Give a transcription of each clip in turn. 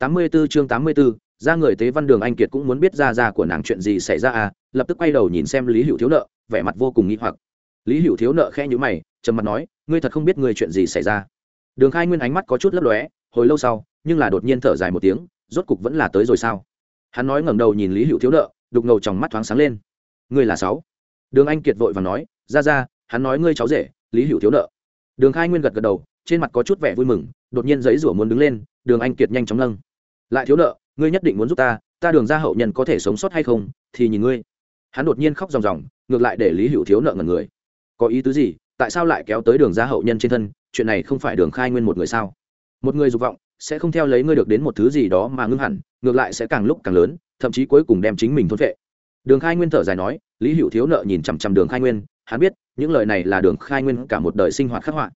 tám mươi 84 chương tám mươi 84, ra người tế văn đường anh kiệt cũng muốn biết ra ra của nàng chuyện gì xảy ra à lập tức quay đầu nhìn xem lý hữu thiếu nợ vẻ mặt vô cùng nghi hoặc. Lý hữu thiếu nợ khẽ nhíu mày trầm mặt nói ngươi thật không biết người chuyện gì xảy ra. Đường khai nguyên ánh mắt có chút lấp lóe hồi lâu sau nhưng là đột nhiên thở dài một tiếng rốt cục vẫn là tới rồi sao? Hắn nói ngẩng đầu nhìn lý hữu thiếu nợ đục ngầu trong mắt thoáng sáng lên. Ngươi là sáu? Đường anh kiệt vội vàng nói ra ra hắn nói ngươi cháu rể lý hữu thiếu nợ. Đường khai nguyên gật gật đầu trên mặt có chút vẻ vui mừng đột nhiên giấy rủa muốn đứng lên đường anh kiệt nhanh chóng nâng lại thiếu nợ, ngươi nhất định muốn giúp ta ta đường ra hậu nhân có thể sống sót hay không, thì nhìn ngươi. Hắn đột nhiên khóc ròng ròng, ngược lại để lý hữu thiếu nợ ngần người. Có ý tứ gì? Tại sao lại kéo tới đường ra hậu nhân trên thân? Chuyện này không phải đường khai nguyên một người sao? Một người dục vọng sẽ không theo lấy ngươi được đến một thứ gì đó mà ngưng hẳn, ngược lại sẽ càng lúc càng lớn, thậm chí cuối cùng đem chính mình thôn vệ đường khai nguyên thở dài nói, lý hữu thiếu nợ nhìn chằm chằm đường khai nguyên, hắn biết, những lời này là đường khai nguyên cả một đời sinh hoạt khắc họa.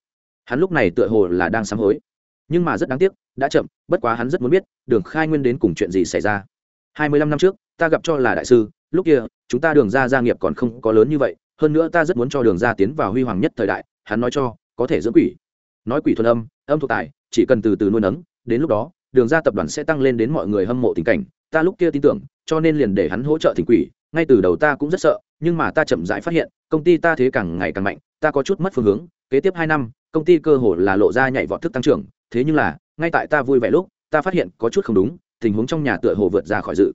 Hắn lúc này tựa hồ là đang sám hối nhưng mà rất đáng tiếc, đã chậm, bất quá hắn rất muốn biết, đường khai nguyên đến cùng chuyện gì xảy ra. Hai mươi lăm năm trước, ta gặp cho là đại sư, lúc kia, chúng ta đường ra gia nghiệp còn không có lớn như vậy, hơn nữa ta rất muốn cho đường ra tiến vào huy hoàng nhất thời đại, hắn nói cho, có thể dưỡng quỷ. Nói quỷ thuần âm âm thuộc tài, chỉ cần từ từ nuôi nấng, đến lúc đó, đường ra tập đoàn sẽ tăng lên đến mọi người hâm mộ tình cảnh. Ta lúc kia tin tưởng, cho nên liền để hắn hỗ trợ thỉnh quỷ, ngay từ đầu ta cũng rất sợ, nhưng mà ta chậm rãi phát hiện, công ty ta thế càng ngày càng mạnh, ta có chút mất phương hướng, kế tiếp hai năm, công ty cơ hồ là lộ ra nhảy vọt thức tăng trưởng thế nhưng là, ngay tại ta vui vẻ lúc, ta phát hiện có chút không đúng, tình huống trong nhà tựa hồ vượt ra khỏi dự.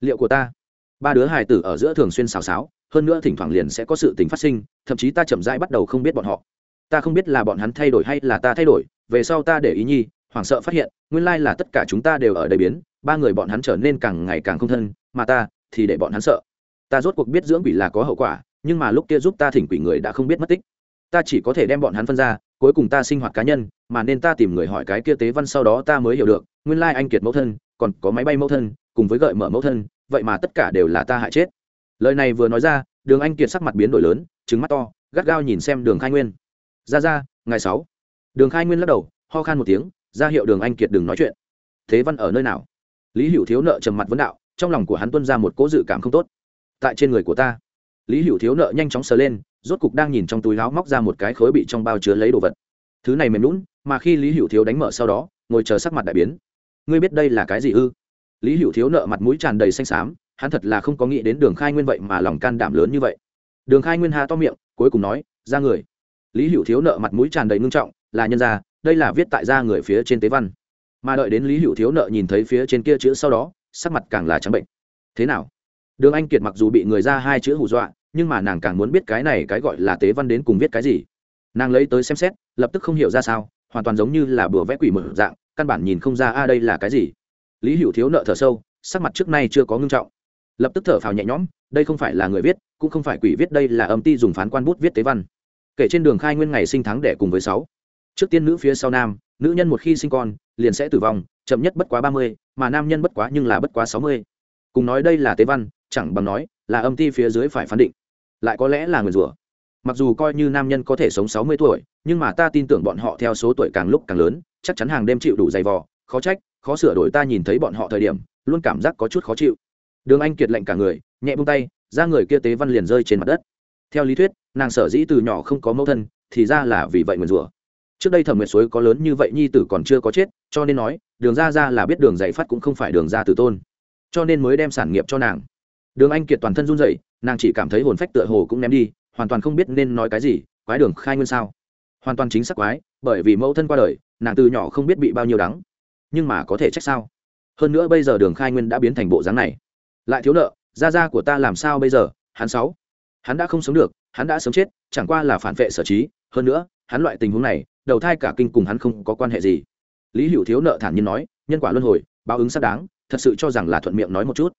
Liệu của ta? Ba đứa hài tử ở giữa thường xuyên xào xáo, hơn nữa thỉnh thoảng liền sẽ có sự tình phát sinh, thậm chí ta chậm rãi bắt đầu không biết bọn họ. Ta không biết là bọn hắn thay đổi hay là ta thay đổi, về sau ta để ý nhi, hoảng sợ phát hiện, nguyên lai là tất cả chúng ta đều ở đầy biến, ba người bọn hắn trở nên càng ngày càng không thân, mà ta thì để bọn hắn sợ. Ta rốt cuộc biết dưỡng quỷ là có hậu quả, nhưng mà lúc kia giúp ta thỉnh quỷ người đã không biết mất tích ta chỉ có thể đem bọn hắn phân ra, cuối cùng ta sinh hoạt cá nhân, mà nên ta tìm người hỏi cái kia tế văn sau đó ta mới hiểu được, nguyên lai anh kiệt mẫu thân, còn có máy bay mẫu thân, cùng với gợi mở mẫu thân, vậy mà tất cả đều là ta hại chết. Lời này vừa nói ra, đường anh kiệt sắc mặt biến đổi lớn trứng mắt to, gắt gao nhìn xem đường khai nguyên. Ra ra ngày sáu. Đường khai nguyên lắc đầu, ho khan một tiếng, ra hiệu đường anh kiệt đừng nói chuyện. Thế văn ở nơi nào? Lý hữu thiếu nợ trầm mặt vấn đạo, trong lòng của hắn tuân ra một cố dự cảm không tốt. Tại trên người của ta. Lý hữu thiếu nợ nhanh chóng sờ lên rốt cục đang nhìn trong túi láo móc ra một cái khối bị trong bao chứa lấy đồ vật. Thứ này mềm lún mà khi lý hữu thiếu đánh mở sau đó, ngồi chờ sắc mặt đại biến. Ngươi biết đây là cái gì ư? Lý hữu thiếu nợ mặt mũi tràn đầy xanh xám, hắn thật là không có nghĩ đến đường khai nguyên vậy mà lòng can đảm lớn như vậy. Đường khai nguyên hà to miệng, cuối cùng nói, ra người. Lý hữu thiếu nợ mặt mũi tràn đầy ngưng trọng, là nhân ra đây là viết tại ra người phía trên tế văn. Mà đợi đến lý hữu thiếu nợ nhìn thấy phía trên kia chữ sau đó, sắc mặt càng là trắng bệnh. Thế nào? Đường anh kiệt mặc dù bị người ra hai chữ hù dọa nhưng mà nàng càng muốn biết cái này cái gọi là tế văn đến cùng viết cái gì. Nàng lấy tới xem xét, lập tức không hiểu ra sao, hoàn toàn giống như là bừa vẽ quỷ mở dạng, căn bản nhìn không ra, a, đây là cái gì. Lý hữu thiếu nợ thở sâu, sắc mặt trước nay chưa có ngưng trọng. Lập tức thở phào nhẹ nhõm, đây không phải là người viết, cũng không phải quỷ viết, đây là âm ty dùng phán quan bút viết tế văn. Kể trên đường khai nguyên ngày sinh tháng đẻ cùng với sáu. Trước tiên nữ phía sau nam, nữ nhân một khi sinh con, liền sẽ tử vong, chậm nhất bất quá ba mươi, mà nam nhân bất quá nhưng là bất quá sáu mươi. Cùng nói đây là tế văn, chẳng bằng nói là âm ty phía dưới phải phán định lại có lẽ là người rủa. Mặc dù coi như nam nhân có thể sống sáu mươi tuổi, nhưng mà ta tin tưởng bọn họ theo số tuổi càng lúc càng lớn, chắc chắn hàng đêm chịu đủ dày vò, khó trách, khó sửa đổi ta nhìn thấy bọn họ thời điểm, luôn cảm giác có chút khó chịu. Đường anh kiệt lệnh cả người, nhẹ bung tay, ra người kia tế văn liền rơi trên mặt đất. Theo lý thuyết, nàng sở dĩ từ nhỏ không có mẫu thân, thì ra là vì vậy nguyền rủa. Trước đây thẩm nguyệt suối có lớn như vậy nhi tử còn chưa có chết, cho nên nói, đường ra ra là biết đường dạy phát cũng không phải đường ra từ tôn. Cho nên mới đem sản nghiệp cho nàng đường anh kiệt toàn thân run rẩy, nàng chỉ cảm thấy hồn phách tựa hồ cũng ném đi hoàn toàn không biết nên nói cái gì quái đường khai nguyên sao? Hoàn toàn chính xác quái bởi vì mẫu thân qua đời nàng từ nhỏ không biết bị bao nhiêu đắng. Nhưng mà có thể trách sao? Hơn nữa bây giờ đường khai nguyên đã biến thành bộ dáng này. Lại thiếu nợ gia gia của ta làm sao bây giờ? Hắn sáu. Hắn đã không sống được hắn đã sớm chết chẳng qua là phản vệ sở trí. Hơn nữa hắn loại tình huống này đầu thai cả kinh cùng hắn không có quan hệ gì. Lý hữu thiếu nợ thản nhiên nói nhân quả luân hồi báo ứng xác đáng thật sự cho rằng là thuận miệng nói một chút.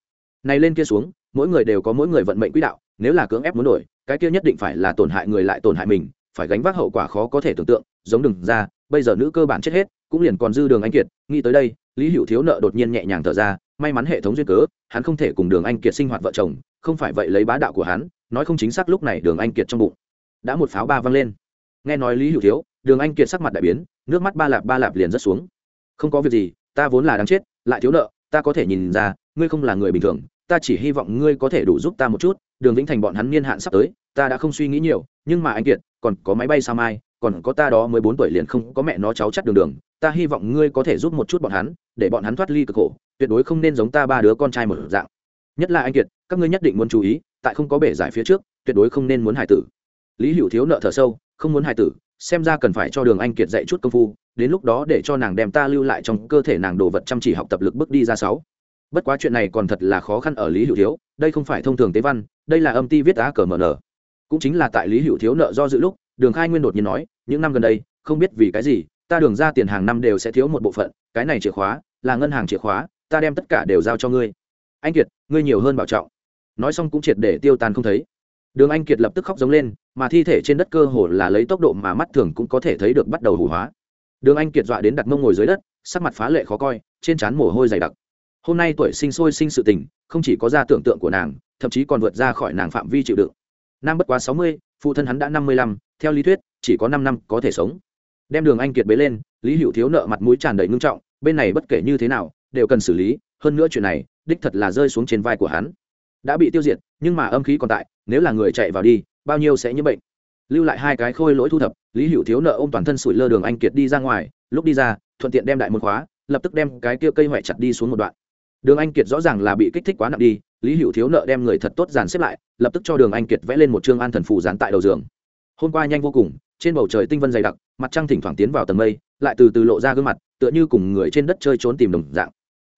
Này lên kia xuống mỗi người đều có mỗi người vận mệnh quỹ đạo, nếu là cưỡng ép muốn đổi, cái kia nhất định phải là tổn hại người lại tổn hại mình, phải gánh vác hậu quả khó có thể tưởng tượng, giống đừng ra, bây giờ nữ cơ bản chết hết, cũng liền còn dư đường anh kiệt, nghĩ tới đây, lý hữu thiếu nợ đột nhiên nhẹ nhàng thở ra, may mắn hệ thống duyên cớ, hắn không thể cùng đường anh kiệt sinh hoạt vợ chồng, không phải vậy lấy bá đạo của hắn, nói không chính xác lúc này đường anh kiệt trong bụng. Đã một pháo ba văng lên. Nghe nói lý hữu thiếu, đường anh kiệt sắc mặt đại biến, nước mắt ba lạp ba lạp liền rất xuống. Không có việc gì, ta vốn là đáng chết, lại thiếu nợ, ta có thể nhìn ra, ngươi không là người bình thường ta chỉ hy vọng ngươi có thể đủ giúp ta một chút, đường vĩnh thành bọn hắn niên hạn sắp tới, ta đã không suy nghĩ nhiều, nhưng mà anh kiệt, còn có máy bay sao mai, còn có ta đó mới bốn tuổi liền không có mẹ nó cháu chắc đường đường, ta hy vọng ngươi có thể giúp một chút bọn hắn, để bọn hắn thoát ly cực khổ, tuyệt đối không nên giống ta ba đứa con trai một dạng. Nhất là anh kiệt, các ngươi nhất định muốn chú ý, tại không có bể giải phía trước, tuyệt đối không nên muốn hài tử. Lý hữu thiếu nợ thở sâu, không muốn hài tử, xem ra cần phải cho đường anh kiệt dạy chút công phu, đến lúc đó để cho nàng đem ta lưu lại trong cơ thể nàng đồ vật chăm chỉ học tập lực bước đi ra sáu bất quá chuyện này còn thật là khó khăn ở lý hữu thiếu, đây không phải thông thường tế văn, đây là âm ti viết á cờ mờ nở. Cũng chính là tại lý hữu thiếu nợ do dự lúc, đường khai nguyên đột nhiên nói, những năm gần đây, không biết vì cái gì, ta đường ra tiền hàng năm đều sẽ thiếu một bộ phận, cái này chìa khóa, là ngân hàng chìa khóa, ta đem tất cả đều giao cho ngươi. Anh kiệt, ngươi nhiều hơn bảo trọng. Nói xong cũng triệt để tiêu tan không thấy. Đường anh kiệt lập tức khóc giống lên, mà thi thể trên đất cơ hồ là lấy tốc độ mà mắt thường cũng có thể thấy được bắt đầu hủ hóa. Đường anh kiệt dọa đến đặt mông ngồi dưới đất, sắc mặt phá lệ khó coi, trên trán mồ hôi dày đặc hôm nay tuổi sinh sôi sinh sự tình, không chỉ có ra tưởng tượng của nàng, thậm chí còn vượt ra khỏi nàng phạm vi chịu đựng. Nam bất quá sáu mươi, phụ thân hắn đã năm mươi lăm, theo lý thuyết, chỉ có năm năm có thể sống. Đem đường anh kiệt bế lên, lý hữu thiếu nợ mặt mũi tràn đầy ngưng trọng, bên này bất kể như thế nào, đều cần xử lý, hơn nữa chuyện này, đích thật là rơi xuống trên vai của hắn. Đã bị tiêu diệt, nhưng mà âm khí còn tại, nếu là người chạy vào đi, bao nhiêu sẽ nhiễm bệnh. Lưu lại hai cái khôi lỗi thu thập, lý hữu thiếu nợ ôm toàn thân sủi lơ đường anh kiệt đi ra ngoài, lúc đi ra, thuận tiện đem đại môn khóa, lập tức đem cái kia cây huệ chặt đi xuống một đoạn đường anh kiệt rõ ràng là bị kích thích quá nặng đi, lý hữu thiếu nợ đem người thật tốt dàn xếp lại, lập tức cho đường anh kiệt vẽ lên một chương an thần phù dán tại đầu giường. Hôm qua nhanh vô cùng, trên bầu trời tinh vân dày đặc, mặt trăng thỉnh thoảng tiến vào tầng mây, lại từ từ lộ ra gương mặt, tựa như cùng người trên đất chơi trốn tìm đồng dạng.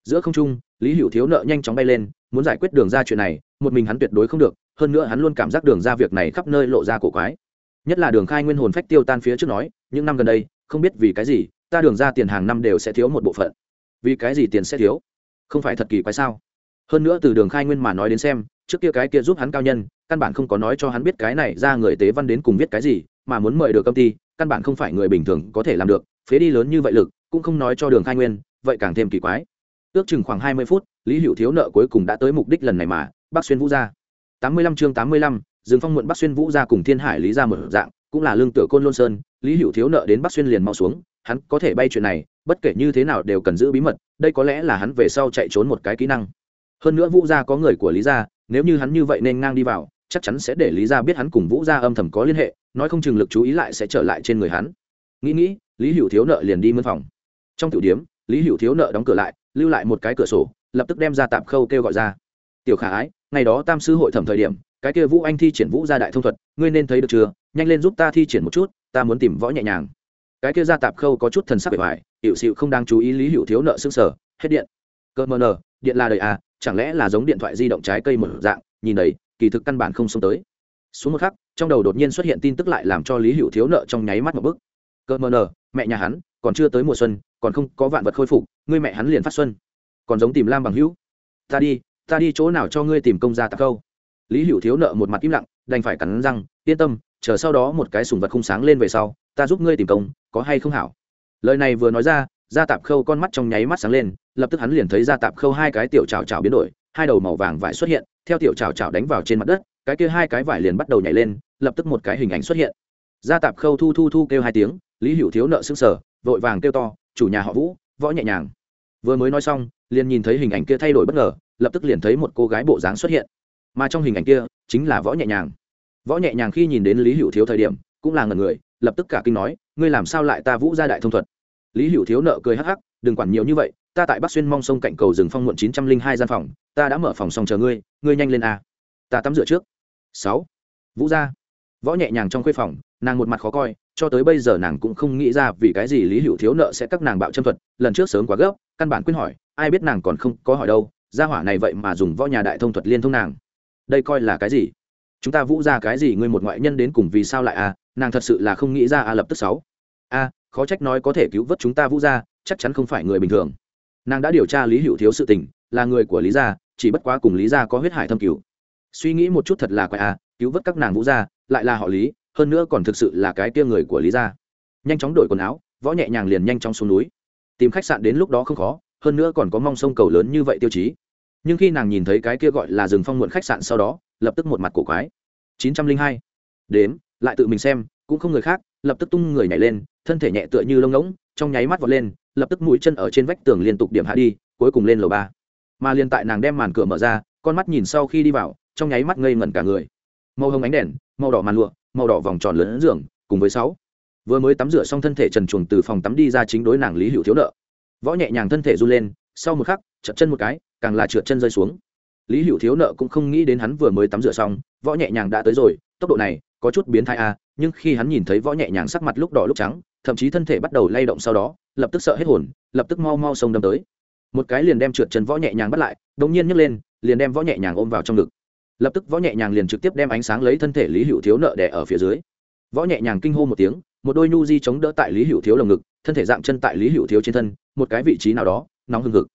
Giữa không trung, lý hữu thiếu nợ nhanh chóng bay lên, muốn giải quyết đường ra chuyện này, một mình hắn tuyệt đối không được, hơn nữa hắn luôn cảm giác đường ra việc này khắp nơi lộ ra cổ quái. Nhất là đường khai nguyên hồn phách tiêu tan phía trước nói, những năm gần đây, không biết vì cái gì, ta đường ra tiền hàng năm đều sẽ thiếu một bộ phận. Vì cái gì tiền sẽ thiếu? Không phải thật kỳ quái sao? Hơn nữa từ đường khai nguyên mà nói đến xem, trước kia cái kia giúp hắn cao nhân, căn bản không có nói cho hắn biết cái này ra người tế văn đến cùng biết cái gì, mà muốn mời được công ty, căn bản không phải người bình thường có thể làm được. Phế đi lớn như vậy lực, cũng không nói cho đường khai nguyên, vậy càng thêm kỳ quái. Ước chừng khoảng hai mươi phút, lý hữu thiếu nợ cuối cùng đã tới mục đích lần này mà bác xuyên vũ gia. Tám mươi lăm chương tám mươi lăm, dương phong muộn bắc xuyên vũ gia cùng thiên hải lý ra một dạng, cũng là lương tử côn lôn sơn, lý hữu thiếu nợ đến bắc xuyên liền mau xuống, hắn có thể bay chuyện này bất kể như thế nào đều cần giữ bí mật, đây có lẽ là hắn về sau chạy trốn một cái kỹ năng. Hơn nữa vũ gia có người của lý gia, nếu như hắn như vậy nên ngang đi vào, chắc chắn sẽ để lý gia biết hắn cùng vũ gia âm thầm có liên hệ, nói không chừng lực chú ý lại sẽ trở lại trên người hắn. Nghĩ nghĩ, lý hữu thiếu nợ liền đi mân phòng. Trong tiểu điếm, lý hữu thiếu nợ đóng cửa lại, lưu lại một cái cửa sổ, lập tức đem ra tạm khâu kêu gọi ra. Tiểu khả ái, ngày đó tam sư hội thẩm thời điểm, cái kia vũ anh thi triển vũ gia đại thông thuật, ngươi nên thấy được chưa? Nhanh lên giúp ta thi triển một chút, ta muốn tìm võ nhẹ nhàng cái kia ra tạp khâu có chút thần sắc bề ngoài hiệu xịu không đang chú ý lý hữu thiếu nợ xương sở, hết điện. Cơ mờ nờ, điện là đời à chẳng lẽ là giống điện thoại di động trái cây một dạng, nhìn đấy, kỳ thực căn bản không xông tới. Xuống một khắc, trong đầu đột nhiên xuất hiện tin tức lại làm cho lý hữu thiếu nợ trong nháy mắt một bức cơ mờ nờ, mẹ nhà hắn, còn chưa tới mùa xuân, còn không có vạn vật khôi phục, ngươi mẹ hắn liền phát xuân. Còn giống tìm lam bằng hữu. Ta đi ta đi chỗ nào cho ngươi tìm công gia tạp khâu? Lý hữu thiếu nợ một mặt im lặng, đành phải cắn răng, yên tâm, chờ sau đó một cái sùng vật không sáng lên về sau ta giúp ngươi tìm công, có hay không hảo? Lời này vừa nói ra, gia tạp khâu con mắt trong nháy mắt sáng lên, lập tức hắn liền thấy gia tạp khâu hai cái tiểu trào trào biến đổi, hai đầu màu vàng vải xuất hiện, theo tiểu trào trào đánh vào trên mặt đất, cái kia hai cái vải liền bắt đầu nhảy lên, lập tức một cái hình ảnh xuất hiện. Gia tạp khâu thu thu thu kêu hai tiếng, lý hữu thiếu nợ xương sở vội vàng kêu to, chủ nhà họ vũ, võ nhẹ nhàng. Vừa mới nói xong, liền nhìn thấy hình ảnh kia thay đổi bất ngờ, lập tức liền thấy một cô gái bộ dáng xuất hiện. Mà trong hình ảnh kia chính là võ nhẹ nhàng. Võ nhẹ nhàng khi nhìn đến lý hữu thiếu thời điểm, cũng là ngần người lập tức cả kinh nói, ngươi làm sao lại ta vũ gia đại thông thuật? Lý hữu thiếu nợ cười hắc hắc, đừng quản nhiều như vậy, ta tại bắc xuyên mong sông cạnh cầu rừng phong muộn chín trăm linh hai gian phòng, ta đã mở phòng xong chờ ngươi ngươi nhanh lên a. Ta tắm rửa trước. Sáu. Vũ gia. Võ nhẹ nhàng trong khuê phòng, nàng một mặt khó coi, cho tới bây giờ nàng cũng không nghĩ ra vì cái gì lý hữu thiếu nợ sẽ các nàng bạo chân thuật, lần trước sớm quá gấp, căn bản quyết hỏi, ai biết nàng còn không có hỏi đâu, gia hỏa này vậy mà dùng võ nhà đại thông thuật liên thông nàng. Đây coi là cái gì? Chúng ta vũ ra cái gì, ngươi một ngoại nhân đến cùng vì sao lại a nàng thật sự là không nghĩ ra a lập tức sáu. A, khó trách nói có thể cứu vớt chúng ta vũ gia, chắc chắn không phải người bình thường. Nàng đã điều tra lý hữu thiếu sự tình, là người của lý gia, chỉ bất quá cùng lý gia có huyết hải thâm cứu suy nghĩ một chút thật là quái a, cứu vớt các nàng vũ gia, lại là họ lý, hơn nữa còn thực sự là cái tia người của lý gia. Nhanh chóng đổi quần áo, võ nhẹ nhàng liền nhanh chóng xuống núi. Tìm khách sạn đến lúc đó không khó, hơn nữa còn có mong sông cầu lớn như vậy tiêu chí. Nhưng khi nàng nhìn thấy cái kia gọi là rừng phong muộn khách sạn sau đó, lập tức một mặt cổ quái. Chín trăm linh hai. Đếm lại tự mình xem, cũng không người khác, lập tức tung người nhảy lên, thân thể nhẹ tựa như lông ngỗng, trong nháy mắt vọt lên, lập tức mũi chân ở trên vách tường liên tục điểm hạ đi, cuối cùng lên lầu ba. Mà liền tại nàng đem màn cửa mở ra, con mắt nhìn sau khi đi vào, trong nháy mắt ngây ngẩn cả người. Màu hồng ánh đèn, màu đỏ màn lụa, màu đỏ vòng tròn lớn giường, cùng với sáu. Vừa mới tắm rửa xong thân thể trần chuồng từ phòng tắm đi ra chính đối nàng lý hữu thiếu nợ. Võ nhẹ nhàng thân thể run lên, sau một khắc chật chân một cái, càng là trượt chân rơi xuống. Lý hữu thiếu nợ cũng không nghĩ đến hắn vừa mới tắm rửa xong, võ nhẹ nhàng đã tới rồi tốc độ này có chút biến thai a à, nhưng khi hắn nhìn thấy võ nhẹ nhàng sắc mặt lúc đỏ lúc trắng thậm chí thân thể bắt đầu lay động sau đó lập tức sợ hết hồn lập tức mau mau sông đâm tới. Một cái liền đem trượt chân võ nhẹ nhàng bắt lại đ ỗ n g nhiên nhấc lên liền đem võ nhẹ nhàng ôm vào trong ngực. Lập tức võ nhẹ nhàng liền trực tiếp đem ánh sáng lấy thân thể lý hữu thiếu nợ đẻ ở phía dưới. Võ nhẹ nhàng kinh hô một tiếng một đôi nhu di chống đỡ tại lý hữu thiếu lồng ngực thân thể dạng chân tại lý hữu thiếu trên thân một cái vị trí nào đó nóng hừng hực.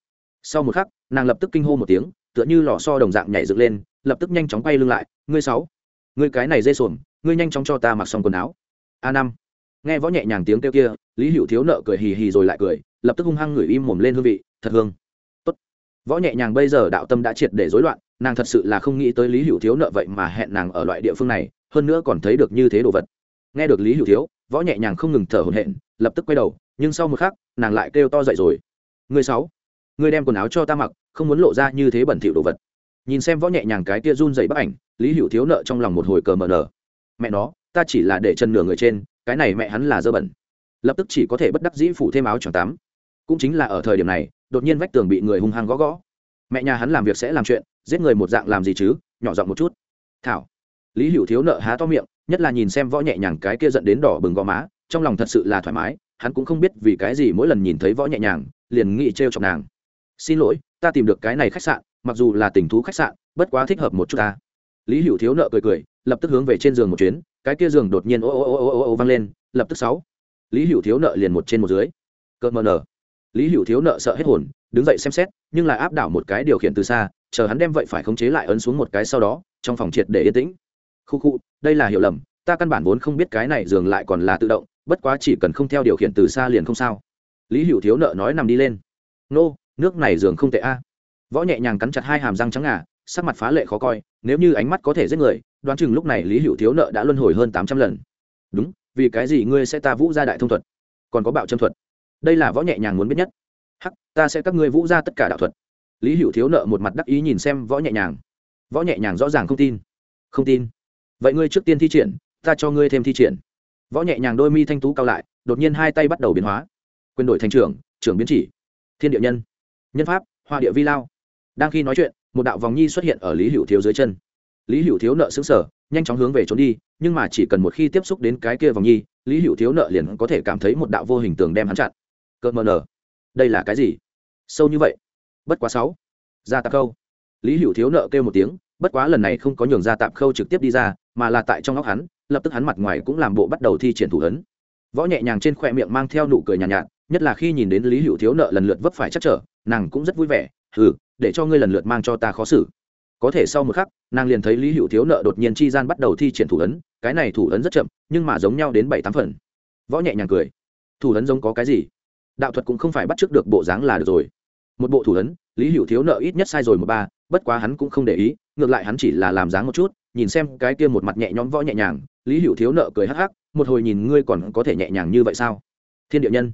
Sau một khắc nàng lập tức kinh hô một tiếng tựa như lò so đồng dạng nhảy dựng lên lập tức nhanh chóng quay lưng lại ngươi sáu! Ngươi cái này dê xuồng, ngươi nhanh chóng cho ta mặc xong quần áo. A năm. Nghe võ nhẹ nhàng tiếng kêu kia, lý hữu thiếu nợ cười hì hì rồi lại cười, lập tức hung hăng ngửi im mồm lên hương vị, thật hương. Tốt. Võ nhẹ nhàng bây giờ đạo tâm đã triệt để rối loạn, nàng thật sự là không nghĩ tới lý hữu thiếu nợ vậy mà hẹn nàng ở loại địa phương này, hơn nữa còn thấy được như thế đồ vật. Nghe được lý hữu thiếu, võ nhẹ nhàng không ngừng thở hổn hển, lập tức quay đầu, nhưng sau một khắc, nàng lại kêu to dậy rồi. Người sáu người đem quần áo cho ta mặc, không muốn lộ ra như thế bẩn thỉu đồ vật nhìn xem võ nhẹ nhàng cái kia run dày bức ảnh, lý hữu thiếu nợ trong lòng một hồi cờ mờ nở. Mẹ nó, ta chỉ là để chân nửa người trên, cái này mẹ hắn là dơ bẩn. Lập tức chỉ có thể bất đắc dĩ phủ thêm áo choàng tắm. Cũng chính là ở thời điểm này, đột nhiên vách tường bị người hung hăng gõ gõ. Mẹ nhà hắn làm việc sẽ làm chuyện, giết người một dạng làm gì chứ, nhỏ giọng một chút. Thảo. Lý hữu thiếu nợ há to miệng, nhất là nhìn xem võ nhẹ nhàng cái kia dẫn đến đỏ bừng gò má, trong lòng thật sự là thoải mái, hắn cũng không biết vì cái gì mỗi lần nhìn thấy võ nhẹ nhàng, liền nghĩ trêu chọc nàng xin lỗi, ta tìm được cái này khách sạn, mặc dù là tình thú khách sạn, bất quá thích hợp một chút ta. Lý hữu thiếu nợ cười cười, lập tức hướng về trên giường một chuyến, cái kia giường đột nhiên ô ô ô ô ô ô vang lên, lập tức sáu. Lý hữu thiếu nợ liền một trên một dưới. Cơn mờ nở. Lý hữu thiếu nợ sợ hết hồn, đứng dậy xem xét, nhưng lại áp đảo một cái điều khiển từ xa, chờ hắn đem vậy phải khống chế lại ấn xuống một cái sau đó, trong phòng triệt để yên tĩnh. Khu khu, đây là hiểu lầm, ta căn bản vốn không biết cái này giường lại còn là tự động, bất quá chỉ cần không theo điều khiển từ xa liền không sao. Lý hữu thiếu nợ nói nằm đi lên. Nô nước này dường không tệ a. Võ nhẹ nhàng cắn chặt hai hàm răng trắng ngà, sắc mặt phá lệ khó coi, nếu như ánh mắt có thể giết người, đoán chừng lúc này lý hữu thiếu nợ đã luân hồi hơn tám trăm lần. Đúng, vì cái gì ngươi sẽ ta vũ ra đại thông thuật? Còn có bạo châm thuật. Đây là võ nhẹ nhàng muốn biết nhất. Hắc, ta sẽ các ngươi vũ ra tất cả đạo thuật. Lý hữu thiếu nợ một mặt đắc ý nhìn xem võ nhẹ nhàng. Võ nhẹ nhàng rõ ràng không tin. Không tin. Vậy ngươi trước tiên thi triển, ta cho ngươi thêm thi triển. Võ nhẹ nhàng đôi mi thanh tú cao lại, đột nhiên hai tay bắt đầu biến hóa. Quyền đổi thành trưởng trưởng biến chỉ. Thiên địa nhân nhân pháp hoa địa vi lao. Đang khi nói chuyện một đạo vòng nhi xuất hiện ở lý hữu thiếu dưới chân. Lý hữu thiếu nợ xứng sở nhanh chóng hướng về trốn đi nhưng mà chỉ cần một khi tiếp xúc đến cái kia vòng nhi lý hữu thiếu nợ liền có thể cảm thấy một đạo vô hình tường đem hắn chặn. Cơ mờ nở. Đây là cái gì? Sâu như vậy. Bất quá sáu. Ra tạp khâu. Lý hữu thiếu nợ kêu một tiếng bất quá lần này không có nhường ra tạp khâu trực tiếp đi ra mà là tại trong óc hắn lập tức hắn mặt ngoài cũng làm bộ bắt đầu thi triển thủ ấn. Võ nhẹ nhàng trên khoe miệng mang theo nụ cười nhàn nhạt, nhạt nhất là khi nhìn đến lý hữu thiếu nợ lần lượt vấp phải chắc trở, nàng cũng rất vui vẻ ừ để cho ngươi lần lượt mang cho ta khó xử. Có thể sau một khắc, nàng liền thấy lý hữu thiếu nợ đột nhiên chi gian bắt đầu thi triển thủ ấn, cái này thủ ấn rất chậm, nhưng mà giống nhau đến bảy tám phần. Võ nhẹ nhàng cười. Thủ ấn giống có cái gì? Đạo thuật cũng không phải bắt trước được bộ dáng là được rồi. Một bộ thủ ấn, lý hữu thiếu nợ ít nhất sai rồi một ba, bất quá hắn cũng không để ý, ngược lại hắn chỉ là làm dáng một chút, nhìn xem cái kia một mặt nhẹ nhõm võ nhẹ nhàng, lý hữu thiếu nợ cười hắc hắc, một hồi nhìn ngươi còn có thể nhẹ nhàng như vậy sao? Thiên địa nhân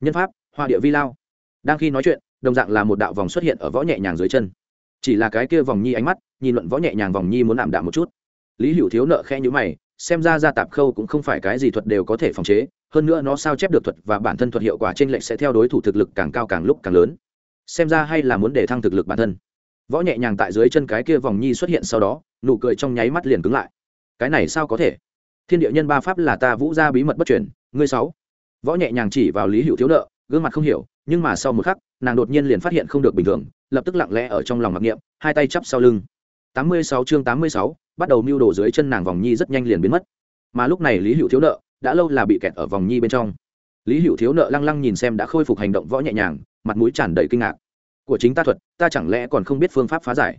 nhân pháp hoa địa vi lao. Đang khi nói chuyện, đồng dạng là một đạo vòng xuất hiện ở võ nhẹ nhàng dưới chân. Chỉ là cái kia vòng nhi ánh mắt, nhìn luận võ nhẹ nhàng vòng nhi muốn ảm đạm một chút. Lý hữu thiếu nợ khe nhữ mày, xem ra ra tạp khâu cũng không phải cái gì thuật đều có thể phòng chế, hơn nữa nó sao chép được thuật và bản thân thuật hiệu quả trên lệnh sẽ theo đối thủ thực lực càng cao càng lúc càng lớn. Xem ra hay là muốn để thăng thực lực bản thân. Võ nhẹ nhàng tại dưới chân cái kia vòng nhi xuất hiện sau đó, nụ cười trong nháy mắt liền cứng lại. Cái này sao có thể? Thiên địa nhân ba pháp là ta vũ gia bí mật bất truyền, ngươi sáu võ nhẹ nhàng chỉ vào lý hữu thiếu nợ, gương mặt không hiểu, nhưng mà sau một khắc, nàng đột nhiên liền phát hiện không được bình thường, lập tức lặng lẽ ở trong lòng mặc niệm, hai tay chắp sau lưng. Tám mươi sáu chương tám mươi sáu, bắt đầu mưu đồ dưới chân nàng vòng nhi rất nhanh liền biến mất. Mà lúc này lý hữu thiếu nợ đã lâu là bị kẹt ở vòng nhi bên trong. Lý hữu thiếu nợ lăng lăng nhìn xem đã khôi phục hành động võ nhẹ nhàng, mặt mũi tràn đầy kinh ngạc. Của chính ta thuật, ta chẳng lẽ còn không biết phương pháp phá giải?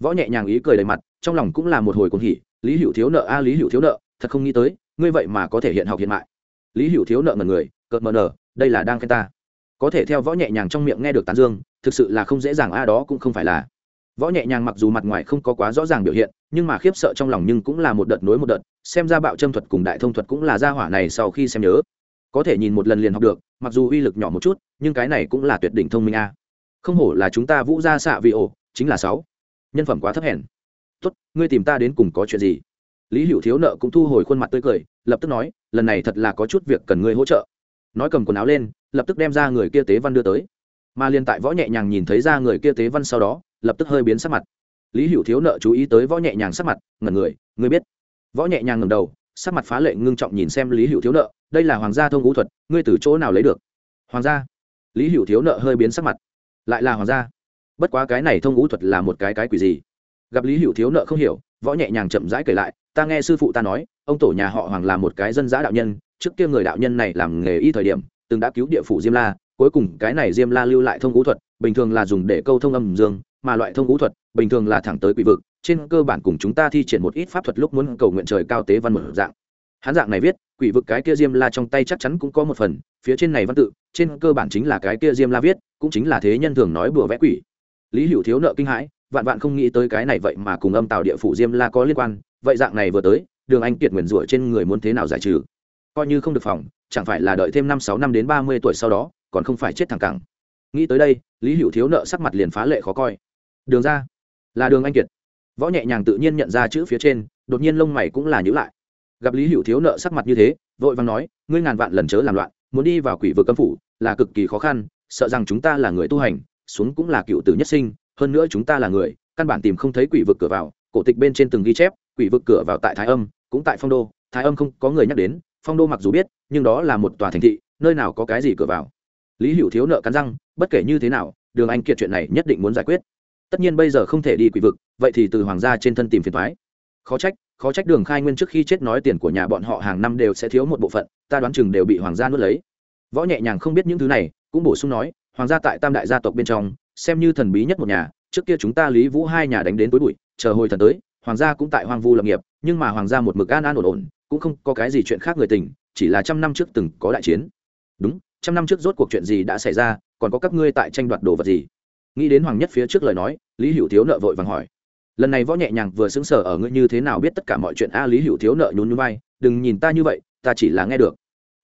Võ nhẹ nhàng ý cười đầy mặt, trong lòng cũng là một hồi cuồng hỉ. Lý hữu thiếu nợ a, lý hữu thiếu nợ, thật không nghĩ tới, ngươi vậy mà có thể hiện học hiện mại lý hữu thiếu nợ ngần người, cợt mờ nở, đây là đang khen ta. Có thể theo võ nhẹ nhàng trong miệng nghe được tán dương, thực sự là không dễ dàng, a đó cũng không phải là. Võ nhẹ nhàng mặc dù mặt ngoài không có quá rõ ràng biểu hiện, nhưng mà khiếp sợ trong lòng nhưng cũng là một đợt nối một đợt, xem ra bạo châm thuật cùng đại thông thuật cũng là gia hỏa này sau khi xem nhớ. Có thể nhìn một lần liền học được, mặc dù uy lực nhỏ một chút, nhưng cái này cũng là tuyệt đỉnh thông minh a. Không hổ là chúng ta vũ ra xạ vị ổ, chính là sáu. Nhân phẩm quá thấp hèn. Tốt, ngươi tìm ta đến cùng có chuyện gì? Lý hữu thiếu nợ cũng thu hồi khuôn mặt tươi cười, lập tức nói, lần này thật là có chút việc cần ngươi hỗ trợ. Nói cầm quần áo lên, lập tức đem ra người kia tế văn đưa tới. Mà liên tại võ nhẹ nhàng nhìn thấy ra người kia tế văn sau đó, lập tức hơi biến sắc mặt. Lý hữu thiếu nợ chú ý tới võ nhẹ nhàng sắc mặt, ngẩn người, ngươi biết? Võ nhẹ nhàng ngầm đầu, sắc mặt phá lệ ngưng trọng nhìn xem lý hữu thiếu nợ, đây là hoàng gia thông ngũ thuật, ngươi từ chỗ nào lấy được? Hoàng gia? Lý hữu thiếu nợ hơi biến sắc mặt. Lại là hoàng gia. Bất quá cái này thông ngũ thuật là một cái cái quỷ gì? Gặp lý hữu thiếu nợ không hiểu võ nhẹ nhàng chậm rãi kể lại ta nghe sư phụ ta nói ông tổ nhà họ hoàng là một cái dân giã đạo nhân trước kia người đạo nhân này làm nghề y thời điểm từng đã cứu địa phủ diêm la cuối cùng cái này diêm la lưu lại thông ngũ thuật bình thường là dùng để câu thông âm dương mà loại thông ngũ thuật bình thường là thẳng tới quỷ vực trên cơ bản cùng chúng ta thi triển một ít pháp thuật lúc muốn cầu nguyện trời cao tế văn một dạng hắn dạng này viết quỷ vực cái kia diêm la trong tay chắc chắn cũng có một phần phía trên này văn tự trên cơ bản chính là cái kia diêm la viết cũng chính là thế nhân thường nói bừa vẽ quỷ lý hữu thiếu nợ kinh hãi vạn vạn không nghĩ tới cái này vậy mà cùng âm tạo địa phủ diêm la có liên quan, vậy dạng này vừa tới, đường anh kiệt nguyền rủa trên người muốn thế nào giải trừ? Coi như không được phòng, chẳng phải là đợi thêm năm sáu năm đến ba mươi tuổi sau đó, còn không phải chết thẳng cẳng. Nghĩ tới đây, lý hữu thiếu nợ sắc mặt liền phá lệ khó coi. Đường ra, là đường anh kiệt. Võ nhẹ nhàng tự nhiên nhận ra chữ phía trên, đột nhiên lông mày cũng là nhữ lại. Gặp lý hữu thiếu nợ sắc mặt như thế, vội vàng nói, ngươi ngàn vạn lần chớ làm loạn, muốn đi vào quỷ vực cấm phủ là cực kỳ khó khăn, sợ rằng chúng ta là người tu hành, xuống cũng là cựu tử nhất sinh hơn nữa chúng ta là người, căn bản tìm không thấy quỷ vực cửa vào, cổ tịch bên trên từng ghi chép, quỷ vực cửa vào tại thái âm, cũng tại phong đô. Thái âm không có người nhắc đến, phong đô mặc dù biết, nhưng đó là một tòa thành thị, nơi nào có cái gì cửa vào. Lý hữu thiếu nợ cắn răng, bất kể như thế nào, đường anh kiệt chuyện này nhất định muốn giải quyết. Tất nhiên bây giờ không thể đi quỷ vực, vậy thì từ hoàng gia trên thân tìm phiền thoái khó trách khó trách đường khai nguyên trước khi chết nói tiền của nhà bọn họ hàng năm đều sẽ thiếu một bộ phận, ta đoán chừng đều bị hoàng gia nuốt lấy. Võ nhẹ nhàng không biết những thứ này, cũng bổ sung nói, hoàng gia tại tam đại gia tộc bên trong xem như thần bí nhất một nhà, trước kia chúng ta lý vũ hai nhà đánh đến tối bụi, chờ hồi thần tới, hoàng gia cũng tại hoang vu lập nghiệp, nhưng mà hoàng gia một mực an an ổn ổn, cũng không có cái gì chuyện khác người tình, chỉ là trăm năm trước từng có đại chiến. Đúng, trăm năm trước rốt cuộc chuyện gì đã xảy ra, còn có các ngươi tại tranh đoạt đồ vật gì? Nghĩ đến hoàng nhất phía trước lời nói, lý hữu thiếu nợ vội vàng hỏi. Lần này võ nhẹ nhàng vừa xứng sở ở ngươi như thế nào biết tất cả mọi chuyện a, lý hữu thiếu nợ nhún nhún vai, đừng nhìn ta như vậy, ta chỉ là nghe được.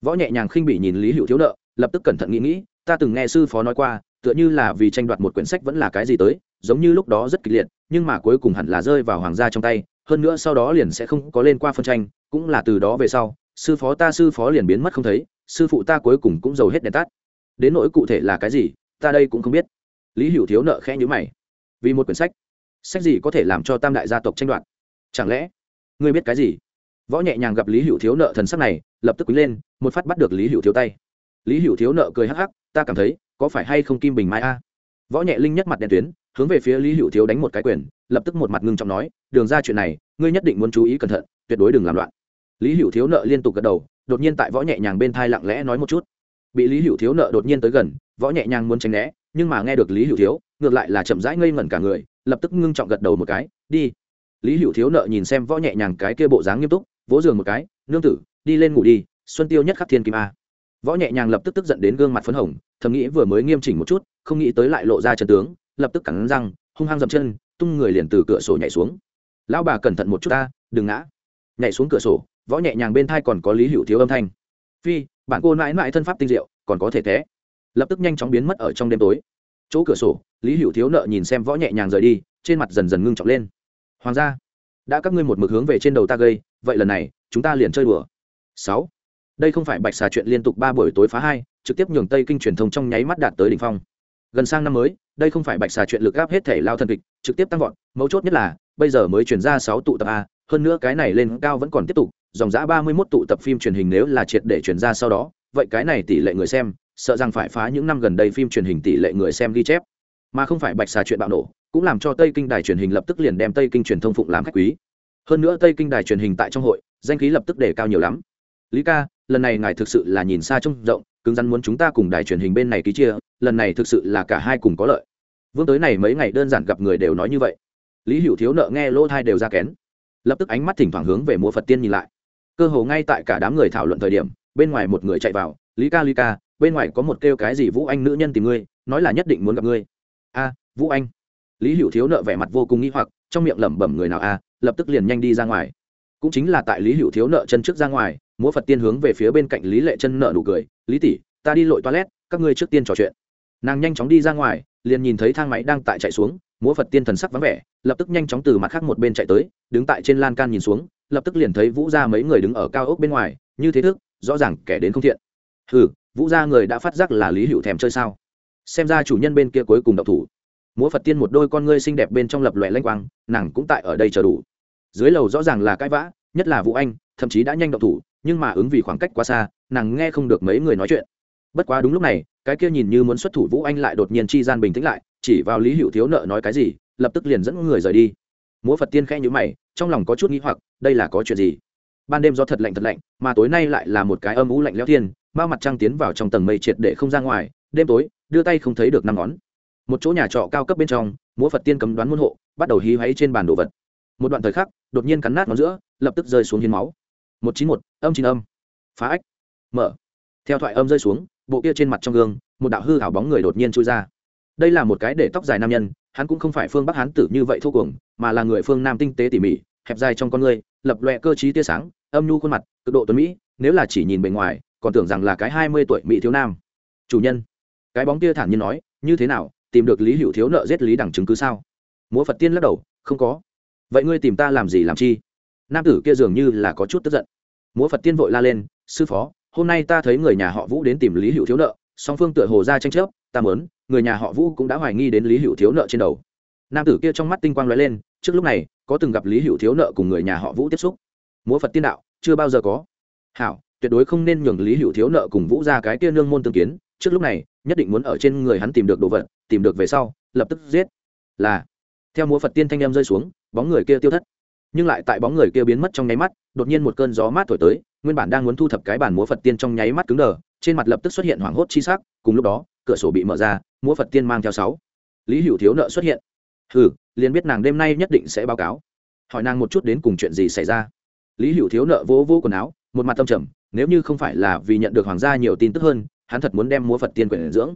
Võ nhẹ nhàng khinh bị nhìn lý hữu thiếu nợ, lập tức cẩn thận nghĩ nghĩ, ta từng nghe sư phó nói qua tựa như là vì tranh đoạt một quyển sách vẫn là cái gì tới, giống như lúc đó rất kịch liệt, nhưng mà cuối cùng hẳn là rơi vào hoàng gia trong tay, hơn nữa sau đó liền sẽ không có lên qua phân tranh, cũng là từ đó về sau, sư phó ta sư phó liền biến mất không thấy, sư phụ ta cuối cùng cũng giàu hết đèn tắt. Đến nỗi cụ thể là cái gì, ta đây cũng không biết. Lý hữu thiếu nợ khẽ nhữ mày. Vì một quyển sách sách gì có thể làm cho tam đại gia tộc tranh đoạt? Chẳng lẽ, ngươi biết cái gì? Võ nhẹ nhàng gặp lý hữu thiếu nợ thần sắc này, lập tức quý lên, một phát bắt được lý hữu thiếu tay. Lý hữu thiếu nợ cười hắc hắc, ta cảm thấy có phải hay không kim bình mai a? Võ nhẹ linh nhất mặt đen tuyến, hướng về phía lý hữu thiếu đánh một cái quyền, lập tức một mặt ngưng trọng nói, đường ra chuyện này, ngươi nhất định muốn chú ý cẩn thận, tuyệt đối đừng làm loạn. Lý hữu thiếu nợ liên tục gật đầu, đột nhiên tại võ nhẹ nhàng bên thai lặng lẽ nói một chút. Bị lý hữu thiếu nợ đột nhiên tới gần, võ nhẹ nhàng muốn tránh né, nhưng mà nghe được lý hữu thiếu, ngược lại là chậm rãi ngây ngẩn cả người, lập tức ngưng trọng gật đầu một cái, đi. Lý hữu thiếu nợ nhìn xem võ nhẹ nhàng cái kia bộ dáng nghiêm túc, vỗ giường một cái, nương tử, đi lên ngủ đi, xuân tiêu nhất khắc thiên kim a võ nhẹ nhàng lập tức tức giận đến gương mặt phấn hồng, thầm nghĩ vừa mới nghiêm chỉnh một chút, không nghĩ tới lại lộ ra chân tướng, lập tức cắn răng, hung hăng dậm chân, tung người liền từ cửa sổ nhảy xuống. Lão bà cẩn thận một chút ta, đừng ngã. Nhảy xuống cửa sổ, võ nhẹ nhàng bên thai còn có lý hữu thiếu âm thanh. Phi bạn cô mãi mãi thân pháp tinh diệu, còn có thể té lập tức nhanh chóng biến mất ở trong đêm tối. Chỗ cửa sổ, lý hữu thiếu nợ nhìn xem võ nhẹ nhàng rời đi, trên mặt dần dần ngưng trọng lên. Hoàng gia, đã các ngươi một mực hướng về trên đầu ta gây, vậy lần này, chúng ta liền chơi đùa. Sáu đây không phải bạch xà chuyện liên tục ba buổi tối phá hai, trực tiếp nhường tây kinh truyền thông trong nháy mắt đạt tới đỉnh phong. Gần sang năm mới, đây không phải bạch xà chuyện lực gáp hết thể lao thần kịch, trực tiếp tăng vọt, mấu chốt nhất là, bây giờ mới chuyển ra sáu tụ tập a, hơn nữa cái này lên cao vẫn còn tiếp tục, dòng giã ba mươi mốt tụ tập phim truyền hình nếu là triệt để chuyển ra sau đó, vậy cái này tỷ lệ người xem, sợ rằng phải phá những năm gần đây phim truyền hình tỷ lệ người xem ghi chép. Mà không phải bạch xà chuyện bạo nổ, cũng làm cho tây kinh đài truyền hình lập tức liền đem tây kinh truyền thông phụng làm khách quý. Hơn nữa tây kinh đài truyền hình tại trong hội, danh khí lập tức đề cao nhiều lắm lý ca, lần này ngài thực sự là nhìn xa trông rộng, cứng rắn muốn chúng ta cùng đài truyền hình bên này ký chia, lần này thực sự là cả hai cùng có lợi. Vương tới này mấy ngày đơn giản gặp người đều nói như vậy. Lý hữu thiếu nợ nghe lỗ thai đều ra kén. Lập tức ánh mắt thỉnh thoảng hướng về múa phật tiên nhìn lại. Cơ hồ ngay tại cả đám người thảo luận thời điểm, bên ngoài một người chạy vào, lý ca lý ca, bên ngoài có một kêu cái gì vũ anh nữ nhân tìm ngươi, nói là nhất định muốn gặp ngươi. A, vũ anh. Lý hữu thiếu nợ vẻ mặt vô cùng nghi hoặc, trong miệng lẩm bẩm người nào a, lập tức liền nhanh đi ra ngoài. Cũng chính là tại lý hữu thiếu nợ chân trước ra ngoài múa phật tiên hướng về phía bên cạnh lý lệ chân nợ nụ cười lý tỷ ta đi lội toilet các ngươi trước tiên trò chuyện nàng nhanh chóng đi ra ngoài liền nhìn thấy thang máy đang tại chạy xuống múa phật tiên thần sắc vắng vẻ lập tức nhanh chóng từ mặt khác một bên chạy tới đứng tại trên lan can nhìn xuống lập tức liền thấy vũ ra mấy người đứng ở cao ốc bên ngoài như thế thức rõ ràng kẻ đến không thiện Ừ, vũ ra người đã phát giác là lý hữu thèm chơi sao xem ra chủ nhân bên kia cuối cùng độc thủ múa phật tiên một đôi con ngươi xinh đẹp bên trong lập lòe lanh quang nàng cũng tại ở đây chờ đủ dưới lầu rõ ràng là cãi vã nhất là vũ anh thậm chí đã nhanh độc thủ nhưng mà ứng vì khoảng cách quá xa, nàng nghe không được mấy người nói chuyện. Bất quá đúng lúc này, cái kia nhìn như muốn xuất thủ vũ anh lại đột nhiên chi gian bình tĩnh lại, chỉ vào lý hữu thiếu nợ nói cái gì, lập tức liền dẫn người rời đi. Múa phật tiên khẽ nhữ mày, trong lòng có chút nghĩ hoặc, đây là có chuyện gì? Ban đêm do thật lạnh thật lạnh, mà tối nay lại là một cái âm ú lạnh lẽo thiên bao mặt trăng tiến vào trong tầng mây triệt để không ra ngoài, đêm tối, đưa tay không thấy được năm ngón. Một chỗ nhà trọ cao cấp bên trong, múa phật tiên cấm đoán môn hộ, bắt đầu hí hoáy trên bàn đồ vật. Một đoạn thời khắc, đột nhiên cắn nát ngón giữa, lập tức rơi xuống hiến máu một chín một, âm chín âm. Phá ách. Mở. Theo thoại âm rơi xuống, bộ kia trên mặt trong gương, một đạo hư hảo bóng người đột nhiên chui ra. Đây là một cái để tóc dài nam nhân, hắn cũng không phải phương bắc hán tử như vậy thô cuồng, mà là người phương nam tinh tế tỉ mỉ, hẹp dài trong con người, lập loẹ cơ t tia sáng, âm nhu khuôn mặt, cực độ tuấn mỹ, nếu là chỉ nhìn bề ngoài, còn tưởng rằng là cái hai mươi tuổi mỹ thiếu nam. Chủ nhân, cái bóng kia thản nhiên nói, như thế nào, tìm được lý hữu thiếu nợ giết lý đẳng chứng cứ sao? Múa phật tiên lắc đầu, không có. Vậy ngươi tìm ta làm gì làm chi? Nam tử kia dường như là có chút tức giận múa phật tiên vội la lên sư phó hôm nay ta thấy người nhà họ vũ đến tìm lý hữu thiếu nợ song phương tựa hồ ra tranh chấp ta mớn người nhà họ vũ cũng đã hoài nghi đến lý hữu thiếu nợ trên đầu nam tử kia trong mắt tinh quang lóe lên trước lúc này có từng gặp lý hữu thiếu nợ cùng người nhà họ vũ tiếp xúc múa phật tiên đạo chưa bao giờ có hảo tuyệt đối không nên nhường lý hữu thiếu nợ cùng vũ ra cái kia nương môn tương kiến trước lúc này nhất định muốn ở trên người hắn tìm được đồ vật tìm được về sau lập tức giết là theo múa phật tiên thanh em rơi xuống bóng người kia tiêu thất nhưng lại tại bóng người kia biến mất trong nháy mắt, đột nhiên một cơn gió mát thổi tới, nguyên bản đang muốn thu thập cái bản múa phật tiên trong nháy mắt cứng đờ, trên mặt lập tức xuất hiện hoảng hốt chi sắc, cùng lúc đó, cửa sổ bị mở ra, múa phật tiên mang theo sáu. Lý hữu thiếu nợ xuất hiện. Hừ, liền biết nàng đêm nay nhất định sẽ báo cáo. Hỏi nàng một chút đến cùng chuyện gì xảy ra. Lý hữu thiếu nợ vỗ vỗ quần áo, một mặt tâm trầm, nếu như không phải là vì nhận được hoàng gia nhiều tin tức hơn, hắn thật muốn đem múa phật tiên quyển dưỡng.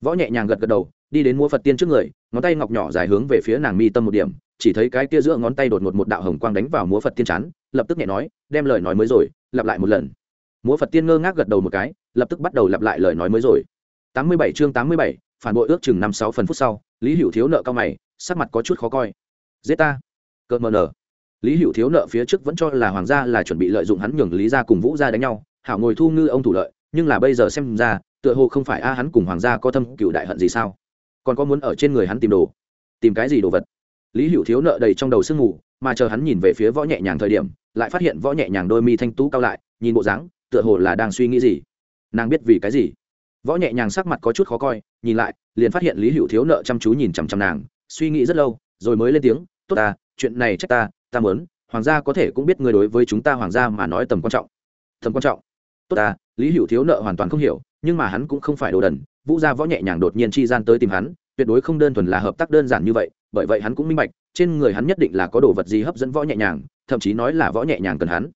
Võ nhẹ nhàng gật gật đầu đi đến múa phật tiên trước người ngón tay ngọc nhỏ dài hướng về phía nàng mi tâm một điểm chỉ thấy cái kia giữa ngón tay đột ngột một đạo hồng quang đánh vào múa phật tiên chắn, lập tức nhẹ nói đem lời nói mới rồi lặp lại một lần. Múa phật tiên ngơ ngác gật đầu một cái lập tức bắt đầu lặp lại lời nói mới rồi. Tám mươi bảy chương tám mươi bảy phản bội ước chừng năm sáu phần phút sau lý hữu thiếu nợ cao mày sắc mặt có chút khó coi. Giết ta. Cợt mờ nở. Lý hữu thiếu nợ phía trước vẫn cho là hoàng gia là chuẩn bị lợi dụng hắn nhường lý gia cùng vũ gia đánh nhau hảo ngồi thu ngư ông thủ lợi nhưng là bây giờ xem ra tựa hồ không phải a hắn cùng hoàng gia có thâm cựu đại hận gì sao? Còn có muốn ở trên người hắn tìm đồ, tìm cái gì đồ vật? Lý hữu thiếu nợ đầy trong đầu sương mù, mà chờ hắn nhìn về phía võ nhẹ nhàng thời điểm, lại phát hiện võ nhẹ nhàng đôi mi thanh tú cao lại, nhìn bộ dáng, tựa hồ là đang suy nghĩ gì. Nàng biết vì cái gì? Võ nhẹ nhàng sắc mặt có chút khó coi, nhìn lại, liền phát hiện lý hữu thiếu nợ chăm chú nhìn chằm chằm nàng, suy nghĩ rất lâu, rồi mới lên tiếng, tốt ta, chuyện này trách ta ta mớn hoàng gia có thể cũng biết người đối với chúng ta hoàng gia mà nói tầm quan trọng. Tầm quan trọng? Tốt ta, lý hữu thiếu nợ hoàn toàn không hiểu, nhưng mà hắn cũng không phải đồ đần. Vũ gia võ nhẹ nhàng đột nhiên chi gian tới tìm hắn tuyệt đối không đơn thuần là hợp tác đơn giản như vậy, bởi vậy hắn cũng minh bạch, trên người hắn nhất định là có đồ vật gì hấp dẫn võ nhẹ nhàng, thậm chí nói là võ nhẹ nhàng cần hắn.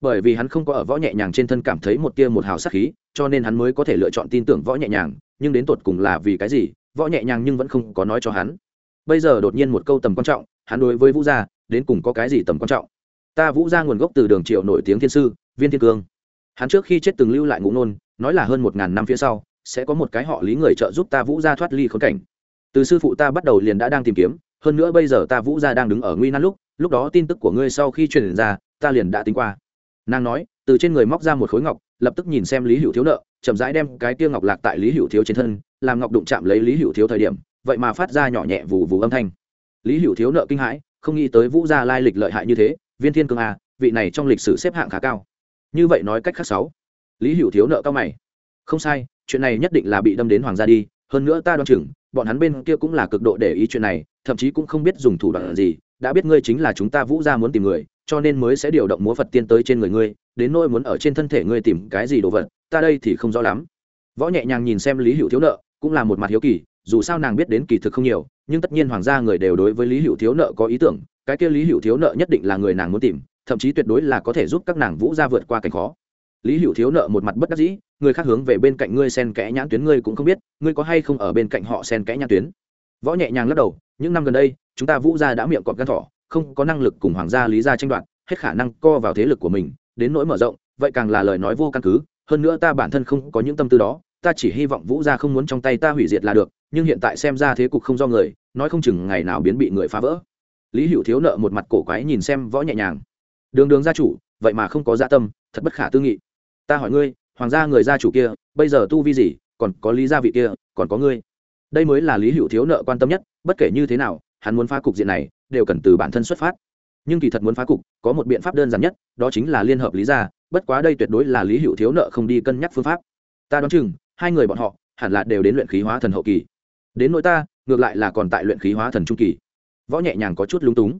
Bởi vì hắn không có ở võ nhẹ nhàng trên thân cảm thấy một tia một hào sắc khí, cho nên hắn mới có thể lựa chọn tin tưởng võ nhẹ nhàng, nhưng đến tột cùng là vì cái gì, võ nhẹ nhàng nhưng vẫn không có nói cho hắn. Bây giờ đột nhiên một câu tầm quan trọng, hắn đối với vũ gia, đến cùng có cái gì tầm quan trọng? Ta vũ gia nguồn gốc từ đường triệu nổi tiếng thiên sư, viên thiên cương. Hắn trước khi chết từng lưu lại ngụ nôn nói là hơn một ngàn năm phía sau, sẽ có một cái họ lý người trợ giúp ta vũ gia thoát ly khốn cảnh từ sư phụ ta bắt đầu liền đã đang tìm kiếm, hơn nữa bây giờ ta vũ gia đang đứng ở nguy nan lúc lúc đó tin tức của ngươi sau khi truyền ra, ta liền đã tính qua. Nàng nói, từ trên người móc ra một khối ngọc, lập tức nhìn xem lý hữu thiếu nợ, chậm rãi đem cái tia ngọc lạc tại lý hữu thiếu trên thân, làm ngọc đụng chạm lấy lý hữu thiếu thời điểm, vậy mà phát ra nhỏ nhẹ vù vù âm thanh. Lý hữu thiếu nợ kinh hãi, không nghĩ tới vũ gia lai lịch lợi hại như thế, viên thiên cương a à, vị này trong lịch sử xếp hạng khá cao. Như vậy nói cách khác sáu. Lý hữu thiếu nợ cao mày. Không sai, chuyện này nhất định là bị đâm đến hoàng gia đi, hơn nữa ta đoán chừng bọn hắn bên kia cũng là cực độ để ý chuyện này, thậm chí cũng không biết dùng thủ đoạn gì, đã biết ngươi chính là chúng ta vũ gia muốn tìm người, cho nên mới sẽ điều động múa phật tiên tới trên người ngươi, đến nỗi muốn ở trên thân thể ngươi tìm cái gì đồ vật, ta đây thì không rõ lắm. Võ nhẹ nhàng nhìn xem lý hữu thiếu nợ, cũng là một mặt hiếu kỳ, dù sao nàng biết đến kỳ thực không nhiều, nhưng tất nhiên hoàng gia người đều đối với lý hữu thiếu nợ có ý tưởng, cái kia lý hữu thiếu nợ nhất định là người nàng muốn tìm, thậm chí tuyệt đối là có thể giúp các nàng vũ gia vượt qua cảnh khó lý hữu thiếu nợ một mặt bất đắc dĩ, người khác hướng về bên cạnh ngươi sen kẽ nhãn tuyến ngươi cũng không biết, ngươi có hay không ở bên cạnh họ sen kẽ nhãn tuyến? Võ nhẹ nhàng lắc đầu, những năm gần đây, chúng ta vũ gia đã miệng cọp gan thỏ, không có năng lực cùng hoàng gia lý gia tranh đoạt, hết khả năng co vào thế lực của mình, đến nỗi mở rộng, vậy càng là lời nói vô căn cứ, hơn nữa ta bản thân không có những tâm tư đó, ta chỉ hy vọng vũ gia không muốn trong tay ta hủy diệt là được, nhưng hiện tại xem ra thế cục không do người, nói không chừng ngày nào biến bị người phá vỡ. Lý hữu thiếu nợ một mặt cổ quái nhìn xem võ nhẹ nhàng. Đường đường gia chủ, vậy mà không có dạ tâm, thật bất khả tư nghị ta hỏi ngươi, hoàng gia người gia chủ kia, bây giờ tu vi gì, còn có lý gia vị kia, còn có ngươi. Đây mới là lý hữu thiếu nợ quan tâm nhất, bất kể như thế nào, hắn muốn phá cục diện này, đều cần từ bản thân xuất phát. Nhưng kỳ thật muốn phá cục, có một biện pháp đơn giản nhất, đó chính là liên hợp lý gia, bất quá đây tuyệt đối là lý hữu thiếu nợ không đi cân nhắc phương pháp. Ta đoán chừng, hai người bọn họ, hẳn là đều đến luyện khí hóa thần hậu kỳ. Đến nỗi ta, ngược lại là còn tại luyện khí hóa thần trung kỳ. Võ nhẹ nhàng có chút lúng túng.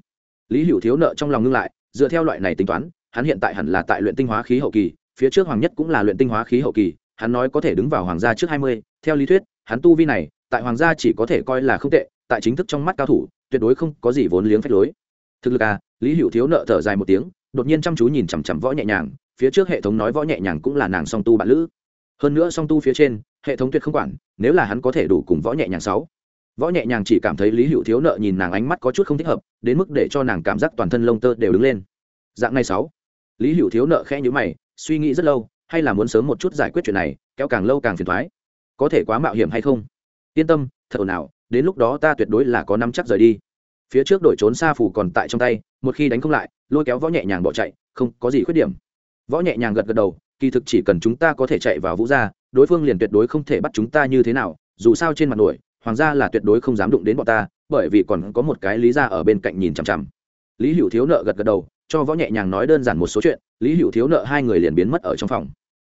Lý hữu thiếu nợ trong lòng ngưng lại, dựa theo loại này tính toán, hắn hiện tại hẳn là tại luyện tinh hóa khí hậu kỳ phía trước hoàng nhất cũng là luyện tinh hóa khí hậu kỳ, hắn nói có thể đứng vào hoàng gia trước hai mươi, theo lý thuyết, hắn tu vi này, tại hoàng gia chỉ có thể coi là không tệ, tại chính thức trong mắt cao thủ, tuyệt đối không có gì vốn liếng phép lối. Thực lực à lý hữu thiếu nợ thở dài một tiếng, đột nhiên chăm chú nhìn chằm chằm võ nhẹ nhàng, phía trước hệ thống nói võ nhẹ nhàng cũng là nàng song tu bạn lữ. Hơn nữa song tu phía trên, hệ thống tuyệt không quản, nếu là hắn có thể đủ cùng võ nhẹ nhàng sáu. Võ nhẹ nhàng chỉ cảm thấy lý hữu thiếu nợ nhìn nàng ánh mắt có chút không thích hợp, đến mức để cho nàng cảm giác toàn thân lông tơ đều đứng lên. Dạng này sáu. Lý hữu thiếu nợ khẽ nhữ mày suy nghĩ rất lâu, hay là muốn sớm một chút giải quyết chuyện này, kéo càng lâu càng phiền thoái. Có thể quá mạo hiểm hay không? Yên tâm thật ồn ào đến lúc đó ta tuyệt đối là có nắm chắc rời đi. Phía trước đội trốn xa phủ còn tại trong tay, một khi đánh không lại, lôi kéo võ nhẹ nhàng bỏ chạy, không có gì khuyết điểm. Võ nhẹ nhàng gật gật đầu, kỳ thực chỉ cần chúng ta có thể chạy vào vũ gia, đối phương liền tuyệt đối không thể bắt chúng ta như thế nào, dù sao trên mặt nổi, hoàng gia là tuyệt đối không dám đụng đến bọn ta, bởi vì còn có một cái lý gia ở bên cạnh nhìn chằm chằm. Lý hữu thiếu nợ gật gật đầu cho võ nhẹ nhàng nói đơn giản một số chuyện, lý hữu thiếu nợ hai người liền biến mất ở trong phòng.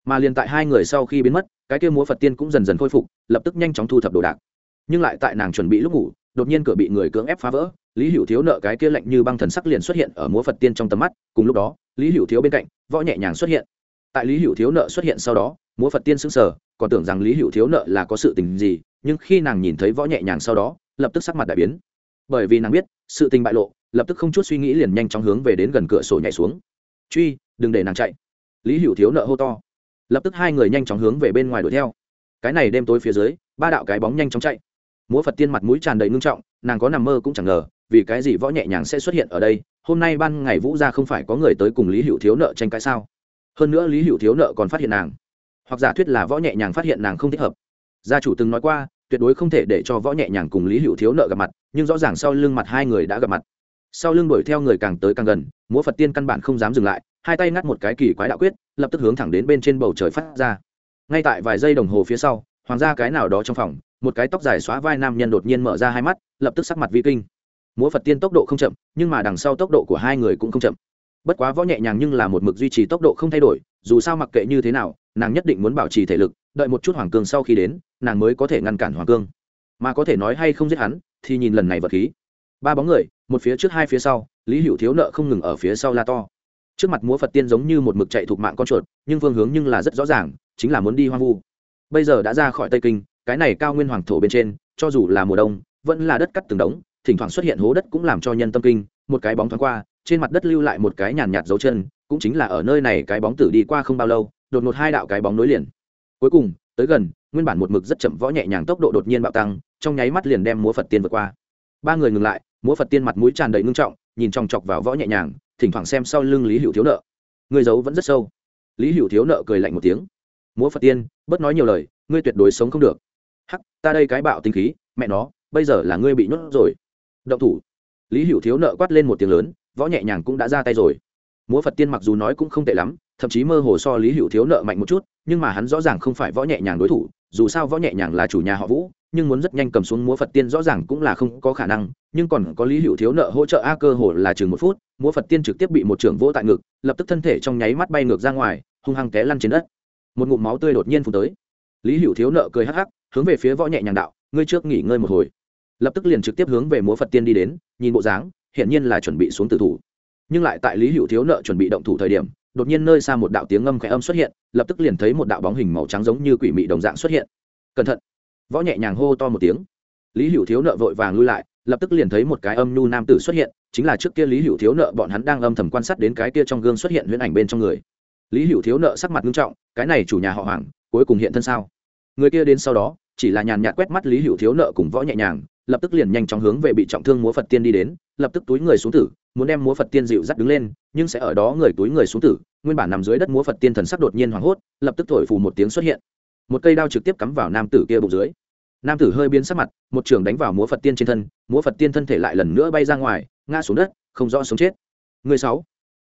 Mà liền tại hai người sau khi biến mất, cái kia múa phật tiên cũng dần dần khôi phục, lập tức nhanh chóng thu thập đồ đạc. Nhưng lại tại nàng chuẩn bị lúc ngủ, đột nhiên cửa bị người cưỡng ép phá vỡ, lý hữu thiếu nợ cái kia lạnh như băng thần sắc liền xuất hiện ở múa phật tiên trong tầm mắt, cùng lúc đó, lý hữu thiếu bên cạnh, võ nhẹ nhàng xuất hiện. Tại lý hữu thiếu nợ xuất hiện sau đó, múa phật tiên sững sờ, còn tưởng rằng lý hữu thiếu nợ là có sự tình gì, nhưng khi nàng nhìn thấy võ nhẹ nhàng sau đó, lập tức sắc mặt đại biến. Bởi vì nàng biết, sự tình bại lộ lập tức không chút suy nghĩ liền nhanh chóng hướng về đến gần cửa sổ nhảy xuống. Truy, đừng để nàng chạy. Lý hữu thiếu nợ hô to. Lập tức hai người nhanh chóng hướng về bên ngoài đuổi theo. Cái này đêm tối phía dưới, ba đạo cái bóng nhanh chóng chạy. Múa phật tiên mặt mũi tràn đầy ngưng trọng, nàng có nằm mơ cũng chẳng ngờ, vì cái gì võ nhẹ nhàng sẽ xuất hiện ở đây, hôm nay ban ngày vũ ra không phải có người tới cùng lý hữu thiếu nợ tranh cãi sao? Hơn nữa lý hữu thiếu nợ còn phát hiện nàng. Hoặc giả thuyết là võ nhẹ nhàng phát hiện nàng không thích hợp. Gia chủ từng nói qua, tuyệt đối không thể để cho võ nhẹ nhàng cùng lý hữu thiếu nợ gặp mặt, nhưng rõ ràng sau lưng mặt hai người đã gặp mặt sau lưng đuổi theo người càng tới càng gần, múa phật tiên căn bản không dám dừng lại, hai tay ngắt một cái kỳ quái đạo quyết, lập tức hướng thẳng đến bên trên bầu trời phát ra. Ngay tại vài giây đồng hồ phía sau, hoàng gia cái nào đó trong phòng, một cái tóc dài xóa vai nam nhân đột nhiên mở ra hai mắt, lập tức sắc mặt vi kinh. Múa phật tiên tốc độ không chậm, nhưng mà đằng sau tốc độ của hai người cũng không chậm. Bất quá võ nhẹ nhàng nhưng là một mực duy trì tốc độ không thay đổi, dù sao mặc kệ như thế nào, nàng nhất định muốn bảo trì thể lực, đợi một chút hoàng cương sau khi đến, nàng mới có thể ngăn cản hoàng cương. Mà có thể nói hay không giết hắn, thì nhìn lần này vật khí ba bóng người, một phía trước hai phía sau, lý hữu thiếu nợ không ngừng ở phía sau la to. Trước mặt múa phật tiên giống như một mực chạy thuộc mạng con chuột, nhưng phương hướng nhưng là rất rõ ràng, chính là muốn đi hoang vu. Bây giờ đã ra khỏi tây kinh, cái này cao nguyên hoàng thổ bên trên, cho dù là mùa đông, vẫn là đất cắt từng đống, thỉnh thoảng xuất hiện hố đất cũng làm cho nhân tâm kinh, một cái bóng thoáng qua, trên mặt đất lưu lại một cái nhàn nhạt dấu chân, cũng chính là ở nơi này cái bóng tử đi qua không bao lâu, đột ngột hai đạo cái bóng nối liền. Cuối cùng, tới gần, nguyên bản một mực rất chậm võ nhẹ nhàng tốc độ đột nhiên bạo tăng, trong nháy mắt liền đem múa phật tiên vượt qua. Ba người ngừng lại múa phật tiên mặt mũi tràn đầy ngưng trọng, nhìn chòng chọc vào võ nhẹ nhàng, thỉnh thoảng xem sau lưng lý hữu thiếu nợ. Người giấu vẫn rất sâu. Lý hữu thiếu nợ cười lạnh một tiếng. Múa phật tiên, bớt nói nhiều lời, ngươi tuyệt đối sống không được. Hắc, ta đây cái bạo tinh khí, mẹ nó, bây giờ là ngươi bị nhốt rồi. Động thủ. Lý hữu thiếu nợ quát lên một tiếng lớn, võ nhẹ nhàng cũng đã ra tay rồi. Múa phật tiên mặc dù nói cũng không tệ lắm, thậm chí mơ hồ so lý hữu thiếu nợ mạnh một chút, nhưng mà hắn rõ ràng không phải võ nhẹ nhàng đối thủ, dù sao võ nhẹ nhàng là chủ nhà họ vũ nhưng muốn rất nhanh cầm xuống múa phật tiên rõ ràng cũng là không có khả năng, nhưng còn có lý hữu thiếu nợ hỗ trợ a cơ hồ là chừng một phút, múa phật tiên trực tiếp bị một trưởng vỗ tại ngực, lập tức thân thể trong nháy mắt bay ngược ra ngoài, hung hăng té lăn trên đất. Một ngụm máu tươi đột nhiên phun tới. Lý hữu thiếu nợ cười hắc hắc, hướng về phía võ nhẹ nhàng đạo, ngươi trước nghỉ ngơi một hồi. Lập tức liền trực tiếp hướng về múa phật tiên đi đến, nhìn bộ dáng, hiển nhiên là chuẩn bị xuống tử thủ. Nhưng lại tại lý hữu thiếu nợ chuẩn bị động thủ thời điểm, đột nhiên nơi xa một đạo tiếng ngâm khẽ âm xuất hiện, lập tức liền thấy một đạo bóng hình màu trắng giống như quỷ mị đồng dạng xuất hiện. Cẩn thận võ nhẹ nhàng hô to một tiếng. Lý hữu thiếu nợ vội vàng lui lại, lập tức liền thấy một cái âm nhu nam tử xuất hiện, chính là trước kia lý hữu thiếu nợ bọn hắn đang âm thầm quan sát đến cái kia trong gương xuất hiện huyễn ảnh bên trong người. Lý hữu thiếu nợ sắc mặt nghiêm trọng, cái này chủ nhà họ hoàng, cuối cùng hiện thân sao? Người kia đến sau đó, chỉ là nhàn nhạt quét mắt lý hữu thiếu nợ cùng võ nhẹ nhàng, lập tức liền nhanh chóng hướng về bị trọng thương múa phật tiên đi đến, lập tức túi người xuống tử, muốn đem múa phật tiên dịu dắt đứng lên, nhưng sẽ ở đó người túi người xuống tử, nguyên bản nằm dưới đất múa phật tiên thần sắc đột nhiên hoảng hốt, lập tức thổi phù một tiếng xuất hiện. Một cây đao trực tiếp cắm vào nam tử kia bụng dưới nam tử hơi biến sắc mặt một trường đánh vào múa phật tiên trên thân múa phật tiên thân thể lại lần nữa bay ra ngoài ngã xuống đất không rõ sống chết. Người sáu.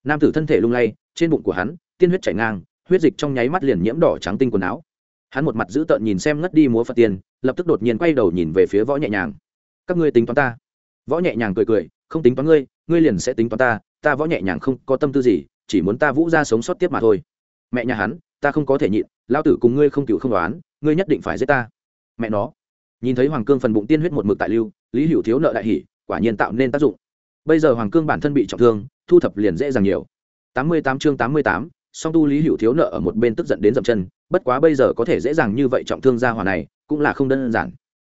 Nam tử thân thể lung lay trên bụng của hắn tiên huyết chảy ngang huyết dịch trong nháy mắt liền nhiễm đỏ trắng tinh quần áo. Hắn một mặt dữ tợn nhìn xem ngất đi múa phật tiên, lập tức đột nhiên quay đầu nhìn về phía võ nhẹ nhàng. Các ngươi tính toán ta. Võ nhẹ nhàng cười cười không tính toán ngươi ngươi liền sẽ tính toán ta ta võ nhẹ nhàng không có tâm tư gì chỉ muốn ta vũ ra sống sót tiếp mà thôi. Mẹ nhà hắn ta không có thể nhịn lao tử cùng ngươi không cựu không đoán ngươi nhất định phải giết ta. Mẹ nó nhìn thấy hoàng cương phần bụng tiên huyết một mực tại lưu, lý hữu thiếu nợ đại hỷ quả nhiên tạo nên tác dụng. Bây giờ hoàng cương bản thân bị trọng thương, thu thập liền dễ dàng nhiều. Tám mươi tám chương tám mươi tám, song tu lý hữu thiếu nợ ở một bên tức giận đến dậm chân, bất quá bây giờ có thể dễ dàng như vậy trọng thương ra hòa này, cũng là không đơn giản.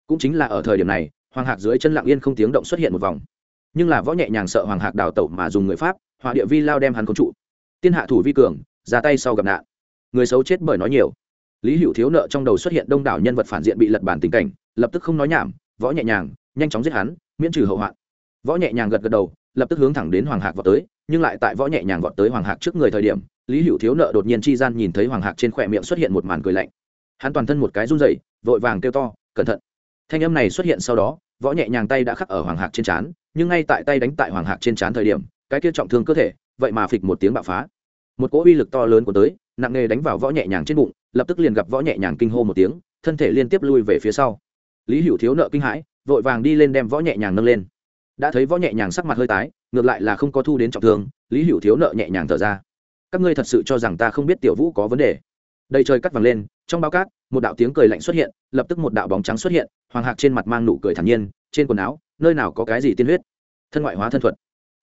Cũng chính là ở thời điểm này, hoàng hạc dưới chân lặng yên không tiếng động xuất hiện một vòng. Nhưng là võ nhẹ nhàng sợ hoàng hạc đào tẩu mà dùng người pháp hỏa địa vi lao đem hắn khống trụ. Tiên hạ thủ vi cường, ra tay sau gặp nạn. Người xấu chết bởi nói nhiều. Lý hữu thiếu nợ trong đầu xuất hiện đông đảo nhân vật phản diện bị lật bản tình cảnh lập tức không nói nhảm, võ nhẹ nhàng, nhanh chóng giết hắn, miễn trừ hậu hoạn. Võ nhẹ nhàng gật gật đầu, lập tức hướng thẳng đến hoàng hạc vọt tới, nhưng lại tại võ nhẹ nhàng vọt tới hoàng hạc trước người thời điểm, lý hữu thiếu nợ đột nhiên chi gian nhìn thấy hoàng hạc trên khỏe miệng xuất hiện một màn cười lạnh. Hắn toàn thân một cái run rẩy, vội vàng kêu to, cẩn thận! Thanh âm này xuất hiện sau đó, võ nhẹ nhàng tay đã khắc ở hoàng hạc trên trán, nhưng ngay tại tay đánh tại hoàng hạc trên trán thời điểm, cái kia trọng thương cơ thể, vậy mà phịch một tiếng bạo phá. Một cỗ uy lực to lớn của tới, nặng nề đánh vào võ nhẹ nhàng trên bụng, lập tức liền gặp võ nhẹ nhàng kinh hô một tiếng, thân thể liên tiếp lui về phía sau lý hữu thiếu nợ kinh hãi, vội vàng đi lên đem võ nhẹ nhàng nâng lên. Đã thấy võ nhẹ nhàng sắc mặt hơi tái, ngược lại là không có thu đến trọng thương, lý hữu thiếu nợ nhẹ nhàng thở ra. Các ngươi thật sự cho rằng ta không biết tiểu vũ có vấn đề? Đầy trời cắt vàng lên, trong bao cát, một đạo tiếng cười lạnh xuất hiện, lập tức một đạo bóng trắng xuất hiện, hoàng hạc trên mặt mang nụ cười thản nhiên, trên quần áo, nơi nào có cái gì tiên huyết. Thân ngoại hóa thân thuật.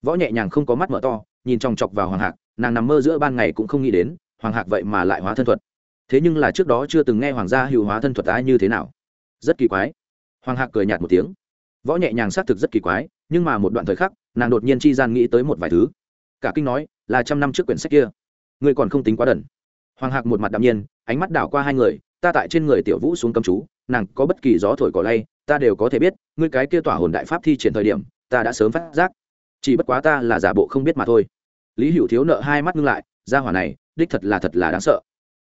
Võ nhẹ nhàng không có mắt mở to, nhìn chòng chọc vào hoàng hạc, nàng nằm mơ giữa ban ngày cũng không nghĩ đến, hoàng hạc vậy mà lại hóa thân thuật. Thế nhưng là trước đó chưa từng nghe hoàng gia hữu hóa thân thuật ai như thế nào rất kỳ quái. Hoàng hạc cười nhạt một tiếng. Võ nhẹ nhàng xác thực rất kỳ quái, nhưng mà một đoạn thời khắc, nàng đột nhiên chi gian nghĩ tới một vài thứ. Cả kinh nói, là trăm năm trước quyển sách kia. Ngươi còn không tính quá đần. Hoàng hạc một mặt đạm nhiên, ánh mắt đảo qua hai người, ta tại trên người tiểu vũ xuống cầm chú, nàng có bất kỳ gió thổi cỏ lay, ta đều có thể biết, ngươi cái kia tỏa hồn đại pháp thi triển thời điểm, ta đã sớm phát giác. Chỉ bất quá ta là giả bộ không biết mà thôi. Lý hữu thiếu nợ hai mắt ngưng lại ra hỏa này, đích thật là thật là đáng sợ.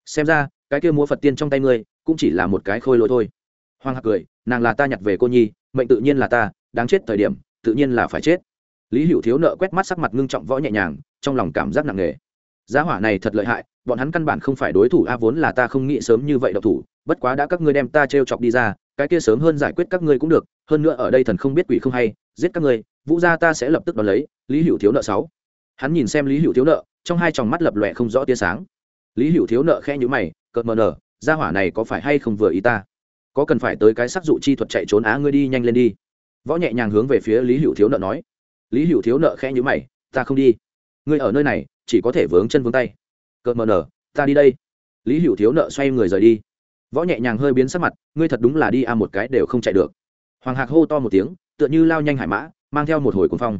Xem ra, cái kia múa phật tiên trong tay ngươi, cũng chỉ là một cái khôi lỗi thôi hoàng hạc cười, nàng là ta nhặt về cô nhi, mệnh tự nhiên là ta, đáng chết thời điểm, tự nhiên là phải chết. Lý hữu thiếu nợ quét mắt sắc mặt ngưng trọng võ nhẹ nhàng, trong lòng cảm giác nặng nề. Giá hỏa này thật lợi hại, bọn hắn căn bản không phải đối thủ, a, vốn là ta không nghĩ sớm như vậy độc thủ, bất quá đã các ngươi đem ta t r e o chọc đi ra, cái kia sớm hơn giải quyết các ngươi cũng được, hơn nữa ở đây thần không biết quỷ không hay, giết các ngươi, vũ gia ta sẽ lập tức đón lấy, lý hữu thiếu nợ sáu. Hắn nhìn xem lý hữu thiếu nợ, trong hai tròng mắt lập lòe không rõ tia sáng. Lý hữu thiếu nợ khe nhữ mày, cợt mờ nở, gia hỏa này có phải hay không vừa ý ta? Có cần phải tới cái sắc dụ chi thuật chạy trốn á ngươi đi nhanh lên đi. Võ nhẹ nhàng hướng về phía lý hữu thiếu nợ nói. Lý hữu thiếu nợ khẽ nhữ mày, ta không đi. Ngươi ở nơi này, chỉ có thể vướng chân vướng tay. Cợt mờ nở, ta đi đây. Lý hữu thiếu nợ xoay người rời đi. Võ nhẹ nhàng hơi biến sắc mặt, ngươi thật đúng là đi a, một cái đều không chạy được. Hoàng hạc hô to một tiếng, tựa như lao nhanh hải mã, mang theo một hồi cuồng phong.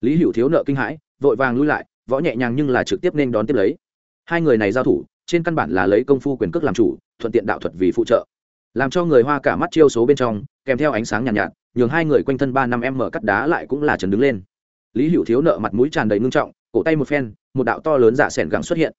Lý hữu thiếu nợ kinh hãi, vội vàng lui lại, võ nhẹ nhàng nhưng là trực tiếp nên đón tiếp lấy. Hai người này giao thủ, trên căn bản là lấy công phu quyền cước làm chủ, thuận tiện đạo thuật vì phụ trợ làm cho người hoa cả mắt chiêu số bên trong kèm theo ánh sáng nhàn nhạt, nhạt nhường hai người quanh thân ba năm em mở cắt đá lại cũng là trần đứng lên. Lý hữu thiếu nợ mặt mũi tràn đầy ngưng trọng cổ tay một phen một đạo to lớn dạ sẻn gẳng xuất hiện.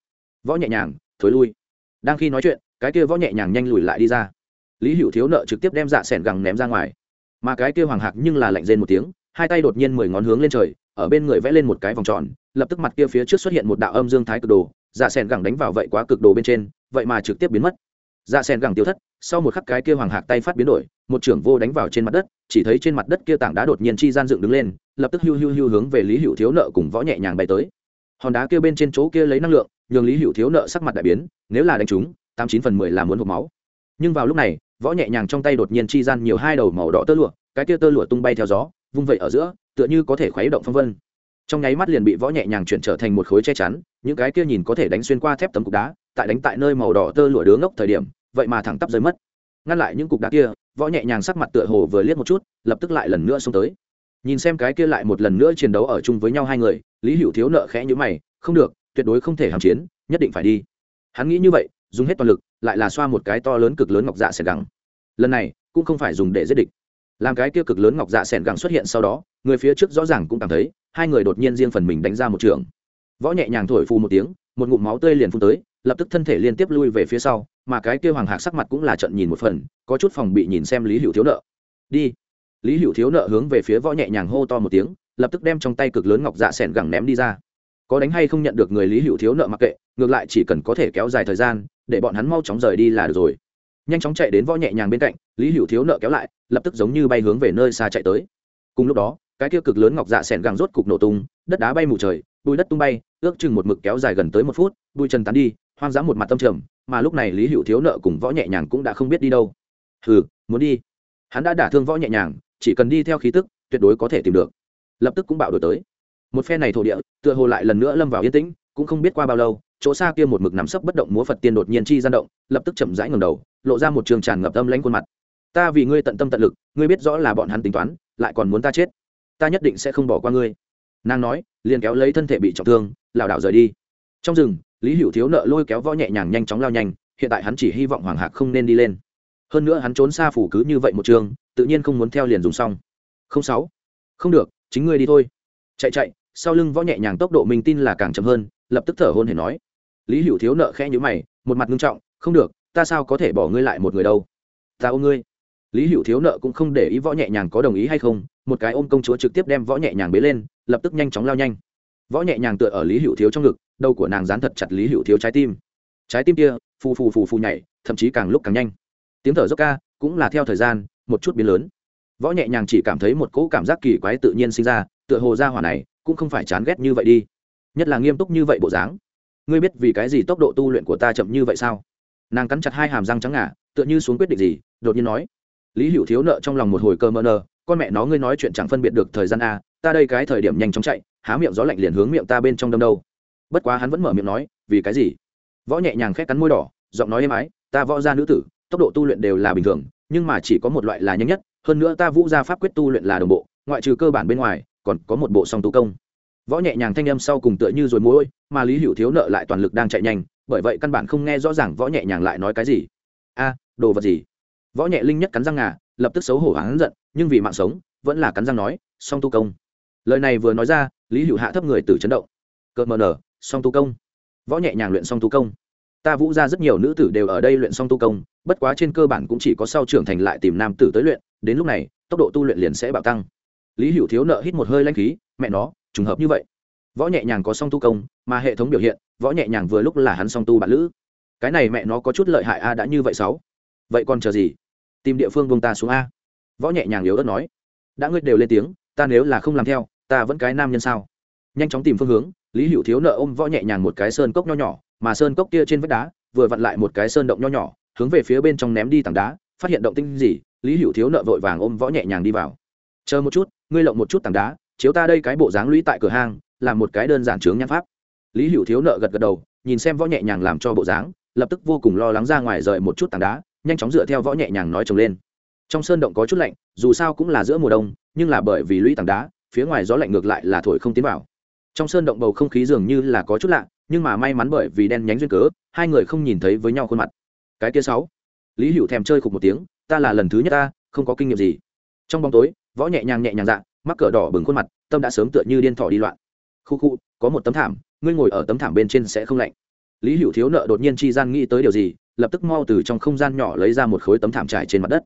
Võ nhẹ nhàng thối lui. Đang khi nói chuyện cái kia võ nhẹ nhàng nhanh lùi lại đi ra. Lý hữu thiếu nợ trực tiếp đem dạ sẻn gẳng ném ra ngoài. Mà cái kia hoàng hạc nhưng là lạnh rên một tiếng hai tay đột nhiên mười ngón hướng lên trời ở bên người vẽ lên một cái vòng tròn lập tức mặt kia phía trước xuất hiện một đạo âm dương thái cực đồ dạ sẻn gẳng đánh vào vậy quá cực đồ bên trên vậy mà trực tiếp biến mất dạ sen gẳng tiêu thất, sau một khắc cái kia hoàng hạc tay phát biến đổi, một trưởng vô đánh vào trên mặt đất, chỉ thấy trên mặt đất kia tảng đá đột nhiên chi gian dựng đứng lên, lập tức hiu hiu hiu hướng về lý hữu thiếu nợ cùng võ nhẹ nhàng bay tới. Hòn đá kia bên trên chỗ kia lấy năng lượng, nhường lý hữu thiếu nợ sắc mặt đại biến, nếu là đánh chúng, tám chín phần mười là muốn hộp máu. Nhưng vào lúc này, võ nhẹ nhàng trong tay đột nhiên chi gian nhiều hai đầu màu đỏ tơ lụa, cái kia tơ lụa tung bay theo gió, vung vẩy ở giữa, tựa như có thể khuấy động phong vân. Trong nháy mắt liền bị võ nhẹ nhàng chuyển trở thành một khối che chắn, những cái kia nhìn có thể đánh xuyên qua thép tấm cục đá, tại đánh tại nơi màu đỏ tơ lụa đứa ngốc thời điểm vậy mà thẳng tắp rơi mất. Ngăn lại những cục đá kia, võ nhẹ nhàng sắc mặt tựa hồ vừa liếc một chút, lập tức lại lần nữa xông tới. Nhìn xem cái kia lại một lần nữa chiến đấu ở chung với nhau hai người, lý hữu thiếu nợ khẽ nhữ mày, không được, tuyệt đối không thể hàm chiến, nhất định phải đi. Hắn nghĩ như vậy, dùng hết toàn lực, lại là xoa một cái to lớn cực lớn ngọc dạ sẻn gẳng. Lần này, cũng không phải dùng để giết địch. Làm cái kia cực lớn ngọc dạ sẻn gẳng xuất hiện sau đó, người phía trước rõ ràng cũng cảm thấy, hai người đột nhiên riêng phần mình đánh ra một trường. Võ nhẹ nhàng thổi phù một tiếng, một ngụm máu tươi liền phun tới lập tức thân thể liên tiếp lui về phía sau, mà cái kia hoàng hạc sắc mặt cũng là trận nhìn một phần, có chút phòng bị nhìn xem lý hữu thiếu nợ. Đi. Lý hữu thiếu nợ hướng về phía võ nhẹ nhàng hô to một tiếng, lập tức đem trong tay cực lớn ngọc dạ s ẻ n gẳng ném đi ra. Có đánh hay không nhận được người lý hữu thiếu nợ mặc kệ, ngược lại chỉ cần có thể kéo dài thời gian, để bọn hắn mau chóng rời đi là được rồi. Nhanh chóng chạy đến võ nhẹ nhàng bên cạnh, lý hữu thiếu nợ kéo lại, lập tức giống như bay hướng về nơi xa chạy tới. Cùng lúc đó, cái kia cực lớn ngọc dạ sẻn gẳng rốt cục nổ tung, đất đá bay mù trời bụi đất tung bay, ước chừng một mực kéo dài gần tới một phút bụi trần tán đi hoang dã một mặt tâm trầm, mà lúc này lý hữu thiếu nợ cùng võ nhẹ nhàng cũng đã không biết đi đâu. Hừ, muốn đi. Hắn đã đả thương võ nhẹ nhàng, chỉ cần đi theo khí tức, tuyệt đối có thể tìm được. Lập tức cũng bạo đổi tới. Một phe này thổ địa, tựa hồ lại lần nữa lâm vào yên tĩnh, cũng không biết qua bao lâu, chỗ xa kia một mực nằm sấp bất động múa phật tiên đột nhiên chi gian động, lập tức chậm rãi ngầm đầu, lộ ra một trường tràn ngập âm lãnh khuôn mặt. Ta vì ngươi tận tâm tận lực, ngươi biết rõ là bọn hắn tính toán, lại còn muốn ta chết. Ta nhất định sẽ không bỏ qua ngươi. Nàng nói, liền kéo lấy thân thể bị trọng thương, lảo đảo rời đi. Trong rừng lý hữu thiếu nợ lôi kéo võ nhẹ nhàng nhanh chóng lao nhanh, hiện tại hắn chỉ hy vọng hoàng hạc không nên đi lên. Hơn nữa hắn trốn xa phủ cứ như vậy một trường, tự nhiên không muốn theo liền dùng xong. Không sáu. Không được, chính ngươi đi thôi. Chạy chạy, sau lưng võ nhẹ nhàng tốc độ mình tin là càng chậm hơn, lập tức thở hôn hề nói. Lý hữu thiếu nợ khẽ nhữ mày, một mặt nghiêm trọng, không được, ta sao có thể bỏ ngươi lại một người đâu? Ta ôm ngươi. Lý hữu thiếu nợ cũng không để ý võ nhẹ nhàng có đồng ý hay không, một cái ôm công chúa trực tiếp đem võ nhẹ nhàng bế lên, lập tức nhanh chóng lao nhanh võ nhẹ nhàng tựa ở lý hữu thiếu trong ngực, đầu của nàng dán thật chặt lý hữu thiếu trái tim. Trái tim kia, phù phù phù phù nhảy, thậm chí càng lúc càng nhanh. Tiếng thở dốc ca, cũng là theo thời gian, một chút biến lớn. Võ nhẹ nhàng chỉ cảm thấy một cỗ cảm giác kỳ quái tự nhiên sinh ra, tựa hồ ra hỏa này, cũng không phải chán ghét như vậy đi. Nhất là nghiêm túc như vậy bộ dáng. Ngươi biết vì cái gì tốc độ tu luyện của ta chậm như vậy sao? Nàng cắn chặt hai hàm răng trắng ngà, tựa như xuống quyết định gì, đột nhiên nói. Lý hữu thiếu nợ trong lòng một hồi cơ mơ nơ con mẹ nó ngươi nói chuyện chẳng phân biệt được thời gian a ta đây cái thời điểm nhanh chóng chạy, há miệng gió lạnh liền hướng miệng ta bên trong đâm đâu. Bất quá hắn vẫn mở miệng nói, vì cái gì? Võ nhẹ nhàng khét cắn môi đỏ, giọng nói êm ái, ta võ ra nữ tử, tốc độ tu luyện đều là bình thường, nhưng mà chỉ có một loại là nhanh nhất, hơn nữa ta vũ ra pháp quyết tu luyện là đồng bộ, ngoại trừ cơ bản bên ngoài, còn có một bộ song tu công. Võ nhẹ nhàng thanh âm sau cùng tựa như rồi mối mà lý hữu thiếu nợ lại toàn lực đang chạy nhanh, bởi vậy căn bản không nghe rõ ràng võ nhẹ nhàng lại nói cái gì. A, đồ vật gì? Võ nhẹ linh nhất cắn răng ngà, lập tức xấu hổ hắn giận, nhưng vì mạng sống, vẫn là cắn răng nói, song tu công lời này vừa nói ra, lý hữu hạ thấp người từ chấn động. Cợt mờ nở, song tu công. Võ nhẹ nhàng luyện song tu công. Ta vũ ra rất nhiều nữ tử đều ở đây luyện song tu công, bất quá trên cơ bản cũng chỉ có sau trưởng thành lại tìm nam tử tới luyện, đến lúc này, tốc độ tu luyện liền sẽ bạo tăng. Lý hữu thiếu nợ hít một hơi lanh khí, mẹ nó, trùng hợp như vậy. Võ nhẹ nhàng có song tu công, mà hệ thống biểu hiện, võ nhẹ nhàng vừa lúc là hắn song tu bản lữ. Cái này mẹ nó có chút lợi hại a, đã như vậy sáu. Vậy còn chờ gì? Tìm địa phương vông ta xuống a. Võ nhẹ nhàng yếu ớt nói. Đã ngươi đều lên tiếng, ta nếu là không làm theo ta vẫn cái nam nhân sao? Nhanh chóng tìm phương hướng, lý hữu thiếu nợ ôm võ nhẹ nhàng một cái sơn cốc nho nhỏ, mà sơn cốc kia trên vách đá, vừa vặn lại một cái sơn động nho nhỏ, hướng về phía bên trong ném đi tảng đá, phát hiện động tinh gì, lý hữu thiếu nợ vội vàng ôm võ nhẹ nhàng đi vào. Chờ một chút, ngươi lộng một chút tảng đá, chiếu ta đây cái bộ dáng lũy tại cửa hang, làm một cái đơn giản chướng nhãn pháp. Lý hữu thiếu nợ gật gật đầu, nhìn xem võ nhẹ nhàng làm cho bộ dáng, lập tức vô cùng lo lắng ra ngoài rời một chút tảng đá, nhanh chóng dựa theo võ nhẹ nhàng nói trồng lên. Trong sơn động có chút lạnh, dù sao cũng là giữa mùa đông, nhưng là bởi vì lũy tảng đá phía ngoài gió lạnh ngược lại là thổi không tiến vào. Trong sơn động bầu không khí dường như là có chút lạ, nhưng mà may mắn bởi vì đen nhánh duyên cớ, hai người không nhìn thấy với nhau khuôn mặt. Cái kia sáu. Lý hữu thèm chơi khục một tiếng, ta là lần thứ nhất ta, không có kinh nghiệm gì. Trong bóng tối, võ nhẹ nhàng nhẹ nhàng dạ mắc cỡ đỏ bừng khuôn mặt, tâm đã sớm tựa như điên thỏ đi loạn. Khu khu, có một tấm thảm, ngươi ngồi ở tấm thảm bên trên sẽ không lạnh. Lý hữu thiếu nợ đột nhiên chi gian nghĩ tới điều gì, lập tức mau từ trong không gian nhỏ lấy ra một khối tấm thảm trải trên mặt đất.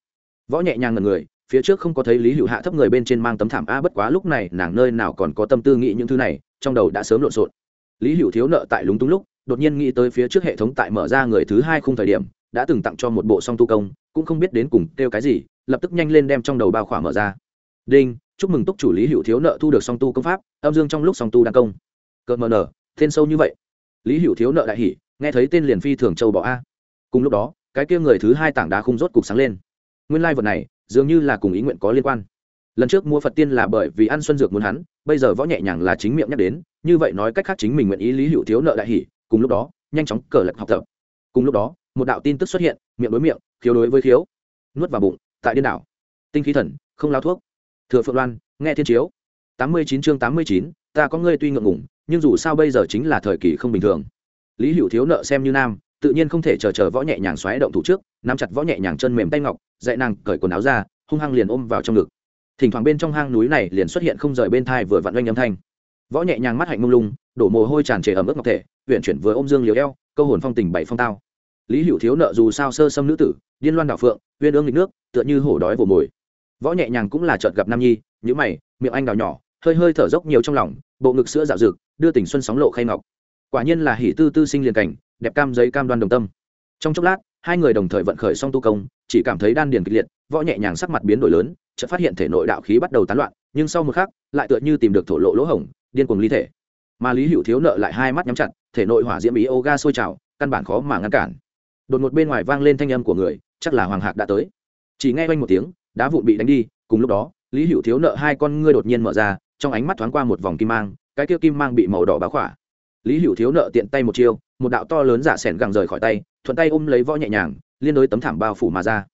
Võ nhẹ nhàng ngần người phía trước không có thấy lý hữu hạ thấp người bên trên mang tấm thảm a, bất quá lúc này nàng nơi nào còn có tâm tư nghĩ những thứ này, trong đầu đã sớm lộn xộn. Lý hữu thiếu nợ tại lúng túng lúc, đột nhiên nghĩ tới phía trước hệ thống tại mở ra người thứ hai khung thời điểm, đã từng tặng cho một bộ song tu công, cũng không biết đến cùng kêu cái gì, lập tức nhanh lên đem trong đầu bao khỏa mở ra. Đinh, chúc mừng túc chủ lý hữu thiếu nợ thu được song tu công pháp, âm dương trong lúc song tu đăng công. Cợt mờ nở, tên sâu như vậy. Lý hữu thiếu nợ đại hỉ, nghe thấy tên liền phi thường châu bỏ a. Cùng lúc đó, cái kia người thứ hai tảng đá khung rốt cục sáng lên. Nguyên lai vật này dường như là cùng ý nguyện có liên quan. Lần trước mua phật tiên là bởi vì ăn xuân dược muốn hắn, bây giờ võ nhẹ nhàng là chính miệng nhắc đến, như vậy nói cách khác chính mình nguyện ý lý hữu thiếu nợ đại hỷ, cùng lúc đó, nhanh chóng cờ lật học tập. Cùng lúc đó, một đạo tin tức xuất hiện, miệng đối miệng, khiếu đối với khiếu. Nuốt vào bụng, tại điên đảo. Tinh khí thần, không lao thuốc. Thừa phượng loan, nghe thiên chiếu. Tám mươi chín chương tám mươi chín, ta có ngươi tuy ngượng ngủng nhưng dù sao bây giờ chính là thời kỳ không bình thường. Lý hữu thiếu nợ xem như nam, tự nhiên không thể chờ chờ võ nhẹ nhàng xoáy động thủ trước nắm chặt võ nhẹ nhàng chân mềm tay ngọc, dạy nàng cởi quần áo ra, hung hăng liền ôm vào trong ngực. Thỉnh thoảng bên trong hang núi này liền xuất hiện không rời bên thai vừa vặn oanh âm thanh. Võ nhẹ nhàng mắt hạnh mông lung, đổ mồ hôi tràn trề ẩm ướt ngọc thể huyện chuyển vừa ôm dương liều eo, câu hồn phong tình bảy phong tao. Lý hữu thiếu nợ dù sao sơ xâm nữ tử, điên loan đạo phượng, uyên ương lịch nước, tựa như hổ đói vồ mồi. Võ nhẹ nhàng cũng là trợt gặp nam nhi nhữ mày, miệng anh đào nhỏ, hơi hơi thở dốc nhiều trong lòng, bộ ngực sữa dạo dực, đưa tình xuân sóng lộ khay ngọc. Quả nhiên là hỉ tư tư sinh liền cảnh, đẹp cam giấy cam đoan đồng tâm. Trong chốc lát hai người đồng thời vận khởi xong tu công, chỉ cảm thấy đan điền kịch liệt, võ nhẹ nhàng sắc mặt biến đổi lớn, chợt phát hiện thể nội đạo khí bắt đầu tán loạn, nhưng sau một khắc, lại tựa như tìm được thổ lộ lỗ hổng, điên cuồng ly thể. Mà lý hữu thiếu nợ lại hai mắt nhắm chặt, thể nội hỏa diễm ý ô ga sôi trào, căn bản khó mà ngăn cản. Đột ngột bên ngoài vang lên thanh âm của người, chắc là hoàng hạc đã tới. Chỉ nghe quanh một tiếng, đá vụn bị đánh đi, cùng lúc đó, lý hữu thiếu nợ hai con ngươi đột nhiên mở ra, trong ánh mắt thoáng qua một vòng kim mang, cái kia kim mang bị màu đỏ bá khỏa. Lý hữu thiếu nợ tiện tay một chiêu, một đạo to lớn giả sẻn gẳng rời khỏi tay thuận tay ôm lấy võ nhẹ nhàng liên đối tấm thảm bao phủ mà ra.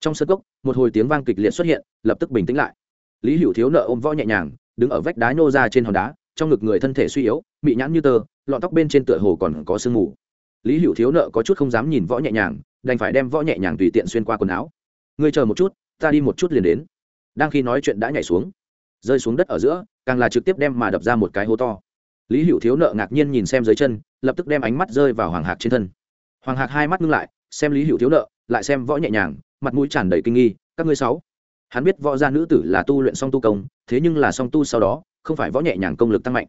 Trong sân cốc, một hồi tiếng vang kịch liệt xuất hiện lập tức bình tĩnh lại. Lý hữu thiếu nợ ôm võ nhẹ nhàng đứng ở vách đá nhô ra trên hòn đá trong ngực người thân thể suy yếu bị nhãn như tơ lọn tóc bên trên tựa hồ còn có sương mù. Lý hữu thiếu nợ có chút không dám nhìn võ nhẹ nhàng đành phải đem võ nhẹ nhàng tùy tiện xuyên qua quần áo. Ngươi chờ một chút ta đi một chút liền đến. Đang khi nói chuyện đã nhảy xuống. Rơi xuống đất ở giữa càng là trực tiếp đem mà đập ra một cái hố to. Lý hữu thiếu nợ ngạc nhiên nhìn xem dưới chân lập tức đem ánh mắt rơi vào hoàng hạc trên thân hoàng hạc hai mắt ngưng lại, xem lý hữu thiếu nợ, lại xem võ nhẹ nhàng, mặt mũi tràn đầy kinh nghi, các ngươi sáu, hắn biết võ gia nữ tử là tu luyện song tu công, thế nhưng là song tu sau đó, không phải võ nhẹ nhàng công lực tăng mạnh.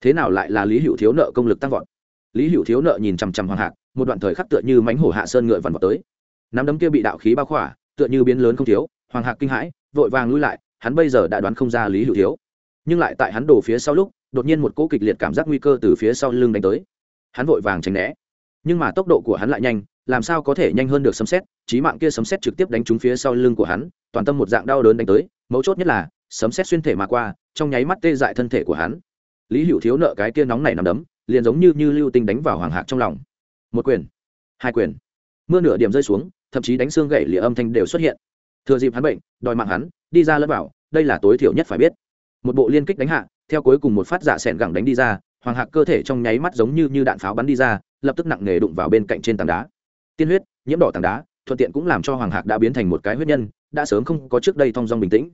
Thế nào lại là lý hữu thiếu nợ công lực tăng vọt? Lý hữu thiếu nợ nhìn chằm chằm hoàng hạc, một đoạn thời khắc tựa như mánh hổ hạ sơn ngựa vằn vọt tới. Nắm đấm kia bị đạo khí bao khỏa, tựa như biến lớn không thiếu, hoàng hạc kinh hãi, vội vàng lui lại, hắn bây giờ đã đoán không ra lý hữu thiếu. Nhưng lại tại hắn đổ phía sau lúc, đột nhiên một cỗ kịch liệt cảm giác nguy cơ từ phía sau lưng đánh tới. Hắn vội vàng tránh né nhưng mà tốc độ của hắn lại nhanh làm sao có thể nhanh hơn được sấm xét trí mạng kia sấm xét trực tiếp đánh trúng phía sau lưng của hắn toàn tâm một dạng đau đớn đánh tới mấu chốt nhất là sấm xét xuyên thể mà qua trong nháy mắt tê dại thân thể của hắn. Lý hữu thiếu nợ cái kia nóng này nằm đấm liền giống như như lưu tinh đánh vào hoàng hạc trong lòng. Một quyền hai quyền mưa nửa điểm rơi xuống thậm chí đánh xương gậy lìa âm thanh đều xuất hiện. Thừa dịp hắn bệnh đòi mạng hắn đi ra lẫn vào đây là tối thiểu nhất phải biết. Một bộ liên kích đánh hạ theo cuối cùng một phát giả sẻn gẳng đánh đi ra hoàng hạc cơ thể trong nháy mắt giống như, như đạn pháo bắn đi ra lập tức nặng nề đụng vào bên cạnh trên tảng đá. Tiên huyết, nhiễm đỏ tảng đá, thuận tiện cũng làm cho hoàng hạc đã biến thành một cái huyết nhân, đã sớm không có trước đây thong dong bình tĩnh.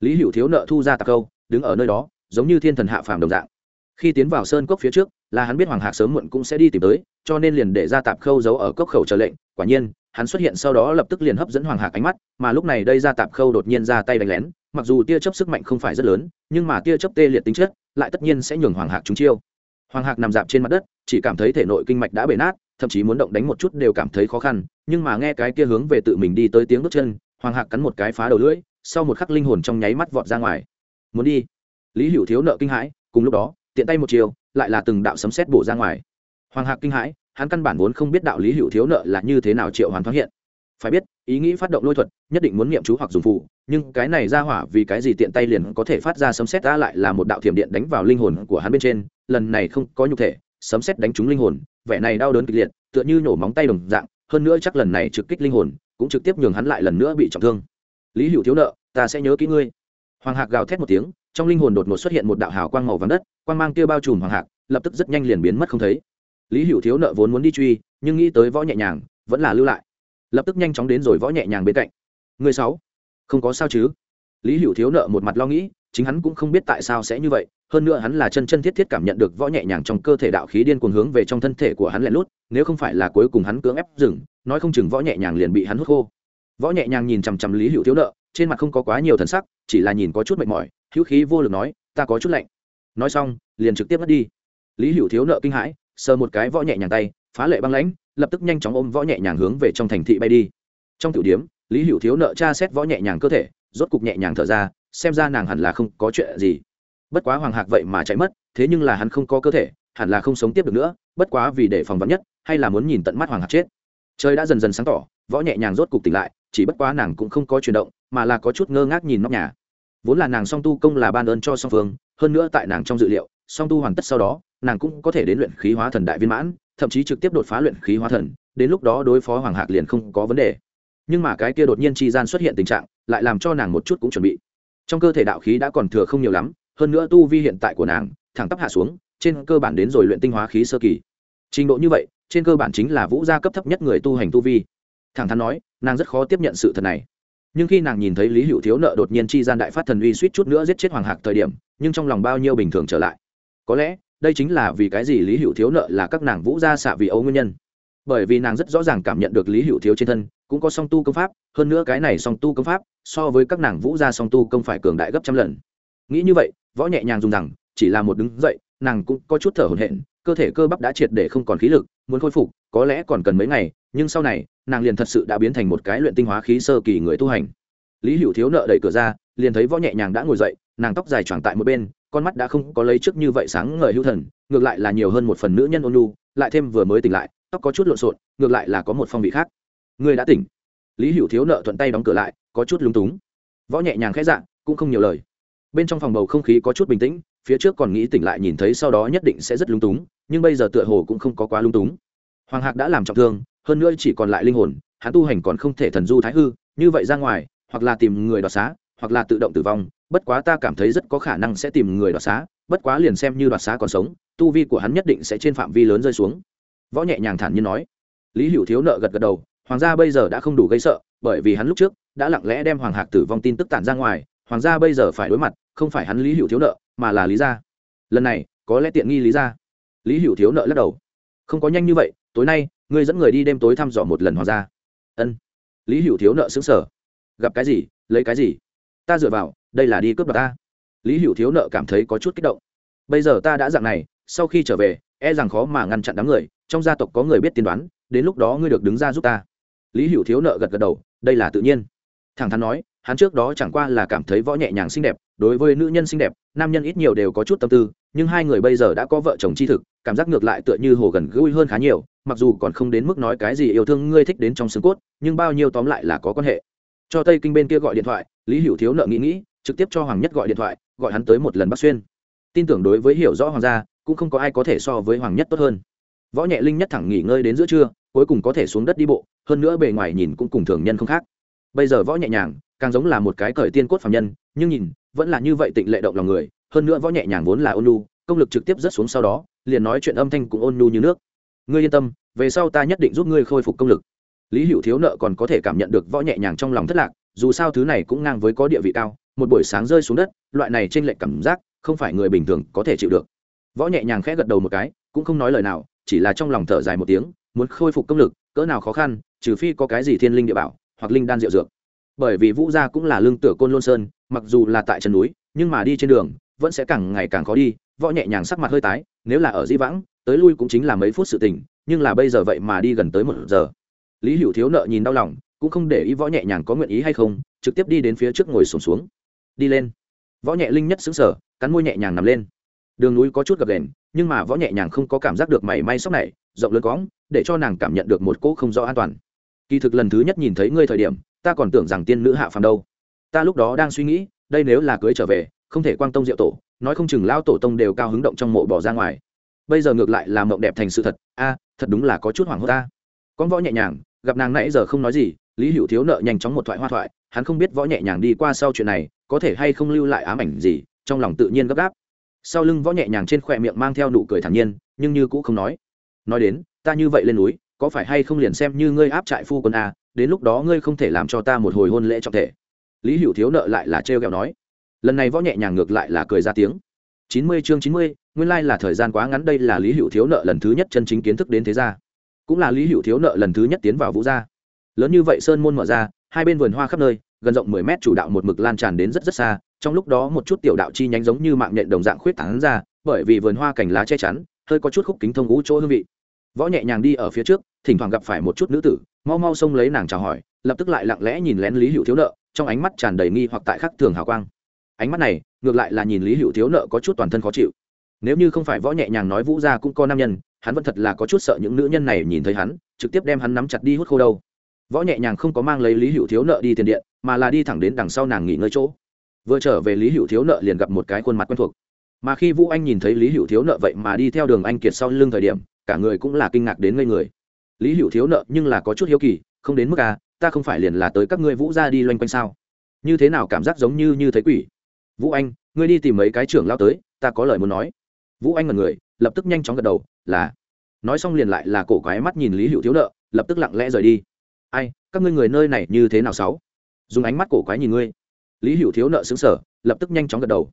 Lý hữu thiếu nợ thu ra tạc câu, đứng ở nơi đó, giống như thiên thần hạ phàm đồng dạng. Khi tiến vào sơn cốc phía trước, là hắn biết hoàng hạc sớm muộn cũng sẽ đi tìm tới, cho nên liền để ra tạp khâu giấu ở cốc khẩu chờ lệnh, quả nhiên, hắn xuất hiện sau đó lập tức liền hấp dẫn hoàng hạc ánh mắt, mà lúc này đây ra tạp khâu đột nhiên ra tay đánh lén, mặc dù tia chấp sức mạnh không phải rất lớn, nhưng mà tia chấp tê liệt tính chất, lại tất nhiên sẽ nhường hoàng hạc trúng chiêu hoàng hạc nằm dạp trên mặt đất, chỉ cảm thấy thể nội kinh mạch đã bể nát, thậm chí muốn động đánh một chút đều cảm thấy khó khăn, nhưng mà nghe cái kia hướng về tự mình đi tới tiếng bước chân, hoàng hạc cắn một cái phá đầu lưỡi, sau một khắc linh hồn trong nháy mắt vọt ra ngoài. Muốn đi? Lý hữu thiếu nợ kinh hãi, cùng lúc đó, tiện tay một chiều, lại là từng đạo sấm sét bổ ra ngoài. Hoàng hạc kinh hãi, hắn căn bản vốn không biết đạo lý hữu thiếu nợ là như thế nào triệu hoàn thoát hiện phải biết, ý nghĩ phát động lôi thuật, nhất định muốn niệm chú hoặc dùng phụ nhưng cái này ra hỏa vì cái gì tiện tay liền có thể phát ra sấm sét ra lại là một đạo thiểm điện đánh vào linh hồn của hắn bên trên, lần này không có nhục thể, sấm sét đánh trúng linh hồn, vẻ này đau đớn kịch liệt, tựa như nổ móng tay đồng dạng, hơn nữa chắc lần này trực kích linh hồn, cũng trực tiếp nhường hắn lại lần nữa bị trọng thương. Lý hữu thiếu nợ, ta sẽ nhớ kỹ ngươi. Hoàng hạc gào thét một tiếng, trong linh hồn đột ngột xuất hiện một đạo hào quang màu vàng đất, quang mang kia bao trùm hoàng hạc, lập tức rất nhanh liền biến mất không thấy. Lý hữu thiếu nợ vốn muốn đi truy, nhưng nghĩ tới võ nhẹ nhàng, vẫn là lưu lại lập tức nhanh chóng đến rồi võ nhẹ nhàng bên cạnh. Người sáu, không có sao chứ? Lý hữu thiếu nợ một mặt lo nghĩ, chính hắn cũng không biết tại sao sẽ như vậy, hơn nữa hắn là chân chân thiết thiết cảm nhận được võ nhẹ nhàng trong cơ thể đạo khí điên cuồng hướng về trong thân thể của hắn lén lút, nếu không phải là cuối cùng hắn cưỡng ép dừng, nói không chừng võ nhẹ nhàng liền bị hắn hút khô. Võ nhẹ nhàng nhìn chằm chằm lý hữu thiếu nợ, trên mặt không có quá nhiều thần sắc, chỉ là nhìn có chút mệt mỏi, hữu khí vô lực nói, ta có chút lạnh. Nói xong, liền trực tiếp mất đi. Lý hữu thiếu nợ kinh hãi, sờ một cái võ nhẹ nhàng tay, phá lệ băng lãnh lập tức nhanh chóng ôm võ nhẹ nhàng hướng về trong thành thị bay đi. Trong tiểu điếm, lý hữu thiếu nợ cha xét võ nhẹ nhàng cơ thể, rốt cục nhẹ nhàng thở ra, xem ra nàng hẳn là không có chuyện gì. Bất quá hoàng hạc vậy mà chạy mất, thế nhưng là hắn không có cơ thể, hẳn là không sống tiếp được nữa, bất quá vì để phòng vắn nhất, hay là muốn nhìn tận mắt hoàng hạc chết. Trời đã dần dần sáng tỏ, võ nhẹ nhàng rốt cục tỉnh lại, chỉ bất quá nàng cũng không có chuyển động, mà là có chút ngơ ngác nhìn nóc nhà. Vốn là nàng song tu công là ban ơn cho song phương, hơn nữa tại nàng trong dự liệu, song tu hoàn tất sau đó, nàng cũng có thể đến luyện khí hóa thần đại viên mãn thậm chí trực tiếp đột phá luyện khí hóa thần, đến lúc đó đối phó hoàng hạc liền không có vấn đề. Nhưng mà cái kia đột nhiên chi gian xuất hiện tình trạng, lại làm cho nàng một chút cũng chuẩn bị. Trong cơ thể đạo khí đã còn thừa không nhiều lắm, hơn nữa tu vi hiện tại của nàng, thẳng tắp hạ xuống, trên cơ bản đến rồi luyện tinh hóa khí sơ kỳ. Trình độ như vậy, trên cơ bản chính là vũ gia cấp thấp nhất người tu hành tu vi. Thẳng thắn nói, nàng rất khó tiếp nhận sự thật này. Nhưng khi nàng nhìn thấy lý hữu thiếu nợ đột nhiên chi gian đại phát thần uy suýt chút nữa giết chết hoàng hạc thời điểm, nhưng trong lòng bao nhiêu bình thường trở lại. Có lẽ đây chính là vì cái gì lý hữu thiếu nợ là các nàng vũ gia xạ vì ấu nguyên nhân. Bởi vì nàng rất rõ ràng cảm nhận được lý hữu thiếu trên thân cũng có song tu công pháp, hơn nữa cái này song tu công pháp so với các nàng vũ gia song tu công phải cường đại gấp trăm lần. Nghĩ như vậy, võ nhẹ nhàng dùng rằng, chỉ là một đứng dậy, nàng cũng có chút thở hổn hển, cơ thể cơ bắp đã triệt để không còn khí lực, muốn khôi phục, có lẽ còn cần mấy ngày, nhưng sau này, nàng liền thật sự đã biến thành một cái luyện tinh hóa khí sơ kỳ người tu hành. Lý hữu thiếu nợ đẩy cửa ra, liền thấy võ nhẹ nhàng đã ngồi dậy, nàng tóc dài choàng tại một bên con mắt đã không có lấy trước như vậy sáng ngời hữu thần, ngược lại là nhiều hơn một phần nữ nhân ôn lu lại thêm vừa mới tỉnh lại, tóc có chút lộn xộn, ngược lại là có một phong vị khác. Người đã tỉnh. Lý hữu thiếu nợ thuận tay đóng cửa lại, có chút lúng túng. Võ nhẹ nhàng khẽ dạng cũng không nhiều lời. Bên trong phòng bầu không khí có chút bình tĩnh, phía trước còn nghĩ tỉnh lại nhìn thấy sau đó nhất định sẽ rất lung túng, nhưng bây giờ tựa hồ cũng không có quá lung túng. Hoàng hạc đã làm trọng thương, hơn nữa chỉ còn lại linh hồn, hắn tu hành còn không thể thần du thái hư, như vậy ra ngoài, hoặc là tìm người đoạt xá, hoặc là tự động tử vong bất quá ta cảm thấy rất có khả năng sẽ tìm người đoạt xá, bất quá liền xem như đoạt xá còn sống, tu vi của hắn nhất định sẽ trên phạm vi lớn rơi xuống. Võ nhẹ nhàng thản nhiên nói. Lý hữu thiếu nợ gật gật đầu, hoàng gia bây giờ đã không đủ gây sợ, bởi vì hắn lúc trước đã lặng lẽ đem hoàng hạc tử vong tin tức tản ra ngoài, hoàng gia bây giờ phải đối mặt, không phải hắn lý hữu thiếu nợ, mà là lý gia. Lần này, có lẽ tiện nghi lý gia. Lý hữu thiếu nợ lắc đầu. Không có nhanh như vậy, tối nay, ngươi dẫn người đi đêm tối thăm dò một lần hoàng gia. Ân. Lý hữu thiếu nợ xứng sở gặp cái gì, lấy cái gì? Ta dựa vào đây là đi cướp đoạt ta. Lý hữu thiếu nợ cảm thấy có chút kích động. Bây giờ ta đã dạng này, sau khi trở về e rằng khó mà ngăn chặn đám người, trong gia tộc có người biết tiên đoán, đến lúc đó ngươi được đứng ra giúp ta. Lý hữu thiếu nợ gật gật đầu, đây là tự nhiên. Thẳng thắn nói, hắn trước đó chẳng qua là cảm thấy võ nhẹ nhàng xinh đẹp, đối với nữ nhân xinh đẹp, nam nhân ít nhiều đều có chút tâm tư, nhưng hai người bây giờ đã có vợ chồng tri thực, cảm giác ngược lại tựa như hồ gần gũi hơn khá nhiều, mặc dù còn không đến mức nói cái gì yêu thương ngươi thích đến trong xương cốt, nhưng bao nhiêu tóm lại là có quan hệ. Cho tây kinh bên kia gọi điện thoại, lý hữu thiếu nợ nghĩ nghĩ trực tiếp cho hoàng nhất gọi điện thoại, gọi hắn tới một lần bắc xuyên. Tin tưởng đối với hiểu rõ hoàng gia, cũng không có ai có thể so với hoàng nhất tốt hơn. Võ nhẹ linh nhất thẳng nghỉ ngơi đến giữa trưa, cuối cùng có thể xuống đất đi bộ, hơn nữa bề ngoài nhìn cũng cùng thường nhân không khác. Bây giờ võ nhẹ nhàng càng giống là một cái cởi tiên cốt phạm nhân, nhưng nhìn, vẫn là như vậy tịnh lệ động lòng người, hơn nữa võ nhẹ nhàng vốn là ôn nhu, công lực trực tiếp rất xuống sau đó, liền nói chuyện âm thanh cũng ôn nhu như nước. Ngươi yên tâm, về sau ta nhất định giúp ngươi khôi phục công lực. Lý hữu thiếu nợ còn có thể cảm nhận được võ nhẹ nhàng trong lòng thất lạc, dù sao thứ này cũng ngang với có địa vị cao một buổi sáng rơi xuống đất loại này trên lệch cảm giác không phải người bình thường có thể chịu được. Võ nhẹ nhàng khẽ gật đầu một cái cũng không nói lời nào chỉ là trong lòng thở dài một tiếng muốn khôi phục công lực cỡ nào khó khăn trừ phi có cái gì thiên linh địa bảo hoặc linh đan diệu dược. Bởi vì vũ gia cũng là lương tựa côn lôn sơn mặc dù là tại chân núi nhưng mà đi trên đường vẫn sẽ càng ngày càng khó đi võ nhẹ nhàng sắc mặt hơi tái nếu là ở di vãng tới lui cũng chính là mấy phút sự tình nhưng là bây giờ vậy mà đi gần tới một giờ. Lý hữu thiếu nợ nhìn đau lòng cũng không để ý võ nhẹ nhàng có nguyện ý hay không trực tiếp đi đến phía trước ngồi sùng xuống, xuống đi lên. Võ nhẹ linh nhất xứng sở cắn môi nhẹ nhàng nằm lên. Đường núi có chút gập đèn nhưng mà võ nhẹ nhàng không có cảm giác được mảy may sốc này, rộng lớn cóng để cho nàng cảm nhận được một cỗ không rõ an toàn. Kỳ thực lần thứ nhất nhìn thấy ngươi thời điểm, ta còn tưởng rằng tiên nữ hạ phàm đâu. Ta lúc đó đang suy nghĩ, đây nếu là cưới trở về, không thể quang tông diệu tổ, nói không chừng lao tổ tông đều cao hứng động trong mộ bỏ ra ngoài. Bây giờ ngược lại là mộng đẹp thành sự thật, a, thật đúng là có chút hoảng hốt ta. Con võ nhẹ nhàng, gặp nàng nãy giờ không nói gì, lý hữu thiếu nợ nhanh chóng một thoại hoa thoại hắn không biết võ nhẹ nhàng đi qua sau chuyện này, có thể hay không lưu lại ám ảnh gì, trong lòng tự nhiên gấp gáp. Sau lưng võ nhẹ nhàng trên khỏe miệng mang theo nụ cười thản nhiên, nhưng như cũng không nói. Nói đến, ta như vậy lên núi, có phải hay không liền xem như ngươi áp trại phu quân a, đến lúc đó ngươi không thể làm cho ta một hồi hôn lễ trọng thể. Lý hữu thiếu nợ lại là trêu ghẹo nói. Lần này võ nhẹ nhàng ngược lại là cười ra tiếng. Chín mươi chương chín mươi, nguyên lai là thời gian quá ngắn, đây là lý hữu thiếu nợ lần thứ nhất chân chính kiến thức đến thế gia. Cũng là lý hữu thiếu nợ lần thứ nhất tiến vào vũ gia. Lớn như vậy sơn môn mở ra hai bên vườn hoa khắp nơi, gần rộng mười mét chủ đạo một mực lan tràn đến rất rất xa, trong lúc đó một chút tiểu đạo chi nhánh giống như mạng nhện đồng dạng khuyết tán ra, bởi vì vườn hoa cành lá che chắn, hơi có chút khúc kính thông ngũ chỗ hương vị. Võ nhẹ nhàng đi ở phía trước, thỉnh thoảng gặp phải một chút nữ tử, mau mau xông lấy nàng chào hỏi, lập tức lại lặng lẽ nhìn lén lý hữu thiếu nợ, trong ánh mắt tràn đầy nghi hoặc tại khắc thường hào quang. Ánh mắt này, ngược lại là nhìn lý hữu thiếu nợ có chút toàn thân khó chịu. Nếu như không phải võ nhẹ nhàng nói vũ gia cũng có nam nhân, hắn vẫn thật là có chút sợ những nữ nhân này nhìn thấy hắn, trực tiếp đem hắn nắm chặt đi hút khô đâu võ nhẹ nhàng không có mang lấy lý hữu thiếu nợ đi tiền điện, mà là đi thẳng đến đằng sau nàng nghỉ ngơi chỗ. Vừa trở về lý hữu thiếu nợ liền gặp một cái khuôn mặt quen thuộc. Mà khi vũ anh nhìn thấy lý hữu thiếu nợ vậy mà đi theo đường anh kiệt sau lưng thời điểm, cả người cũng là kinh ngạc đến ngây người. Lý hữu thiếu nợ nhưng là có chút hiếu kỳ, không đến mức à ta không phải liền là tới các ngươi vũ ra đi loanh quanh sao? Như thế nào cảm giác giống như như thấy quỷ? Vũ anh, ngươi đi tìm mấy cái trưởng lao tới, ta có lời muốn nói. Vũ anh là người, lập tức nhanh chóng gật đầu, là. Nói xong liền lại là cổ quái mắt nhìn lý hữu thiếu nợ, lập tức lặng lẽ rời đi ai, các ngươi người nơi này như thế nào sáu? Dùng ánh mắt cổ quái nhìn ngươi. Lý hữu thiếu nợ xứng sở lập tức nhanh chóng gật đầu.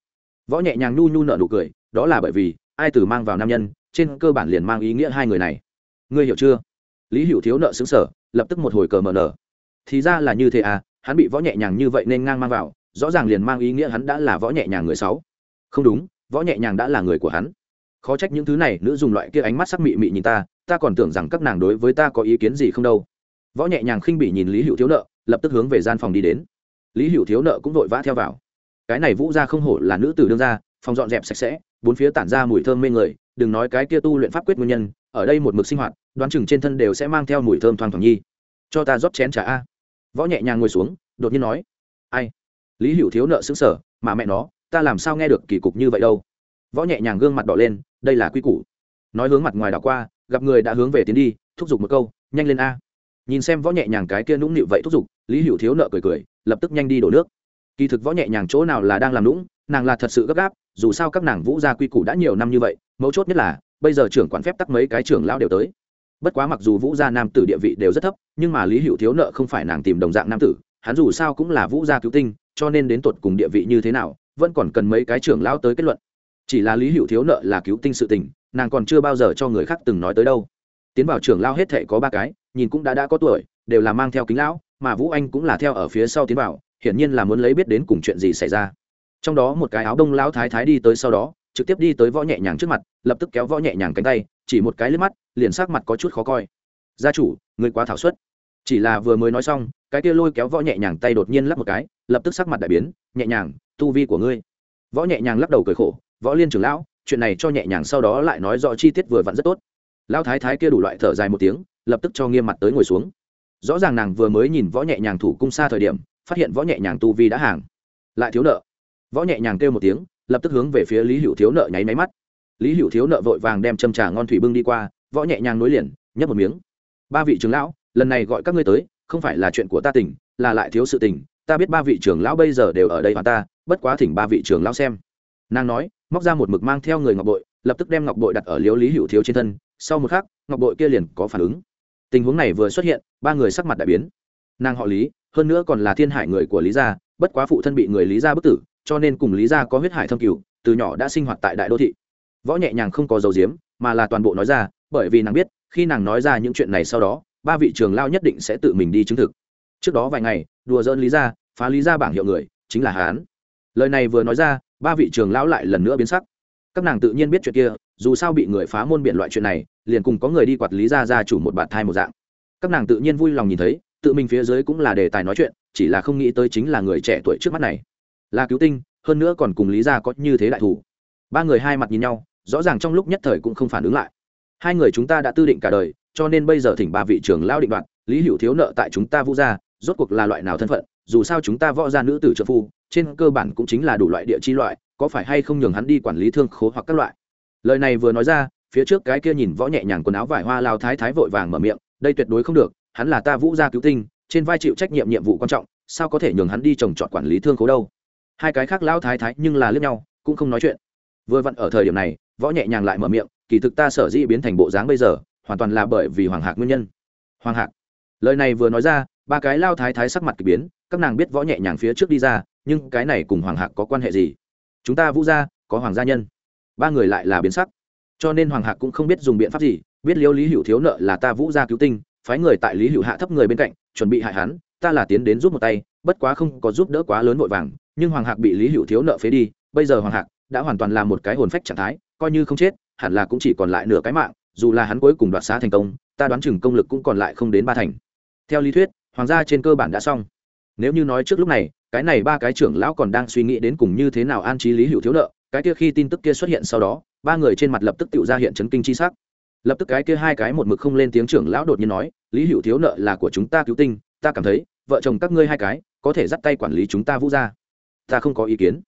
Võ nhẹ nhàng nhu nhu nợ nụ cười, đó là bởi vì, ai từ mang vào nam nhân, trên cơ bản liền mang ý nghĩa hai người này. Ngươi hiểu chưa? Lý hữu thiếu nợ xứng sở lập tức một hồi cờ mờ nở. Thì ra là như thế à hắn bị võ nhẹ nhàng như vậy nên ngang mang vào, rõ ràng liền mang ý nghĩa hắn đã là võ nhẹ nhàng người sáu. Không đúng, võ nhẹ nhàng đã là người của hắn. Khó trách những thứ này, nữ dùng loại kia ánh mắt sắc mị mị nhìn ta ta còn tưởng rằng các nàng đối với ta có ý kiến gì không đâu võ nhẹ nhàng khinh bị nhìn lý hữu thiếu nợ, lập tức hướng về gian phòng đi đến. Lý hữu thiếu nợ cũng vội vã theo vào. Cái này vũ ra không hổ là nữ tử đương ra phòng dọn dẹp sạch sẽ, bốn phía tản ra mùi thơm mê người, đừng nói cái kia tu luyện pháp quyết nguyên nhân, ở đây một mực sinh hoạt, đoán chừng trên thân đều sẽ mang theo mùi thơm thoang thoảng nhi. Cho ta rót chén trà a. Võ nhẹ nhàng ngồi xuống, đột nhiên nói, ai? Lý hữu thiếu nợ xứng sở mà mẹ nó, ta làm sao nghe được kỳ cục như vậy đâu? Võ nhẹ nhàng gương mặt đỏ lên, đây là quy củ. Nói hướng mặt ngoài đảo qua, gặp người đã hướng về tiến đi, thúc giục một câu, nhanh lên a nhìn xem võ nhẹ nhàng cái kia nũng nịu vậy thúc giục, lý hữu thiếu nợ cười cười, lập tức nhanh đi đổ nước. Kỳ thực võ nhẹ nhàng chỗ nào là đang làm lũng nàng là thật sự gấp gáp, dù sao các nàng vũ gia quy củ đã nhiều năm như vậy, mấu chốt nhất là, bây giờ trưởng quản phép tắc mấy cái trưởng lao đều tới. Bất quá mặc dù vũ gia nam tử địa vị đều rất thấp, nhưng mà lý hữu thiếu nợ không phải nàng tìm đồng dạng nam tử, hắn dù sao cũng là vũ gia cứu tinh, cho nên đến tột cùng địa vị như thế nào, vẫn còn cần mấy cái trưởng lao tới kết luận. Chỉ là lý hữu thiếu nợ là cứu tinh sự tình, nàng còn chưa bao giờ cho người khác từng nói tới đâu tiến vào trưởng lao hết thệ có ba cái, nhìn cũng đã đã có tuổi, đều là mang theo kính lão, mà vũ anh cũng là theo ở phía sau tiến vào, hiển nhiên là muốn lấy biết đến cùng chuyện gì xảy ra. Trong đó một cái áo đông lão thái thái đi tới sau đó, trực tiếp đi tới võ nhẹ nhàng trước mặt, lập tức kéo võ nhẹ nhàng cánh tay, chỉ một cái liếc mắt, liền sắc mặt có chút khó coi. Gia chủ người quá thảo suất. Chỉ là vừa mới nói xong, cái kia lôi kéo võ nhẹ nhàng tay đột nhiên lắp một cái, lập tức sắc mặt đại biến, nhẹ nhàng, tu vi của ngươi. Võ nhẹ nhàng lắc đầu cười khổ, võ liên trưởng lão, chuyện này cho nhẹ nhàng sau đó lại nói rõ chi tiết vừa vặn rất tốt lão thái thái kia đủ loại thở dài một tiếng, lập tức cho nghiêm mặt tới ngồi xuống. Rõ ràng nàng vừa mới nhìn võ nhẹ nhàng thủ cung xa thời điểm, phát hiện võ nhẹ nhàng tu vi đã hàng. Lại thiếu nợ. Võ nhẹ nhàng kêu một tiếng, lập tức hướng về phía lý hữu thiếu nợ nháy máy mắt. Lý hữu thiếu nợ vội vàng đem châm trà ngon thủy bưng đi qua, võ nhẹ nhàng nối liền, nhấp một miếng. Ba vị trưởng lão, lần này gọi các ngươi tới, không phải là chuyện của ta tỉnh là lại thiếu sự tình, ta biết ba vị trưởng lão bây giờ đều ở đây và ta, bất quá thỉnh ba vị trưởng lão xem. Nàng nói, móc ra một mực mang theo người ngọc bội, lập tức đem ngọc bội đặt ở liếu lý hữu thiếu trên thân sau một khắc, ngọc bội kia liền có phản ứng. Tình huống này vừa xuất hiện, ba người sắc mặt đại biến. Nàng họ lý, hơn nữa còn là thiên hải người của lý gia, bất quá phụ thân bị người lý gia bức tử, cho nên cùng lý gia có huyết hải thâm cửu, từ nhỏ đã sinh hoạt tại đại đô thị. Võ nhẹ nhàng không có dầu diếm mà là toàn bộ nói ra, bởi vì nàng biết, khi nàng nói ra những chuyện này sau đó, ba vị trường lao nhất định sẽ tự mình đi chứng thực. Trước đó vài ngày, đùa dỡn lý gia, phá lý gia bảng hiệu người, chính là hán. Lời này vừa nói ra, ba vị trường lão lại lần nữa biến sắc các nàng tự nhiên biết chuyện kia, dù sao bị người phá môn biện loại chuyện này, liền cùng có người đi quạt lý gia gia chủ một bạn thai một dạng. Các nàng tự nhiên vui lòng nhìn thấy, tự mình phía dưới cũng là đề tài nói chuyện, chỉ là không nghĩ tới chính là người trẻ tuổi trước mắt này. Là cứu tinh, hơn nữa còn cùng lý gia có như thế đại thủ. Ba người hai mặt nhìn nhau, rõ ràng trong lúc nhất thời cũng không phản ứng lại. Hai người chúng ta đã tư định cả đời, cho nên bây giờ thỉnh ba vị trưởng lao định đoạt, lý hữu thiếu nợ tại chúng ta vũ gia, rốt cuộc là loại nào thân phận, dù sao chúng ta võ gia nữ tử trợ phu, trên cơ bản cũng chính là đủ loại địa chi loại có phải hay không nhường hắn đi quản lý thương khố hoặc các loại? Lời này vừa nói ra, phía trước cái kia nhìn võ nhẹ nhàng quần áo vải hoa lao thái thái vội vàng mở miệng, đây tuyệt đối không được, hắn là ta vũ gia cứu tinh, trên vai chịu trách nhiệm nhiệm vụ quan trọng, sao có thể nhường hắn đi trồng trọt quản lý thương khố đâu? Hai cái khác lao thái thái nhưng là lướt nhau, cũng không nói chuyện. Vừa vặn ở thời điểm này, võ nhẹ nhàng lại mở miệng, kỳ thực ta sở dĩ biến thành bộ dáng bây giờ, hoàn toàn là bởi vì hoàng hạc nguyên nhân. Hoàng hạc. Lời này vừa nói ra, ba cái lao thái thái sắc mặt k ỳ biến, các nàng biết võ nhẹ nhàng phía trước đi ra, nhưng cái này cùng hoàng hạc có quan hệ gì? Chúng ta vũ gia, có hoàng gia nhân. Ba người lại là biến sắc. Cho nên hoàng hạc cũng không biết dùng biện pháp gì, biết liêu lý hữu thiếu nợ là ta vũ gia cứu tinh, phái người tại lý hữu hạ thấp người bên cạnh, chuẩn bị hại hắn, ta là tiến đến giúp một tay, bất quá không có giúp đỡ quá lớn vội vàng, nhưng hoàng hạc bị lý hữu thiếu nợ phế đi, bây giờ hoàng hạc đã hoàn toàn là một cái hồn phách trạng thái, coi như không chết, hẳn là cũng chỉ còn lại nửa cái mạng, dù là hắn cuối cùng đoạt xá thành công, ta đoán chừng công lực cũng còn lại không đến ba thành. Theo lý thuyết, hoàng gia trên cơ bản đã xong. Nếu như nói trước lúc này cái này ba cái trưởng lão còn đang suy nghĩ đến cùng như thế nào an trí lý hữu thiếu nợ, cái kia khi tin tức kia xuất hiện sau đó, ba người trên mặt lập tức tự ra hiện chấn kinh chi sắc. Lập tức cái kia hai cái một mực không lên tiếng trưởng lão đột nhiên nói, lý hữu thiếu nợ là của chúng ta cứu tinh, ta cảm thấy, vợ chồng các ngươi hai cái, có thể dắt tay quản lý chúng ta vũ ra ta không có ý kiến.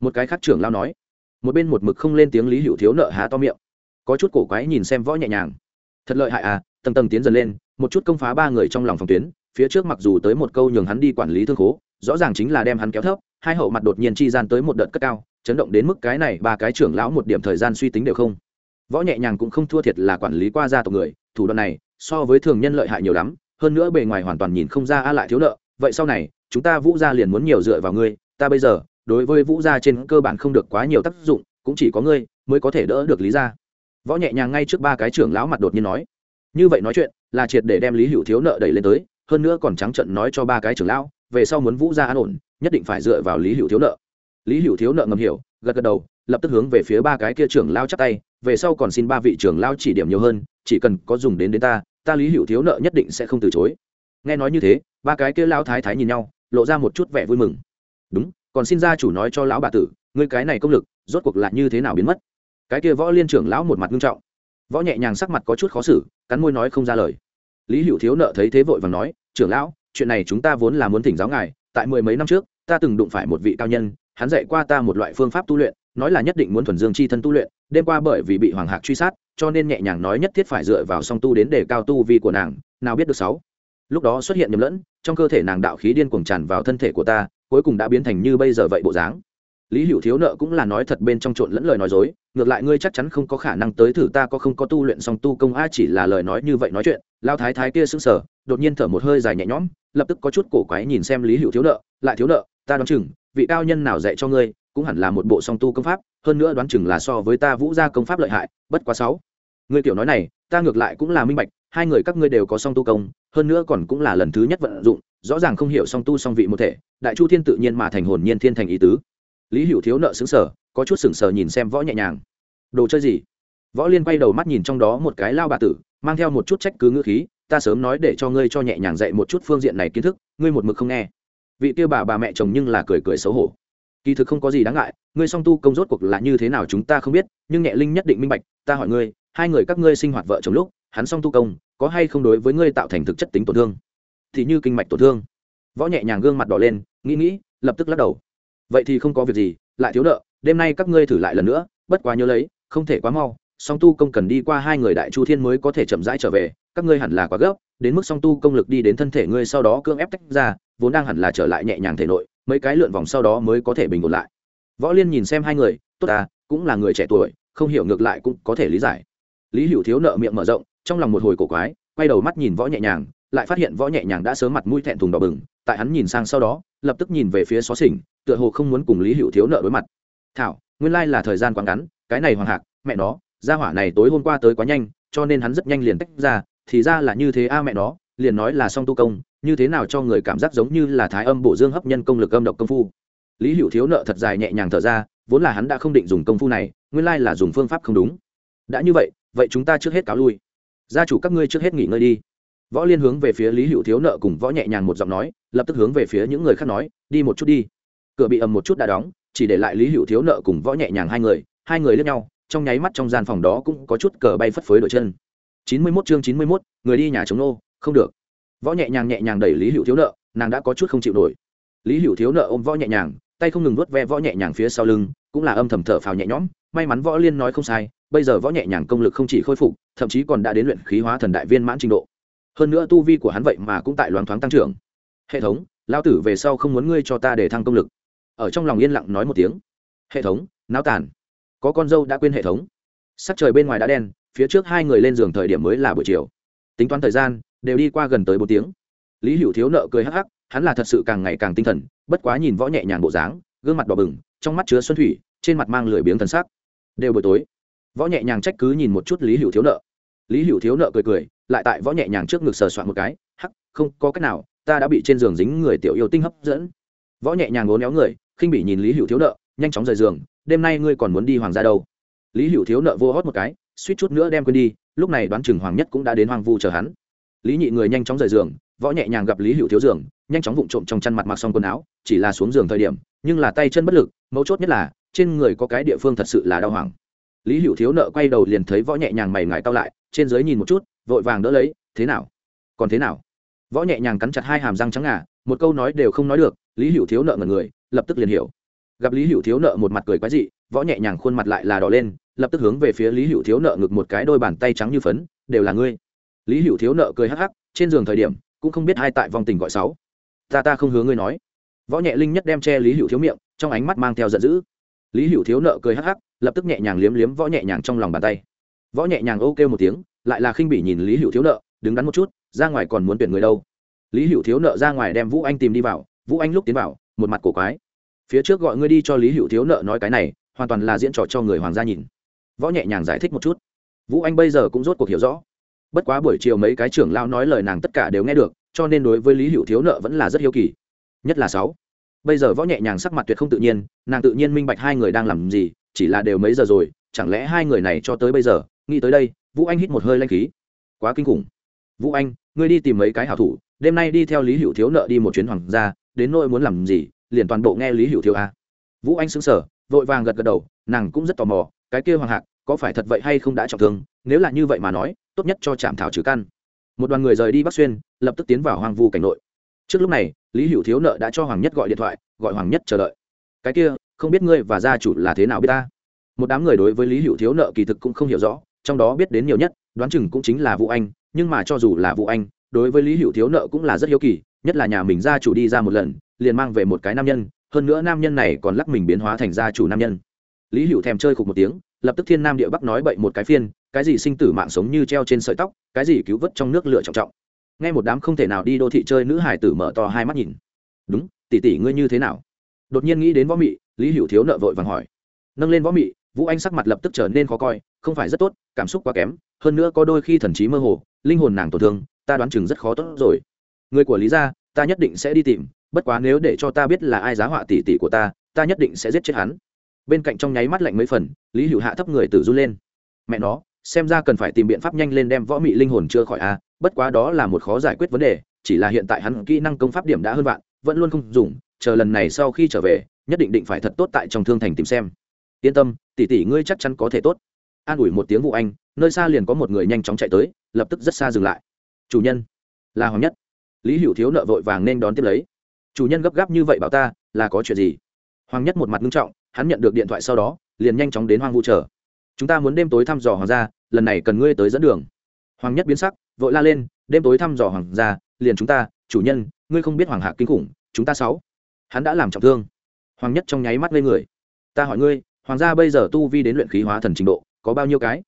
Một cái khác trưởng lão nói. Một bên một mực không lên tiếng lý hữu thiếu nợ há to miệng. Có chút cổ quái nhìn xem võ nhẹ nhàng. Thật lợi hại à tầng tầng tiến dần lên, một chút công phá ba người trong lòng phòng tuyến, phía trước mặc dù tới một câu nhường hắn đi quản lý thương khố rõ ràng chính là đem hắn kéo thấp, hai hậu mặt đột nhiên chi gian tới một đợt cất cao, chấn động đến mức cái này ba cái trưởng lão một điểm thời gian suy tính đều không. Võ nhẹ nhàng cũng không thua thiệt là quản lý qua gia tộc người, thủ đoạn này, so với thường nhân lợi hại nhiều lắm, hơn nữa bề ngoài hoàn toàn nhìn không ra a lại thiếu nợ, vậy sau này, chúng ta vũ gia liền muốn nhiều dựa vào ngươi, ta bây giờ, đối với vũ gia trên cơ bản không được quá nhiều tác dụng, cũng chỉ có ngươi mới có thể đỡ được lý gia. Võ nhẹ nhàng ngay trước ba cái trưởng lão mặt đột nhiên nói. Như vậy nói chuyện, là triệt để đem lý hữu thiếu nợ đẩy lên tới, hơn nữa còn trắng trận nói cho ba cái trưởng lão về sau muốn vũ gia an ổn, nhất định phải dựa vào lý hữu thiếu nợ. Lý hữu thiếu nợ ngầm hiểu, gật gật đầu, lập tức hướng về phía ba cái kia trưởng lao chắp tay, về sau còn xin ba vị trưởng lao chỉ điểm nhiều hơn, chỉ cần có dùng đến đến ta ta lý hữu thiếu nợ nhất định sẽ không từ chối. Nghe nói như thế, ba cái kia lao thái thái nhìn nhau, lộ ra một chút vẻ vui mừng. Đúng, còn xin gia chủ nói cho lão bà tử, ngươi cái này công lực, rốt cuộc lại như thế nào biến mất? Cái kia võ liên trưởng lão một mặt nghiêm trọng. Võ nhẹ nhàng sắc mặt có chút khó xử, cắn môi nói không ra lời. Lý hữu thiếu nợ thấy thế vội và nói, trưởng lão chuyện này chúng ta vốn là muốn thỉnh giáo ngài, tại mười mấy năm trước, ta từng đụng phải một vị cao nhân, hắn dạy qua ta một loại phương pháp tu luyện, nói là nhất định muốn thuần dương chi thân tu luyện, đêm qua bởi vì bị hoàng hạc truy sát, cho nên nhẹ nhàng nói nhất thiết phải dựa vào song tu đến để cao tu vi của nàng, nào biết được sáu. Lúc đó xuất hiện nhầm lẫn, trong cơ thể nàng đạo khí điên cuồng tràn vào thân thể của ta, cuối cùng đã biến thành như bây giờ vậy bộ dáng. Lý hữu thiếu nợ cũng là nói thật bên trong trộn lẫn lời nói dối, ngược lại ngươi chắc chắn không có khả năng tới thử ta có không có tu luyện song tu công a, chỉ là lời nói như vậy nói chuyện, lao thái thái kia sững sờ, đột nhiên thở một hơi dài nhẹ nhõm lập tức có chút cổ quái nhìn xem lý hữu thiếu nợ, lại thiếu nợ, ta đoán chừng, vị cao nhân nào dạy cho ngươi, cũng hẳn là một bộ song tu công pháp, hơn nữa đoán chừng là so với ta vũ gia công pháp lợi hại, bất quá sáu. Ngươi tiểu nói này, ta ngược lại cũng là minh bạch, hai người các ngươi đều có song tu công, hơn nữa còn cũng là lần thứ nhất vận dụng, rõ ràng không hiểu song tu song vị một thể, đại chu thiên tự nhiên mà thành hồn nhiên thiên thành ý tứ. Lý hữu thiếu nợ xứng sở có chút sừng sờ nhìn xem võ nhẹ nhàng. Đồ chơi gì? Võ liên quay đầu mắt nhìn trong đó một cái lao bà tử, mang theo một chút trách cứ ngữ khí ta sớm nói để cho ngươi cho nhẹ nhàng dạy một chút phương diện này kiến thức, ngươi một mực không nghe. Vị kia bà bà mẹ chồng nhưng là cười cười xấu hổ. Kỳ thực không có gì đáng ngại, ngươi song tu công rốt cuộc là như thế nào chúng ta không biết, nhưng nhẹ linh nhất định minh bạch, ta hỏi ngươi, hai người các ngươi sinh hoạt vợ chồng lúc, hắn song tu công, có hay không đối với ngươi tạo thành thực chất tính tổn thương? Thì như kinh mạch tổn thương. Võ nhẹ nhàng gương mặt đỏ lên, nghĩ nghĩ, lập tức lắc đầu. Vậy thì không có việc gì, lại thiếu nợ, đêm nay các ngươi thử lại lần nữa, bất quá nhớ lấy, không thể quá mau song tu công cần đi qua hai người đại chu thiên mới có thể chậm rãi trở về, các ngươi hẳn là quá gấp, đến mức song tu công lực đi đến thân thể ngươi sau đó cưỡng ép tách ra, vốn đang hẳn là trở lại nhẹ nhàng thể nội, mấy cái lượn vòng sau đó mới có thể bình ổn lại. Võ liên nhìn xem hai người, tốt à cũng là người trẻ tuổi, không hiểu ngược lại cũng có thể lý giải. Lý hữu thiếu nợ miệng mở rộng, trong lòng một hồi cổ quái, quay đầu mắt nhìn võ nhẹ nhàng, lại phát hiện võ nhẹ nhàng đã sớm mặt mũi thẹn thùng đỏ bừng, tại hắn nhìn sang sau đó, lập tức nhìn về phía xó xỉnh, tựa hồ không muốn cùng lý hữu thiếu nợ đối mặt. Thảo, nguyên lai là thời gian quá ngắn, cái này hoàng hạc, mẹ nó gia hỏa này tối hôm qua tới quá nhanh, cho nên hắn rất nhanh liền tách ra, thì ra là như thế a mẹ nó, liền nói là song tu công, như thế nào cho người cảm giác giống như là thái âm bổ dương hấp nhân công lực âm độc công phu. Lý hữu thiếu nợ thật dài nhẹ nhàng thở ra, vốn là hắn đã không định dùng công phu này, nguyên lai là dùng phương pháp không đúng. Đã như vậy vậy chúng ta trước hết cáo lui. Gia chủ các ngươi trước hết nghỉ ngơi đi. Võ liên hướng về phía lý hữu thiếu nợ cùng võ nhẹ nhàng một giọng nói, lập tức hướng về phía những người khác nói, đi một chút đi. Cửa bị ầm một chút đã đóng, chỉ để lại lý hữu thiếu nợ cùng võ nhẹ nhàng hai người hai người lướt nhau trong nháy mắt trong gian phòng đó cũng có chút cờ bay phất phới đổi chân. Chín mươi mốt chương chín mươi mốt, người đi nhà chống nô, không được. Võ nhẹ nhàng nhẹ nhàng đẩy lý hữu thiếu nợ, nàng đã có chút không chịu nổi. Lý hữu thiếu nợ ôm võ nhẹ nhàng, tay không ngừng vuốt ve võ nhẹ nhàng phía sau lưng, cũng là âm thầm thở phào nhẹ nhõm, may mắn võ liên nói không sai, bây giờ võ nhẹ nhàng công lực không chỉ khôi phục, thậm chí còn đã đến luyện khí hóa thần đại viên mãn trình độ. Hơn nữa tu vi của hắn vậy mà cũng tại loáng thoáng tăng trưởng. Hệ thống lao tử về sau không muốn ngươi cho ta để thăng công lực. Ở trong lòng yên lặng nói một tiếng. Hệ thống, náo tàn có con dâu đã quên hệ thống. Sắc trời bên ngoài đã đen, phía trước hai người lên giường thời điểm mới là buổi chiều. Tính toán thời gian, đều đi qua gần tới bốn tiếng. Lý hữu thiếu nợ cười hắc hắc, hắn là thật sự càng ngày càng tinh thần, bất quá nhìn võ nhẹ nhàng bộ dáng, gương mặt đỏ bừng, trong mắt chứa xuân thủy, trên mặt mang lười biếng thần sắc. Đều buổi tối, võ nhẹ nhàng trách cứ nhìn một chút lý hữu thiếu nợ. Lý hữu thiếu nợ cười cười, lại tại võ nhẹ nhàng trước ngực sờ soạn một cái, hắc, không có cách nào, ta đã bị trên giường dính người tiểu yêu tinh hấp dẫn. Võ nhẹ nhàng ngốn éo người, khinh bị nhìn lý hữu thiếu nợ, nhanh chóng rời giường đêm nay ngươi còn muốn đi hoàng gia đâu? Lý hữu thiếu nợ vô hót một cái, suýt chút nữa đem quên đi, lúc này đoán chừng hoàng nhất cũng đã đến hoàng vu chờ hắn. Lý nhị người nhanh chóng rời giường, võ nhẹ nhàng gặp lý hữu thiếu giường, nhanh chóng vụng trộm trong chăn mặt mặc xong quần áo, chỉ là xuống giường thời điểm, nhưng là tay chân bất lực, mấu chốt nhất là, trên người có cái địa phương thật sự là đau hoàng. lý hữu thiếu nợ quay đầu liền thấy võ nhẹ nhàng mày ngài cao lại, trên dưới nhìn một chút, vội vàng đỡ lấy, thế nào? Còn thế nào? Võ nhẹ nhàng cắn chặt hai hàm răng trắng ngà, một câu nói đều không nói được, lý hữu thiếu nợ ngần người, lập tức liền hiểu gặp lý hữu thiếu nợ một mặt cười quái dị, võ nhẹ nhàng khuôn mặt lại là đỏ lên, lập tức hướng về phía lý hữu thiếu nợ ngực một cái đôi bàn tay trắng như phấn, đều là ngươi. Lý hữu thiếu nợ cười hắc hắc, trên giường thời điểm, cũng không biết hai tại vòng tình gọi sáu. Ta ta không hứa ngươi nói. Võ nhẹ linh nhất đem che lý hữu thiếu miệng, trong ánh mắt mang theo giận dữ. Lý hữu thiếu nợ cười hắc hắc, lập tức nhẹ nhàng liếm liếm võ nhẹ nhàng trong lòng bàn tay. Võ nhẹ nhàng ô kêu một tiếng, lại là khinh bỉ nhìn lý hữu thiếu nợ, đứng đắn một chút, ra ngoài còn muốn tuyển người đâu? Lý hữu thiếu nợ ra ngoài đem vũ anh tìm đi vào, vũ anh lúc tiến vào, một mặt cổ quái phía trước gọi ngươi đi cho lý hữu thiếu nợ nói cái này, hoàn toàn là diễn trò cho người hoàng gia nhìn. Võ nhẹ nhàng giải thích một chút. Vũ anh bây giờ cũng rốt cuộc hiểu rõ. Bất quá buổi chiều mấy cái trưởng lao nói lời nàng tất cả đều nghe được, cho nên đối với lý hữu thiếu nợ vẫn là rất hiếu kỳ. Nhất là sáu. Bây giờ võ nhẹ nhàng sắc mặt tuyệt không tự nhiên, nàng tự nhiên minh bạch hai người đang làm gì, chỉ là đều mấy giờ rồi, chẳng lẽ hai người này cho tới bây giờ, nghĩ tới đây, vũ anh hít một hơi lanh khí. Quá kinh khủng. Vũ anh, ngươi đi tìm mấy cái hảo thủ, đêm nay đi theo lý hữu thiếu nợ đi một chuyến hoàng gia, đến nỗi muốn làm gì liền toàn bộ nghe lý hữu thiếu a à. vũ anh xứng sở vội vàng gật gật đầu, nàng cũng rất tò mò, cái kia hoàng hạc, có phải thật vậy hay không đã trọng thương, nếu là như vậy mà nói, tốt nhất cho trạm thảo trừ căn. Một đoàn người rời đi bắc xuyên, lập tức tiến vào hoàng vu cảnh nội. Trước lúc này, lý hữu thiếu nợ đã cho hoàng nhất gọi điện thoại, gọi hoàng nhất chờ đợi. Cái kia, không biết ngươi và gia chủ là thế nào biết ta? Một đám người đối với lý hữu thiếu nợ kỳ thực cũng không hiểu rõ, trong đó biết đến nhiều nhất, đoán chừng cũng chính là vũ anh, nhưng mà cho dù là vũ anh, đối với lý hữu thiếu nợ cũng là rất hiếu kỳ, nhất là nhà mình gia chủ đi ra một lần liền mang về một cái nam nhân, hơn nữa nam nhân này còn lắc mình biến hóa thành gia chủ nam nhân. Lý hữu thèm chơi khục một tiếng, lập tức thiên nam địa bắc nói bậy một cái phiên, cái gì sinh tử mạng sống như treo trên sợi tóc, cái gì cứu vớt trong nước lửa trọng trọng. Nghe một đám không thể nào đi đô thị chơi nữ hải tử mở to hai mắt nhìn. Đúng, tỷ tỷ ngươi như thế nào? Đột nhiên nghĩ đến võ mị, lý hữu thiếu nợ vội vàng hỏi. Nâng lên võ mị, vũ anh sắc mặt lập tức trở nên khó coi, không phải rất tốt, cảm xúc quá kém, hơn nữa có đôi khi thần trí mơ hồ, linh hồn nàng tổn thương, ta đoán chừng rất khó tốt rồi. Người của lý gia, ta nhất định sẽ đi tìm bất quá nếu để cho ta biết là ai giá họa tỷ tỷ của ta ta nhất định sẽ giết chết hắn. Bên cạnh trong nháy mắt lạnh mấy phần, lý hữu hạ thấp người tử run lên. Mẹ nó, xem ra cần phải tìm biện pháp nhanh lên đem võ mị linh hồn chưa khỏi a, bất quá đó là một khó giải quyết vấn đề, chỉ là hiện tại hắn kỹ năng công pháp điểm đã hơn vạn, vẫn luôn không dùng, chờ lần này sau khi trở về, nhất định định phải thật tốt tại trong thương thành tìm xem. Yên tâm, tỷ tỷ ngươi chắc chắn có thể tốt. An ủi một tiếng vụ anh, nơi xa liền có một người nhanh chóng chạy tới, lập tức rất xa dừng lại. Chủ nhân, là hoàng nhất. Lý hữu thiếu nợ vội vàng nên đón tiếp lấy chủ nhân gấp gáp như vậy bảo ta, là có chuyện gì? Hoàng nhất một mặt nghiêm trọng, hắn nhận được điện thoại sau đó, liền nhanh chóng đến hoang vu chờ. Chúng ta muốn đêm tối thăm dò hoàng gia, lần này cần ngươi tới dẫn đường. Hoàng nhất biến sắc, vội la lên, đêm tối thăm dò hoàng gia, liền chúng ta, chủ nhân, ngươi không biết hoàng hạ kinh khủng, chúng ta sáu. Hắn đã làm trọng thương. Hoàng nhất trong nháy mắt lên người. Ta hỏi ngươi, hoàng gia bây giờ tu vi đến luyện khí hóa thần trình độ, có bao nhiêu cái?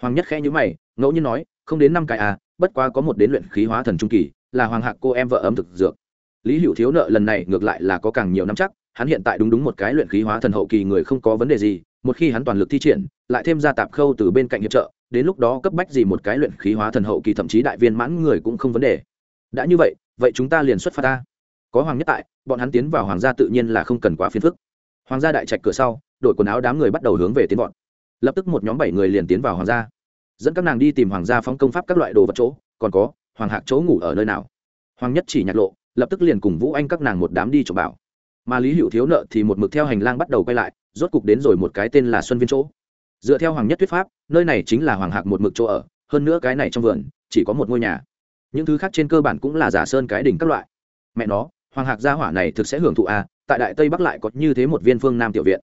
Hoàng nhất khẽ nhữ mày, ngẫu nhiên nói, không đến năm cái à bất quá có một đến luyện khí hóa thần trung kỳ, là hoàng hạc cô em vợ ấm thực dược lý hữu thiếu nợ lần này ngược lại là có càng nhiều năm chắc, hắn hiện tại đúng đúng một cái luyện khí hóa thần hậu kỳ người không có vấn đề gì, một khi hắn toàn lực thi triển, lại thêm ra tạp khâu từ bên cạnh hiệp trợ, đến lúc đó cấp bách gì một cái luyện khí hóa thần hậu kỳ thậm chí đại viên mãn người cũng không vấn đề. Đã như vậy vậy chúng ta liền xuất phát ta. Có hoàng nhất tại, bọn hắn tiến vào hoàng gia tự nhiên là không cần quá phiền phức. Hoàng gia đại trạch cửa sau, đội quần áo đám người bắt đầu hướng về tiến bọn. Lập tức một nhóm bảy người liền tiến vào hoàng gia. Dẫn các nàng đi tìm hoàng gia phóng công pháp các loại đồ vật chỗ, còn có, hoàng hạc chỗ ngủ ở nơi nào? Hoàng nhất chỉ nhạc lộ lập tức liền cùng vũ anh các nàng một đám đi trộm bảo. Mà lý hữu thiếu nợ thì một mực theo hành lang bắt đầu quay lại, rốt cục đến rồi một cái tên là xuân viên chỗ. Dựa theo hoàng nhất thuyết pháp, nơi này chính là hoàng hạc một mực chỗ ở, hơn nữa cái này trong vườn, chỉ có một ngôi nhà. Những thứ khác trên cơ bản cũng là giả sơn cái đỉnh các loại. Mẹ nó, hoàng hạc gia hỏa này thực sẽ hưởng thụ à tại đại tây bắc lại có như thế một viên phương nam tiểu viện.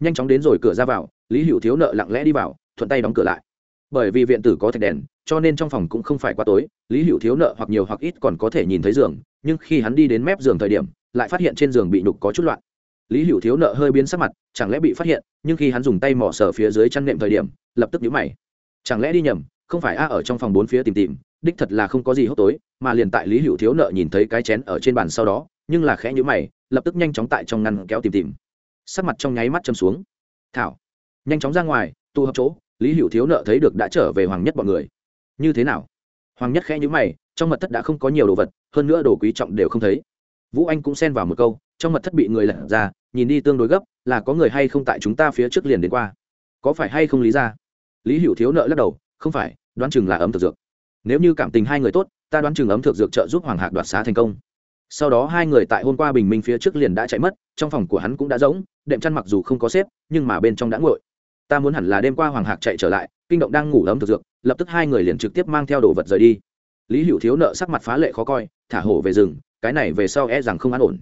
Nhanh chóng đến rồi cửa ra vào, lý hữu thiếu nợ lặng lẽ đi vào, thuận tay đóng cửa lại. Bởi vì viện tử có thạch đèn, cho nên trong phòng cũng không phải quá tối, lý hữu thiếu nợ hoặc nhiều hoặc ít còn có thể nhìn thấy giường nhưng khi hắn đi đến mép giường thời điểm, lại phát hiện trên giường bị nhục có chút loạn. Lý hữu thiếu nợ hơi biến sắc mặt, chẳng lẽ bị phát hiện, nhưng khi hắn dùng tay mỏ sờ phía dưới chăn nệm thời điểm, lập tức nhíu mày. Chẳng lẽ đi nhầm, không phải a ở trong phòng bốn phía tìm tìm, đích thật là không có gì hốc tối, mà liền tại lý hữu thiếu nợ nhìn thấy cái chén ở trên bàn sau đó, nhưng là khẽ nhíu mày, lập tức nhanh chóng tại trong ngăn kéo tìm tìm. Sắc mặt trong nháy mắt châm xuống. Thảo, nhanh chóng ra ngoài tu hợp chỗ. Lý hữu thiếu nợ thấy được đã trở về hoàng nhất bọn người. Như thế nào? Hoàng nhất khẽ nhíu mày trong mật thất đã không có nhiều đồ vật, hơn nữa đồ quý trọng đều không thấy. Vũ anh cũng xen vào một câu, trong mật thất bị người lật ra, nhìn đi tương đối gấp, là có người hay không tại chúng ta phía trước liền đến qua. Có phải hay không lý ra lý hữu thiếu nợ lắc đầu, không phải, đoán chừng là ấm thực dược. Nếu như cảm tình hai người tốt, ta đoán chừng ấm thực dược trợ giúp hoàng hạc đoạt xá thành công. Sau đó hai người tại hôm qua bình minh phía trước liền đã chạy mất, trong phòng của hắn cũng đã rỗng, đệm chăn mặc dù không có xếp, nhưng mà bên trong đã ngội ta muốn hẳn là đêm qua hoàng hạc chạy trở lại, kinh động đang ngủ ấm thực dược, lập tức hai người liền trực tiếp mang theo đồ vật rời đi lý hữu thiếu nợ sắc mặt phá lệ khó coi, thả hổ về rừng, cái này về sau e rằng không an ổn.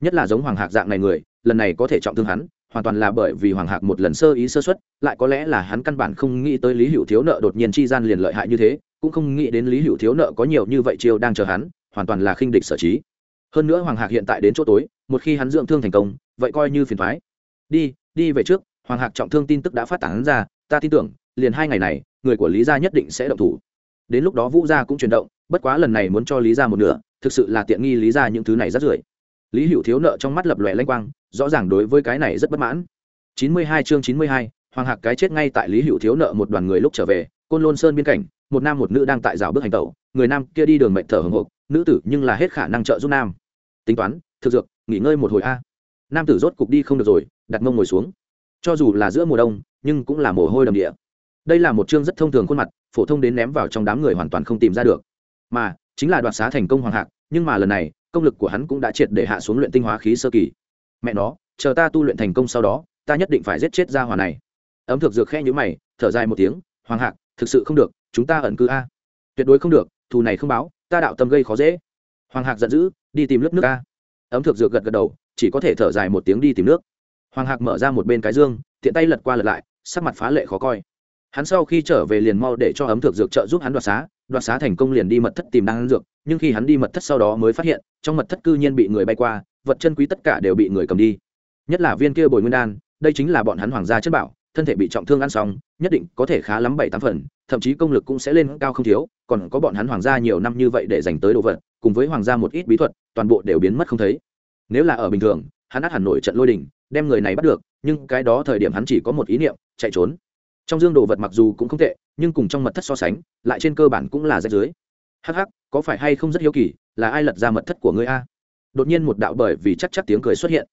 Nhất là giống hoàng hạc dạng này người, lần này có thể trọng thương hắn, hoàn toàn là bởi vì hoàng hạc một lần sơ ý sơ xuất lại có lẽ là hắn căn bản không nghĩ tới lý hữu thiếu nợ đột nhiên chi gian liền lợi hại như thế, cũng không nghĩ đến lý hữu thiếu nợ có nhiều như vậy chiêu đang chờ hắn, hoàn toàn là khinh địch sở trí. Hơn nữa hoàng hạc hiện tại đến chỗ tối, một khi hắn dưỡng thương thành công, vậy coi như phiền thoái đi đi về trước, hoàng hạc trọng thương tin tức đã phát tán ra, ta tin tưởng, liền hai ngày này, người của lý gia nhất định sẽ động thủ đến lúc đó vũ gia cũng chuyển động, bất quá lần này muốn cho lý gia một nửa, thực sự là tiện nghi lý gia những thứ này rất rưởi. Lý hữu thiếu nợ trong mắt lập lòe lanh quang, rõ ràng đối với cái này rất bất mãn. Chín mươi hai chương chín mươi hai, hoàng hạc cái chết ngay tại lý hữu thiếu nợ một đoàn người lúc trở về, côn lôn sơn biên cảnh một nam một nữ đang tại rào bước hành tẩu, người nam kia đi đường mệnh thở hồng hộc, nữ tử nhưng là hết khả năng trợ giúp nam. Tính toán, thực dược, nghỉ ngơi một hồi a. Nam tử rốt cục đi không được rồi, đặt mông ngồi xuống. Cho dù là giữa mùa đông, nhưng cũng là mồ hôi đầm địa đây là một chương rất thông thường khuôn mặt, phổ thông đến ném vào trong đám người hoàn toàn không tìm ra được. Mà, chính là đoạt xá thành công hoàng hạc, nhưng mà lần này, công lực của hắn cũng đã triệt để hạ xuống luyện tinh hóa khí sơ kỳ. Mẹ nó, chờ ta tu luyện thành công sau đó, ta nhất định phải giết chết ra hòa này. Ấm thực dược khe nhữ mày, thở dài một tiếng, hoàng hạc, thực sự không được, chúng ta ẩn cư a. Tuyệt đối không được, thù này không báo, ta đạo tâm gây khó dễ. Hoàng hạc giận dữ, đi tìm lớp nước a. Ấm thực dược gật gật đầu, chỉ có thể thở dài một tiếng đi tìm nước. Hoàng hạc mở ra một bên cái dương, tiện tay lật qua lật lại, sắc mặt phá lệ khó coi hắn sau khi trở về liền mau để cho ấm thực dược trợ giúp hắn đoạt xá đoạt xá thành công liền đi mật thất tìm đan dược, nhưng khi hắn đi mật thất sau đó mới phát hiện, trong mật thất cư nhiên bị người bay qua, vật chân quý tất cả đều bị người cầm đi. Nhất là viên kia bồi nguyên đan, đây chính là bọn hắn hoàng gia chất bảo, thân thể bị trọng thương ăn xong, nhất định có thể khá lắm bảy tám phần, thậm chí công lực cũng sẽ lên cao không thiếu, còn có bọn hắn hoàng gia nhiều năm như vậy để dành tới đồ vật, cùng với hoàng gia một ít bí thuật, toàn bộ đều biến mất không thấy. Nếu là ở bình thường, hắn át hẳn nổi trận lôi đình, đem người này bắt được, nhưng cái đó thời điểm hắn chỉ có một ý niệm, chạy trốn trong dương đồ vật mặc dù cũng không tệ, nhưng cùng trong mật thất so sánh, lại trên cơ bản cũng là rách dưới hắc hắc, có phải hay không rất hiếu kỳ, là ai lật ra mật thất của ngươi a? Đột nhiên một đạo bởi vì chắc chắc tiếng cười xuất hiện.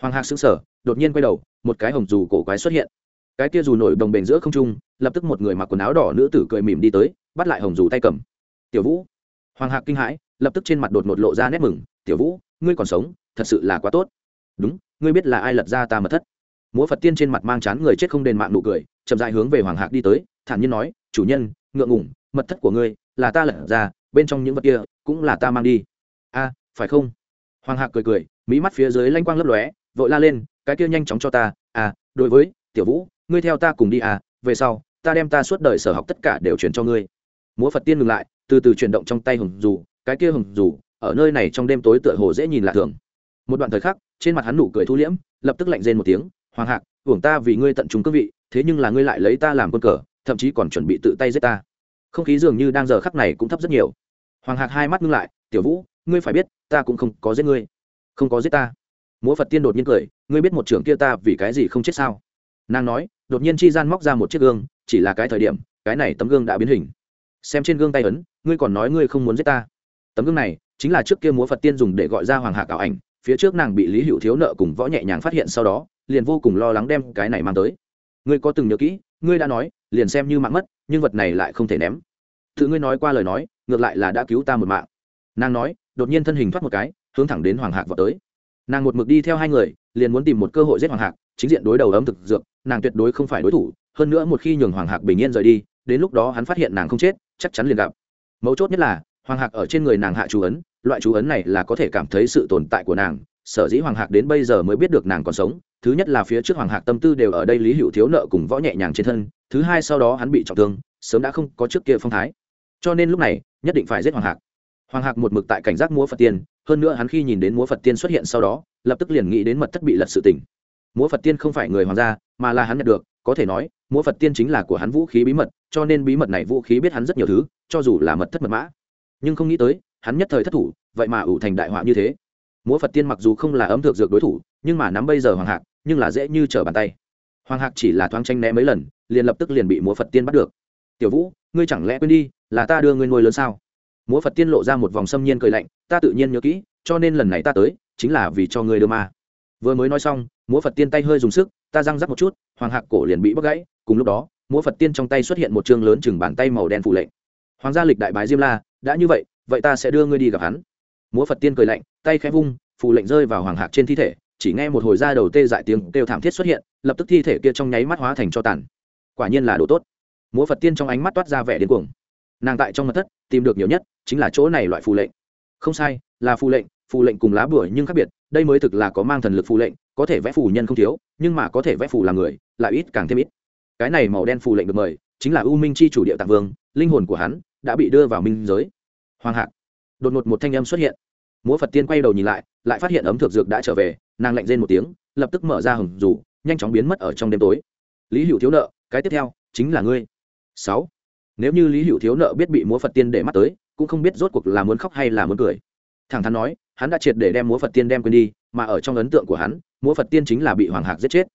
Hoàng hạc xứng sở đột nhiên quay đầu, một cái hồng dù cổ quái xuất hiện. Cái kia dù nổi đồng bền giữa không trung, lập tức một người mặc quần áo đỏ nữ tử cười mỉm đi tới, bắt lại hồng dù tay cầm. Tiểu vũ. Hoàng hạc kinh hãi, lập tức trên mặt đột một lộ ra nét mừng. Tiểu vũ, ngươi còn sống, thật sự là quá tốt. Đúng, ngươi biết là ai lật ra ta mật thất? Múa phật tiên trên mặt mang chán người chết không đền mạng nụ cười chậm dại hướng về hoàng hạc đi tới, thản nhiên nói, chủ nhân, ngượng ngủng mật thất của ngươi là ta lật ra, bên trong những vật kia cũng là ta mang đi. A, phải không? Hoàng hạc cười cười mỹ mắt phía dưới lanh quang lấp lóe, vội la lên, cái kia nhanh chóng cho ta à đối với, tiểu vũ, ngươi theo ta cùng đi à về sau, ta đem ta suốt đời sở học tất cả đều chuyển cho ngươi. Múa phật tiên ngừng lại, từ từ chuyển động trong tay hồng dù, cái kia hồng dù, ở nơi này trong đêm tối tựa hồ dễ nhìn lạ thường. Một đoạn thời khắc, trên mặt hắn nụ cười thu liễm, lập tức lạnh rên một tiếng, hoàng hạc, hưởng ta vì ngươi tận trung cương vị thế nhưng là ngươi lại lấy ta làm quân cờ, thậm chí còn chuẩn bị tự tay giết ta. Không khí dường như đang giờ khắc này cũng thấp rất nhiều. Hoàng hạc hai mắt ngưng lại, tiểu vũ, ngươi phải biết, ta cũng không có giết ngươi. Không có giết ta. Múa phật tiên đột nhiên cười, ngươi biết một trưởng kia ta vì cái gì không chết sao? Nàng nói, đột nhiên chi gian móc ra một chiếc gương, chỉ là cái thời điểm, cái này tấm gương đã biến hình. Xem trên gương tay ấn, ngươi còn nói ngươi không muốn giết ta. Tấm gương này chính là trước kia múa phật tiên dùng để gọi ra hoàng hạ cảo ảnh, phía trước nàng bị lý hữu thiếu nợ cùng võ nhẹ nhàng phát hiện sau đó, liền vô cùng lo lắng đem cái này mang tới ngươi có từng nhớ kỹ, ngươi đã nói, liền xem như mạng mất, nhưng vật này lại không thể ném. Tự ngươi nói qua lời nói, ngược lại là đã cứu ta một mạng. Nàng nói, đột nhiên thân hình thoát một cái, hướng thẳng đến hoàng hạc vào tới. Nàng một mực đi theo hai người, liền muốn tìm một cơ hội giết hoàng hạc, chính diện đối đầu ấm thực dược, nàng tuyệt đối không phải đối thủ, hơn nữa một khi nhường hoàng hạc bình yên rời đi, đến lúc đó hắn phát hiện nàng không chết, chắc chắn liền gặp. Mấu chốt nhất là, hoàng hạc ở trên người nàng hạ chú ấn, loại chú ấn này là có thể cảm thấy sự tồn tại của nàng, sở dĩ hoàng hạc đến bây giờ mới biết được nàng còn sống thứ nhất là phía trước hoàng hạc tâm tư đều ở đây lý hữu thiếu nợ cùng võ nhẹ nhàng trên thân, thứ hai sau đó hắn bị trọng thương, sớm đã không có trước kia phong thái. Cho nên lúc này, nhất định phải giết hoàng hạc. Hoàng hạc một mực tại cảnh giác múa phật tiên, hơn nữa hắn khi nhìn đến múa phật tiên xuất hiện sau đó, lập tức liền nghĩ đến mật thất bị lật sự tỉnh múa phật tiên không phải người hoàng gia, mà là hắn nhận được, có thể nói, múa phật tiên chính là của hắn vũ khí bí mật, cho nên bí mật này vũ khí biết hắn rất nhiều thứ, cho dù là mật thất mật mã. Nhưng không nghĩ tới, hắn nhất thời thất thủ, vậy mà ủ thành đại họa như thế. Múa phật tiên mặc dù không là ấm thực dược đối thủ, nhưng mà nắm bây giờ hoàng hạc nhưng là dễ như trở bàn tay. Hoàng hạc chỉ là thoáng tranh né mấy lần, liền lập tức liền bị múa phật tiên bắt được. Tiểu vũ, ngươi chẳng lẽ quên đi, là ta đưa ngươi nuôi lớn sao? Múa phật tiên lộ ra một vòng xâm nhiên cười lạnh, ta tự nhiên nhớ kỹ, cho nên lần này ta tới, chính là vì cho ngươi đưa ma. Vừa mới nói xong, múa phật tiên tay hơi dùng sức, ta răng rắc một chút, hoàng hạc cổ liền bị bắt gãy, cùng lúc đó, múa phật tiên trong tay xuất hiện một chương lớn chừng bàn tay màu đen phủ lệnh. Hoàng gia lịch đại bái diêm la, đã như vậy vậy ta sẽ đưa ngươi đi gặp hắn. Múa phật tiên cười lạnh, tay khẽ vung phù lệnh rơi vào hoàng hạc trên thi thể chỉ nghe một hồi da đầu tê dại tiếng kêu thảm thiết xuất hiện, lập tức thi thể kia trong nháy mắt hóa thành cho tàn. Quả nhiên là đồ tốt. Múa phật tiên trong ánh mắt toát ra vẻ điên cuồng. Nàng tại trong mật thất, tìm được nhiều nhất chính là chỗ này loại phù lệnh. Không sai, là phù lệnh phù lệnh cùng lá bưởi nhưng khác biệt, đây mới thực là có mang thần lực phù lệnh, có thể vẽ phù nhân không thiếu, nhưng mà có thể vẽ phù là người, lại ít càng thêm ít. Cái này màu đen phù lệnh được mời, chính là u minh chi chủ địa tạng vương, linh hồn của hắn đã bị đưa vào minh giới. Hoàng hạc. Đột ngột một thanh âm xuất hiện. Múa phật tiên quay đầu nhìn lại lại phát hiện ấm thực dược đã trở về nàng lạnh rên một tiếng, lập tức mở ra hầm rủ, nhanh chóng biến mất ở trong đêm tối. Lý hữu thiếu nợ, cái tiếp theo, chính là ngươi. Sáu. Nếu như lý hữu thiếu nợ biết bị múa phật tiên để mắt tới, cũng không biết rốt cuộc là muốn khóc hay là muốn cười. Thẳng thắn nói, hắn đã triệt để đem múa phật tiên đem quên đi, mà ở trong ấn tượng của hắn, múa phật tiên chính là bị hoàng hạc giết chết.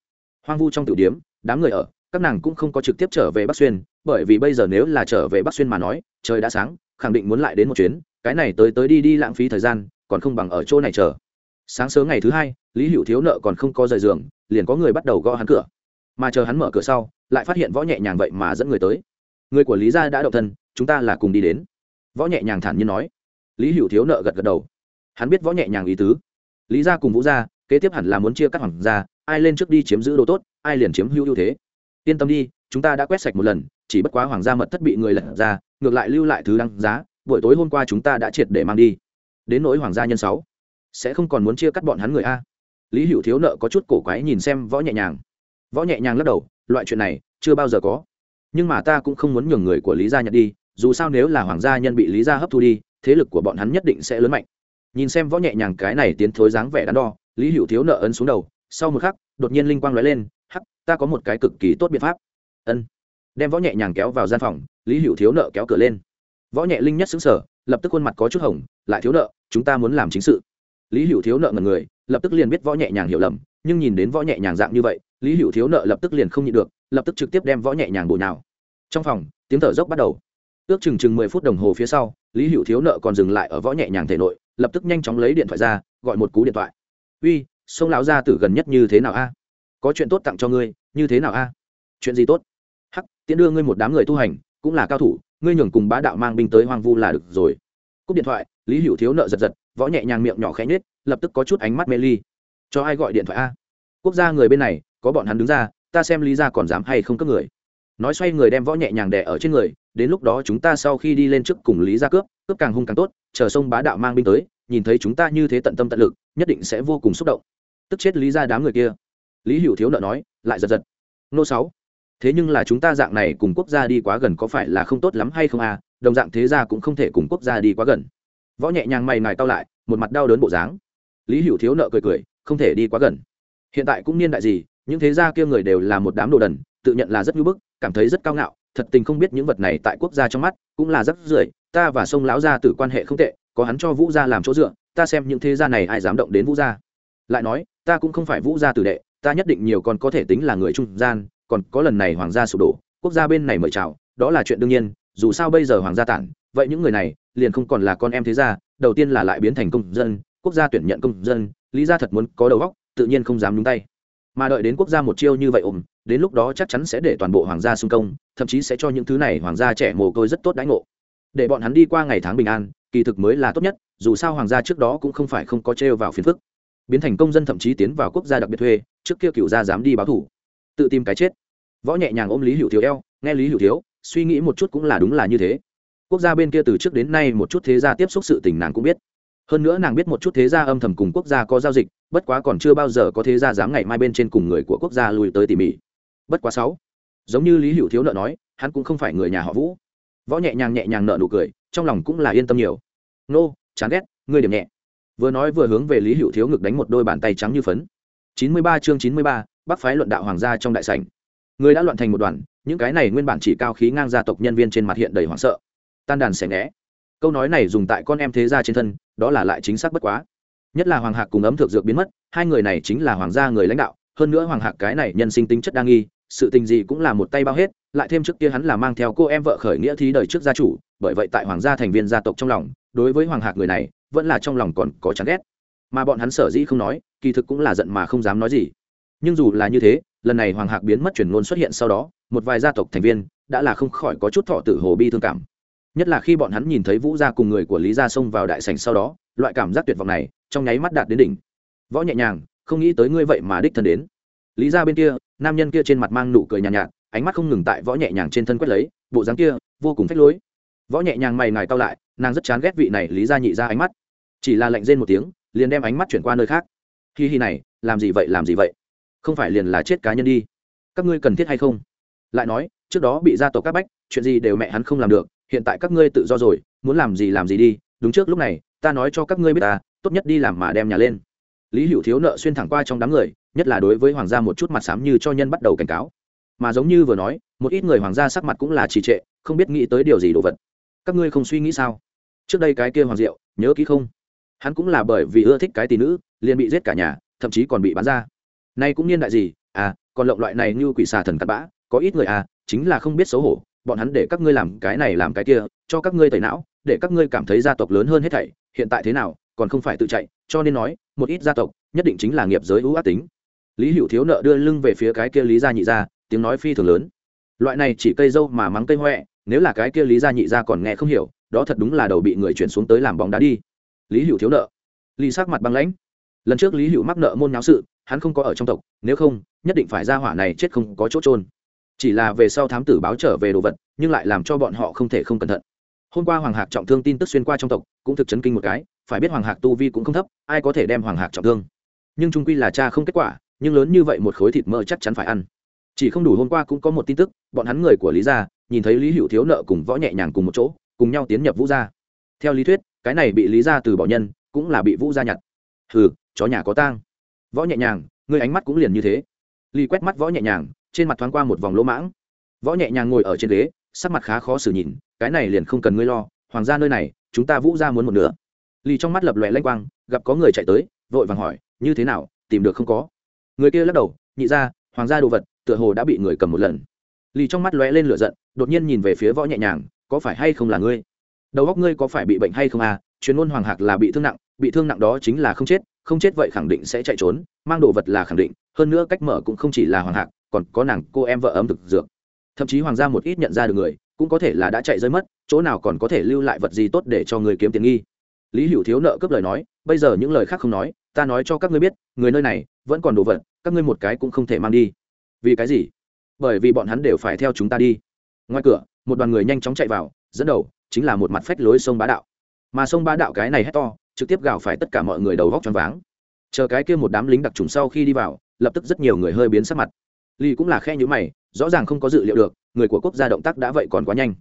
Hoang vu trong tử điếm, đám người ở, các nàng cũng không có trực tiếp trở về bắc xuyên, bởi vì bây giờ nếu là trở về bắc xuyên mà nói, trời đã sáng, khẳng định muốn lại đến một chuyến, cái này tới tới đi đi lãng phí thời gian, còn không bằng ở chỗ này chờ. Sáng sớm ngày thứ hai lý hữu thiếu nợ còn không có rời giường, liền có người bắt đầu gõ hắn cửa. Mà chờ hắn mở cửa sau, lại phát hiện võ nhẹ nhàng vậy mà dẫn người tới. Người của lý gia đã động thân, chúng ta là cùng đi đến. Võ nhẹ nhàng thản nhiên nói. Lý hữu thiếu nợ gật gật đầu. Hắn biết võ nhẹ nhàng ý tứ. Lý gia cùng vũ gia, kế tiếp hẳn là muốn chia cắt hoàng gia, ai lên trước đi chiếm giữ đồ tốt, ai liền chiếm hữu ưu thế. Yên tâm đi, chúng ta đã quét sạch một lần, chỉ bất quá hoàng gia mật thất bị người lật ra, ngược lại lưu lại thứ đăng giá, buổi tối hôm qua chúng ta đã triệt để mang đi. Đến nỗi hoàng gia nhân sáu, sẽ không còn muốn chia cắt bọn hắn người a lý hữu thiếu nợ có chút cổ quái nhìn xem võ nhẹ nhàng. Võ nhẹ nhàng lắc đầu, loại chuyện này chưa bao giờ có. Nhưng mà ta cũng không muốn nhường người của lý gia nhận đi, dù sao nếu là hoàng gia nhân bị lý gia hấp thu đi, thế lực của bọn hắn nhất định sẽ lớn mạnh. Nhìn xem võ nhẹ nhàng cái này tiến thối dáng vẻ đắn đo, lý hữu thiếu nợ ấn xuống đầu, sau một khắc, đột nhiên linh quang lóe lên, hắc, ta có một cái cực kỳ tốt biện pháp. Ân. Đem võ nhẹ nhàng kéo vào gian phòng, lý hữu thiếu nợ kéo cửa lên. Võ nhẹ linh nhất xứng sở lập tức khuôn mặt có chút hồng, lại thiếu nợ, chúng ta muốn làm chính sự. Lý hữu thiếu nợ ngần người lập tức liền biết võ nhẹ nhàng hiểu lầm, nhưng nhìn đến võ nhẹ nhàng dạng như vậy, lý hữu thiếu nợ lập tức liền không nhịn được, lập tức trực tiếp đem võ nhẹ nhàng bồi nào trong phòng, tiếng thở dốc bắt đầu. Ước chừng chừng mười phút đồng hồ phía sau, lý hữu thiếu nợ còn dừng lại ở võ nhẹ nhàng thể nội, lập tức nhanh chóng lấy điện thoại ra, gọi một cú điện thoại. Uy, sông lão gia tử gần nhất như thế nào a? Có chuyện tốt tặng cho ngươi, như thế nào a? Chuyện gì tốt? Hắc, tiễn đưa ngươi một đám người tu hành, cũng là cao thủ, ngươi nhường cùng bá đạo mang binh tới hoang vu là được rồi. Cúp điện thoại, lý hữu thiếu nợ giật giật, võ nhẹ nhàng miệng nhỏ khẽ nhết lập tức có chút ánh mắt mê ly. Cho ai gọi điện thoại a? Quốc gia người bên này, có bọn hắn đứng ra, ta xem lý ra còn dám hay không cướp người. Nói xoay người đem võ nhẹ nhàng đẻ ở trên người, đến lúc đó chúng ta sau khi đi lên trước cùng lý ra cướp cướp càng hung càng tốt, chờ sông bá đạo mang binh tới, nhìn thấy chúng ta như thế tận tâm tận lực, nhất định sẽ vô cùng xúc động. Tức chết lý ra đám người kia. Lý hữu thiếu nợ nói, lại giật giật. Nô sáu, thế nhưng là chúng ta dạng này cùng quốc gia đi quá gần có phải là không tốt lắm hay không à? Đồng dạng thế gia cũng không thể cùng quốc gia đi quá gần. Võ nhẹ nhàng mày ngài cao lại, một mặt đau đớn bộ dáng lý hữu thiếu nợ cười cười, không thể đi quá gần. Hiện tại cũng niên đại gì, những thế gia kia người đều là một đám đồ đần, tự nhận là rất ngưỡng bức, cảm thấy rất cao ngạo, thật tình không biết những vật này tại quốc gia trong mắt cũng là rất rưởi, ta và sông lão gia tử quan hệ không tệ, có hắn cho vũ gia làm chỗ dựa, ta xem những thế gia này ai dám động đến vũ gia. Lại nói, ta cũng không phải vũ gia tử đệ, ta nhất định nhiều còn có thể tính là người trung gian, còn có lần này hoàng gia sụp đổ, quốc gia bên này mời chào, đó là chuyện đương nhiên, dù sao bây giờ hoàng gia tản, vậy những người này liền không còn là con em thế gia, đầu tiên là lại biến thành công dân quốc gia tuyển nhận công dân, lý gia thật muốn có đầu óc, tự nhiên không dám nhúng tay. Mà đợi đến quốc gia một chiêu như vậy ổn, đến lúc đó chắc chắn sẽ để toàn bộ hoàng gia xung công, thậm chí sẽ cho những thứ này hoàng gia trẻ mồ côi rất tốt đãi ngộ. Để bọn hắn đi qua ngày tháng bình an, kỳ thực mới là tốt nhất, dù sao hoàng gia trước đó cũng không phải không có trêu vào phiền phức. Biến thành công dân thậm chí tiến vào quốc gia đặc biệt thuê, trước kia cựu gia dám đi báo thủ, tự tìm cái chết. Võ nhẹ nhàng ôm lý hữu thiếu eo, nghe lý hữu thiếu, suy nghĩ một chút cũng là đúng là như thế. Quốc gia bên kia từ trước đến nay một chút thế gia tiếp xúc sự tình nàng cũng biết hơn nữa nàng biết một chút thế gia âm thầm cùng quốc gia có giao dịch, bất quá còn chưa bao giờ có thế gia dám ngày mai bên trên cùng người của quốc gia lùi tới tỉ mỉ. Bất quá sáu, giống như lý hữu thiếu nợ nói, hắn cũng không phải người nhà họ vũ. Võ nhẹ nhàng nhẹ nhàng nợ nụ cười, trong lòng cũng là yên tâm nhiều. Nô, chán ghét, ngươi điểm nhẹ. Vừa nói vừa hướng về lý hữu thiếu ngực đánh một đôi bàn tay trắng như phấn. Chín mươi ba chương chín mươi ba, bắc phái luận đạo hoàng gia trong đại sảnh. Người đã loạn thành một đoàn, những cái này nguyên bản chỉ cao khí ngang gia tộc nhân viên trên mặt hiện đầy hoảng sợ. Tan đàn xẻ ngẽ câu nói này dùng tại con em thế gia trên thân, đó là lại chính xác bất quá. Nhất là hoàng hạc cùng ấm thượng dược biến mất, hai người này chính là hoàng gia người lãnh đạo, hơn nữa hoàng hạc cái này nhân sinh tính chất đa nghi, sự tình gì cũng là một tay bao hết, lại thêm trước kia hắn là mang theo cô em vợ khởi nghĩa thí đời trước gia chủ, bởi vậy tại hoàng gia thành viên gia tộc trong lòng, đối với hoàng hạc người này, vẫn là trong lòng còn có chán ghét. Mà bọn hắn sở dĩ không nói, kỳ thực cũng là giận mà không dám nói gì. Nhưng dù là như thế, lần này hoàng hạc biến mất chuyển ngôn xuất hiện sau đó, một vài gia tộc thành viên đã là không khỏi có chút thọ tử hồ bi thương cảm nhất là khi bọn hắn nhìn thấy vũ gia cùng người của lý gia xông vào đại sảnh sau đó loại cảm giác tuyệt vọng này trong nháy mắt đạt đến đỉnh. Võ nhẹ nhàng không nghĩ tới ngươi vậy mà đích thân đến. Lý gia bên kia nam nhân kia trên mặt mang nụ cười nhàn nhạt, nhạt ánh mắt không ngừng tại võ nhẹ nhàng trên thân quét lấy bộ dáng kia vô cùng phách lối. Võ nhẹ nhàng mày ngài cao lại nàng rất chán ghét vị này lý gia nhị ra ánh mắt. Chỉ là lạnh rên một tiếng liền đem ánh mắt chuyển qua nơi khác. Hi hi này làm gì vậy làm gì vậy? Không phải liền là chết cá nhân đi. Các ngươi cần thiết hay không? Lại nói trước đó bị gia tộc các bách chuyện gì đều mẹ hắn không làm được hiện tại các ngươi tự do rồi, muốn làm gì làm gì đi, đúng trước lúc này, ta nói cho các ngươi biết ta, tốt nhất đi làm mà đem nhà lên. Lý hữu thiếu nợ xuyên thẳng qua trong đám người, nhất là đối với hoàng gia một chút mặt sám như cho nhân bắt đầu cảnh cáo. Mà giống như vừa nói, một ít người hoàng gia sắc mặt cũng là trì trệ, không biết nghĩ tới điều gì đồ vật. Các ngươi không suy nghĩ sao? Trước đây cái kia hoàng diệu, nhớ kỹ không? Hắn cũng là bởi vì ưa thích cái tỷ nữ, liền bị giết cả nhà, thậm chí còn bị bán ra. Nay cũng niên đại gì à còn lộng loại này như quỷ xà thần cắt bã, có ít người à chính là không biết xấu hổ bọn hắn để các ngươi làm cái này làm cái kia, cho các ngươi tẩy não, để các ngươi cảm thấy gia tộc lớn hơn hết thảy, hiện tại thế nào, còn không phải tự chạy, cho nên nói, một ít gia tộc, nhất định chính là nghiệp giới ưu ác tính. Lý hữu thiếu nợ đưa lưng về phía cái kia lý gia nhị gia, tiếng nói phi thường lớn. Loại này chỉ cây dâu mà mắng cây huệ nếu là cái kia lý gia nhị gia còn nghe không hiểu, đó thật đúng là đầu bị người chuyển xuống tới làm bóng đá đi. Lý hữu thiếu nợ. Lý sắc mặt băng lãnh. Lần trước lý hữu mắc nợ môn nháo sự, hắn không có ở trong tộc, nếu không, nhất định phải ra hỏa này chết không có chỗ trôn chỉ là về sau thám tử báo trở về đồ vật, nhưng lại làm cho bọn họ không thể không cẩn thận. Hôm qua hoàng hạc trọng thương tin tức xuyên qua trong tộc, cũng thực chấn kinh một cái, phải biết hoàng hạc tu vi cũng không thấp, ai có thể đem hoàng hạc trọng thương. Nhưng trung quy là cha không kết quả, nhưng lớn như vậy một khối thịt mỡ chắc chắn phải ăn. Chỉ không đủ hôm qua cũng có một tin tức, bọn hắn người của lý gia, nhìn thấy lý hữu thiếu nợ cùng võ nhẹ nhàng cùng một chỗ, cùng nhau tiến nhập vũ gia. Theo lý thuyết, cái này bị lý gia từ bỏ nhân, cũng là bị vũ gia nhặt. Hừ, chó nhà có tang. Võ nhẹ nhàng người ánh mắt cũng liền như thế. Lý quét mắt võ nhẹ nhàng trên mặt thoáng qua một vòng lỗ mãng. Võ nhẹ nhàng ngồi ở trên ghế, sắc mặt khá khó xử nhìn, cái này liền không cần ngươi lo, hoàng gia nơi này, chúng ta vũ ra muốn một nửa. Lì trong mắt lập lòe lanh quang, gặp có người chạy tới, vội vàng hỏi, như thế nào, tìm được không có? Người kia lắc đầu, nhị ra hoàng gia đồ vật, tựa hồ đã bị người cầm một lần. Lì trong mắt lóe lên lửa giận, đột nhiên nhìn về phía võ nhẹ nhàng, có phải hay không là ngươi? Đầu óc ngươi có phải bị bệnh hay không à? Chuyên môn hoàng hạc là bị thương nặng, bị thương nặng đó chính là không chết không chết vậy khẳng định sẽ chạy trốn, mang đồ vật là khẳng định, hơn nữa cách mở cũng không chỉ là hoàng hạc còn có nàng cô em vợ ấm thực dược. Thậm chí hoàng gia một ít nhận ra được người, cũng có thể là đã chạy rơi mất, chỗ nào còn có thể lưu lại vật gì tốt để cho người kiếm tiền nghi. Lý hữu thiếu nợ cướp lời nói, bây giờ những lời khác không nói, ta nói cho các ngươi biết, người nơi này vẫn còn đồ vật, các ngươi một cái cũng không thể mang đi. Vì cái gì? Bởi vì bọn hắn đều phải theo chúng ta đi. Ngoài cửa, một đoàn người nhanh chóng chạy vào, dẫn đầu chính là một mặt phách lối sông bá đạo. Mà sông bá đạo cái này hét to, trực tiếp gào phải tất cả mọi người đầu góc choáng váng. Chờ cái kia một đám lính đặc trùng sau khi đi vào, lập tức rất nhiều người hơi biến sắc mặt ly cũng là khe nhữ mày, rõ ràng không có dự liệu được, người của quốc gia động tác đã vậy còn quá nhanh.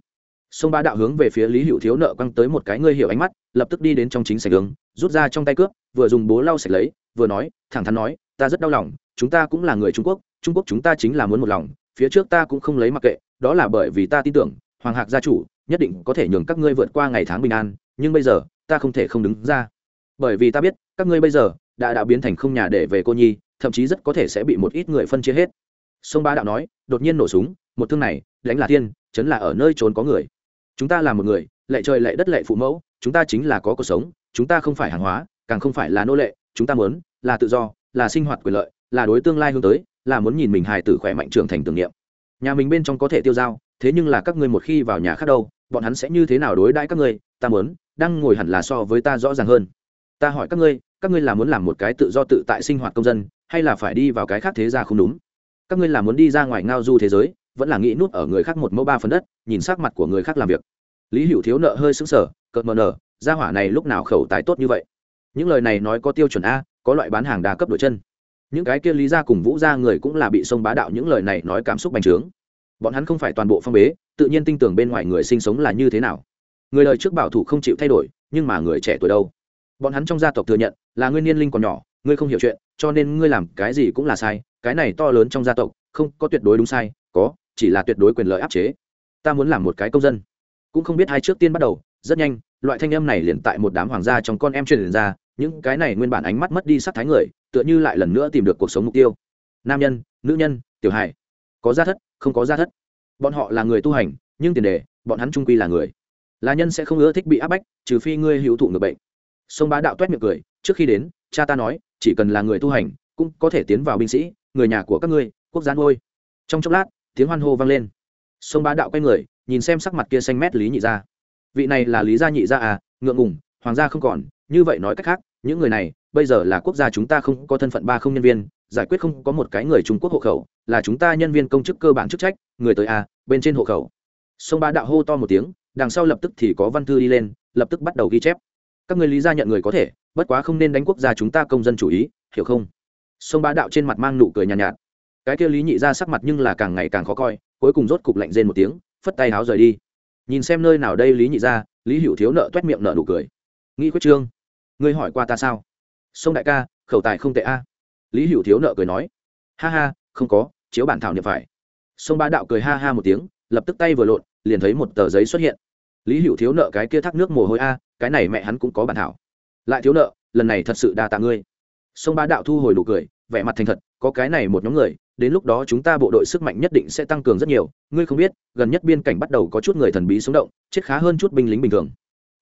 Sông ba đạo hướng về phía lý hữu thiếu nợ quăng tới một cái ngươi hiểu ánh mắt, lập tức đi đến trong chính sảnh hướng rút ra trong tay cướp, vừa dùng bố lau sạch lấy, vừa nói, thẳng thắn nói, ta rất đau lòng, chúng ta cũng là người trung quốc trung quốc chúng ta chính là muốn một lòng, phía trước ta cũng không lấy mặc kệ, đó là bởi vì ta tin tưởng, hoàng hạc gia chủ nhất định có thể nhường các ngươi vượt qua ngày tháng bình an, nhưng bây giờ, ta không thể không đứng ra. Bởi vì ta biết, các ngươi bây giờ đã đã biến thành không nhà để về cô nhi, thậm chí rất có thể sẽ bị một ít người phân chia hết sông ba đạo nói, đột nhiên nổ súng, một thương này, đánh là thiên, chấn là ở nơi trốn có người. Chúng ta là một người, lệ trời lệ đất lệ phụ mẫu, chúng ta chính là có cuộc sống, chúng ta không phải hàng hóa, càng không phải là nô lệ, chúng ta muốn là tự do, là sinh hoạt quyền lợi, là đối tương lai hướng tới, là muốn nhìn mình hài tử khỏe mạnh trưởng thành tưởng niệm. Nhà mình bên trong có thể tiêu dao, thế nhưng là các ngươi một khi vào nhà khác đâu, bọn hắn sẽ như thế nào đối đãi các ngươi, ta muốn, đang ngồi hẳn là so với ta rõ ràng hơn. Ta hỏi các ngươi các ngươi là muốn làm một cái tự do tự tại sinh hoạt công dân, hay là phải đi vào cái khác thế gia không đúng? Các ngươi là muốn đi ra ngoài ngao du thế giới, vẫn là nghĩ nút ở người khác một mẫu ba phần đất, nhìn sắc mặt của người khác làm việc. Lý hữu thiếu nợ hơi sững sờ, cợt mờ nở ra hỏa này lúc nào khẩu tài tốt như vậy? Những lời này nói có tiêu chuẩn a, có loại bán hàng đa cấp đổi chân. Những cái kia lý ra cùng vũ ra người cũng là bị sông bá đạo những lời này nói cảm xúc bành trướng. Bọn hắn không phải toàn bộ phong bế, tự nhiên tin tưởng bên ngoài người sinh sống là như thế nào. Người lời trước bảo thủ không chịu thay đổi, nhưng mà người trẻ tuổi đâu? Bọn hắn trong gia tộc thừa nhận là ngươi niên linh còn nhỏ, ngươi không hiểu chuyện, cho nên ngươi làm cái gì cũng là sai cái này to lớn trong gia tộc, không có tuyệt đối đúng sai, có, chỉ là tuyệt đối quyền lợi áp chế. Ta muốn làm một cái công dân. Cũng không biết hai trước tiên bắt đầu, rất nhanh, loại thanh âm này liền tại một đám hoàng gia trong con em truyền ra, những cái này nguyên bản ánh mắt mất đi sắc thái người, tựa như lại lần nữa tìm được cuộc sống mục tiêu. Nam nhân, nữ nhân, tiểu hài. Có gia thất, không có gia thất. Bọn họ là người tu hành, nhưng tiền đề, bọn hắn trung quy là người. Là nhân sẽ không ưa thích bị áp bách, trừ phi ngươi hữu thụ ngược bệnh. Sông bá đạo t miệng cười, trước khi đến, cha ta nói, chỉ cần là người tu hành cũng có thể tiến vào binh sĩ, người nhà của các ngươi, quốc gia ngôi trong chốc lát, tiếng hoan hô vang lên. Sông bá đạo quay người, nhìn xem sắc mặt kia xanh mét lý nhị gia. Vị này là lý gia nhị gia à ngượng ngùng, hoàng gia không còn, như vậy nói cách khác, những người này, bây giờ là quốc gia chúng ta không có thân phận ba không nhân viên, giải quyết không có một cái người trung quốc hộ khẩu, là chúng ta nhân viên công chức cơ bản chức trách, người tới à bên trên hộ khẩu. Sông bá đạo hô to một tiếng, đằng sau lập tức thì có văn thư đi lên, lập tức bắt đầu ghi chép. Các người lý gia nhận người có thể, bất quá không nên đánh quốc gia chúng ta công dân chủ ý, hiểu không? Sông bá đạo trên mặt mang nụ cười nhàn nhạt, nhạt. Cái kia lý nhị ra sắc mặt nhưng là càng ngày càng khó coi cuối cùng rốt cục lạnh rên một tiếng phất tay háo rời đi. Nhìn xem nơi nào đây lý nhị ra lý hữu thiếu nợ t u é t miệng nợ nụ cười. Nghĩ quyết trương ngươi hỏi qua ta sao? Sông đại ca khẩu tài không tệ a. Lý hữu thiếu nợ cười nói ha ha không có chiếu bản thảo niệm phải. Sông bá đạo cười ha ha một tiếng lập tức tay vừa lộn liền thấy một tờ giấy xuất hiện. Lý hữu thiếu nợ cái kia thác nước mồ hôi a cái này mẹ hắn cũng có bản thảo. Lại thiếu nợ lần này thật sự đa tạ ngươi sông bá đạo thu hồi nụ cười, vẻ mặt thành thật, có cái này một nhóm người, đến lúc đó chúng ta bộ đội sức mạnh nhất định sẽ tăng cường rất nhiều. Ngươi không biết, gần nhất biên cảnh bắt đầu có chút người thần bí sống động, chết khá hơn chút binh lính bình thường.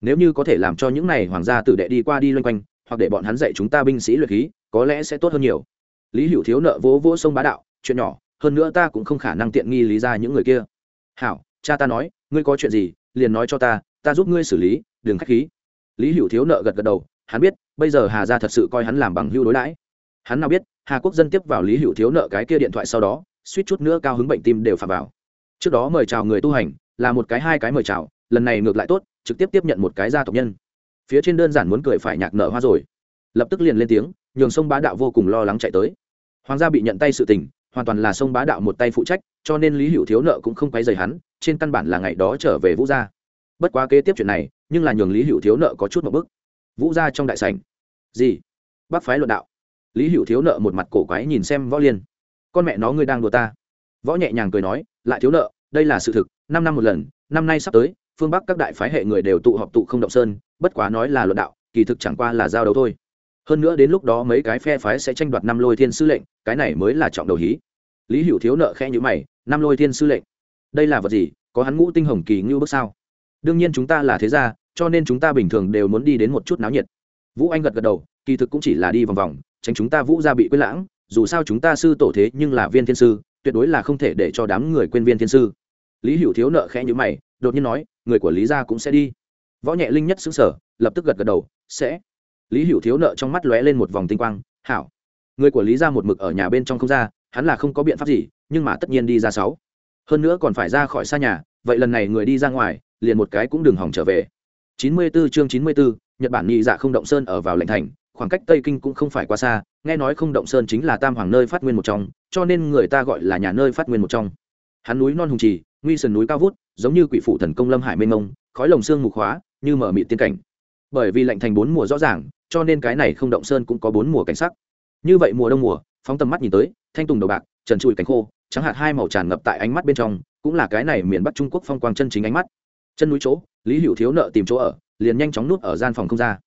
Nếu như có thể làm cho những này hoàng gia tử đệ đi qua đi loanh quanh, hoặc để bọn hắn dạy chúng ta binh sĩ luyện khí, có lẽ sẽ tốt hơn nhiều. Lý hữu thiếu nợ vỗ vỗ sông bá đạo, chuyện nhỏ, hơn nữa ta cũng không khả năng tiện nghi lý ra những người kia. Hảo, cha ta nói, ngươi có chuyện gì, liền nói cho ta ta giúp ngươi xử lý, đừng k h á c h khí. Lý hữu thiếu nợ gật gật đầu hắn biết, bây giờ hà gia thật sự coi hắn làm bằng hưu đối đãi hắn nào biết, hà quốc dân tiếp vào lý hữu thiếu nợ cái kia điện thoại sau đó, suýt chút nữa cao hứng bệnh tim đều phạt vào. Trước đó mời chào người tu hành, là một cái hai cái mời chào, lần này ngược lại tốt, trực tiếp tiếp nhận một cái gia tộc nhân. Phía trên đơn giản muốn cười phải nhạc nở hoa rồi. Lập tức liền lên tiếng, nhường sông bá đạo vô cùng lo lắng chạy tới. Hoàng gia bị nhận tay sự tình, hoàn toàn là sông bá đạo một tay phụ trách, cho nên lý hữu thiếu nợ cũng không quấy rầy hắn, trên căn bản là ngày đó trở về vũ gia. Bất quá kế tiếp chuyện này, nhưng là nhường lý hữu thiếu nợ có chút một bức vũ gia trong đại sảnh. Gì? Bác phái luận đạo. Lý hữu thiếu nợ một mặt cổ quái nhìn xem võ liên. Con mẹ nó ngươi đang đùa ta. Võ nhẹ nhàng cười nói, lại thiếu nợ, đây là sự thực, năm năm một lần, năm nay sắp tới, phương bắc các đại phái hệ người đều tụ họp tụ không động sơn, bất quá nói là luận đạo, kỳ thực chẳng qua là giao đấu thôi. Hơn nữa đến lúc đó mấy cái phe phái sẽ tranh đoạt năm lôi thiên sư lệnh, cái này mới là trọng đầu hí. Lý hữu thiếu nợ khe nhữ mày, năm lôi thiên sư lệnh. Đây là vật gì? Có hắn ngũ tinh hồng kỳ ngưu bước sao? Đương nhiên chúng ta là thế gia cho nên chúng ta bình thường đều muốn đi đến một chút náo nhiệt. Vũ anh gật gật đầu, kỳ thực cũng chỉ là đi vòng vòng, tránh chúng ta vũ ra bị quên lãng, dù sao chúng ta sư tổ thế nhưng là viên thiên sư, tuyệt đối là không thể để cho đám người quên viên thiên sư. Lý hữu thiếu nợ khẽ nhữ mày, đột nhiên nói, người của lý gia cũng sẽ đi. Võ nhẹ linh nhất xứng sở lập tức gật gật đầu, sẽ. Lý hữu thiếu nợ trong mắt lóe lên một vòng tinh quang, hảo. Người của lý gia một mực ở nhà bên trong không ra, hắn là không có biện pháp gì, nhưng mà tất nhiên đi ra sáu. Hơn nữa còn phải ra khỏi xa nhà, vậy lần này người đi ra ngoài, liền một cái cũng đừng hỏng trở về. 94 chương 94, Nhật Bản nhị dạ không động sơn ở vào lệnh thành, khoảng cách Tây Kinh cũng không phải quá xa, nghe nói không động sơn chính là tam hoàng nơi phát nguyên một trong, cho nên người ta gọi là nhà nơi phát nguyên một trong. Hắn núi non hùng trì, nguy sườn núi cao vút, giống như quỷ phủ thần công lâm hải mênh mông, khói lồng xương mù khóa, như mở mịt tiên cảnh. Bởi vì lệnh thành bốn mùa rõ ràng, cho nên cái này không động sơn cũng có bốn mùa cảnh sắc. Như vậy mùa đông mùa, phóng tầm mắt nhìn tới, thanh tùng đầu bạc, trần trụi cánh khô, trắng hạt hai màu tràn ngập tại ánh mắt bên trong, cũng là cái này miền Bắc Trung Quốc phong quang chân chính ánh mắt. Chân núi chỗ, Lý Hữu thiếu nợ tìm chỗ ở, liền nhanh chóng nuốt ở gian phòng không ra.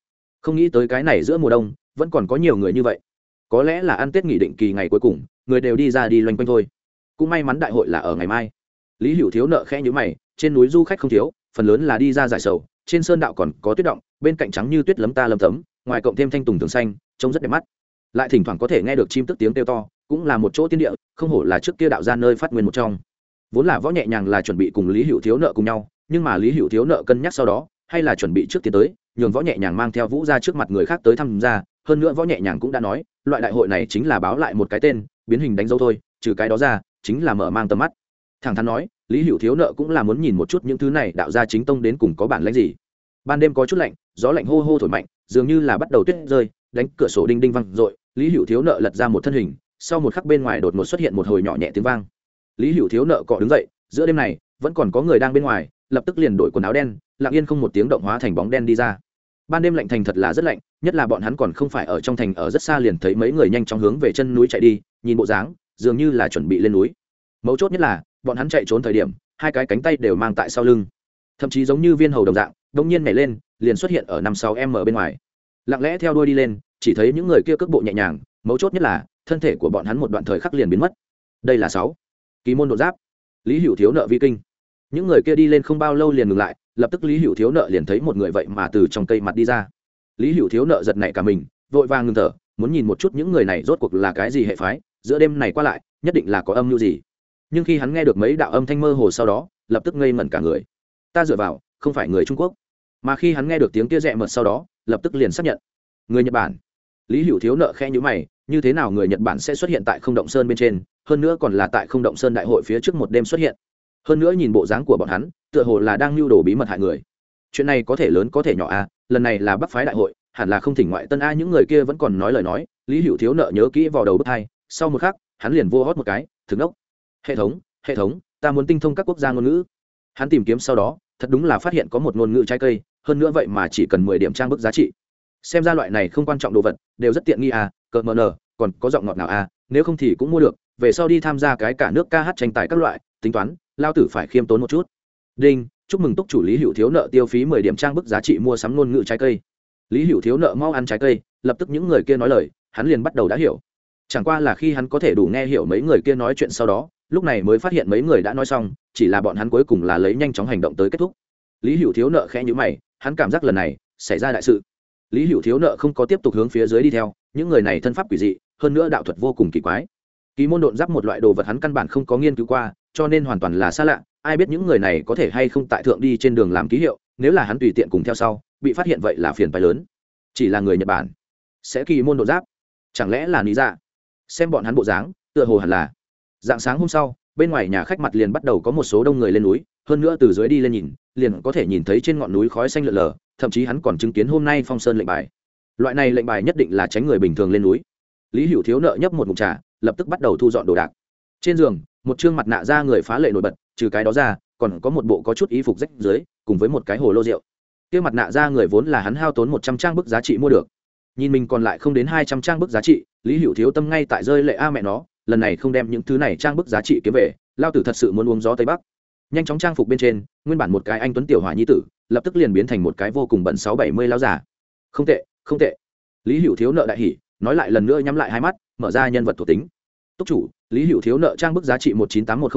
Không nghĩ tới cái này giữa mùa đông vẫn còn có nhiều người như vậy. Có lẽ là ăn tết nghỉ định kỳ ngày cuối cùng người đều đi ra đi loanh quanh thôi. Cũng may mắn đại hội là ở ngày mai. Lý hữu thiếu nợ khẽ nhữ mày trên núi du khách không thiếu phần lớn là đi ra giải sầu trên sơn đạo còn có tuyết động bên cạnh trắng như tuyết lấm ta lấm tấm ngoài cộng thêm thanh tùng tường xanh trông rất đẹp mắt. Lại thỉnh thoảng có thể nghe được chim tức tiếng kêu to cũng là một chỗ tiên địa không hổ là trước kia đạo ra nơi phát nguyên một trong. Vốn là võ nhẹ nhàng là chuẩn bị cùng lý hữu thiếu nợ cùng nhau nhưng mà lý hữu thiếu nợ cân nhắc sau đó, hay là chuẩn bị trước tiến tới, nhường võ nhẹ nhàng mang theo vũ ra trước mặt người khác tới tham gia hơn nữa võ nhẹ nhàng cũng đã nói, loại đại hội này chính là báo lại một cái tên, biến hình đánh dấu thôi, trừ cái đó ra, chính là mở mang tầm mắt. Thẳng thắn nói, lý hữu thiếu nợ cũng là muốn nhìn một chút những thứ này đạo ra chính tông đến cùng có bản lãnh gì. Ban đêm có chút lạnh, gió lạnh hô hô thổi mạnh, dường như là bắt đầu tuyết rơi, đánh cửa sổ đinh đinh văng r lý hữu thiếu nợ lật ra một thân hình, sau một khắc bên ngoài đột ngột xuất hiện một hồi nhỏ nhẹ tiếng vang. Lý hữu thiếu nợ cọ đứng dậy, giữa đêm này, vẫn còn có người đang bên ngoài lập tức liền đổi quần áo đen, lặng yên không một tiếng động hóa thành bóng đen đi ra. Ban đêm lạnh thành thật là rất lạnh, nhất là bọn hắn còn không phải ở trong thành ở rất xa liền thấy mấy người nhanh chóng hướng về chân núi chạy đi, nhìn bộ dáng, dường như là chuẩn bị lên núi. Mấu chốt nhất là, bọn hắn chạy trốn thời điểm, hai cái cánh tay đều mang tại sau lưng. Thậm chí giống như viên hầu đồng dạng đông nhiên nhảy lên, liền xuất hiện ở năm sáu m bên ngoài. Lặng lẽ theo đuôi đi lên, chỉ thấy những người kia cước bộ nhẹ nhàng, mấu chốt nhất là, thân thể của bọn hắn một đoạn thời khắc liền biến mất. Đây là sáu. Ký môn đột giáp. Lý hữu thiếu nợ vi kinh những người kia đi lên không bao lâu liền ngừng lại, lập tức lý hữu thiếu nợ liền thấy một người vậy mà từ trong cây mặt đi ra. Lý hữu thiếu nợ giật nảy cả mình, vội vàng ngừng thở, muốn nhìn một chút những người này rốt cuộc là cái gì hệ phái, giữa đêm này qua lại, nhất định là có âm mưu gì. Nhưng khi hắn nghe được mấy đạo âm thanh mơ hồ sau đó, lập tức ngây ngẩn cả người. Ta dựa vào, không phải người trung quốc. Mà khi hắn nghe được tiếng kia rẽ mật sau đó, lập tức liền xác nhận. Người nhật bản. Lý hữu thiếu nợ khe nhữ mày, như thế nào người nhật bản sẽ xuất hiện tại không động sơn bên trên, hơn nữa còn là tại không động sơn đại hội phía trước một đêm xuất hiện hơn nữa nhìn bộ dáng của bọn hắn tựa hồ là đang lưu đồ bí mật hại người. Chuyện này có thể lớn có thể nhỏ a à, lần này là bắc phái đại hội hẳn là không thỉnh ngoại tân a những người kia vẫn còn nói lời nói lý hữu thiếu nợ nhớ kỹ vào đầu bước hai sau một khắc hắn liền vô hót một cái thực ốc hệ thống hệ thống ta muốn tinh thông các quốc gia ngôn ngữ. Hắn tìm kiếm sau đó thật đúng là phát hiện có một ngôn ngữ trái cây hơn nữa vậy mà chỉ cần mười điểm trang bức giá trị. Xem ra loại này không quan trọng đồ vật đều rất tiện nghi à cợt mờ nờ còn có giọng ngọt nào à nếu không thì cũng mua được về sau đi tham gia cái cả nước ca hát tranh tài các loại tính toán, lao tử phải khiêm tốn một chút. Đinh, chúc mừng túc chủ lý hữu thiếu nợ tiêu phí mười điểm trang bức giá trị mua sắm ngôn ngữ trái cây. Lý hữu thiếu nợ mau ăn trái cây, lập tức những người kia nói lời, hắn liền bắt đầu đã hiểu. Chẳng qua là khi hắn có thể đủ nghe hiểu mấy người kia nói chuyện sau đó, lúc này mới phát hiện mấy người đã nói xong, chỉ là bọn hắn cuối cùng là lấy nhanh chóng hành động tới kết thúc. Lý hữu thiếu nợ khẽ nhữ mày, hắn cảm giác lần này xảy ra đại sự. Lý hữu thiếu nợ không có tiếp tục hướng phía dưới đi theo, những người này thân pháp quỷ dị, hơn nữa đạo thuật vô cùng kỳ quái. Kỳ môn độn giáp một loại đồ vật hắn căn bản không có nghiên cứu qua cho nên hoàn toàn là xa lạ, ai biết những người này có thể hay không tại thượng đi trên đường làm ký hiệu, nếu là hắn tùy tiện cùng theo sau, bị phát hiện vậy là phiền phái lớn. Chỉ là người nhật bản, sẽ kỳ môn độn giáp, chẳng lẽ là lý dạ? Xem bọn hắn bộ dáng, tựa hồ hẳn là. Dạng sáng hôm sau, bên ngoài nhà khách mặt liền bắt đầu có một số đông người lên núi, hơn nữa từ dưới đi lên nhìn, liền có thể nhìn thấy trên ngọn núi khói xanh lượn lờ, thậm chí hắn còn chứng kiến hôm nay phong sơn lệnh bài. Loại này lệnh bài nhất định là tránh người bình thường lên núi. Lý hữu thiếu nợ nhấp một mục trà, lập tức bắt đầu thu dọn đồ đạc. Trên giường một chương mặt nạ ra người phá lệ nổi bật trừ cái đó ra còn có một bộ có chút y phục rách dưới cùng với một cái hồ lô rượu. Kia mặt nạ ra người vốn là hắn hao tốn một trăm trang bức giá trị mua được. Nhìn mình còn lại không đến hai trăm trang bức giá trị lý hữu thiếu tâm ngay tại rơi lệ a mẹ nó lần này không đem những thứ này trang bức giá trị kiếm về lao tử thật sự muốn uống gió tây bắc. Nhanh chóng trang phục bên trên nguyên bản một cái anh tuấn tiểu hỏa nhi tử lập tức liền biến thành một cái vô cùng bận sáu bảy mươi lao giả không tệ không tệ. Lý hữu thiếu nợ đại hỉ, nói lại lần nữa nhắm lại hai mắt mở ra nhân vật thuộc tính. Túc chủ lý hữu thiếu nợ trang bức giá trị một chín tám một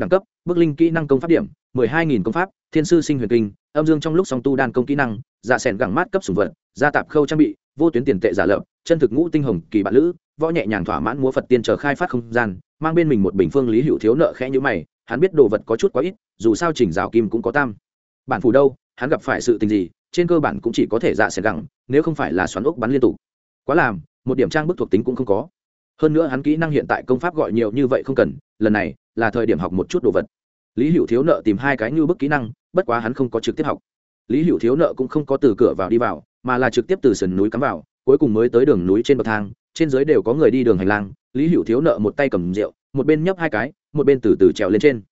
đẳng cấp, bức linh kỹ năng công pháp điểm, mười hai nghìn công pháp, thiên sư sinh huyền kinh, âm dương trong lúc song tu đan công kỹ năng, giả sẻn gẳng mát cấp sùng vật, gia tạp khâu trang bị, vô tuyến tiền tệ giả lập, chân thực ngũ tinh hồng kỳ bạn lữ, võ nhẹ nhàng thỏa mãn múa phật tiên chờ khai phát không gian, mang bên mình một bình phương lý hữu thiếu nợ khẽ nhữ mày, hắn biết đồ vật có chút quá ít, dù sao chỉnh rào kim cũng có tam. Bản phủ đâu, hắn gặp phải sự tình gì, trên cơ bản cũng chỉ có thể dạ sẻn gẳng, nếu không phải là xoắn ốc bắn liên tục. Quá làm, một điểm trang bức thuộc tính cũng không có hơn nữa hắn kỹ năng hiện tại công pháp gọi nhiều như vậy không cần, lần này là thời điểm học một chút đồ vật. Lý hữu thiếu nợ tìm hai cái như bức kỹ năng, bất quá hắn không có trực tiếp học. Lý hữu thiếu nợ cũng không có từ cửa vào đi vào, mà là trực tiếp từ sườn núi cắm vào, cuối cùng mới tới đường núi trên bậc thang, trên dưới đều có người đi đường hành lang. Lý hữu thiếu nợ một tay cầm rượu, một bên nhấp hai cái, một bên từ từ trèo lên trên.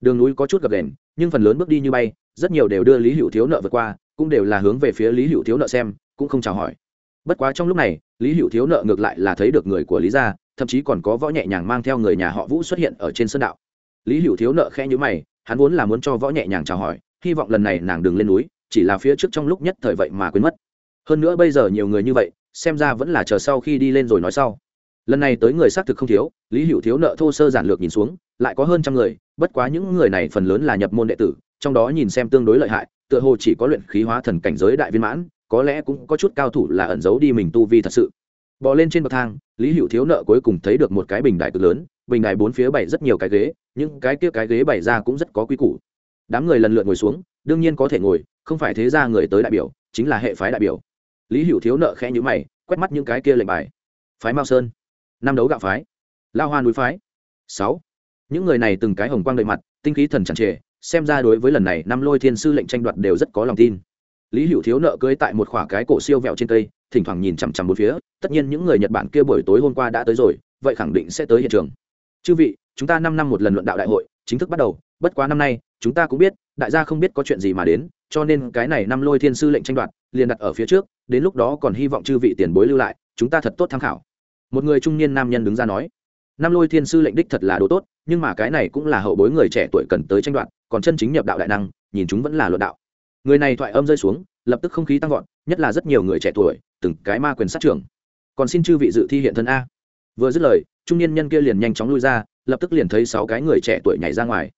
Đường núi có chút gập đèn nhưng phần lớn bước đi như bay, rất nhiều đều đưa lý hữu thiếu nợ vượt qua, cũng đều là hướng về phía lý hữu thiếu nợ xem, cũng không chào hỏi bất quá trong lúc này, lý hữu thiếu nợ ngược lại là thấy được người của lý gia, thậm chí còn có võ nhẹ nhàng mang theo người nhà họ vũ xuất hiện ở trên sân đạo. Lý hữu thiếu nợ khẽ nhữ mày, hắn vốn là muốn cho võ nhẹ nhàng chào hỏi, hy vọng lần này nàng đừng lên núi, chỉ là phía trước trong lúc nhất thời vậy mà quên mất. Hơn nữa bây giờ nhiều người như vậy, xem ra vẫn là chờ sau khi đi lên rồi nói sau. Lần này tới người xác thực không thiếu, lý hữu thiếu nợ thô sơ giản lược nhìn xuống, lại có hơn trăm người, bất quá những người này phần lớn là nhập môn đệ tử, trong đó nhìn xem tương đối lợi hại, tựa hồ chỉ có luyện khí hóa thần cảnh giới đại viên mãn có lẽ cũng có chút cao thủ là ẩn giấu đi mình tu vi thật sự. Bò lên trên bậc thang, lý hữu thiếu nợ cuối cùng thấy được một cái bình đài cực lớn, bình đài bốn phía bày rất nhiều cái ghế, những cái kia cái ghế bày ra cũng rất có quy củ. Đám người lần lượt ngồi xuống, đương nhiên có thể ngồi, không phải thế ra người tới đại biểu, chính là hệ phái đại biểu. Lý hữu thiếu nợ khẽ nhữ mày, quét mắt những cái kia lệnh bài. Phái mao sơn, năm đấu gạo phái, lao hoa núi phái, sáu. Những người này từng cái hồng quang đầy mặt, tinh khí thần chẳng trề, xem ra đối với lần này năm lôi thiên sư lệnh tranh đoạt đều rất có lòng tin lý hữu thiếu nợ cưới tại một khoả cái cổ siêu vẹo trên cây, thỉnh thoảng nhìn chằm chằm một phía, tất nhiên những người nhật bản kia buổi tối hôm qua đã tới rồi, vậy khẳng định sẽ tới hiện trường. Chư vị, chúng ta năm năm một lần luận đạo đại hội, chính thức bắt đầu, bất quá năm nay, chúng ta cũng biết, đại gia không biết có chuyện gì mà đến, cho nên cái này năm lôi thiên sư lệnh tranh đoạt, liền đặt ở phía trước, đến lúc đó còn hy vọng chư vị tiền bối lưu lại, chúng ta thật tốt tham khảo. Một người trung niên nam nhân đứng ra nói, năm lôi thiên sư lệnh đích thật là đồ tốt, nhưng mà cái này cũng là hậu bối người trẻ tuổi cần tới tranh đoạt, còn chân chính nhập đạo đại năng, nhìn chúng vẫn là luận đạo người này thoại âm rơi xuống, lập tức không khí tăng vọt, nhất là rất nhiều người trẻ tuổi, từng cái ma quyền sát trưởng. Còn xin chư vị dự thi hiện thân a. Vừa dứt lời, trung niên nhân kia liền nhanh chóng lui ra, lập tức liền thấy sáu cái người trẻ tuổi nhảy ra ngoài.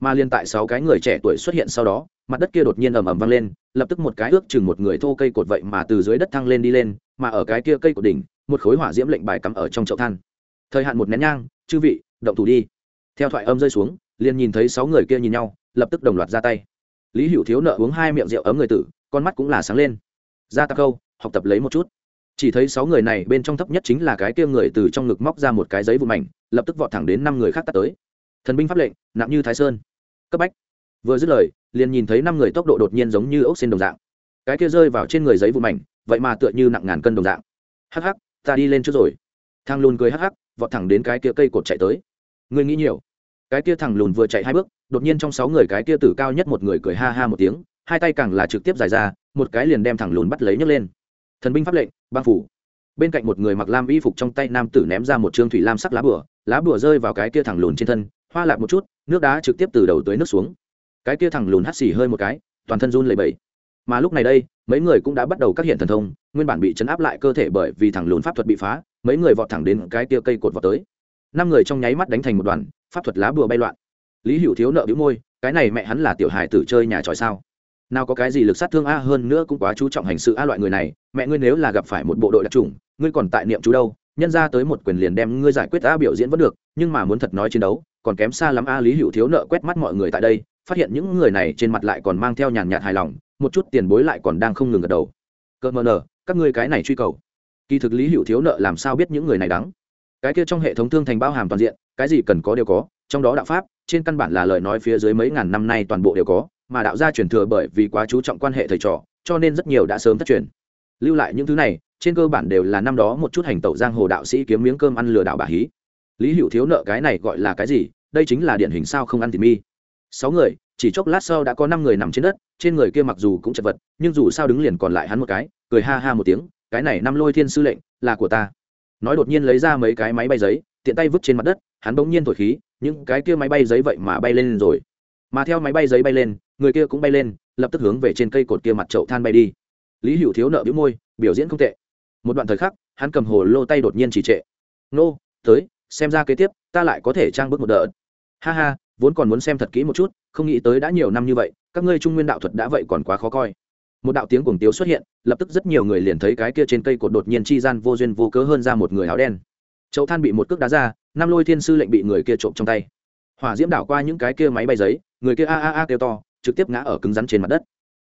Mà liền tại sáu cái người trẻ tuổi xuất hiện sau đó, mặt đất kia đột nhiên ầm ầm vang lên, lập tức một cái ước chừng một người thô cây cột vậy mà từ dưới đất thăng lên đi lên, mà ở cái kia cây cột đỉnh, một khối hỏa diễm lệnh bài cắm ở trong chậu than. Thời hạn một nén nhang, chư vị, động thủ đi. Theo thoại âm rơi xuống, liền nhìn thấy sáu người kia nhìn nhau, lập tức đồng loạt ra tay lý hữu thiếu nợ uống hai miệng rượu ấm người tử, con mắt cũng là sáng lên. Ra tạc câu, học tập lấy một chút. Chỉ thấy sáu người này bên trong thấp nhất chính là cái kia người từ trong ngực móc ra một cái giấy vụ mảnh, lập tức vọt thẳng đến năm người khác tắt tới. Thần binh pháp lệnh, nặng như thái sơn. Cấp bách. Vừa dứt lời, liền nhìn thấy năm người tốc độ đột nhiên giống như ốc xên đồng dạng. Cái kia rơi vào trên người giấy vụ mảnh, vậy mà tựa như nặng ngàn cân đồng dạng. Hắc hắc, ta đi lên trước rồi. Thang lùn cười hắc hắc, vọt thẳng đến cái kia cây cột chạy tới. Người nghĩ nhiều. Cái kia thằng lùn vừa chạy hai bước đột nhiên trong sáu người cái kia tử cao nhất một người cười ha ha một tiếng, hai tay càng là trực tiếp dài ra, một cái liền đem thẳng lùn bắt lấy nhấc lên. Thần binh pháp lệnh, băng phủ. Bên cạnh một người mặc lam y phục trong tay nam tử ném ra một trương thủy lam sắc lá bửa lá bửa rơi vào cái kia thẳng lùn trên thân, hoa lạc một chút, nước đá trực tiếp từ đầu tới nước xuống. Cái kia thẳng lùn hắt xì hơi một cái, toàn thân run lẩy bẩy. Mà lúc này đây, mấy người cũng đã bắt đầu các hiện thần thông, nguyên bản bị chấn áp lại cơ thể bởi vì thẳng lùn pháp thuật bị phá, mấy người vọt thẳng đến cái kia cây cột vọt tới. Năm người trong nháy mắt đánh thành một đoàn, pháp thuật lá bùa bay loạn lý hữu thiếu nợ bĩu môi, cái này mẹ hắn là tiểu hài tử chơi nhà tròi sao? Nào có cái gì lực sát thương a hơn nữa cũng quá chú trọng hành sự a loại người này, mẹ ngươi nếu là gặp phải một bộ đội đặc trùng ngươi còn tại niệm chú đâu? Nhân ra tới một quyền liền đem ngươi giải quyết a biểu diễn vẫn được, nhưng mà muốn thật nói chiến đấu, còn kém xa lắm a lý hữu thiếu nợ quét mắt mọi người tại đây, phát hiện những người này trên mặt lại còn mang theo nhàn nhạt hài lòng, một chút tiền bối lại còn đang không ngừng gật đầu. Cợt mờ nờ, các ngươi cái này truy cầu. Kỳ thực lý hữu thiếu nợ làm sao biết những người này đắng? Cái kia trong hệ thống thương thành bao hàm toàn diện, cái gì cần có đều có trong đó đạo pháp, trên căn bản là lời nói phía dưới mấy ngàn năm nay toàn bộ đều có, mà đạo gia truyền thừa bởi vì quá chú trọng quan hệ thầy trò, cho nên rất nhiều đã sớm thất truyền. Lưu lại những thứ này, trên cơ bản đều là năm đó một chút hành tẩu giang hồ đạo sĩ kiếm miếng cơm ăn lừa đảo bà hí. Lý hữu thiếu nợ cái này gọi là cái gì? Đây chính là điển hình sao không ăn thịt mi. Sáu người, chỉ chốc lát sau đã có năm người nằm trên đất, trên người kia mặc dù cũng chật vật, nhưng dù sao đứng liền còn lại hắn một cái, cười ha ha một tiếng, cái này năm lôi thiên sư lệnh là của ta. Nói đột nhiên lấy ra mấy cái máy bay giấy tiện tay vứt trên mặt đất, hắn bỗng nhiên thổi khí, những cái kia máy bay giấy vậy mà bay lên rồi. Mà theo máy bay giấy bay lên, người kia cũng bay lên, lập tức hướng về trên cây cột kia mặt chậu than bay đi. Lý hữu thiếu nợ bĩu môi, biểu diễn không tệ. Một đoạn thời khắc, hắn cầm hồ lô tay đột nhiên chỉ trệ. Nô, tới, xem ra kế tiếp, ta lại có thể trang bước một đợt. Ha ha, vốn còn muốn xem thật kỹ một chút, không nghĩ tới đã nhiều năm như vậy, các ngươi trung nguyên đạo thuật đã vậy còn quá khó coi. Một đạo tiếng cuồng tiếu xuất hiện, lập tức rất nhiều người liền thấy cái kia trên cây cột đột nhiên chi gian vô duyên vô cớ hơn ra một người áo đen chậu than bị một cước đá ra năm lôi thiên sư lệnh bị người kia trộm trong tay. Hỏa diễm đảo qua những cái kia máy bay giấy người kia a a a kêu to trực tiếp ngã ở cứng rắn trên mặt đất.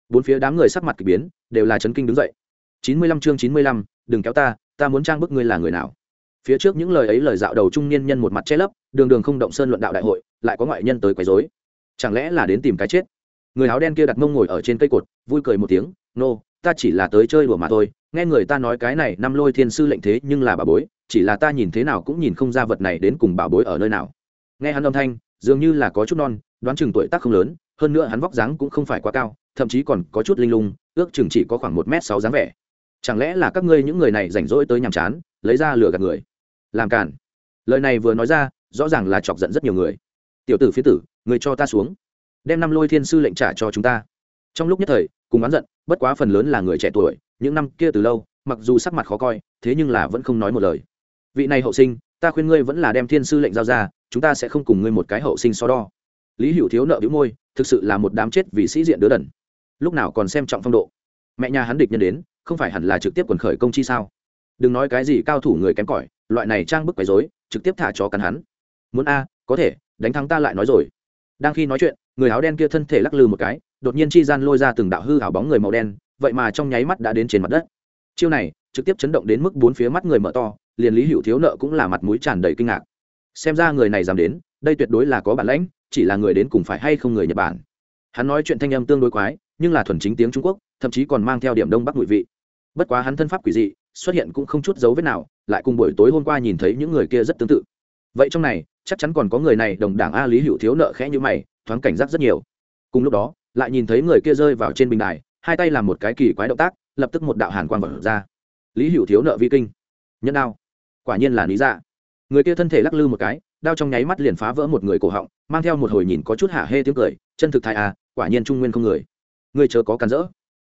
Bốn phía đám người sắc mặt k ỳ biến đều là chấn kinh đứng dậy. Chín mươi lăm chương chín mươi lăm đừng kéo ta ta muốn trang bức ngươi là người nào. Phía trước những lời ấy lời dạo đầu trung niên nhân một mặt che lấp đường đường không động sơn luận đạo đại hội lại có ngoại nhân tới quấy dối chẳng lẽ là đến tìm cái chết? Người áo đen kia đặt mông ngồi ở trên cây cột vui cười một tiếng nô、no, ta chỉ là tới chơi đùa mà thôi nghe người ta nói cái này năm lôi thiên sư lệnh thế nhưng là bà bối chỉ là ta nhìn thế nào cũng nhìn không ra vật này đến cùng bảo bối ở nơi nào. Nghe hắn âm thanh, dường như là có chút non, đoán chừng tuổi tác không lớn, hơn nữa hắn vóc dáng cũng không phải quá cao, thậm chí còn có chút linh lung, ước chừng chỉ có khoảng một m sáu dáng vẻ. Chẳng lẽ là các ngươi những người này rảnh rỗi tới nhàm chán, lấy ra lừa gạt người? Làm cản lời này vừa nói ra, rõ ràng là chọc giận rất nhiều người. Tiểu tử phía tử, người cho ta xuống. Đem năm lôi thiên sư lệnh trả cho chúng ta. Trong lúc nhất thời, cùng oán giận, bất quá phần lớn là người trẻ tuổi, những năm kia từ lâu, mặc dù sắc mặt khó coi, thế nhưng là vẫn không nói một lời vị này hậu sinh, ta khuyên ngươi vẫn là đem thiên sư lệnh giao ra, chúng ta sẽ không cùng ngươi một cái hậu sinh so đo. Lý hữu thiếu nợ bĩu môi, thực sự là một đám chết vì sĩ diện đứa đần. Lúc nào còn xem trọng phong độ? Mẹ nhà hắn địch nhân đến, không phải hẳn là trực tiếp quần khởi công chi sao? Đừng nói cái gì cao thủ người kém cỏi, loại này trang bức quấy dối trực tiếp thả cho cắn hắn. Muốn a, có thể, đánh thắng ta lại nói rồi. Đang khi nói chuyện, người áo đen kia thân thể lắc lư một cái, đột nhiên chi gian lôi ra từng đạo hư ảo bóng người màu đen, vậy mà trong nháy mắt đã đến trên mặt đất. Chiêu này, trực tiếp chấn động đến mức bốn phía mắt người mở to liền lý hữu thiếu nợ cũng là mặt mũi tràn đầy kinh ngạc. Xem ra người này dám đến, đây tuyệt đối là có bản lãnh, chỉ là người đến cùng phải hay không người nhật bản. Hắn nói chuyện thanh âm tương đối quái, nhưng là thuần chính tiếng trung quốc, thậm chí còn mang theo điểm đông bắc ngụy vị. Bất quá hắn thân pháp quỷ dị, xuất hiện cũng không chút dấu vết nào, lại cùng buổi tối hôm qua nhìn thấy những người kia rất tương tự. Vậy trong này, chắc chắn còn có người này, đồng đảng a lý hữu thiếu nợ khẽ như mày, thoáng cảnh giác rất nhiều. Cùng lúc đó, lại nhìn thấy người kia rơi vào trên bình đài, hai tay làm một cái kỳ quái động tác, lập tức một đạo hàn quang vật ra. Lý hữu thiếu nợ vi kinh. Nhân đao quả nhiên là lý dạ. Người kia thân thể lắc lư một cái, đao trong nháy mắt liền phá vỡ một người cổ họng, mang theo một hồi nhìn có chút hạ hê tiếng cười, chân thực thai à quả nhiên trung nguyên không người. Người chớ có cắn rỡ.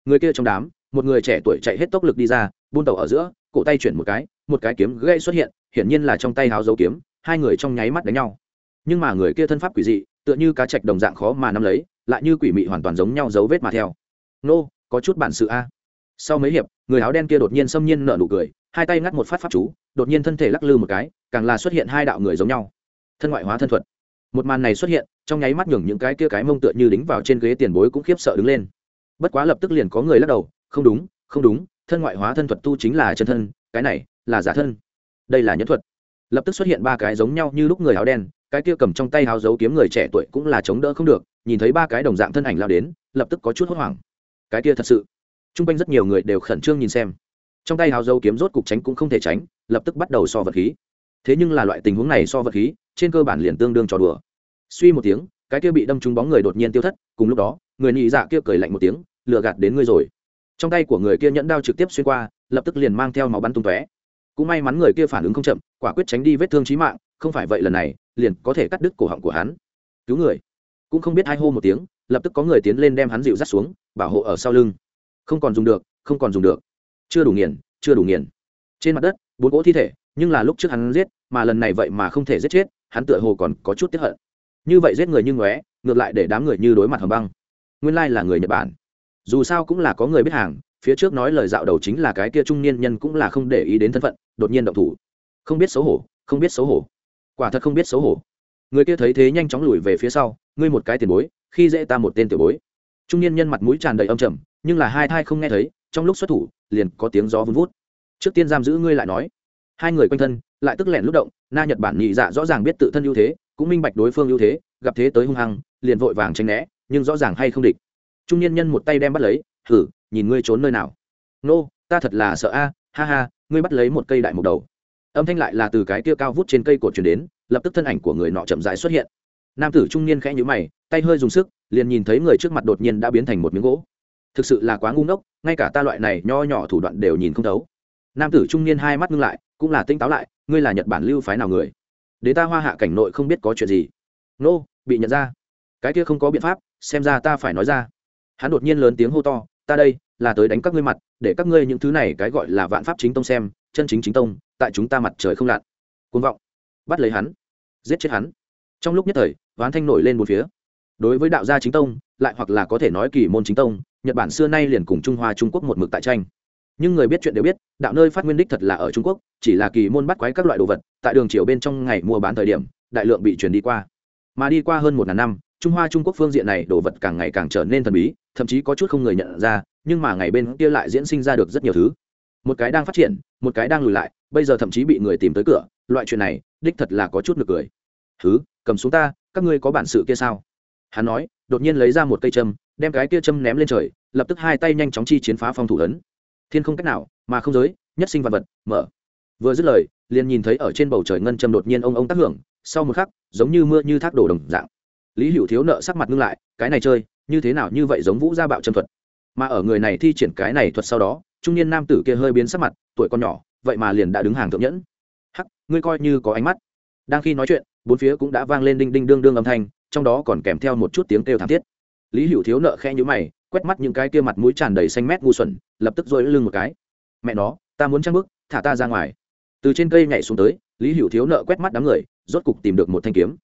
Người kia trong đám, một người trẻ tuổi chạy hết tốc lực đi ra, buôn tàu ở giữa, cổ tay chuyển một cái một cái kiếm gây xuất hiện, hiển nhiên là trong tay háo dấu kiếm, hai người trong nháy mắt đánh nhau. Nhưng mà người kia thân pháp quỷ dị, tựa như cá trạch đồng dạng khó mà nắm lấy, lại như quỷ mị hoàn toàn giống nhau dấu vết mà theo. Nô, có chút bản sự a. Sau mấy hiệp, người áo đen kia đột nhiên xâm nhiên nở nụ cười hai tay ngắt một phát pháp chú, đột nhiên thân thể lắc lư một cái, càng là xuất hiện hai đạo người giống nhau. Thân ngoại hóa thân thuật. Một màn này xuất hiện, trong nháy mắt nhường những cái kia cái mông tựa như đính vào trên ghế tiền bối cũng khiếp sợ đứng lên. Bất quá lập tức liền có người lắc đầu, không đúng không đúng, thân ngoại hóa thân thuật tu chính là chân thân, cái này là giả thân. Đây là nhẫn thuật. Lập tức xuất hiện ba cái giống nhau như lúc người áo đen, cái kia cầm trong tay háo giấu kiếm người trẻ tuổi cũng là chống đỡ không được, nhìn thấy ba cái đồng dạng thân ảnh lao đến, lập tức có chút hốt hoảng. Cái kia thật sự. T r u n g quanh rất nhiều người đều khẩn trương nhìn xem trong tay hào dâu kiếm rốt cục tránh cũng không thể tránh, lập tức bắt đầu so vật khí. Thế nhưng là loại tình huống này so vật khí, trên cơ bản liền tương đương trò đùa. Suy một tiếng, cái kia bị đâm trúng bóng người đột nhiên tiêu thất, cùng lúc đó, người nhị dạ kia cười lạnh một tiếng, lừa gạt đến ngươi rồi. Trong tay của người kia nhẫn đao trực tiếp xuyên qua, lập tức liền mang theo máu bắn tung tóe. Cũng may mắn người kia phản ứng không chậm, quả quyết tránh đi vết thương trí mạng, không phải vậy lần này, liền có thể cắt đứt cổ họng của hắn. Cứu người. Cũng không biết hai hô một tiếng, lập tức có người tiến lên đem hắn dịu dắt xuống, bảo hộ ở sau lưng. Không còn dùng được, không còn dùng được chưa đủ nghiền, chưa đủ nghiền. Trên mặt đất, bốn cỗ thi thể, nhưng là lúc trước hắn giết, mà lần này vậy mà không thể giết chết, hắn tựa hồ còn có chút tiếp hận. Như vậy giết người như ngóe, ngược lại để đám người như đối mặt hầm băng. Nguyên lai là người nhật bản. Dù sao cũng là có người biết hàng, phía trước nói lời dạo đầu chính là cái kia trung niên nhân cũng là không để ý đến thân phận, đột nhiên động thủ. Không biết xấu hổ, không biết xấu hổ. Quả thật không biết xấu hổ. Người kia thấy thế nhanh chóng lùi về phía sau, ngươi một cái tiền bối, khi dễ ta một tên tiểu bối. Trung niên nhân mặt mũi tràn đầy âm trầm, nhưng là hai thai không nghe thấy, trong lúc xuất thủ liền có tiếng gió vun vút. Trước tiên giam giữ ngươi lại nói. Hai người quanh thân lại tức lẻn lúc động, na nhật bản nhị dạ rõ ràng biết tự thân ưu thế, cũng minh bạch đối phương ưu thế, gặp thế tới hung hăng, liền vội vàng tranh né, nhưng rõ ràng hay không địch. Trung niên nhân một tay đem bắt lấy thử nhìn ngươi trốn nơi nào? Nô, ta thật là sợ a, ha ha, ngươi bắt lấy một cây đại mục đầu. Âm thanh lại là từ cái kia cao vút trên cây cột chuyển đến, lập tức thân ảnh của người nọ chậm rãi xuất hiện. Nam tử trung niên khẽ nhíu mày, tay hơi dùng sức, liền nhìn thấy người trước mặt đột nhiên đã biến thành một miếng gỗ thực sự là quá ngu ngốc, ngay cả ta loại này nho nhỏ thủ đoạn đều nhìn không thấu. Nam tử trung niên hai mắt ngưng lại, cũng là tinh táo lại, ngươi là nhật bản lưu phái nào người? Đến ta hoa hạ cảnh nội không biết có chuyện gì. Nô, bị nhận ra. Cái kia không có biện pháp, xem ra ta phải nói ra. Hắn đột nhiên lớn tiếng hô to, ta đây, là tới đánh các ngươi mặt, để các ngươi những thứ này cái gọi là vạn pháp chính tông xem, chân chính chính tông, tại chúng ta mặt trời không lặn. Côn vọng. Bắt lấy hắn. Giết chết hắn. Trong lúc nhất thời ván thanh nổi lên một phía. Đối với đạo gia chính tông, lại hoặc là có thể nói kỳ môn chính tông nhật bản xưa nay liền cùng trung hoa trung quốc một mực tại tranh nhưng người biết chuyện đều biết đạo nơi phát nguyên đích thật là ở trung quốc chỉ là kỳ môn bắt quái các loại đồ vật tại đường triều bên trong ngày mua bán thời điểm đại lượng bị truyền đi qua mà đi qua hơn một ngàn năm trung hoa trung quốc phương diện này đồ vật càng ngày càng trở nên thần bí thậm chí có chút không người nhận ra nhưng mà ngày bên kia lại diễn sinh ra được rất nhiều thứ một cái đang phát triển một cái đang lùi lại bây giờ thậm chí bị người tìm tới cửa loại chuyện này đích thật là có chút nực cười thứ cầm xuống ta các ngươi có bản sự kia sao hắn nói đột nhiên lấy ra một cây châm đem cái kia châm ném lên trời, lập tức hai tay nhanh chóng chi chiến phá phong thủ ấn. Thiên không cách nào, mà không giới, nhất sinh vật vật, mở. Vừa dứt lời, liền nhìn thấy ở trên bầu trời ngân châm đột nhiên ông ông tác hưởng, sau một khắc, giống như mưa như thác đổ đồng dạng. Lý hữu thiếu nợ sắc mặt ngưng lại, cái này chơi, như thế nào như vậy giống vũ gia bạo châm thuật. Mà ở người này thi triển cái này thuật sau đó, trung niên nam tử kia hơi biến sắc mặt, tuổi con nhỏ, vậy mà liền đã đứng hàng thượng nhẫn. Hắc, ngươi coi như có ánh mắt. Đang khi nói chuyện, bốn phía cũng đã vang lên đinh đinh đương đương âm thanh, trong đó còn kèm theo một chút tiếng kêu thảm thiết lý hữu thiếu nợ khe nhữ mày, quét mắt những cái kia mặt mũi tràn đầy xanh mét ngu xuẩn, lập tức dội lưng một cái. Mẹ nó, ta muốn trăng bước, thả ta ra ngoài. Từ trên cây nhảy xuống tới, lý hữu thiếu nợ quét mắt đám người, rốt cục tìm được một thanh kiếm.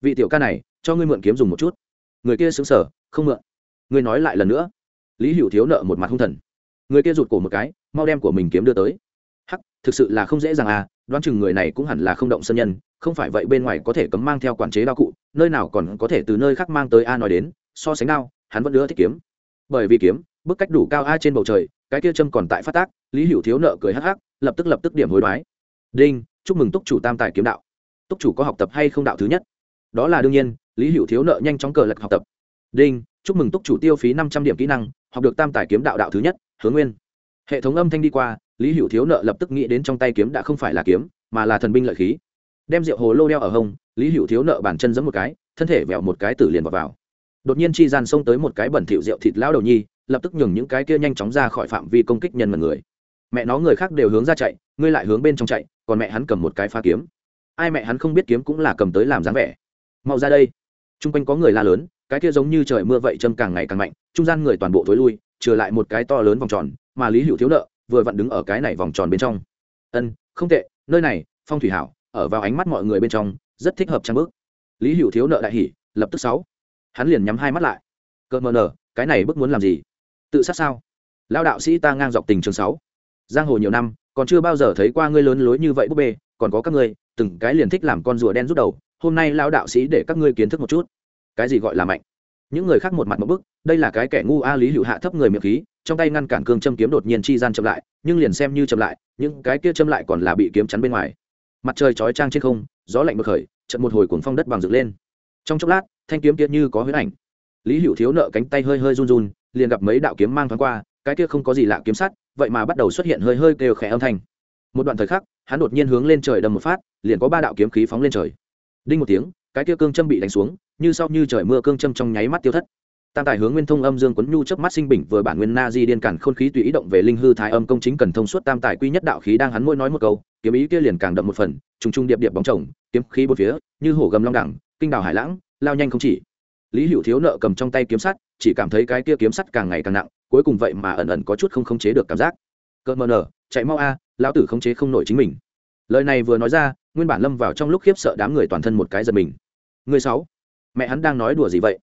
Vị tiểu ca này, cho ngươi mượn kiếm dùng một chút. Người kia xứng sở không mượn. Ngươi nói lại lần nữa. Lý hữu thiếu nợ một mặt hung thần. Người kia rụt cổ một cái, mau đem của mình kiếm đưa tới. Hắc, thực sự là không dễ dàng à đoán chừng người này cũng hẳn là không động sân nhân, không phải vậy bên ngoài có thể cấm mang theo quản chế đao cụ, nơi nào còn có thể từ nơi khác mang tới a nói đến so sánh đao hắn vẫn nữa thích kiếm. Bởi vì kiếm bức cách đủ cao a trên bầu trời cái kia châm còn tại phát tác lý hữu thiếu nợ cười hắc hắc lập tức lập tức điểm hối đoái. Đinh chúc mừng túc chủ tam tài kiếm đạo. Túc chủ có học tập hay không đạo thứ nhất? Đó là đương nhiên lý hữu thiếu nợ nhanh chóng cờ lật học tập. Đinh chúc mừng túc chủ tiêu phí năm trăm điểm kỹ năng học được tam tài kiếm đạo đạo thứ nhất hướng nguyên. Hệ thống âm thanh đi qua lý hữu thiếu nợ lập tức nghĩ đến trong tay kiếm đã không phải là kiếm mà là thần binh lợi khí. Đem rượu hồ lô đeo ở hông lý hữu thiếu nợ bàn chân giấm một cái thân thể vẹo một cái tử liền vào, vào đột nhiên chi gian xông tới một cái bẩn thỉu rượu thịt lão đầu nhi, lập tức nhường những cái kia nhanh chóng ra khỏi phạm vi công kích nhân mật người. Mẹ nó người khác đều hướng ra chạy, ngươi lại hướng bên trong chạy, còn mẹ hắn cầm một cái phá kiếm. Ai mẹ hắn không biết kiếm cũng là cầm tới làm dáng vẻ. Mau ra đây. T r u n g quanh có người la lớn, cái kia giống như trời mưa vậy châm càng ngày càng mạnh, trung gian người toàn bộ thối lui, trừ lại một cái to lớn vòng tròn, mà lý hữu thiếu nợ, vừa vặn đứng ở cái này vòng tròn bên trong. Ân, không tệ, nơi này, phong thủy hảo, ở vào ánh mắt mọi người bên trong, rất thích hợp trang bước. Lý hữu thiếu nợ đại hỉ, lập tức sáu hắn liền nhắm hai mắt lại. Cợt mờ nở, cái này bức muốn làm gì? Tự sát sao? Lao đạo sĩ ta ngang dọc tình trường sáu. Giang hồ nhiều năm, còn chưa bao giờ thấy qua ngươi lớn lối như vậy búp bê, còn có các ngươi, từng cái liền thích làm con rùa đen rút đầu. Hôm nay lao đạo sĩ để các ngươi kiến thức một chút. Cái gì gọi là mạnh? Những người khác một mặt một bức, đây là cái kẻ ngu a lý hữu hạ thấp người miệng khí, trong tay ngăn cản cương châm kiếm đột nhiên chi gian chậm lại, nhưng liền xem như chậm lại, những cái kia châm lại còn là bị kiếm chắn bên ngoài. Mặt trời chói trang trên không, gió lạnh bực khởi trận một hồi cuồng phong đất bằng dựng lên trong chốc lát, thanh kiếm kia như có huyết ảnh. Lý hữu thiếu nợ cánh tay hơi hơi run run, liền gặp mấy đạo kiếm mang thoáng qua, cái kia không có gì lạ kiếm sắt, vậy mà bắt đầu xuất hiện hơi hơi kêu khẽ âm thanh. Một đoạn thời khắc, hắn đột nhiên hướng lên trời đâm một phát, liền có ba đạo kiếm khí phóng lên trời. Đinh một tiếng, cái kia cương châm bị đánh xuống, như sau như trời mưa cương châm trong nháy mắt tiêu thất. Tam tài hướng nguyên thông âm dương quấn nhu chớp mắt sinh bình vừa bản nguyên na di điên cản khôn khí tùy ý động về linh hư thái âm công chính cần thông suốt tam tài quy nhất đạo khí đang hắn môi nói một câu, kiếm ý kia liền càng đậm một phần, trùng trùng điệp điệp bóng chồng, kiếm khí bốn phía, như hổ gầm long đẳng kinh đào hải lãng, lao nhanh không chỉ. Lý hữu thiếu nợ cầm trong tay kiếm sắt, chỉ cảm thấy cái kia kiếm sắt càng ngày càng nặng, cuối cùng vậy mà ẩn ẩn có chút không khống chế được cảm giác. Cợt mờ nở, chạy mau a, lão tử khống chế không nổi chính mình. Lời này vừa nói ra, nguyên bản lâm vào trong lúc khiếp sợ đám người toàn thân một cái giật mình. Người sáu, mẹ hắn đang nói đùa gì vậy?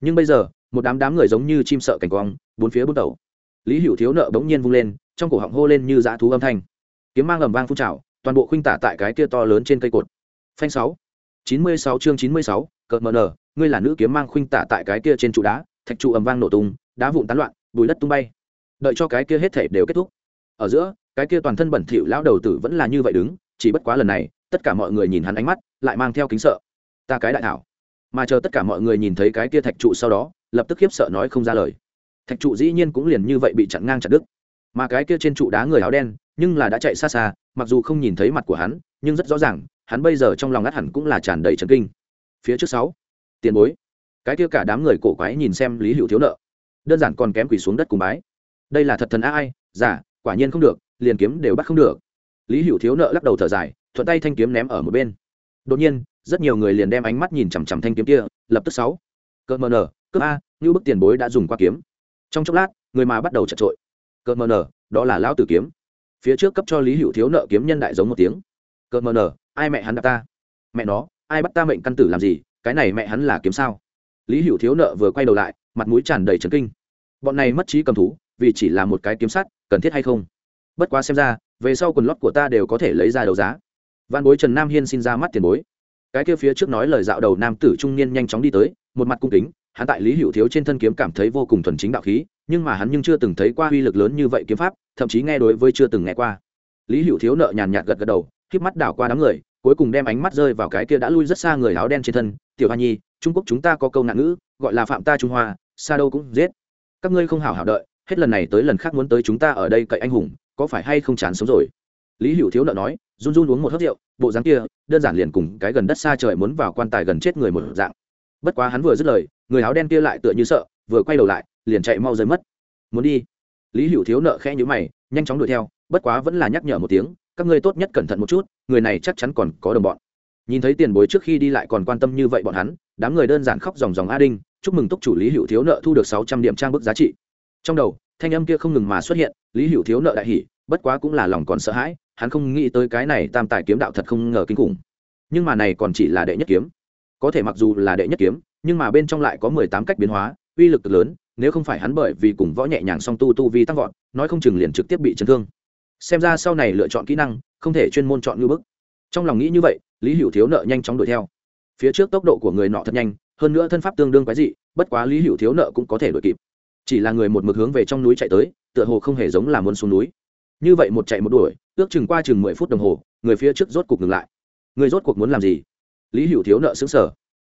Nhưng bây giờ, một đám đám người giống như chim sợ cảnh quang, bốn phía bút đầu. Lý hữu thiếu nợ bỗng nhiên vung lên, trong cổ họng hô lên như dã thú âm thanh. Kiếm mang ầm vang phun trào, toàn bộ khuynh tả tại cái kia to lớn trên cây cột. Phanh sáu chín mươi sáu chương chín mươi sáu, cợt mờ nở, ngươi là nữ kiếm mang khuynh tả tại cái kia trên trụ đá, thạch trụ ầm vang nổ tung, đá vụn tán loạn, bùi đất tung bay. Đợi cho cái kia hết thể đều kết thúc. Ở giữa, cái kia toàn thân bẩn thỉu lão đầu tử vẫn là như vậy đứng, chỉ bất quá lần này, tất cả mọi người nhìn hắn ánh mắt, lại mang theo kính sợ. Ta cái đại thảo. Mà chờ tất cả mọi người nhìn thấy cái kia thạch trụ sau đó, lập tức khiếp sợ nói không ra lời. Thạch trụ dĩ nhiên cũng liền như vậy bị chặn ngang chặt đứt. Mà cái kia trên trụ đá người áo đen, nhưng là đã chạy xa xa, mặc dù không nhìn thấy mặt của hắn, nhưng rất rõ ràng hắn bây giờ trong lòng ngắt hẳn cũng là tràn đầy trấn kinh. Phía trước sáu, tiền bối. Cái kia cả đám người cổ quái nhìn xem lý hữu thiếu nợ. Đơn giản còn kém quỳ xuống đất cùng bái. Đây là thật thần a ai, giả, quả nhiên không được, liền kiếm đều bắt không được. Lý hữu thiếu nợ lắc đầu thở dài, thuận tay thanh kiếm ném ở một bên. Đột nhiên, rất nhiều người liền đem ánh mắt nhìn chằm chằm thanh kiếm kia, lập tức sáu. Cỡ mờ nở cướp a, như bức tiền bối đã dùng qua kiếm. Trong chốc lát, người mà bắt đầu chật trội. Cỡ mờ nở, đó là lão tử kiếm. Phía trước cấp cho lý hữu thiếu nợ kiếm nhân đại giống một tiếng. Cỡ mờ nở ai mẹ hắn đạp ta? Mẹ nó, ai bắt ta mệnh căn tử làm gì? Cái này mẹ hắn là kiếm sao? Lý hữu thiếu nợ vừa quay đầu lại, mặt mũi tràn đầy trấn kinh. Bọn này mất trí cầm thú, vì chỉ là một cái kiếm sắt, cần thiết hay không? Bất quá xem ra, về sau quần lót của ta đều có thể lấy ra đấu giá. Văn bối trần nam hiên xin ra mắt tiền bối. Cái kia phía trước nói lời dạo đầu nam tử trung niên nhanh chóng đi tới, một mặt cung kính, hắn tại lý hữu thiếu trên thân kiếm cảm thấy vô cùng thuần chính đạo khí, nhưng mà hắn nhưng chưa từng thấy qua uy lực lớn như vậy kiếm pháp, thậm chí nghe đối với chưa từng nghe qua. Lý hữu thiếu nợ nhàn nhạt gật gật đầu k mắt đảo qua đám người, cuối cùng đem ánh mắt rơi vào cái kia đã lui rất xa người áo đen trên thân. Tiểu hoa nhi, trung quốc chúng ta có câu nạn ngữ, gọi là phạm ta trung hoa xa đâu cũng giết. Các ngươi không hảo hảo đợi, hết lần này tới lần khác muốn tới chúng ta ở đây cậy anh hùng, có phải hay không chán sống rồi? Lý hữu thiếu nợ nói, run run uống một hớt rượu, bộ dáng kia, đơn giản liền cùng cái gần đất xa trời muốn vào quan tài gần chết người một dạng. Bất quá hắn vừa dứt lời, người áo đen kia lại tựa như sợ, vừa quay đầu lại, liền chạy mau rơi mất. Muốn đi. Lý hữu thiếu nợ khẽ nhữ mày, nhanh chóng đuổi theo, bất quá vẫn là nhắc nhở một tiếng các ngươi tốt nhất cẩn thận một chút, người này chắc chắn còn có đồng bọn. Nhìn thấy tiền bối trước khi đi lại còn quan tâm như vậy bọn hắn, đám người đơn giản khóc dòng dòng a đinh, chúc mừng túc chủ lý hữu thiếu nợ thu được sáu trăm điểm trang bức giá trị. Trong đầu, thanh âm kia không ngừng mà xuất hiện, lý hữu thiếu nợ đại hỷ bất quá cũng là lòng còn sợ hãi, hắn không nghĩ tới cái này tam tài kiếm đạo thật không ngờ kinh khủng. Nhưng mà này còn chỉ là đệ nhất kiếm. Có thể mặc dù là đệ nhất kiếm, nhưng mà bên trong lại có mười tám cách biến hóa, uy lực lớn, nếu không phải hắn bởi vì cùng võ nhẹ nhàng song tu tu vi tăng vọt, nói không chừng liền trực tiếp bị chấn thương xem ra sau này lựa chọn kỹ năng, không thể chuyên môn chọn như bức. Trong lòng nghĩ như vậy, lý hữu thiếu nợ nhanh chóng đuổi theo. Phía trước tốc độ của người nọ thật nhanh, hơn nữa thân pháp tương đương quái dị, bất quá lý hữu thiếu nợ cũng có thể đuổi kịp. Chỉ là người một mực hướng về trong núi chạy tới, tựa hồ không hề giống là muốn xuống núi. Như vậy một chạy một đuổi, ước chừng qua chừng mười phút đồng hồ, người phía trước rốt cuộc ngừng lại. Người rốt cuộc muốn làm gì? Lý hữu thiếu nợ xứng sở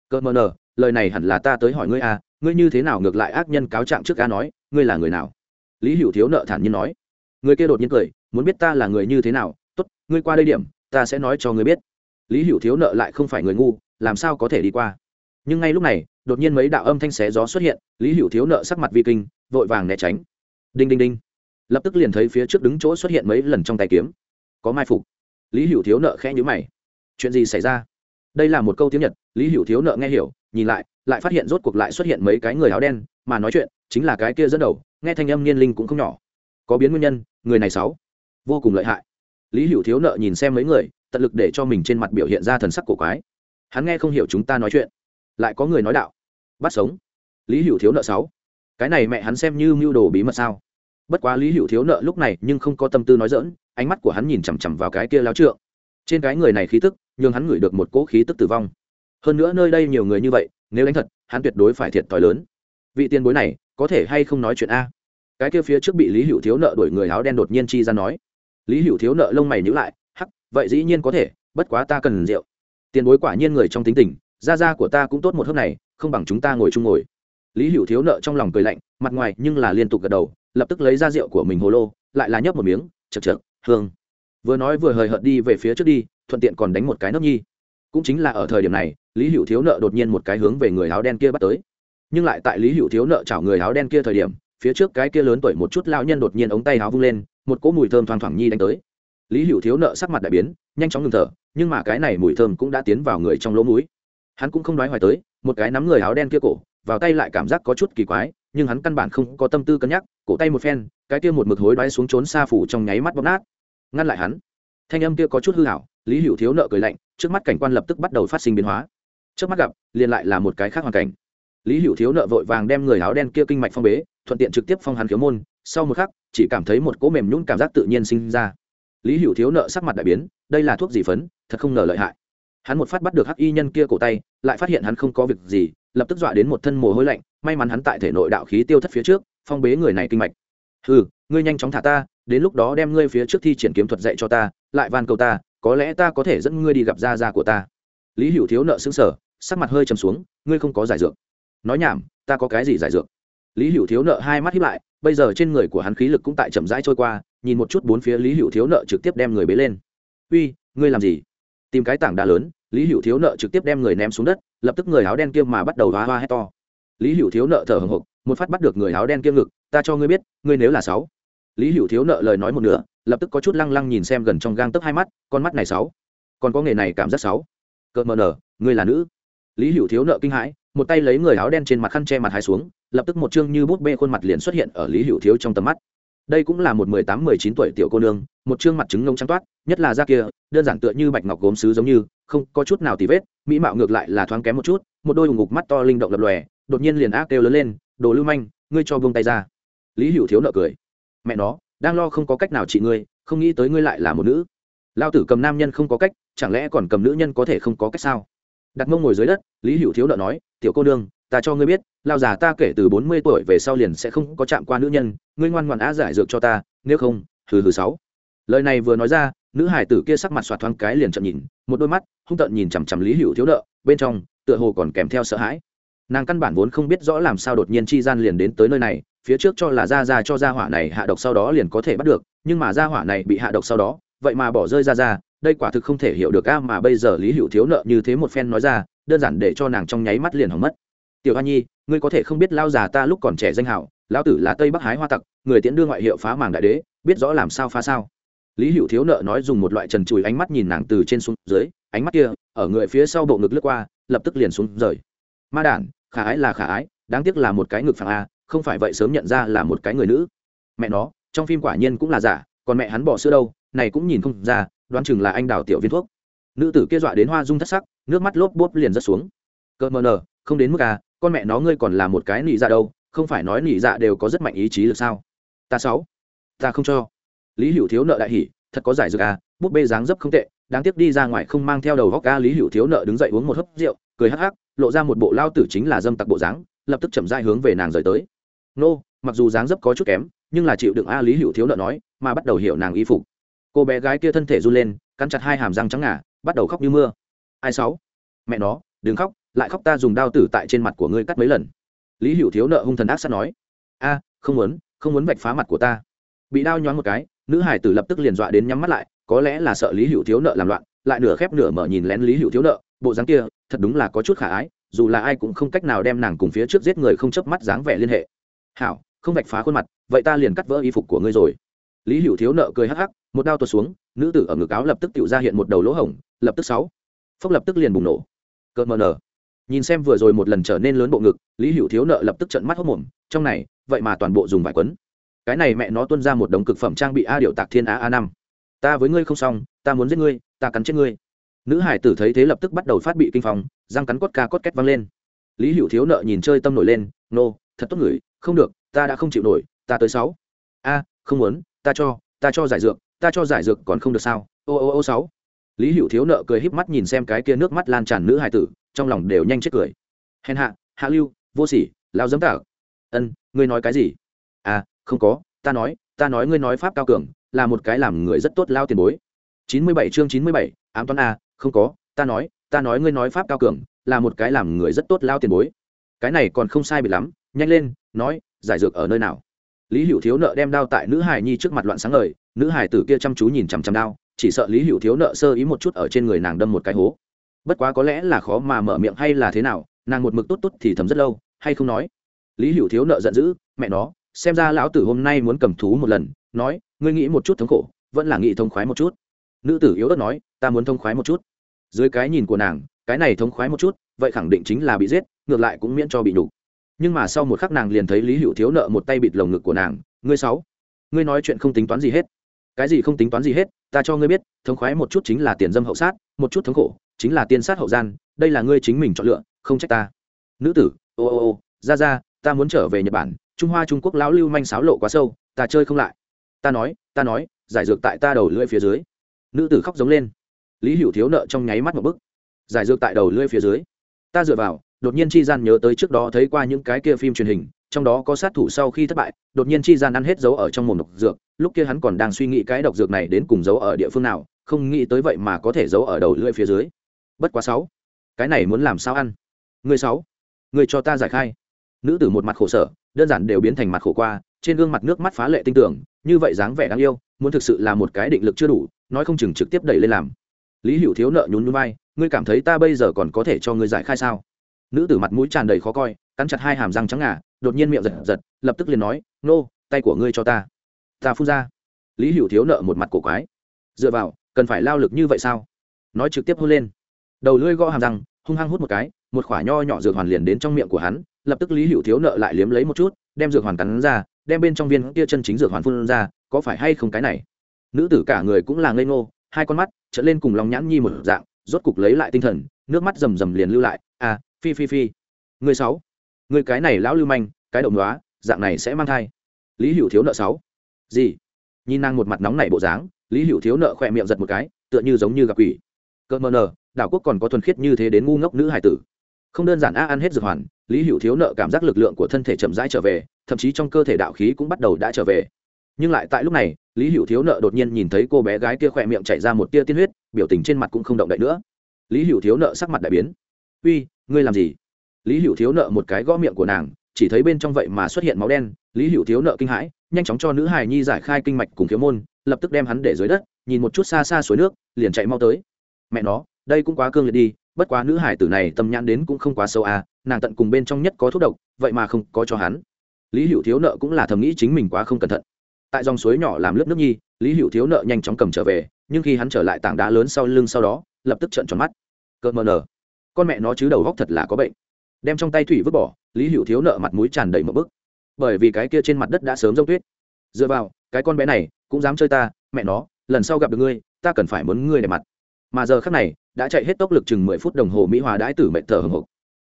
cơ mờ nờ, lời này hẳn là ta tới hỏi ngươi à ngươi như thế nào ngược lại ác nhân cáo trạng trước a nói, ngươi là người nào? Lý hữu thiếu nợ thản nhiên nói. Người kia đột nhiên cười muốn biết ta là người như thế nào, tốt, ngươi qua đây điểm, ta sẽ nói cho ngươi biết. Lý hữu thiếu nợ lại không phải người ngu, làm sao có thể đi qua? Nhưng ngay lúc này, đột nhiên mấy đạo âm thanh xé gió xuất hiện, lý hữu thiếu nợ sắc mặt vi kinh, vội vàng né tránh. Đinh đinh đinh. Lập tức liền thấy phía trước đứng chỗ xuất hiện mấy lần trong tay kiếm. Có mai phục. Lý hữu thiếu nợ khẽ nhữ mày. Chuyện gì xảy ra? Đây là một câu tiếng nhật, lý hữu thiếu nợ nghe hiểu, nhìn lại lại phát hiện rốt cuộc lại xuất hiện mấy cái người áo đen, mà nói chuyện chính là cái kia dẫn đầu, nghe thanh âm niên linh cũng không nhỏ. Có biến nguyên nhân, người này sáu vô cùng lợi hại. Lý hữu thiếu nợ nhìn xem mấy người, tận lực để cho mình trên mặt biểu hiện ra thần sắc cổ quái. Hắn nghe không hiểu chúng ta nói chuyện. Lại có người nói đạo. Bắt sống. Lý hữu thiếu nợ sáu. Cái này mẹ hắn xem như mưu đồ bí mật sao? Bất quá lý hữu thiếu nợ lúc này nhưng không có tâm tư nói dỡn ánh mắt của hắn nhìn chằm chằm vào cái kia láo trượng. Trên cái người này khí tức nhưng hắn ngửi được một cỗ khí tức tử vong. Hơn nữa nơi đây nhiều người như vậy, nếu đánh thật, hắn tuyệt đối phải thiệt thòi lớn. Vị tiền bối này, có thể hay không nói chuyện a? Cái kia phía trước bị lý hữu thiếu nợ đuổi người áo đen đột nhiên chi ra nói lý hữu thiếu nợ lông mày nhữ lại, hắc, vậy dĩ nhiên có thể, bất quá ta cần rượu. Tiền bối quả nhiên người trong tính tình, gia gia của ta cũng tốt một hớp này, không bằng chúng ta ngồi chung ngồi. Lý hữu thiếu nợ trong lòng cười lạnh, mặt ngoài nhưng là liên tục gật đầu, lập tức lấy ra rượu của mình hồ lô, lại là nhấp một miếng chật chật hương. Vừa nói vừa hời hợt đi về phía trước đi, thuận tiện còn đánh một cái nấc nhi. Cũng chính là ở thời điểm này, lý hữu thiếu nợ đột nhiên một cái hướng về người áo đen kia bắt tới. Nhưng lại tại lý hữu thiếu nợ chảo người áo đen kia thời điểm phía trước cái kia lớn tuổi một chút lão nhân đột nhiên ống tay áo vung lên, một cỗ mùi thơm thoang thoảng nhi đánh tới. Lý hữu thiếu nợ sắc mặt đại biến, nhanh chóng ngừng thở, nhưng mà cái này mùi thơm cũng đã tiến vào người trong lỗ mũi. Hắn cũng không nói hoài tới, một cái nắm người áo đen kia cổ, vào tay lại cảm giác có chút kỳ quái, nhưng hắn căn bản không có tâm tư cân nhắc, cổ tay một phen, cái kia một mực hối đoái xuống trốn xa phủ trong nháy mắt bóp nát. Ngăn lại hắn. Thanh âm kia có chút hư hảo lý hữu thiếu nợ cười lạnh, trước mắt cảnh quan lập tức bắt đầu phát sinh biến hóa. Trước mắt gặp, liền lại là một cái khác hoàn cảnh. Lý hữu thiếu nợ vội vàng đem người áo đen kia kinh mạch phong bế thuận tiện trực tiếp phong hắn khiếu môn, sau một khắc, chỉ cảm thấy một cỗ mềm nhún cảm giác tự nhiên sinh ra. Lý hữu thiếu nợ sắc mặt đại biến, đây là thuốc gì phấn, thật không ngờ lợi hại. Hắn một phát bắt được hắc y nhân kia cổ tay, lại phát hiện hắn không có việc gì, lập tức dọa đến một thân mồ hôi lạnh, may mắn hắn tại thể nội đạo khí tiêu thất phía trước, phong bế người này kinh mạch. Ừ ngươi nhanh chóng thả ta, đến lúc đó đem ngươi phía trước thi triển kiếm thuật dạy cho ta, lại van cầu ta, có lẽ ta có thể dẫn ngươi đi gặp gia gia của ta. Lý hữu thiếu nợ xứng sở sắc mặt hơi trầm xuống, ngươi không có giải dược. Nói nhảm, ta có cái gì giải dược? Lý hữu thiếu nợ hai mắt hiếp lại, bây giờ trên người của hắn khí lực cũng tại chậm rãi trôi qua, nhìn một chút bốn phía lý hữu thiếu nợ trực tiếp đem người bế lên. Uy, ngươi làm gì? Tìm cái tảng đá lớn, lý hữu thiếu nợ trực tiếp đem người ném xuống đất, lập tức người áo đen kia mà bắt đầu hoa hoa hét to. Lý hữu thiếu nợ thở hồng hộc, một phát bắt được người áo đen kia ngực, ta cho ngươi biết, ngươi nếu là sáu. Lý hữu thiếu nợ lời nói một nửa, lập tức có chút lăng lăng nhìn xem gần trong gang tấp hai mắt, con mắt này sáu, còn có nghề này cảm giác sáu. Cợt mờ nở, ngươi là nữ. Lý hữu thiếu nợ kinh hãi, một tay lấy người áo đen trên mặt khăn che mặt hai xuống lập tức một chương như bút bê khuôn mặt liền xuất hiện ở lý hữu thiếu trong tầm mắt. Đây cũng là một mười tám, mười chín tuổi tiểu cô nương, một chương mặt trứng ngông trắng toát, nhất là da kia, đơn giản tựa như bạch ngọc gốm sứ giống như, không có chút nào tì vết, mỹ mạo ngược lại là thoáng kém một chút, một đôi ngục mắt to linh động lập lòe, đột nhiên liền ác kêu lớn lên, đồ lưu manh, ngươi cho buông tay ra. Lý hữu thiếu nợ cười, mẹ nó, đang lo không có cách nào trị ngươi, không nghĩ tới ngươi lại là một nữ. Lao tử cầm nam nhân không có cách, chẳng lẽ còn cầm nữ nhân có thể không có cách sao? Đặt mông ngồi dưới đất, lý hữu thiếu nợ nói, tiểu cô nương ta cho ngươi biết, lao già ta kể từ bốn mươi tuổi về sau liền sẽ không có chạm qua nữ nhân, ngươi ngoan ngoan á giải dược cho ta, nếu không, hừ hừ sáu. Lời này vừa nói ra, nữ hải tử kia sắc mặt xoạt thoáng cái liền chậm nhìn, một đôi mắt hung tợn nhìn chằm chằm lý hữu thiếu nợ, bên trong, tựa hồ còn kèm theo sợ hãi. Nàng căn bản vốn không biết rõ làm sao đột nhiên chi gian liền đến tới nơi này, phía trước cho là ra ra cho ra hỏa này hạ độc sau đó liền có thể bắt được, nhưng mà ra hỏa này bị hạ độc sau đó, vậy mà bỏ rơi ra ra, đây quả thực không thể hiểu được a mà bây giờ lý hữu thiếu nợ như thế một phen nói ra, đơn giản để cho nàng trong nháy mắt liền hỏng mất tiểu hoa nhi, ngươi có thể không biết lao già ta lúc còn trẻ danh hảo, lão tử là tây bắc hái hoa tặc, người tiễn đưa ngoại hiệu phá màng đại đế, biết rõ làm sao phá sao. Lý hữu thiếu nợ nói dùng một loại trần chùi ánh mắt nhìn nàng từ trên xuống dưới, ánh mắt kia, ở người phía sau bộ ngực lướt qua, lập tức liền xuống rời. Ma đản, khả ái là khả ái, đáng tiếc là một cái ngực phẳng a, không phải vậy sớm nhận ra là một cái người nữ. Mẹ nó, trong phim quả nhiên cũng là giả, còn mẹ hắn bỏ sữa đâu, này cũng nhìn không ra, đoán chừng là anh đào tiểu viên thuốc. Nữ tử kia dọa đến hoa dung thất sắc, nước mắt lốp bốp liền rớt xuống. Cơ mờ nờ không đến mức à con mẹ nó ngươi còn là một cái nị dạ đâu, không phải nói nị dạ đều có rất mạnh ý chí được sao? Ta sáu, ta không cho. Lý hữu thiếu nợ đại hỉ, thật có giải dược à bút bê dáng dấp không tệ, đáng tiếc đi ra ngoài không mang theo đầu góc ca lý hữu thiếu nợ đứng dậy uống một hớp rượu, cười hắc hắc, lộ ra một bộ lao tử chính là dâm tặc bộ dáng, lập tức chậm dai hướng về nàng rời tới. Nô, mặc dù dáng dấp có chút kém, nhưng là chịu đựng a. Lý hữu thiếu nợ nói, mà bắt đầu hiểu nàng y phục. Cô bé gái kia thân thể run lên, cắn chặt hai hàm răng trắng ngà, bắt đầu khóc như mưa. Ai sáu? Mẹ nó, đừng khóc lại khóc ta dùng đao tử tại trên mặt của ngươi cắt mấy lần. Lý hữu thiếu nợ hung thần ác sát nói, a, không muốn không muốn vạch phá mặt của ta. Bị đao nhoáng một cái, nữ hải tử lập tức liền dọa đến nhắm mắt lại, có lẽ là sợ lý hữu thiếu nợ làm loạn, lại nửa khép nửa mở nhìn lén lý hữu thiếu nợ, bộ dáng kia, thật đúng là có chút khả ái, dù là ai cũng không cách nào đem nàng cùng phía trước giết người không chớp mắt dáng vẻ liên hệ. Hảo, không vạch phá khuôn mặt, vậy ta liền cắt vỡ y phục của ngươi rồi. Lý hữu thiếu nợ cười hắc hắc, một đao tuột xuống, nữ tử ở ngực áo lập tức tự ra hiện một đầu lỗ hổng, lập tức sáu, phốc lập tức liền bùng nổ. Cợt mờ nở nhìn xem vừa rồi một lần trở nên lớn bộ ngực, lý hữu thiếu nợ lập tức trận mắt hốc mồm, trong này, vậy mà toàn bộ dùng vải quấn. Cái này mẹ nó tuân ra một đống cực phẩm trang bị a điệu tạc thiên á a năm. Ta với ngươi không xong, ta muốn giết ngươi, ta cắn chết ngươi. Nữ hải tử thấy thế lập tức bắt đầu phát bị kinh phòng răng cắn cốt ca cốt két văng lên. Lý hữu thiếu nợ nhìn chơi tâm nổi lên, nô, thật tốt người, không được, ta đã không chịu nổi, ta tới sáu. A, không muốn, ta cho ta cho giải dược, ta cho giải dược còn không được sao, ô ô ô sáu. Lý hữu thiếu nợ cười híp mắt nhìn xem cái kia nước mắt lan tràn nữ hải tử trong lòng đều nhanh chết cười. Hèn hạ hạ lưu, vô sỉ, lao dấm tạc. Ân, ngươi nói cái gì? À không có, ta nói ta nói ngươi nói pháp cao cường, là một cái làm người rất tốt lao tiền bối. Chín mươi bảy chương chín mươi bảy, ám toán a, không có, ta nói ta nói ngươi nói pháp cao cường, là một cái làm người rất tốt lao tiền bối. Cái này còn không sai bị lắm, nhanh lên, nói, giải dược ở nơi nào? Lý hữu thiếu nợ đem đao tại nữ hải nhi trước mặt loạn sáng lời nữ hải tử kia chăm chú nhìn chằm chằm đao, chỉ sợ lý hữu thiếu nợ sơ ý một chút ở trên người nàng đâm một cái hố bất quá có lẽ là khó mà mở miệng hay là thế nào, nàng một mực tốt tốt thì thầm rất lâu, hay không nói. Lý hữu thiếu nợ giận dữ, mẹ nó, xem ra lão tử hôm nay muốn cầm thú một lần. Nói, ngươi nghĩ một chút thống khổ, vẫn là nghĩ thông khoái một chút. Nữ tử yếu ớt nói, ta muốn thông khoái một chút. Dưới cái nhìn của nàng, cái này thông khoái một chút, vậy khẳng định chính là bị giết, ngược lại cũng miễn cho bị đủ nhưng mà sau một khắc nàng liền thấy lý hữu thiếu nợ một tay bịt lồng ngực của nàng, ngươi sáu, ngươi nói chuyện không tính toán gì hết cái gì không tính toán gì hết, ta cho ngươi biết, thống khoái một chút chính là tiền dâm hậu sát, một chút thống khổ, chính là tiên sát hậu gian, đây là ngươi chính mình chọn lựa, không trách ta. Nữ tử, ô ô ô, ra ra, ta muốn trở về nhật bản, trung hoa trung quốc lão lưu manh sáo lộ quá sâu, ta chơi không lại. Ta nói ta nói, giải dược tại ta đầu lưỡi phía dưới. Nữ tử khóc giống lên. Lý hữu thiếu nợ trong nháy mắt một bức. Giải dược tại đầu lưỡi phía dưới. Ta dựa vào, đột nhiên chi gian nhớ tới trước đó thấy qua những cái kia phim truyền hình trong đó có sát thủ sau khi thất bại, đột nhiên chi gian ăn hết dấu ở trong mồm độc dược, lúc kia hắn còn đang suy nghĩ cái độc dược này đến cùng giấu ở địa phương nào, không nghĩ tới vậy mà có thể giấu ở đầu lưỡi phía dưới. Bất quá sáu, cái này muốn làm sao ăn? Người sáu, người cho ta giải khai. Nữ tử một mặt khổ sở, đơn giản đều biến thành mặt khổ qua, trên gương mặt nước mắt phá lệ tinh tưởng như vậy dáng vẻ đáng yêu, muốn thực sự là một cái định lực chưa đủ, nói không chừng trực tiếp đẩy lên làm. Lý hữu thiếu nợ nhún nhún vai, ngươi cảm thấy ta bây giờ còn có thể cho ngươi giải khai sao? Nữ tử mặt mũi tràn đầy khó coi cắn chặt hai hàm răng trắng ngà, đột nhiên miệng giật giật, lập tức liền nói, nô, tay của ngươi cho ta. Ta phun ra. Lý hữu thiếu nợ một mặt cổ quái. Dựa vào, cần phải lao lực như vậy sao? Nói trực tiếp hôn lên. Đầu lưỡi gõ hàm răng, hung hăng hút một cái, một khoả nho nhỏ dược hoàn liền đến trong miệng của hắn, lập tức lý hữu thiếu nợ lại liếm lấy một chút, đem dược hoàn cắn ra, đem bên trong viên kia chân chính dược hoàn phun ra, có phải hay không cái này? Nữ tử cả người cũng là ngây ngô, hai con mắt trở lên cùng lòng nhãn nhi một dạng, rốt cục lấy lại tinh thần, nước mắt rầm rầm liền lưu lại. À phi phi phi. Người sáu người cái này lão lưu manh, cái động đoá, dạng này sẽ mang thai. Lý hữu thiếu nợ sáu. Gì? Nhìn nàng một mặt nóng nảy bộ dáng, lý hữu thiếu nợ khỏe miệng giật một cái, tựa như giống như gặp quỷ. Cơ mờ nờ, đảo quốc còn có thuần khiết như thế đến ngu ngốc nữ hải tử. Không đơn giản a ăn hết dược hoàn, lý hữu thiếu nợ cảm giác lực lượng của thân thể chậm rãi trở về, thậm chí trong cơ thể đạo khí cũng bắt đầu đã trở về. Nhưng lại tại lúc này, lý hữu thiếu nợ đột nhiên nhìn thấy cô bé gái kia khỏe miệng chảy ra một tia tiên huyết, biểu tình trên mặt cũng không động đậy nữa. Lý hữu thiếu nợ sắc mặt đại biến. Uy, ngươi làm gì? Lý hữu thiếu nợ một cái gõ miệng của nàng, chỉ thấy bên trong vậy mà xuất hiện máu đen. Lý hữu thiếu nợ kinh hãi, nhanh chóng cho nữ hài nhi giải khai kinh mạch cùng thiếu môn, lập tức đem hắn để dưới đất, nhìn một chút xa xa suối nước, liền chạy mau tới. Mẹ nó, đây cũng quá cương liệt đi, bất quá nữ hải tử này tâm nhãn đến cũng không quá sâu à nàng tận cùng bên trong nhất có thuốc độc, vậy mà không có cho hắn. Lý hữu thiếu nợ cũng là thầm nghĩ chính mình quá không cẩn thận. Tại dòng suối nhỏ làm lớp nước nhi, lý hữu thiếu nợ nhanh chóng cầm trở về, nhưng khi hắn trở lại tảng đá lớn sau lưng sau đó, lập tức trợn tròn mắt. Cợt mờ nở. Con mẹ nó chứ đầu góc thật là có bệnh đem trong tay thủy vứt bỏ, lý hữu thiếu nợ mặt mũi tràn đầy một bức. Bởi vì cái kia trên mặt đất đã sớm rông tuyết. Dựa vào, cái con bé này cũng dám chơi ta, mẹ nó, lần sau gặp được ngươi, ta cần phải muốn ngươi để mặt. Mà giờ khắc này, đã chạy hết tốc lực chừng mười phút đồng hồ mỹ hòa đãi tử mệnh thở hồng hộc.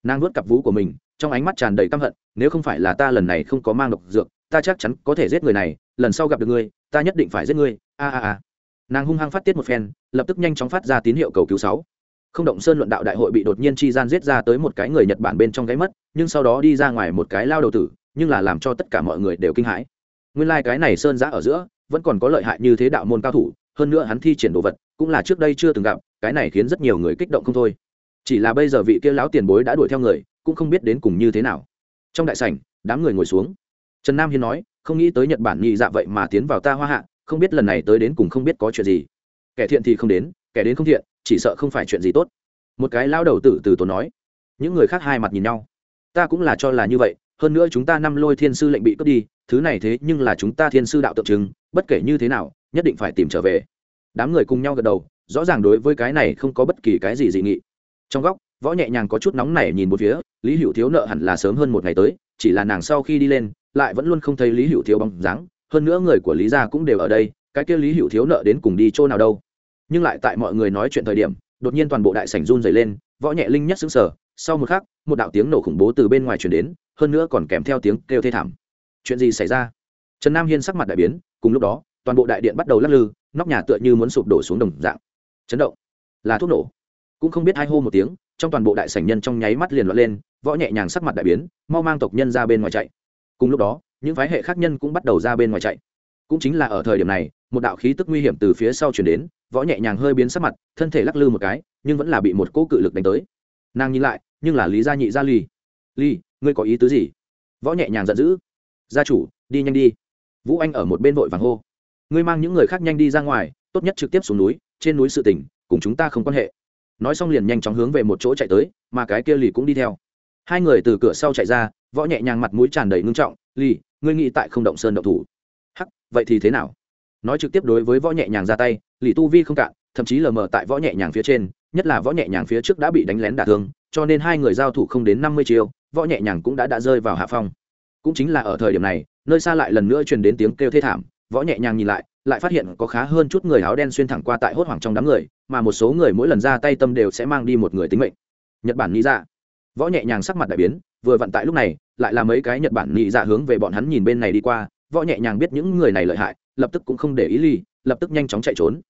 Nàng nuốt cặp vú của mình, trong ánh mắt tràn đầy căm hận, nếu không phải là ta lần này không có mang độc dược, ta chắc chắn có thể giết người này, lần sau gặp được ngươi, ta nhất định phải giết ngươi, a a a. Nàng hung hăng phát tiết một phen, lập tức nhanh chóng phát ra tín hiệu cầu cứu sáu không động sơn luận đạo đại hội bị đột nhiên chi gian giết ra tới một cái người nhật bản bên trong gáy mất, nhưng sau đó đi ra ngoài một cái lao đầu tử, nhưng là làm cho tất cả mọi người đều kinh hãi. Nguyên lai、like、cái này sơn giã ở giữa, vẫn còn có lợi hại như thế đạo môn cao thủ, hơn nữa hắn thi triển đồ vật, cũng là trước đây chưa từng gặp, cái này khiến rất nhiều người kích động không thôi. Chỉ là bây giờ vị kia lão tiền bối đã đuổi theo người, cũng không biết đến cùng như thế nào. Trong đại sảnh, đám người ngồi xuống. Trần nam hiên nói, không nghĩ tới nhật bản nhị dạ vậy mà tiến vào ta hoa hạ, không biết lần này tới đến cùng không biết có chuyện gì. Kẻ thiện thì không đến, kẻ đến không thiện chỉ sợ không phải chuyện gì tốt. Một cái lao đầu tử từ tốn nói, những người khác hai mặt nhìn nhau. Ta cũng là cho là như vậy, hơn nữa chúng ta năm lôi thiên sư lệnh bị cướp đi, thứ này thế nhưng là chúng ta thiên sư đạo tượng trưng, bất kể như thế nào, nhất định phải tìm trở về. Đám người cùng nhau gật đầu, rõ ràng đối với cái này không có bất kỳ cái gì dị nghị. Trong góc, võ nhẹ nhàng có chút nóng nảy nhìn một phía, lý hữu thiếu nợ hẳn là sớm hơn một ngày tới, chỉ là nàng sau khi đi lên, lại vẫn luôn không thấy lý hữu thiếu bóng dáng, hơn nữa người của lý gia cũng đều ở đây, cái kia lý hữu thiếu nợ đến cùng đi chỗ nào đâu nhưng lại tại mọi người nói chuyện thời điểm, đột nhiên toàn bộ đại sảnh run dày lên, võ nhẹ linh nhất xứng sở sau một khắc, một đạo tiếng nổ khủng bố từ bên ngoài chuyển đến, hơn nữa còn kèm theo tiếng kêu thê thảm. Chuyện gì xảy ra? Trần nam hiên sắc mặt đại biến, cùng lúc đó, toàn bộ đại điện bắt đầu lắc lư, nóc nhà tựa như muốn sụp đổ xuống đồng dạng. Chấn động. Là thuốc nổ. Cũng không biết hai hô một tiếng, trong toàn bộ đại sảnh nhân trong nháy mắt liền loạn lên, võ nhẹ nhàng sắc mặt đại biến, mau mang tộc nhân ra bên ngoài chạy. Cùng lúc đó, những phái hệ khác nhân cũng bắt đầu ra bên ngoài chạy. Cũng chính là ở thời điểm này, một đạo khí tức nguy hiểm từ phía sau chuyển đến võ nhẹ nhàng hơi biến sắc mặt, thân thể lắc lư một cái, nhưng vẫn là bị một cỗ cự lực đánh tới. Nàng nhìn lại, nhưng là lý gia nhị gia ly ly ngươi có ý tứ gì? Võ nhẹ nhàng giận dữ. Gia chủ, đi nhanh đi. Vũ anh ở một bên vội vàng hô. Ngươi mang những người khác nhanh đi ra ngoài, tốt nhất trực tiếp xuống núi, trên núi sự tỉnh cùng chúng ta không quan hệ. Nói xong liền nhanh chóng hướng về một chỗ chạy tới, mà cái kia lì cũng đi theo. Hai người từ cửa sau chạy ra, võ nhẹ nhàng mặt mũi tràn đầy ngưng trọng. Lì, ngươi nghĩ tại không động sơn động thủ. Hắc, vậy thì thế nào? Nói trực tiếp đối với võ nhẹ nhàng ra tay lì tu vi không cạn, thậm chí lờ mờ tại võ nhẹ nhàng phía trên, nhất là võ nhẹ nhàng phía trước đã bị đánh lén đả thương, cho nên hai người giao thủ không đến năm mươi chiều võ nhẹ nhàng cũng đã đã rơi vào hạ phong. Cũng chính là ở thời điểm này, nơi xa lại lần nữa truyền đến tiếng kêu thê thảm, võ nhẹ nhàng nhìn lại lại phát hiện có khá hơn chút người áo đen xuyên thẳng qua tại hốt hoảng trong đám người, mà một số người mỗi lần ra tay tâm đều sẽ mang đi một người tính mệnh. Nhật bản nghĩ ra dạ. võ nhẹ nhàng sắc mặt đại biến, vừa vặn tại lúc này, lại là mấy cái nhật bản nghĩ ra dạ hướng về bọn hắn nhìn bên này đi qua, võ nhẹ nhàng biết những người này lợi hại lập tức cũng không để ý ly lập tức nhanh chóng chạy trốn.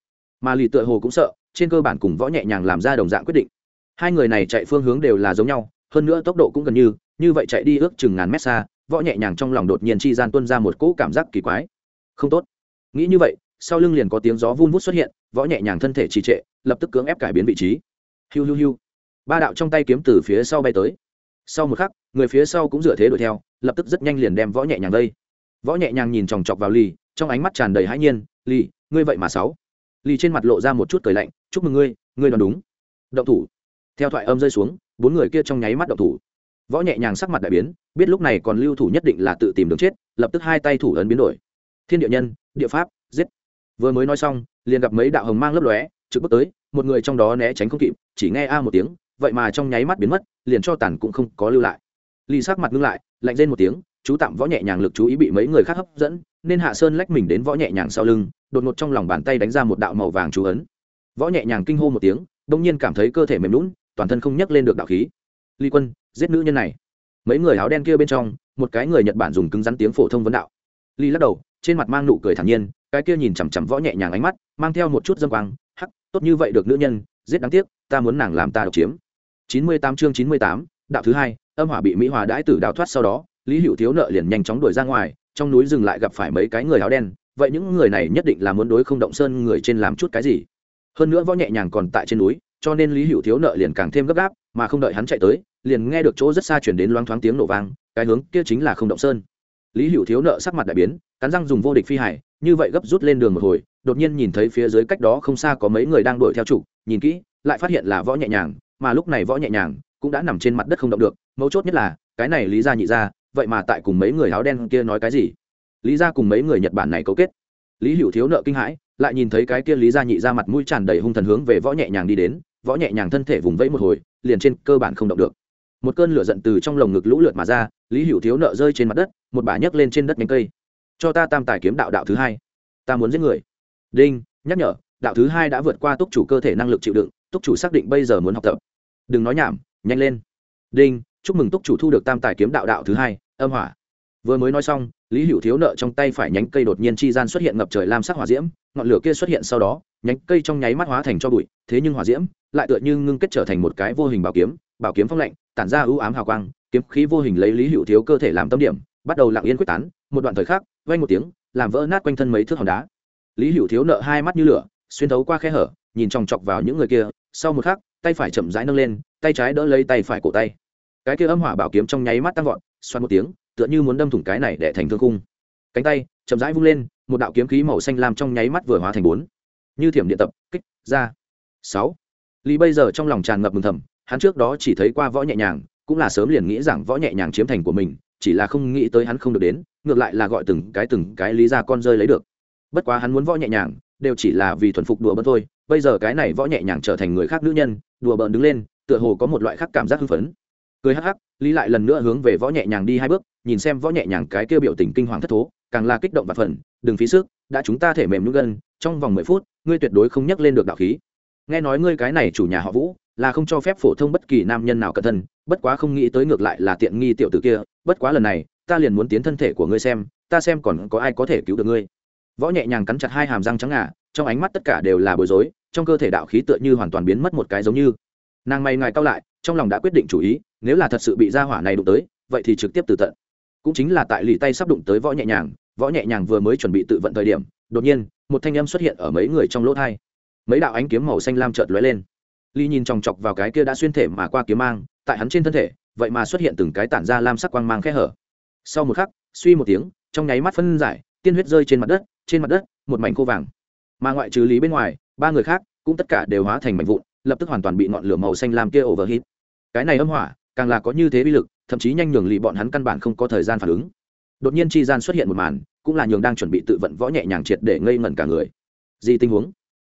Mà lì tựa hồ cũng sợ, trên cơ bản cùng võ nhẹ nhàng làm ra đồng dạng quyết định. Hai người này chạy phương hướng đều là giống nhau, hơn nữa tốc độ cũng gần như như vậy chạy đi ước chừng ngàn mét xa, võ nhẹ nhàng trong lòng đột nhiên chi gian tuân ra một cỗ cảm giác kỳ quái. Không tốt. Nghĩ như vậy, sau lưng liền có tiếng gió vun vút xuất hiện, võ nhẹ nhàng thân thể trì trệ, lập tức cưỡng ép cải biến vị trí. Hiu hiu hiu. Ba đạo trong tay kiếm từ phía sau bay tới. Sau một khắc, người phía sau cũng dựa thế đuổi theo, lập tức rất nhanh liền đem võ nhẹ nhàng đây võ nhẹ nhàng nhìn chòng chọc vào lì trong ánh mắt tràn đầy hãi nhiên, lì, ngươi vậy mà sáu. Lì trên mặt lộ ra một chút cười lạnh, chúc mừng ngươi ngươi đoán đúng. Động thủ. Theo thoại âm rơi xuống, bốn người kia trong nháy mắt động thủ. Võ nhẹ nhàng sắc mặt đại biến, biết lúc này còn lưu thủ nhất định là tự tìm đường chết, lập tức hai tay thủ ấn biến đổi. Thiên địa nhân, địa pháp, giết. Vừa mới nói xong, liền gặp mấy đạo hồng mang lấp lóe, trực bước tới, một người trong đó né tránh không kịp, chỉ nghe a một tiếng, vậy mà trong nháy mắt biến mất, liền cho tàn cũng không có lưu lại. Lì sắc mặt ngưng lại, lạnh lên một tiếng chú tạm võ nhẹ nhàng lực chú ý bị mấy người khác hấp dẫn, nên hạ sơn lách mình đến võ nhẹ nhàng sau lưng, đột ngột trong lòng bàn tay đánh ra một đạo màu vàng chú ấn. Võ nhẹ nhàng kinh hô một tiếng, đông nhiên cảm thấy cơ thể mềm lún toàn thân không nhấc lên được đạo khí. Ly quân, giết nữ nhân này. Mấy người áo đen kia bên trong, một cái người nhật bản dùng cứng rắn tiếng phổ thông vấn đạo. Ly lắc đầu, trên mặt mang nụ cười thản nhiên, cái kia nhìn chằm chằm võ nhẹ nhàng ánh mắt, mang theo một chút dâm quang, hắc, tốt như vậy được nữ nhân, giết đáng tiếc, ta muốn nàng làm ta độc chiếm. Chín mươi tám chương chín mươi tám, đạo thứ hai, âm hỏa bị mỹ hòa đãi tử đào thoát sau đó lý hữu thiếu nợ liền nhanh chóng đuổi ra ngoài, trong núi dừng lại gặp phải mấy cái người áo đen, vậy những người này nhất định là muốn đối không động sơn người trên làm chút cái gì. Hơn nữa võ nhẹ nhàng còn tại trên núi, cho nên lý hữu thiếu nợ liền càng thêm gấp gáp, mà không đợi hắn chạy tới, liền nghe được chỗ rất xa chuyển đến loáng thoáng tiếng nổ vang, cái hướng kia chính là không động sơn. Lý hữu thiếu nợ sắc mặt đại biến, cắn răng dùng vô địch phi hải, như vậy gấp rút lên đường một hồi, đột nhiên nhìn thấy phía dưới cách đó không xa có mấy người đang đuổi theo chủ, nhìn kỹ, lại phát hiện là võ nhẹ nhàng, mà lúc này võ nhẹ nhàng cũng đã nằm trên mặt đất không động được, mấu chốt nhất là, cái này lý ra nhị ra vậy mà tại cùng mấy người áo đen kia nói cái gì? Lý ra cùng mấy người nhật bản này cấu kết. Lý hữu thiếu nợ kinh hãi, lại nhìn thấy cái kia lý ra nhị ra mặt mũi tràn đầy hung thần hướng về võ nhẹ nhàng đi đến, võ nhẹ nhàng thân thể vùng vẫy một hồi, liền trên cơ bản không động được. Một cơn lửa giận từ trong lồng ngực lũ lượt mà ra, lý hữu thiếu nợ rơi trên mặt đất, một bà nhấc lên trên đất nhánh cây. Cho ta tam tài kiếm đạo đạo thứ hai. Ta muốn giết người. Đinh, nhắc nhở, đạo thứ hai đã vượt qua túc chủ cơ thể năng lực chịu đựng, túc chủ xác định bây giờ muốn học tập. Đừng nói nhảm, nhanh lên. Đinh chúc mừng túc chủ thu được tam tài kiếm đạo đạo thứ hai, âm hỏa. Vừa mới nói xong, lý hữu thiếu nợ trong tay phải nhánh cây đột nhiên chi gian xuất hiện ngập trời lam sắc hỏa diễm, ngọn lửa kia xuất hiện sau đó, nhánh cây trong nháy mắt hóa thành cho bụi, thế nhưng hỏa diễm lại tựa như ngưng kết trở thành một cái vô hình bảo kiếm bảo kiếm phong lạnh, tản ra ưu ám hào quang, kiếm khí vô hình lấy lý hữu thiếu cơ thể làm tâm điểm, bắt đầu lặng yên quyết tán, một đoạn thời khắc, vang một tiếng, làm vỡ nát quanh thân mấy thước hòn đá. Lý hữu thiếu nợ hai mắt như lửa, xuyên thấu qua khe hở, nhìn chòng chọc vào những người kia, sau một khắc, tay phải chậm rãi nâng lên, tay trái đỡ lấy tay phải cổ tay cái kia âm hỏa bảo kiếm trong nháy mắt tăng vọt xoan một tiếng, tựa như muốn đâm thủng cái này để thành thương cung cánh tay chậm rãi vung lên, một đạo kiếm khí màu xanh lam trong nháy mắt vừa hóa thành bốn. Như thiểm điện tập, kích, ra. Sáu. Lý bây giờ trong lòng tràn ngập mừng thầm, hắn trước đó chỉ thấy qua võ nhẹ nhàng, cũng là sớm liền nghĩ rằng võ nhẹ nhàng chiếm thành của mình, chỉ là không nghĩ tới hắn không được đến, ngược lại là gọi từng cái từng cái lý ra con rơi lấy được. Bất quá hắn muốn võ nhẹ nhàng, đều chỉ là vì thuần phục đùa bỡn thôi, bây giờ cái này võ nhẹ nhàng trở thành người khác nữ nhân, đùa bỡn đứng lên, tựa hồ có một loại khác cảm giác hưng phấn cười hắc hắc, lý lại lần nữa hướng về võ nhẹ nhàng đi hai bước, nhìn xem võ nhẹ nhàng cái kêu biểu tình kinh hoàng thất thố, càng là kích động và phần đừng phí sức, đã chúng ta thể mềm nhún gân trong vòng mười phút, ngươi tuyệt đối không nhắc lên được đạo khí. Nghe nói ngươi cái này chủ nhà họ vũ, là không cho phép phổ thông bất kỳ nam nhân nào cẩn thân bất quá không nghĩ tới ngược lại là tiện nghi tiểu tử kia, bất quá lần này, ta liền muốn tiến thân thể của ngươi xem, ta xem còn có ai có thể cứu được ngươi. Võ nhẹ nhàng cắn chặt hai hàm răng trắng ngà, trong ánh mắt tất cả đều là bối rối, trong cơ thể đạo khí tựa như hoàn toàn biến mất một cái giống như nàng may ngài cao lại, trong lòng đã quyết định chủ ý, nếu là thật sự bị gia hỏa này đụng tới, vậy thì trực tiếp từ tận. Cũng chính là tại lì tay sắp đụng tới võ nhẹ nhàng, võ nhẹ nhàng vừa mới chuẩn bị tự vận thời điểm, đột nhiên, một thanh âm xuất hiện ở mấy người trong lỗ thai. Mấy đạo ánh kiếm màu xanh lam chợt lóe lên. Ly nhìn chòng chọc vào cái kia đã xuyên thể mà qua kiếm mang, tại hắn trên thân thể, vậy mà xuất hiện từng cái tản ra lam sắc quang mang khe hở. Sau một khắc, suy một tiếng, trong nháy mắt phân giải, tiên huyết rơi trên mặt đất, trên mặt đất, một mảnh khô vàng. Mà ngoại trừ lý bên ngoài, ba người khác cũng tất cả đều hóa thành mảnh vụn lập tức hoàn toàn bị ngọn lửa màu xanh lam kia overheat. Cái này âm hỏa, càng là có như thế bi lực, thậm chí nhanh nhường lì bọn hắn căn bản không có thời gian phản ứng. Đột nhiên chi gian xuất hiện một màn, cũng là nhường đang chuẩn bị tự vận võ nhẹ nhàng triệt để ngây ngẩn cả người. Gì tình huống?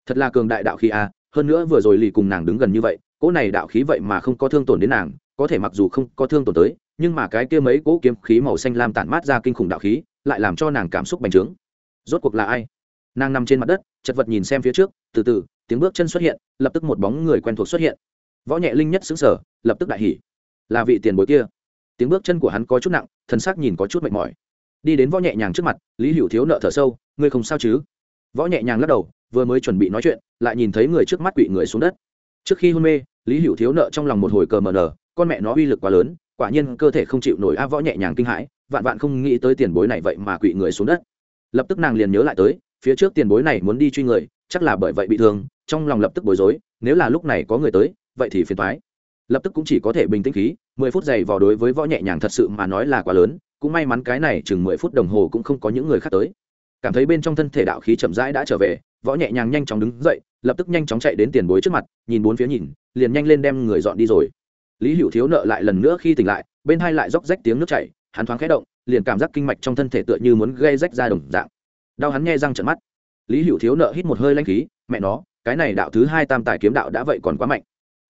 Thật là cường đại đạo khí a, hơn nữa vừa rồi lì cùng nàng đứng gần như vậy, cỗ này đạo khí vậy mà không có thương tổn đến nàng, có thể mặc dù không có thương tổn tới, nhưng mà cái kia mấy cỗ kiếm khí màu xanh lam tản mát ra kinh khủng đạo khí, lại làm cho nàng cảm xúc bành trướng. Rốt cuộc là ai? Nàng nằm trên mặt đất, chật vật nhìn xem phía trước, từ từ tiếng bước chân xuất hiện, lập tức một bóng người quen thuộc xuất hiện. Võ nhẹ linh nhất xứng sở lập tức đại hỉ. Là vị tiền bối kia. Tiếng bước chân của hắn có chút nặng thân xác nhìn có chút mệt mỏi. Đi đến võ nhẹ nhàng trước mặt, lý hữu thiếu nợ thở sâu, ngươi không sao chứ? Võ nhẹ nhàng lắc đầu, vừa mới chuẩn bị nói chuyện, lại nhìn thấy người trước mắt quỵ người xuống đất. Trước khi hôn mê, lý hữu thiếu nợ trong lòng một hồi cờ mờ nờ con mẹ nó uy lực quá lớn, quả nhiên cơ thể không chịu nổi a, võ nhẹ nhàng kinh hãi, vạn vạn không nghĩ tới tiền bối này vậy mà quỵ người xuống đất. Lập tức nàng liền nhớ lại tới, phía trước tiền bối này muốn đi truy người chắc là bởi vậy bị thương, trong lòng lập tức bối rối, nếu là lúc này có người tới, vậy thì phiền thoái lập tức cũng chỉ có thể bình tĩnh khí, mười phút giày vò đối với võ nhẹ nhàng thật sự mà nói là quá lớn, cũng may mắn cái này chừng mười phút đồng hồ cũng không có những người khác tới. Cảm thấy bên trong thân thể đạo khí chậm rãi đã trở về, võ nhẹ nhàng nhanh chóng đứng dậy, lập tức nhanh chóng chạy đến tiền bối trước mặt, nhìn bốn phía nhìn, liền nhanh lên đem người dọn đi rồi. Lý hữu thiếu nợ lại lần nữa khi tỉnh lại, bên hai lại róc rách tiếng nước chảy, hắn thoáng khẽ động, liền cảm giác kinh mạch trong thân thể tựa như muốn gây rách ra đồng dạng. Đau hắn nghe răng trận mắt lý hữu thiếu nợ hít một hơi lanh khí, mẹ nó, cái này đạo thứ hai tam tài kiếm đạo đã vậy còn quá mạnh.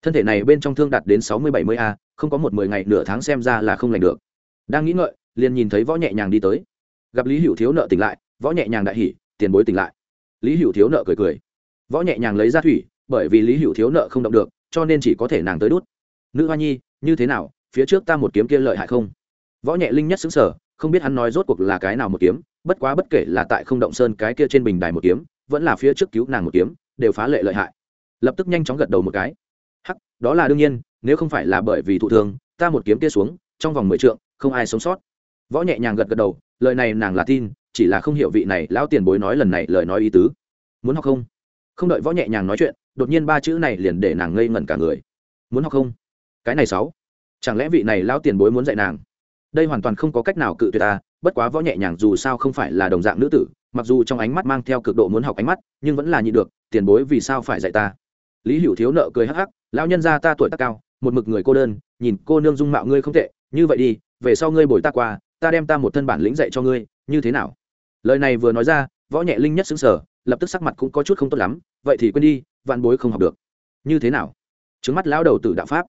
Thân thể này bên trong thương đạt đến sáu mươi bảy mươi a, không có một mười ngày nửa tháng xem ra là không lành được. Đang nghĩ ngợi, liền nhìn thấy võ nhẹ nhàng đi tới. Gặp lý hữu thiếu nợ tỉnh lại, võ nhẹ nhàng đại hỉ, tiền bối tỉnh lại. Lý hữu thiếu nợ cười cười. Võ nhẹ nhàng lấy ra thủy, bởi vì lý hữu thiếu nợ không động được, cho nên chỉ có thể nàng tới đút. Nữ hoa nhi, như thế nào? Phía trước ta một kiếm kia lợi hại không? Võ nhẹ linh nhất xứng sở không biết hắn nói rốt cuộc là cái nào một kiếm bất quá bất kể là tại không động sơn cái kia trên bình đài một kiếm, vẫn là phía trước cứu nàng một kiếm, đều phá lệ lợi hại. Lập tức nhanh chóng gật đầu một cái. Hắc, đó là đương nhiên, nếu không phải là bởi vì thụ thương, ta một kiếm kia xuống, trong vòng mười trượng, không ai sống sót. Võ nhẹ nhàng gật gật đầu, lời này nàng là tin, chỉ là không hiểu vị này lão tiền bối nói lần này lời nói ý tứ. Muốn học không? Không đợi võ nhẹ nhàng nói chuyện, đột nhiên ba chữ này liền để nàng ngây ngẩn cả người. Muốn học không? Cái này sáu. Chẳng lẽ vị này lão tiền bối muốn dạy nàng? Đây hoàn toàn không có cách nào cự tuyệt ta bất quá võ nhẹ nhàng dù sao không phải là đồng dạng nữ tử, mặc dù trong ánh mắt mang theo cực độ muốn học ánh mắt, nhưng vẫn là nhị được, tiền bối vì sao phải dạy ta? Lý hữu thiếu nợ cười hắc hắc, lão nhân gia ta tuổi tác cao, một mực người cô đơn, nhìn cô nương dung mạo ngươi không tệ, như vậy đi, về sau ngươi bồi ta qua, ta đem ta một thân bản lĩnh dạy cho ngươi, như thế nào? Lời này vừa nói ra, võ nhẹ linh nhất xứng sở lập tức sắc mặt cũng có chút không tốt lắm, vậy thì quên đi, vạn bối không học được. Như thế nào? Trứng mắt lão đầu tử đạo pháp.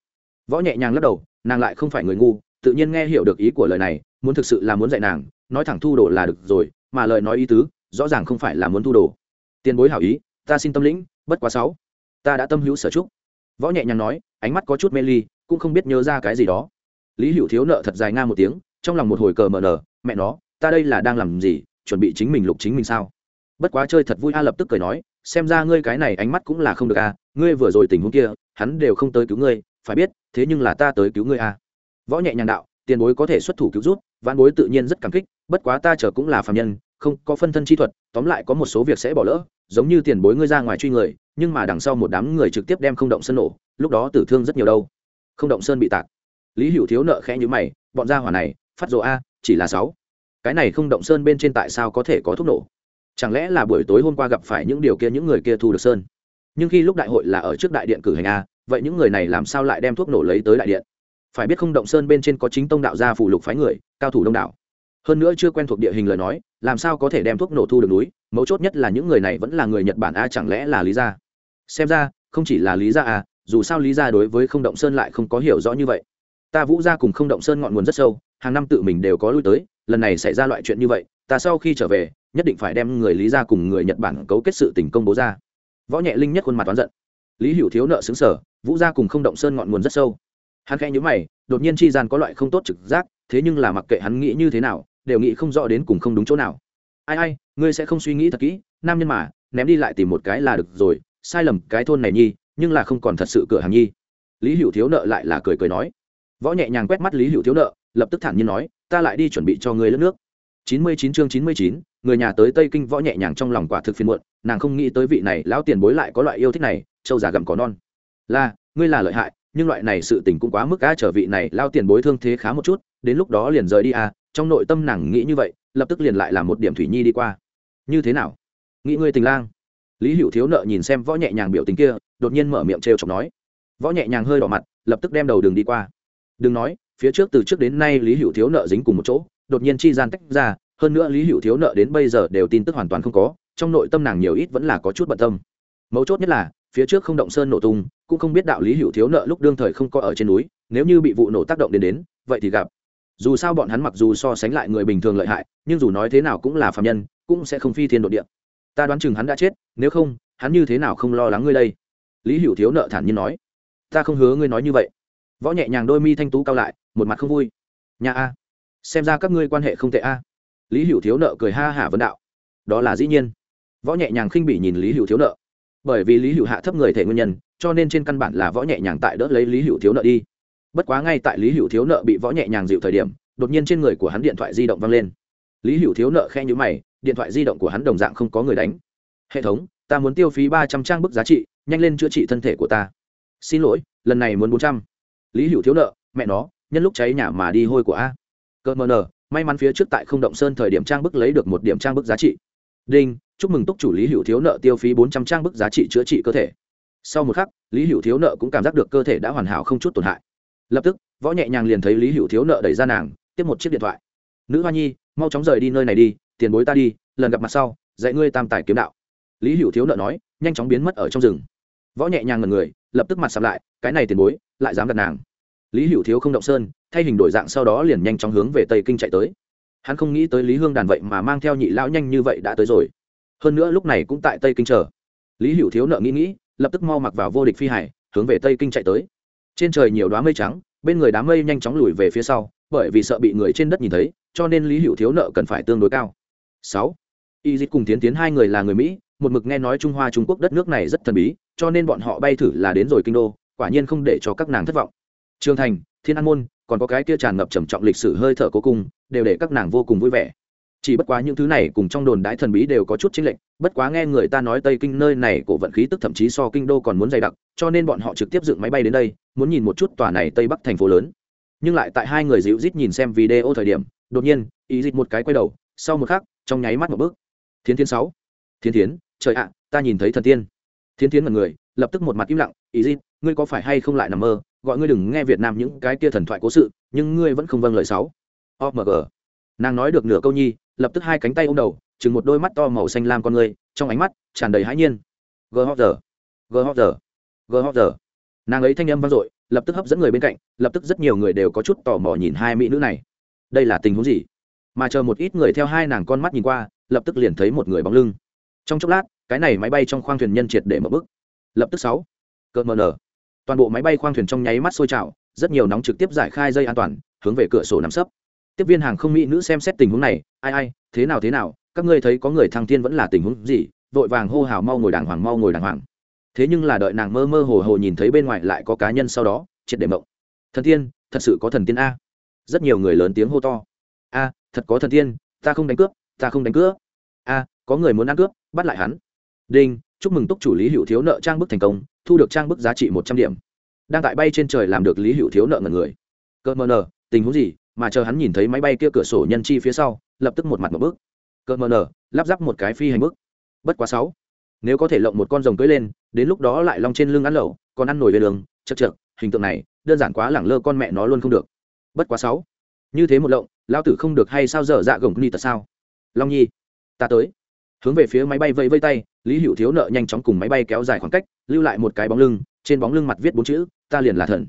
Võ nhẹ nhàng lắc đầu, nàng lại không phải người ngu, tự nhiên nghe hiểu được ý của lời này muốn thực sự là muốn dạy nàng, nói thẳng thu đồ là được rồi, mà lời nói ý tứ, rõ ràng không phải là muốn thu đồ. Tiền bối hảo ý, ta xin tâm lĩnh, bất quá sáu. Ta đã tâm hữu sở trúc. Võ nhẹ nhàng nói, ánh mắt có chút mê ly, cũng không biết nhớ ra cái gì đó. Lý hữu thiếu nợ thật dài nga một tiếng, trong lòng một hồi cờ mờ nở, mẹ nó, ta đây là đang làm gì, chuẩn bị chính mình lục chính mình sao? Bất quá chơi thật vui, a lập tức cười nói, xem ra ngươi cái này ánh mắt cũng là không được a ngươi vừa rồi tình huống kia, hắn đều không tới cứu ngươi, phải biết, thế nhưng là ta tới cứu ngươi a võ nhẹ nhàng đạo tiền bối có thể xuất thủ cứu rút văn bối tự nhiên rất cảm kích, bất quá ta chờ cũng là phạm nhân, không có phân thân chi thuật, tóm lại có một số việc sẽ bỏ lỡ, giống như tiền bối ngươi ra ngoài truy người, nhưng mà đằng sau một đám người trực tiếp đem không động sơn nổ, lúc đó tử thương rất nhiều đâu. Không động sơn bị tạc. Lý hữu thiếu nợ khẽ như mày, bọn gia hỏa này, phát rộ a, chỉ là sáu. Cái này không động sơn bên trên tại sao có thể có thuốc nổ? Chẳng lẽ là buổi tối hôm qua gặp phải những điều kia những người kia thu được sơn? Nhưng khi lúc đại hội là ở trước đại điện cử hành a, vậy những người này làm sao lại đem thuốc nổ lấy tới đại điện? Phải biết không động sơn bên trên có chính tông đạo gia phủ lục phái người, cao thủ đông đảo. Hơn nữa chưa quen thuộc địa hình lời nói, làm sao có thể đem thuốc nổ thu được núi, mấu chốt nhất là những người này vẫn là người nhật bản a, chẳng lẽ là lý gia? Xem ra, không chỉ là lý gia a, dù sao lý gia đối với không động sơn lại không có hiểu rõ như vậy. Ta vũ gia cùng không động sơn ngọn nguồn rất sâu, hàng năm tự mình đều có lui tới, lần này xảy ra loại chuyện như vậy, ta sau khi trở về, nhất định phải đem người lý gia cùng người nhật bản cấu kết sự tình công bố ra. Võ nhẹ linh nhất khuôn mặt oán giận. Lý hữu thiếu nợ xứng sở vũ gia cùng không động sơn ngọn nguồn rất sâu hắn khẽ nhíu mày, đột nhiên chi gian có loại không tốt trực giác, thế nhưng là mặc kệ hắn nghĩ như thế nào, đều nghĩ không rõ đến cùng không đúng chỗ nào. Ai ai, ngươi sẽ không suy nghĩ thật kỹ, nam nhân mà, ném đi lại tìm một cái là được rồi, sai lầm cái thôn này nhi, nhưng là không còn thật sự cửa hàng nhi. Lý hữu thiếu nợ lại là cười cười nói. Võ nhẹ nhàng quét mắt lý hữu thiếu nợ, lập tức thản nhiên nói, ta lại đi chuẩn bị cho ngươi lớn nước. Chín mươi chín chương chín mươi chín, người nhà tới tây kinh võ nhẹ nhàng trong lòng quả thực phiền muộn, nàng không nghĩ tới vị này lão tiền bối lại có loại yêu thích này châu già gặm có non. Là, ngươi là lợi hại nhưng loại này sự tình cũng quá mức a trở vị này lao tiền bối thương thế khá một chút, đến lúc đó liền rời đi à trong nội tâm nàng nghĩ như vậy, lập tức liền lại làm một điểm thủy nhi đi qua. Như thế nào? Nghĩ ngươi tình lang. Lý hữu thiếu nợ nhìn xem võ nhẹ nhàng biểu tình kia, đột nhiên mở miệng trêu chọc nói. Võ nhẹ nhàng hơi đỏ mặt, lập tức đem đầu đường đi qua. Đừng nói, phía trước từ trước đến nay lý hữu thiếu nợ dính cùng một chỗ, đột nhiên chi gian tách ra, hơn nữa lý hữu thiếu nợ đến bây giờ đều tin tức hoàn toàn không có, trong nội tâm nàng nhiều ít vẫn là có chút bận tâm. Mấu chốt nhất là, phía trước không động sơn nổ tung cũng không biết đạo lý hữu thiếu nợ lúc đương thời không có ở trên núi, nếu như bị vụ nổ tác động đến đến, vậy thì gặp. Dù sao bọn hắn mặc dù so sánh lại người bình thường lợi hại, nhưng dù nói thế nào cũng là phạm nhân, cũng sẽ không phi thiên đ ộ địa. Ta đoán chừng hắn đã chết, nếu không, hắn như thế nào không lo lắng ngươi đây? Lý hữu thiếu nợ thản nhiên nói. Ta không hứa ngươi nói như vậy. Võ nhẹ nhàng đôi mi thanh tú cao lại, một mặt không vui. Nhà a, xem ra các ngươi quan hệ không tệ a. Lý hữu thiếu nợ cười ha hả vấn đạo. Đó là dĩ nhiên. Võ nhẹ nhàng khinh bỉ nhìn lý hữu thiếu nợ bởi vì lý hữu hạ thấp người thể nguyên nhân, cho nên trên căn bản là võ nhẹ nhàng tại đỡ lấy lý hữu thiếu nợ đi. Bất quá ngay tại lý hữu thiếu nợ bị võ nhẹ nhàng dịu thời điểm, đột nhiên trên người của hắn điện thoại di động văng lên. Lý hữu thiếu nợ khe nhữ mày, điện thoại di động của hắn đồng dạng không có người đánh. Hệ thống, ta muốn tiêu phí ba trăm trang bức giá trị, nhanh lên chữa trị thân thể của ta. Xin lỗi, lần này muốn bốn trăm. Lý hữu thiếu nợ, mẹ nó, nhân lúc cháy nhà mà đi hôi của a. Cơ mờ nờ, may mắn phía trước tại không động sơn thời điểm trang bức lấy được một điểm trang bức giá trị. Đinh chúc mừng túc chủ lý hữu thiếu nợ tiêu phí bốn trăm trang bức giá trị chữa trị cơ thể. Sau một khắc, lý hữu thiếu nợ cũng cảm giác được cơ thể đã hoàn hảo không chút tổn hại. Lập tức, võ nhẹ nhàng liền thấy lý hữu thiếu nợ đẩy ra nàng, tiếp một chiếc điện thoại. Nữ hoa nhi, mau chóng rời đi nơi này đi, tiền bối ta đi, lần gặp mặt sau, dạy ngươi tam tài kiếm đạo. Lý hữu thiếu nợ nói, nhanh chóng biến mất ở trong rừng. Võ nhẹ nhàng ngần người, lập tức mặt sạp lại, cái này tiền bối, lại dám đặt nàng. Lý hữu thiếu không động sơn, thay hình đổi dạng sau đó liền nhanh chóng hướng về tây kinh chạy tới. Hắn không nghĩ tới lý hương đàn vậy mà mang theo nhị lão nhanh như vậy đã tới rồi hơn nữa lúc này cũng tại tây kinh chờ. Lý hữu thiếu nợ nghĩ nghĩ, lập tức mau mặc vào vô địch phi hải, hướng về tây kinh chạy tới. Trên trời nhiều đoá mây trắng, bên người đám mây nhanh chóng lùi về phía sau, bởi vì sợ bị người trên đất nhìn thấy, cho nên lý hữu thiếu nợ cần phải tương đối cao. Sáu. Y dịch cùng tiến tiến hai người là người mỹ, một mực nghe nói trung hoa, trung quốc đất nước này rất thần bí, cho nên bọn họ bay thử là đến rồi kinh đô, quả nhiên không để cho các nàng thất vọng. Trường thành, thiên an môn, còn có cái kia tràn ngập trầm trọng lịch sử hơi thở cố cung, đều để các nàng vô cùng vui vẻ chỉ bất quá những thứ này cùng trong đồn đái thần bí đều có chút chính lệnh bất quá nghe người ta nói tây kinh nơi này cổ vận khí tức thậm chí so kinh đô còn muốn dày đặc, cho nên bọn họ trực tiếp dựng máy bay đến đây, muốn nhìn một chút tòa này tây bắc thành phố lớn. Nhưng lại tại hai người dịu rít nhìn xem video thời điểm, đột nhiên ý dịch một cái quay đầu, sau một khắc, trong nháy mắt một bước. Thiến thiên sáu. Thiên thiến trời ạ, ta nhìn thấy thần tiên. Thiên thiến mật người, lập tức một mặt im lặng ý dịch ngươi có phải hay không lại nằm mơ, gọi ngươi đừng nghe việt nam những cái kia thần thoại cố sự, nhưng ngươi vẫn không vâng lời sáu. Omg nàng nói được nửa câu nhi lập tức hai cánh tay ôm đầu chừng một đôi mắt to màu xanh lam con người, trong ánh mắt tràn đầy hãi nhiên. Gờ hóc giờ gờ hóc giờ gờ hóc giờ. Nàng ấy thanh âm vang dội lập tức hấp dẫn người bên cạnh lập tức rất nhiều người đều có chút tò mò nhìn hai mỹ nữ này. Đây là tình huống gì? Mà chờ một ít người theo hai nàng con mắt nhìn qua lập tức liền thấy một người bóng lưng. Trong chốc lát cái này máy bay trong khoang thuyền nhân triệt để mở bức. Lập tức sáu cơn mờ nở. Toàn bộ máy bay khoang thuyền trong nháy mắt sôi trào rất nhiều nóng trực tiếp giải khai dây an toàn hướng về cửa sổ nằm sấp tiếp viên hàng không mỹ nữ xem xét tình huống này, ai ai, thế nào thế nào? Các ngươi thấy có người thăng thiên vẫn là tình huống gì? Vội vàng hô hào mau ngồi đàng hoàng, mau ngồi đàng hoàng. Thế nhưng là đợi nàng mơ mơ hồ hồ nhìn thấy bên ngoài lại có cá nhân sau đó, triệt để mộng. Thần tiên, thật sự có thần tiên a? Rất nhiều người lớn tiếng hô to. A, thật có thần tiên, ta không đánh cướp, ta không đánh cướp. A, có người muốn ăn cướp, bắt lại hắn. Đinh, chúc mừng túc chủ lý hữu thiếu nợ trang bức thành công, thu được trang bức giá trị một trăm điểm. Đang tại bay trên trời làm được lý hữu thiếu nợ ngần người. Cơ mờ nờ, tình huống gì? Mà chờ hắn nhìn thấy máy bay kia cửa sổ nhân chi phía sau lập tức một mặt một bước. Cơ mờ nở, lắp ráp một cái phi hành bước. Bất quá sáu nếu có thể lộng một con rồng cưới lên đến lúc đó lại long trên lưng ăn lẩu còn ăn nổi về đường chật chật hình tượng này đơn giản quá lẳng lơ con mẹ nó luôn không được. Bất quá sáu như thế một lộng lao tử không được hay sao dở dạ gồng ni tật sao? Long nhi ta tới. Hướng về phía máy bay vẫy vây tay lý hữu thiếu nợ nhanh chóng cùng máy bay kéo dài khoảng cách lưu lại một cái bóng lưng trên bóng lưng mặt viết bốn chữ ta liền là thần.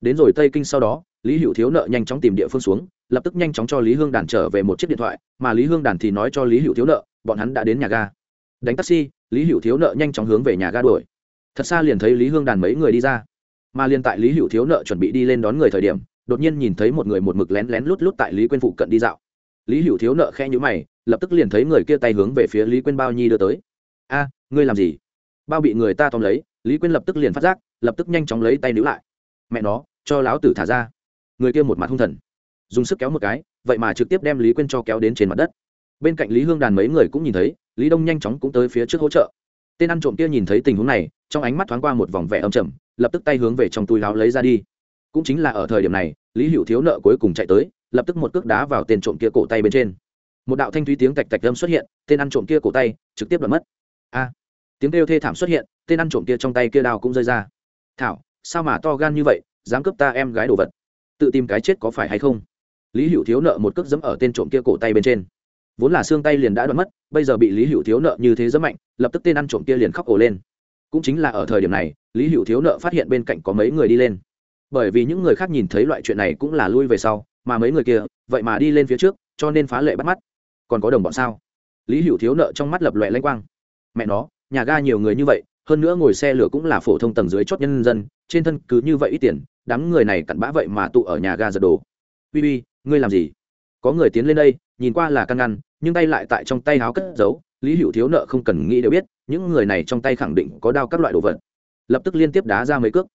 Đến rồi tây kinh sau đó lý hữu thiếu nợ nhanh chóng tìm địa phương xuống, lập tức nhanh chóng cho lý hương đàn trở về một chiếc điện thoại, mà lý hương đàn thì nói cho lý hữu thiếu nợ, bọn hắn đã đến nhà ga. Đánh taxi, lý hữu thiếu nợ nhanh chóng hướng về nhà ga đuổi. Thật xa liền thấy lý hương đàn mấy người đi ra. Mà liền tại lý hữu thiếu nợ chuẩn bị đi lên đón người thời điểm, đột nhiên nhìn thấy một người một mực lén lén lút lút tại lý quên phụ cận đi dạo. Lý hữu thiếu nợ khe nhữ mày, lập tức liền thấy người kia tay hướng về phía lý quên bao nhi đưa tới. A, ngươi làm gì? Bao bị người ta tóm lấy, lý quyên lập tức liền phát giác, lập tức nhanh chóng lấy tay níu lại. Mẹ nó, cho láo tử thả ra người kia một mặt hung thần. Dùng sức kéo một cái, vậy mà trực tiếp đem lý quyên cho kéo đến trên mặt đất. Bên cạnh lý hương đàn mấy người cũng nhìn thấy, lý đông nhanh chóng cũng tới phía trước hỗ trợ. Tên ăn trộm kia nhìn thấy tình huống này, trong ánh mắt thoáng qua một vòng vẻ âm trầm, lập tức tay hướng về trong túi láo lấy ra đi. Cũng chính là ở thời điểm này, lý hữu thiếu nợ cuối cùng chạy tới, lập tức một cước đá vào tên trộm kia cổ tay bên trên. Một đạo thanh thúy tiếng tạch tạch âm xuất hiện, tên ăn trộm kia cổ tay trực tiếp đoạt mất. A! Tiếng kêu thê thảm xuất hiện, tên ăn trộm kia trong tay kia đao cũng rơi ra. Thảo, sao mà to gan như vậy, dám cướp ta em gái đồ vật? Tự tìm cái chết có phải hay không? Lý hữu thiếu nợ một cước dẫm ở tên trộm kia cổ tay bên trên. Vốn là xương tay liền đã đoán mất, bây giờ bị lý hữu thiếu nợ như thế dẫm mạnh, lập tức tên ăn trộm kia liền khóc ổ lên. Cũng chính là ở thời điểm này, lý hữu thiếu nợ phát hiện bên cạnh có mấy người đi lên. Bởi vì những người khác nhìn thấy loại chuyện này cũng là lui về sau, mà mấy người kia, vậy mà đi lên phía trước, cho nên phá lệ bắt mắt. Còn có đồng bọn sao? Lý hữu thiếu nợ trong mắt lập loẹ lanh quang. Mẹ nó, nhà ga nhiều người như vậy, hơn nữa ngồi xe lửa cũng là phổ thông tầng dưới chót nhân dân, trên thân cứ như vậy ít tiền đám người này cặn bã vậy mà tụ ở nhà ga giật đồ. Uy uy ngươi làm gì? Có người tiến lên đây, nhìn qua là căn ngăn, nhưng tay lại tại trong tay háo cất giấu. Lý hữu thiếu nợ không cần nghĩ đều biết, những người này trong tay khẳng định có đao các loại đồ vật. Lập tức liên tiếp đá ra mấy cước.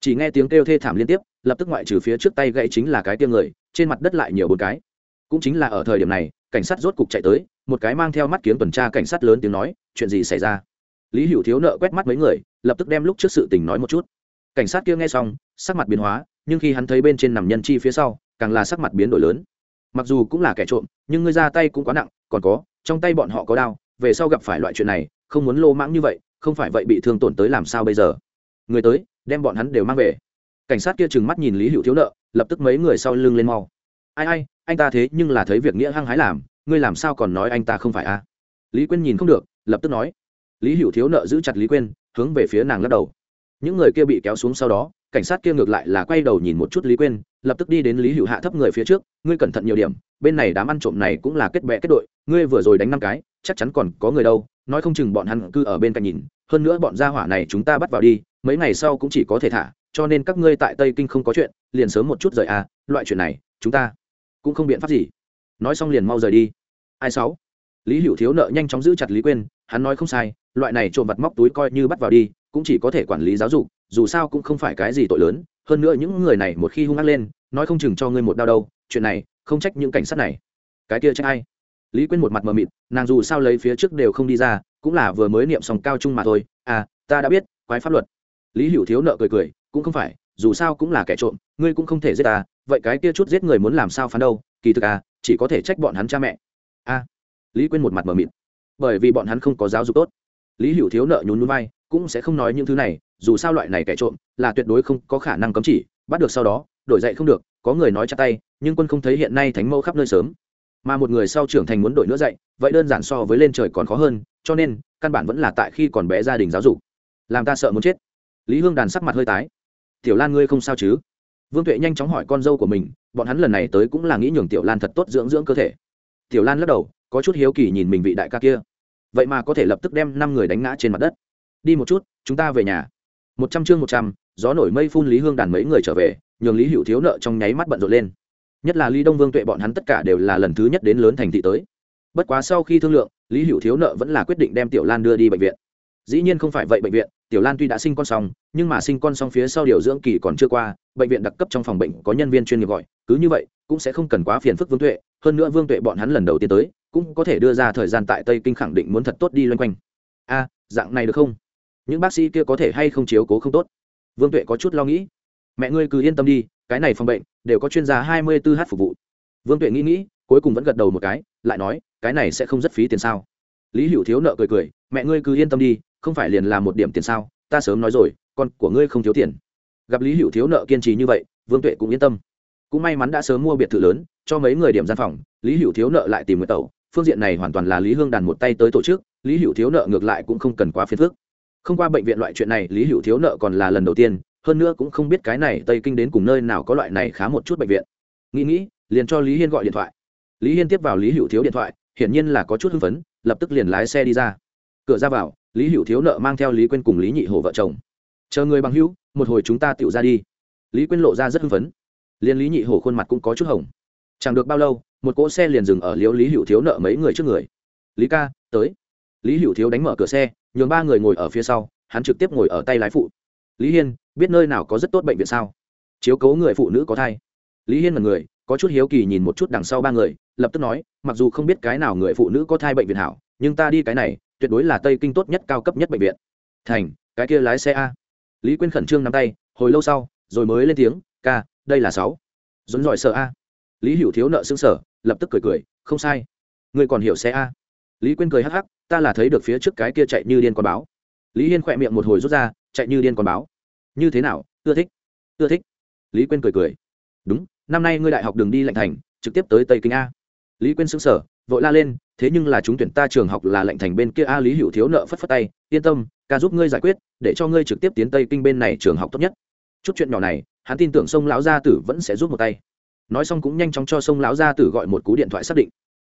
Chỉ nghe tiếng kêu thê thảm liên tiếp, lập tức ngoại trừ phía trước tay gãy chính là cái tiêm người, trên mặt đất lại nhiều bốn cái. Cũng chính là ở thời điểm này, cảnh sát rốt cục chạy tới, một cái mang theo mắt kiếm tuần tra cảnh sát lớn tiếng nói, chuyện gì xảy ra? Lý hữu thiếu nợ quét mắt mấy người, lập tức đem lúc trước sự tình nói một chút. Cảnh sát kia nghe xong sắc mặt biến hóa, nhưng khi hắn thấy bên trên nằm nhân chi phía sau, càng là sắc mặt biến đổi lớn. Mặc dù cũng là kẻ trộm, nhưng ngươi ra tay cũng quá nặng, còn có, trong tay bọn họ có đao, về sau gặp phải loại chuyện này, không muốn lô mãng như vậy, không phải vậy bị thương tổn tới làm sao bây giờ? Người tới, đem bọn hắn đều mang về. Cảnh sát kia trừng mắt nhìn lý hữu thiếu nợ, lập tức mấy người sau lưng lên mau. Ai ai, anh ta thế nhưng là thấy việc nghĩa hăng hái làm, ngươi làm sao còn nói anh ta không phải a à? lý quyên nhìn không được, lập tức nói. Lý hữu thiếu nợ giữ chặt lý quyên, hướng về phía nàng lắc đầu. Những người kia bị kéo xuống sau đó cảnh sát kia ngược lại là quay đầu nhìn một chút lý quên lập tức đi đến lý hữu hạ thấp người phía trước, ngươi cẩn thận nhiều điểm, bên này đám ăn trộm này cũng là kết bệ kết đội, ngươi vừa rồi đánh năm cái, chắc chắn còn có người đâu, nói không chừng bọn hắn cứ ở bên cạnh nhìn, hơn nữa bọn gia hỏa này chúng ta bắt vào đi, mấy ngày sau cũng chỉ có thể thả, cho nên các ngươi tại tây kinh không có chuyện, liền sớm một chút rời à loại chuyện này, chúng ta cũng không biện pháp gì. Nói xong liền mau rời đi. Ai sáu? Lý hữu thiếu nợ nhanh chóng giữ chặt lý quên hắn nói không sai, loại này trộm vặt móc túi coi như bắt vào đi cũng chỉ có thể quản lý giáo dục dù sao cũng không phải cái gì tội lớn hơn nữa những người này một khi hung ác lên nói không chừng cho ngươi một đau đâu chuyện này không trách những cảnh sát này. Cái kia trách ai? Lý quyên một mặt mờ mịt nàng dù sao lấy phía trước đều không đi ra cũng là vừa mới niệm sòng cao trung mà thôi. À ta đã biết quái pháp luật. Lý hữu thiếu nợ cười cười cũng không phải dù sao cũng là kẻ trộm ngươi cũng không thể giết ta vậy cái kia chút giết người muốn làm sao phán đâu kỳ thực à chỉ có thể trách bọn hắn cha mẹ. A à, lý quyên một mặt mờ mịt bởi vì bọn hắn không có giáo dục tốt. Lý hữu thiếu nợ nhún nhún vai cũng sẽ không nói những thứ này dù sao loại này kẻ trộm là tuyệt đối không có khả năng cấm chỉ bắt được sau đó đổi dậy không được có người nói chặt tay nhưng quân không thấy hiện nay thánh mẫu khắp nơi sớm. Mà một người sau trưởng thành muốn đổi nữa dậy, vậy đơn giản so với lên trời còn khó hơn cho nên căn bản vẫn là tại khi còn bé gia đình giáo dục. Làm ta sợ muốn chết. Lý hương đàn sắc mặt hơi tái. Tiểu lan ngươi không sao chứ? Vương tuệ nhanh chóng hỏi con dâu của mình bọn hắn lần này tới cũng là nghĩ nhường tiểu lan thật tốt dưỡng dưỡng cơ thể. Tiểu lan lắc đầu có chút hiếu kỳ nhìn mình vị đại ca kia. Vậy mà có thể lập tức đem năm người đánh ngã trên mặt đất đi một chút, chúng ta về nhà. Một trăm chương một trăm, gió nổi mây phun lý hương đàn mấy người trở về, nhường lý hữu thiếu nợ trong nháy mắt bận rộn lên. Nhất là lý đông vương tuệ bọn hắn tất cả đều là lần thứ nhất đến lớn thành thị tới. Bất quá sau khi thương lượng, lý hữu thiếu nợ vẫn là quyết định đem tiểu lan đưa đi bệnh viện. Dĩ nhiên không phải vậy bệnh viện, tiểu lan tuy đã sinh con xong, nhưng mà sinh con xong phía sau điều dưỡng kỳ còn chưa qua, bệnh viện đặc cấp trong phòng bệnh có nhân viên chuyên nghiệp gọi, cứ như vậy, cũng sẽ không cần quá phiền phức vương tuệ, hơn nữa vương tuệ bọn hắn lần đầu tiên tới, cũng có thể đưa ra thời gian tại tây kinh khẳng định muốn thật tốt đi loanh quanh. A, dạng này được không? Những bác sĩ kia có thể hay không chiếu cố không tốt? Vương tuệ có chút lo nghĩ. Mẹ ngươi cứ yên tâm đi, cái này phòng bệnh đều có chuyên gia hai mươi 24 h phục vụ. Vương tuệ nghĩ nghĩ, cuối cùng vẫn gật đầu một cái, lại nói, cái này sẽ không rất phí tiền sao? Lý hữu thiếu nợ cười cười, mẹ ngươi cứ yên tâm đi, không phải liền làm một điểm tiền sao, ta sớm nói rồi, con của ngươi không thiếu tiền. Gặp lý hữu thiếu nợ kiên trì như vậy, vương tuệ cũng yên tâm. Cũng may mắn đã sớm mua biệt thự lớn, cho mấy người điểm gian phòng, lý hữu thiếu nợ lại tìm người tàu phương diện này hoàn toàn là lý hương đàn một tay tới tổ chức, lý hữu thiếu nợ ngược lại cũng không cần quá phiền phức không qua bệnh viện loại chuyện này, lý hữu thiếu nợ còn là lần đầu tiên, hơn nữa cũng không biết cái này tây kinh đến cùng nơi nào có loại này khá một chút bệnh viện. Nghĩ nghĩ, liền cho lý hiên gọi điện thoại. Lý hiên tiếp vào lý hữu thiếu điện thoại, hiển nhiên là có chút hưng phấn, lập tức liền lái xe đi ra. Cửa ra vào, lý hữu thiếu nợ mang theo lý quên cùng lý nhị hổ vợ chồng. Chờ người bằng hữu, một hồi chúng ta tự ra đi. Lý quên lộ ra rất hưng phấn. Liền lý nhị hổ khuôn mặt cũng có chút hồng. Chẳng được bao lâu, một cỗ xe liền dừng ở liễu lý hữu thiếu nợ mấy người trước người. Lý ca, tới. Lý hữu thiếu đánh mở cửa xe nhường ba người ngồi ở phía sau, hắn trực tiếp ngồi ở tay lái phụ. Lý hiên, biết nơi nào có rất tốt bệnh viện sao? Chiếu cố người phụ nữ có thai. Lý hiên là người, có chút hiếu kỳ nhìn một chút đằng sau ba người, lập tức nói, mặc dù không biết cái nào người phụ nữ có thai bệnh viện hảo, nhưng ta đi cái này, tuyệt đối là tây kinh tốt nhất cao cấp nhất bệnh viện. Thành, cái kia lái xe a. Lý quyên khẩn trương nắm tay, hồi lâu sau, rồi mới lên tiếng, ca, đây là sáu. Dốn giỏi sợ a. Lý hữu thiếu nợ xương sở lập tức cười cười, không sai. Ngươi còn hiểu xe a. Lý quyên cười hắc hắc ta là thấy được phía trước cái kia chạy như điên con báo. Lý hiên khỏe miệng một hồi rút ra, chạy như điên con báo. Như thế nào, ưa thích ưa thích. Lý quyên cười cười. Đúng, năm nay ngươi đại học đường đi lệnh thành, trực tiếp tới tây kinh a. Lý quyên xứng sở vội la lên, thế nhưng là chúng tuyển ta trường học là lệnh thành bên kia a, lý hữu thiếu nợ phất phất tay, yên tâm, ca giúp ngươi giải quyết, để cho ngươi trực tiếp tiến tây kinh bên này trường học tốt nhất. Chút chuyện nhỏ này, hắn tin tưởng sông lão gia tử vẫn sẽ giúp một tay. Nói xong cũng nhanh chóng cho sông lão gia tử gọi một cú điện thoại xác định.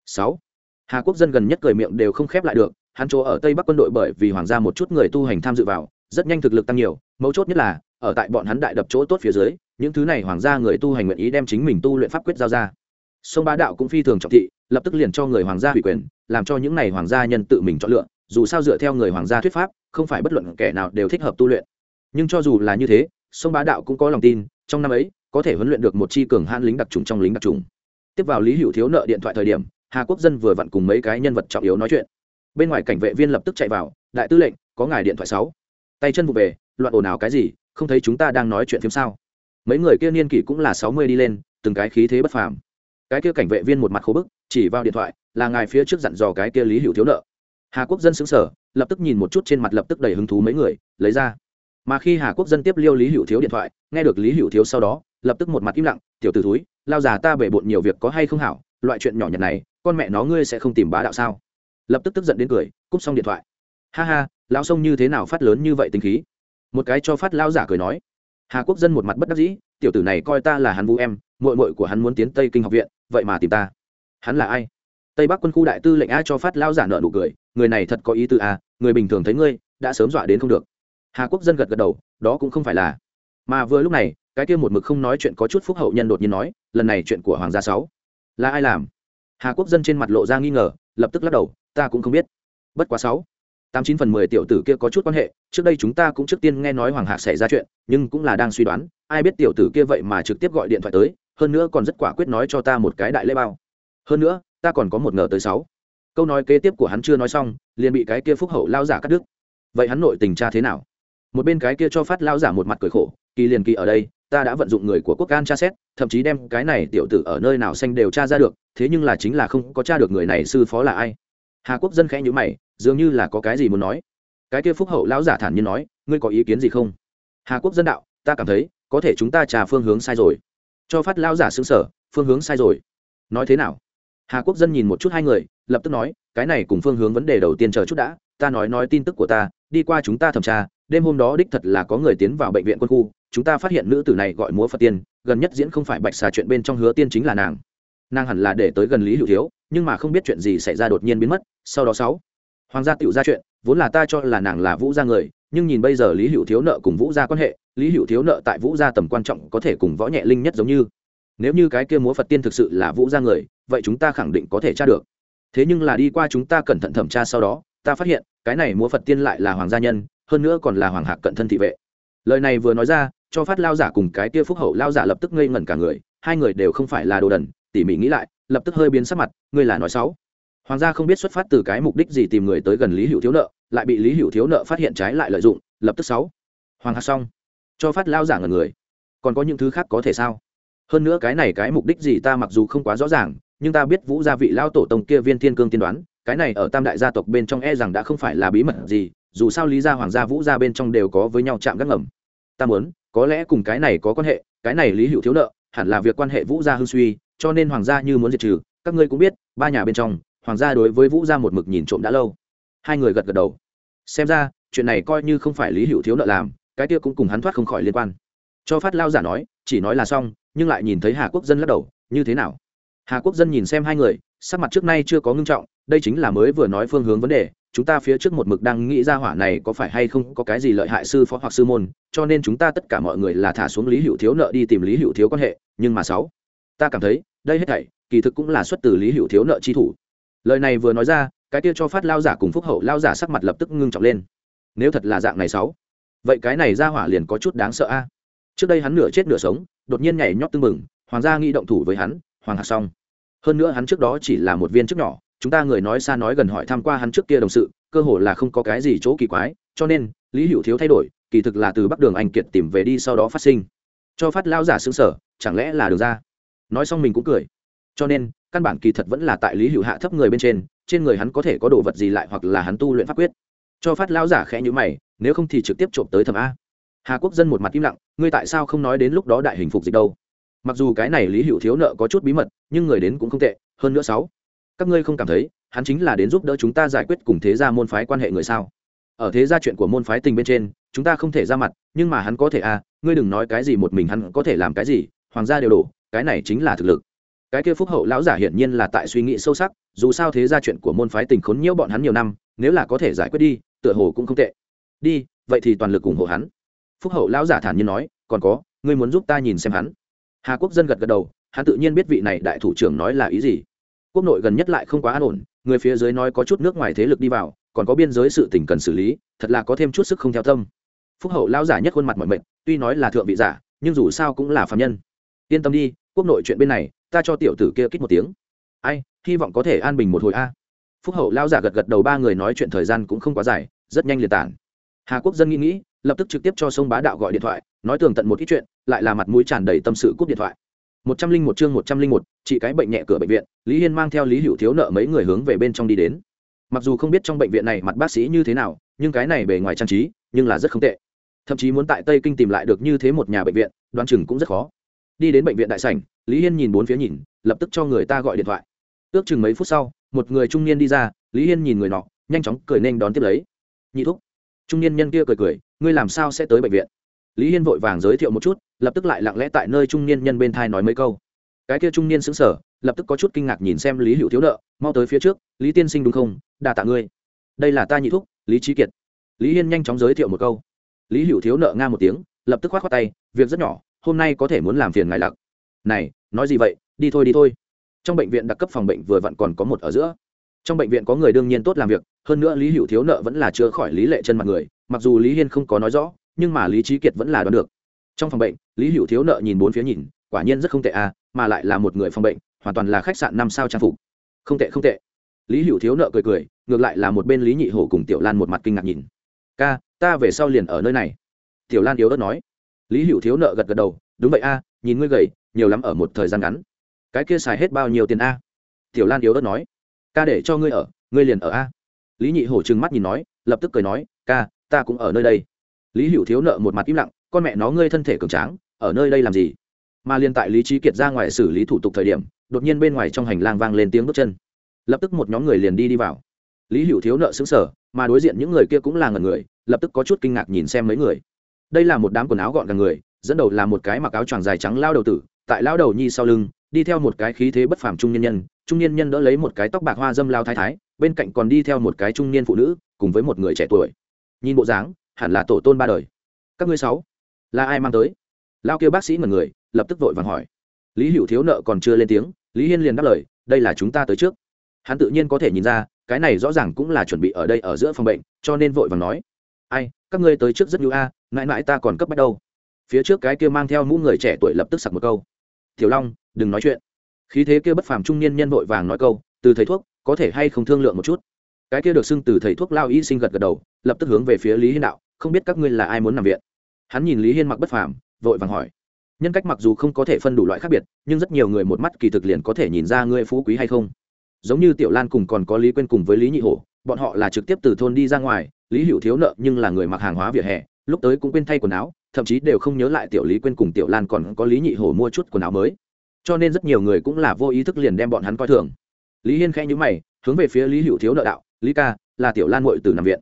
Sáu hà quốc dân gần nhất cười miệng đều không khép lại được, hắn chỗ ở tây bắc quân đội bởi vì hoàng gia một chút người tu hành tham dự vào, rất nhanh thực lực tăng nhiều, mấu chốt nhất là, ở tại bọn hắn đại đập chỗ tốt phía dưới, những thứ này hoàng gia người tu hành nguyện ý đem chính mình tu luyện pháp quyết giao ra. Sông bá đạo cũng phi thường trọng thị, lập tức liền cho người hoàng gia ủy quyền, làm cho những này hoàng gia nhân tự mình chọn lựa, dù sao dựa theo người hoàng gia thuyết pháp, không phải bất luận kẻ nào đều thích hợp tu luyện. Nhưng cho dù là như thế, sông bá đạo cũng có lòng tin, trong năm ấy, có thể huấn luyện được một chi cường hãn lính đặc trùng trong lính đặc trùng tiếp vào lý hữu thiếu nợ điện thoại thời điểm hà quốc dân vừa vặn cùng mấy cái nhân vật trọng yếu nói chuyện. Bên ngoài cảnh vệ viên lập tức chạy vào, đại tư lệnh, có ngài điện thoại sáu. Tay chân vụ về, loạn ồn ào cái gì, không thấy chúng ta đang nói chuyện phim sao? Mấy người kia niên kỷ cũng là sáu mươi đi lên, từng cái khí thế bất phàm. Cái kia cảnh vệ viên một mặt khô bức, chỉ vào điện thoại, là ngài phía trước dặn dò cái kia lý hữu thiếu nợ. Hà quốc dân xứng sở lập tức nhìn một chút trên mặt lập tức đầy hứng thú mấy người, lấy ra. Mà khi hà quốc dân tiếp liêu lý hữu thiếu điện thoại, nghe được lý hữu thiếu sau đó, lập tức một mặt im lặng, tiểu t ử túi lao già ta bể bộn nhiều việc có hay không hảo, loại chuyện nhỏ nhặt này con mẹ nó ngươi sẽ không tìm bá đạo sao? Lập tức tức giận đến cười, cúp xong điện thoại. Ha ha, lão sông như thế nào phát lớn như vậy tính khí? Một cái cho phát lao giả cười nói. Hà quốc dân một mặt bất đắc dĩ, tiểu tử này coi ta là hắn vũ em mội mội của hắn muốn tiến tây kinh học viện, vậy mà tìm ta. Hắn là ai? Tây bắc quân khu đại tư lệnh a cho phát lao giả nợ nụ cười, người này thật có ý tư a, người bình thường thấy ngươi, đã sớm dọa đến không được. Hà quốc dân gật gật đầu, đó cũng không phải là. Mà vừa lúc này, cái kia một mực không nói chuyện có chút phúc hậu nhân đột nhiên nói, lần này chuyện của hoàng gia sáu. Là ai làm? Hà quốc dân trên mặt lộ ra nghi ngờ, lập tức lắc đầu, ta cũng không biết. Bất quá sáu, tám, chín phần mười tiểu tử kia có chút quan hệ, trước đây chúng ta cũng trước tiên nghe nói hoàng hạc xảy ra chuyện, nhưng cũng là đang suy đoán, ai biết tiểu tử kia vậy mà trực tiếp gọi điện thoại tới, hơn nữa còn rất quả quyết nói cho ta một cái đại lễ bao. Hơn nữa, ta còn có một ngờ tới sáu. Câu nói kế tiếp của hắn chưa nói xong, liền bị cái kia phúc hậu lao giả cắt đứt. Vậy hắn nội tình tra thế nào? Một bên cái kia cho phát lao giả một mặt cười khổ, kỳ liền kỳ ở đây ta đã vận dụng người của quốc can tra xét, thậm chí đem cái này tiểu tử ở nơi nào xanh đều tra ra được, thế nhưng là chính là không có tra được người này sư phó là ai. Hà quốc dân khẽ nhữ mày, dường như là có cái gì muốn nói. Cái kia phúc hậu lão giả thản nhiên nói, ngươi có ý kiến gì không? Hà quốc dân đạo, ta cảm thấy, có thể chúng ta trà phương hướng sai rồi. Cho phát lão giả xứng sở phương hướng sai rồi. Nói thế nào? Hà quốc dân nhìn một chút hai người, lập tức nói, cái này cùng phương hướng vấn đề đầu tiên chờ chút đã, ta nói nói tin tức của ta, đi qua chúng ta thẩm tra, đêm hôm đó đích thật là có người tiến vào bệnh viện quân khu chúng ta phát hiện nữ tử này gọi múa phật tiên, gần nhất diễn không phải bạch xà chuyện bên trong hứa tiên chính là nàng. Nàng hẳn là để tới gần lý hữu thiếu, nhưng mà không biết chuyện gì xảy ra đột nhiên biến mất, sau đó sáu. Hoàng gia tựu ra chuyện, vốn là ta cho là nàng là vũ gia người, nhưng nhìn bây giờ lý hữu thiếu nợ cùng vũ gia quan hệ, lý hữu thiếu nợ tại vũ gia tầm quan trọng có thể cùng võ nhẹ linh nhất giống như. Nếu như cái kia múa phật tiên thực sự là vũ gia người, vậy chúng ta khẳng định có thể tra được. Thế nhưng là đi qua chúng ta cẩn thận thẩm tra sau đó, ta phát hiện, cái này múa phật tiên lại là hoàng gia nhân, hơn nữa còn là hoàng hạc cận thân thị vệ. Lời này vừa nói ra cho phát lao giả cùng cái kia phúc hậu lao giả lập tức ngây ngẩn cả người, hai người đều không phải là đồ đần, tỉ mỉ nghĩ lại, lập tức hơi biến sắc mặt, ngươi là nói xấu. Hoàng gia không biết xuất phát từ cái mục đích gì tìm người tới gần lý hữu thiếu nợ, lại bị lý hữu thiếu nợ phát hiện trái lại lợi dụng, lập tức sáu hoàng hạc xong. Cho phát lao giả ngần người. Còn có những thứ khác có thể sao? Hơn nữa cái này cái mục đích gì ta mặc dù không quá rõ ràng, nhưng ta biết vũ gia vị lao tổ tông kia viên thiên cương tiên đoán, cái này ở tam đại gia tộc bên trong e rằng đã không phải là bí mật gì, dù sao lý gia hoàng gia vũ gia bên trong đều có với nhau chạm gác ngầm. Ta muốn có lẽ cùng cái này có quan hệ, cái này lý hữu thiếu nợ, hẳn là việc quan hệ vũ gia hưng suy, cho nên hoàng gia như muốn diệt trừ, các ngươi cũng biết, ba nhà bên trong, hoàng gia đối với vũ gia một mực nhìn trộm đã lâu. Hai người gật gật đầu. Xem ra, chuyện này coi như không phải lý hữu thiếu nợ làm, cái kia cũng cùng hắn thoát không khỏi liên quan. Cho phát lao giả nói, chỉ nói là xong, nhưng lại nhìn thấy hà quốc dân lắc đầu, như thế nào? Hà quốc dân nhìn xem hai người, sắc mặt trước nay chưa có ngưng trọng, đây chính là mới vừa nói phương hướng vấn đề chúng ta phía trước một mực đang nghĩ ra hỏa này có phải hay không có cái gì lợi hại sư phó hoặc sư môn, cho nên chúng ta tất cả mọi người là thả xuống lý hữu thiếu nợ đi tìm lý hữu thiếu quan hệ, nhưng mà sáu, ta cảm thấy, đây hết thảy, kỳ thực cũng là xuất từ lý hữu thiếu nợ chi thủ. Lời này vừa nói ra, cái kia cho phát lao giả cùng phúc hậu lao giả sắc mặt lập tức ngưng trọng lên. Nếu thật là dạng này sáu, vậy cái này ra hỏa liền có chút đáng sợ a. Trước đây hắn nửa chết nửa sống, đột nhiên nhảy nhót tưng mừng hoàng gia nghĩ động thủ với hắn, hoàng hạc xong. Hơn nữa hắn trước đó chỉ là một viên chức nhỏ chúng ta người nói xa nói gần hỏi tham q u a hắn trước kia đồng sự, cơ hồ là không có cái gì chỗ kỳ quái, cho nên, lý hữu thiếu thay đổi, kỳ thực là từ bắc đường anh kiệt tìm về đi sau đó phát sinh. Cho phát lao giả xứng sở, chẳng lẽ là đường ra? Nói xong mình cũng cười. Cho nên, căn bản kỳ thật vẫn là tại lý hữu hạ thấp người bên trên trên người hắn có thể có đồ vật gì lại hoặc là hắn tu luyện pháp quyết. Cho phát lao giả khẽ nhữ mày, nếu không thì trực tiếp trộm tới thầm a. Hà quốc dân một mặt im lặng, ngươi tại sao không nói đến lúc đó đại hình phục dịch đâu? Mặc dù cái này lý hữu thiếu nợ có chút bí mật, nhưng người đến cũng không tệ, hơn nữa sáu các ngươi không cảm thấy hắn chính là đến giúp đỡ chúng ta giải quyết cùng thế gia môn phái quan hệ người sao? Ở thế gia chuyện của môn phái tình bên trên, chúng ta không thể ra mặt, nhưng mà hắn có thể à ngươi đừng nói cái gì một mình hắn có thể làm cái gì, hoàng gia đều đổ, cái này chính là thực lực. Cái kia phúc hậu lão giả hiển nhiên là tại suy nghĩ sâu sắc, dù sao thế gia chuyện của môn phái tình khốn nhiễu bọn hắn nhiều năm, nếu là có thể giải quyết đi, tựa hồ cũng không tệ. Đi, vậy thì toàn lực ủng hộ hắn. Phúc hậu lão giả thản nhiên nói, còn có, ngươi muốn giúp ta nhìn xem hắn. Hà quốc dân gật gật đầu, hắn tự nhiên biết vị này đại thủ trưởng nói là ý gì quốc nội gần nhất lại không quá an ổn, người phía dưới nói có chút nước ngoài thế lực đi vào, còn có biên giới sự tình cần xử lý, thật là có thêm chút sức không theo tâm. Phúc hậu lao giả nhất khuôn mặt mọi mệnh tuy nói là thượng vị giả, nhưng dù sao cũng là phạm nhân. Yên tâm đi, quốc nội chuyện bên này, ta cho tiểu tử kia kích một tiếng. Ai, hy vọng có thể an bình một hồi a. Phúc hậu lao giả gật gật đầu, ba người nói chuyện thời gian cũng không quá dài, rất nhanh liền tản. Hà quốc dân nghĩ nghĩ, lập tức trực tiếp cho sông bá đạo gọi điện thoại, nói tường tận một ít chuyện, lại là mặt mũi tràn đầy tâm sự cúp điện thoại một trăm linh một chương một trăm linh một, chị cái bệnh nhẹ cửa bệnh viện, lý hiên mang theo lý hữu thiếu nợ mấy người hướng về bên trong đi đến. Mặc dù không biết trong bệnh viện này mặt bác sĩ như thế nào, nhưng cái này bề ngoài trang trí, nhưng là rất không tệ. Thậm chí muốn tại tây kinh tìm lại được như thế một nhà bệnh viện, đoán chừng cũng rất khó. Đi đến bệnh viện đại sảnh, lý hiên nhìn bốn phía nhìn, lập tức cho người ta gọi điện thoại. Ước chừng mấy phút sau, một người trung niên đi ra, lý hiên nhìn người nọ, nhanh chóng cười nên đón tiếp lấy. Nhị thúc. Trung niên nhân kia cười cười, ngươi làm sao sẽ tới bệnh viện? Lý hiên vội vàng giới thiệu một chút lập tức lại lặng lẽ tại nơi trung niên nhân bên thai nói mấy câu. Cái kia trung niên xứng sở lập tức có chút kinh ngạc nhìn xem lý hữu thiếu nợ, mau tới phía trước, lý tiên sinh đúng không? Đà tạ ngươi. Đây là ta nhị thúc, lý trí kiệt. Lý hiên nhanh chóng giới thiệu một câu. Lý hữu thiếu nợ nga một tiếng, lập tức k h o á t khoác tay, việc rất nhỏ, hôm nay có thể muốn làm phiền ngài lặc. Này, nói gì vậy? Đi thôi đi thôi. Trong bệnh viện đặc cấp phòng bệnh vừa vặn còn có một ở giữa. Trong bệnh viện có người đương nhiên tốt làm việc, hơn nữa lý hữu thiếu nợ vẫn là chữa khỏi lý lệ chân mặt người, mặc dù lý hiên không có nói rõ, nhưng mà lý trí kiệt vẫn là đoán được trong phòng bệnh, lý hữu thiếu nợ nhìn bốn phía nhìn, quả nhiên rất không tệ à mà lại là một người phòng bệnh, hoàn toàn là khách sạn năm sao trang phục. Không tệ không tệ. Lý hữu thiếu nợ cười cười, ngược lại là một bên lý nhị hổ cùng tiểu lan một mặt kinh ngạc nhìn. Ca, ta về sau liền ở nơi này. Tiểu lan yếu ớt nói. Lý hữu thiếu nợ gật gật đầu, đúng vậy a, nhìn ngươi gầy, nhiều lắm ở một thời gian ngắn. Cái kia xài hết bao nhiêu tiền a? Tiểu lan yếu ớt nói. Ca để cho ngươi ở, ngươi liền ở a. Lý nhị hổ trừng mắt nhìn nói, lập tức cười nói, ca, ta cũng ở nơi đây. Lý hữu thiếu nợ một mặt im lặng con mẹ nó ngươi thân thể cường tráng, ở nơi đây làm gì? Mà liên tại lý trí kiệt ra ngoài xử lý thủ tục thời điểm, đột nhiên bên ngoài trong hành lang vang lên tiếng bước chân. Lập tức một nhóm người liền đi đi vào. Lý hữu thiếu nợ xứng sở mà đối diện những người kia cũng là ngần người, lập tức có chút kinh ngạc nhìn xem mấy người. Đây là một đám quần áo gọn gàng người, dẫn đầu là một cái mặc áo choàng dài trắng lao đầu tử, tại lao đầu nhi sau lưng, đi theo một cái khí thế bất phàm trung nhân nhân, trung nhân nhân đỡ lấy một cái tóc bạc hoa dâm lao thái thái, bên cạnh còn đi theo một cái trung niên phụ nữ, cùng với một người trẻ tuổi. Nhìn bộ dáng, hẳn là tổ tôn ba đời. Các ngươi sáu là ai mang tới? Lao kêu bác sĩ ngần người lập tức vội vàng hỏi. Lý hữu thiếu nợ còn chưa lên tiếng lý hiên liền đáp lời đây là chúng ta tới trước. Hắn tự nhiên có thể nhìn ra cái này rõ ràng cũng là chuẩn bị ở đây ở giữa phòng bệnh cho nên vội vàng nói. Ai các ngươi tới trước rất nhu a à, mãi mãi ta còn cấp bắt đâu. Phía trước cái kia mang theo mũ người trẻ tuổi lập tức sặc một câu. Tiểu long đừng nói chuyện. Khí thế kia bất phàm trung niên nhân vội vàng nói câu từ thầy thuốc có thể hay không thương lượng một chút? Cái kia được xưng từ thầy thuốc lao y sinh gật gật đầu lập tức hướng về phía lý hiên đạo không biết các ngươi là ai muốn nằm viện? Hắn nhìn lý hiên mặc bất phàm, vội vàng hỏi. Nhân cách mặc dù không có thể phân đủ loại khác biệt, nhưng rất nhiều người một mắt kỳ thực liền có thể nhìn ra ngươi phú quý hay không. Giống như tiểu lan cùng còn có lý quên cùng với lý nhị hổ, bọn họ là trực tiếp từ thôn đi ra ngoài, lý hữu thiếu nợ nhưng là người mặc hàng hóa vỉa hè, lúc tới cũng quên thay quần áo, thậm chí đều không nhớ lại tiểu lý quên cùng tiểu lan còn có lý nhị hổ mua chút quần áo mới. Cho nên rất nhiều người cũng là vô ý thức liền đem bọn hắn coi thường. Lý hiên khẽ nhữ mày, hướng về phía lý hữu thiếu nợ đạo, lý ca, là tiểu lan mội tử nằm viện.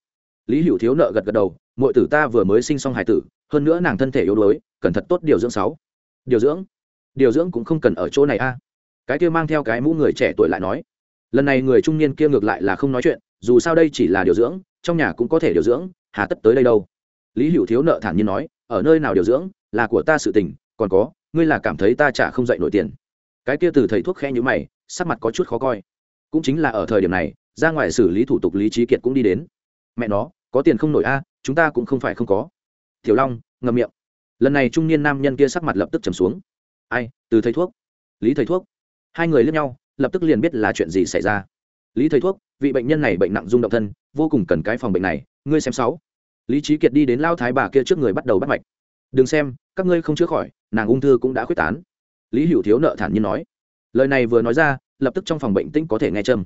Lý hữu thiếu nợ gật gật đầu mội tử ta vừa mới sinh xong hài tử hơn nữa nàng thân thể yếu đuối, cần thật tốt điều dưỡng sáu. Điều dưỡng? Điều dưỡng cũng không cần ở chỗ này a. Cái kia mang theo cái mũ người trẻ tuổi lại nói. Lần này người trung niên kia ngược lại là không nói chuyện, dù sao đây chỉ là điều dưỡng, trong nhà cũng có thể điều dưỡng, hà tất tới đây đâu? Lý hữu thiếu nợ thản nhiên nói, ở nơi nào điều dưỡng, là của ta sự tình, còn có, ngươi là cảm thấy ta trả không dậy nổi tiền. Cái kia từ thầy thuốc khe như mày, sắc mặt có chút khó coi. Cũng chính là ở thời điểm này, ra ngoài xử lý thủ tục lý trí kiệt cũng đi đến. Mẹ nó, có tiền không nổi a, chúng ta cũng không phải không có tiểu long, ngậm miệng. Lần này trung niên nam nhân kia sắc mặt lập tức trầm xuống. Ai, từ thầy thuốc? Lý thầy thuốc. Hai người lướt nhau, lập tức liền biết là chuyện gì xảy ra. Lý thầy thuốc, vị bệnh nhân này bệnh nặng rung động thân, vô cùng cần cái phòng bệnh này, ngươi xem sáu. Lý trí kiệt đi đến lao thái bà kia trước người bắt đầu bắt mạch. Đừng xem, các ngươi không chữa khỏi, nàng ung thư cũng đã quyết tán. Lý hữu thiếu nợ thản nhiên nói. Lời này vừa nói ra, lập tức trong phòng bệnh tĩnh có thể nghe châm.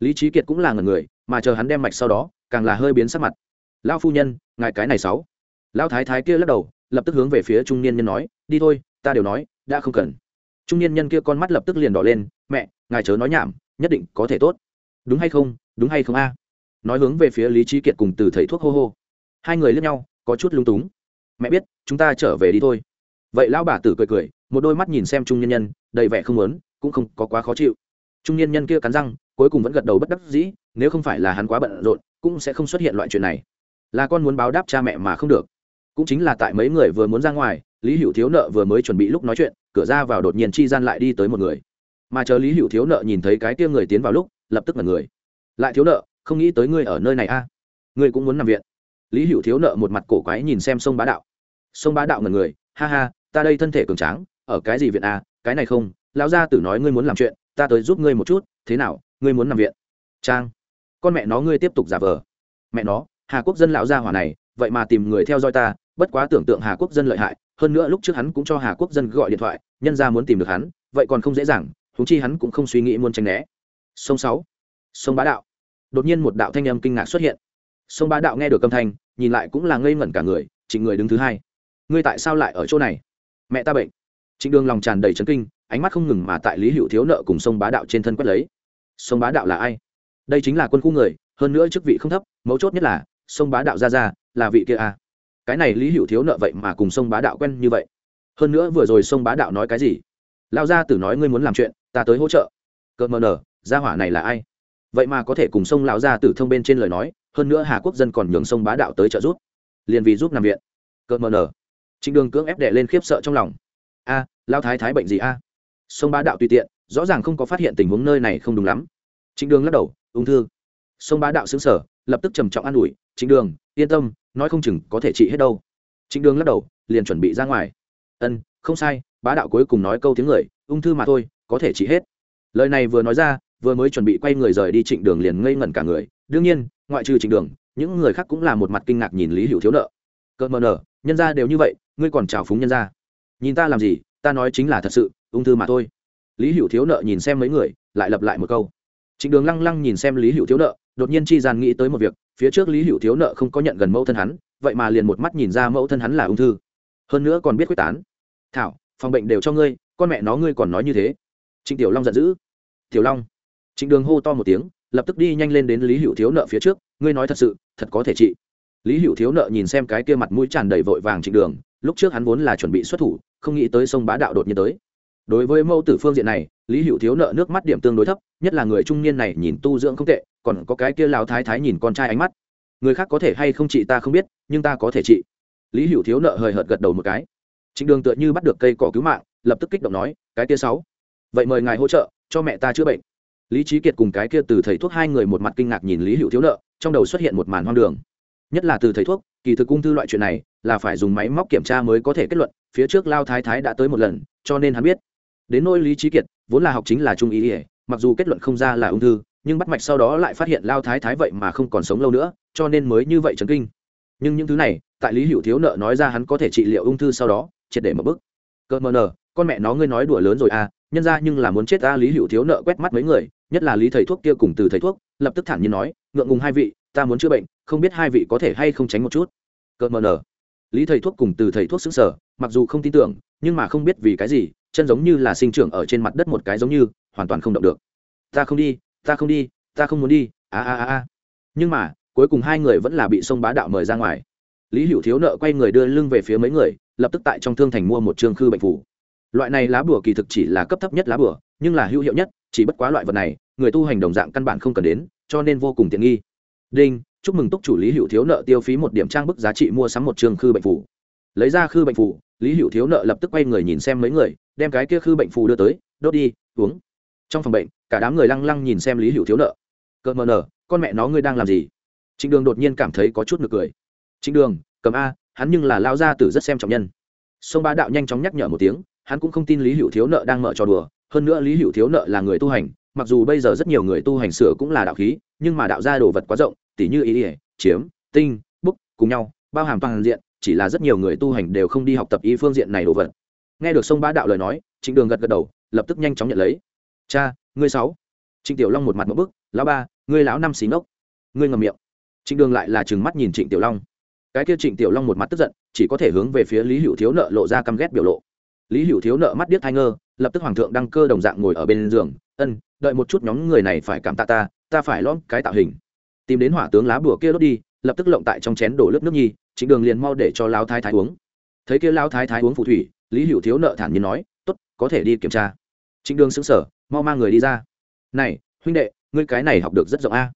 Lý trí kiệt cũng là người, mà chờ hắn đem mạch sau đó, càng là hơi biến sắc mặt. Lao phu nhân, ngài cái này sáu lão thái thái kia lắc đầu, lập tức hướng về phía trung niên nhân nói, đi thôi, ta đều nói, đã không cần. Trung niên nhân kia con mắt lập tức liền đỏ lên, mẹ, ngài chớ nói nhảm, nhất định có thể tốt. Đúng hay không, đúng hay không a? Nói hướng về phía lý trí kiệt cùng từ thầy thuốc hô hô. Hai người lướt nhau, có chút lung túng. Mẹ biết, chúng ta trở về đi thôi. Vậy lão bà tử cười cười, một đôi mắt nhìn xem trung nhân nhân, đầy vẻ không lớn cũng không có quá khó chịu. Trung nhân nhân kia cắn răng, cuối cùng vẫn gật đầu bất đắc dĩ, nếu không phải là hắn quá bận rộn, cũng sẽ không xuất hiện loại chuyện này. Là con muốn báo đáp cha mẹ mà không được cũng chính là tại mấy người vừa muốn ra ngoài, lý hữu thiếu nợ vừa mới chuẩn bị lúc nói chuyện, cửa ra vào đột nhiên chi gian lại đi tới một người. Mà chờ lý hữu thiếu nợ nhìn thấy cái kia người tiến vào lúc, lập tức là người. Lại thiếu nợ, không nghĩ tới ngươi ở nơi này a. À? ngươi cũng muốn nằm viện. Lý hữu thiếu nợ một mặt cổ quái nhìn xem sông bá đạo. Sông bá đạo ngần người, ha ha, ta đây thân thể cường tráng, ở cái gì viện a? Cái này không, lão gia tử nói ngươi muốn làm chuyện, ta tới giúp ngươi một chút, thế nào, ngươi muốn nằm viện? Trang, con mẹ nó ngươi tiếp tục giả vờ. Mẹ nó, hà quốc dân lão gia hỏa này, vậy mà tìm người theo dõi ta bất quá tưởng tượng hà quốc dân lợi hại, hơn nữa lúc trước hắn cũng cho hà quốc dân gọi điện thoại, nhân ra muốn tìm được hắn, vậy còn không dễ dàng húng chi hắn cũng không suy nghĩ muốn tránh né. Sông sáu, sông bá đạo. Đột nhiên một đạo thanh âm kinh ngạc xuất hiện. Sông bá đạo nghe được âm thanh, nhìn lại cũng là ngây ngẩn cả người, trịnh người đứng thứ hai. Ngươi tại sao lại ở chỗ này? Mẹ ta bệnh. Trịnh đường lòng tràn đầy trấn kinh, ánh mắt không ngừng mà tại lý hữu thiếu nợ cùng sông bá đạo trên thân quét lấy. Sông bá đạo là ai? Đây chính là quân khu người, hơn nữa chức vị không thấp, mấu chốt nhất là sông bá đạo ra ra, là vị kia à cái này lý hữu thiếu nợ vậy mà cùng sông bá đạo quen như vậy. Hơn nữa vừa rồi sông bá đạo nói cái gì? Lao ra tử nói ngươi muốn làm chuyện ta tới hỗ trợ. Cợt mờ nở gia hỏa này là ai? Vậy mà có thể cùng sông lão gia tử thông bên trên lời nói hơn nữa hà quốc dân còn nhường sông bá đạo tới trợ giúp. Liền vì giúp nằm viện. Cợt mờ nở. Trịnh đường cưỡng ép đệ lên khiếp sợ trong lòng. A à, lao thái thái bệnh gì a? Sông bá đạo tùy tiện rõ ràng không có phát hiện tình huống nơi này không đúng lắm. Trịnh đường lắc đầu ung thư. Sông bá đạo xứng sở lập tức trầm trọng an ủi, trịnh đường, yên tâm, nói không chừng có thể trị hết đâu. Trịnh đường lắc đầu, liền chuẩn bị ra ngoài. Ân, không sai, bá đạo cuối cùng nói câu tiếng người, ung thư mà thôi, có thể trị hết. Lời này vừa nói ra, vừa mới chuẩn bị quay người rời đi trịnh đường liền ngây ngẩn cả người. Đương nhiên, ngoại trừ trịnh đường, những người khác cũng là một mặt kinh ngạc nhìn lý hữu thiếu nợ. Cợt mờ nở, nhân ra đều như vậy, ngươi còn trào phúng nhân ra nhìn ta làm gì, ta nói chính là thật sự, ung thư mà thôi. Lý hữu thiếu nợ nhìn xem mấy người, lại lặp lại một câu trịnh đường lăng lăng nhìn xem lý hữu thiếu nợ, đột nhiên chi gian nghĩ tới một việc, phía trước lý hữu thiếu nợ không có nhận gần mẫu thân hắn, vậy mà liền một mắt nhìn ra mẫu thân hắn là ung thư. Hơn nữa còn biết quyết tán. Thảo, phòng bệnh đều cho ngươi, con mẹ nó ngươi còn nói như thế. Trịnh tiểu long giận dữ. Tiểu long. Trịnh đường hô to một tiếng, lập tức đi nhanh lên đến lý hữu thiếu nợ phía trước, ngươi nói thật sự, thật có thể trị. Lý hữu thiếu nợ nhìn xem cái kia mặt mũi tràn đầy vội vàng trịnh đường, lúc trước hắn vốn là chuẩn bị xuất thủ, không nghĩ tới sông bá đạo đột nhiên tới. Đối với mẫu tử phương diện này lý hữu thiếu nợ nước mắt điểm tương đối thấp, nhất là người trung niên này nhìn tu dưỡng không tệ, còn có cái kia lao thái thái nhìn con trai ánh mắt. Người khác có thể hay không trị ta không biết, nhưng ta có thể trị lý hữu thiếu nợ hời hợt gật đầu một cái. Trịnh đường tựa như bắt được cây cỏ cứu mạng, lập tức kích động nói, cái kia sáu, vậy mời ngài hỗ trợ, cho mẹ ta chữa bệnh. Lý trí kiệt cùng cái kia từ thầy thuốc hai người một mặt kinh ngạc nhìn lý hữu thiếu nợ, trong đầu xuất hiện một màn hoang đường. Nhất là từ thầy thuốc, kỳ thực ung thư loại chuyện này là phải dùng máy móc kiểm tra mới có thể kết luận, phía trước lao thái thái đã tới một lần, cho nên hắn biết đến nôi lý trí kiệt, vốn là học chính là trung ý ỉa mặc dù kết luận không ra là ung thư, nhưng bắt mạch sau đó lại phát hiện lao thái thái vậy mà không còn sống lâu nữa, cho nên mới như vậy chấn kinh. Nhưng những thứ này, tại lý hữu thiếu nợ nói ra hắn có thể trị liệu ung thư sau đó, triệt để một bức. Cơ mờ nờ, con mẹ nó ngươi nói đùa lớn rồi à nhân ra nhưng là muốn chết ta, lý hữu thiếu nợ quét mắt mấy người, nhất là lý thầy thuốc kia cùng từ thầy thuốc, lập tức thản nhiên nói, ngượng ngùng hai vị, ta muốn chữa bệnh, không biết hai vị có thể hay không tránh một chút. Cơ mờ nờ, lý thầy thuốc cùng từ thầy thuốc xứng sở mặc dù không tin tưởng, nhưng mà không biết vì cái gì chân giống như là sinh trưởng ở trên mặt đất một cái giống như, hoàn toàn không động được. Ta không đi, ta không đi, ta không muốn đi, a a a a. Nhưng mà, cuối cùng hai người vẫn là bị sông bá đạo mời ra ngoài. Lý hữu thiếu nợ quay người đưa lưng về phía mấy người, lập tức tại trong thương thành mua một trường khư bệnh phủ loại này lá bùa kỳ thực chỉ là cấp thấp nhất lá bùa, nhưng là hữu hiệu nhất, chỉ bất quá loại vật này, người tu hành đồng dạng căn bản không cần đến, cho nên vô cùng tiện nghi. Đinh, chúc mừng túc chủ lý hữu thiếu nợ tiêu phí một điểm trang bức giá trị mua sắm một trường khư bệnh phủ lấy ra khư bệnh phủ lý hữu thiếu nợ lập tức quay người nhìn xem mấy người, đem cái kia khư bệnh phù đưa tới, đốt đi, uống. Trong phòng bệnh, cả đám người lăng lăng nhìn xem lý hữu thiếu nợ. Cợt mờ nở, con mẹ nó ngươi đang làm gì? Trịnh đường đột nhiên cảm thấy có chút nực cười. Trịnh đường, cầm a, hắn nhưng là lao ra từ rất xem trọng nhân. Sông ba đạo nhanh chóng nhắc nhở một tiếng, hắn cũng không tin lý hữu thiếu nợ đang mở trò đùa, hơn nữa lý hữu thiếu nợ là người tu hành, mặc dù bây giờ rất nhiều người tu hành sửa cũng là đạo khí, nhưng mà đạo ra đồ vật quá rộng, tỉ như ý ỉa, chiếm, tinh, búc cùng nhau, bao hàm toàn diện chỉ là rất nhiều người tu hành đều không đi học tập y phương diện này đồ vật. Nghe được sông bá đạo lời nói, trịnh đường gật gật đầu, lập tức nhanh chóng nhận lấy. Cha, ngươi sáu. Trịnh tiểu long một mặt một bức, lão ba, ngươi lão năm xí ngốc. Ngươi ngầm miệng. Trịnh đường lại là chừng mắt nhìn trịnh tiểu long. Cái kia trịnh tiểu long một mặt tức giận, chỉ có thể hướng về phía lý hữu thiếu nợ lộ ra căm ghét biểu lộ. Lý hữu thiếu nợ mắt điếc thai ngơ, lập tức hoàng thượng đăng cơ đồng dạng ngồi ở bên giường, ân, đợi một chút nhóm người này phải cảm tạ ta ta phải lõm cái tạo hình. Tìm đến hỏa tướng lá bùa kia đốt đi, lập tức lộng tại trong chén đổ lớp nước nhi trịnh đường liền mau để cho lão thái thái uống. Thấy kia lão thái thái uống phù thủy, lý hữu thiếu nợ thản nhiên nói t ố t có thể đi kiểm tra. Trịnh đường xứng sở mau mang người đi ra. Này, huynh đệ, ngươi cái này học được rất rộng a.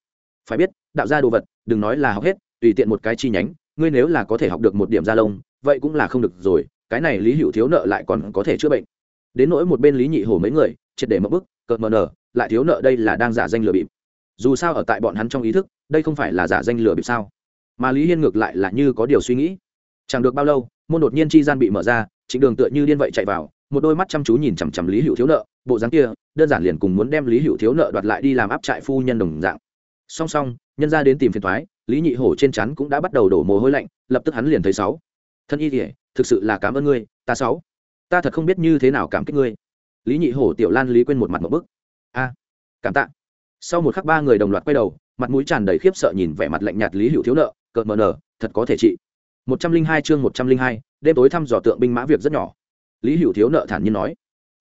Phải biết, đạo gia đồ vật, đừng nói là học hết, tùy tiện một cái chi nhánh, ngươi nếu là có thể học được một điểm gia lông, vậy cũng là không được rồi, cái này lý hữu thiếu nợ lại còn có thể chữa bệnh. Đến nỗi một bên lý nhị hổ mấy người, triệt để mất bức, cợt mờ nở, lại thiếu nợ đây là đang giả danh lừa bịp. Dù sao ở tại bọn hắn trong ý thức, đây không phải là giả danh lừa bịp sao? Mà lý hiên ngược lại là như có điều suy nghĩ. Chẳng được bao lâu, môn đột nhiên chi gian bị mở ra, trịnh đường tựa như điên vậy chạy vào, một đôi mắt chăm chú nhìn chằm chằm lý hữu thiếu nợ, bộ dáng kia, đơn giản liền cùng muốn đem lý hữu thiếu nợ đoạt lại đi làm áp trại phu nhân đồng dạng. Song song, nhân ra đến tìm phiền thoái, lý nhị hổ trên chắn cũng đã bắt đầu đổ mồ hôi lạnh, lập tức hắn liền thấy sáu. Thân y thể thực sự là cảm ơn ngươi, ta sáu. Ta thật không biết như thế nào cảm kích ngươi. Lý nhị hổ tiểu lan lý quên một mặt một bức. A, cảm tạ. Sau một khắc ba người đồng loạt quay đầu mặt mũi tràn đầy khiếp sợ nhìn vẻ mặt lạnh nhạt lý hữu thiếu nợ, cợt mờ nở, thật có thể trị. Một trăm linh hai chương một trăm linh hai, đêm tối thăm dò tượng binh mã việc rất nhỏ. Lý hữu thiếu nợ thản nhiên nói,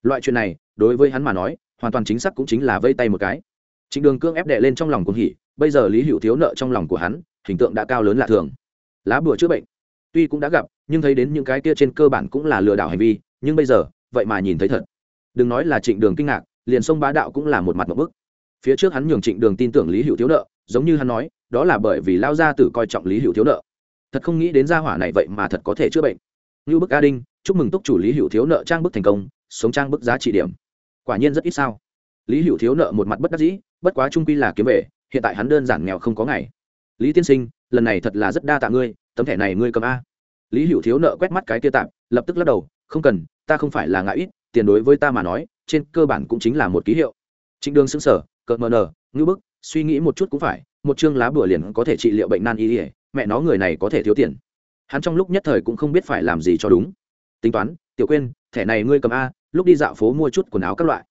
loại chuyện này, đối với hắn mà nói, hoàn toàn chính xác cũng chính là vây tay một cái. Trịnh đường cương ép đệ lên trong lòng cuồng hỉ, bây giờ lý hữu thiếu nợ trong lòng của hắn, hình tượng đã cao lớn lạ thường. Lá bùa chữa bệnh. Tuy cũng đã gặp, nhưng thấy đến những cái kia trên cơ bản cũng là lừa đảo hành vi, nhưng bây giờ, vậy mà nhìn thấy thật. Đừng nói là trịnh đường kinh ngạc, liền sông bá đạo cũng là một mặt một bức phía trước hắn nhường trịnh đường tin tưởng lý hữu thiếu nợ, giống như hắn nói, đó là bởi vì lao gia tử coi trọng lý hữu thiếu nợ. Thật không nghĩ đến gia hỏa này vậy mà thật có thể chữa bệnh. Như bức a đinh, chúc mừng túc chủ lý hữu thiếu nợ trang bức thành công, sống trang bức giá trị điểm. Quả nhiên rất ít sao. Lý hữu thiếu nợ một mặt bất đắc dĩ, bất quá trung quy là kiếm về, hiện tại hắn đơn giản nghèo không có ngày. Lý tiên sinh, lần này thật là rất đa tạ ngươi, tấm thẻ này ngươi cầm a. Lý hữu thiếu nợ quét mắt cái kia tạm, lập tức lắc đầu, không cần, ta không phải là ngại ít, tiền đối với ta mà nói, trên cơ bản cũng chính là một ký hiệu. Trịnh đường xứng sở cợt mờ nờ ngữ bức, suy nghĩ một chút cũng phải, một chương lá bửa liền có thể trị liệu bệnh nan y ỉa mẹ nó người này có thể thiếu tiền. Hắn trong lúc nhất thời cũng không biết phải làm gì cho đúng. Tính toán, tiểu quên thẻ này ngươi cầm a, lúc đi dạo phố mua chút quần áo các loại.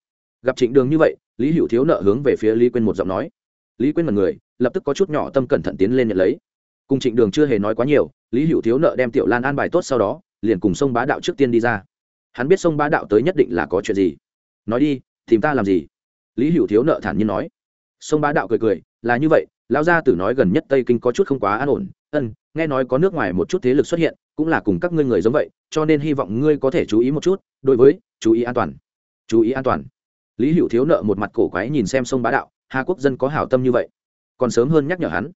Gặp trịnh đường như vậy, lý hữu thiếu nợ hướng về phía lý quên một giọng nói. Lý quên mật người, lập tức có chút nhỏ tâm cẩn thận tiến lên nhận lấy. Cùng trịnh đường chưa hề nói quá nhiều, lý hữu thiếu nợ đem tiểu lan an bài tốt sau đó, liền cùng sông bá đạo trước tiên đi ra. Hắn biết sông bá đạo tới nhất định là có chuyện gì. Nói đi, tìm ta làm gì? Lý hữu thiếu nợ thản nhiên nói. Sông bá đạo cười cười, là như vậy, lão gia tử nói gần nhất tây kinh có chút không quá an ổn. Ân, nghe nói có nước ngoài một chút thế lực xuất hiện, cũng là cùng các ngươi người giống vậy, cho nên hy vọng ngươi có thể chú ý một chút, đối với, chú ý an toàn. Chú ý an toàn. Lý hữu thiếu nợ một mặt cổ quái nhìn xem sông bá đạo, hà quốc dân có hảo tâm như vậy, còn sớm hơn nhắc nhở hắn.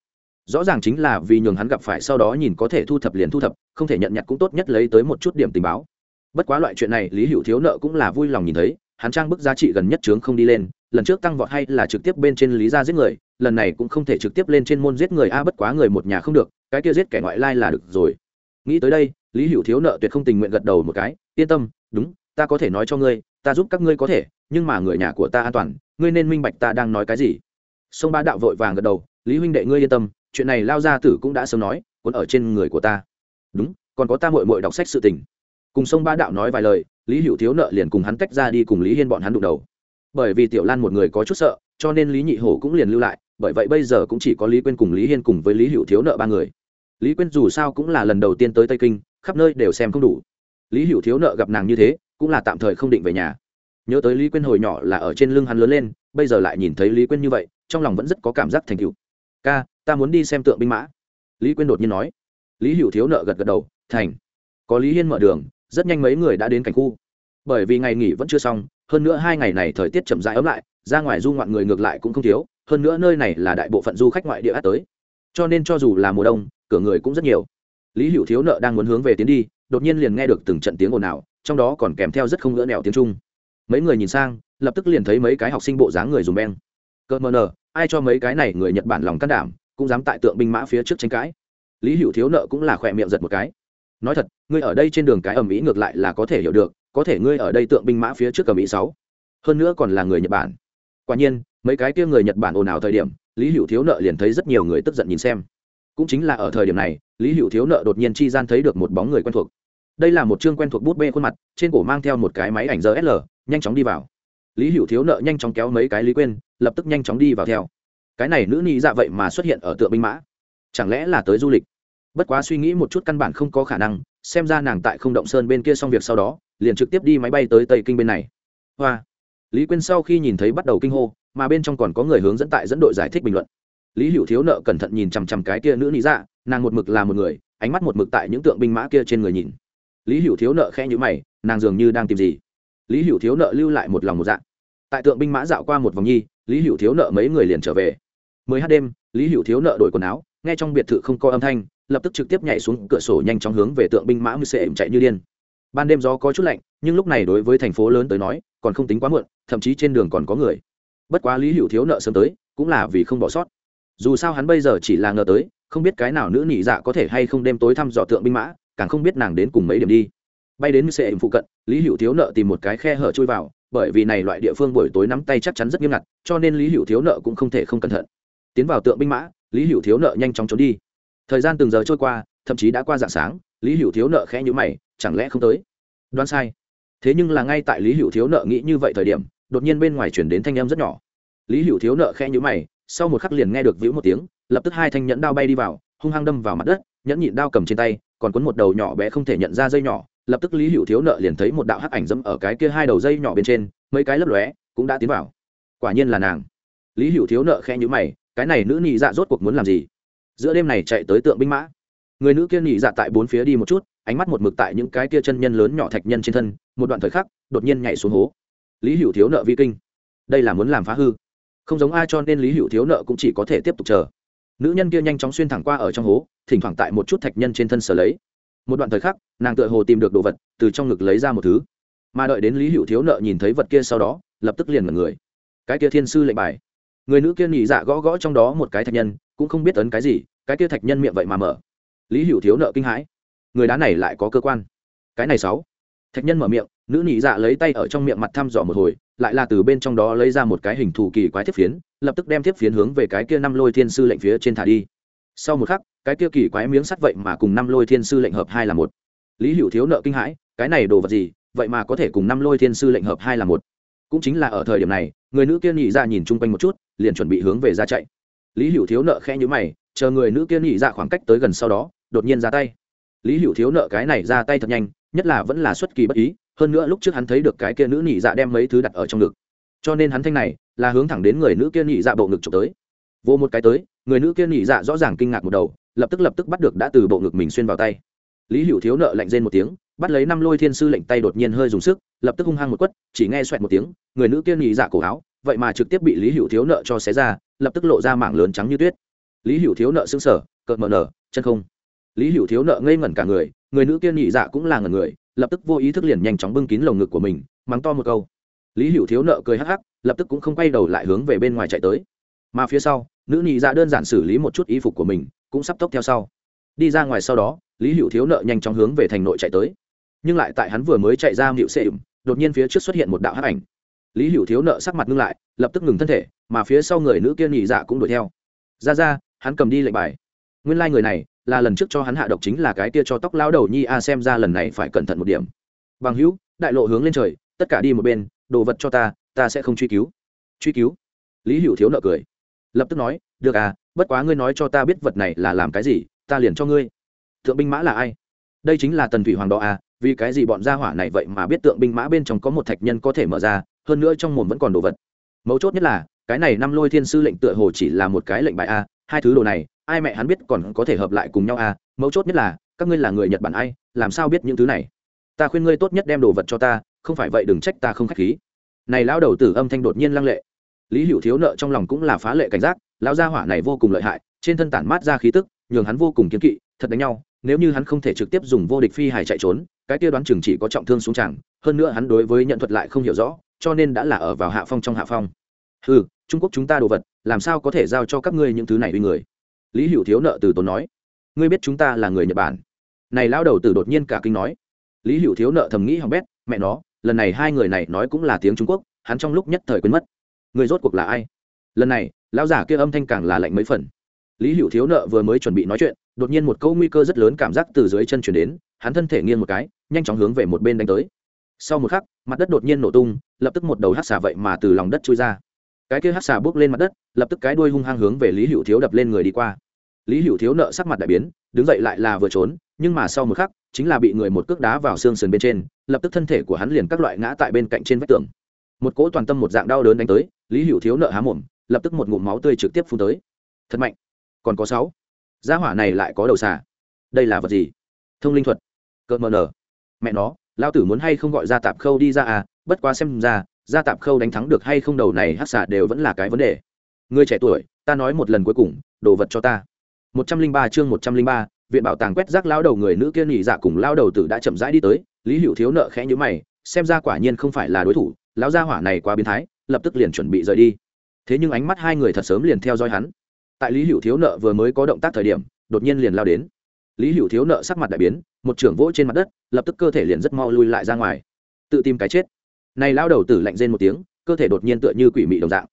Rõ ràng chính là vì nhường hắn gặp phải sau đó nhìn có thể thu thập liền thu thập, không thể nhận nhặt cũng tốt nhất lấy tới một chút điểm tình báo. Bất quá loại chuyện này lý hữu thiếu nợ cũng là vui lòng nhìn thấy, hắn trang bức giá trị gần nhất trướng không đi lên lần trước tăng vọt hay là trực tiếp bên trên lý gia giết người, lần này cũng không thể trực tiếp lên trên môn giết người, a, bất quá người một nhà không được, cái kia giết kẻ ngoại lai là được rồi. Nghĩ tới đây, lý hữu thiếu nợ tuyệt không tình nguyện gật đầu một cái, yên tâm, đúng, ta có thể nói cho ngươi, ta giúp các ngươi có thể, nhưng mà người nhà của ta an toàn, ngươi nên minh bạch ta đang nói cái gì. Sông ba đạo vội vàng gật đầu, lý huynh đệ ngươi yên tâm, chuyện này lao gia tử cũng đã sớm nói, cuốn ở trên người của ta. Đúng, còn có ta mội mội đọc sách sự tình. Cùng sông ba đạo nói vài lời, lý hữu thiếu nợ liền cùng hắn tách ra đi cùng lý hiên bọn hắn đụng đầu bởi vì tiểu lan một người có chút sợ, cho nên lý nhị hổ cũng liền lưu lại, bởi vậy bây giờ cũng chỉ có lý Quyên cùng lý hiên cùng với lý hữu thiếu nợ ba người. Lý Quyên dù sao cũng là lần đầu tiên tới tây kinh, khắp nơi đều xem không đủ. Lý hữu thiếu nợ gặp nàng như thế, cũng là tạm thời không định về nhà. Nhớ tới lý Quyên hồi nhỏ là ở trên lưng hắn lớn lên, bây giờ lại nhìn thấy lý Quyên như vậy, trong lòng vẫn rất có cảm giác thành cựu ca, ta muốn đi xem tượng binh mã. Lý Quyên đột nhiên nói. Lý hữu thiếu nợ gật gật đầu, thành. Có lý hiên mở đường, rất nhanh mấy người đã đến cảnh khu bởi vì ngày nghỉ vẫn chưa xong, hơn nữa hai ngày này thời tiết chậm rãi ấm lại, ra ngoài du ngoạn người ngược lại cũng không thiếu, hơn nữa nơi này là đại bộ phận du khách ngoại địa át tới. Cho nên cho dù là mùa đông, cửa người cũng rất nhiều. Lý hữu thiếu nợ đang muốn hướng về tiến đi, đột nhiên liền nghe được từng trận tiếng ồn ào, trong đó còn kèm theo rất không ngỡ nẻo tiếng trung. Mấy người nhìn sang, lập tức liền thấy mấy cái học sinh bộ dáng người dùng beng. Cơ mờ nờ, ai cho mấy cái này người nhật bản lòng can đảm, cũng dám tại tượng binh mã phía trước tranh cãi. Lý hữu thiếu nợ cũng là khỏe miệng giật một cái. Nói thật, ngươi ở đây trên đường cái ầm ĩ ngược lại là có thể hiểu được có thể ngươi ở đây tượng binh mã phía trước cầm ý sáu, hơn nữa còn là người nhật bản. Quả nhiên, mấy cái kia người nhật bản ồn ào thời điểm, lý hữu thiếu nợ liền thấy rất nhiều người tức giận nhìn xem. Cũng chính là ở thời điểm này, lý hữu thiếu nợ đột nhiên chi gian thấy được một bóng người quen thuộc. Đây là một chương quen thuộc bút bê khuôn mặt, trên cổ mang theo một cái máy ảnh rsl nhanh chóng đi vào. Lý hữu thiếu nợ nhanh chóng kéo mấy cái lý quên lập tức nhanh chóng đi vào theo. Cái này nữ ni dạ vậy mà xuất hiện ở tượng binh mã. Chẳng lẽ là tới du lịch? Bất quá suy nghĩ một chút căn bản không có khả năng, xem ra nàng tại không động sơn bên kia xong việc sau đó, liền trực tiếp đi máy bay tới tây kinh bên này. Hoa. Lý quyên sau khi nhìn thấy bắt đầu kinh hô, mà bên trong còn có người hướng dẫn tại dẫn đội giải thích bình luận. Lý hữu thiếu nợ cẩn thận nhìn chằm chằm cái kia nữ lý dạ nàng một mực là một người, ánh mắt một mực tại những tượng binh mã kia trên người nhìn. Lý hữu thiếu nợ khe nhữ mày, nàng dường như đang tìm gì? Lý hữu thiếu nợ lưu lại một lòng một dạng tại tượng binh mã dạo qua một vòng nhi, lý hữu thiếu nợ mấy người liền trở về. Mới h đêm, lý hữu thiếu nợ đổi quần áo, nghe trong biệt thự không có âm thanh lập tức trực tiếp nhảy xuống cửa sổ nhanh chóng hướng về tượng binh mã mưu sệ chạy như điên. Ban đêm gió có chút lạnh, nhưng lúc này đối với thành phố lớn tới nói, còn không tính quá muộn, thậm chí trên đường còn có người. Bất quá lý hữu thiếu nợ sớm tới, cũng là vì không bỏ sót. Dù sao hắn bây giờ chỉ là ngờ tới, không biết cái nào nữ nhị dạ có thể hay không đêm tối thăm dò tượng binh mã, càng không biết nàng đến cùng mấy điểm đi. Bay đến sệ phụ cận, lý hữu thiếu nợ tìm một cái khe hở chui vào, bởi vì này loại địa phương buổi tối nắm tay chắc chắn rất nghiêm ngặt, cho nên lý hữu thiếu nợ cũng không thể không cẩn thận. Tiến vào tượng binh mã, lý hữu thiếu nợ nhanh chóng trốn đi thời gian từng giờ trôi qua, thậm chí đã qua dạng sáng, lý hữu thiếu nợ khẽ nhữ mày, chẳng lẽ không tới? Đoán sai. Thế nhưng là ngay tại lý hữu thiếu nợ nghĩ như vậy thời điểm, đột nhiên bên ngoài chuyển đến thanh âm rất nhỏ. Lý hữu thiếu nợ khẽ nhữ mày, sau một khắc liền nghe được vĩu một tiếng, lập tức hai thanh nhẫn đao bay đi vào, hung hăng đâm vào mặt đất, nhẫn nhịn đao cầm trên tay, còn cuốn một đầu nhỏ bé không thể nhận ra dây nhỏ, lập tức lý hữu thiếu nợ liền thấy một đạo hắc ảnh dẫm ở cái kia hai đầu dây nhỏ bên trên, mấy cái lấp lóe, cũng đã tiến vào. Quả nhiên là nàng. Lý hữu thiếu nợ khẽ nhữ mày, cái này nữ nhị dạ rốt cuộc muốn làm gì? Giữa đêm này chạy tới tượng binh mã. Người nữ kia nhị dạ tại bốn phía đi một chút, ánh mắt một mực tại những cái kia chân nhân lớn nhỏ thạch nhân trên thân, một đoạn thời khắc, đột nhiên nhảy xuống hố. Lý hữu thiếu nợ vi kinh. Đây là muốn làm phá hư. Không giống ai cho nên lý hữu thiếu nợ cũng chỉ có thể tiếp tục chờ. Nữ nhân kia nhanh chóng xuyên thẳng qua ở trong hố, thỉnh thoảng tại một chút thạch nhân trên thân sở lấy. Một đoạn thời khắc, nàng tựa hồ tìm được đồ vật, từ trong ngực lấy ra một thứ. Mà đợi đến lý hữu thiếu nợ nhìn thấy vật kia sau đó, lập tức liền mật người. Cái kia thiên sư lệnh bài người nữ kia nhị dạ gõ gõ trong đó một cái thạch nhân, cũng không biết ấn cái gì, cái kia thạch nhân miệng vậy mà mở. Lý hữu thiếu nợ kinh hãi. Người đá này lại có cơ quan. Cái này sáu. Thạch nhân mở miệng, nữ nhị dạ lấy tay ở trong miệng mặt thăm dò một hồi, lại là từ bên trong đó lấy ra một cái hình thù kỳ quái thiếp phiến, lập tức đem thiếp phiến hướng về cái kia năm lôi thiên sư lệnh phía trên thả đi. Sau một khắc, cái kia kỳ quái miếng sắt vậy mà cùng năm lôi thiên sư lệnh hợp hai là một. Lý hữu thiếu nợ kinh hãi, cái này đồ vật gì, vậy mà có thể cùng năm lôi thiên sư lệnh hợp hai là một. Cũng chính là ở thời điểm này, người nữ kia nhị ra nhìn chung quanh một chút liền chuẩn bị hướng về ra chạy. Lý hữu thiếu nợ khẽ nhữ mày, chờ người nữ kia nhị ra khoảng cách tới gần sau đó, đột nhiên ra tay. Lý hữu thiếu nợ cái này ra tay thật nhanh, nhất là vẫn là xuất kỳ bất ý, hơn nữa lúc trước hắn thấy được cái kia nữ nhị dạ đem mấy thứ đặt ở trong ngực. Cho nên hắn thanh này, là hướng thẳng đến người nữ kia nhị dạ bộ ngực trộm tới. Vô một cái tới, người nữ kia nhị dạ rõ ràng kinh ngạc một đầu, lập tức lập tức bắt được đã từ bộ ngực mình xuyên vào tay. Lý hữu thiếu nợ lạnh rên một tiếng, bắt lấy năm lôi thiên sư lệnh tay đột nhiên hơi dùng sức, lập tức hung hăng một quất, chỉ nghe xoẹt một tiếng, người nữ kia nhị dạ cổ áo vậy mà trực tiếp bị lý hữu thiếu nợ cho xé ra, lập tức lộ ra mảng lớn trắng như tuyết. Lý hữu thiếu nợ xứng sở cợt mờ nở, chân không. Lý hữu thiếu nợ ngây ngẩn cả người người nữ kia nhị dạ cũng là ngẩn người, lập tức vô ý thức liền nhanh chóng bưng kín lồng ngực của mình, mắng to một câu. Lý hữu thiếu nợ cười hắc hắc, lập tức cũng không quay đầu lại hướng về bên ngoài chạy tới. Mà phía sau, nữ nhị dạ đơn giản xử lý một chút y phục của mình, cũng sắp tốc theo sau. Đi ra ngoài sau đó, lý hữu thiếu nợ nhanh chóng hướng về thành nội chạy tới. Nhưng lại tại hắn vừa mới chạy ra mịu xệ đột nhiên phía trước xuất hiện một đạo hắc ảnh lý hữu thiếu nợ sắc mặt ngưng lại, lập tức ngừng thân thể, mà phía sau người nữ kia nhị dạ cũng đuổi theo. Ra ra, hắn cầm đi lệnh bài. Nguyên lai、like、người này là lần trước cho hắn hạ độc chính là cái kia cho tóc lao đầu nhi a, xem ra lần này phải cẩn thận một điểm. Bằng hữu, đại lộ hướng lên trời, tất cả đi một bên, đồ vật cho ta ta sẽ không truy cứu. Truy cứu? Lý hữu thiếu nợ cười. Lập tức nói, được à bất quá ngươi nói cho ta biết vật này là làm cái gì, ta liền cho ngươi. Thượng binh mã là ai? Đây chính là tần thủy hoàng đó à vì cái gì bọn gia hỏa này vậy mà biết tượng binh mã bên trong có một thạch nhân có thể mở ra hơn nữa trong mồm vẫn còn đồ vật. Mấu chốt nhất là, cái này năm lôi thiên sư lệnh tựa hồ chỉ là một cái lệnh bài a, hai thứ đồ này, ai mẹ hắn biết còn có thể hợp lại cùng nhau a. Mấu chốt nhất là, các ngươi là người nhật bản ai, làm sao biết những thứ này? Ta khuyên ngươi tốt nhất đem đồ vật cho ta, không phải vậy đừng trách ta không k h á c h khí. Này lão đầu tử âm thanh đột nhiên lăng lệ. Lý hữu thiếu nợ trong lòng cũng là phá lệ cảnh giác, lão gia hỏa này vô cùng lợi hại, trên thân tản mát ra khí tức, nhường hắn vô cùng kiếm kỵ, thật đánh nhau, nếu như hắn không thể trực tiếp dùng vô địch phi hải chạy trốn, cái kia đoán chừng chỉ có trọng thương xuống chẳng hơn nữa hắn đối với nhận thuật lại không hiểu rõ cho nên đã là ở vào hạ phong trong hạ phong. Ừ trung quốc chúng ta đồ vật, làm sao có thể giao cho các ngươi những thứ này uy người? Lý hữu thiếu nợ từ tốn nói. Ngươi biết chúng ta là người nhật bản. Này lao đầu từ đột nhiên cả kinh nói. Lý hữu thiếu nợ thầm nghĩ hỏng bét, mẹ nó, lần này hai người này nói cũng là tiếng trung quốc, hắn trong lúc nhất thời quên mất. Người rốt cuộc là ai? Lần này, lão giả kia âm thanh càng là lạnh mấy phần. Lý hữu thiếu nợ vừa mới chuẩn bị nói chuyện, đột nhiên một câu nguy cơ rất lớn cảm giác từ dưới chân chuyển đến, hắn thân thể nghiêng một cái, nhanh chóng hướng về một bên đánh tới sau một khắc, mặt đất đột nhiên nổ tung, lập tức một đầu hát xà vậy mà từ lòng đất trôi ra. Cái kia hát xà bước lên mặt đất, lập tức cái đuôi hung hăng hướng về lý hữu thiếu đập lên người đi qua. Lý hữu thiếu nợ sắc mặt đại biến, đứng dậy lại là vừa trốn, nhưng mà sau một khắc, chính là bị người một cước đá vào xương sườn bên trên, lập tức thân thể của hắn liền các loại ngã tại bên cạnh trên vách tường. Một cỗ toàn tâm một dạng đau đớn đánh tới, lý hữu thiếu nợ há mồm, lập tức một ngụm máu tươi trực tiếp phun tới. Thật mạnh. Còn có sáu. Gia hỏa này lại có đầu xà. Đây là vật gì? Thông linh thuật. Cợt mờ nở. Mẹ nó lao tử muốn hay không gọi ra tạp khâu đi ra à? Bất quá xem ra ra tạp khâu đánh thắng được hay không đầu này hát xà đều vẫn là cái vấn đề. Người trẻ tuổi, ta nói một lần cuối cùng, đồ vật cho ta. Một trăm linh ba chương một trăm linh ba, viện bảo tàng quét rác lao đầu người nữ kia nhị dạ cùng lao đầu tử đã chậm rãi đi tới, lý hữu thiếu nợ khẽ nhữ mày, xem ra quả nhiên không phải là đối thủ, lão gia hỏa này quá biến thái, lập tức liền chuẩn bị rời đi. Thế nhưng ánh mắt hai người thật sớm liền theo dõi hắn. Tại lý hữu thiếu nợ vừa mới có động tác thời điểm, đột nhiên liền lao đến lý hữu thiếu nợ sắc mặt đại biến, một trưởng vỗ trên mặt đất, lập tức cơ thể liền rất mau lui lại ra ngoài. Tự tìm cái chết. Này lao đầu tử lạnh rên một tiếng, cơ thể đột nhiên tựa như quỷ mị đồng dạng.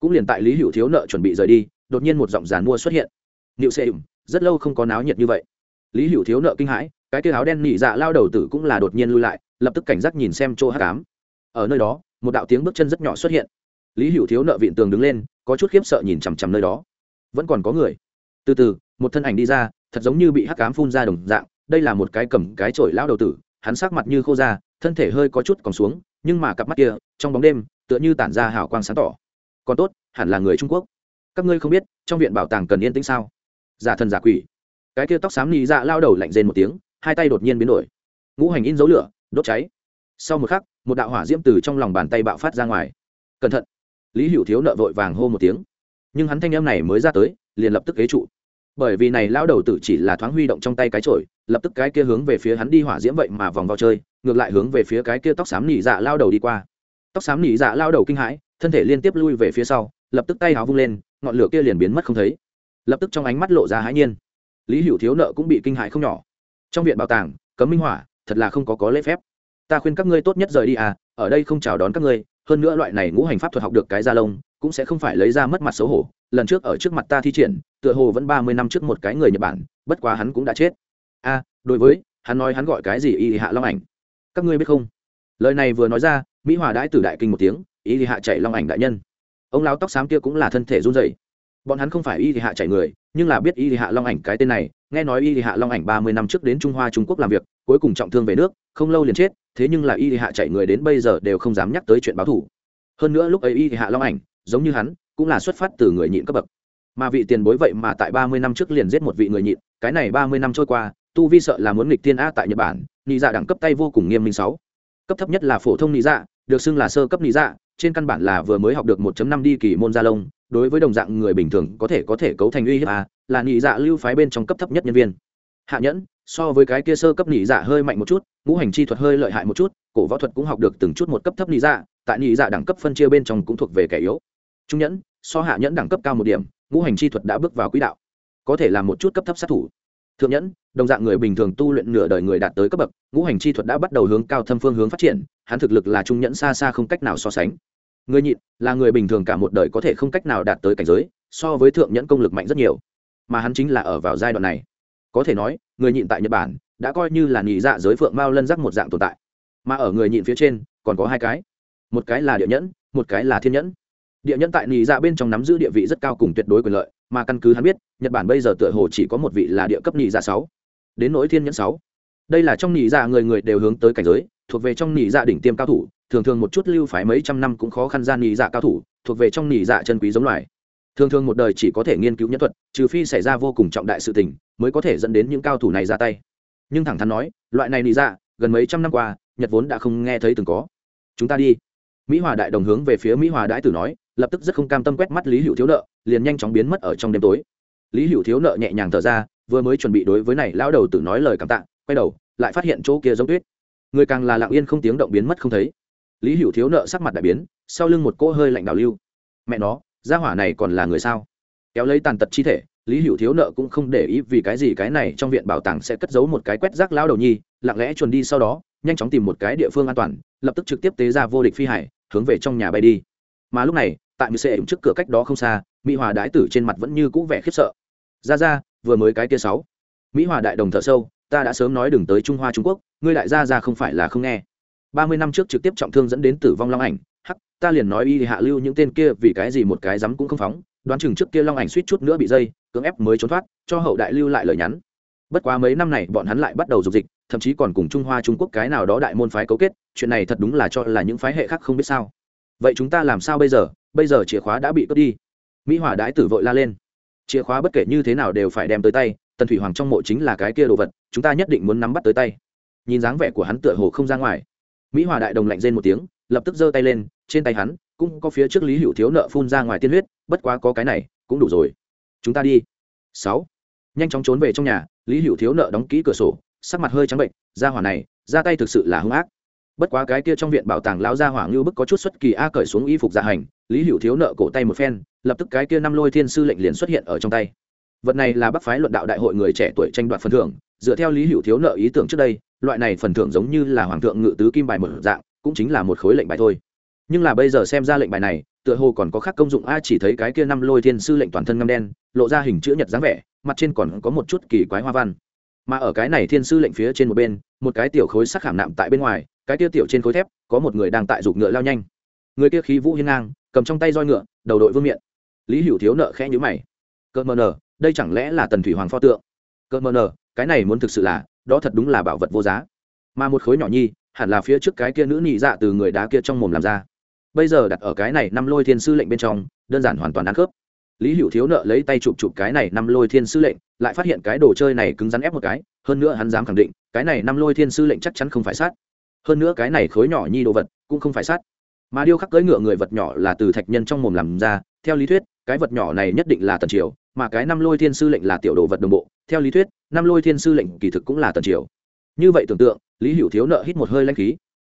Cũng liền tại lý hữu thiếu nợ chuẩn bị rời đi, đột nhiên một giọng giàn mua xuất hiện. Nịu xê ủng rất lâu không có náo nhiệt như vậy. Lý hữu thiếu nợ kinh hãi, cái kia áo đen nỉ dạ lao đầu tử cũng là đột nhiên lui lại, lập tức cảnh giác nhìn xem chỗ hát cám ở nơi đó, một đạo tiếng bước chân rất nhỏ xuất hiện. Lý hữu thiếu nợ vịn tường đứng lên, có chút khiếp sợ nhìn chằm chằm nơi đó. Vẫn còn có người. Từ từ, một thân ảnh đi ra thật giống như bị hắc cám phun ra đồng dạng đây là một cái cầm cái chổi lao đầu tử hắn sắc mặt như khô da, thân thể hơi có chút còn xuống nhưng mà cặp mắt kia trong bóng đêm tựa như tản ra hào quang sáng tỏ. Còn tốt hẳn là người trung quốc. Các ngươi không biết trong viện bảo tàng cần yên tĩnh sao? Giả thần giả quỷ. Cái kia tóc xám nị dạ lao đầu lạnh rên một tiếng hai tay đột nhiên biến đổi. Ngũ hành in dấu lửa đốt cháy. Sau một khắc một đạo hỏa diễm từ trong lòng bàn tay bạo phát ra ngoài. Cẩn thận. Lý hữu thiếu nợ vội vàng hô một tiếng. Nhưng hắn thanh em này mới ra tới liền lập tức ghế trụ bởi vì này lao đầu tử chỉ là thoáng huy động trong tay cái chổi, lập tức cái kia hướng về phía hắn đi hỏa diễm vậy mà vòng vào chơi, ngược lại hướng về phía cái kia tóc xám nỉ dạ lao đầu đi qua. Tóc xám nỉ dạ lao đầu kinh hãi, thân thể liên tiếp lui về phía sau, lập tức tay áo vung lên, ngọn lửa kia liền biến mất không thấy. Lập tức trong ánh mắt lộ ra hãi nhiên. Lý hữu thiếu nợ cũng bị kinh hãi không nhỏ. Trong viện bảo tàng, cấm minh hỏa, thật là không có có lễ phép. Ta khuyên các ngươi tốt nhất rời đi à ở đây không chào đón các ngươi, hơn nữa loại này ngũ hành pháp thuật học được cái da lông, cũng sẽ không phải lấy ra mất mặt xấu hổ lần trước ở trước mặt ta thi triển, tựa hồ vẫn ba mươi năm trước một cái người nhật bản, bất quá hắn cũng đã chết. A, đối với, hắn nói hắn gọi cái gì y hạ long ảnh? Các ngươi biết không? Lời này vừa nói ra, mỹ hòa đãi từ đại kinh một tiếng, y hạ chạy long ảnh đại nhân. Ông lão tóc xám kia cũng là thân thể run rẩy. Bọn hắn không phải y hạ chạy người, nhưng là biết y hạ long ảnh cái tên này, nghe nói y hạ long ảnh ba mươi năm trước đến trung hoa, trung quốc làm việc, cuối cùng trọng thương về nước, không lâu liền chết, thế nhưng là y hạ chạy người đến bây giờ đều không dám nhắc tới chuyện báo thủ hơn nữa lúc ấy y hạ long ảnh, giống như hắn cũng là xuất phát từ người nhịn cấp bậc. Mà vị tiền bối vậy mà tại ba mươi năm trước liền giết một vị người nhịn, cái này ba mươi năm trôi qua, tu vi sợ là muốn nghịch tiên a tại nhật bản, nị dạ đẳng cấp tay vô cùng nghiêm minh sáu. Cấp thấp nhất là phổ thông nị dạ được xưng là sơ cấp nị dạ trên căn bản là vừa mới học được 1 năm đi kỳ môn gia lông, đối với đồng dạng người bình thường có thể có thể cấu thành uy hiếp a là nị dạ lưu phái bên trong cấp thấp nhất nhân viên. Hạ nhẫn, so với cái kia sơ cấp nị dạ hơi mạnh một chút, ngũ hành chi thuật hơi lợi hại một chút, cổ võ thuật cũng học được từng chút một cấp thấp nị dạ tại nị dạ đẳng cấp phân chia bên trong cũng thuộc về kẻ yếu trung nhẫn, so hạ nhẫn đẳng cấp cao một điểm, ngũ hành chi thuật đã bước vào quỹ đạo. Có thể làm một chút cấp thấp sát thủ. Thượng nhẫn, đồng dạng người bình thường tu luyện nửa đời người đạt tới cấp bậc, ngũ hành chi thuật đã bắt đầu hướng cao thâm phương hướng phát triển, hắn thực lực là trung nhẫn xa xa không cách nào so sánh. Người nhịn, là người bình thường cả một đời có thể không cách nào đạt tới cảnh giới, so với thượng nhẫn công lực mạnh rất nhiều. Mà hắn chính là ở vào giai đoạn này. Có thể nói, người nhịn tại nhật bản, đã coi như là nhị dạ giới phượng mao lân giác một dạng tồn tại. Mà ở người nhịn phía trên, còn có hai cái. Một cái là địa nhẫn, một cái là thiên nhẫn địa nhẫn tại nì dạ bên trong nắm giữ địa vị rất cao cùng tuyệt đối quyền lợi, mà căn cứ hắn biết, nhật bản bây giờ tựa hồ chỉ có một vị là địa cấp nì dạ sáu. Đến nỗi thiên nhẫn sáu. Đây là trong nì dạ người người đều hướng tới cảnh giới, thuộc về trong nì dạ đỉnh tiêm cao thủ, thường thường một chút lưu phái mấy trăm năm cũng khó khăn ra nì dạ cao thủ, thuộc về trong nì dạ chân quý giống loài. Thường thường một đời chỉ có thể nghiên cứu nhân thuật, trừ phi xảy ra vô cùng trọng đại sự tình, mới có thể dẫn đến những cao thủ này ra tay. Nhưng thẳng thắn nói, loại này nì dạ gần mấy trăm năm qua, nhật vốn đã không nghe thấy từng có. Chúng ta đi. Mỹ hòa đại đồng hướng về phía mỹ hòa đãi tử nói lập tức rất không cam tâm quét mắt lý hữu thiếu nợ, liền nhanh chóng biến mất ở trong đêm tối. Lý hữu thiếu nợ nhẹ nhàng thở ra, vừa mới chuẩn bị đối với này lão đầu tử nói lời cảm tạ, quay đầu, lại phát hiện chỗ kia giống tuyết. Người càng là lặng yên không tiếng động biến mất không thấy. Lý hữu thiếu nợ sắc mặt đại biến, sau lưng một cỗ hơi lạnh đào lưu. Mẹ nó, gia hỏa này còn là người sao? Kéo lấy tàn tật chi thể, lý hữu thiếu nợ cũng không để ý vì cái gì cái này trong viện bảo tàng sẽ cất giấu một cái quét rác lão đầu nhi, lặng lẽ chuồn đi sau đó, nhanh chóng tìm một cái địa phương an toàn, lập tức trực tiếp tế ra vô địch phi hải, hướng về trong nhà bay đi. Mà lúc này tại mười xe trước cửa cách đó không xa, mỹ hòa đái tử trên mặt vẫn như cũ vẻ khiếp sợ. Ra ra, vừa mới cái kia sáu. Mỹ hòa đại đồng thở sâu, ta đã sớm nói đừng tới trung hoa trung quốc, ngươi đại gia ra không phải là không nghe. Ba mươi năm trước trực tiếp trọng thương dẫn đến tử vong long ảnh, hắc, ta liền nói y hạ lưu những tên kia vì cái gì một cái dám cũng không phóng, đoán chừng trước kia long ảnh suýt chút nữa bị dây, cưỡng ép mới trốn thoát, cho hậu đại lưu lại lời nhắn. Bất quá mấy năm này bọn hắn lại bắt đầu dục dịch, thậm chí còn cùng trung hoa trung quốc cái nào đó đại môn phái cấu kết, chuyện này thật đúng là cho là những phái hệ khác không biết sao. Vậy chúng ta làm sao bây giờ? Bây giờ chìa khóa đã bị cướp đi. Mỹ hỏa đãi tử vội la lên. Chìa khóa bất kể như thế nào đều phải đem tới tay, tần thủy hoàng trong mộ chính là cái kia đồ vật, chúng ta nhất định muốn nắm bắt tới tay. Nhìn dáng vẻ của hắn tựa hồ không ra ngoài. Mỹ hòa đại đồng lạnh rên một tiếng, lập tức giơ tay lên, trên tay hắn cũng có phía trước lý hữu thiếu nợ phun ra ngoài tiên huyết, bất quá có cái này cũng đủ rồi. Chúng ta đi. Sáu. Nhanh chóng trốn về trong nhà, lý hữu thiếu nợ đóng kỹ cửa sổ, sắc mặt hơi trắng bệnh ra hỏa này, ra tay thực sự là hung ác. Bất quá cái kia trong viện bảo tàng lão gia hỏa ngưu bức có chút xuất kỳ a cởi xuống y phục dạ hành lý hữu thiếu nợ cổ tay một phen, lập tức cái kia năm lôi thiên sư lệnh liền xuất hiện ở trong tay. Vật này là bắc phái luận đạo đại hội người trẻ tuổi tranh đoạt phần thưởng, dựa theo lý hữu thiếu nợ ý tưởng trước đây, loại này phần thưởng giống như là hoàng thượng ngự tứ kim bài một dạng, cũng chính là một khối lệnh bài thôi. Nhưng là bây giờ xem ra lệnh bài này, tựa hồ còn có khác công dụng, a chỉ thấy cái kia năm lôi thiên sư lệnh toàn thân ngâm đen, lộ ra hình chữ nhật dáng vẻ, mặt trên còn có một chút kỳ quái hoa văn. Mà ở cái này thiên sư lệnh phía trên một bên, một cái tiểu khối sắc khảm nạm tại bên ngoài, cái kia tiểu trên khối thép, có một người đang tại giục ngựa lao nhanh. Người kia khí vũ hiên ngang cầm trong tay roi ngựa, đầu đội vương miện. Lý hữu thiếu nợ khẽ nhữ mày. Cơ mờ nờ, đây chẳng lẽ là tần thủy hoàng pho tượng? Cơ mờ nờ, cái này muốn thực sự là, đó thật đúng là bảo vật vô giá. Mà một khối nhỏ nhi, hẳn là phía trước cái kia nữ nhị dạ từ người đá kia trong mồm làm ra. Bây giờ đặt ở cái này năm lôi thiên sư lệnh bên trong, đơn giản hoàn toàn ăn khớp. Lý hữu thiếu nợ lấy tay chụp chụp cái này năm lôi thiên sư lệnh, lại phát hiện cái đồ chơi này cứng rắn ép một cái, hơn nữa hắn dám khẳng định, cái này năm lôi thiên sư lệnh chắc chắn không phải sát. Hơn nữa cái này khối nhỏ nhi đồ vật cũng không phải sát mà điêu khắc cưỡi ngựa người vật nhỏ là từ thạch nhân trong mồm làm ra, theo lý thuyết, cái vật nhỏ này nhất định là tần triều, mà cái năm lôi thiên sư lệnh là tiểu đồ vật đồng bộ, theo lý thuyết, năm lôi thiên sư lệnh kỳ thực cũng là tần triều. Như vậy tưởng tượng, lý hữu thiếu nợ hít một hơi lanh khí.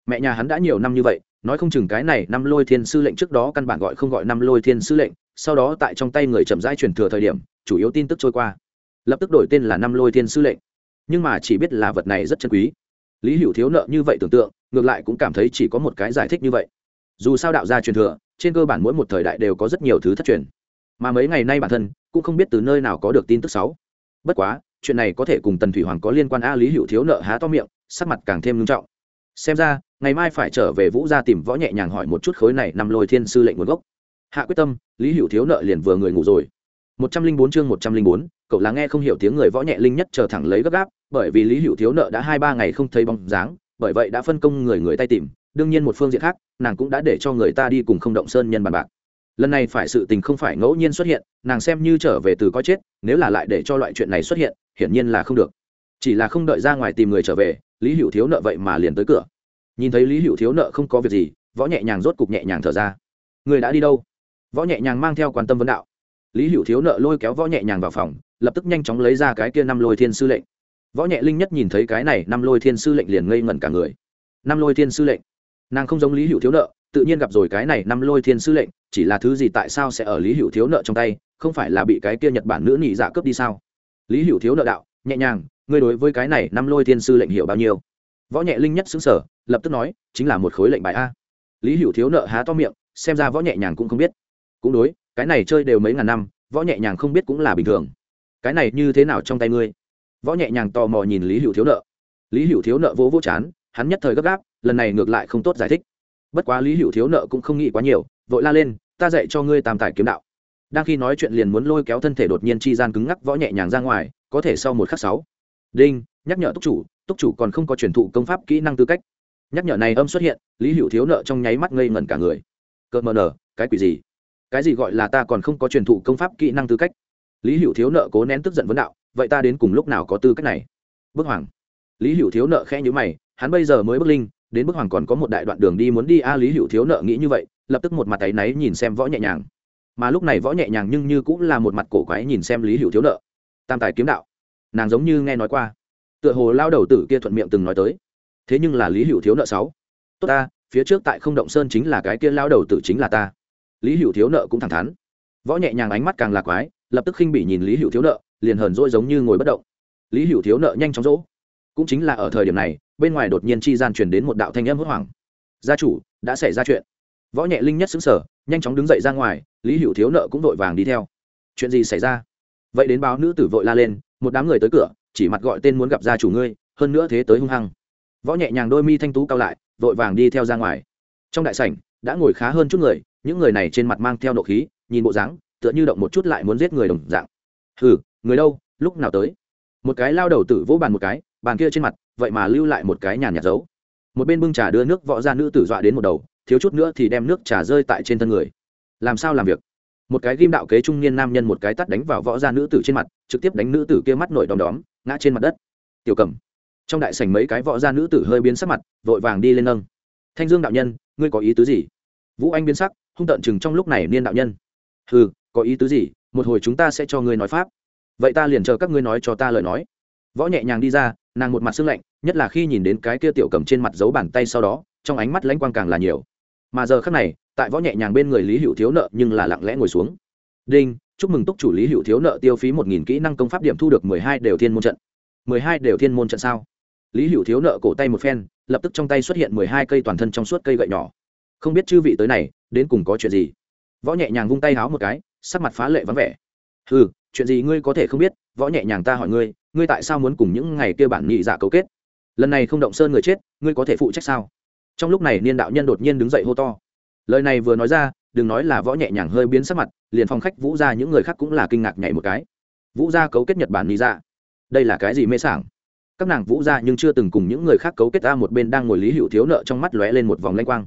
Mẹ nhà hắn đã nhiều năm như vậy, nói không chừng cái này năm lôi thiên sư lệnh trước đó căn bản gọi không gọi năm lôi thiên sư lệnh, sau đó tại trong tay người chậm rãi truyền thừa thời điểm, chủ yếu tin tức trôi qua. Lập tức đổi tên là năm lôi thiên sư lệnh. Nhưng mà chỉ biết là vật này rất chân quý. Lý hữu thiếu nợ như vậy tưởng tượng, ngược lại cũng cảm thấy chỉ có một cái giải thích như vậy dù sao đạo gia truyền thừa, trên cơ bản mỗi một thời đại đều có rất nhiều thứ thất truyền. Mà mấy ngày nay bản thân, cũng không biết từ nơi nào có được tin tức xấu. Bất quá, chuyện này có thể cùng tần thủy hoàng có liên quan a lý hữu thiếu nợ há to miệng, sắc mặt càng thêm nghiêm trọng. Xem ra, ngày mai phải trở về vũ gia tìm võ nhẹ nhàng hỏi một chút khối này nằm lôi thiên sư lệnh nguồn gốc. Hạ quyết tâm, lý hữu thiếu nợ liền vừa người ngủ rồi. Một trăm linh bốn chương một trăm linh bốn, cậu là nghe không hiểu tiếng người võ nhẹ linh nhất chờ thẳng lấy gấp gáp, bởi vì lý hữu thiếu nợ đã hai ba ngày không thấy bóng dáng, bởi vậy đã phân công người người tay tìm đương nhiên một phương diện khác, nàng cũng đã để cho người ta đi cùng không động sơn nhân bàn bạc. Lần này phải sự tình không phải ngẫu nhiên xuất hiện, nàng xem như trở về từ coi chết, nếu là lại để cho loại chuyện này xuất hiện, hiển nhiên là không được. Chỉ là không đợi ra ngoài tìm người trở về, lý hữu thiếu nợ vậy mà liền tới cửa. Nhìn thấy lý hữu thiếu nợ không có việc gì, võ nhẹ nhàng rốt cục nhẹ nhàng thở ra. Người đã đi đâu? Võ nhẹ nhàng mang theo quan tâm vấn đạo. Lý hữu thiếu nợ lôi kéo võ nhẹ nhàng vào phòng, lập tức nhanh chóng lấy ra cái kia năm lôi thiên sư lệnh. Võ nhẹ linh nhất nhìn thấy cái này năm lôi thiên sư lệnh liền ngây ngẩn cả người. Năm lôi thiên sư lệnh nàng không giống lý hữu thiếu nợ, tự nhiên gặp rồi cái này năm lôi thiên sư lệnh, chỉ là thứ gì tại sao sẽ ở lý hữu thiếu nợ trong tay, không phải là bị cái kia nhật bản nữ nhị dạ cướp đi sao? Lý hữu thiếu nợ đạo, nhẹ nhàng, ngươi đối với cái này năm lôi thiên sư lệnh hiểu bao nhiêu? Võ nhẹ linh nhất xứng sở lập tức nói, chính là một khối lệnh bài a. Lý hữu thiếu nợ há to miệng, xem ra võ nhẹ nhàng cũng không biết. Cũng đối, cái này chơi đều mấy ngàn năm, võ nhẹ nhàng không biết cũng là bình thường. Cái này như thế nào trong tay ngươi? Võ nhẹ nhàng tò mò nhìn lý hữu thiếu nợ. Lý hữu thiếu nợ vỗ vỗ chán, hắn nhất thời gấp gáp lần này ngược lại không tốt giải thích. Bất quá lý hữu thiếu nợ cũng không nghĩ quá nhiều, vội la lên, ta dạy cho ngươi tam tài kiếm đạo. Đang khi nói chuyện liền muốn lôi kéo thân thể đột nhiên chi gian cứng ngắc võ nhẹ nhàng ra ngoài, có thể sau một khắc sáu. Đinh, nhắc nhở túc chủ túc chủ còn không có truyền thụ công pháp kỹ năng tư cách. Nhắc nhở này âm xuất hiện, lý hữu thiếu nợ trong nháy mắt ngây ngẩn cả người. Cợt mờ nở, cái quỷ gì? Cái gì gọi là ta còn không có truyền thụ công pháp kỹ năng tư cách? Lý hữu thiếu nợ cố nén tức giận vấn đạo, vậy ta đến cùng lúc nào có tư cách này? Bước hoàng. Lý hữu thiếu nợ khẽ nhữ mày, hắn bây giờ mới bước linh đến bức hoàng còn có một đại đoạn đường đi muốn đi a lý hữu thiếu nợ nghĩ như vậy, lập tức một mặt tay náy nhìn xem võ nhẹ nhàng. Mà lúc này võ nhẹ nhàng nhưng như cũng là một mặt cổ quái nhìn xem lý hữu thiếu nợ. Tam tài kiếm đạo. Nàng giống như nghe nói qua. Tựa hồ lao đầu tử kia thuận miệng từng nói tới. Thế nhưng là lý hữu thiếu nợ sáu. Tốt ta, phía trước tại không động sơn chính là cái kia lao đầu tử chính là ta. Lý hữu thiếu nợ cũng thẳng thắn. Võ nhẹ nhàng ánh mắt càng lạc quái, lập tức khinh bị nhìn lý hữu thiếu nợ, liền hờn dỗi giống như ngồi bất động. Lý hữu thiếu nợ nhanh chóng rỗ cũng chính là ở thời điểm này, bên ngoài đột nhiên chi gian truyền đến một đạo thanh âm hốt hoảng. Gia chủ, đã xảy ra chuyện. Võ nhẹ linh nhất xứng sở nhanh chóng đứng dậy ra ngoài, lý hữu thiếu nợ cũng vội vàng đi theo. Chuyện gì xảy ra? Vậy đến báo nữ tử vội la lên, một đám người tới cửa, chỉ mặt gọi tên muốn gặp gia chủ ngươi, hơn nữa thế tới hung hăng. Võ nhẹ nhàng đôi mi thanh tú cao lại, vội vàng đi theo ra ngoài. Trong đại sảnh, đã ngồi khá hơn chút người, những người này trên mặt mang theo nộ khí, nhìn bộ dáng, tựa như động một chút lại muốn giết người đồng dạng. Hừ, người đâu, lúc nào tới? Một cái lao đầu tử vỗ bàn một cái bàn kia trên mặt, vậy mà lưu lại một cái nhàn nhạt dấu. Một bên bưng trà đưa nước võ ra nữ tử dọa đến một đầu, thiếu chút nữa thì đem nước trà rơi tại trên thân người. Làm sao làm việc? Một cái ghim đạo kế trung niên nam nhân một cái tắt đánh vào võ ra nữ tử trên mặt, trực tiếp đánh nữ tử kia mắt nổi đom đóm, ngã trên mặt đất. Tiểu cầm. Trong đại sảnh mấy cái võ ra nữ tử hơi biến sắc mặt, vội vàng đi lên nâng. Thanh dương đạo nhân, ngươi có ý tứ gì? Vũ anh biến sắc, hung tợn chừng trong lúc này niên đạo nhân. Ừ có ý tứ gì? Một hồi chúng ta sẽ cho ngươi nói pháp. Vậy ta liền chờ các ngươi nói cho ta lời nói võ nhẹ nhàng đi ra, nàng một mặt xương lạnh, nhất là khi nhìn đến cái kia tiểu cầm trên mặt dấu bàn tay sau đó, trong ánh mắt lãnh quang càng là nhiều. Mà giờ khác này, tại võ nhẹ nhàng bên người lý hữu thiếu nợ nhưng là lặng lẽ ngồi xuống. Đinh, chúc mừng túc chủ lý hữu thiếu nợ tiêu phí một nghìn kỹ năng công pháp điểm thu được mười hai đều thiên môn trận. mười hai đều thiên môn trận sao? Lý hữu thiếu nợ cổ tay một phen, lập tức trong tay xuất hiện mười hai cây toàn thân trong suốt cây gậy nhỏ. Không biết chư vị tới này, đến cùng có chuyện gì? Võ nhẹ nhàng vung tay háo một cái, sắc mặt phá lệ vắng vẻ. Ừ chuyện gì ngươi có thể không biết, võ nhẹ nhàng ta hỏi ngươi ngươi tại sao muốn cùng những ngày kia bản nhị dạ cấu kết? Lần này không động sơn người chết, ngươi có thể phụ trách sao? Trong lúc này niên đạo nhân đột nhiên đứng dậy hô to. Lời này vừa nói ra, đừng nói là võ nhẹ nhàng hơi biến sắc mặt, liền phòng khách vũ ra những người khác cũng là kinh ngạc nhảy một cái. Vũ gia cấu kết nhật bản nhị dạ. Đây là cái gì mê sảng? Các nàng vũ ra nhưng chưa từng cùng những người khác cấu kết ta một bên đang ngồi lý hữu thiếu nợ trong mắt lóe lên một vòng lanh quang.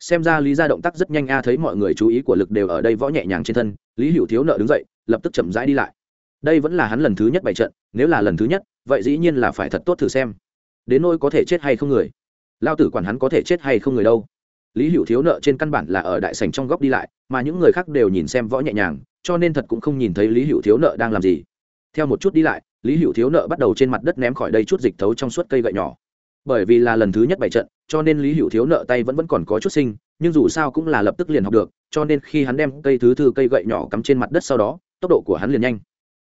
Xem ra lý ra động tác rất nhanh a thấy mọi người chú ý của lực đều ở đây võ nhẹ nhàng trên thân, lý hữu thiếu nợ đứng dậy lập tức chậm rãi đi lại. Đây vẫn là hắn lần thứ nhất bày trận, nếu là lần thứ nhất, vậy dĩ nhiên là phải thật tốt thử xem. Đến nôi có thể chết hay không người? Lao tử quản hắn có thể chết hay không người đâu. Lý hữu thiếu nợ trên căn bản là ở đại sành trong góc đi lại, mà những người khác đều nhìn xem võ nhẹ nhàng, cho nên thật cũng không nhìn thấy lý hữu thiếu nợ đang làm gì. Theo một chút đi lại, lý hữu thiếu nợ bắt đầu trên mặt đất ném khỏi đây chút dịch thấu trong suốt cây gậy nhỏ. Bởi vì là lần thứ nhất bày trận, cho nên lý hữu thiếu nợ tay vẫn vẫn còn có chút sinh nhưng dù sao cũng là lập tức liền học được, cho nên khi hắn đem cây thứ thư cây gậy nhỏ cắm trên mặt đất sau đó tốc độ của hắn liền nhanh.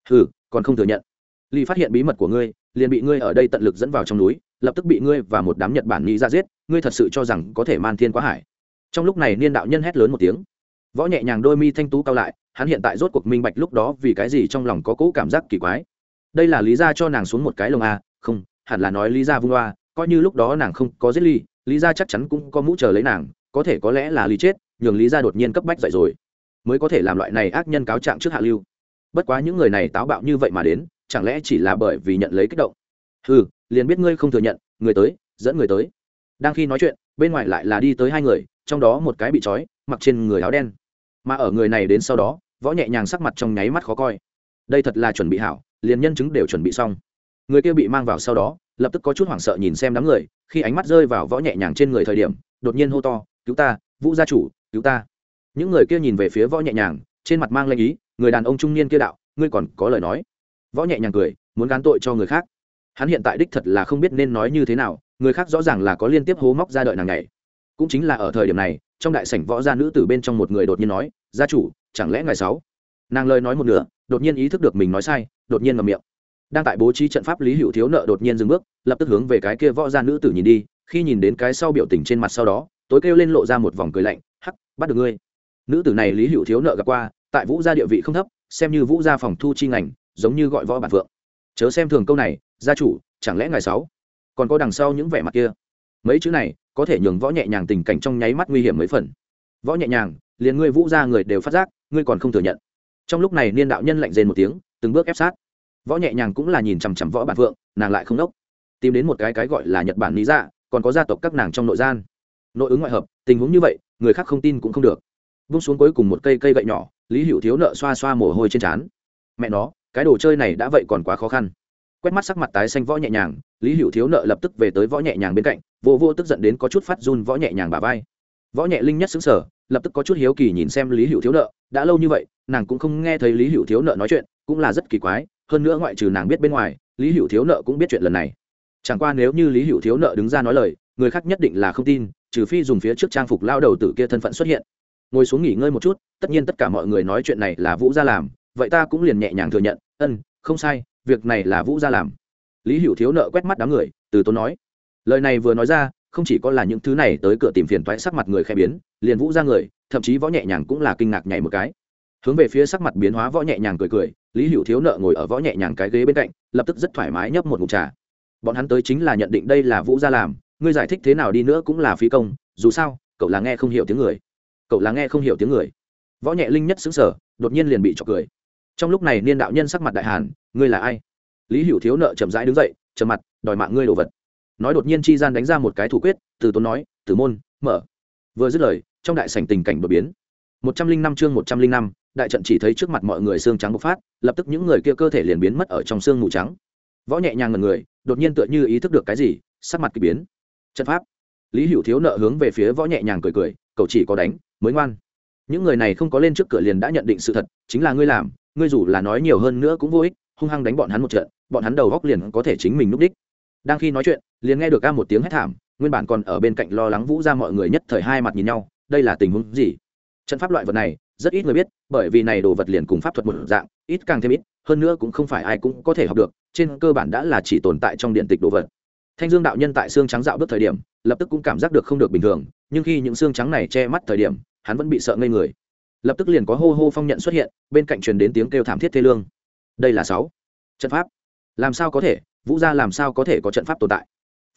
Hừ, còn không thừa nhận. Lý phát hiện bí mật của ngươi, liền bị ngươi ở đây tận lực dẫn vào trong núi, lập tức bị ngươi và một đám nhật bản nghĩ ra giết, ngươi thật sự cho rằng có thể man thiên quá hải. Trong lúc này niên đạo nhân hét lớn một tiếng. Võ nhẹ nhàng đôi mi thanh tú cao lại, hắn hiện tại rốt cuộc minh bạch lúc đó vì cái gì trong lòng có cỗ cảm giác kỳ quái. Đây là lý do cho nàng xuống một cái lồng a không, hẳn là nói lý do vung loa, coi như lúc đó nàng không có giết ly lý do chắc chắn cũng có mũ chờ lấy nàng, có thể có lẽ là lý chết, nhường lý do đột nhiên cấp bách dậy rồi mới có thể làm loại này ác nhân cáo trạng trước hạ lưu. Bất quá những người này táo bạo như vậy mà đến, chẳng lẽ chỉ là bởi vì nhận lấy kích động? Ừ liền biết ngươi không thừa nhận, người tới, dẫn người tới. Đang khi nói chuyện, bên ngoài lại là đi tới hai người, trong đó một cái bị trói, mặc trên người áo đen. Mà ở người này đến sau đó, võ nhẹ nhàng sắc mặt trong nháy mắt khó coi. Đây thật là chuẩn bị hảo, liền nhân chứng đều chuẩn bị xong. Người kia bị mang vào sau đó, lập tức có chút hoảng sợ nhìn xem đám người, khi ánh mắt rơi vào võ nhẹ nhàng trên người thời điểm, đột nhiên hô to, cứu ta, vũ gia chủ, cứu ta những người kia nhìn về phía võ nhẹ nhàng, trên mặt mang lanh ý, người đàn ông trung niên kia đạo, ngươi còn có lời nói. Võ nhẹ nhàng cười, muốn gán tội cho người khác. Hắn hiện tại đích thật là không biết nên nói như thế nào, người khác rõ ràng là có liên tiếp hố móc ra đợi nàng này cũng chính là ở thời điểm này, trong đại sảnh võ gia nữ từ bên trong một người đột nhiên nói, gia chủ, chẳng lẽ ngày sáu? Nàng lời nói một nửa, đột nhiên ý thức được mình nói sai, đột nhiên ngậm miệng. Đang tại bố trí trận pháp lý hữu thiếu nợ đột nhiên dừng bước, lập tức hướng về cái kia võ gia nữ tử nhìn đi, khi nhìn đến cái sau biểu tình trên mặt sau đó, tối kêu lên lộ ra một vòng cười lạnh, hắc, bắt được ngươi nữ tử này lý hữu thiếu nợ gặp qua, tại vũ gia địa vị không thấp, xem như vũ gia phòng thu chi ngành, giống như gọi võ bản phượng. Chớ xem thường câu này, gia chủ, chẳng lẽ ngày sáu còn có đằng sau những vẻ mặt kia? Mấy chữ này, có thể nhường võ nhẹ nhàng tình cảnh trong nháy mắt nguy hiểm mấy phần. Võ nhẹ nhàng, liền ngươi vũ gia người đều phát giác, ngươi còn không thừa nhận. Trong lúc này niên đạo nhân lạnh rên một tiếng, từng bước ép sát. Võ nhẹ nhàng cũng là nhìn chằm chằm võ bản phượng, nàng lại không đốc. Tìm đến một cái cái gọi là nhật bản lý dạ còn có gia tộc các nàng trong nội gian. Nội ứng ngoại hợp, tình huống như vậy, người khác không tin cũng không được vung xuống cuối cùng một cây cây gậy nhỏ, lý hữu thiếu nợ xoa xoa mồ hôi trên trán. Mẹ nó, cái đồ chơi này đã vậy còn quá khó khăn. Quét mắt sắc mặt tái xanh võ nhẹ nhàng, lý hữu thiếu nợ lập tức về tới võ nhẹ nhàng bên cạnh, vô vô tức giận đến có chút phát run võ nhẹ nhàng bà vai. Võ nhẹ linh nhất xứng sở lập tức có chút hiếu kỳ nhìn xem lý hữu thiếu nợ, đã lâu như vậy, nàng cũng không nghe thấy lý hữu thiếu nợ nói chuyện, cũng là rất kỳ quái, hơn nữa ngoại trừ nàng biết bên ngoài, lý hữu thiếu nợ cũng biết chuyện lần này. Chẳng qua nếu như lý hữu thiếu nợ đứng ra nói lời, người khác nhất định là không tin, trừ phi dùng phía trước trang phục lao đầu tử kia thân phận xuất hiện ngồi xuống nghỉ ngơi một chút, tất nhiên tất cả mọi người nói chuyện này là vũ gia làm, vậy ta cũng liền nhẹ nhàng thừa nhận, ân, không sai, việc này là vũ gia làm. Lý hữu thiếu nợ quét mắt đám người, từ tốn nói, lời này vừa nói ra, không chỉ có là những thứ này tới cửa tìm phiền toái sắc mặt người khai biến, liền vũ ra người, thậm chí võ nhẹ nhàng cũng là kinh ngạc nhảy một cái. Hướng về phía sắc mặt biến hóa võ nhẹ nhàng cười cười, lý hữu thiếu nợ ngồi ở võ nhẹ nhàng cái ghế bên cạnh, lập tức rất thoải mái nhấp một ngụm trà. Bọn hắn tới chính là nhận định đây là vũ gia làm, ngươi giải thích thế nào đi nữa cũng là phí công, dù sao, cậu là nghe không hiểu tiếng người cậu là nghe không hiểu tiếng người. Võ nhẹ linh nhất xứng sở đột nhiên liền bị trọc cười. Trong lúc này niên đạo nhân sắc mặt đại hàn, ngươi là ai? Lý hữu thiếu nợ chậm rãi đứng dậy chầm mặt, đòi mạng ngươi đồ vật. Nói đột nhiên chi gian đánh ra một cái thủ quyết, từ tốn nói từ môn, mở. Vừa dứt lời, trong đại sảnh tình cảnh đột biến. Một trăm linh năm chương một trăm linh năm, đại trận chỉ thấy trước mặt mọi người xương trắng bộc phát, lập tức những người kia cơ thể liền biến mất ở trong xương mù trắng. Võ nhẹ nhàng ngần người, đột nhiên tựa như ý thức được cái gì, sắc mặt kỳ biến. Trận pháp. Lý hữu thiếu nợ hướng về phía võ nhẹ nhàng cười cười cậu chỉ có đánh, mới ngoan. Những người này không có lên trước cửa liền đã nhận định sự thật, chính là ngươi làm, ngươi dù là nói nhiều hơn nữa cũng vô ích, hung hăng đánh bọn hắn một trận, bọn hắn đầu góc liền có thể chính mình núp đích. Đang khi nói chuyện, liền nghe được ca một tiếng hét thảm, nguyên bản còn ở bên cạnh lo lắng vũ ra mọi người nhất thời hai mặt nhìn nhau, đây là tình huống gì? Trận pháp loại vật này, rất ít người biết, bởi vì này đồ vật liền cùng pháp thuật một dạng, ít càng thêm ít, hơn nữa cũng không phải ai cũng có thể học được, trên cơ bản đã là chỉ tồn tại trong điện tịch đồ vật. Thanh dương đạo nhân tại xương trắng dạo bước thời điểm, lập tức cũng cảm giác được không được bình thường nhưng khi những xương trắng này che mắt thời điểm, hắn vẫn bị sợ ngây người. Lập tức liền có hô hô phong nhận xuất hiện, bên cạnh truyền đến tiếng kêu thảm thiết thê lương. Đây là sáu. Trận pháp. Làm sao có thể? Vũ gia làm sao có thể có trận pháp tồn tại?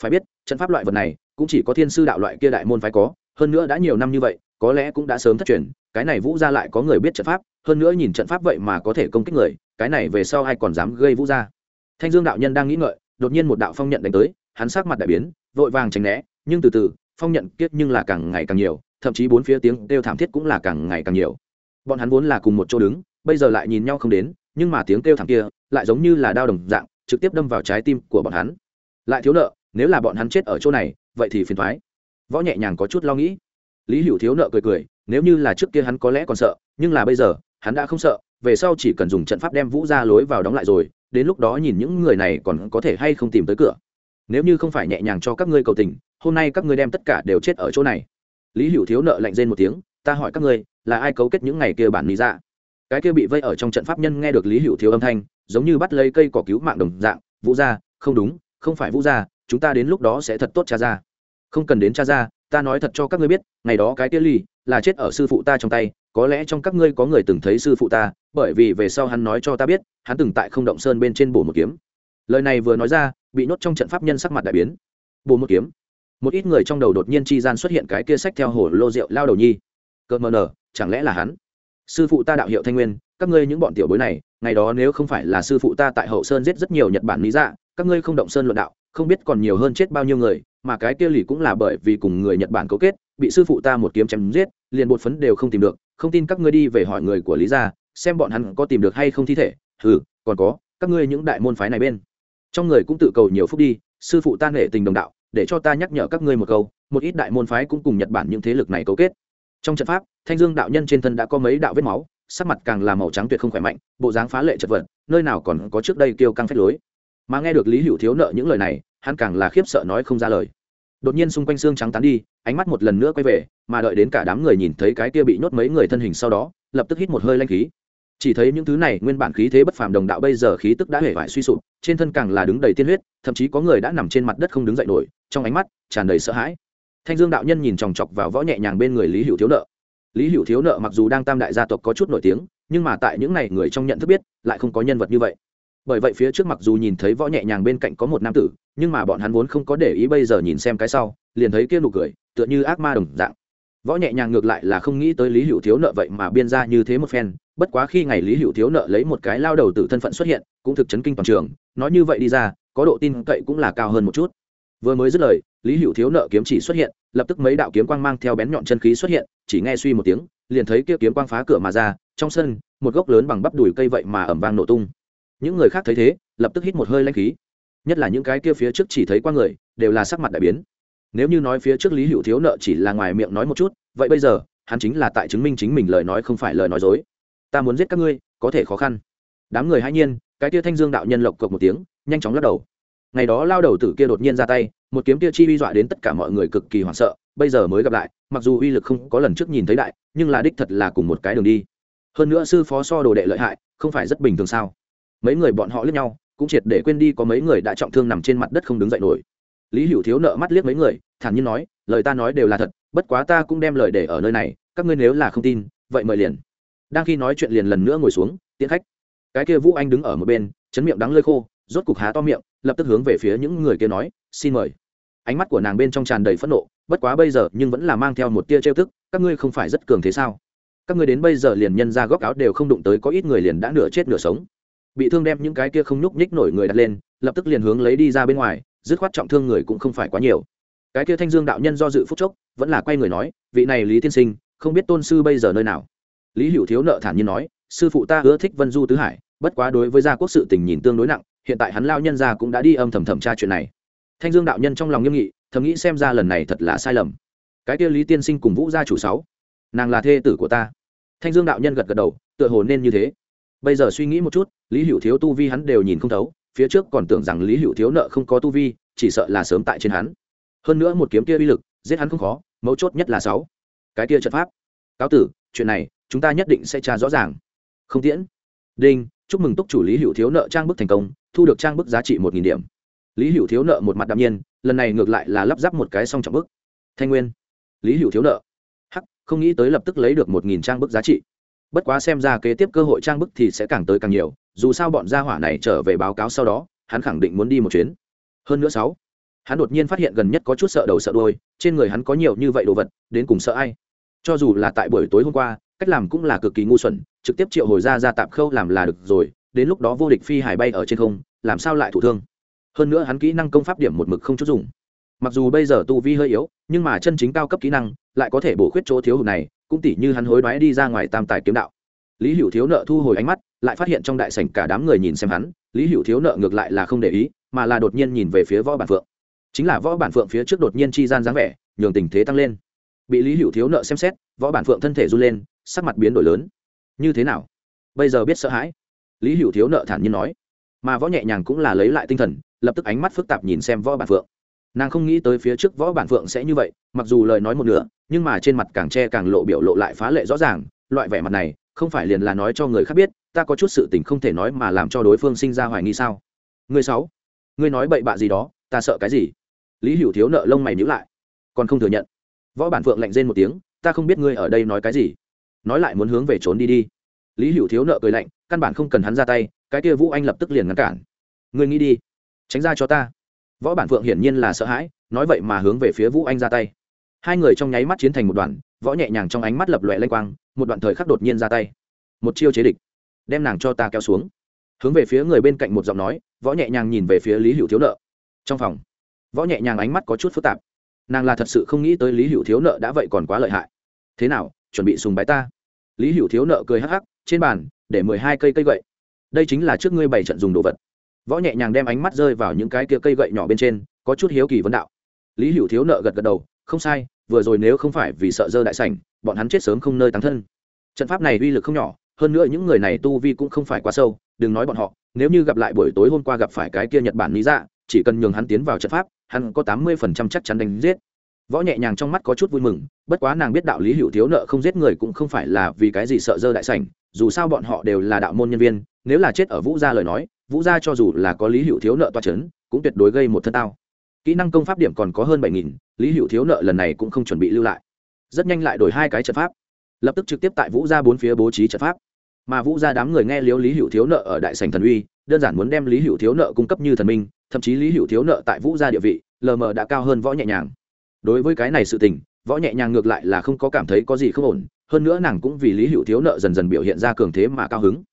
Phải biết, trận pháp loại vật này cũng chỉ có thiên sư đạo loại kia đại môn phái có, hơn nữa đã nhiều năm như vậy, có lẽ cũng đã sớm thất truyền, cái này vũ gia lại có người biết trận pháp, hơn nữa nhìn trận pháp vậy mà có thể công kích người, cái này về sau ai còn dám gây vũ gia? Thanh dương đạo nhân đang nghĩ ngợi, đột nhiên một đạo phong nhận đánh tới, hắn sắc mặt đại biến, vội vàng tránh né, nhưng từ từ phong nhận kiết nhưng là càng ngày càng nhiều, thậm chí bốn phía tiếng kêu thảm thiết cũng là càng ngày càng nhiều. Bọn hắn vốn là cùng một chỗ đứng, bây giờ lại nhìn nhau không đến, nhưng mà tiếng kêu thảm kia lại giống như là đao đồng dạng, trực tiếp đâm vào trái tim của bọn hắn. Lại thiếu nợ, nếu là bọn hắn chết ở chỗ này, vậy thì phiền thoái võ nhẹ nhàng có chút lo nghĩ. Lý hữu thiếu nợ cười cười, nếu như là trước kia hắn có lẽ còn sợ, nhưng là bây giờ, hắn đã không sợ, về sau chỉ cần dùng trận pháp đem vũ ra lối vào đóng lại rồi, đến lúc đó nhìn những người này còn có thể hay không tìm tới cửa. Nếu như không phải nhẹ nhàng cho các ngươi cầu tình hôm nay các ngươi đem tất cả đều chết ở chỗ này. Lý hữu thiếu nợ lạnh rên một tiếng, ta hỏi các ngươi, là ai cấu kết những ngày kia bản lý ra cái kia bị vây ở trong trận pháp nhân nghe được lý hữu thiếu âm thanh, giống như bắt lấy cây cỏ cứu mạng đồng dạng, vũ gia, không đúng, không phải vũ gia, chúng ta đến lúc đó sẽ thật tốt cha ra. Không cần đến cha ra, ta nói thật cho các ngươi biết, ngày đó cái kia ly là chết ở sư phụ ta trong tay, có lẽ trong các ngươi có người từng thấy sư phụ ta, bởi vì về sau hắn nói cho ta biết, hắn từng tại không động sơn bên trên bổ một kiếm. Lời này vừa nói ra, bị nhốt trong trận pháp nhân sắc mặt đại biến. Bổ một kiếm? Một ít người trong đầu đột nhiên chi gian xuất hiện cái kia sách theo hồ lô rượu lao đầu nhi. Cơ mờ nở, chẳng lẽ là hắn? Sư phụ ta đạo hiệu thanh nguyên, các ngươi những bọn tiểu bối này, ngày đó nếu không phải là sư phụ ta tại hậu sơn giết rất nhiều nhật bản lý dạ các ngươi không động sơn luận đạo, không biết còn nhiều hơn chết bao nhiêu người, mà cái kia lì cũng là bởi vì cùng người nhật bản cấu kết, bị sư phụ ta một kiếm chém giết, liền bột phấn đều không tìm được. Không tin các ngươi đi về hỏi người của lý gia, xem bọn hắn có tìm được hay không thi thể. Ừ còn có, các ngươi những đại môn phái này bên. Trong người cũng tự cầu nhiều phúc đi, sư phụ ta nể tình đồng đạo để cho ta nhắc nhở các ngươi một câu, một ít đại môn phái cũng cùng nhật bản những thế lực này cấu kết. Trong trận pháp, thanh dương đạo nhân trên thân đã có mấy đạo vết máu, sắc mặt càng là màu trắng tuyệt không khỏe mạnh, bộ dáng phá lệ chật vật, nơi nào còn có trước đây kêu căng phép lối. Mà nghe được lý hữu thiếu nợ những lời này, hắn càng là khiếp sợ nói không ra lời. Đột nhiên xung quanh xương trắng tán đi, ánh mắt một lần nữa quay về, mà đợi đến cả đám người nhìn thấy cái kia bị nhốt mấy người thân hình sau đó, lập tức hít một hơi lanh khí chỉ thấy những thứ này nguyên bản khí thế bất phàm đồng đạo bây giờ khí tức đã hể vải suy sụp, trên thân càng là đứng đầy tiên huyết, thậm chí có người đã nằm trên mặt đất không đứng dậy nổi, trong ánh mắt tràn đầy sợ hãi. Thanh dương đạo nhân nhìn chòng chọc vào võ nhẹ nhàng bên người lý hữu thiếu nợ. Lý hữu thiếu nợ mặc dù đang tam đại gia tộc có chút nổi tiếng, nhưng mà tại những n à y người trong nhận thức biết, lại không có nhân vật như vậy. Bởi vậy phía trước mặc dù nhìn thấy võ nhẹ nhàng bên cạnh có một nam tử, nhưng mà bọn hắn vốn không có để ý bây giờ nhìn xem cái sau, liền thấy kia nụ cười, tựa như ác ma đồng dạng. Võ nhẹ nhàng ngược lại là không nghĩ tới lý hữu thiếu nợ vậy mà biên ra như thế một phen bất quá khi ngày lý hữu thiếu nợ lấy một cái lao đầu từ thân phận xuất hiện, cũng thực chấn kinh toàn trường, nói như vậy đi ra, có độ tin cậy cũng là cao hơn một chút. Vừa mới dứt lời, lý hữu thiếu nợ kiếm chỉ xuất hiện, lập tức mấy đạo kiếm quang mang theo bén nhọn chân khí xuất hiện, chỉ nghe suy một tiếng, liền thấy kia kiếm quang phá cửa mà ra, trong sân, một gốc lớn bằng bắp đùi cây vậy mà ẩm vang nổ tung. Những người khác thấy thế, lập tức hít một hơi lanh khí. Nhất là những cái kia phía trước chỉ thấy qua người, đều là sắc mặt đại biến. Nếu như nói phía trước lý hữu thiếu nợ chỉ là ngoài miệng nói một chút, vậy bây giờ, hắn chính là tại chứng minh chính mình lời nói không phải lời nói dối ta muốn giết các ngươi, có thể khó khăn. Đám người hãy nhiên, cái tia thanh dương đạo nhân lộc cộc một tiếng, nhanh chóng lắc đầu. Ngày đó lao đầu tử kia đột nhiên ra tay, một kiếm tia chi uy dọa đến tất cả mọi người cực kỳ hoảng sợ, bây giờ mới gặp lại, mặc dù uy lực không có lần trước nhìn thấy đại, nhưng là đích thật là cùng một cái đường đi. Hơn nữa sư phó so đồ đệ lợi hại, không phải rất bình thường sao? Mấy người bọn họ lướt nhau, cũng triệt để quên đi có mấy người đã trọng thương nằm trên mặt đất không đứng dậy nổi. Lý hữu thiếu nợ mắt liếc mấy người, thản nhiên nói, lời ta nói đều là thật, bất quá ta cũng đem lời để ở nơi này, các ngươi nếu là không tin, vậy mời liền đang khi nói chuyện liền lần nữa ngồi xuống, tiễn khách. Cái kia vũ anh đứng ở một bên, chấn miệng đắng lơi khô, rốt cục há to miệng, lập tức hướng về phía những người kia nói, xin mời. Ánh mắt của nàng bên trong tràn đầy phẫn nộ, bất quá bây giờ nhưng vẫn là mang theo một tia trêu tức, các ngươi không phải rất cường thế sao? Các ngươi đến bây giờ liền nhân ra góc áo đều không đụng tới, có ít người liền đã nửa chết nửa sống. Bị thương đem những cái kia không nhúc nhích nổi người đặt lên, lập tức liền hướng lấy đi ra bên ngoài, dứt khoát trọng thương người cũng không phải quá nhiều. Cái kia thanh dương đạo nhân do dự phúc chốc, vẫn là quay người nói, vị này lý tiên sinh, không biết tôn sư bây giờ nơi nào? Lý hữu thiếu nợ thản nhiên nói, sư phụ ta ưa thích vân du tứ hải, bất quá đối với gia quốc sự tình nhìn tương đối nặng, hiện tại hắn lao nhân gia cũng đã đi âm thầm thẩm tra chuyện này. Thanh dương đạo nhân trong lòng nghiêm nghị, thầm nghĩ xem ra lần này thật là sai lầm. Cái kia lý tiên sinh cùng vũ gia chủ sáu, nàng là thê tử của ta. Thanh dương đạo nhân gật gật đầu, tựa hồ nên như thế. Bây giờ suy nghĩ một chút, lý hữu thiếu tu vi hắn đều nhìn không thấu, phía trước còn tưởng rằng lý hữu thiếu nợ không có tu vi, chỉ sợ là sớm tại trên hắn. Hơn nữa một kiếm kia uy lực, giết hắn không khó, mấu chốt nhất là sáu. Cái kia trận pháp. Cáo tử, chuyện này chúng ta nhất định sẽ tra rõ ràng. Không tiễn. Đinh, chúc mừng túc chủ lý hữu thiếu nợ trang bức thành công, thu được trang bức giá trị một nghìn điểm. Lý hữu thiếu nợ một mặt đạm nhiên, lần này ngược lại là lắp ráp một cái song trọng bức. Thanh nguyên. Lý hữu thiếu nợ. Hắc, không nghĩ tới lập tức lấy được một nghìn trang bức giá trị. Bất quá xem ra kế tiếp cơ hội trang bức thì sẽ càng tới càng nhiều, dù sao bọn gia hỏa này trở về báo cáo sau đó, hắn khẳng định muốn đi một chuyến. Hơn nữa sáu, hắn đột nhiên phát hiện gần nhất có chút sợ đầu sợ đôi trên người hắn có nhiều như vậy đồ vật, đến cùng sợ ai? Cho dù là tại buổi tối hôm qua cách làm cũng là cực kỳ ngu xuẩn, trực tiếp triệu hồi ra ra tạm khâu làm là được rồi, đến lúc đó vô địch phi hải bay ở trên không, làm sao lại thụ thương? Hơn nữa hắn kỹ năng công pháp điểm một mực không chút dùng. Mặc dù bây giờ tu vi hơi yếu, nhưng mà chân chính cao cấp kỹ năng lại có thể bổ khuyết chỗ thiếu hụt này, cũng tỉ như hắn hối đoái đi ra ngoài tam tài kiếm đạo. Lý hữu thiếu nợ thu hồi ánh mắt, lại phát hiện trong đại sảnh cả đám người nhìn xem hắn, lý hữu thiếu nợ ngược lại là không để ý, mà là đột nhiên nhìn về phía võ bản phượng. Chính là võ bản phượng phía trước đột nhiên chi gian dáng vẻ, nhường tình thế tăng lên. Bị lý hữu thiếu nợ xem xét, võ bản phượng thân thể run lên sắc mặt biến đổi lớn. Như thế nào? Bây giờ biết sợ hãi? Lý hữu thiếu nợ thản nhiên nói. Mà võ nhẹ nhàng cũng là lấy lại tinh thần lập tức ánh mắt phức tạp nhìn xem võ bản phượng. Nàng không nghĩ tới phía trước võ bản phượng sẽ như vậy mặc dù lời nói một nửa nhưng mà trên mặt càng che càng lộ biểu lộ lại phá lệ rõ ràng loại vẻ mặt này không phải liền là nói cho người khác biết ta có chút sự tình không thể nói mà làm cho đối phương sinh ra hoài nghi sao? Người sáu, ngươi nói bậy bạ gì đó, ta sợ cái gì? Lý Hữu Thiếu nợ lông mày nhíu lại, còn không thừa nhận. Võ Bản Phượng lạnh rên một tiếng, ta không biết ngươi ở đây nói cái gì. Nói lại muốn hướng về trốn đi đi. Lý Hữu Thiếu nợ cười lạnh, căn bản không cần hắn ra tay, cái kia Vũ Anh lập tức liền ngăn cản. người nghĩ đi, tránh ra cho ta. Võ Bản Phượng hiển nhiên là sợ hãi, nói vậy mà hướng về phía Vũ Anh ra tay. Hai người trong nháy mắt chiến thành một đoàn, võ nhẹ nhàng trong ánh mắt lập lòe lanh quang, một đoạn thời khắc đột nhiên ra tay. Một chiêu chế địch đem nàng cho ta kéo xuống hướng về phía người bên cạnh một giọng nói võ nhẹ nhàng nhìn về phía lý hữu thiếu nợ trong phòng võ nhẹ nhàng ánh mắt có chút phức tạp nàng là thật sự không nghĩ tới lý hữu thiếu nợ đã vậy còn quá lợi hại thế nào chuẩn bị sùng bái ta. Lý hữu thiếu nợ cười hắc hắc, trên bàn, để mười hai cây cây gậy. Đây chính là trước ngươi bảy trận dùng đồ vật. Võ nhẹ nhàng đem ánh mắt rơi vào những cái kia cây gậy nhỏ bên trên, có chút hiếu kỳ vấn đạo. Lý hữu thiếu nợ gật gật đầu, không sai, vừa rồi nếu không phải vì sợ dơ đại sảnh, bọn hắn chết sớm không nơi tán thân. Trận pháp này uy lực không nhỏ, hơn nữa những người này tu vi cũng không phải quá sâu, đừng nói bọn họ, nếu như gặp lại buổi tối hôm qua gặp phải cái kia nhật bản lý dạ chỉ cần nhường hắn tiến vào trận pháp, hắn có tám mươi phần trăm chắc chắn đánh giết võ nhẹ nhàng trong mắt có chút vui mừng, bất quá nàng biết đạo lý hữu thiếu nợ không giết người cũng không phải là vì cái gì sợ dơ đại sảnh, dù sao bọn họ đều là đạo môn nhân viên, nếu là chết ở vũ gia lời nói, vũ gia cho dù là có lý hữu thiếu nợ toa c h ấ n cũng tuyệt đối gây một thân tao. Kỹ năng công pháp điểm còn có hơn bảy nghìn, lý hữu thiếu nợ lần này cũng không chuẩn bị lưu lại. Rất nhanh lại đổi hai cái trận pháp. Lập tức trực tiếp tại vũ gia bốn phía bố trí trận pháp. Mà vũ gia đám người nghe liếu lý hữu thiếu nợ ở đại sành thần uy, đơn giản muốn đem lý hữu thiếu nợ cung cấp như thần minh, thậm chí lý hữu thiếu nợ tại vũ gia địa vị, lờ mờ đã cao hơn võ nhẹ nhàng đối với cái này sự tình, võ nhẹ nhàng ngược lại là không có cảm thấy có gì không ổn, hơn nữa nàng cũng vì lý hữu thiếu nợ dần dần biểu hiện ra cường thế mà cao hứng.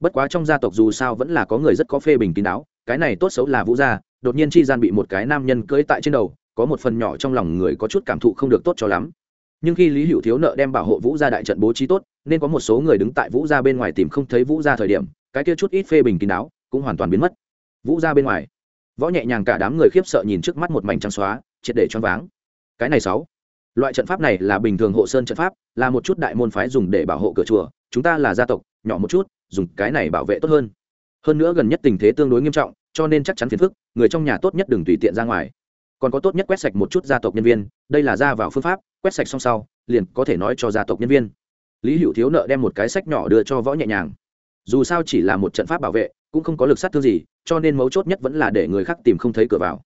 Bất quá trong gia tộc dù sao vẫn là có người rất có phê bình kín đáo, cái này tốt xấu là vũ gia, đột nhiên chi gian bị một cái nam nhân cưỡi tại trên đầu, có một phần nhỏ trong lòng người có chút cảm thụ không được tốt cho lắm. Nhưng khi lý hữu thiếu nợ đem bảo hộ vũ gia đại trận bố trí tốt, nên có một số người đứng tại vũ gia bên ngoài tìm không thấy vũ gia thời điểm, cái kia chút ít phê bình kín đáo cũng hoàn toàn biến mất. Vũ gia bên ngoài, võ nhẹ nhàng cả đám người khiếp sợ nhìn trước mắt một mảnh trắng xóa, triệt để choáng váng cái này sáu. Loại trận pháp này là bình thường hộ sơn trận pháp, là một chút đại môn phái dùng để bảo hộ cửa chùa. Chúng ta là gia tộc, nhỏ một chút, dùng cái này bảo vệ tốt hơn. Hơn nữa gần nhất tình thế tương đối nghiêm trọng, cho nên chắc chắn phiền phức, người trong nhà tốt nhất đừng tùy tiện ra ngoài. Còn có tốt nhất quét sạch một chút gia tộc nhân viên, đây là ra vào phương pháp, quét sạch xong sau, liền có thể nói cho gia tộc nhân viên. Lý hữu thiếu nợ đem một cái sách nhỏ đưa cho võ nhẹ nhàng. Dù sao chỉ là một trận pháp bảo vệ, cũng không có lực sát thương gì, cho nên mấu chốt nhất vẫn là để người khác tìm không thấy cửa vào.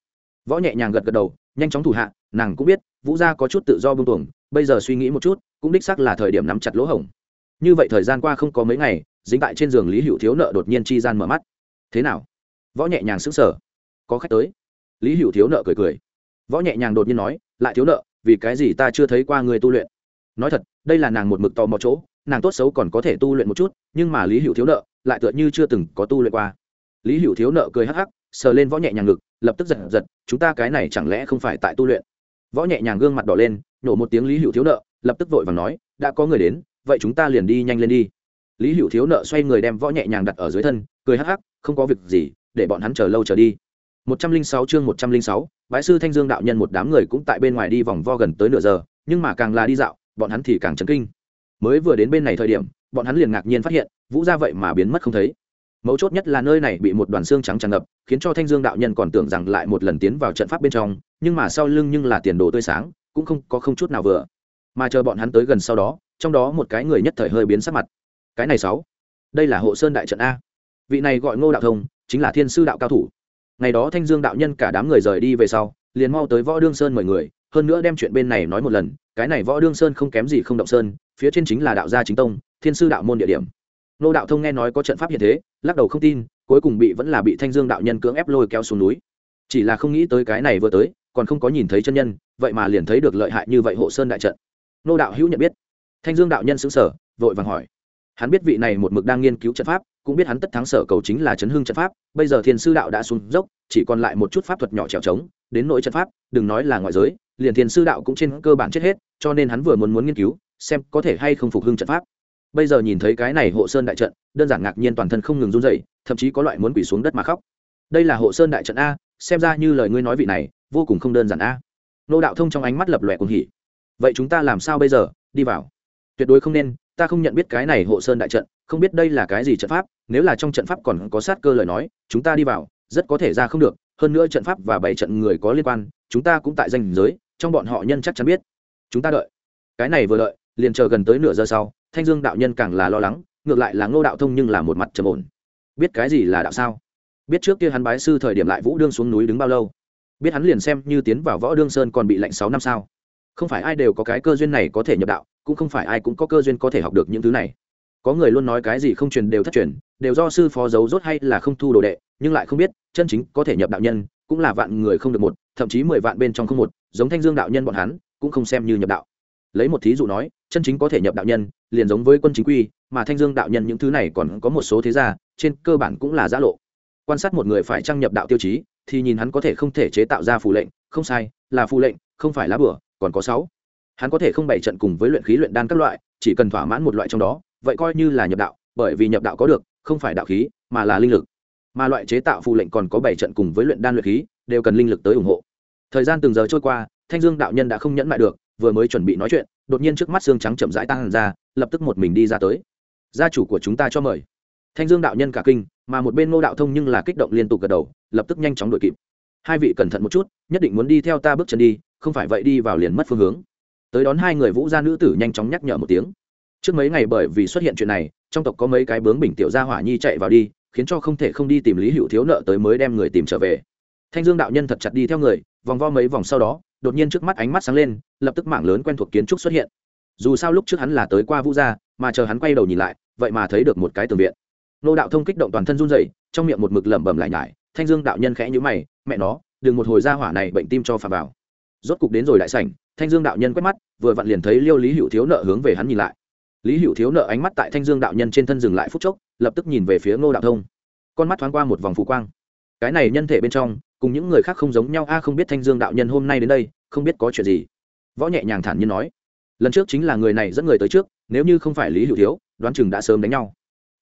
Võ nhẹ nhàng gật gật đầu, nhanh chóng thủ hạ nàng cũng biết, vũ gia có chút tự do bưng tuồng, bây giờ suy nghĩ một chút, cũng đích xác là thời điểm nắm chặt lỗ hổng. Như vậy thời gian qua không có mấy ngày, dính tại trên giường lý hữu thiếu nợ đột nhiên chi gian mở mắt. Thế nào? Võ nhẹ nhàng sững sờ. Có khách tới. Lý hữu thiếu nợ cười cười. Võ nhẹ nhàng đột nhiên nói, lại thiếu nợ, vì cái gì ta chưa thấy qua người tu luyện? Nói thật, đây là nàng một mực tò mò chỗ, nàng tốt xấu còn có thể tu luyện một chút, nhưng mà lý hữu thiếu nợ lại tựa như chưa từng có tu luyện qua. Lý hữu thiếu nợ cười hắc hắc, sờ lên võ nhẹ nhàng ngực, lập tức giật giật, chúng ta cái này chẳng lẽ không phải tại tu luyện? Võ nhẹ nhàng gương mặt đỏ lên nổ một tiếng lý hữu thiếu nợ lập tức vội và nói đã có người đến vậy chúng ta liền đi nhanh lên đi lý hữu thiếu nợ xoay người đem võ nhẹ nhàng đặt ở dưới thân cười hắc hắc không có việc gì để bọn hắn chờ lâu chờ đi 106 chương 106, bái sư Thanh Dương đạo nhân một đám người cũng tại bên ngoài đi vòng vo gần tới nửa giờ, nhưng mà càng là đi dạo, bọn hắn thì càng chấn kinh. Mới vừa đến bên này thời điểm, bọn hắn liền ngạc nhiên phát hiện, Vũ gia vậy mà biến mất không thấy. mấu chốt nhất là nơi này bị một đoàn xương trắng tràn ngập khiến cho thanh dương đạo nhân còn tưởng rằng lại một lần tiến vào trận pháp bên trong nhưng mà sau lưng nhưng là tiền đồ tươi sáng, cũng không có không chút nào vừa. Mà chờ bọn hắn tới gần sau đó, trong đó một cái người nhất thời hơi biến sắc mặt. Cái này sáu, đây là hộ sơn đại trận a. Vị này gọi ngô đạo thông, chính là thiên sư đạo cao thủ. Ngày đó thanh dương đạo nhân cả đám người rời đi về sau, liền mau tới võ đương sơn mời người, hơn nữa đem chuyện bên này nói một lần, cái này võ đương sơn không kém gì không động sơn, phía trên chính là đạo gia chính tông, thiên sư đạo môn địa điểm. Ngô đạo thông nghe nói có trận pháp hiện thế, lắc đầu không tin, cuối cùng bị vẫn là bị thanh dương đạo nhân cưỡng ép lôi kéo xuống núi. Chỉ là không nghĩ tới cái này vừa tới còn không có nhìn thấy chân nhân, vậy mà liền thấy được lợi hại như vậy hộ sơn đại trận. Nô đạo hữu nhận biết. Thanh dương đạo nhân xứng sở vội vàng hỏi. Hắn biết vị này một mực đang nghiên cứu trận pháp, cũng biết hắn tất thắng sở cầu chính là chấn hưng trận pháp, bây giờ thiên sư đạo đã xuống dốc, chỉ còn lại một chút pháp thuật nhỏ trèo trống, đến nỗi trận pháp, đừng nói là ngoại giới, liền thiên sư đạo cũng trên cơ bản chết hết, cho nên hắn vừa muốn muốn nghiên cứu, xem có thể hay không phục hưng trận pháp. Bây giờ nhìn thấy cái này hộ sơn đại trận, đơn giản ngạc nhiên toàn thân không ngừng run dậy thậm chí có loại muốn quỳ xuống đất mà khóc. Đây là hộ sơn đại trận a, xem ra như lời ngươi nói vị này vô cùng không đơn giản a. Nô đạo thông trong ánh mắt lập lòe cùng hỉ. Vậy chúng ta làm sao bây giờ? Đi vào. Tuyệt đối không nên, ta không nhận biết cái này hộ sơn đại trận, không biết đây là cái gì trận pháp, nếu là trong trận pháp còn có sát cơ lời nói, chúng ta đi vào, rất có thể ra không được, hơn nữa trận pháp và bảy trận người có liên quan, chúng ta cũng tại danh giới, trong bọn họ nhân chắc chắn biết. Chúng ta đợi. Cái này vừa đợi, liền chờ gần tới nửa giờ sau, thanh dương đạo nhân càng là lo lắng, ngược lại là ngô đạo thông nhưng là một mặt trầm ổn. Biết cái gì là đạo sao? Biết trước kia hắn bái sư thời điểm lại vũ đương xuống núi đứng bao lâu? Biết hắn liền xem như tiến vào võ đương sơn còn bị lạnh sáu năm sao. Không phải ai đều có cái cơ duyên này có thể nhập đạo, cũng không phải ai cũng có cơ duyên có thể học được những thứ này. Có người luôn nói cái gì không truyền đều thất truyền, đều do sư phó giấu rốt hay là không thu đồ đệ, nhưng lại không biết, chân chính có thể nhập đạo nhân, cũng là vạn người không được một, thậm chí mười vạn bên trong không một, giống thanh dương đạo nhân bọn hắn, cũng không xem như nhập đạo. Lấy một thí dụ nói, chân chính có thể nhập đạo nhân, liền giống với quân chính quy, mà thanh dương đạo nhân những thứ này còn có một số thế gia, trên cơ bản cũng là giã lộ quan sát một người phải trang nhập đạo tiêu chí, thì nhìn hắn có thể không thể chế tạo ra phù lệnh, không sai, là phù lệnh, không phải lá bửa, còn có sáu. Hắn có thể không bày trận cùng với luyện khí luyện đan các loại, chỉ cần thỏa mãn một loại trong đó, vậy coi như là nhập đạo, bởi vì nhập đạo có được, không phải đạo khí, mà là linh lực. Mà loại chế tạo phù lệnh còn có bảy trận cùng với luyện đan luyện khí, đều cần linh lực tới ủng hộ. Thời gian từng giờ trôi qua, thanh dương đạo nhân đã không nhẫn mại được, vừa mới chuẩn bị nói chuyện, đột nhiên trước mắt xương trắng chậm rãi tăng ra, lập tức một mình đi ra tới. Gia chủ của chúng ta cho mời. Thanh dương đạo nhân cả kinh mà một bên ngô đạo thông nhưng là kích động liên tục gật đầu, lập tức nhanh chóng đuổi kịp. Hai vị cẩn thận một chút, nhất định muốn đi theo ta bước chân đi, không phải vậy đi vào liền mất phương hướng. Tới đón hai người vũ gia nữ tử nhanh chóng nhắc nhở một tiếng. Trước mấy ngày bởi vì xuất hiện chuyện này, trong tộc có mấy cái bướng bình tiểu gia hỏa nhi chạy vào đi, khiến cho không thể không đi tìm lý hữu thiếu nợ tới mới đem người tìm trở về. Thanh dương đạo nhân thật chặt đi theo người, vòng vo mấy vòng sau đó, đột nhiên trước mắt ánh mắt sáng lên, lập tức mảng lớn quen thuộc kiến trúc xuất hiện. Dù sao lúc trước hắn là tới qua vũ gia, mà chờ hắn quay đầu nhìn lại, vậy mà thấy được một cái tường viện nô đạo thông kích động toàn thân run rẩy, trong miệng một mực lẩm bẩm lại nhải, thanh dương đạo nhân khẽ nhíu mày, mẹ nó, đừng một hồi ra hỏa này bệnh tim cho phà vào. Rốt cục đến rồi đại sảnh, thanh dương đạo nhân quét mắt, vừa vặn liền thấy liêu lý hữu thiếu nợ hướng về hắn nhìn lại. Lý hữu thiếu nợ ánh mắt tại thanh dương đạo nhân trên thân dừng lại phút chốc, lập tức nhìn về phía ngô đạo thông. Con mắt thoáng qua một vòng phù quang. Cái này nhân thể bên trong, cùng những người khác không giống nhau, a, không biết thanh dương đạo nhân hôm nay đến đây, không biết có chuyện gì. Võ nhẹ nhàng thản nhiên nói, lần trước chính là người này dẫn người tới trước, nếu như không phải lý hữu thiếu, đoán chừng đã sớm đánh nhau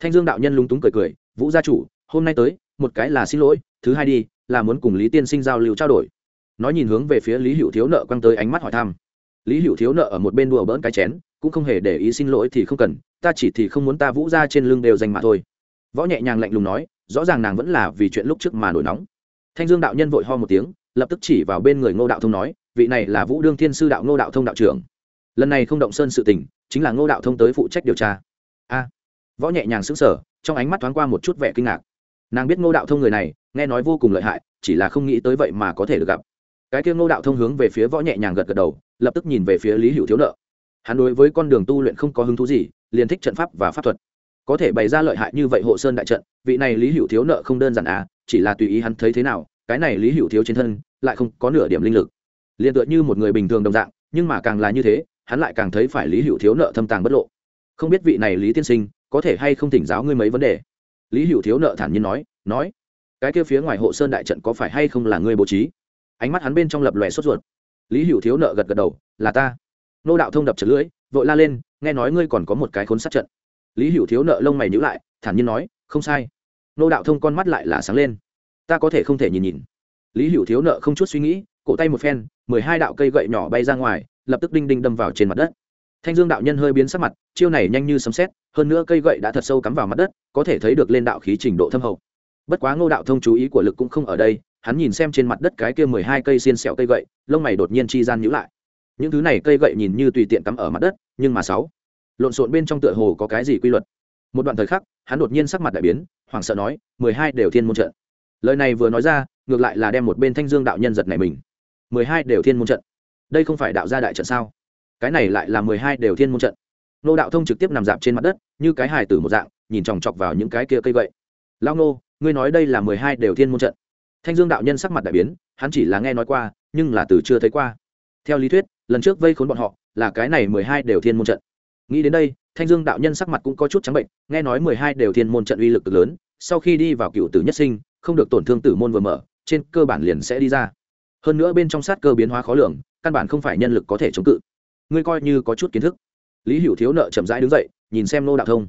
thanh dương đạo nhân lúng túng cười cười, vũ gia chủ, hôm nay tới, một cái là xin lỗi, thứ hai đi, là muốn cùng lý tiên sinh giao lưu trao đổi. Nói nhìn hướng về phía lý hữu thiếu nợ quăng tới ánh mắt hỏi thăm. Lý hữu thiếu nợ ở một bên đùa bỡn cái chén, cũng không hề để ý xin lỗi thì không cần, ta chỉ thì không muốn ta vũ ra trên lưng đều danh mà thôi. Võ nhẹ nhàng lạnh lùng nói, rõ ràng nàng vẫn là vì chuyện lúc trước mà nổi nóng. Thanh dương đạo nhân vội ho một tiếng, lập tức chỉ vào bên người ngô đạo thông nói, vị này là vũ đương thiên sư đạo ngô đạo thông đạo trưởng. Lần này không động sơn sự tình, chính là ngô đạo thông tới phụ trách điều tra. A võ nhẹ nhàng sững sờ, trong ánh mắt thoáng qua một chút vẻ kinh ngạc. Nàng biết ngô đạo thông người này, nghe nói vô cùng lợi hại, chỉ là không nghĩ tới vậy mà có thể được gặp. Cái kia ngô đạo thông hướng về phía võ nhẹ nhàng gật gật đầu, lập tức nhìn về phía lý hữu thiếu nợ. Hắn đối với con đường tu luyện không có hứng thú gì, liền thích trận pháp và pháp thuật. Có thể bày ra lợi hại như vậy hộ sơn đại trận, vị này lý hữu thiếu nợ không đơn giản à chỉ là tùy ý hắn thấy thế nào, cái này lý hữu thiếu trên thân, lại không có nửa điểm linh lực. Liền tựa như một người bình thường đồng dạng, nhưng mà càng là như thế, hắn lại càng thấy phải lý hữu thiếu nợ thâm tàng bất lộ. Không biết vị này lý tiên sinh có thể hay không thỉnh giáo ngươi mấy vấn đề? Lý hữu thiếu nợ thản nhiên nói nói, cái kia phía ngoài hộ sơn đại trận có phải hay không là ngươi bố trí? Ánh mắt hắn bên trong lập lòe sốt ruột. Lý hữu thiếu nợ gật gật đầu, là ta. Nô đạo thông đập trật lưỡi, vội la lên, nghe nói ngươi còn có một cái khốn sát trận. Lý hữu thiếu nợ lông mày nhữ lại, thản nhiên nói, không sai. Nô đạo thông con mắt lại là sáng lên. Ta có thể không thể nhìn nhìn. Lý hữu thiếu nợ không chút suy nghĩ, cổ tay một phen, mười hai đạo cây gậy nhỏ bay ra ngoài, lập tức đinh đinh đâm vào trên mặt đất thanh dương đạo nhân hơi biến sắc mặt, chiêu này nhanh như sấm xét hơn nữa cây gậy đã thật sâu cắm vào mặt đất, có thể thấy được lên đạo khí trình độ thâm hậu. Bất quá ngô đạo thông chú ý của lực cũng không ở đây, hắn nhìn xem trên mặt đất cái kia mười hai cây xiên xẹo cây gậy, lông mày đột nhiên chi gian nhữ lại. Những thứ này cây gậy nhìn như tùy tiện cắm ở mặt đất, nhưng mà sáu, lộn xộn bên trong tựa hồ có cái gì quy luật. Một đoạn thời khắc, hắn đột nhiên sắc mặt đại biến, hoảng sợ nói, mười hai đều thiên môn trận. Lời này vừa nói ra, ngược lại là đem một bên thanh dương đạo nhân giật này mình. Mười hai đều thiên môn trận? Đây không phải đạo gia đại trận sao? Cái này lại là mười hai đều thiên môn trận. Nô đạo thông trực tiếp nằm dạp trên mặt đất, như cái hài tử một dạng, nhìn chòng chọc vào những cái kia cây gậy. Lao nô, ngươi nói đây là mười hai đều thiên môn trận. Thanh dương đạo nhân sắc mặt đại biến, hắn chỉ là nghe nói qua, nhưng là từ chưa thấy qua. Theo lý thuyết, lần trước vây khốn bọn họ, là cái này mười hai đều thiên môn trận. Nghĩ đến đây, thanh dương đạo nhân sắc mặt cũng có chút trắng bệnh, nghe nói mười hai đều thiên môn trận uy lực cực lớn, sau khi đi vào cựu tử nhất sinh, không được tổn thương tử môn vừa mở, trên cơ bản liền sẽ đi ra. Hơn nữa bên trong sát cơ biến hóa khó lường, căn bản không phải nhân lực có thể chống cự ngươi coi như có chút kiến thức. Lý hữu thiếu nợ chậm rãi đứng dậy, nhìn xem nô đạo thông.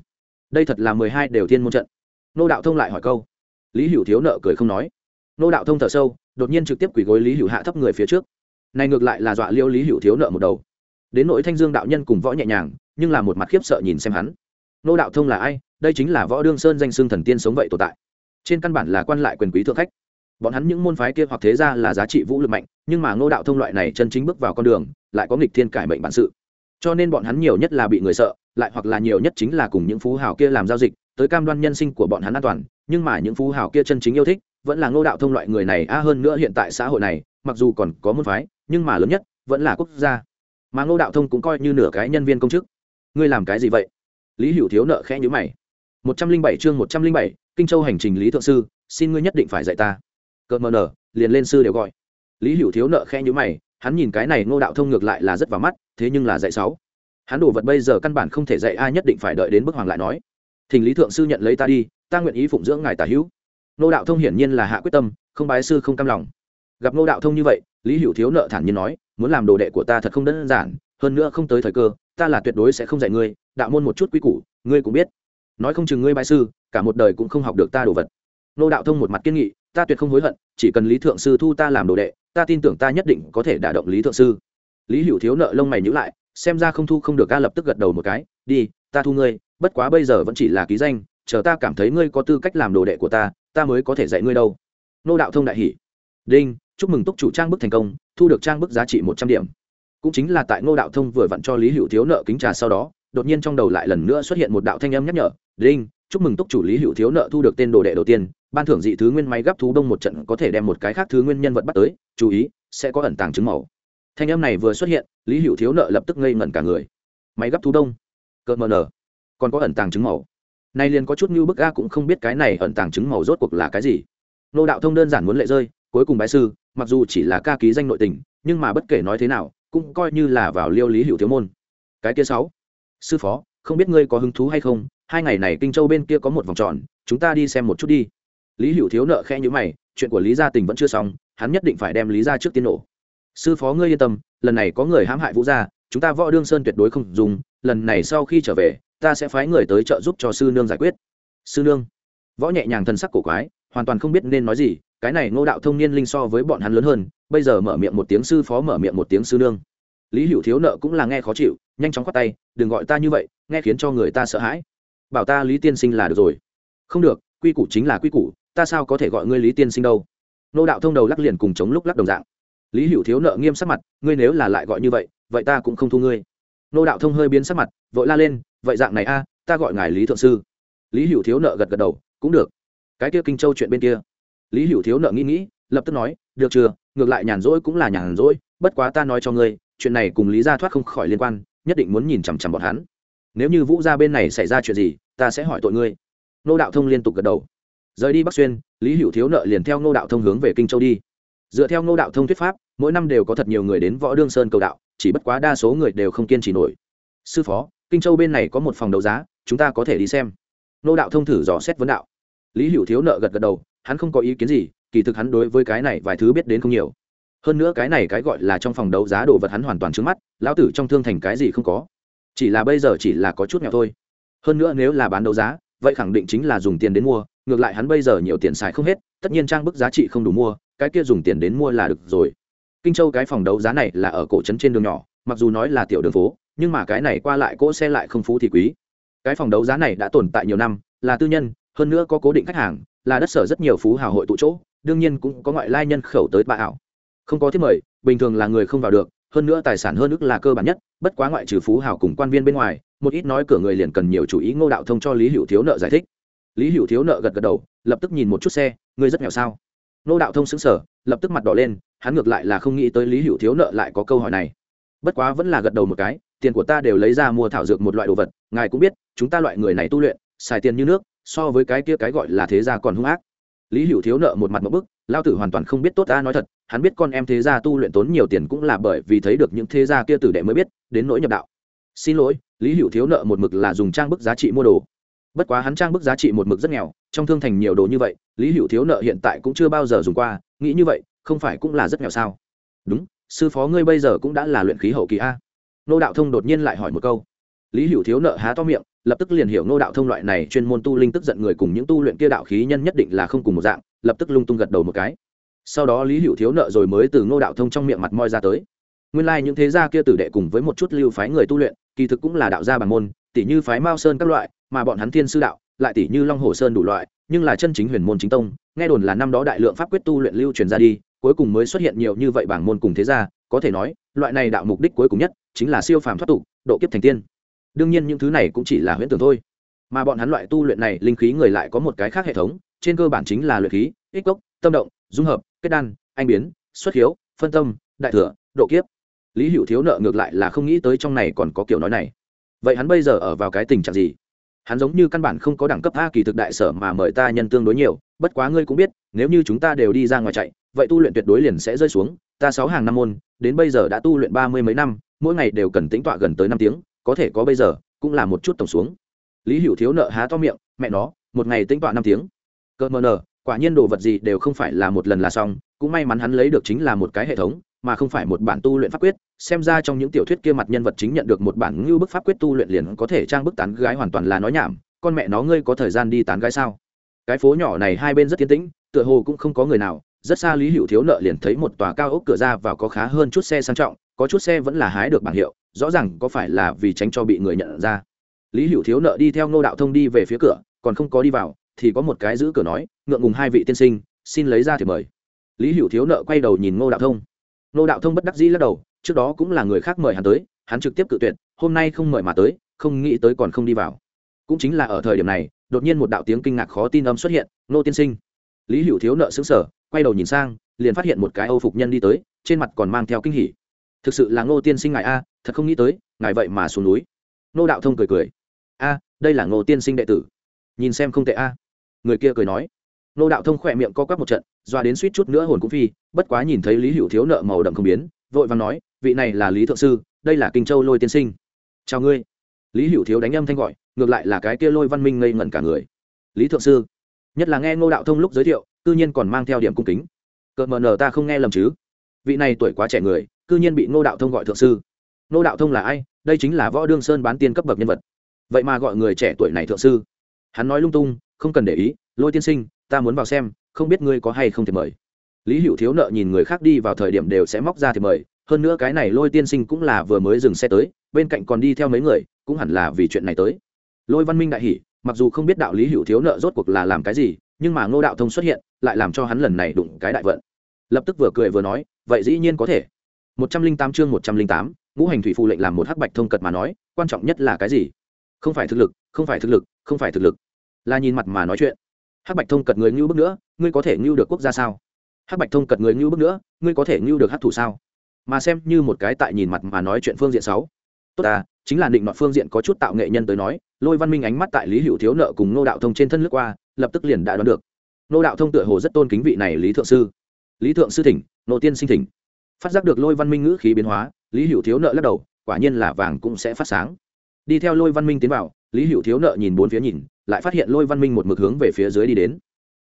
Đây thật là mười hai đều thiên môn trận. Nô đạo thông lại hỏi câu. Lý hữu thiếu nợ cười không nói. Nô đạo thông thở sâu, đột nhiên trực tiếp quỳ gối lý hữu hạ thấp người phía trước. Này ngược lại là dọa liêu lý hữu thiếu nợ một đầu. Đến nỗi thanh dương đạo nhân cùng võ nhẹ nhàng, nhưng là một mặt khiếp sợ nhìn xem hắn. Nô đạo thông là ai? Đây chính là võ đương sơn danh xương thần tiên sống vậy tồn tại. Trên căn bản là quan lại quyền quý thượng khách bọn hắn những môn phái kia hoặc thế ra là giá trị vũ lực mạnh, nhưng mà ngô đạo thông loại này chân chính bước vào con đường, lại có nghịch thiên cải mệnh bản sự. Cho nên bọn hắn nhiều nhất là bị người sợ, lại hoặc là nhiều nhất chính là cùng những phú hào kia làm giao dịch, tới cam đoan nhân sinh của bọn hắn an toàn, nhưng mà những phú hào kia chân chính yêu thích, vẫn là ngô đạo thông loại người này, a hơn nữa hiện tại xã hội này, mặc dù còn có môn phái, nhưng mà lớn nhất vẫn là quốc gia. Mà ngô đạo thông cũng coi như nửa cái nhân viên công chức. Ngươi làm cái gì vậy? Lý hữu thiếu nợ khẽ nhữ mày. Một trăm linh bảy chương một trăm linh bảy, kinh châu hành trình lý thượng sư, xin ngươi nhất định phải dạy ta cợt mờ nở, liền lên sư đều gọi. Lý hữu thiếu nợ khẽ nhữ mày, hắn nhìn cái này ngô đạo thông ngược lại là rất vào mắt, thế nhưng là dạy sáu. Hắn đồ vật bây giờ căn bản không thể dạy ai nhất định phải đợi đến bức hoàng lại nói. Thỉnh lý thượng sư nhận lấy ta đi, ta nguyện ý phụng dưỡng ngài tả hữu. Ngô đạo thông hiển nhiên là hạ quyết tâm, không bái sư không cam lòng. Gặp ngô đạo thông như vậy, lý hữu thiếu nợ thản nhiên nói, muốn làm đồ đệ của ta thật không đơn giản, hơn nữa không tới thời cơ, ta là tuyệt đối sẽ không dạy ngươi, đạo môn một chút quy củ, ngươi cũng biết. Nói không chừng ngươi bái sư, cả một đời cũng không học được ta đồ vật. Nô đạo thông một mặt kiên nghị ta tuyệt không hối hận, chỉ cần lý thượng sư thu ta làm đồ đệ, ta tin tưởng ta nhất định có thể đả động lý thượng sư. Lý hữu thiếu nợ lông mày nhữ lại, xem ra không thu không được ca lập tức gật đầu một cái, đi, ta thu ngươi, bất quá bây giờ vẫn chỉ là ký danh, chờ ta cảm thấy ngươi có tư cách làm đồ đệ của ta ta mới có thể dạy ngươi đâu. Nô đạo thông đại hỷ đinh, chúc mừng túc chủ trang bức thành công, thu được trang bức giá trị một trăm điểm. Cũng chính là tại ngô đạo thông vừa vặn cho lý hữu thiếu nợ kính trà sau đó, đột nhiên trong đầu lại lần nữa xuất hiện một đạo thanh âm nhắc nhở. Đinh, chúc mừng túc chủ lý hữu thiếu nợ thu được tên đồ đệ đầu tiên ban thưởng dị thứ nguyên máy gấp thú đông một trận có thể đem một cái khác thứ nguyên nhân vật bắt tới, chú ý, sẽ có ẩn tàng chứng màu. Thanh âm này vừa xuất hiện, lý hữu thiếu nợ lập tức ngây ngẩn cả người. Máy gấp thú đông. Cợt mờ nở còn có ẩn tàng chứng màu. Nay liền có chút như bức a cũng không biết cái này ẩn tàng chứng màu rốt cuộc là cái gì. Nô đạo thông đơn giản muốn lệ rơi, cuối cùng bái sư, mặc dù chỉ là ca ký danh nội tình, nhưng mà bất kể nói thế nào, cũng coi như là vào liêu lý hữu thiếu môn. Cái kia sáu. Sư phó, không biết ngươi có hứng thú hay không? Hai ngày này kinh châu bên kia có một vòng tròn, chúng ta đi xem một chút đi lý hữu thiếu nợ khe nhữ mày, chuyện của lý gia tình vẫn chưa xong, hắn nhất định phải đem lý gia trước tiên nổ. Sư phó ngươi yên tâm, lần này có người hãm hại vũ gia, chúng ta võ đương sơn tuyệt đối không dùng, lần này sau khi trở về, ta sẽ phái người tới trợ giúp cho sư nương giải quyết. Sư nương. Võ nhẹ nhàng thân sắc cổ quái, hoàn toàn không biết nên nói gì, cái này ngô đạo thông niên linh so với bọn hắn lớn hơn, bây giờ mở miệng một tiếng sư phó mở miệng một tiếng sư nương. Lý hữu thiếu nợ cũng là nghe khó chịu, nhanh chóng khoát tay, đừng gọi ta như vậy, nghe khiến cho người ta sợ hãi. Bảo ta lý tiên sinh là được rồi. Không được, quy củ chính là quy củ ta sao có thể gọi ngươi lý tiên sinh đâu? Nô đạo thông đầu lắc liền cùng chống lúc lắc đồng dạng. Lý hữu thiếu nợ nghiêm sắc mặt, ngươi nếu là lại gọi như vậy vậy ta cũng không thu ngươi. Nô đạo thông hơi biến sắc mặt, vội la lên, vậy dạng này a, ta gọi ngài lý thượng sư. Lý hữu thiếu nợ gật gật đầu, cũng được. Cái kia kinh châu chuyện bên kia. Lý hữu thiếu nợ nghĩ nghĩ, lập tức nói, được chưa, ngược lại nhàn rỗi cũng là nhàn rỗi, bất quá ta nói cho ngươi, chuyện này cùng lý gia thoát không khỏi liên quan, nhất định muốn nhìn chằm chằm bọn hắn. Nếu như vũ gia bên này xảy ra chuyện gì, ta sẽ hỏi tội ngươi. Nô đạo thông liên tục gật đầu rời đi bắc xuyên, lý hữu thiếu nợ liền theo Ngô đạo thông hướng về kinh châu đi. Dựa theo Ngô đạo thông thuyết pháp, mỗi năm đều có thật nhiều người đến võ đương sơn cầu đạo, chỉ bất quá đa số người đều không kiên trì nổi. Sư phó, kinh châu bên này có một phòng đấu giá, chúng ta có thể đi xem. Ngô đạo thông thử dò xét vấn đạo. Lý hữu thiếu nợ gật gật đầu, hắn không có ý kiến gì, kỳ thực hắn đối với cái này vài thứ biết đến không nhiều. Hơn nữa cái này cái gọi là trong phòng đấu giá đồ vật hắn hoàn toàn trước mắt, lão tử trong thương thành cái gì không có. Chỉ là bây giờ chỉ là có chút nghèo thôi. Hơn nữa nếu là bán đấu giá vậy khẳng định chính là dùng tiền đến mua, ngược lại hắn bây giờ nhiều tiền xài không hết, tất nhiên trang bức giá trị không đủ mua, cái kia dùng tiền đến mua là được rồi. Kinh châu cái phòng đấu giá này là ở cổ trấn trên đường nhỏ, mặc dù nói là tiểu đường phố, nhưng mà cái này qua lại cỗ xe lại không phú thì quý. Cái phòng đấu giá này đã tồn tại nhiều năm, là tư nhân, hơn nữa có cố định khách hàng, là đất sở rất nhiều phú hào hội tụ chỗ, đương nhiên cũng có ngoại lai nhân khẩu tới bà ảo. Không có thiết mời, bình thường là người không vào được, hơn nữa tài sản hơn ức là cơ bản nhất, bất quá ngoại trừ phú hào cùng quan viên bên ngoài một ít nói cửa người liền cần nhiều chú ý ngô đạo thông cho lý hữu thiếu nợ giải thích lý hữu thiếu nợ gật gật đầu lập tức nhìn một chút xe ngươi rất nghèo sao ngô đạo thông xứng sở lập tức mặt đỏ lên hắn ngược lại là không nghĩ tới lý hữu thiếu nợ lại có câu hỏi này bất quá vẫn là gật đầu một cái tiền của ta đều lấy ra mua thảo dược một loại đồ vật ngài cũng biết chúng ta loại người này tu luyện xài tiền như nước so với cái kia cái gọi là thế gia còn hung ác lý hữu thiếu nợ một mặt một bức lao tử hoàn toàn không biết tốt ta nói thật hắn biết con em thế gia tu luyện tốn nhiều tiền cũng là bởi vì thấy được những thế gia kia tử đệ mới biết đến nỗi nhập đạo xin lỗi, lý hữu thiếu nợ một mực là dùng trang bức giá trị mua đồ. Bất quá hắn trang bức giá trị một mực rất nghèo, trong thương thành nhiều đồ như vậy, lý hữu thiếu nợ hiện tại cũng chưa bao giờ dùng qua, nghĩ như vậy, không phải cũng là rất nghèo sao? Đúng, sư phó ngươi bây giờ cũng đã là luyện khí hậu kỳ a. Nô đạo thông đột nhiên lại hỏi một câu. Lý hữu thiếu nợ há to miệng, lập tức liền hiểu nô đạo thông loại này chuyên môn tu linh tức giận người cùng những tu luyện kia đạo khí nhân nhất định là không cùng một dạng, lập tức lung tung gật đầu một cái. Sau đó lý hữu thiếu nợ rồi mới từ nô đạo thông trong miệng mặt moi ra tới. Nguyên lai、like、những thế gia kia tử đệ cùng với một chút lưu phái người tu luyện kỳ thực cũng là đạo gia bản môn tỷ như phái mao sơn các loại, mà bọn hắn thiên sư đạo, lại tỷ như long hồ sơn đủ loại, nhưng là chân chính huyền môn chính tông, nghe đồn là năm đó đại lượng pháp quyết tu luyện lưu truyền ra đi, cuối cùng mới xuất hiện nhiều như vậy bảng môn cùng thế gia, có thể nói, loại này đạo mục đích cuối cùng nhất chính là siêu phàm thoát tục, độ kiếp thành tiên. Đương nhiên những thứ này cũng chỉ là huyễn tưởng thôi. Mà bọn hắn loại tu luyện này, linh khí người lại có một cái khác hệ thống, trên cơ bản chính là luyện khí, ích cốc tâm động, dung hợp, kết đan, anh biến, xuất hiếu, phân tâm, đại thừa, độ kiếp lý hữu thiếu nợ ngược lại là không nghĩ tới trong này còn có kiểu nói này. Vậy hắn bây giờ ở vào cái tình trạng gì? Hắn giống như căn bản không có đẳng cấp a kỳ thực đại sở mà mời ta nhân tương đối nhiều, bất quá ngươi cũng biết, nếu như chúng ta đều đi ra ngoài chạy, vậy tu luyện tuyệt đối liền sẽ rơi xuống. Ta sáu hàng năm môn, đến bây giờ đã tu luyện ba mươi mấy năm, mỗi ngày đều cần tính tọa gần tới năm tiếng, có thể có bây giờ, cũng là một chút tổng xuống. Lý hữu thiếu nợ há to miệng, mẹ nó, một ngày tính tọa năm tiếng. Cơ mờ nờ, quả nhiên đồ vật gì đều không phải là một lần là xong, cũng may mắn hắn lấy được chính là một cái hệ thống mà không phải một bản tu luyện pháp quyết, xem ra trong những tiểu thuyết kia mặt nhân vật chính nhận được một bản ngưu bức pháp quyết tu luyện liền có thể trang bức tán gái hoàn toàn là nói nhảm, con mẹ nó ngươi có thời gian đi tán gái sao? Cái phố nhỏ này hai bên rất tiến tĩnh, tựa hồ cũng không có người nào, rất xa lý hữu thiếu nợ liền thấy một tòa cao ốc cửa ra vào có khá hơn chút xe sang trọng, có chút xe vẫn là hái được bảng hiệu, rõ ràng có phải là vì tránh cho bị người nhận ra. Lý hữu thiếu nợ đi theo ngô đạo thông đi về phía cửa, còn không có đi vào, thì có một cái giữ cửa nói, ngượng ngùng hai vị tiên sinh, xin lấy ra thì mời. Lý hữu thiếu nợ quay đầu nhìn ngô đạo thông. Nô đạo thông bất đắc dĩ lắc đầu, trước đó cũng là người khác mời hắn tới, hắn trực tiếp cự tuyệt, hôm nay không mời mà tới, không nghĩ tới còn không đi vào. Cũng chính là ở thời điểm này, đột nhiên một đạo tiếng kinh ngạc khó tin âm xuất hiện, Nô tiên sinh. Lý hữu thiếu nợ xứng sở quay đầu nhìn sang, liền phát hiện một cái âu phục nhân đi tới, trên mặt còn mang theo kinh hỉ. Thực sự là ngô tiên sinh ngài a, thật không nghĩ tới, ngài vậy mà xuống núi. Nô đạo thông cười cười. A, đây là ngô tiên sinh đệ tử. Nhìn xem không tệ a. Người kia cười nói. Nô đạo thông khỏe miệng co quắp một trận, doa đến suýt chút nữa hồn cũng phi, bất quá nhìn thấy lý hữu thiếu nợ màu đậm không biến, vội vàng nói, vị này là lý thượng sư, đây là kinh châu lôi tiên sinh. Chào ngươi. Lý hữu thiếu đánh âm thanh gọi, ngược lại là cái kia lôi văn minh ngây ngẩn cả người. Lý thượng sư, nhất là nghe ngô đạo thông lúc giới thiệu, cư nhiên còn mang theo điểm cung kính. Cợt mờ nờ ta không nghe lầm chứ? Vị này tuổi quá trẻ người, cư nhiên bị ngô đạo thông gọi thượng sư. Ngô đạo thông là ai? Đây chính là võ đương sơn bán tiên cấp bậc nhân vật. Vậy mà gọi người trẻ tuổi này thượng sư. Hắn nói lung tung, không cần để ý, lôi tiên sinh ta muốn vào xem, không biết ngươi có hay không thì mời. Lý hữu thiếu nợ nhìn người khác đi vào thời điểm đều sẽ móc ra thì mời, hơn nữa cái này lôi tiên sinh cũng là vừa mới dừng xe tới, bên cạnh còn đi theo mấy người, cũng hẳn là vì chuyện này tới. Lôi văn minh đại hỷ mặc dù không biết đạo lý hữu thiếu nợ rốt cuộc là làm cái gì, nhưng mà ngô đạo thông xuất hiện, lại làm cho hắn lần này đụng cái đại vận. Lập tức vừa cười vừa nói, vậy dĩ nhiên có thể. Một trăm linh tám chương một trăm linh tám, ngũ hành thủy phụ lệnh làm một hắc bạch thông cật mà nói, quan trọng nhất là cái gì? Không phải thực lực, không phải thực lực, không phải thực lực. Là nhìn mặt mà nói chuyện hắc bạch thông cật người ngưu bước nữa, ngươi có thể ngưu được quốc gia sao? Hắc bạch thông cật người ngưu bước nữa, ngươi có thể ngưu được hắc thủ sao? Mà xem như một cái tại nhìn mặt mà nói chuyện phương diện sáu. Tốt à chính là định mặt phương diện có chút tạo nghệ nhân tới nói, lôi văn minh ánh mắt tại lý hữu thiếu nợ cùng nô đạo thông trên thân lướt qua, lập tức liền đã đoán được. Nô đạo thông tựa hồ rất tôn kính vị này lý thượng sư. Lý thượng sư thỉnh nô tiên sinh thỉnh. Phát giác được lôi văn minh ngữ khí biến hóa, lý hữu thiếu nợ lắc đầu, quả nhiên là vàng cũng sẽ phát sáng. Đi theo lôi văn minh tiến vào lý hữu thiếu nợ nhìn bốn phía nhìn, lại phát hiện lôi văn minh một mực hướng về phía dưới đi đến.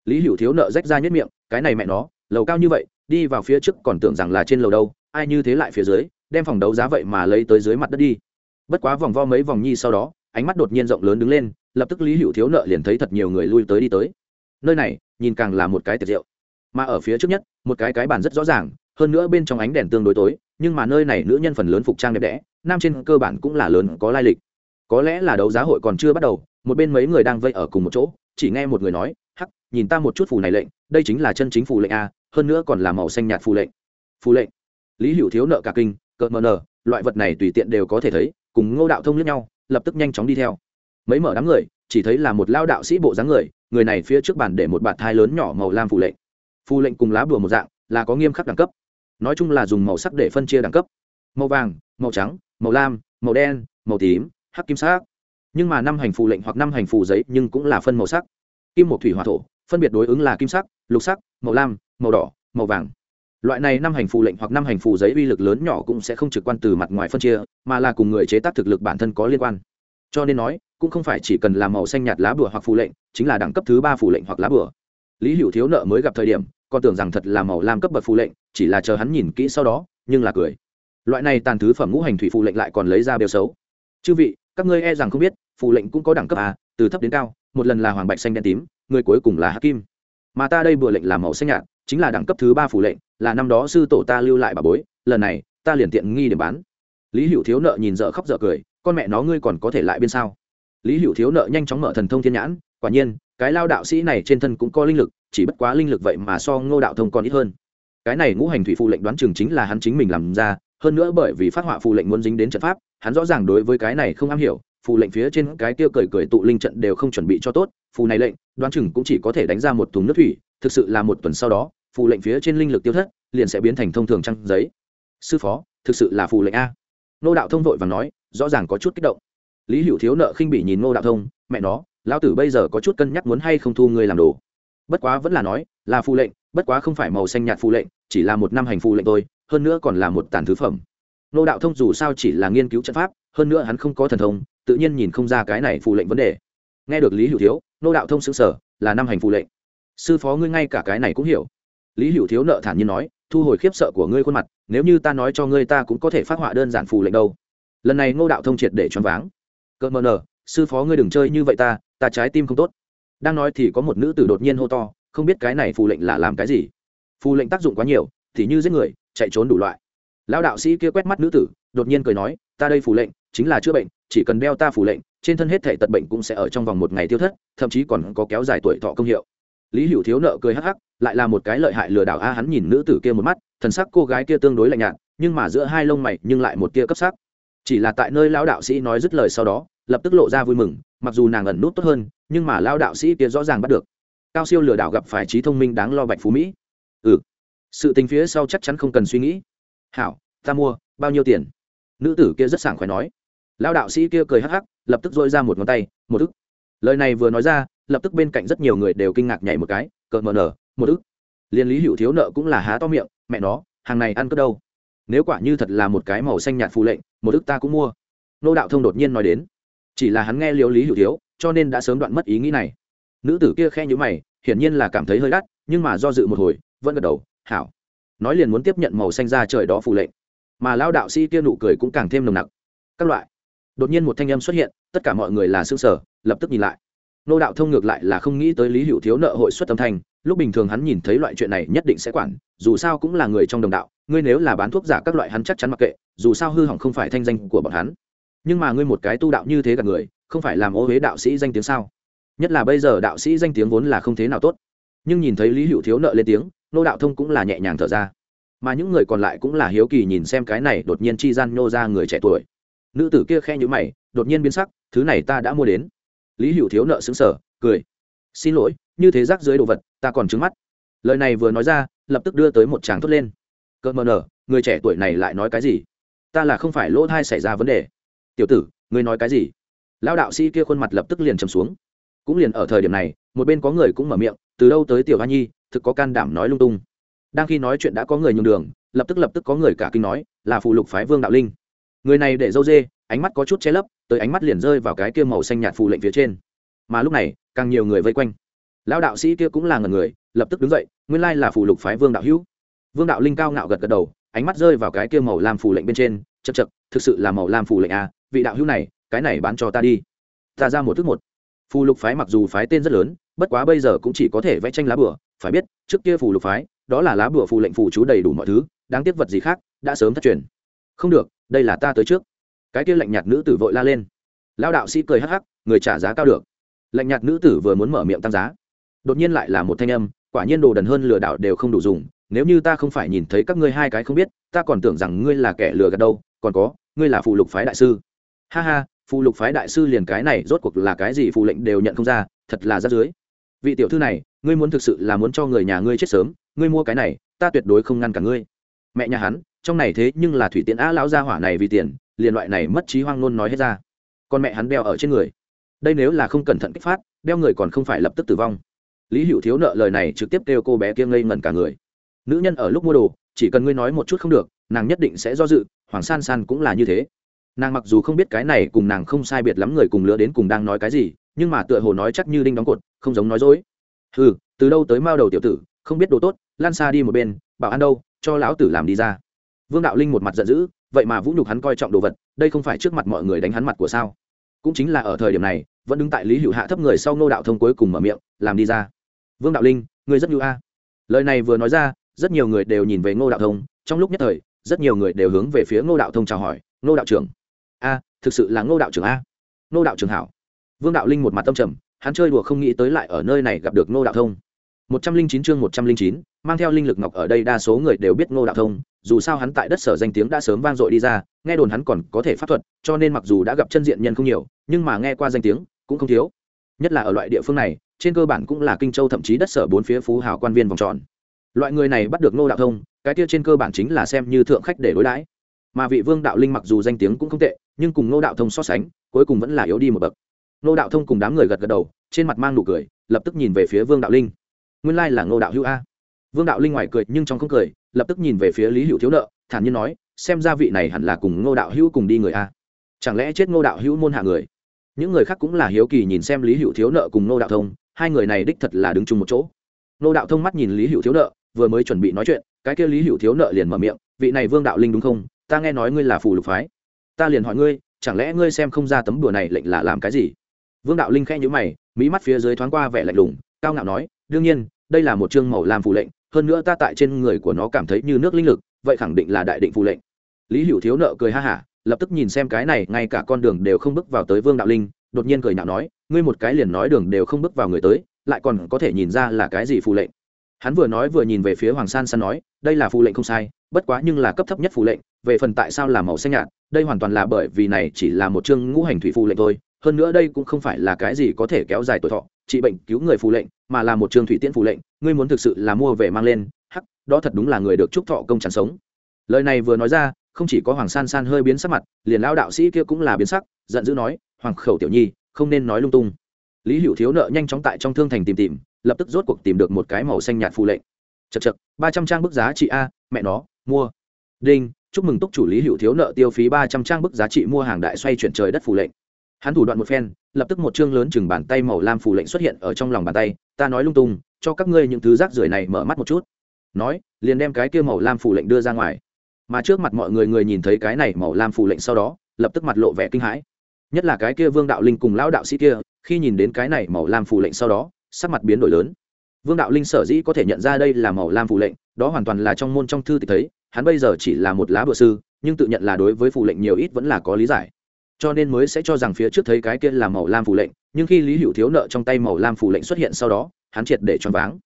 Lý hữu thiếu nợ rách ra nhất miệng, cái này mẹ nó, lầu cao như vậy, đi vào phía trước còn tưởng rằng là trên lầu đâu, ai như thế lại phía dưới, đem phòng đấu giá vậy mà lấy tới dưới mặt đất đi. Bất quá vòng vo mấy vòng nhi sau đó, ánh mắt đột nhiên rộng lớn đứng lên, lập tức lý hữu thiếu nợ liền thấy thật nhiều người lui tới đi tới. Nơi này, nhìn càng là một cái tiệc rượu mà ở phía trước nhất, một cái cái bàn rất rõ ràng, hơn nữa bên trong ánh đèn tương đối tối, nhưng mà nơi này nữ nhân phần lớn phục trang đẹp đẽ, nam trên cơ bản cũng là lớn có lai lịch có lẽ là đấu giá hội còn chưa bắt đầu, một bên mấy người đang vây ở cùng một chỗ, chỉ nghe một người nói, hắc, nhìn ta một chút phù này lệnh, đây chính là chân chính phù lệnh a, hơn nữa còn là màu xanh nhạt phù lệnh. Phù lệnh. Lý hữu thiếu nợ cả kinh cợt mờ nờ, loại vật này tùy tiện đều có thể thấy, cùng ngô đạo thông lẫn nhau, lập tức nhanh chóng đi theo. Mấy mở đám người, chỉ thấy là một lao đạo sĩ bộ dáng người người này phía trước bàn để một bạt thai lớn nhỏ màu lam phù lệnh. Phù lệnh cùng lá bùa một dạng, là có nghiêm khắc đẳng cấp. Nói chung là dùng màu sắc để phân chia đẳng cấp. Màu vàng, màu trắng, màu lam, màu đen, màu tím hắc kim sắc. Nhưng mà năm hành phù lệnh hoặc năm hành phù giấy nhưng cũng là phân màu sắc. Kim một thủy hỏa thổ, phân biệt đối ứng là kim sắc, lục sắc, màu lam, màu đỏ, màu vàng. Loại này năm hành phù lệnh hoặc năm hành phù giấy uy lực lớn nhỏ cũng sẽ không trực quan từ mặt ngoài phân chia, mà là cùng người chế tác thực lực bản thân có liên quan. Cho nên nói, cũng không phải chỉ cần làm màu xanh nhạt lá bùa hoặc phù lệnh, chính là đẳng cấp thứ ba phù lệnh hoặc lá bùa. Lý hữu thiếu nợ mới gặp thời điểm, còn tưởng rằng thật là màu lam cấp bậc phù lệnh, chỉ là chờ hắn nhìn kỹ sau đó, nhưng là cười. Loại này tàn thứ phẩm ngũ hành thủy phù lệnh lại còn lấy ra bêu xấu. Chư vị các ngươi e rằng không biết, phù lệnh cũng có đẳng cấp à từ thấp đến cao, một lần là hoàng bạch xanh đen tím, người cuối cùng là hắc kim. Mà ta đây vừa lệnh là màu xanh nhạt, chính là đẳng cấp thứ ba phù lệnh, là năm đó sư tổ ta lưu lại bà bối, lần này, ta liền tiện nghi để bán. Lý hữu thiếu nợ nhìn dở khóc dở cười, con mẹ nó ngươi còn có thể lại bên sao? Lý hữu thiếu nợ nhanh chóng mở thần thông thiên nhãn, quả nhiên, cái lao đạo sĩ này trên thân cũng có linh lực, chỉ bất quá linh lực vậy mà so ngô đạo thông còn ít hơn. Cái này ngũ hành thủy phụ lệnh đoán chừng chính là hắn chính mình làm ra, hơn nữa bởi vì phát họa phụ lệnh muốn dính đến trận pháp hắn rõ ràng đối với cái này không am hiểu, phù lệnh phía trên cái kia cười cười tụ linh trận đều không chuẩn bị cho tốt, phù này lệnh, đoán chừng cũng chỉ có thể đánh ra một thùng nước thủy, thực sự là một tuần sau đó, phù lệnh phía trên linh lực tiêu thất, liền sẽ biến thành thông thường trăng giấy. Sư phó, thực sự là phù lệnh a. Nô đạo thông vội và nói, rõ ràng có chút kích động. Lý hữu thiếu nợ khinh bị nhìn nô đạo thông, mẹ nó, lão tử bây giờ có chút cân nhắc muốn hay không thu người làm đồ. Bất quá vẫn là nói, là phù lệnh, bất quá không phải màu xanh nhạt phù lệnh, chỉ là một năm hành phù lệnh thôi, hơn nữa còn là một tàn thứ phẩm nô đạo thông dù sao chỉ là nghiên cứu trận pháp, hơn nữa hắn không có thần thông, tự nhiên nhìn không ra cái này phù lệnh vấn đề. Nghe được lý hữu thiếu, nô đạo thông xứng sở là năm hành phù lệnh. Sư phó ngươi ngay cả cái này cũng hiểu. Lý hữu thiếu nợ thản nhiên nói, thu hồi khiếp sợ của ngươi khuôn mặt, nếu như ta nói cho ngươi ta cũng có thể phát họa đơn giản phù lệnh đâu. Lần này ngô đạo thông triệt để choáng váng. Cỡ mờ nờ sư phó ngươi đừng chơi như vậy ta ta trái tim không tốt. Đang nói thì có một nữ tử đột nhiên hô to, không biết cái này phù lệnh là làm cái gì. Phù lệnh tác dụng quá nhiều, thì như giết người, chạy trốn đủ loại lão đạo sĩ kia quét mắt nữ tử, đột nhiên cười nói, ta đây phù lệnh, chính là chữa bệnh, chỉ cần đeo ta phù lệnh, trên thân hết thể tật bệnh cũng sẽ ở trong vòng một ngày tiêu thất, thậm chí còn có kéo dài tuổi thọ công hiệu. Lý hữu thiếu nợ cười hắc hắc, lại là một cái lợi hại lừa đảo a, hắn nhìn nữ tử kia một mắt, thần sắc cô gái kia tương đối lạnh nhạt, nhưng mà giữa hai lông mày nhưng lại một tia cấp sắc. Chỉ là tại nơi lão đạo sĩ nói dứt lời sau đó, lập tức lộ ra vui mừng, mặc dù nàng ẩn nút tốt hơn, nhưng mà lão đạo sĩ kia rõ ràng bắt được. Cao siêu lừa đảo gặp phải trí thông minh đáng lo bạch phú mỹ. Ừ sự tình phía sau chắc chắn không cần suy nghĩ hảo, ta mua, bao nhiêu tiền? Nữ tử kia rất sảng khoái nói. Lão đạo sĩ kia cười hắc hắc, lập tức dôi ra một ngón tay, một ức. Lời này vừa nói ra, lập tức bên cạnh rất nhiều người đều kinh ngạc nhảy một cái, cợt mờ nở, một ức. Liên lý hữu thiếu nợ cũng là há to miệng, mẹ nó, hàng này ăn cất đâu? Nếu quả như thật là một cái màu xanh nhạt phù lệnh, một ức ta cũng mua. Nô đạo thông đột nhiên nói đến. Chỉ là hắn nghe liễu lý hữu thiếu, cho nên đã sớm đoạn mất ý nghĩ này. Nữ tử kia khe nhữ mày, hiển nhiên là cảm thấy hơi đắt, nhưng mà do dự một hồi, vẫn gật đầu, hảo nói liền muốn tiếp nhận màu xanh ra trời đó phù lệnh. Mà lao đạo sĩ kia nụ cười cũng càng thêm nồng nặc. Các loại. Đột nhiên một thanh âm xuất hiện, tất cả mọi người là xương sở lập tức nhìn lại. Nô đạo thông ngược lại là không nghĩ tới lý hữu thiếu nợ hội xuất âm thanh, lúc bình thường hắn nhìn thấy loại chuyện này nhất định sẽ quản, dù sao cũng là người trong đồng đạo, ngươi nếu là bán thuốc giả các loại hắn chắc chắn mặc kệ, dù sao hư hỏng không phải thanh danh của bọn hắn. Nhưng mà ngươi một cái tu đạo như thế gặp người, không phải làm ô huế đạo sĩ danh tiếng sao? Nhất là bây giờ đạo sĩ danh tiếng vốn là không thế nào tốt. Nhưng nhìn thấy lý hữu thiếu nợ lên tiếng nô đạo thông cũng là nhẹ nhàng thở ra. Mà những người còn lại cũng là hiếu kỳ nhìn xem cái này đột nhiên chi gian nhô ra người trẻ tuổi. Nữ tử kia khe nhữ mày, đột nhiên biến sắc, thứ này ta đã mua đến. Lý hữu thiếu nợ xứng sở cười. Xin lỗi, như thế rác dưới đồ vật, ta còn trứng mắt. Lời này vừa nói ra, lập tức đưa tới một tràng thốt lên. Cợt mờ nở, người trẻ tuổi này lại nói cái gì? Ta là không phải lỗ thai xảy ra vấn đề. Tiểu tử, ngươi nói cái gì? Lão đạo sĩ kia khuôn mặt lập tức liền trầm xuống. Cũng liền ở thời điểm này, một bên có người cũng mở miệng, từ đâu tới tiểu hoa nhi? Thực có can đảm nói lung tung. Đang khi nói chuyện đã có người nhường đường, lập tức lập tức có người cả kinh nói, là phù lục phái vương đạo linh. Người này để dâu dê, ánh mắt có chút che lấp, tới ánh mắt liền rơi vào cái kia màu xanh nhạt phù lệnh phía trên. Mà lúc này, càng nhiều người vây quanh. Lão đạo sĩ kia cũng là ngần người, lập tức đứng dậy, nguyên lai là phù lục phái vương đạo hữu. Vương đạo linh cao ngạo gật gật đầu, ánh mắt rơi vào cái kia màu lam phù lệnh bên trên chật chật thực sự là màu lam phù lệnh à vị đạo hữu này, cái này bán cho ta đi. Ta ra một thức một. Phù lục phái mặc dù phái tên rất lớn bất quá bây giờ cũng chỉ có thể vẽ tranh lá bửa phải biết, trước kia phù lục phái, đó là lá bửa phù lệnh phù chú đầy đủ mọi thứ, đáng tiếc vật gì khác, đã sớm thất truyền. Không được, đây là ta tới trước. Cái kia lạnh nhạt nữ tử vội la lên. Lao đạo sĩ cười hắc hắc, người trả giá cao được. Lạnh nhạt nữ tử vừa muốn mở miệng tăng giá. Đột nhiên lại là một thanh âm, quả nhiên đồ đần hơn lừa đảo đều không đủ dùng, nếu như ta không phải nhìn thấy các ngươi hai cái không biết, ta còn tưởng rằng ngươi là kẻ lừa gạt đâu, còn có, ngươi là phụ lục phái đại sư. Ha ha phụ lục phái đại sư liền cái này rốt cuộc là cái gì phụ lệnh đều nhận không ra, thật là ra dưới vị tiểu thư này, ngươi muốn thực sự là muốn cho người nhà ngươi chết sớm, ngươi mua cái này, ta tuyệt đối không ngăn cả ngươi. Mẹ nhà hắn, trong này thế nhưng là thủy tiễn á lão gia hỏa này vì tiền, liền loại này mất trí hoang nôn nói hết ra. Con mẹ hắn đeo ở trên người. Đây nếu là không cẩn thận kích phát, đeo người còn không phải lập tức tử vong. Lý hữu thiếu nợ lời này trực tiếp kêu cô bé kia ngây ngẩn cả người. Nữ nhân ở lúc mua đồ, chỉ cần ngươi nói một chút không được, nàng nhất định sẽ do dự, hoàng san san cũng là như thế. Nàng mặc dù không biết cái này cùng nàng không sai biệt lắm người cùng lứa đến cùng đang nói cái gì nhưng mà tựa hồ nói chắc như đinh đóng cột, không giống nói dối. Ừ từ đâu tới mao đầu tiểu tử, không biết đồ tốt lan xa đi một bên, bảo ăn đâu, cho lão tử làm đi ra. Vương đạo linh một mặt giận dữ, vậy mà vũ nhục hắn coi trọng đồ vật, đây không phải trước mặt mọi người đánh hắn mặt của sao? Cũng chính là ở thời điểm này, vẫn đứng tại lý hữu hạ thấp người sau ngô đạo thông cuối cùng mở miệng, làm đi ra. Vương đạo linh người rất nhu a. Lời này vừa nói ra, rất nhiều người đều nhìn về ngô đạo thông, trong lúc nhất thời, rất nhiều người đều hướng về phía ngô đạo thông chào hỏi, ngô đạo trưởng. A, thực sự là ngô đạo trưởng a. Ngô đạo trưởng hảo vương đạo linh một mặt tâm trầm, hắn chơi đùa không nghĩ tới lại ở nơi này gặp được ngô đạo thông. Một trăm linh chín chương một trăm linh chín, mang theo linh lực ngọc ở đây đa số người đều biết ngô đạo thông, dù sao hắn tại đất sở danh tiếng đã sớm vang dội đi ra, nghe đồn hắn còn có thể pháp thuật, cho nên mặc dù đã gặp chân diện nhân không nhiều, nhưng mà nghe qua danh tiếng cũng không thiếu. Nhất là ở loại địa phương này, trên cơ bản cũng là kinh châu thậm chí đất sở bốn phía phú hào quan viên vòng tròn. Loại người này bắt được ngô đạo thông, cái kia trên cơ bản chính là xem như thượng khách để đối đãi. Mà vị vương đạo linh mặc dù danh tiếng cũng không tệ, nhưng cùng ngô đạo thông so sánh, cuối cùng vẫn là yếu đi một bậc ngô đạo thông cùng đám người gật gật đầu, trên mặt mang nụ cười, lập tức nhìn về phía vương đạo linh. Nguyên lai là ngô đạo hữu a. Vương đạo linh ngoài cười nhưng trong không cười, lập tức nhìn về phía lý hữu thiếu nợ, thản nhiên nói, xem ra vị này hẳn là cùng ngô đạo hữu cùng đi người a. Chẳng lẽ chết ngô đạo hữu môn hạ người? Những người khác cũng là hiếu kỳ nhìn xem lý hữu thiếu nợ cùng ngô đạo thông, hai người này đích thật là đứng chung một chỗ. Ngô đạo thông mắt nhìn lý hữu thiếu nợ, vừa mới chuẩn bị nói chuyện, cái kia lý hữu thiếu nợ liền mở miệng, vị này vương đạo linh đúng không? Ta nghe nói ngươi là phù lục phái. Ta liền hỏi ngươi, chẳng lẽ ngươi xem không ra tấm đùa này lệnh là làm cái gì? Vương đạo linh khẽ nhữ mày mỹ mắt phía dưới thoáng qua vẻ lạnh lùng, cao ngạo nói, đương nhiên, đây là một chương màu làm phù lệnh, hơn nữa ta tại trên người của nó cảm thấy như nước linh lực, vậy khẳng định là đại định phù lệnh. Lý hữu thiếu nợ cười ha hả, lập tức nhìn xem cái này, ngay cả con đường đều không bước vào tới vương đạo linh, đột nhiên cười nhạo nói, ngươi một cái liền nói đường đều không bước vào người tới, lại còn có thể nhìn ra là cái gì phù lệnh? Hắn vừa nói vừa nhìn về phía hoàng san san nói, đây là phù lệnh không sai, bất quá nhưng là cấp thấp nhất phù lệnh, về phần tại sao là màu xanh nhạt, đây hoàn toàn là bởi vì này chỉ là một chương ngũ hành thủy phù lệnh thôi hơn nữa đây cũng không phải là cái gì có thể kéo dài tuổi thọ, trị bệnh cứu người phù lệnh, mà là một trường thủy tiễn phù lệnh, ngươi muốn thực sự là mua về mang lên, hắc, đó thật đúng là người được chúc thọ công chẳng sống. Lời này vừa nói ra, không chỉ có hoàng san san hơi biến sắc mặt, liền lao đạo sĩ kia cũng là biến sắc, giận dữ nói, hoàng khẩu tiểu nhi, không nên nói lung tung. Lý hữu thiếu nợ nhanh chóng tại trong thương thành tìm tìm, lập tức rốt cuộc tìm được một cái màu xanh nhạt phù lệnh. Chật chật ba trăm trang bức giá trị a, mẹ nó, mua. Đinh, chúc mừng túc chủ lý hữu thiếu nợ tiêu phí ba trăm trang bức giá trị mua hàng đại xoay chuyển trời đất phù lệnh hắn thủ đoạn một phen, lập tức một chương lớn chừng bàn tay màu lam phủ lệnh xuất hiện ở trong lòng bàn tay, ta nói lung tung, cho các ngươi những thứ rác rưởi này mở mắt một chút. Nói, liền đem cái kia màu lam phủ lệnh đưa ra ngoài. Mà trước mặt mọi người người nhìn thấy cái này màu lam phủ lệnh sau đó, lập tức mặt lộ vẻ kinh hãi. Nhất là cái kia vương đạo linh cùng lão đạo sĩ kia, khi nhìn đến cái này màu lam phủ lệnh sau đó, sắc mặt biến đổi lớn. Vương đạo linh sở dĩ có thể nhận ra đây là màu lam phủ lệnh, đó hoàn toàn là trong môn trong thư thì thấy, hắn bây giờ chỉ là một lá bừa sư, nhưng tự nhận là đối với phủ lệnh nhiều ít vẫn là có lý giải cho nên mới sẽ cho rằng phía trước thấy cái kia là màu lam phủ lệnh, nhưng khi lý hữu thiếu nợ trong tay màu lam phủ lệnh xuất hiện sau đó, hắn triệt để choáng váng.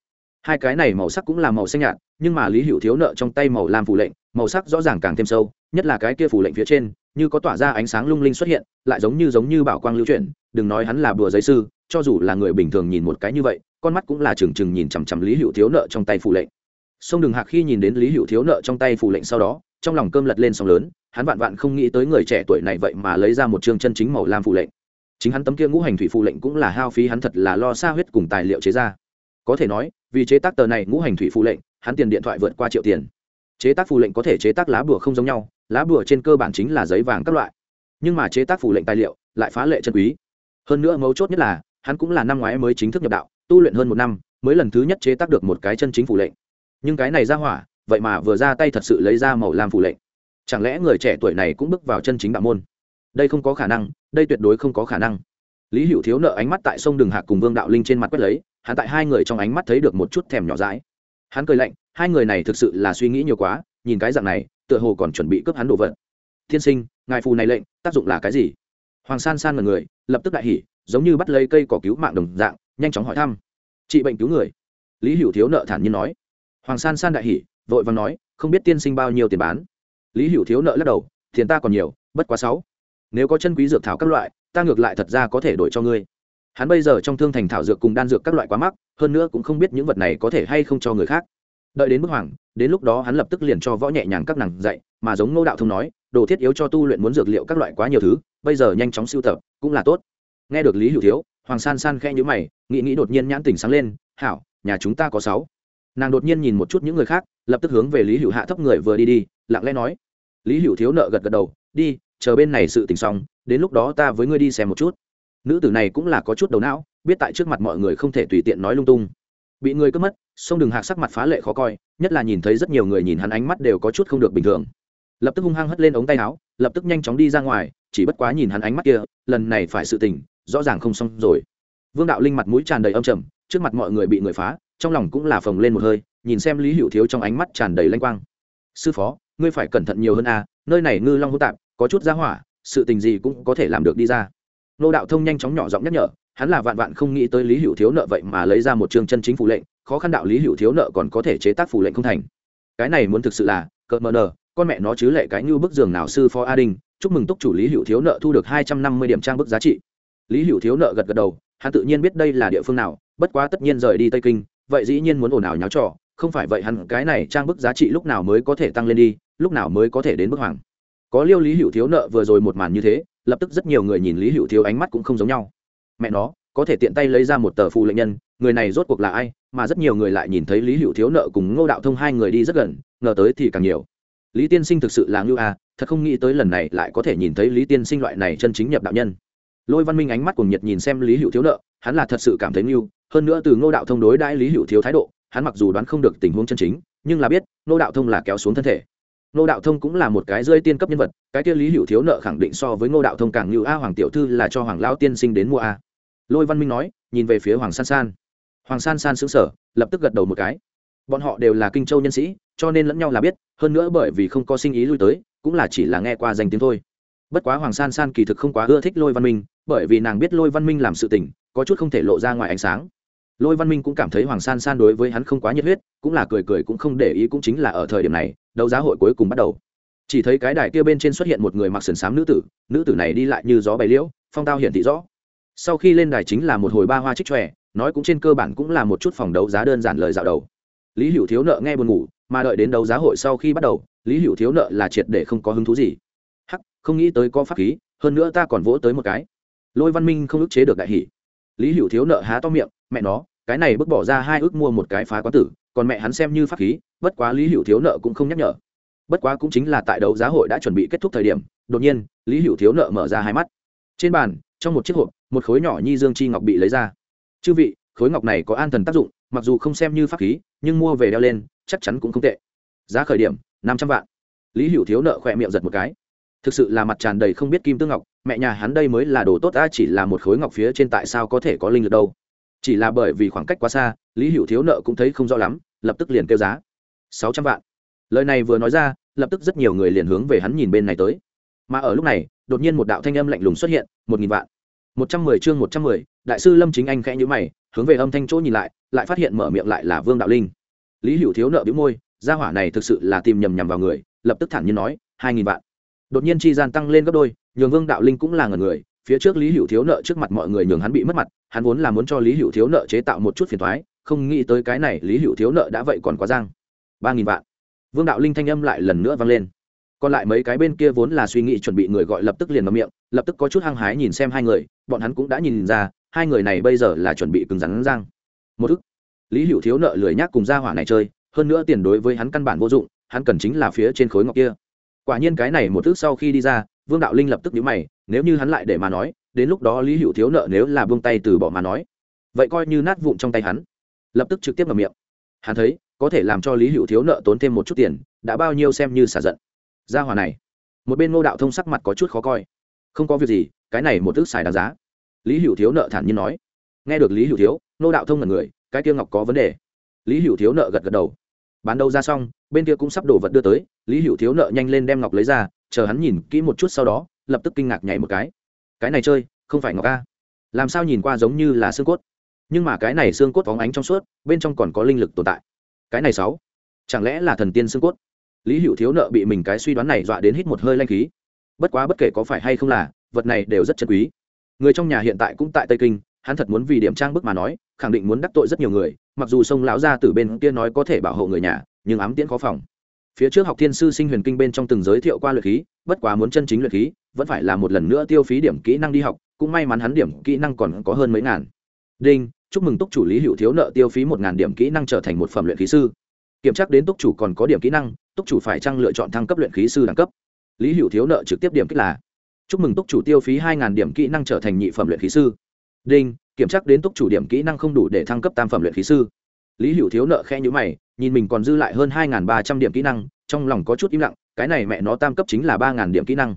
Hai cái này màu sắc cũng là màu xanh nhạt, nhưng mà lý hữu thiếu nợ trong tay màu lam phủ lệnh, màu sắc rõ ràng càng thêm sâu, nhất là cái kia phủ lệnh phía trên, như có tỏa ra ánh sáng lung linh xuất hiện, lại giống như giống như bảo quang lưu chuyển, đừng nói hắn là bùa giấy sư, cho dù là người bình thường nhìn một cái như vậy, con mắt cũng là trừng trừng nhìn chằm chằm lý hữu thiếu nợ trong tay phủ lệnh. Sông đường hạc khi nhìn đến lý hữu thiếu nợ trong tay phủ lệnh sau đó, trong lòng cơm lật lên sóng lớn hắn vạn vạn không nghĩ tới người trẻ tuổi này vậy mà lấy ra một chương chân chính màu lam phụ lệnh. Chính hắn tấm kia ngũ hành thủy phụ lệnh cũng là hao phí hắn thật là lo xa huyết cùng tài liệu chế ra. Có thể nói, vì chế tác tờ này ngũ hành thủy phụ lệnh, hắn tiền điện thoại vượt qua triệu tiền. Chế tác phụ lệnh có thể chế tác lá bùa không giống nhau, lá bùa trên cơ bản chính là giấy vàng các loại. Nhưng mà chế tác phụ lệnh tài liệu lại phá lệ chân quý. Hơn nữa mấu chốt nhất là, hắn cũng là năm ngoái mới chính thức nhập đạo, tu luyện hơn một năm, mới lần thứ nhất chế tác được một cái chân chính phụ lệnh. Nhưng cái này ra hỏa, vậy mà vừa ra tay thật sự lấy ra màu lam phụ lệnh chẳng lẽ người trẻ tuổi này cũng bước vào chân chính đạo môn? Đây không có khả năng, đây tuyệt đối không có khả năng. Lý hữu thiếu nợ ánh mắt tại sông đường hạc cùng vương đạo linh trên mặt quét lấy, hắn tại hai người trong ánh mắt thấy được một chút thèm nhỏ dãi. Hắn cười lạnh, hai người này thực sự là suy nghĩ nhiều quá, nhìn cái dạng này, tựa hồ còn chuẩn bị cướp hắn đồ vật. Thiên sinh, ngài phù này lệnh, tác dụng là cái gì? Hoàng san san mật người, lập tức đại hỉ, giống như bắt lấy cây cỏ cứu mạng đồng dạng, nhanh chóng hỏi thăm. Trị bệnh cứu người. Lý hữu thiếu nợ thản nhiên nói. Hoàng san san đại hỉ, vội vàng nói, không biết tiên sinh bao nhiêu tiền bán lý hữu thiếu nợ lắc đầu, tiền ta còn nhiều, bất quá sáu. Nếu có chân quý dược thảo các loại, ta ngược lại thật ra có thể đổi cho ngươi. Hắn bây giờ trong thương thành thảo dược cùng đan dược các loại quá mắc, hơn nữa cũng không biết những vật này có thể hay không cho người khác. Đợi đến bức hoàng, đến lúc đó hắn lập tức liền cho võ nhẹ nhàng các nàng dạy, mà giống ngô đạo thông nói, đồ thiết yếu cho tu luyện muốn dược liệu các loại quá nhiều thứ, bây giờ nhanh chóng sưu tập, cũng là tốt. Nghe được lý hữu thiếu, hoàng san san khẽ nhữ mày, nghĩ nghĩ đột nhiên nhãn tỉnh sáng lên, hảo, nhà chúng ta có sáu nàng đột nhiên nhìn một chút những người khác, lập tức hướng về lý hữu hạ thấp người vừa đi đi, lặng lẽ nói, lý hữu thiếu nợ gật gật đầu, đi, chờ bên này sự tỉnh xong, đến lúc đó ta với ngươi đi xem một chút. Nữ tử này cũng là có chút đầu não, biết tại trước mặt mọi người không thể tùy tiện nói lung tung. Bị người cướp mất, sông đừng hạc sắc mặt phá lệ khó coi, nhất là nhìn thấy rất nhiều người nhìn hắn ánh mắt đều có chút không được bình thường. Lập tức hung hăng hất lên ống tay áo, lập tức nhanh chóng đi ra ngoài, chỉ bất quá nhìn hắn ánh mắt kia, lần này phải sự tình, rõ ràng không xong rồi. Vương đạo linh mặt mũi tràn đầy âm trầm, trước mặt mọi người bị người phá trong lòng cũng là phồng lên một hơi, nhìn xem lý hữu thiếu trong ánh mắt tràn đầy lanh quang. Sư phó, ngươi phải cẩn thận nhiều hơn a nơi này ngư long hỗn tạp, có chút giá hỏa, sự tình gì cũng có thể làm được đi ra. Nô đạo thông nhanh chóng nhỏ giọng nhắc nhở, hắn là vạn vạn không nghĩ tới lý hữu thiếu nợ vậy mà lấy ra một chương chân chính phủ lệnh, khó khăn đạo lý hữu thiếu nợ còn có thể chế tác phủ lệnh không thành. Cái này muốn thực sự là, cợt mờ nờ, con mẹ nó chứ lệ cái như bức giường nào sư phó a đinh, chúc mừng túc chủ lý hữu thiếu nợ thu được hai trăm năm mươi điểm trang bức giá trị. Lý hữu thiếu nợ gật gật đầu, hắn tự nhiên biết đây là địa phương nào, bất quá tất nhiên rời đi tây kinh vậy dĩ nhiên muốn ồn ào nháo trò, không phải vậy hẳn cái này trang bức giá trị lúc nào mới có thể tăng lên đi, lúc nào mới có thể đến bức hoàng. Có liêu lý hữu thiếu nợ vừa rồi một màn như thế, lập tức rất nhiều người nhìn lý hữu thiếu ánh mắt cũng không giống nhau. Mẹ nó, có thể tiện tay lấy ra một tờ phụ lệnh nhân, người này rốt cuộc là ai, mà rất nhiều người lại nhìn thấy lý hữu thiếu nợ cùng ngô đạo thông hai người đi rất gần, ngờ tới thì càng nhiều. Lý tiên sinh thực sự là ngưu a thật không nghĩ tới lần này lại có thể nhìn thấy lý tiên sinh loại này chân chính nhập đạo nhân. Lôi văn minh ánh mắt cùng nhiệt nhìn xem lý hữu thiếu nợ, hắn là thật sự cảm thấy ngưu hơn nữa từ ngô đạo thông đối đãi lý hữu thiếu thái độ, hắn mặc dù đoán không được tình huống chân chính, nhưng là biết, ngô đạo thông là kéo xuống thân thể. Ngô đạo thông cũng là một cái rơi tiên cấp nhân vật, cái kia lý hữu thiếu nợ khẳng định so với ngô đạo thông càng như a hoàng tiểu thư là cho hoàng lao tiên sinh đến mua a. Lôi văn minh nói, nhìn về phía hoàng san san. Hoàng san san xứng sở lập tức gật đầu một cái. Bọn họ đều là kinh châu nhân sĩ, cho nên lẫn nhau là biết, hơn nữa bởi vì không có sinh ý lui tới, cũng là chỉ là nghe qua danh tiếng thôi. Bất quá hoàng san san kỳ thực không quá ưa thích lôi văn minh, bởi vì nàng biết lôi văn minh làm sự tình, có chút không thể lộ ra ngoài ánh sáng lôi văn minh cũng cảm thấy hoàng san san đối với hắn không quá nhiệt huyết, cũng là cười cười cũng không để ý cũng chính là ở thời điểm này, đấu giá hội cuối cùng bắt đầu. Chỉ thấy cái đài kia bên trên xuất hiện một người mặc sườn xám nữ tử nữ tử này đi lại như gió bày liễu, phong tao hiển thị rõ. Sau khi lên đài chính là một hồi ba hoa trích tròe nói cũng trên cơ bản cũng là một chút phòng đấu giá đơn giản lời dạo đầu. Lý hữu thiếu nợ nghe buồn ngủ, mà đợi đến đấu giá hội sau khi bắt đầu, lý hữu thiếu nợ là triệt để không có hứng thú gì. Hắc, không nghĩ tới có pháp khí, hơn nữa ta còn vỗ tới một cái. Lôi văn minh không ức chế được đại hỷ lý hữu thiếu nợ há to miệng, mẹ nó, cái này bước bỏ ra hai ước mua một cái phá quán tử, còn mẹ hắn xem như pháp khí, bất quá lý hữu thiếu nợ cũng không nhắc nhở. Bất quá cũng chính là tại đấu giá hội đã chuẩn bị kết thúc thời điểm, đột nhiên, lý hữu thiếu nợ mở ra hai mắt. Trên bàn, trong một chiếc hộp, một khối nhỏ nhi dương chi ngọc bị lấy ra. Chư vị, khối ngọc này có an thần tác dụng, mặc dù không xem như pháp khí, nhưng mua về đeo lên, chắc chắn cũng không tệ. Giá khởi điểm, năm trăm vạn. Lý hữu thiếu nợ khỏe miệng giật một cái thực sự là mặt tràn đầy không biết kim tương ngọc, mẹ nhà hắn đây mới là đồ tốt ta chỉ là một khối ngọc phía trên tại sao có thể có linh lực đâu. Chỉ là bởi vì khoảng cách quá xa, lý hữu thiếu nợ cũng thấy không rõ lắm, lập tức liền kêu giá. Sáu trăm vạn. Lời này vừa nói ra, lập tức rất nhiều người liền hướng về hắn nhìn bên này tới. Mà ở lúc này, đột nhiên một đạo thanh âm lạnh lùng xuất hiện, một nghìn vạn. Một trăm mười chương một trăm mười, đại sư lâm chính anh khẽ nhữ mày, hướng về âm thanh chỗ nhìn lại lại phát hiện mở miệng lại là vương đạo linh. Lý hữu thiếu nợ bĩu môi, gia hỏa này thực sự là tìm nhầm nhầm vào người, lập tức thản nhiên nói, hai nghìn vạn đột nhiên chi gian tăng lên gấp đôi, nhường vương đạo linh cũng là ngần người, phía trước lý hữu thiếu nợ trước mặt mọi người nhường hắn bị mất mặt, hắn vốn là muốn cho lý hữu thiếu nợ chế tạo một chút phiền thoái không nghĩ tới cái này lý hữu thiếu nợ đã vậy còn quá giang. Ba nghìn vạn. Vương đạo linh thanh âm lại lần nữa vang lên. Còn lại mấy cái bên kia vốn là suy nghĩ chuẩn bị người gọi lập tức liền mâm miệng, lập tức có chút hăng hái nhìn xem hai người, bọn hắn cũng đã nhìn ra, hai người này bây giờ là chuẩn bị cứng rắn giang. Một ức. Lý hữu thiếu nợ lười nhác cùng gia hỏa này chơi, hơn nữa tiền đối với hắn căn bản vô dụng, hắn cần chính là phía trên khối ngọc kia quả nhiên cái này một thước sau khi đi ra, vương đạo linh lập tức nhíu mày, nếu như hắn lại để mà nói, đến lúc đó lý hữu thiếu nợ nếu là buông tay từ bỏ mà nói. Vậy coi như nát vụn trong tay hắn. Lập tức trực tiếp ngậm miệng. Hắn thấy, có thể làm cho lý hữu thiếu nợ tốn thêm một chút tiền, đã bao nhiêu xem như xả giận. Gia hỏa này. Một bên ngô đạo thông sắc mặt có chút khó coi. Không có việc gì, cái này một thước xài đáng giá. Lý hữu thiếu nợ thản nhiên nói. Nghe được lý hữu thiếu, ngô đạo thông là người, cái kia ngọc có vấn đề. Lý hữu thiếu nợ gật gật đầu. Bán đâu ra xong bên kia cũng sắp đổ vật đưa tới lý hữu thiếu nợ nhanh lên đem ngọc lấy ra chờ hắn nhìn kỹ một chút sau đó lập tức kinh ngạc nhảy một cái. Cái này chơi không phải ngọc a, làm sao nhìn qua giống như là xương cốt? Nhưng mà cái này xương cốt phóng ánh trong suốt bên trong còn có linh lực tồn tại. Cái này sáu chẳng lẽ là thần tiên xương cốt? Lý hữu thiếu nợ bị mình cái suy đoán này dọa đến hít một hơi lanh khí. Bất quá bất kể có phải hay không là vật này đều rất chân quý. Người trong nhà hiện tại cũng tại tây kinh hắn thật muốn vì điểm trang bức mà nói khẳng định muốn đắc tội rất nhiều người mặc dù sông lão gia từ bên kia nói có thể bảo hộ người nhà nhưng ám tiễn khó phòng. Phía trước học thiên sư sinh huyền kinh bên trong từng giới thiệu qua luyện khí, bất quá muốn chân chính luyện khí, vẫn phải là một lần nữa tiêu phí điểm kỹ năng đi học, cũng may mắn hắn điểm kỹ năng còn có hơn mấy ngàn. Đinh, chúc mừng túc chủ lý hữu thiếu nợ tiêu phí một ngàn điểm kỹ năng trở thành một phẩm luyện khí sư. Kiểm tra đến túc chủ còn có điểm kỹ năng, túc chủ phải chăng lựa chọn thăng cấp luyện khí sư đẳng cấp? Lý hữu thiếu nợ trực tiếp điểm kích là, chúc mừng túc chủ tiêu phí hai ngàn điểm kỹ năng trở thành nhị phẩm luyện khí sư. Đinh, kiểm tra đến túc chủ điểm kỹ năng không đủ để thăng cấp tam phẩm luyện khí sư. Lý hữu thiếu nợ khe nhữ mày nhìn mình còn dư lại hơn hai ba trăm điểm kỹ năng, trong lòng có chút im lặng, cái này mẹ nó tam cấp chính là ba điểm kỹ năng.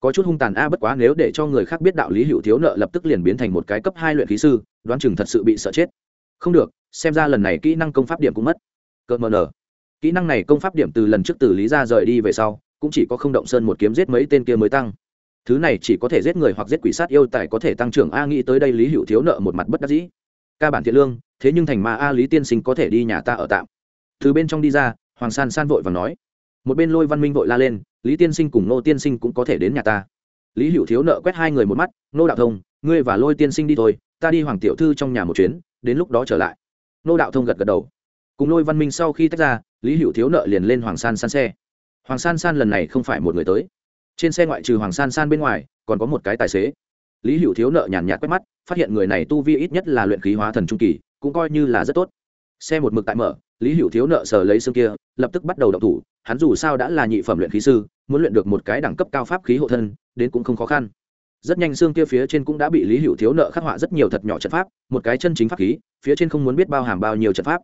Có chút hung tàn a, bất quá nếu để cho người khác biết đạo lý hữu thiếu nợ lập tức liền biến thành một cái cấp hai luyện khí sư, đoán chừng thật sự bị sợ chết. Không được, xem ra lần này kỹ năng công pháp điểm cũng mất. Cợt mờ nở kỹ năng này công pháp điểm từ lần trước từ lý ra rời đi về sau, cũng chỉ có không động sơn một kiếm giết mấy tên kia mới tăng. Thứ này chỉ có thể giết người hoặc giết quỷ sát yêu tài có thể tăng trưởng a, nghĩ tới đây lý hữu thiếu nợ một mặt bất đắc dĩ. Ca bản thiện lương, thế nhưng thành ma a lý tiên sinh có thể đi nhà ta ở tạm từ bên trong đi ra, hoàng san san vội và nói. Một bên lôi văn minh vội la lên, lý tiên sinh cùng nô tiên sinh cũng có thể đến nhà ta. Lý hữu thiếu nợ quét hai người một mắt nô đạo thông, ngươi và lôi tiên sinh đi thôi, ta đi hoàng tiểu thư trong nhà một chuyến, đến lúc đó trở lại. Nô đạo thông gật gật đầu. Cùng lôi văn minh sau khi tách ra, lý hữu thiếu nợ liền lên hoàng san san xe. Hoàng san san lần này không phải một người tới. Trên xe ngoại trừ hoàng san san bên ngoài, còn có một cái tài xế. Lý hữu thiếu nợ nhàn nhạt quét mắt, phát hiện người này tu vi ít nhất là luyện khí hóa thần trung kỳ, cũng coi như là rất tốt xe một mực tại mở, lý hữu thiếu nợ sở lấy xương kia, lập tức bắt đầu động thủ, hắn dù sao đã là nhị phẩm luyện khí sư, muốn luyện được một cái đẳng cấp cao pháp khí hộ thân, đến cũng không khó khăn. Rất nhanh xương kia phía trên cũng đã bị lý hữu thiếu nợ khắc họa rất nhiều thật nhỏ trận pháp, một cái chân chính pháp khí, phía trên không muốn biết bao hàm bao nhiêu trận pháp.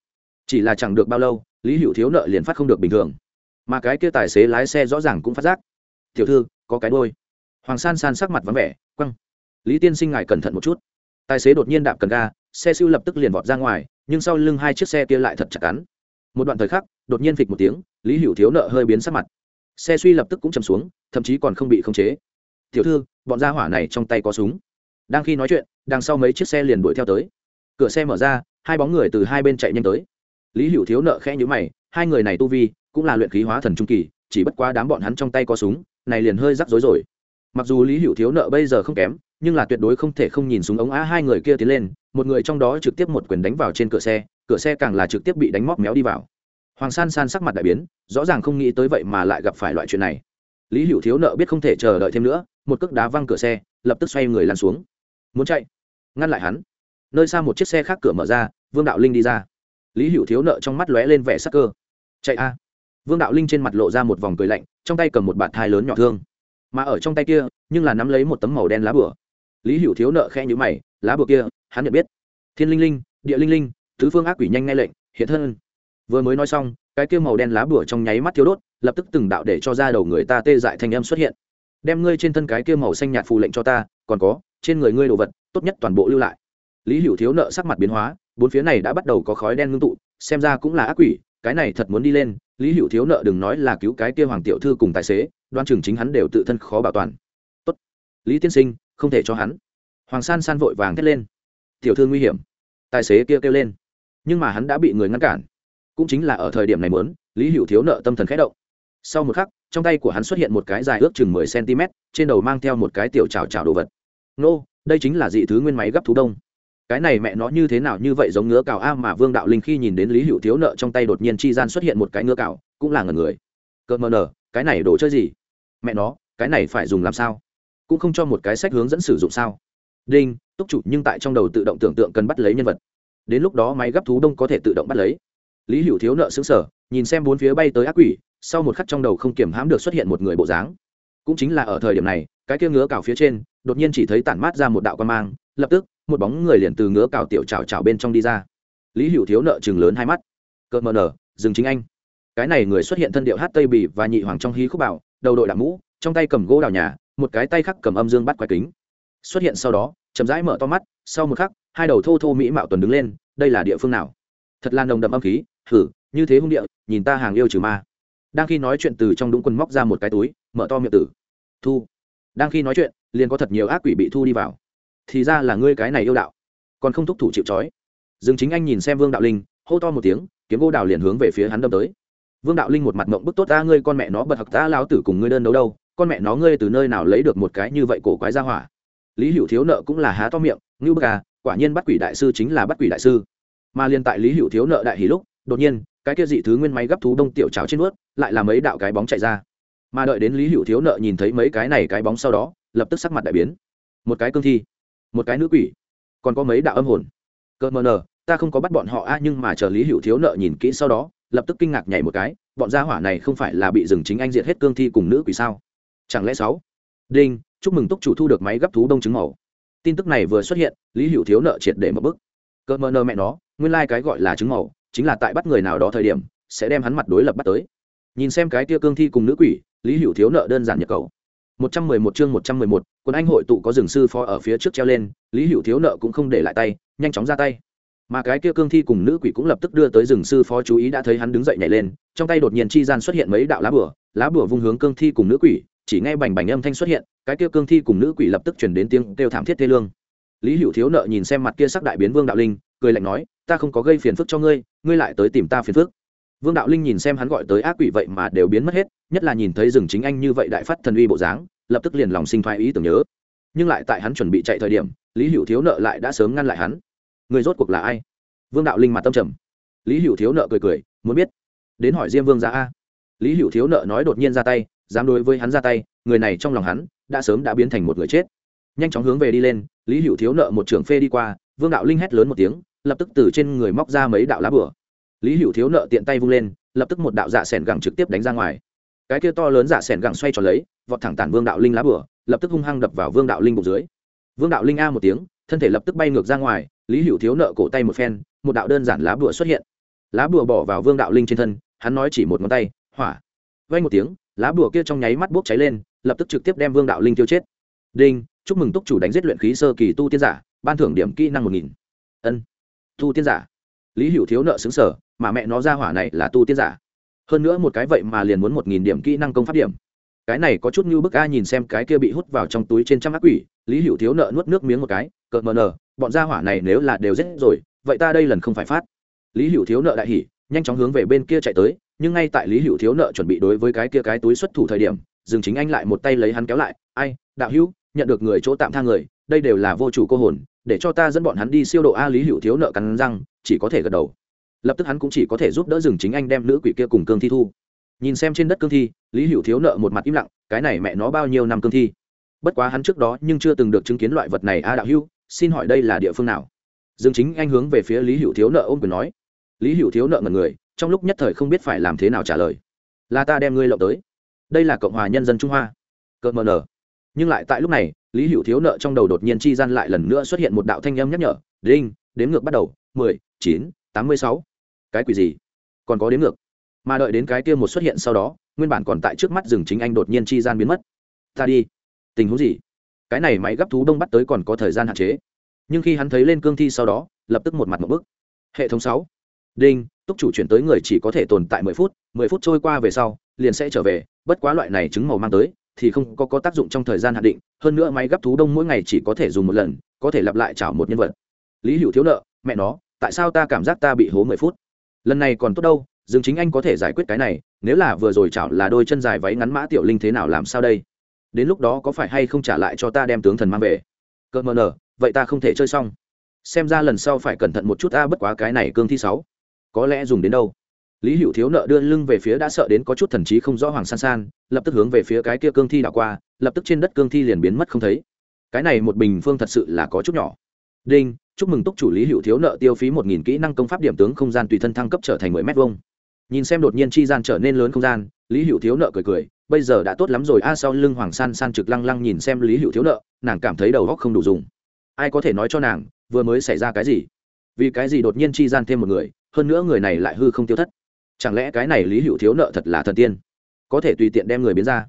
Chỉ là chẳng được bao lâu, lý hữu thiếu nợ liền phát không được bình thường. Mà cái kia tài xế lái xe rõ ràng cũng phát giác. Tiểu thư, có cái đôi hoàng san san sắc mặt vắng vẻ, quăng. Lý tiên sinh ngài cẩn thận một chút. Tài xế đột nhiên đạp cần ga, xe siêu lập tức liền vọt ra ngoài nhưng sau lưng hai chiếc xe kia lại thật chặt cắn. Một đoạn thời khắc, đột nhiên phịch một tiếng, lý hữu thiếu nợ hơi biến sắc mặt. Xe suy lập tức cũng chầm xuống, thậm chí còn không bị khống chế. Tiểu thư, bọn gia hỏa này trong tay có súng. Đang khi nói chuyện, đằng sau mấy chiếc xe liền đuổi theo tới. Cửa xe mở ra, hai bóng người từ hai bên chạy nhanh tới. Lý hữu thiếu nợ khẽ nhữ mày, hai người này tu vi, cũng là luyện khí hóa thần trung kỳ, chỉ bất quá đám bọn hắn trong tay có súng, này liền hơi rắc rối rồi mặc dù lý hữu thiếu nợ bây giờ không kém, nhưng là tuyệt đối không thể không nhìn súng ống á hai người kia tiến lên, một người trong đó trực tiếp một quyền đánh vào trên cửa xe cửa xe càng là trực tiếp bị đánh móc méo đi vào. Hoàng san san sắc mặt đại biến, rõ ràng không nghĩ tới vậy mà lại gặp phải loại chuyện này. Lý hữu thiếu nợ biết không thể chờ đợi thêm nữa, một cước đá văng cửa xe, lập tức xoay người lăn xuống. Muốn chạy? Ngăn lại hắn. Nơi xa một chiếc xe khác cửa mở ra, vương đạo linh đi ra. Lý hữu thiếu nợ trong mắt lóe lên vẻ sắc cơ. Chạy a. Vương đạo linh trên mặt lộ ra một vòng cười lạnh, trong tay cầm một bạt thai lớn nhỏ thương mà ở trong tay kia, nhưng là nắm lấy một tấm màu đen lá bửa lý hữu thiếu nợ khe nhữ mày, lá bửa kia, hắn nhận biết. Thiên linh linh, địa linh linh, tứ phương ác quỷ nhanh nghe lệnh, hiện thân. Vừa mới nói xong, cái kia màu đen lá bửa trong nháy mắt thiếu đốt, lập tức từng đạo để cho ra đầu người ta tê dại thanh âm xuất hiện. Đem ngươi trên thân cái kia màu xanh nhạt phù lệnh cho ta, còn có, trên người ngươi đồ vật, tốt nhất toàn bộ lưu lại. Lý hữu thiếu nợ sắc mặt biến hóa, bốn phía này đã bắt đầu có khói đen ngưng tụ, xem ra cũng là ác quỷ, cái này thật muốn đi lên. Lý hữu thiếu nợ đừng nói là cứu cái kia hoàng tiểu thư cùng tài xế đoan chừng chính hắn đều tự thân khó bảo toàn. Tốt. Lý tiên sinh không thể cho hắn. Hoàng san san vội vàng thét lên. Tiểu thư nguy hiểm. Tài xế kia kêu, kêu lên. Nhưng mà hắn đã bị người ngăn cản. Cũng chính là ở thời điểm này mớn lý hữu thiếu nợ tâm thần khẽ động. Sau một khắc trong tay của hắn xuất hiện một cái dài ước chừng mười cm trên đầu mang theo một cái tiểu trào trào đồ vật. Nô đây chính là dị thứ nguyên máy gấp thú đông. Cái này mẹ nó như thế nào như vậy giống ngứa cào a mà vương đạo linh khi nhìn đến lý hữu thiếu nợ trong tay đột nhiên chi gian xuất hiện một cái ngứa cào cũng là ngần người. Cợt mờ nở cái này đồ chơi gì? Mẹ nó, cái này phải dùng làm sao? Cũng không cho một cái sách hướng dẫn sử dụng sao? Đinh, túc chủ, nhưng tại trong đầu tự động tưởng tượng cần bắt lấy nhân vật. Đến lúc đó máy gấp thú đông có thể tự động bắt lấy. Lý hữu thiếu nợ xứng sở nhìn xem bốn phía bay tới ác quỷ, sau một khắc trong đầu không kiểm hãm được xuất hiện một người bộ dáng. Cũng chính là ở thời điểm này, cái kia ngứa cào phía trên, đột nhiên chỉ thấy tản mát ra một đạo quan mang, lập tức, một bóng người liền từ ngứa cào tiểu trào trào bên trong đi ra. Lý hữu thiếu nợ chừng lớn hai mắt. Cợt mờ nở, dừng chính anh. Cái này người xuất hiện thân điệu hát tây bì và nhị hoàng trong hí khúc bảo đầu đội đạm mũ, trong tay cầm gỗ đào nhà, một cái tay khắc cầm âm dương bắt quái kính. Xuất hiện sau đó, chậm rãi mở to mắt, sau một khắc, hai đầu thô thô mỹ mạo tuần đứng lên, đây là địa phương nào? Thật là nồng đậm âm khí thử như thế hung địa, nhìn ta hàng yêu trừ ma. Đang khi nói chuyện từ trong đúng quần móc ra một cái túi, mở to miệng tử. Thu. Đang khi nói chuyện, liền có thật nhiều ác quỷ bị thu đi vào. Thì ra là ngươi cái này yêu đạo. Còn không thúc thủ chịu trói. Dương chính anh nhìn xem vương đạo linh, hô to một tiếng, kiếm gỗ đào liền hướng về phía hắn đâm tới vương đạo linh một mặt mộng bức, tốt ta, ngươi con mẹ nó bật hặc ta lao tử cùng ngươi đơn đấu đâu? Con mẹ nó ngươi từ nơi nào lấy được một cái như vậy cổ quái ra hỏa? Lý hữu thiếu nợ cũng là há to miệng, ngưu bức à quả nhiên bắt quỷ đại sư chính là bắt quỷ đại sư. Mà liên tại lý hữu thiếu nợ đại hỷ lúc, đột nhiên, cái kia dị thứ nguyên máy gấp thú đông tiểu cháo trên ướt lại là mấy đạo cái bóng chạy ra. Mà đợi đến lý hữu thiếu nợ nhìn thấy mấy cái này cái bóng sau đó, lập tức sắc mặt đại biến. Một cái cương thi, một cái nữ quỷ, còn có mấy đạo âm hồn. Cơ mờ nờ, ta không có bắt bọn họ a, nhưng mà chờ lý hữu thiếu nợ nhìn kỹ sau đó lập tức kinh ngạc nhảy một cái, bọn gia hỏa này không phải là bị rừng chính anh diệt hết cương thi cùng nữ quỷ sao? Chẳng lẽ sáu? Đinh, chúc mừng túc chủ thu được máy gấp thú đông trứng màu. Tin tức này vừa xuất hiện, lý hữu thiếu nợ triệt để một bức. Cơ mơ nơ mẹ nó, nguyên lai、like、cái gọi là trứng màu, chính là tại bắt người nào đó thời điểm, sẽ đem hắn mặt đối lập bắt tới. Nhìn xem cái tia cương thi cùng nữ quỷ, lý hữu thiếu nợ đơn giản nhập cầu. Một trăm mười một chương một trăm mười một, quân anh hội tụ có rừng sư phó ở phía trước treo lên, lý hữu thiếu nợ cũng không để lại tay, nhanh chóng ra tay mà cái kia cương thi cùng nữ quỷ cũng lập tức đưa tới rừng sư phó chú ý đã thấy hắn đứng dậy nhảy lên, trong tay đột nhiên chi gian xuất hiện mấy đạo lá bửa lá bửa vung hướng cương thi cùng nữ quỷ, chỉ nghe bành bành âm thanh xuất hiện, cái kia cương thi cùng nữ quỷ lập tức chuyển đến tiếng kêu thảm thiết thê lương. Lý hữu thiếu nợ nhìn xem mặt kia sắc đại biến vương đạo linh, cười lạnh nói, ta không có gây phiền phức cho ngươi ngươi lại tới tìm ta phiền phức. Vương đạo linh nhìn xem hắn gọi tới ác quỷ vậy mà đều biến mất hết, nhất là nhìn thấy rừng chính anh như vậy đại phát thần uy bộ dáng, lập tức liền lòng sinh thoái ý tưởng nhớ. Nhưng lại tại hắn chuẩn bị chạy thời điểm, lý hữu thiếu nợ lại đã sớm ngăn lại hắn người rốt cuộc là ai? Vương đạo linh mặt tâm trầm. Lý hữu thiếu nợ cười cười, muốn biết. Đến hỏi diêm vương ra a. Lý hữu thiếu nợ nói đột nhiên ra tay, dám đối với hắn ra tay, người này trong lòng hắn đã sớm đã biến thành một người chết. Nhanh chóng hướng về đi lên, lý hữu thiếu nợ một trưởng phê đi qua, vương đạo linh hét lớn một tiếng, lập tức từ trên người móc ra mấy đạo lá bửa lý hữu thiếu nợ tiện tay vung lên, lập tức một đạo dạ s ẻ n gẳng trực tiếp đánh ra ngoài. Cái kia to lớn dạ s ẻ n gẳng xoay tròn lấy, vọt thẳng tản vương đạo linh lá bửa lập tức hung hăng đập vào vương đạo linh bụng dưới. Vương đạo linh a một tiếng thân thể lập tức bay ngược ra ngoài, lý hữu thiếu nợ cổ tay một phen, một đạo đơn giản lá bùa xuất hiện. Lá bùa bỏ vào vương đạo linh trên thân, hắn nói chỉ một ngón tay, hỏa. Vay một tiếng, lá bùa kia trong nháy mắt bốc cháy lên, lập tức trực tiếp đem vương đạo linh tiêu chết. Đinh, chúc mừng túc chủ đánh giết luyện khí sơ kỳ tu tiên giả, ban thưởng điểm kỹ năng một nghìn. Ân. Tu tiên giả. Lý hữu thiếu nợ xứng sở mà mẹ nó ra hỏa này là tu tiên giả. Hơn nữa một cái vậy mà liền muốn một nghìn điểm kỹ năng công pháp điểm. Cái này có chút như bức a nhìn xem cái kia bị hút vào trong túi trên trăm ác quỷ lý hữu thiếu nợ nuốt nước miếng một cái, cợt mờ nờ bọn gia hỏa này nếu là đều giết rồi, vậy ta đây lần không phải phát. Lý hữu thiếu nợ đại hỉ, nhanh chóng hướng về bên kia chạy tới, nhưng ngay tại lý hữu thiếu nợ chuẩn bị đối với cái kia cái túi xuất thủ thời điểm dừng chính anh lại một tay lấy hắn kéo lại, ai, đạo hữu, nhận được người chỗ tạm tha người, đây đều là vô chủ cô hồn, để cho ta dẫn bọn hắn đi siêu độ a. Lý hữu thiếu nợ cắn răng, chỉ có thể gật đầu. Lập tức hắn cũng chỉ có thể giúp đỡ dừng chính anh đem nữ quỷ kia cùng cương thi thu. Nhìn xem trên đất cương thi, lý hữu thiếu nợ một mặt im lặng, cái này mẹ nó bao nhiêu năm cương thi? Bất quá hắn trước đó nhưng chưa từng được chứng kiến loại vật này, a đạo hữu xin hỏi đây là địa phương nào? Dương chính anh hướng về phía lý hữu thiếu nợ ôm quyền nói. Lý hữu thiếu nợ ngần người, trong lúc nhất thời không biết phải làm thế nào trả lời. Là ta đem ngươi lộng tới. Đây là cộng hòa nhân dân trung hoa. Cợt mờ nở nhưng lại tại lúc này, lý hữu thiếu nợ trong đầu đột nhiên chi gian lại lần nữa xuất hiện một đạo thanh âm nhắc nhở. Đinh đếm ngược bắt đầu. Mười, chín, tám mươi sáu. Cái quỷ gì? Còn có đếm ngược. Mà đợi đến cái kia một xuất hiện sau đó, nguyên bản còn tại trước mắt rừng chính anh đột nhiên chi gian biến mất. Ta đi tình huống gì? Cái này máy gấp thú đông bắt tới còn có thời gian hạn chế. Nhưng khi hắn thấy lên cương thi sau đó lập tức một mặt một bức. Hệ thống sáu. Đinh túc chủ chuyển tới người chỉ có thể tồn tại mười phút mười phút trôi qua về sau liền sẽ trở về bất quá loại này chứng màu mang tới thì không có, có tác dụng trong thời gian hạn định hơn nữa máy gấp thú đông mỗi ngày chỉ có thể dùng một lần có thể lặp lại chảo một nhân vật. Lý hữu thiếu nợ mẹ nó tại sao ta cảm giác ta bị hố mười phút? Lần này còn tốt đâu dương chính anh có thể giải quyết cái này nếu là vừa rồi chảo là đôi chân dài váy ngắn mã tiểu linh thế nào làm sao đây? Đến lúc đó có phải hay không trả lại cho ta đem tướng thần mang về? Cơ mờ nở, vậy ta không thể chơi xong. Xem ra lần sau phải cẩn thận một chút ta bất quá cái này cương thi sáu. Có lẽ dùng đến đâu? Lý hữu thiếu nợ đưa lưng về phía đã sợ đến có chút thần trí không rõ hoàng san san, lập tức hướng về phía cái kia cương thi đảo qua, lập tức trên đất cương thi liền biến mất không thấy. Cái này một bình phương thật sự là có chút nhỏ. Đinh, chúc mừng túc chủ lý hữu thiếu nợ tiêu phí một nghìn kỹ năng công pháp điểm tướng không gian tùy thân thăng cấp trở thành mười mét vuông. Nhìn xem đột nhiên chi gian trở nên lớn không gian, lý hữu thiếu nợ cười cười bây giờ đã tốt lắm rồi. A, sau lưng hoàng san san trực lăng lăng nhìn xem lý hữu thiếu nợ, nàng cảm thấy đầu góc không đủ dùng. Ai có thể nói cho nàng, vừa mới xảy ra cái gì? Vì cái gì đột nhiên chi gian thêm một người, hơn nữa người này lại hư không tiêu thất? Chẳng lẽ cái này lý hữu thiếu nợ thật là thần tiên? Có thể tùy tiện đem người biến ra.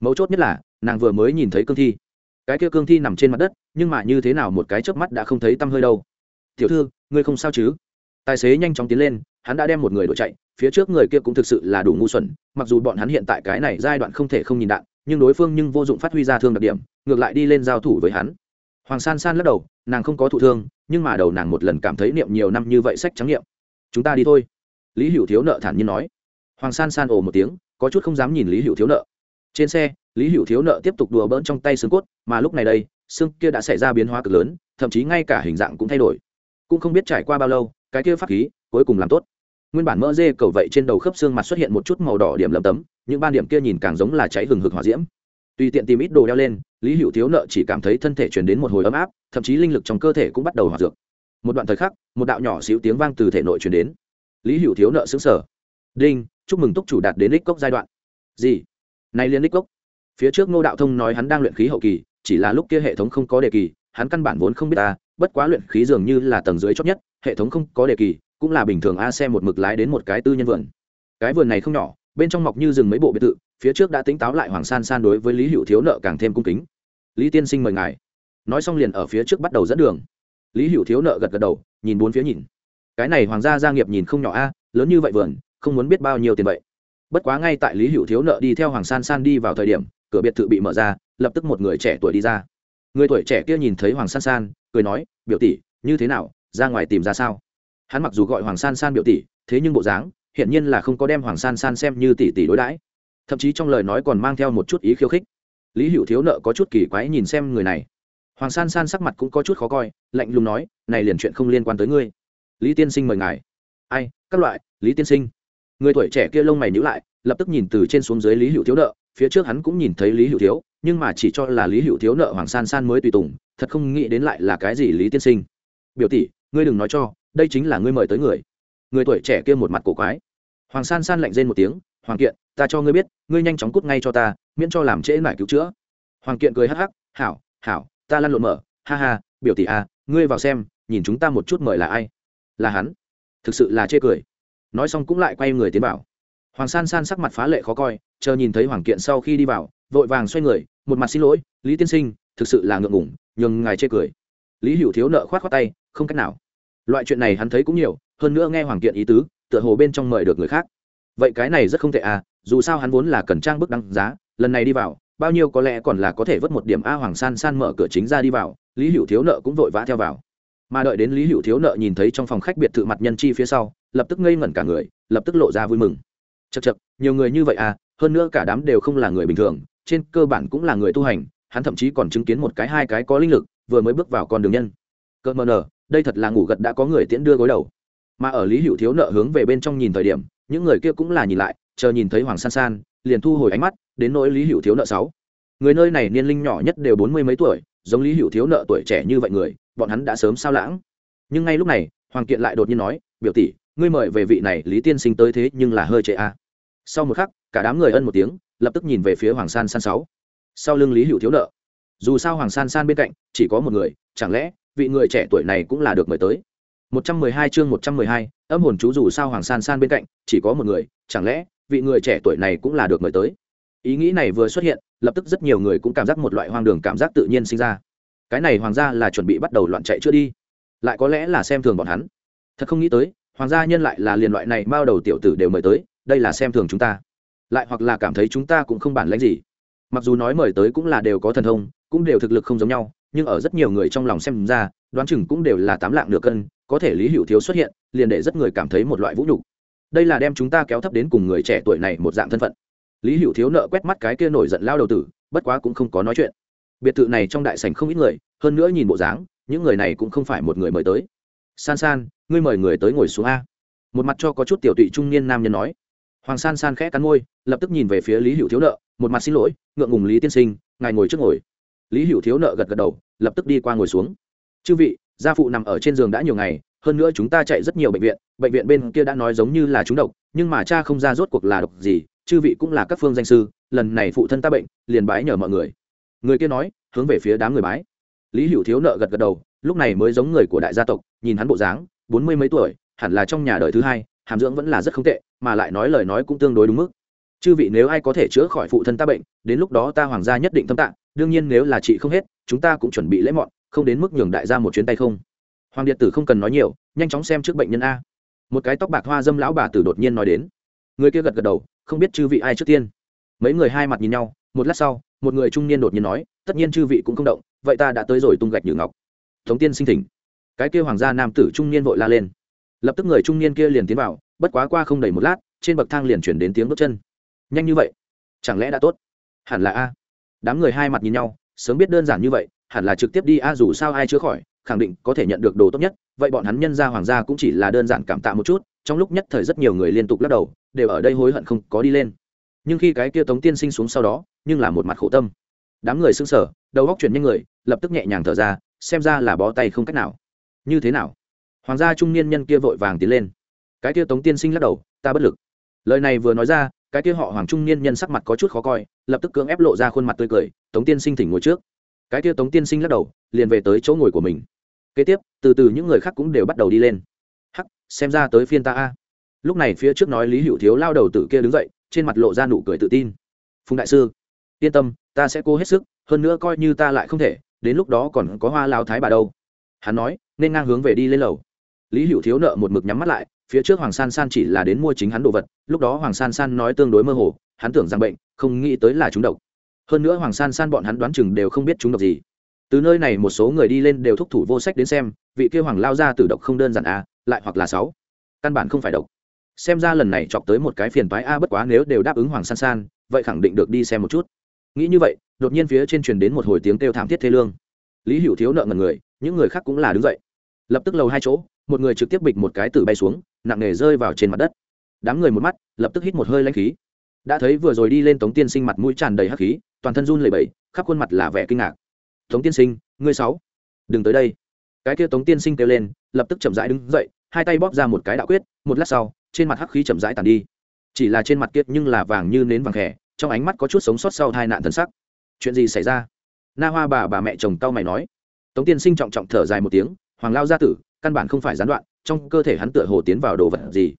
Mấu chốt nhất là, nàng vừa mới nhìn thấy cương thi. Cái kia cương thi nằm trên mặt đất, nhưng mà như thế nào một cái chớp mắt đã không thấy tăm hơi đâu. Tiểu thư, ngươi không sao chứ? Tài xế nhanh chóng tiến lên hắn đã đem một người đổi chạy, phía trước người kia cũng thực sự là đủ ngu xuẩn, mặc dù bọn hắn hiện tại cái này giai đoạn không thể không nhìn đạn, nhưng đối phương nhưng vô dụng phát huy ra thương đặc điểm, ngược lại đi lên giao thủ với hắn. Hoàng san san lắc đầu, nàng không có thụ thương, nhưng mà đầu nàng một lần cảm thấy niệm nhiều năm như vậy sách trắng niệm chúng ta đi thôi. Lý hữu thiếu nợ thản nhiên nói. Hoàng san san ồ một tiếng, có chút không dám nhìn lý hữu thiếu nợ. Trên xe, lý hữu thiếu nợ tiếp tục đùa bỡn trong tay xương cốt, mà lúc này đây, xương kia đã xảy ra biến hóa cực lớn, thậm chí ngay cả hình dạng cũng thay đổi. Cũng không biết trải qua bao lâu, cái kia pháp khí cuối cùng làm tốt nguyên bản mỡ dê cầu vậy trên đầu khớp xương mặt xuất hiện một chút màu đỏ điểm lấm tấm, những ban điểm kia nhìn càng giống là cháy hừng hực hỏa diễm. Tùy tiện tìm ít đồ đeo lên, lý hữu thiếu nợ chỉ cảm thấy thân thể chuyển đến một hồi ấm áp, thậm chí linh lực trong cơ thể cũng bắt đầu hoạt dược. Một đoạn thời khắc, một đạo nhỏ xíu tiếng vang từ thể nội chuyển đến. Lý hữu thiếu nợ xứng sở đinh, chúc mừng túc chủ đạt đến đích cốc giai đoạn. Gì? Nay liên đích cốc? Phía trước ngô đạo thông nói hắn đang luyện khí hậu kỳ, chỉ là lúc kia hệ thống không có đề kỳ, hắn căn bản vốn không biết ta, bất quá luyện khí dường như là tầng dưới chót nhất, hệ thống không có đề kỳ cũng là bình thường a xe một mực lái đến một cái tư nhân vườn. Cái vườn này không nhỏ, bên trong mọc như rừng mấy bộ biệt thự, phía trước đã tính táo lại hoàng san san đối với lý hữu thiếu nợ càng thêm cung kính. Lý tiên sinh mời ngài. Nói xong liền ở phía trước bắt đầu dẫn đường. Lý hữu thiếu nợ gật gật đầu, nhìn bốn phía nhìn. Cái này hoàng gia gia nghiệp nhìn không nhỏ a, lớn như vậy vườn, không muốn biết bao nhiêu tiền vậy. Bất quá ngay tại lý hữu thiếu nợ đi theo hoàng san san đi vào thời điểm, cửa biệt thự bị mở ra, lập tức một người trẻ tuổi đi ra. Người tuổi trẻ kia nhìn thấy hoàng san san, cười nói, biểu tỷ, như thế nào, ra ngoài tìm ra sao? Hắn mặc dù gọi hoàng san san biểu tỷ, thế nhưng bộ dáng hiện nhiên là không có đem hoàng san san xem như tỷ tỷ đối đãi. Thậm chí trong lời nói còn mang theo một chút ý khiêu khích. Lý hữu thiếu nợ có chút kỳ quái nhìn xem người này. Hoàng san san sắc mặt cũng có chút khó coi, lạnh lùng nói, này liền chuyện không liên quan tới ngươi. Lý tiên sinh mời ngài. Ai, các loại, lý tiên sinh. Người tuổi trẻ kia lông mày nhữ lại, lập tức nhìn từ trên xuống dưới lý hữu thiếu nợ, phía trước hắn cũng nhìn thấy lý hữu thiếu, nhưng mà chỉ cho là lý hữu thiếu nợ hoàng san san mới tùy tùng, thật không nghĩ đến lại là cái gì lý tiên sinh. Biểu tỷ ngươi đừng nói cho, đây chính là ngươi mời tới người. Người tuổi trẻ kia một mặt cổ quái. Hoàng san san lạnh rên một tiếng, hoàng kiện, ta cho ngươi biết, ngươi nhanh chóng cút ngay cho ta, miễn cho làm trễ mải cứu chữa. Hoàng kiện cười hắc hắc, hảo hảo, ta lăn lộn mở, ha ha, biểu tỷ à ngươi vào xem, nhìn chúng ta một chút mời là ai. Là hắn. Thực sự là chê cười. Nói xong cũng lại quay người tiến vào. Hoàng san san sắc mặt phá lệ khó coi, chờ nhìn thấy hoàng kiện sau khi đi vào, vội vàng xoay người, một mặt xin lỗi, lý tiên sinh, thực sự là ngượng ngủng nhường ngài chê cười. Lý hữu thiếu nợ khoát khoát tay, không cách nào loại chuyện này hắn thấy cũng nhiều, hơn nữa nghe hoàng kiện ý tứ, tựa hồ bên trong mời được người khác. Vậy cái này rất không tệ à dù sao hắn vốn là cần trang bức đăng giá, lần này đi vào, bao nhiêu có lẽ còn là có thể vớt một điểm a hoàng san san mở cửa chính ra đi vào, lý hữu thiếu nợ cũng vội vã theo vào. Mà đợi đến lý hữu thiếu nợ nhìn thấy trong phòng khách biệt thự mặt nhân chi phía sau, lập tức ngây ngẩn cả người, lập tức lộ ra vui mừng. Chật chật nhiều người như vậy à hơn nữa cả đám đều không là người bình thường, trên cơ bản cũng là người tu hành, hắn thậm chí còn chứng kiến một cái hai cái có linh lực, vừa mới bước vào con đường nhân. Cơ mờ nờ đây thật là ngủ gật đã có người tiễn đưa gối đầu. Mà ở lý hữu thiếu nợ hướng về bên trong nhìn thời điểm, những người kia cũng là nhìn lại, chờ nhìn thấy hoàng san san, liền thu hồi ánh mắt, đến nỗi lý hữu thiếu nợ sáu. Người nơi này niên linh nhỏ nhất đều bốn mươi mấy tuổi, giống lý hữu thiếu nợ tuổi trẻ như vậy người, bọn hắn đã sớm sao lãng. Nhưng ngay lúc này, hoàng kiện lại đột nhiên nói, biểu tỷ, ngươi mời về vị này lý tiên sinh tới thế nhưng là hơi trễ a. À. sau một khắc, cả đám người ân một tiếng, lập tức nhìn về phía hoàng san san sáu. Sau lưng lý hữu thiếu nợ. Dù sao hoàng san san bên cạnh chỉ có một người, chẳng lẽ vị người trẻ tuổi này cũng là được mời tới. 112 chương 112, âm hồn chú dù sao hoàng san san bên cạnh chỉ có một người chẳng lẽ vị người trẻ tuổi này cũng là được mời tới? Ý nghĩ này vừa xuất hiện lập tức rất nhiều người cũng cảm giác một loại hoang đường cảm giác tự nhiên sinh ra. Cái này hoàng gia là chuẩn bị bắt đầu loạn chạy chưa đi. Lại có lẽ là xem thường bọn hắn. Thật không nghĩ tới hoàng gia nhân lại là liền loại này bao đầu tiểu tử đều mời tới đây là xem thường chúng ta. Lại hoặc là cảm thấy chúng ta cũng không bản lãnh gì. Mặc dù nói mời tới cũng là đều có thần thông cũng đều thực lực không giống nhau nhưng ở rất nhiều người trong lòng xem ra, đoán chừng cũng đều là tám lạng nửa cân, có thể lý hữu thiếu xuất hiện, liền để rất người cảm thấy một loại vũ nhục. Đây là đem chúng ta kéo thấp đến cùng người trẻ tuổi này một dạng thân phận. Lý hữu thiếu nợ quét mắt cái kia nổi giận lao đầu tử, bất quá cũng không có nói chuyện. Biệt thự này trong đại sảnh không ít người, hơn nữa nhìn bộ dáng, những người này cũng không phải một người mời tới. San san, ngươi mời người tới ngồi xuống a. Một mặt cho có chút tiểu tụy trung niên nam nhân nói. Hoàng san san khẽ cắn môi, lập tức nhìn về phía lý hữu thiếu nợ, một mặt xin lỗi, ngượng ngùng lý tiên sinh, ngài ngồi trước ngồi lý hữu thiếu nợ gật gật đầu, lập tức đi qua ngồi xuống. Chư vị, gia phụ nằm ở trên giường đã nhiều ngày, hơn nữa chúng ta chạy rất nhiều bệnh viện bệnh viện bên kia đã nói giống như là chúng độc, nhưng mà cha không ra rốt cuộc là độc gì, chư vị cũng là các phương danh sư, lần này phụ thân ta bệnh, liền bái nhờ mọi người. Người kia nói, hướng về phía đám người bái. Lý hữu thiếu nợ gật gật đầu, lúc này mới giống người của đại gia tộc, nhìn hắn bộ dáng, bốn mươi mấy tuổi, hẳn là trong nhà đời thứ hai, hàm dưỡng vẫn là rất không tệ, mà lại nói lời nói cũng tương đối đúng mức. Chư vị nếu ai có thể chữa khỏi phụ thân ta bệnh, đến lúc đó ta hoàng gia nhất định thâm tạng đương nhiên nếu là chị không hết, chúng ta cũng chuẩn bị lễ mọn, không đến mức nhường đại gia một chuyến tay không. Hoàng điện tử không cần nói nhiều, nhanh chóng xem trước bệnh nhân a. Một cái tóc bạc hoa dâm lão bà tử đột nhiên nói đến. Người kia gật gật đầu, không biết chư vị ai trước tiên. Mấy người hai mặt nhìn nhau, một lát sau, một người trung niên đột nhiên nói, tất nhiên chư vị cũng không động, vậy ta đã tới rồi tung gạch nhử ngọc. Thống tiên sinh thỉnh. Cái kia hoàng gia nam tử trung niên vội la lên. Lập tức người trung niên kia liền tiến vào, bất quá qua không đầy một lát, trên bậc thang liền chuyển đến tiếng bước chân. Nhanh như vậy, chẳng lẽ đã tốt? Hẳn là a đám người hai mặt nhìn nhau sớm biết đơn giản như vậy hẳn là trực tiếp đi a dù sao ai chữa khỏi khẳng định có thể nhận được đồ tốt nhất. Vậy bọn hắn nhân gia hoàng gia cũng chỉ là đơn giản cảm tạ một chút trong lúc nhất thời rất nhiều người liên tục lắc đầu đều ở đây hối hận không có đi lên. Nhưng khi cái kia tống tiên sinh xuống sau đó nhưng là một mặt khổ tâm. Đám người sững sờ, đầu góc chuyển nhanh người lập tức nhẹ nhàng thở ra xem ra là bó tay không cách nào. Như thế nào? Hoàng gia trung niên nhân kia vội vàng tiến lên. Cái kia tống tiên sinh lắc đầu ta bất lực. Lời này vừa nói ra cái kia họ hoàng trung niên nhân sắc mặt có chút khó coi, lập tức cưỡng ép lộ ra khuôn mặt tươi cười, tống tiên sinh thỉnh ngồi trước. Cái kia tống tiên sinh lắc đầu, liền về tới chỗ ngồi của mình. Kế tiếp, từ từ những người khác cũng đều bắt đầu đi lên. Hắc, xem ra tới phiên ta a. Lúc này phía trước nói lý hữu thiếu lao đầu tử kia đứng dậy, trên mặt lộ ra nụ cười tự tin. Phùng đại sư, yên tâm, ta sẽ cố hết sức, hơn nữa coi như ta lại không thể, đến lúc đó còn có hoa lao thái bà đâu. Hắn nói, nên ngang hướng về đi lên lầu. Lý hữu thiếu nợ một mực nhắm mắt lại phía trước hoàng san san chỉ là đến mua chính hắn đồ vật, lúc đó hoàng san san nói tương đối mơ hồ, hắn tưởng rằng bệnh, không nghĩ tới là chúng độc. Hơn nữa hoàng san san bọn hắn đoán chừng đều không biết chúng độc gì. Từ nơi này một số người đi lên đều thúc thủ vô sách đến xem, vị kia hoàng lao ra từ độc không đơn giản a lại hoặc là sáu. Căn bản không phải độc. Xem ra lần này chọc tới một cái phiền toái a, bất quá nếu đều đáp ứng hoàng san san, vậy khẳng định được đi xem một chút. Nghĩ như vậy, đột nhiên phía trên truyền đến một hồi tiếng kêu thảm thiết thê lương. Lý hữu thiếu nợ ngần người, những người khác cũng là đứng dậy. Lập tức lầu hai chỗ, một người trực tiếp bịch một cái tử bay xuống nặng nề rơi vào trên mặt đất. Đám người một mắt, lập tức hít một hơi lanh khí. Đã thấy vừa rồi đi lên tống tiên sinh mặt mũi tràn đầy hắc khí, toàn thân run lẩy bẩy, khắp khuôn mặt là vẻ kinh ngạc. Tống tiên sinh, ngươi sáu, đừng tới đây. Cái kia tống tiên sinh kêu lên, lập tức chậm rãi đứng dậy, hai tay bóp ra một cái đạo quyết, một lát sau, trên mặt hắc khí chậm rãi tàn đi. Chỉ là trên mặt kiệt nhưng là vàng như nến vàng khẽ, trong ánh mắt có chút sống sót sau hai nạn thần sắc. Chuyện gì xảy ra? Na hoa bà bà mẹ chồng cau mày nói. Tống tiên sinh trọng trọng thở dài một tiếng, hoàng lao gia tử, căn bản không phải gián đoạn trong cơ thể hắn tựa hồ tiến vào đồ vật gì.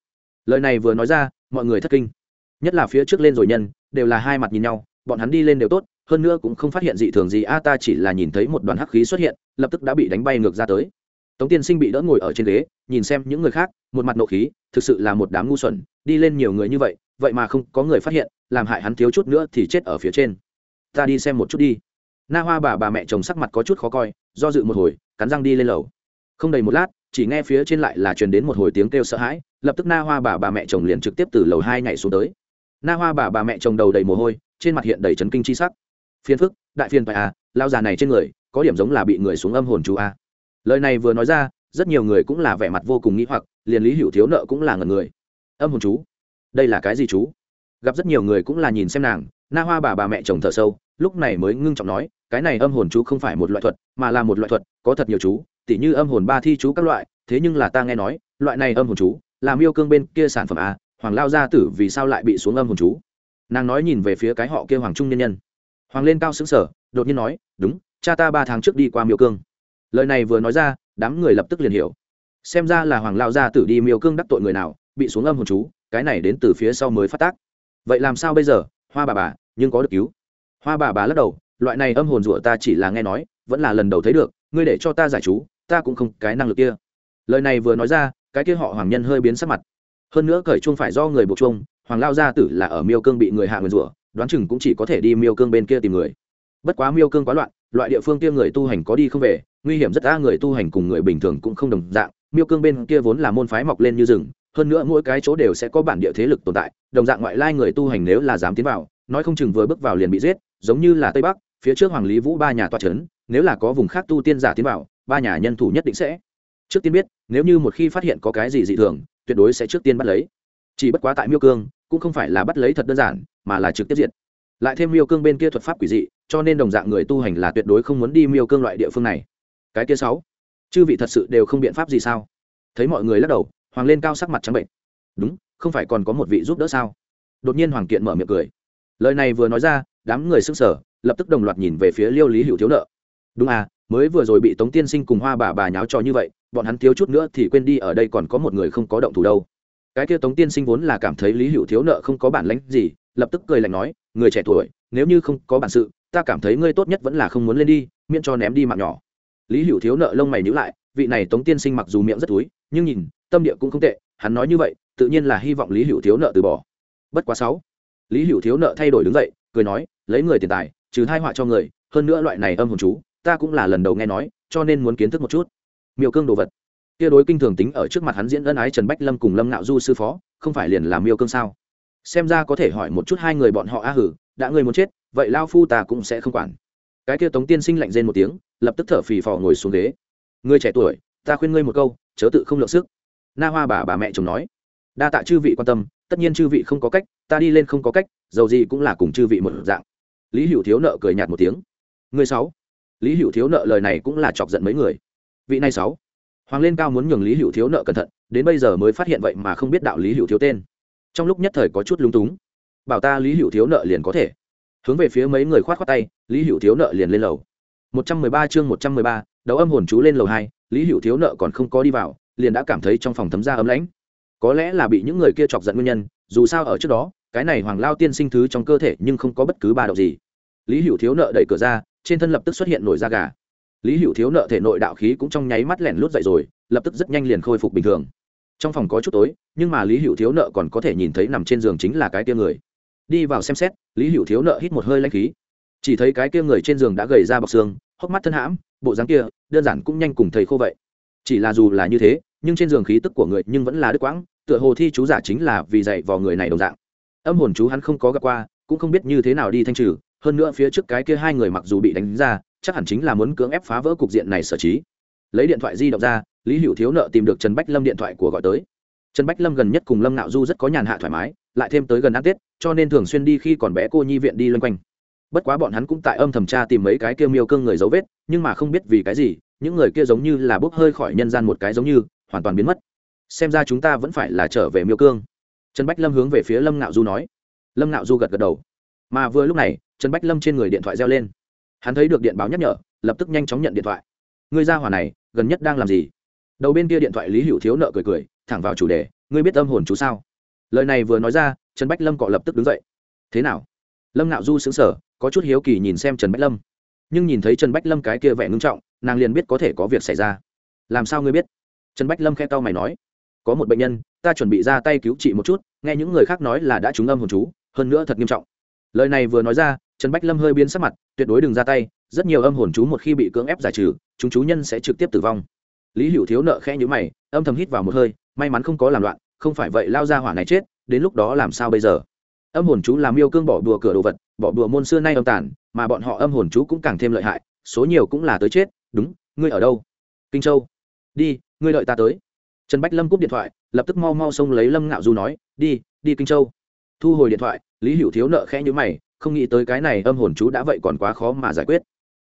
Lời này vừa nói ra, mọi người thất kinh. Nhất là phía trước lên rồi nhân, đều là hai mặt nhìn nhau, bọn hắn đi lên đều tốt, hơn nữa cũng không phát hiện gì thường gì, a ta chỉ là nhìn thấy một đoàn hắc khí xuất hiện, lập tức đã bị đánh bay ngược ra tới. Tống tiên sinh bị đỡ ngồi ở trên ghế, nhìn xem những người khác, một mặt nộ khí, thực sự là một đám ngu xuẩn, đi lên nhiều người như vậy vậy mà không có người phát hiện, làm hại hắn thiếu chút nữa thì chết ở phía trên. Ta đi xem một chút đi. Na hoa bà bà mẹ chồng sắc mặt có chút khó coi, do dự một hồi, cắn răng đi lên lầu. Không đầy một lát chỉ nghe phía trên lại là truyền đến một hồi tiếng kêu sợ hãi, lập tức na hoa bà bà mẹ chồng liền trực tiếp từ lầu hai nhảy xuống tới. Na hoa bà bà mẹ chồng đầu đầy mồ hôi, trên mặt hiện đầy trấn kinh chi sắc. Phiền phức, đại phiền phải à lao già này trên người, có điểm giống là bị người xuống âm hồn chú a à. lời này vừa nói ra, rất nhiều người cũng là vẻ mặt vô cùng nghĩ hoặc, liền lý hữu thiếu nợ cũng là ngần người. Âm hồn chú? Đây là cái gì chú? Gặp rất nhiều người cũng là nhìn xem nàng, na hoa bà bà mẹ chồng thở sâu, lúc này mới ngưng trọng nói, cái này âm hồn chú không phải một loại thuật, mà là một loại thuật, có thật nhiều chú tỉ như âm hồn ba thi chú các loại, thế nhưng là ta nghe nói, loại này âm hồn chú, làm miêu cương bên kia sản phẩm à? hoàng lao gia tử vì sao lại bị xuống âm hồn chú? Nàng nói nhìn về phía cái họ kia hoàng trung nhân nhân. Hoàng lên cao xứng sở đột nhiên nói, đúng, cha ta ba tháng trước đi qua miêu cương. Lời này vừa nói ra, đám người lập tức liền hiểu. Xem ra là hoàng lao gia tử đi miêu cương đắc tội người nào, bị xuống âm hồn chú, cái này đến từ phía sau mới phát tác. Vậy làm sao bây giờ? Hoa bà bà, nhưng có được cứu. Hoa bà bà lắc đầu, loại này âm hồn rủa ta chỉ là nghe nói, vẫn là lần đầu thấy được, ngươi để cho ta giải chú ta cũng không cái năng lực kia. Lời này vừa nói ra, cái kia họ hoàng nhân hơi biến sắc mặt. Hơn nữa cởi chuông phải do người buộc chuông, hoàng lao gia tử là ở miêu cương bị người hạ nguyền rủa, đoán chừng cũng chỉ có thể đi miêu cương bên kia tìm người. Bất quá miêu cương quá loạn, loại địa phương kia người tu hành có đi không về, nguy hiểm rất đa người tu hành cùng người bình thường cũng không đồng dạng. Miêu cương bên kia vốn là môn phái mọc lên như rừng, hơn nữa mỗi cái chỗ đều sẽ có bản địa thế lực tồn tại, đồng dạng ngoại lai người tu hành nếu là dám tiến vào, nói không chừng vừa bước vào liền bị giết, giống như là tây bắc, phía trước hoàng lý vũ ba nhà toa trấn nếu là có vùng khác tu tiên giả tiến vào ba nhà nhân thủ nhất định sẽ. Trước tiên biết, nếu như một khi phát hiện có cái gì dị thường, tuyệt đối sẽ trước tiên bắt lấy. Chỉ bất quá tại miêu cương, cũng không phải là bắt lấy thật đơn giản, mà là trực tiếp diệt. Lại thêm miêu cương bên kia thuật pháp quỷ dị, cho nên đồng dạng người tu hành là tuyệt đối không muốn đi miêu cương loại địa phương này. Cái kia sáu, chư vị thật sự đều không biện pháp gì sao? Thấy mọi người lắc đầu, hoàng lên cao sắc mặt trắng bệnh. Đúng, không phải còn có một vị giúp đỡ sao? Đột nhiên hoàng kiện mở miệng cười. Lời này vừa nói ra, đám người sức sở lập tức đồng loạt nhìn về phía liêu lý hữu thiếu nợ. Đúng à mới vừa rồi bị tống tiên sinh cùng hoa bà bà nháo trò như vậy, bọn hắn thiếu chút nữa thì quên đi ở đây còn có một người không có động thủ đâu. Cái kia tống tiên sinh vốn là cảm thấy lý hữu thiếu nợ không có bản lãnh gì, lập tức cười lạnh nói, người trẻ tuổi, nếu như không có bản sự, ta cảm thấy ngươi tốt nhất vẫn là không muốn lên đi, miễn cho ném đi mạng nhỏ. Lý hữu thiếu nợ lông mày nhữ lại, vị này tống tiên sinh mặc dù miệng rất túi, nhưng nhìn, tâm địa cũng không tệ, hắn nói như vậy, tự nhiên là hy vọng lý hữu thiếu nợ từ bỏ. Bất quá sáu, lý hữu thiếu nợ thay đổi đứng dậy, cười nói, lấy người tiền tài, trừ thai họa cho người, hơn nữa loại này âm hồn chú ta cũng là lần đầu nghe nói, cho nên muốn kiến thức một chút. Miêu cương đồ vật. Kia đối kinh thường tính ở trước mặt hắn diễn ân ái trần bách lâm cùng lâm ngạo du sư phó, không phải liền làm miêu cương sao? Xem ra có thể hỏi một chút hai người bọn họ a hử, đã ngươi muốn chết, vậy lao phu ta cũng sẽ không quản. Cái kia tống tiên sinh lạnh rên một tiếng, lập tức thở phì phò ngồi xuống ghế. Ngươi trẻ tuổi, ta khuyên ngươi một câu, chớ tự không lượng sức. Na hoa bà bà mẹ chồng nói. Đa tạ chư vị quan tâm, tất nhiên chư vị không có cách, ta đi lên không có cách, dầu gì cũng là cùng chư vị một dạng. Lý hữu thiếu nợ cười nhạt một tiếng. Người sáu lý hữu thiếu nợ lời này cũng là chọc giận mấy người. Vị này sáu, hoàng lên cao muốn nhường lý hữu thiếu nợ cẩn thận, đến bây giờ mới phát hiện vậy mà không biết đạo lý hữu thiếu tên. Trong lúc nhất thời có chút lúng túng. Bảo ta lý hữu thiếu nợ liền có thể. Hướng về phía mấy người khoát khoát tay, lý hữu thiếu nợ liền lên lầu. Một trăm mười ba chương một trăm mười ba đấu âm hồn chú lên lầu hai, lý hữu thiếu nợ còn không có đi vào, liền đã cảm thấy trong phòng thấm ra ấm lãnh. Có lẽ là bị những người kia chọc giận nguyên nhân, dù sao ở trước đó, cái này hoàng lao tiên sinh thứ trong cơ thể nhưng không có bất cứ ba động gì. Lý hữu thiếu nợ đẩy cửa ra trên thân lập tức xuất hiện nổi da gà. Lý hữu thiếu nợ thể nội đạo khí cũng trong nháy mắt lẻn lút dậy rồi, lập tức rất nhanh liền khôi phục bình thường. Trong phòng có chút tối, nhưng mà lý hữu thiếu nợ còn có thể nhìn thấy nằm trên giường chính là cái kia người. Đi vào xem xét, lý hữu thiếu nợ hít một hơi lanh khí. Chỉ thấy cái kia người trên giường đã gầy ra bọc xương, hốc mắt thân hãm, bộ dáng kia, đơn giản cũng nhanh cùng thầy khô vậy. Chỉ là dù là như thế, nhưng trên giường khí tức của người nhưng vẫn là đứt quãng, tựa hồ thi chú giả chính là vì dạy vào người này đồng dạng. Âm hồn chú hắn không có gặp qua, cũng không biết như thế nào đi thanh trừ hơn nữa phía trước cái kia hai người mặc dù bị đánh ra, chắc hẳn chính là muốn cưỡng ép phá vỡ cục diện này sở trí. Lấy điện thoại di động ra, lý hữu thiếu nợ tìm được trần bách lâm điện thoại của gọi tới. Trần bách lâm gần nhất cùng lâm nạo du rất có nhàn hạ thoải mái, lại thêm tới gần ăn tết, cho nên thường xuyên đi khi còn bé cô nhi viện đi loanh quanh. Bất quá bọn hắn cũng tại âm thầm tra tìm mấy cái kia miêu cương người dấu vết, nhưng mà không biết vì cái gì, những người kia giống như là bốc hơi khỏi nhân gian một cái giống như, hoàn toàn biến mất. Xem ra chúng ta vẫn phải là trở về miêu cương. Trần bách lâm hướng về phía lâm ngạo du nói. Lâm ngạo du gật gật đầu. Mà vừa lúc này trần bách lâm trên người điện thoại reo lên. Hắn thấy được điện báo nhắc nhở, lập tức nhanh chóng nhận điện thoại. Ngươi ra hỏa này, gần nhất đang làm gì? Đầu bên kia điện thoại lý hữu thiếu nợ cười cười, thẳng vào chủ đề, ngươi biết âm hồn chú sao? Lời này vừa nói ra, trần bách lâm cọ lập tức đứng dậy. Thế nào? Lâm ngạo du xứng sở có chút hiếu kỳ nhìn xem trần bách lâm. Nhưng nhìn thấy trần bách lâm cái kia vẻ ngưng trọng, nàng liền biết có thể có việc xảy ra. Làm sao ngươi biết? Trần bách lâm khe tao mày nói. Có một bệnh nhân, ta chuẩn bị ra tay cứu trị một chút, nghe những người khác nói là đã trúng âm hồn chú, hơn nữa thật nghiêm trọng. Lời này vừa nói ra trần bách lâm hơi biến sắc mặt, tuyệt đối đừng ra tay, rất nhiều âm hồn chú một khi bị cưỡng ép giải trừ, chúng chú nhân sẽ trực tiếp tử vong. Lý hữu thiếu nợ khẽ nhữ mày, âm thầm hít vào một hơi, may mắn không có làm loạn, không phải vậy lao ra hỏa này chết, đến lúc đó làm sao bây giờ? Âm hồn chú làm yêu cương bỏ đùa cửa đồ vật, bỏ đùa môn xưa nay âm tản mà bọn họ âm hồn chú cũng càng thêm lợi hại, số nhiều cũng là tới chết, đúng, ngươi ở đâu? Kinh châu. Đi, ngươi đợi ta tới. Trần bách lâm cúp điện thoại, lập tức mau mau xông lấy lâm ngạo du nói, đi đi kinh châu. Thu hồi điện thoại, lý hữu thiếu nợ khẽ nhữ mày không nghĩ tới cái này âm hồn chú đã vậy còn quá khó mà giải quyết.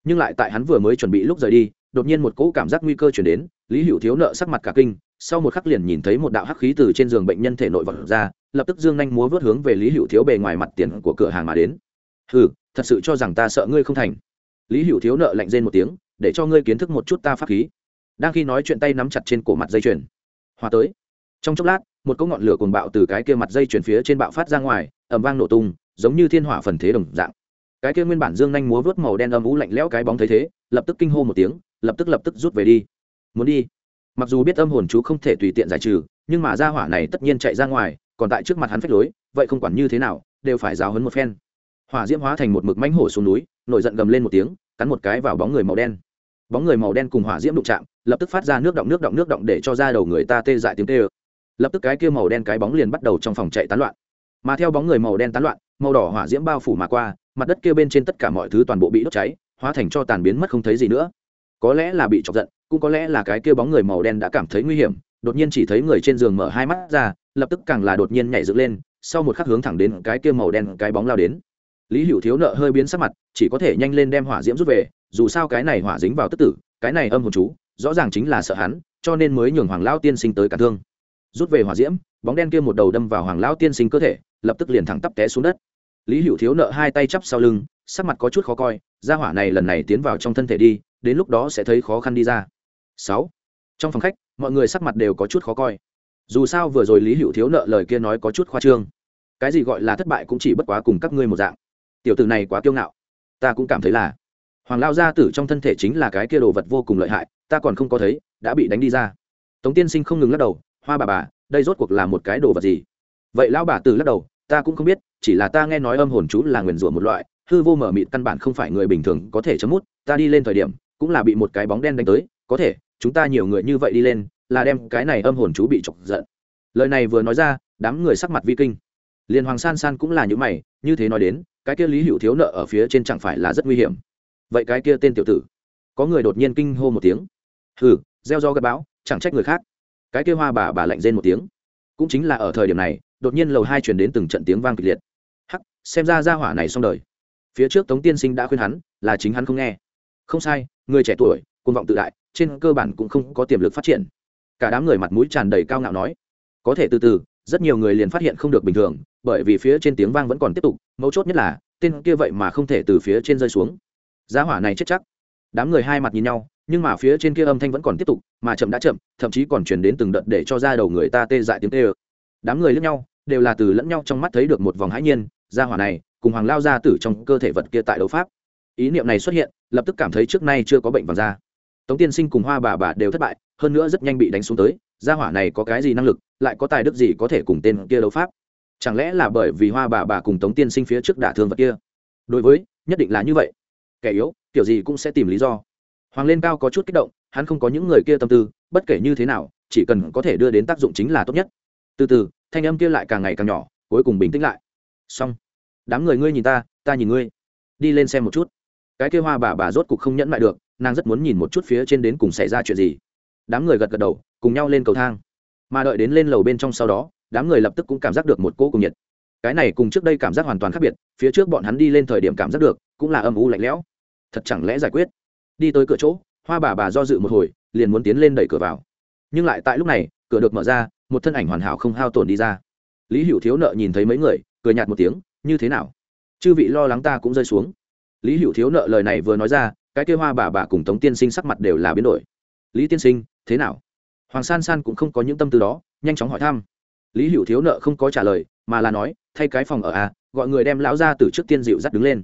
Nhưng lại tại hắn vừa mới chuẩn bị lúc rời đi, đột nhiên một cỗ cảm giác nguy cơ chuyển đến, lý hữu thiếu nợ sắc mặt cả kinh, sau một khắc liền nhìn thấy một đạo hắc khí từ trên giường bệnh nhân thể nội vật ra, lập tức dương nhanh múa vớt hướng về lý hữu thiếu bề ngoài mặt tiền của cửa hàng mà đến. Hừ, thật sự cho rằng ta sợ ngươi không thành. Lý hữu thiếu nợ lạnh rên một tiếng, để cho ngươi kiến thức một chút ta pháp khí. Đang khi nói chuyện tay nắm chặt trên cổ mặt dây chuyền. Hòa tới. Trong chốc lát, một cỗ ngọn lửa cuồng bạo từ cái kia mặt dây chuyền phía trên bạo phát ra ngoài ẩm vang nổ tung giống như thiên hỏa phần thế đồng dạng. Cái kia nguyên bản dương nhanh múa vớt màu đen âm ú lạnh lẽo cái bóng thấy thế, lập tức kinh hô một tiếng, lập tức lập tức rút về đi. Muốn đi. Mặc dù biết âm hồn chú không thể tùy tiện giải trừ, nhưng mà ra hỏa này tất nhiên chạy ra ngoài, còn tại trước mặt hắn phách lối, vậy không quản như thế nào, đều phải giáo hấn một phen. Hỏa diễm hóa thành một mực mánh hổ xuống núi, nổi giận gầm lên một tiếng, cắn một cái vào bóng người màu đen. Bóng người màu đen cùng hỏa diễm đụng chạm, lập tức phát ra nước động nước động nước động để cho ra đầu người ta tê dại tiếng tê ơ. Lập tức cái kia màu đen cái bóng liền bắt đầu trong phòng chạy tán loạn. Mà theo bóng người màu đen tán loạn màu đỏ hỏa diễm bao phủ mà qua, mặt đất kia bên trên tất cả mọi thứ toàn bộ bị đốt cháy, hóa thành cho tàn biến mất không thấy gì nữa. Có lẽ là bị chọc giận, cũng có lẽ là cái kia bóng người màu đen đã cảm thấy nguy hiểm, đột nhiên chỉ thấy người trên giường mở hai mắt ra, lập tức càng là đột nhiên nhảy dựng lên, sau một khắc hướng thẳng đến cái kia màu đen cái bóng lao đến. Lý hữu thiếu nợ hơi biến sắc mặt, chỉ có thể nhanh lên đem hỏa diễm rút về, dù sao cái này hỏa dính vào tức tử, cái này âm hồn chú, rõ ràng chính là sợ hắn, cho nên mới nhường hoàng lao tiên sinh tới cả thương. Rút về hỏa diễm, bóng đen kia một đầu đâm vào hoàng lao tiên sinh cơ thể lập tức liền thẳng tắp té xuống đất. Lý hữu thiếu nợ hai tay chắp sau lưng, sắc mặt có chút khó coi ra hỏa này lần này tiến vào trong thân thể đi, đến lúc đó sẽ thấy khó khăn đi ra. Sáu. Trong phòng khách, mọi người sắc mặt đều có chút khó coi. Dù sao vừa rồi lý hữu thiếu nợ lời kia nói có chút khoa trương. Cái gì gọi là thất bại cũng chỉ bất quá cùng các ngươi một dạng. Tiểu tử này quá kiêu ngạo. Ta cũng cảm thấy là, hoàng lao gia tử trong thân thể chính là cái kia đồ vật vô cùng lợi hại, ta còn không có thấy, đã bị đánh đi ra. Tống tiên sinh không ngừng lắc đầu, hoa bà bà, đây rốt cuộc là một cái đồ vật gì? Vậy lão bà tử lắc đầu, ta cũng không biết, chỉ là ta nghe nói âm hồn chú là nguyền rủa một loại, hư vô mở mịt căn bản không phải người bình thường có thể chấm mút, ta đi lên thời điểm, cũng là bị một cái bóng đen đánh tới, có thể, chúng ta nhiều người như vậy đi lên, là đem cái này âm hồn chú bị chọc giận. Lời này vừa nói ra, đám người sắc mặt vi kinh. Liền hoàng san san cũng là những mày, như thế nói đến, cái kia lý hữu thiếu nợ ở phía trên chẳng phải là rất nguy hiểm. Vậy cái kia tên tiểu tử, có người đột nhiên kinh hô một tiếng. Hừ, gieo do gây báo chẳng trách người khác. Cái kia hoa bà bà lạnh rên một tiếng. Cũng chính là ở thời điểm này đột nhiên lầu hai chuyển đến từng trận tiếng vang kịch liệt. Hắc, xem ra ra hỏa này xong đời. Phía trước tống tiên sinh đã khuyên hắn, là chính hắn không nghe. Không sai, người trẻ tuổi côn vọng tự đại, trên cơ bản cũng không có tiềm lực phát triển. Cả đám người mặt mũi tràn đầy cao ngạo nói. Có thể từ từ, rất nhiều người liền phát hiện không được bình thường, bởi vì phía trên tiếng vang vẫn còn tiếp tục, mấu chốt nhất là, tên kia vậy mà không thể từ phía trên rơi xuống. Giá hỏa này chết chắc. Đám người hai mặt nhìn nhau, nhưng mà phía trên kia âm thanh vẫn còn tiếp tục, mà chậm đã chậm, thậm chí còn chuyển đến từng đợt để cho ra đầu người ta tê dại tiếng tê ơ đám người lẫn nhau, đều là từ lẫn nhau trong mắt thấy được một vòng hãi nhiên, gia hỏa này, cùng hoàng lao ra tử trong cơ thể vật kia tại đấu pháp. Ý niệm này xuất hiện, lập tức cảm thấy trước nay chưa có bệnh vàng da. Tống tiên sinh cùng hoa bà bà đều thất bại, hơn nữa rất nhanh bị đánh xuống tới, gia hỏa này có cái gì năng lực, lại có tài đức gì có thể cùng tên kia đấu pháp? Chẳng lẽ là bởi vì hoa bà bà cùng tống tiên sinh phía trước đả thương vật kia? Đối với, nhất định là như vậy. Kẻ yếu, kiểu gì cũng sẽ tìm lý do. Hoàng lên cao có chút kích động, hắn không có những người kia tâm tư, bất kể như thế nào, chỉ cần có thể đưa đến tác dụng chính là tốt nhất từ từ, thanh âm kia lại càng ngày càng nhỏ, cuối cùng bình tĩnh lại. Xong. Đám người ngươi nhìn ta ta nhìn ngươi. Đi lên xem một chút. Cái kia hoa bà bà rốt cục không nhẫn lại được, nàng rất muốn nhìn một chút phía trên đến cùng xảy ra chuyện gì. Đám người gật gật đầu, cùng nhau lên cầu thang. Mà đợi đến lên lầu bên trong sau đó, đám người lập tức cũng cảm giác được một cỗ cùng nhiệt. Cái này cùng trước đây cảm giác hoàn toàn khác biệt, phía trước bọn hắn đi lên thời điểm cảm giác được, cũng là âm u lạnh lẽo. Thật chẳng lẽ giải quyết? Đi tới cửa chỗ, hoa bà bà do dự một hồi, liền muốn tiến lên đẩy cửa vào. Nhưng lại tại lúc này, cửa được mở ra một thân ảnh hoàn hảo không hao tổn đi ra. Lý hữu thiếu nợ nhìn thấy mấy người, cười nhạt một tiếng, như thế nào? Chư vị lo lắng ta cũng rơi xuống. Lý hữu thiếu nợ lời này vừa nói ra, cái kêu hoa bà bà cùng tống tiên sinh sắc mặt đều là biến đổi. Lý tiên sinh, thế nào? Hoàng san san cũng không có những tâm tư đó, nhanh chóng hỏi thăm. Lý hữu thiếu nợ không có trả lời, mà là nói, thay cái phòng ở a gọi người đem lão ra từ trước tiên dịu dắt đứng lên.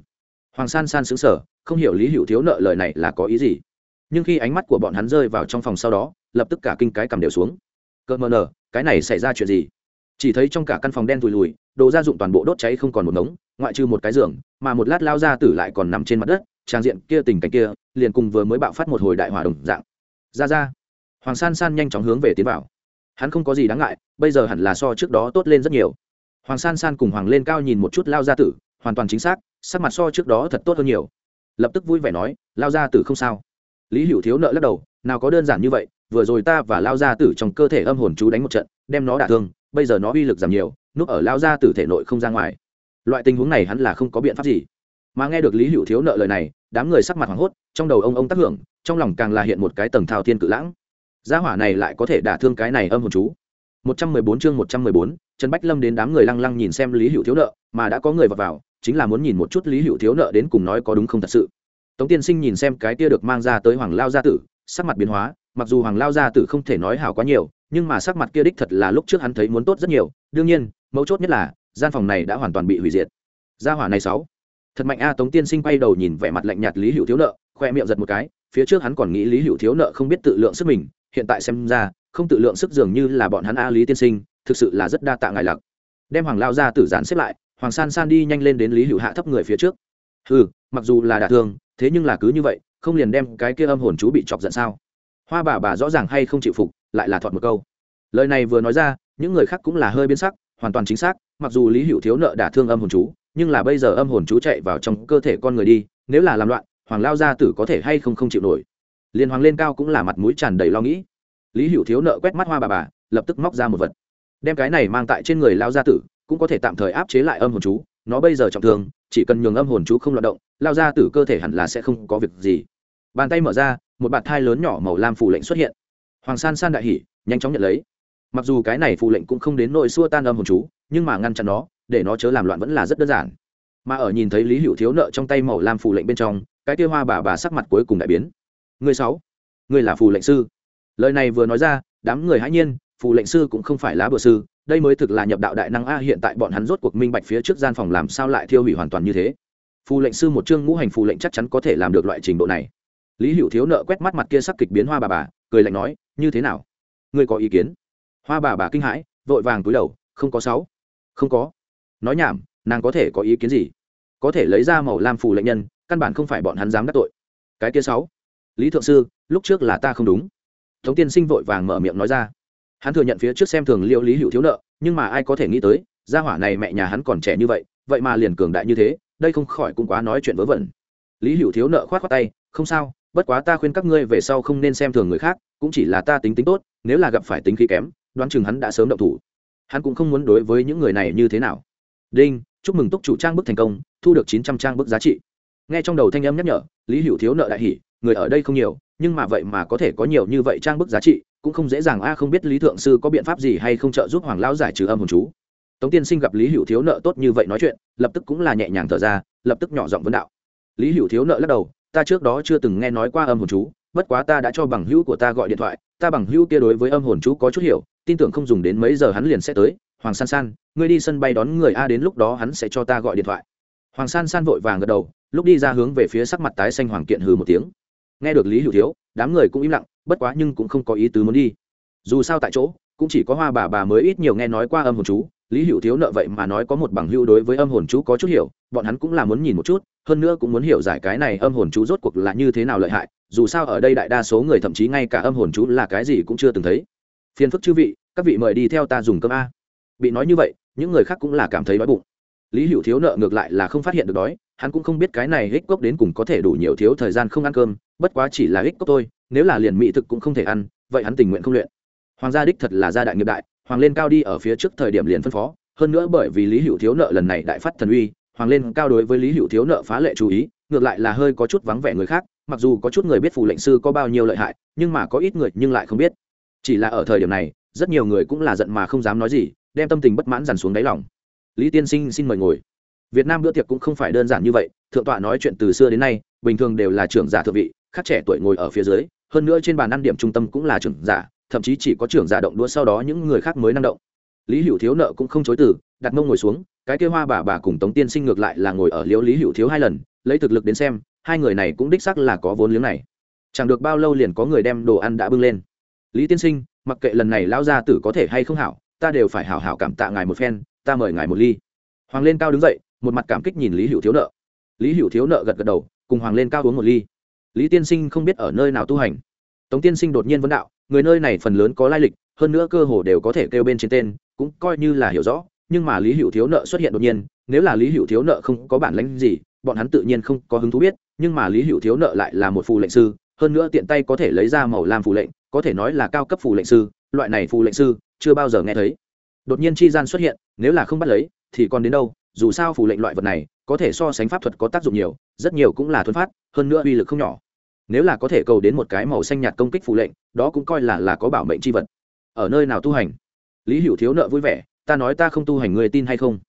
Hoàng san san xứng sở không hiểu lý hữu thiếu nợ lời này là có ý gì. Nhưng khi ánh mắt của bọn hắn rơi vào trong phòng sau đó, lập tức cả kinh cái cầm đều xuống cợt mờ nở cái này xảy ra chuyện gì? Chỉ thấy trong cả căn phòng đen thùi lùi đồ gia dụng toàn bộ đốt cháy không còn một ngống, ngoại trừ một cái giường, mà một lát lao ra tử lại còn nằm trên mặt đất, trang diện kia tình cảnh kia, liền cùng vừa mới bạo phát một hồi đại hỏa đồng dạng. Ra ra. Hoàng san san nhanh chóng hướng về tiến vào. Hắn không có gì đáng ngại, bây giờ hẳn là so trước đó tốt lên rất nhiều. Hoàng san san cùng hoàng lên cao nhìn một chút lao gia tử, hoàn toàn chính xác, sắc mặt so trước đó thật tốt hơn nhiều. Lập tức vui vẻ nói, lao gia tử không sao. Lý hữu thiếu nợ lắc đầu, nào có đơn giản như vậy vừa rồi ta và lao gia tử trong cơ thể âm hồn chú đánh một trận đem nó đả thương bây giờ nó uy lực giảm nhiều núp ở lao gia tử thể nội không ra ngoài. Loại tình huống này hắn là không có biện pháp gì. Mà nghe được lý hữu thiếu nợ lời này đám người sắc mặt hoảng hốt trong đầu ông ông tác hưởng trong lòng càng là hiện một cái tầng thao thiên cự lãng. Gia hỏa này lại có thể đả thương cái này âm hồn chú. 114 chương 114, Trần Bách Lâm đến đám người lăng lăng nhìn xem Lý Hữu thiếu nợ, mà đã có người vào vào, chính là muốn nhìn một chút Lý Hữu thiếu nợ đến cùng nói có đúng không thật sự. Tống Tiên Sinh nhìn xem cái kia được mang ra tới Hoàng Lao gia tử, sắc mặt biến hóa, mặc dù Hoàng Lao gia tử không thể nói hảo quá nhiều, nhưng mà sắc mặt kia đích thật là lúc trước hắn thấy muốn tốt rất nhiều, đương nhiên, mấu chốt nhất là, gian phòng này đã hoàn toàn bị hủy diệt. Gia hỏa này sáu. Thật mạnh a Tống Tiên Sinh quay đầu nhìn vẻ mặt lạnh nhạt Lý Hữu thiếu nợ, khoe miệng giật một cái, phía trước hắn còn nghĩ Lý Hữu thiếu nợ không biết tự lượng sức mình, hiện tại xem ra không tự lượng sức dường như là bọn hắn a lý tiên sinh thực sự là rất đa tạ ngài lặc đem hoàng lao ra tử giản xếp lại hoàng san san đi nhanh lên đến lý hữu hạ thấp người phía trước ừ mặc dù là đả thương thế nhưng là cứ như vậy không liền đem cái kia âm hồn chú bị chọc giận sao? Hoa bà bà rõ ràng hay không chịu phục, lại là thọt một câu. Lời này vừa nói ra, những người khác cũng là hơi biến sắc, hoàn toàn chính xác, mặc dù lý hữu thiếu nợ đả thương âm hồn chú, nhưng là bây giờ âm hồn chú chạy vào trong cơ thể con người đi, nếu là làm loạn, hoàng lao gia tử có thể hay không không chịu nổi. Liên hoàng lên cao cũng là mặt mũi tràn đầy lo nghĩ. Lý hữu thiếu nợ quét mắt hoa bà bà, lập tức móc ra một vật. Đem cái này mang tại trên người lao gia tử, cũng có thể tạm thời áp chế lại âm hồn chú, nó bây giờ trọng thương, chỉ cần nhường âm hồn chú không loạt động, lao gia tử cơ thể hẳn là sẽ không có việc gì bàn tay mở ra, một bạt thai lớn nhỏ màu lam phủ lệnh xuất hiện. Hoàng san san đại hỉ, nhanh chóng nhận lấy. Mặc dù cái này phụ lệnh cũng không đến nội xua tan âm hồn chú, nhưng mà ngăn chặn nó, để nó chớ làm loạn vẫn là rất đơn giản. Mà ở nhìn thấy lý hữu thiếu nợ trong tay màu lam phụ lệnh bên trong, cái kia hoa bà bà sắc mặt cuối cùng đại biến. Người sáu, người là phù lệnh sư. Lời này vừa nói ra, đám người hãy nhiên, phù lệnh sư cũng không phải lá bừa sư, đây mới thực là nhập đạo đại năng a, hiện tại bọn hắn rốt cuộc minh bạch phía trước gian phòng làm sao lại thiêu hủy hoàn toàn như thế. Phù lệnh sư một chương ngũ hành phù lệnh chắc chắn có thể làm được loại trình độ này lý hữu thiếu nợ quét mắt mặt kia sắc kịch biến hoa bà bà, cười lạnh nói, như thế nào? Ngươi có ý kiến? Hoa bà bà kinh hãi, vội vàng túi đầu, không có sáu. Không có. Nói nhảm, nàng có thể có ý kiến gì? Có thể lấy ra màu lam phù lệnh nhân, căn bản không phải bọn hắn dám đắc tội. Cái kia sáu. Lý thượng sư, lúc trước là ta không đúng. Tống tiên sinh vội vàng mở miệng nói ra. Hắn thừa nhận phía trước xem thường liệu lý hữu thiếu nợ, nhưng mà ai có thể nghĩ tới, gia hỏa này mẹ nhà hắn còn trẻ như vậy vậy mà liền cường đại như thế, đây không khỏi cũng quá nói chuyện vớ vẩn. Lý hữu thiếu nợ khoát khoát tay, không sao bất quá ta khuyên các ngươi về sau không nên xem thường người khác, cũng chỉ là ta tính tính tốt, nếu là gặp phải tính khí kém, đoán chừng hắn đã sớm động thủ. Hắn cũng không muốn đối với những người này như thế nào. Đinh, chúc mừng túc chủ trang bức thành công, thu được chín trăm trang bức giá trị. Nghe trong đầu thanh âm nhắc nhở, lý hữu thiếu nợ đại hỷ người ở đây không nhiều, nhưng mà vậy mà có thể có nhiều như vậy trang bức giá trị, cũng không dễ dàng a, không biết lý thượng sư có biện pháp gì hay không trợ giúp hoàng lão giải trừ âm hồn chú. Tống tiên sinh gặp lý hữu thiếu nợ tốt như vậy nói chuyện, lập tức cũng là nhẹ nhàng thở ra, lập tức nhỏ giọng vấn đạo. Lý hữu thiếu nợ lắc đầu ta trước đó chưa từng nghe nói qua âm hồn chú, bất quá ta đã cho bằng hữu của ta gọi điện thoại, ta bằng hữu kia đối với âm hồn chú có chút hiểu, tin tưởng không dùng đến mấy giờ hắn liền sẽ tới. Hoàng san san, ngươi đi sân bay đón người a đến lúc đó hắn sẽ cho ta gọi điện thoại. Hoàng san san vội vàng gật đầu, lúc đi ra hướng về phía sắc mặt tái xanh hoàng kiện hừ một tiếng. Nghe được lý hữu thiếu, đám người cũng im lặng, bất quá nhưng cũng không có ý tứ muốn đi. Dù sao tại chỗ, cũng chỉ có hoa bà bà mới ít nhiều nghe nói qua âm hồn chú lý hữu thiếu nợ vậy mà nói có một bằng hữu đối với âm hồn chú có chút hiểu, bọn hắn cũng là muốn nhìn một chút, hơn nữa cũng muốn hiểu giải cái này âm hồn chú rốt cuộc là như thế nào lợi hại, dù sao ở đây đại đa số người thậm chí ngay cả âm hồn chú là cái gì cũng chưa từng thấy. Phiền phức chư vị, các vị mời đi theo ta dùng cơm a. Bị nói như vậy, những người khác cũng là cảm thấy đói bụng. Lý hữu thiếu nợ ngược lại là không phát hiện được đói, hắn cũng không biết cái này hích cốc đến cùng có thể đủ nhiều thiếu thời gian không ăn cơm, bất quá chỉ là hích cốc thôi, nếu là liền mỹ thực cũng không thể ăn, vậy hắn tình nguyện không luyện. Hoàng gia đích thật là gia đại nghiệp đại hoàng lên cao đi ở phía trước thời điểm liền phân phó, hơn nữa bởi vì lý hữu thiếu nợ lần này đại phát thần uy, hoàng lên cao đối với lý hữu thiếu nợ phá lệ chú ý, ngược lại là hơi có chút vắng vẻ người khác, mặc dù có chút người biết phù lệnh sư có bao nhiêu lợi hại, nhưng mà có ít người nhưng lại không biết. Chỉ là ở thời điểm này, rất nhiều người cũng là giận mà không dám nói gì, đem tâm tình bất mãn dằn xuống đáy lòng. Lý tiên sinh xin mời ngồi. Việt nam bữa tiệc cũng không phải đơn giản như vậy, thượng tọa nói chuyện từ xưa đến nay, bình thường đều là trưởng giả thượng vị khác trẻ tuổi ngồi ở phía dưới, hơn nữa trên bàn ăn điểm trung tâm cũng là trưởng giả thậm chí chỉ có trưởng giả động đũa sau đó những người khác mới năng động. Lý hữu thiếu nợ cũng không chối từ, đặt mông ngồi xuống, cái kêu hoa bà bà cùng tống tiên sinh ngược lại là ngồi ở liễu lý hữu thiếu hai lần, lấy thực lực đến xem, hai người này cũng đích sắc là có vốn liếng này. Chẳng được bao lâu liền có người đem đồ ăn đã bưng lên. Lý tiên sinh, mặc kệ lần này lao gia tử có thể hay không hảo, ta đều phải hảo hảo cảm tạ ngài một phen, ta mời ngài một ly. Hoàng lên cao đứng dậy, một mặt cảm kích nhìn lý hữu thiếu nợ. Lý hữu thiếu nợ gật gật đầu, cùng hoàng lên cao uống một ly. Lý tiên sinh không biết ở nơi nào tu hành. Tống tiên sinh đột nhiên vấn đạo người nơi này phần lớn có lai lịch, hơn nữa cơ hồ đều có thể kêu bên trên tên, cũng coi như là hiểu rõ, nhưng mà lý hữu thiếu nợ xuất hiện đột nhiên, nếu là lý hữu thiếu nợ không có bản lãnh gì, bọn hắn tự nhiên không có hứng thú biết, nhưng mà lý hữu thiếu nợ lại là một phù lệnh sư, hơn nữa tiện tay có thể lấy ra màu làm phù lệnh, có thể nói là cao cấp phù lệnh sư, loại này phù lệnh sư chưa bao giờ nghe thấy. Đột nhiên chi gian xuất hiện, nếu là không bắt lấy, thì còn đến đâu, dù sao phù lệnh loại vật này, có thể so sánh pháp thuật có tác dụng nhiều, rất nhiều cũng là thuần phát, hơn nữa uy lực không nhỏ nếu là có thể cầu đến một cái màu xanh nhạt công kích phù lệnh, đó cũng coi là là có bảo mệnh c h i vật. Ở nơi nào tu hành? Lý hữu thiếu nợ vui vẻ, ta nói ta không tu hành người tin hay không?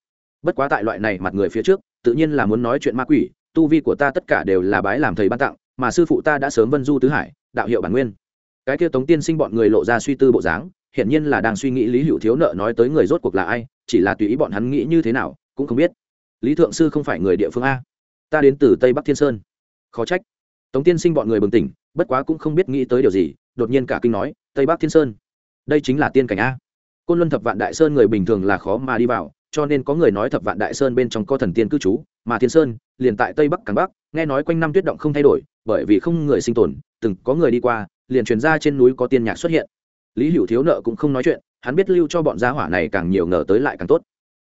Bất quá tại loại này mặt người phía trước, tự nhiên là muốn nói chuyện ma quỷ, tu vi của ta tất cả đều là bái làm thầy ban tặng, mà sư phụ ta đã sớm vân du tứ hải, đạo hiệu bản nguyên. Cái kia tống tiên sinh bọn người lộ ra suy tư bộ dáng, hiển nhiên là đang suy nghĩ lý hữu thiếu nợ nói tới người rốt cuộc là ai, chỉ là tùy ý bọn hắn nghĩ như thế nào, cũng không biết. Lý thượng sư không phải người địa phương a. Ta đến từ tây bắc thiên sơn. Khó trách tống tiên sinh bọn người bừng tỉnh, bất quá cũng không biết nghĩ tới điều gì, đột nhiên cả kinh nói, tây bắc thiên sơn, đây chính là tiên cảnh a. Côn luân thập vạn đại sơn người bình thường là khó mà đi vào, cho nên có người nói thập vạn đại sơn bên trong có thần tiên cư trú, mà thiên sơn liền tại tây bắc càng bắc, nghe nói quanh năm tuyết động không thay đổi, bởi vì không người sinh tồn, từng có người đi qua, liền truyền ra trên núi có tiên nhạc xuất hiện. Lý hữu thiếu nợ cũng không nói chuyện, hắn biết lưu cho bọn gia hỏa này càng nhiều ngờ tới lại càng tốt.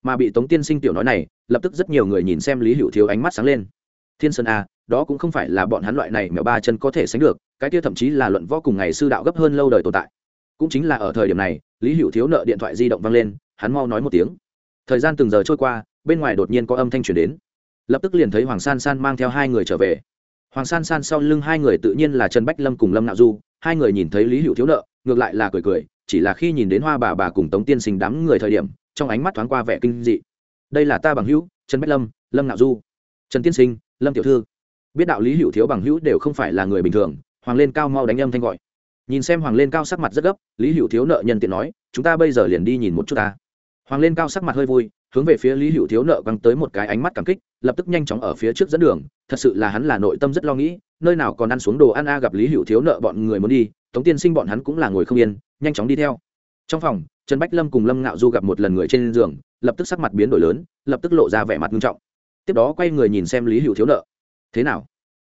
Mà bị tống tiên sinh tiểu nói này, lập tức rất nhiều người nhìn xem lý hữu thiếu ánh mắt sáng lên. Thiên sơn a đó cũng không phải là bọn hắn loại này mèo ba chân có thể sánh được, cái kia thậm chí là luận võ cùng ngày sư đạo gấp hơn lâu đời tồn tại. Cũng chính là ở thời điểm này, lý hữu thiếu nợ điện thoại di động vang lên, hắn mau nói một tiếng. Thời gian từng giờ trôi qua, bên ngoài đột nhiên có âm thanh chuyển đến. Lập tức liền thấy hoàng san san mang theo hai người trở về. Hoàng san san sau lưng hai người tự nhiên là trần bách lâm cùng lâm nạo du, hai người nhìn thấy lý hữu thiếu nợ, ngược lại là cười cười, chỉ là khi nhìn đến hoa bà bà cùng tống tiên sinh đám người thời điểm, trong ánh mắt thoáng qua vẻ kinh dị. Đây là ta bằng hữu, trần bách lâm lâm nạo du. Trần tiên sinh, lâm tiểu thư biết đạo lý hữu thiếu bằng hữu đều không phải là người bình thường, hoàng lên cao mau đánh âm thanh gọi. Nhìn xem hoàng lên cao sắc mặt rất gấp, lý hữu thiếu nợ nhân tiện nói, chúng ta bây giờ liền đi nhìn một chút ta. Hoàng lên cao sắc mặt hơi vui, hướng về phía lý hữu thiếu nợ quăng tới một cái ánh mắt cảm kích, lập tức nhanh chóng ở phía trước dẫn đường, thật sự là hắn là nội tâm rất lo nghĩ, nơi nào còn ăn xuống đồ ăn a gặp lý hữu thiếu nợ bọn người muốn đi, tống tiên sinh bọn hắn cũng là ngồi không yên, nhanh chóng đi theo. Trong phòng, trần bách lâm cùng lâm ngạo du gặp một lần người trên giường, lập tức sắc mặt biến đổi lớn, lập tức lộ ra vẻ mặt nghiêm trọng. Tiếp đó quay người nhìn xem lý hữu thiếu nợ thế nào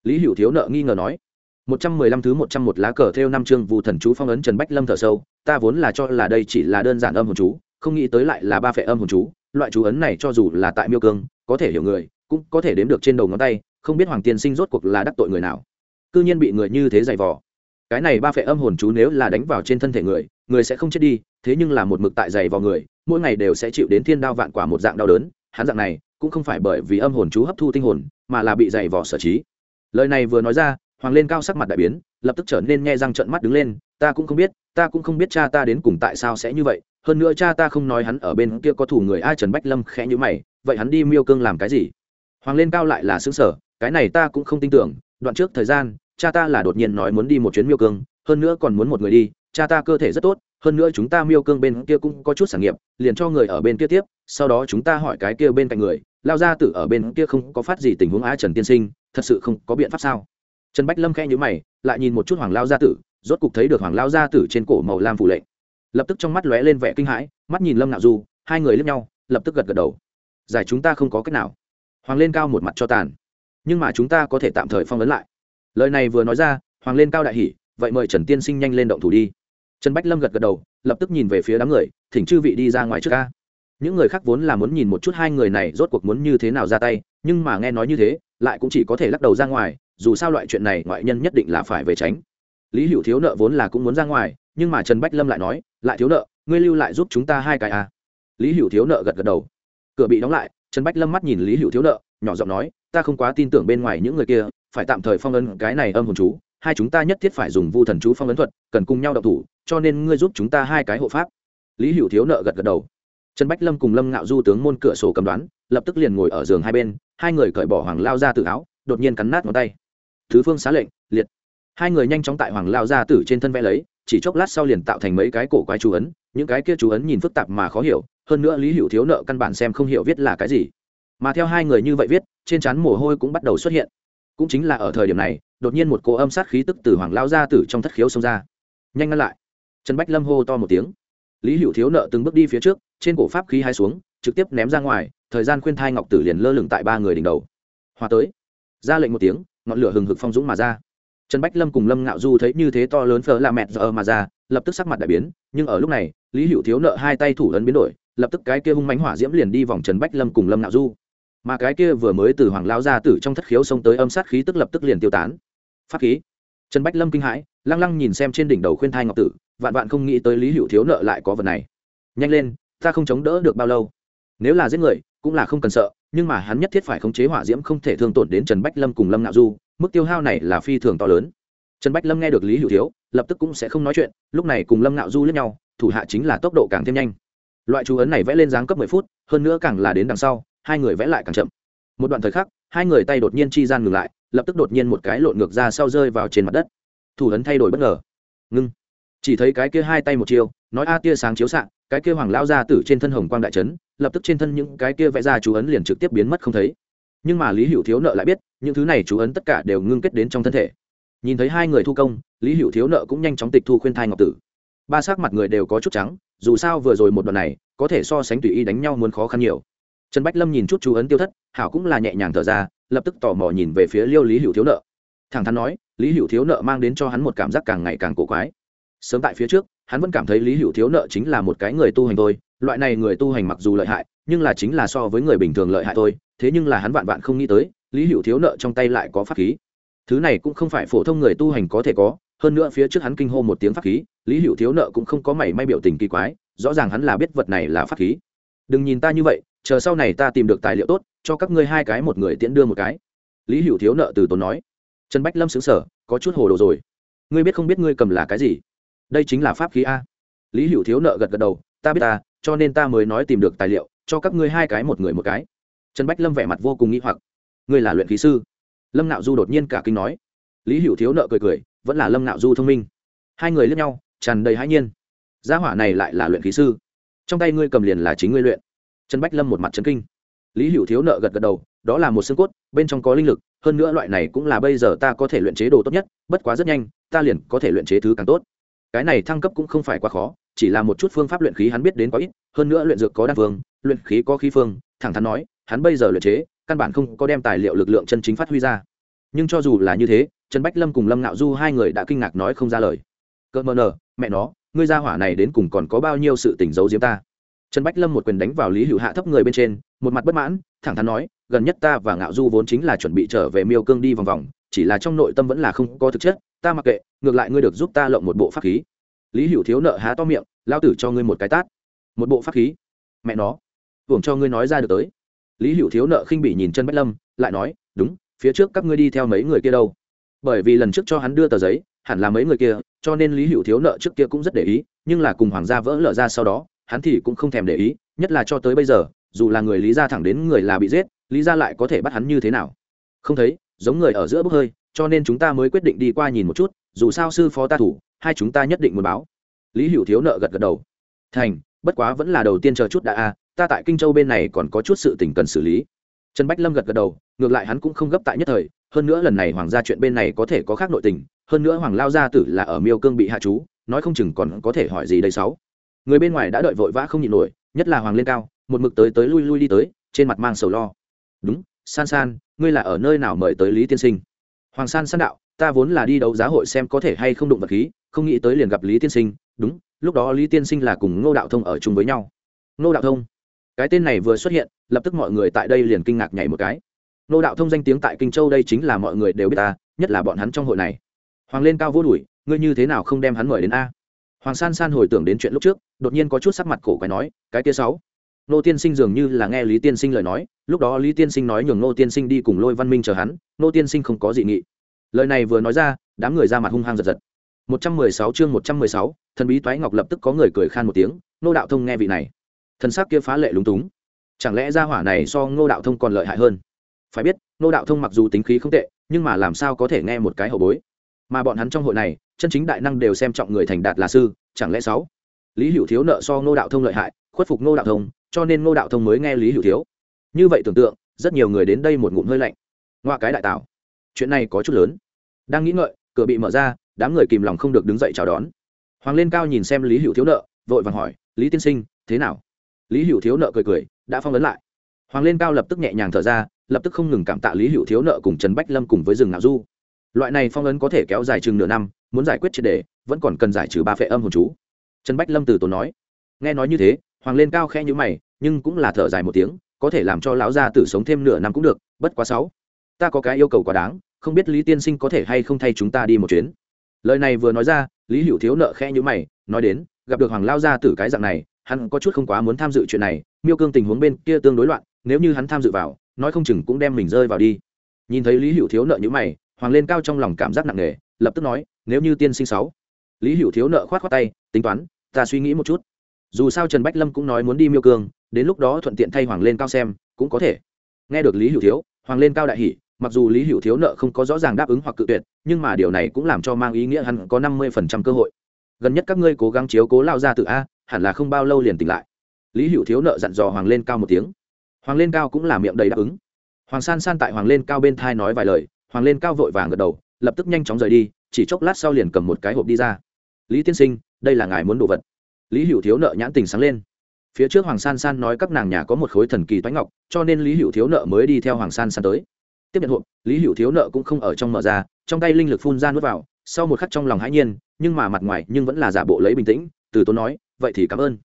lý hữu thiếu nợ nghi ngờ nói một trăm mười lăm thứ một trăm một lá cờ theo năm chương vụ thần chú phong ấn Trần Bách Lâm thở sâu, ta vốn là cho là đây chỉ là đơn giản âm hồn chú, không nghĩ tới lại là ba phệ âm hồn chú, loại chú ấn này cho dù là tại Miêu Cương, có thể hiểu người, cũng có thể đếm được trên đầu ngón tay, không biết Hoàng Tiên Sinh rốt cuộc là đắc tội người nào. Cư nhiên bị người như thế dày vò. Cái này ba phệ âm hồn chú nếu là đánh vào trên thân thể người, người sẽ không chết đi, thế nhưng là một mực tại dày vò người, mỗi ngày đều sẽ chịu đến thiên đao vạn quả một dạng đau đớn, hắn dạng này cũng không phải bởi vì âm hồn chú hấp thu tinh hồn, mà là bị dày vò sở trí. Lời này vừa nói ra, hoàng lên cao sắc mặt đại biến lập tức trở nên nghe răng trợn mắt đứng lên ta cũng không biết ta cũng không biết cha ta đến cùng tại sao sẽ như vậy hơn nữa cha ta không nói hắn ở bên kia có thủ người ai trần bách lâm khẽ như mày vậy hắn đi miêu cương làm cái gì hoàng lên cao lại là xứng sở cái này ta cũng không tin tưởng đoạn trước thời gian cha ta là đột nhiên nói muốn đi một chuyến miêu cương hơn nữa còn muốn một người đi cha ta cơ thể rất tốt hơn nữa chúng ta miêu cương bên kia cũng có chút sản nghiệp liền cho người ở bên kia tiếp sau đó chúng ta hỏi cái kia bên cạnh người lao ra tử ở bên kia không có phát gì tình huống á trần tiên sinh, thật sự không có biện pháp sao? Trần bách lâm khẽ nhữ mày, lại nhìn một chút hoàng lao gia tử, rốt cục thấy được hoàng lao gia tử trên cổ màu lam phủ lệnh. Lập tức trong mắt lóe lên vẻ kinh hãi, mắt nhìn lâm nạo du, hai người lướt nhau, lập tức gật gật đầu. Giải chúng ta không có cách nào. Hoàng lên cao một mặt cho tàn. Nhưng mà chúng ta có thể tạm thời phong ấn lại. Lời này vừa nói ra, hoàng lên cao đại hỉ, vậy mời trần tiên sinh nhanh lên động thủ đi. Trần bách lâm gật gật đầu, lập tức nhìn về phía đám người, thỉnh chư vị đi ra ngoài trước ca những người khác vốn là muốn nhìn một chút hai người này rốt cuộc muốn như thế nào ra tay, nhưng mà nghe nói như thế, lại cũng chỉ có thể lắc đầu ra ngoài, dù sao loại chuyện này ngoại nhân nhất định là phải về tránh. Lý hữu thiếu nợ vốn là cũng muốn ra ngoài, nhưng mà trần bách lâm lại nói, lại thiếu nợ, ngươi lưu lại giúp chúng ta hai cái à. lý hữu thiếu nợ gật gật đầu. Cửa bị đóng lại, trần bách lâm mắt nhìn lý hữu thiếu nợ, nhỏ giọng nói, ta không quá tin tưởng bên ngoài những người kia, phải tạm thời phong ấn cái này âm hồn chú, hai chúng ta nhất thiết phải dùng vu thần chú phong ấn thuật, cần cùng nhau đậu thủ, cho nên ngươi giúp chúng ta hai cái hộ pháp. Lý hữu thiếu nợ gật gật đầu trần bách lâm cùng lâm ngạo du tướng môn cửa sổ cầm đoán, lập tức liền ngồi ở giường hai bên, hai người cởi bỏ hoàng lao ra từ áo, đột nhiên cắn nát ngón tay. Thứ phương xá lệnh, liệt. Hai người nhanh chóng tại hoàng lao ra tử trên thân vẽ lấy, chỉ chốc lát sau liền tạo thành mấy cái cổ quái chú ấn, những cái kia chú ấn nhìn phức tạp mà khó hiểu, hơn nữa lý hữu thiếu nợ căn bản xem không hiểu viết là cái gì. Mà theo hai người như vậy viết, trên trán mồ hôi cũng bắt đầu xuất hiện. Cũng chính là ở thời điểm này, đột nhiên một cỗ âm sát khí tức từ hoàng lao ra tử trong thất khiếu xông ra. Nhanh ngăn lại. Trần bách lâm hô to một tiếng lý hữu thiếu nợ từng bước đi phía trước, trên cổ pháp khí hai xuống, trực tiếp ném ra ngoài, thời gian khuyên thai ngọc tử liền lơ lửng tại ba người đỉnh đầu. Hòa tới. Ra lệnh một tiếng, ngọn lửa hừng hực phong dũng mà ra. Trần bách lâm cùng lâm ngạo du thấy như thế to lớn phở là mẹt giờ mà ra, lập tức sắc mặt đại biến, nhưng ở lúc này, lý hữu thiếu nợ hai tay thủ ấn biến đổi, lập tức cái kia hung mánh hỏa diễm liền đi vòng trần bách lâm cùng lâm ngạo du. Mà cái kia vừa mới từ hoàng lao ra tử trong thất khiếu xông tới âm sát khí tức lập tức liền tiêu tán. Pháp khí. Trần bách lâm kinh hãi, lăng lăng nhìn xem trên đỉnh đầu khuyên thai ngọc tử vạn vạn không nghĩ tới lý hữu thiếu nợ lại có vật này. Nhanh lên, ta không chống đỡ được bao lâu. Nếu là giết người, cũng là không cần sợ, nhưng mà hắn nhất thiết phải khống chế hỏa diễm không thể thương tổn đến trần bách lâm cùng lâm nạo du, mức tiêu hao này là phi thường to lớn. Trần bách lâm nghe được lý hữu thiếu, lập tức cũng sẽ không nói chuyện, lúc này cùng lâm nạo du lẫn nhau, thủ hạ chính là tốc độ càng thêm nhanh. Loại chú ấn này vẽ lên dáng cấp mười phút, hơn nữa càng là đến đằng sau, hai người vẽ lại càng chậm. Một đoạn thời khắc, hai người tay đột nhiên chi gian ngừng lại, lập tức đột nhiên một cái lộn ngược ra sau rơi vào trên mặt đất. Thủ ấn thay đổi bất ngờ. Ngưng chỉ thấy cái kia hai tay một chiều nói a tia sáng chiếu xạ, cái kia hoàng lao ra tử trên thân hồng quang đại trấn lập tức trên thân những cái kia vẽ ra chú ấn liền trực tiếp biến mất không thấy. Nhưng mà lý hữu thiếu nợ lại biết, những thứ này chú ấn tất cả đều ngưng kết đến trong thân thể. Nhìn thấy hai người thu công, lý hữu thiếu nợ cũng nhanh chóng tịch thu khuyên thai ngọc tử. Ba s ắ c mặt người đều có chút trắng, dù sao vừa rồi một đoạn này, có thể so sánh tùy y đánh nhau muốn khó khăn nhiều. Trần bách lâm nhìn chút chú ấn tiêu thất, hảo cũng là nhẹ nhàng thở ra, lập tức tò mò nhìn về phía liêu lý hữu thiếu nợ. Thẳng thắn nói, lý hữu thiếu nợ mang đến cho hắn một cảm giác càng ngày càng cổ quái sớm tại phía trước, hắn vẫn cảm thấy lý hữu thiếu nợ chính là một cái người tu hành thôi. Loại này người tu hành mặc dù lợi hại, nhưng là chính là so với người bình thường lợi hại thôi. Thế nhưng là hắn vạn vạn không nghĩ tới, lý hữu thiếu nợ trong tay lại có pháp khí. Thứ này cũng không phải phổ thông người tu hành có thể có, hơn nữa phía trước hắn kinh hô một tiếng pháp khí, lý hữu thiếu nợ cũng không có mảy may biểu tình kỳ quái, rõ ràng hắn là biết vật này là pháp khí. Đừng nhìn ta như vậy, chờ sau này ta tìm được tài liệu tốt, cho các ngươi hai cái một người tiễn đưa một cái. Lý hữu thiếu nợ từ tốn nói. Trần bách lâm xứng sở có chút hồ đồ rồi. Ngươi biết không biết ngươi cầm là cái gì? Đây chính là pháp khí a. Lý hữu thiếu nợ gật gật đầu, ta biết ta, cho nên ta mới nói tìm được tài liệu, cho các ngươi hai cái một người một cái. Trần bách lâm vẻ mặt vô cùng nghĩ hoặc, ngươi là luyện khí sư? Lâm nạo du đột nhiên cả kinh nói. Lý hữu thiếu nợ cười cười, vẫn là lâm nạo du thông minh. Hai người lướt nhau, tràn đầy hãi nhiên. Gia hỏa này lại là luyện khí sư? Trong tay ngươi cầm liền là chính ngươi luyện. Trần bách lâm một mặt trấn kinh. Lý hữu thiếu nợ gật gật đầu, đó là một xương cốt, bên trong có linh lực, hơn nữa loại này cũng là bây giờ ta có thể luyện chế đồ tốt nhất, bất quá rất nhanh, ta liền có thể luyện chế thứ càng tốt cái này thăng cấp cũng không phải quá khó, chỉ là một chút phương pháp luyện khí hắn biết đến có ít, hơn nữa luyện dược có đan phương, luyện khí có khí phương, thẳng thắn nói, hắn bây giờ luyện chế, căn bản không có đem tài liệu lực lượng chân chính phát huy ra. Nhưng cho dù là như thế, trần bách lâm cùng lâm ngạo du hai người đã kinh ngạc nói không ra lời. Cỡ mờ nờ, mẹ nó, ngươi ra hỏa này đến cùng còn có bao nhiêu sự tình giấu diếm ta? Trần bách lâm một quyền đánh vào lý hữu hạ thấp người bên trên, một mặt bất mãn, thẳng thắn nói, gần nhất ta và ngạo du vốn chính là chuẩn bị trở về miêu cương đi vòng vòng, chỉ là trong nội tâm vẫn là không có thực chất ta mặc kệ, ngược lại ngươi được giúp ta lộng một bộ pháp khí. Lý hữu thiếu nợ há to miệng, lao tử cho ngươi một cái tát. Một bộ pháp khí? Mẹ nó. Hưởng cho ngươi nói ra được tới. Lý hữu thiếu nợ khinh bỉ nhìn chân bách lâm, lại nói, đúng, phía trước các ngươi đi theo mấy người kia đâu? Bởi vì lần trước cho hắn đưa tờ giấy, hẳn là mấy người kia, cho nên lý hữu thiếu nợ trước kia cũng rất để ý, nhưng là cùng hoàng gia vỡ lở ra sau đó, hắn thì cũng không thèm để ý, nhất là cho tới bây giờ, dù là người lý gia thẳng đến người là bị giết, lý gia lại có thể bắt hắn như thế nào? Không thấy, giống người ở giữa bốc hơi cho nên chúng ta mới quyết định đi qua nhìn một chút, dù sao sư phó ta thủ, hai chúng ta nhất định muốn báo. Lý hữu thiếu nợ gật gật đầu. Thành, bất quá vẫn là đầu tiên chờ chút đã a, ta tại kinh châu bên này còn có chút sự tình cần xử lý. Trần bách lâm gật gật đầu, ngược lại hắn cũng không gấp tại nhất thời, hơn nữa lần này hoàng gia chuyện bên này có thể có khác nội tình, hơn nữa hoàng lao gia tử là ở miêu cương bị hạ chú, nói không chừng còn có thể hỏi gì đây sáu. Người bên ngoài đã đợi vội vã không nhịn nổi, nhất là hoàng lên cao, một mực tới tới lui lui đi tới, trên mặt mang sầu lo. Đúng, san san, ngươi là ở nơi nào mời tới lý tiên sinh? Hoàng san san đạo, ta vốn là đi đấu giá hội xem có thể hay không đụng vật khí, không nghĩ tới liền gặp lý tiên sinh. Đúng, lúc đó lý tiên sinh là cùng ngô đạo thông ở chung với nhau. Ngô đạo thông. Cái tên này vừa xuất hiện, lập tức mọi người tại đây liền kinh ngạc nhảy một cái. Ngô đạo thông danh tiếng tại kinh châu đây chính là mọi người đều biết ta, nhất là bọn hắn trong hội này. Hoàng lên cao vô đuổi, ngươi như thế nào không đem hắn mời đến a? Hoàng san san hồi tưởng đến chuyện lúc trước, đột nhiên có chút sắc mặt cổ quái nói, cái kia sáu nô tiên sinh dường như là nghe lý tiên sinh lời nói lúc đó lý tiên sinh nói nhường nô tiên sinh đi cùng lôi văn minh chờ hắn nô tiên sinh không có dị nghị. Lời này vừa nói ra đám người ra mặt hung hăng giật giật. 116 chương 116, thần bí toái ngọc lập tức có người cười khan một tiếng nô đạo thông nghe vị này. Thần sắc kia phá lệ lúng túng. Chẳng lẽ ra hỏa này so ngô đạo thông còn lợi hại hơn? Phải biết ngô đạo thông mặc dù tính khí không tệ nhưng mà làm sao có thể nghe một cái hậu bối? Mà bọn hắn trong hội này chân chính đại năng đều xem trọng người thành đạt là sư chẳng lẽ sáu? Lý hữu thiếu nợ so ngô đạo thông lợi hại khuất phục ngô đạo thông cho nên ngô đạo thông mới nghe lý hữu thiếu. Như vậy tưởng tượng, rất nhiều người đến đây một ngụm hơi lạnh. Ngoại cái đại tạo chuyện này có chút lớn. Đang nghĩ ngợi, cửa bị mở ra, đám người kìm lòng không được đứng dậy chào đón. Hoàng lên cao nhìn xem lý hữu thiếu nợ, vội vàng hỏi, lý tiên sinh, thế nào? Lý hữu thiếu nợ cười cười, đã phong ấn lại. Hoàng lên cao lập tức nhẹ nhàng thở ra, lập tức không ngừng cảm tạ lý hữu thiếu nợ cùng trần bách lâm cùng với rừng nạo du. Loại này phong ấn có thể kéo dài chừng nửa năm, muốn giải quyết triệt đề, vẫn còn cần giải trừ ba phệ âm hồn chú. Trần bách lâm từ tốn nói. Nghe nói như thế hoàng lên cao khẽ như mày, nhưng cũng là thở dài một tiếng, có thể làm cho lão gia tử sống thêm nửa năm cũng được, bất quá sáu. Ta có cái yêu cầu quá đáng, không biết lý tiên sinh có thể hay không thay chúng ta đi một chuyến. Lời này vừa nói ra, lý hữu thiếu nợ khẽ như mày, nói đến, gặp được hoàng lao gia tử cái dạng này, hắn có chút không quá muốn tham dự chuyện này, miêu cương tình huống bên kia tương đối loạn, nếu như hắn tham dự vào, nói không chừng cũng đem mình rơi vào đi. Nhìn thấy lý hữu thiếu nợ như mày, hoàng lên cao trong lòng cảm giác nặng nề, lập tức nói, nếu như tiên sinh sáu. Lý hữu thiếu nợ khoát khoát tay, tính toán, ta suy nghĩ một chút dù sao trần bách lâm cũng nói muốn đi miêu cương, đến lúc đó thuận tiện thay hoàng lên cao xem, cũng có thể. Nghe được lý hữu thiếu, hoàng lên cao đại hỷ mặc dù lý hữu thiếu nợ không có rõ ràng đáp ứng hoặc cự tuyệt, nhưng mà điều này cũng làm cho mang ý nghĩa hắn có năm mươi phần trăm cơ hội. Gần nhất các ngươi cố gắng chiếu cố lao ra từ a, hẳn là không bao lâu liền tỉnh lại. Lý hữu thiếu nợ dặn dò hoàng lên cao một tiếng. Hoàng lên cao cũng là miệng đầy đáp ứng. Hoàng san san tại hoàng lên cao bên thai nói vài lời, hoàng lên cao vội vàng gật đầu, lập tức nhanh chóng rời đi, chỉ chốc lát sau liền cầm một cái hộp đi ra. Lý tiên sinh, đây là ngài muốn đồ vật lý hữu thiếu nợ nhãn tình sáng lên. Phía trước hoàng san san nói các nàng nhà có một khối thần kỳ toánh ngọc, cho nên lý hữu thiếu nợ mới đi theo hoàng san san tới. Tiếp nhận hộp, lý hữu thiếu nợ cũng không ở trong mở ra, trong tay linh lực phun ra nuốt vào, sau một khắc trong lòng hãi nhiên, nhưng mà mặt ngoài nhưng vẫn là giả bộ lấy bình tĩnh, từ tốn nói, vậy thì cảm ơn.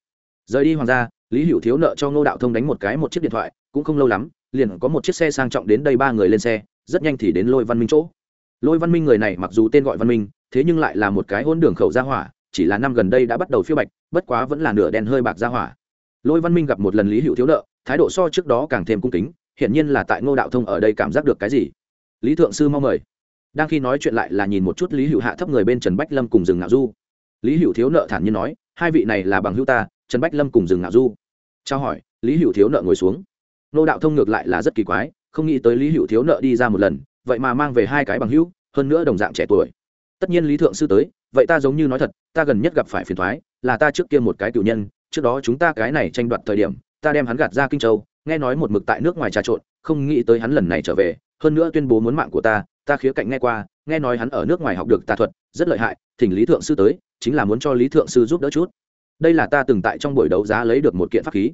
Rời đi hoàng gia, lý hữu thiếu nợ cho ngô đạo thông đánh một cái một chiếc điện thoại, cũng không lâu lắm, liền có một chiếc xe sang trọng đến đây ba người lên xe, rất nhanh thì đến lôi văn minh chỗ. Lôi văn minh người này mặc dù tên gọi văn minh, thế nhưng lại là một cái hôn đường khẩu gia hỏa chỉ là năm gần đây đã bắt đầu phiêu bạch, bất quá vẫn là nửa đen hơi bạc ra hỏa. Lôi văn minh gặp một lần lý hữu thiếu nợ, thái độ so trước đó càng thêm cung kính, hiển nhiên là tại ngô đạo thông ở đây cảm giác được cái gì. Lý thượng sư mong mời. Đang khi nói chuyện lại là nhìn một chút lý hữu hạ thấp người bên trần bách lâm cùng rừng ngạo du. Lý hữu thiếu nợ thản nhiên nói, hai vị này là bằng hữu ta, trần bách lâm cùng rừng ngạo du. Trao hỏi, lý hữu thiếu nợ ngồi xuống. Ngô đạo thông ngược lại là rất kỳ quái, không nghĩ tới lý hữu thiếu nợ đi ra một lần, vậy mà mang về hai cái bằng hữu, hơn nữa đồng dạng trẻ tuổi tất nhiên lý thượng sư tới, vậy ta giống như nói thật, ta gần nhất gặp phải phiền thoái, là ta trước kia một cái cựu nhân, trước đó chúng ta cái này tranh đoạt thời điểm, ta đem hắn gạt ra kinh châu, nghe nói một mực tại nước ngoài trà trộn, không nghĩ tới hắn lần này trở về, hơn nữa tuyên bố muốn mạng của ta ta khía cạnh nghe qua, nghe nói hắn ở nước ngoài học được tà thuật, rất lợi hại, thỉnh lý thượng sư tới, chính là muốn cho lý thượng sư giúp đỡ chút. Đây là ta từng tại trong buổi đấu giá lấy được một kiện pháp khí.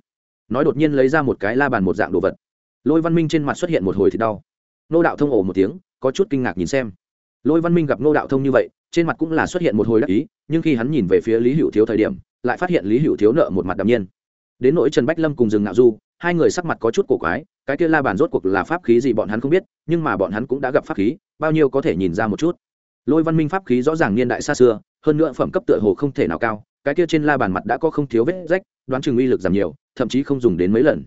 Nói đột nhiên lấy ra một cái la bàn một dạng đồ vật. Lôi văn minh trên mặt xuất hiện một hồi thì đau. Nô đạo thông ồ một tiếng, có chút kinh ngạc nhìn xem lôi văn minh gặp nô đạo thông như vậy, trên mặt cũng là xuất hiện một hồi đắc ý, nhưng khi hắn nhìn về phía lý hữu thiếu thời điểm, lại phát hiện lý hữu thiếu nợ một mặt đạm nhiên. Đến nỗi trần bách lâm cùng rừng ngạo du, hai người sắc mặt có chút cổ quái, cái kia la bàn rốt cuộc là pháp khí gì bọn hắn không biết, nhưng mà bọn hắn cũng đã gặp pháp khí, bao nhiêu có thể nhìn ra một chút. Lôi văn minh pháp khí rõ ràng niên đại xa xưa, hơn nữa phẩm cấp tựa hồ không thể nào cao, cái kia trên la bàn mặt đã có không thiếu vết rách, đoán chừng uy lực giảm nhiều, thậm chí không dùng đến mấy lần.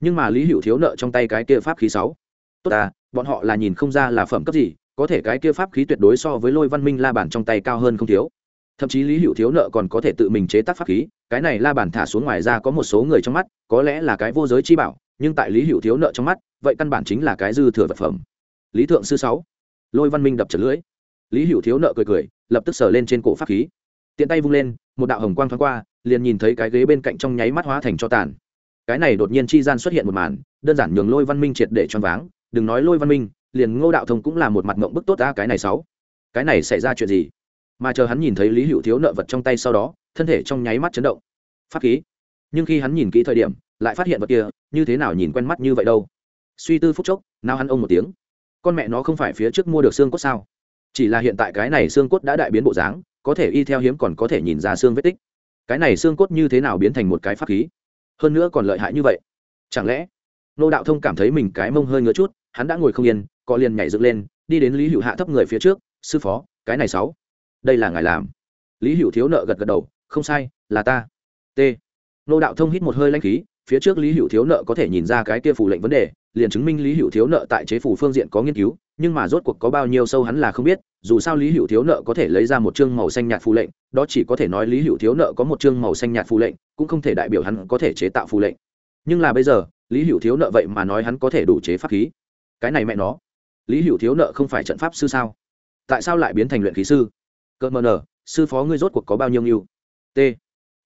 Nhưng mà lý hữu thiếu nợ trong tay cái kia pháp khí sáu. Tốt à bọn họ là nhìn không ra là phẩm cấp gì có thể cái kia pháp khí tuyệt đối so với lôi văn minh la bản trong tay cao hơn không thiếu. Thậm chí lý hữu thiếu nợ còn có thể tự mình chế tác pháp khí, cái này la bản thả xuống ngoài ra có một số người trong mắt, có lẽ là cái vô giới chi bảo, nhưng tại lý hữu thiếu nợ trong mắt, vậy căn bản chính là cái dư thừa vật phẩm. Lý thượng sư sáu, lôi văn minh đập trật lưỡi. Lý hữu thiếu nợ cười cười, lập tức sờ lên trên cổ pháp khí. Tiện tay vung lên, một đạo hồng quang thoáng qua, liền nhìn thấy cái ghế bên cạnh trong nháy mắt hóa thành cho tàn. Cái này đột nhiên chi gian xuất hiện một màn, đơn giản nhường lôi văn minh triệt để choáng váng. Đừng nói lôi văn minh liền ngô đạo thông cũng là một mặt mộng bức tốt ta cái này sáu. Cái này xảy ra chuyện gì? Mà chờ hắn nhìn thấy lý hữu thiếu nợ vật trong tay sau đó, thân thể trong nháy mắt chấn động. Pháp khí. Nhưng khi hắn nhìn kỹ thời điểm, lại phát hiện vật kia, như thế nào nhìn quen mắt như vậy đâu? Suy tư phút chốc, nào hắn ông một tiếng. Con mẹ nó không phải phía trước mua được xương cốt sao? Chỉ là hiện tại cái này xương cốt đã đại biến bộ dáng, có thể y theo hiếm còn có thể nhìn ra xương vết tích. Cái này xương cốt như thế nào biến thành một cái pháp khí? Hơn nữa còn lợi hại như vậy. Chẳng lẽ nô đạo thông cảm thấy mình cái mông hơi ngứa chút? Hắn đã ngồi không yên, có liền nhảy dựng lên, đi đến lý hữu hạ thấp người phía trước, sư phó, cái này sáu, đây là ngài làm. Lý hữu thiếu nợ gật gật đầu, không sai, là ta. T. Nô đạo thông hít một hơi lanh khí, phía trước lý hữu thiếu nợ có thể nhìn ra cái kia phủ lệnh vấn đề, liền chứng minh lý hữu thiếu nợ tại chế phủ phương diện có nghiên cứu, nhưng mà rốt cuộc có bao nhiêu sâu hắn là không biết, dù sao lý hữu thiếu nợ có thể lấy ra một chương màu xanh nhạt phù lệnh, đó chỉ có thể nói lý hữu thiếu nợ có một chương màu xanh nhạt phù lệnh, cũng không thể đại biểu hắn có thể chế tạo phù lệnh. Nhưng là bây giờ, lý hữu thiếu nợ vậy mà nói hắn có thể đủ chế pháp khí cái này mẹ nó. Lý hữu thiếu nợ không phải trận pháp sư sao? Tại sao lại biến thành luyện khí sư? Cợt mờ nở, sư phó ngươi rốt cuộc có bao nhiêu nghiêu t.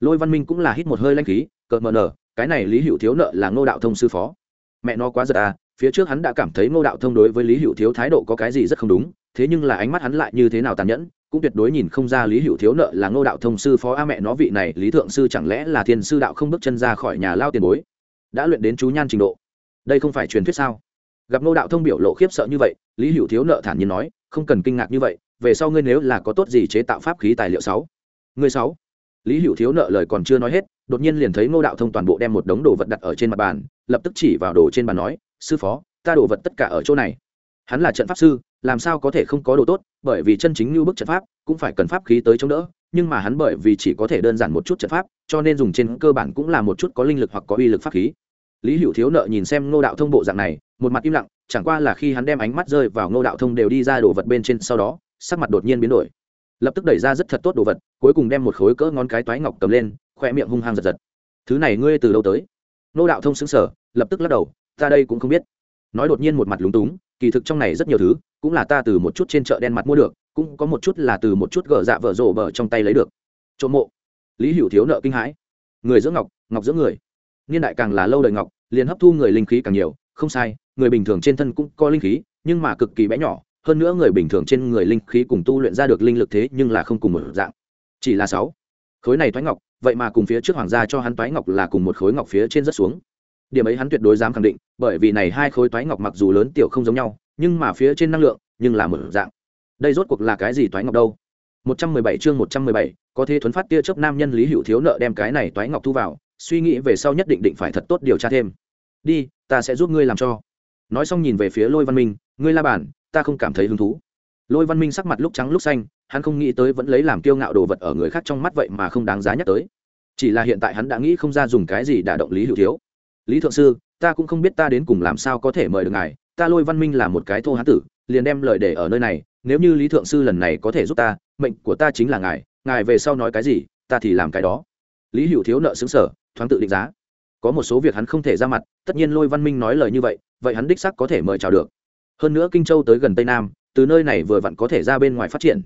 Lôi văn minh cũng là hít một hơi lanh khí cợt mờ nở, cái này lý hữu thiếu nợ là ngô đạo thông sư phó. Mẹ nó quá giật à phía trước hắn đã cảm thấy ngô đạo thông đối với lý hữu thiếu thái độ có cái gì rất không đúng, thế nhưng là ánh mắt hắn lại như thế nào tàn nhẫn, cũng tuyệt đối nhìn không ra lý hữu thiếu nợ là ngô đạo thông sư phó. A mẹ nó vị này, lý thượng sư chẳng lẽ là thiên sư đạo không bước chân ra khỏi nhà lao tiền bối? Đã luyện đến chú nhan trình độ, đây không phải truyền thuyết sao? Gặp ngô đạo thông biểu lộ khiếp sợ như vậy, lý hữu thiếu nợ thản nhiên nói, không cần kinh ngạc như vậy, về sau ngươi nếu là có tốt gì chế tạo pháp khí tài liệu sáu. Ngươi sáu. Lý hữu thiếu nợ lời còn chưa nói hết, đột nhiên liền thấy ngô đạo thông toàn bộ đem một đống đồ vật đặt ở trên mặt bàn, lập tức chỉ vào đồ trên bàn nói, sư phó, ta đồ vật tất cả ở chỗ này. Hắn là trận pháp sư, làm sao có thể không có đồ tốt, bởi vì chân chính như bức trận pháp, cũng phải cần pháp khí tới chống đỡ, nhưng mà hắn bởi vì chỉ có thể đơn giản một chút trận pháp, cho nên dùng trên cơ bản cũng là một chút có linh lực hoặc có uy lực pháp khí lý hữu thiếu nợ nhìn xem ngô đạo thông bộ dạng này, một mặt im lặng, chẳng qua là khi hắn đem ánh mắt rơi vào ngô đạo thông đều đi ra đồ vật bên trên sau đó, sắc mặt đột nhiên biến đổi. Lập tức đẩy ra rất thật tốt đồ vật, cuối cùng đem một khối cỡ ngón cái toái ngọc cầm lên khoe miệng hung hăng giật giật. Thứ này ngươi từ đâu tới? Ngô đạo thông xứng sở lập tức lắc đầu, ta đây cũng không biết. Nói đột nhiên một mặt lúng túng, kỳ thực trong này rất nhiều thứ, cũng là ta từ một chút trên chợ đen mặt mua được, cũng có một chút là từ một chút gờ dạ vợ rổ bờ trong tay lấy được. Trộm mộ. Lý hữu thiếu nợ kinh hãi. Người giữa ngọc ngọc giữa người niên đại càng là lâu đời ngọc liền hấp thu người linh khí càng nhiều không sai người bình thường trên thân cũng có linh khí nhưng mà cực kỳ bé nhỏ hơn nữa người bình thường trên người linh khí cùng tu luyện ra được linh lực thế nhưng là không cùng một dạng. Chỉ là sáu. Khối này thoái ngọc vậy mà cùng phía trước hoàng gia cho hắn toái ngọc là cùng một khối ngọc phía trên rất xuống. Điểm ấy hắn tuyệt đối dám khẳng định bởi vì này hai khối toái ngọc mặc dù lớn tiểu không giống nhau nhưng mà phía trên năng lượng nhưng là một dạng. Đây rốt cuộc là cái gì toái ngọc đâu? 117 chương 117, có thể thuấn phát tia chớp nam nhân lý hữu thiếu nợ đem cái này toái ngọc thu vào suy nghĩ về sau nhất định định phải thật tốt điều tra thêm. Đi, ta sẽ giúp ngươi làm cho. Nói xong nhìn về phía lôi văn minh, ngươi la bàn, ta không cảm thấy hứng thú. Lôi văn minh sắc mặt lúc trắng lúc xanh, hắn không nghĩ tới vẫn lấy làm kiêu ngạo đồ vật ở người khác trong mắt vậy mà không đáng giá nhắc tới. Chỉ là hiện tại hắn đã nghĩ không ra dùng cái gì đả động lý hữu thiếu. Lý thượng sư, ta cũng không biết ta đến cùng làm sao có thể mời được ngài, ta lôi văn minh là một cái thô hán tử, liền đem lời để ở nơi này, nếu như lý thượng sư lần này có thể giúp ta, mệnh của ta chính là ngài ngài về sau nói cái gì, ta thì làm cái đó. Lý hữu thiếu nợ xứng sở thoáng tự định giá. Có một số việc hắn không thể ra mặt, tất nhiên lôi văn minh nói lời như vậy vậy hắn đích sắc có thể mời chào được. Hơn nữa kinh châu tới gần tây nam, từ nơi này vừa vặn có thể ra bên ngoài phát triển.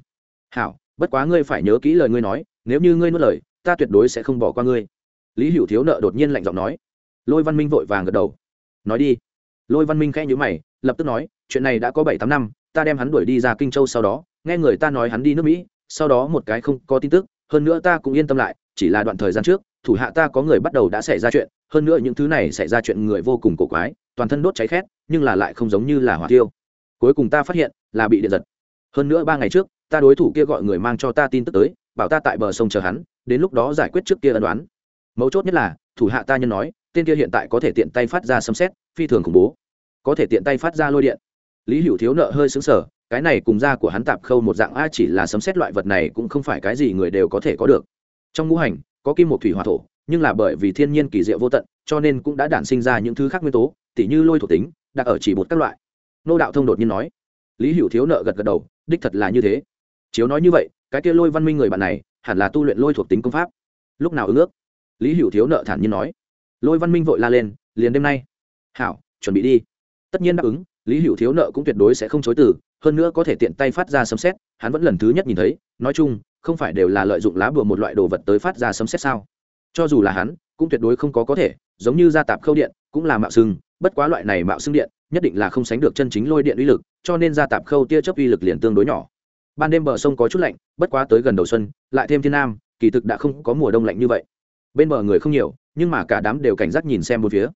Hảo, bất quá ngươi phải nhớ kỹ lời ngươi nói, nếu như ngươi nuốt lời, ta tuyệt đối sẽ không bỏ qua ngươi. Lý hữu thiếu nợ đột nhiên lạnh giọng nói. Lôi văn minh vội vàng gật đầu. Nói đi. Lôi văn minh khẽ nhữ mày, lập tức nói, chuyện này đã có bảy tám năm, ta đem hắn đuổi đi ra kinh châu sau đó, nghe người ta nói hắn đi nước mỹ, sau đó một cái không có tin tức, hơn nữa ta cũng yên tâm lại chỉ là đoạn thời gian trước, thủ hạ ta có người bắt đầu đã xảy ra chuyện, hơn nữa những thứ này xảy ra chuyện người vô cùng cổ quái, toàn thân đốt cháy khét, nhưng là lại không giống như là hỏa tiêu cuối cùng ta phát hiện là bị điện giật. Hơn nữa ba ngày trước, ta đối thủ kia gọi người mang cho ta tin tức tới, bảo ta tại bờ sông chờ hắn, đến lúc đó giải quyết trước kia ân đoán mấu chốt nhất là, thủ hạ ta nhân nói, tên kia hiện tại có thể tiện tay phát ra sấm xét phi thường khủng bố. Có thể tiện tay phát ra lôi điện. Lý hữu thiếu nợ hơi xứng sở cái này cùng da của hắn tạp khâu một dạng, a, chỉ là sấm xét loại vật này cũng không phải cái gì người đều có thể có được trong ngũ hành, có kim một thủy hòa thổ, nhưng là bởi vì thiên nhiên kỳ diệu vô tận, cho nên cũng đã đản sinh ra những thứ khác nguyên tố, tỉ như lôi thuộc tính đặc ở chỉ một các loại. Nô đạo thông đột nhiên nói. Lý hữu thiếu nợ gật gật đầu, đích thật là như thế. Chiếu nói như vậy, cái kia lôi văn minh người bạn này, hẳn là tu luyện lôi thuộc tính công pháp. Lúc nào ứng ước? Lý hữu thiếu nợ thản nhiên nói. Lôi văn minh vội la lên, liền đêm nay. Hảo, chuẩn bị đi. Tất nhiên đáp ứng, lý hữu thiếu nợ cũng tuyệt đối sẽ không chối từ, hơn nữa có thể tiện tay phát ra sấm xét hắn vẫn lần thứ nhất nhìn thấy. Nói chung không phải đều là lợi dụng lá bùa một loại đồ vật tới phát ra sấm xét sao? Cho dù là hắn, cũng tuyệt đối không có có thể, giống như gia tạp khâu điện, cũng là mạo xưng bất quá loại này mạo xưng điện, nhất định là không sánh được chân chính lôi điện uy lực, cho nên gia tạp khâu tia chấp uy lực liền tương đối nhỏ. Ban đêm bờ sông có chút lạnh, bất quá tới gần đầu xuân, lại thêm thiên nam, kỳ thực đã không có mùa đông lạnh như vậy. Bên bờ người không nhiều, nhưng mà cả đám đều cảnh giác nhìn xem một phía.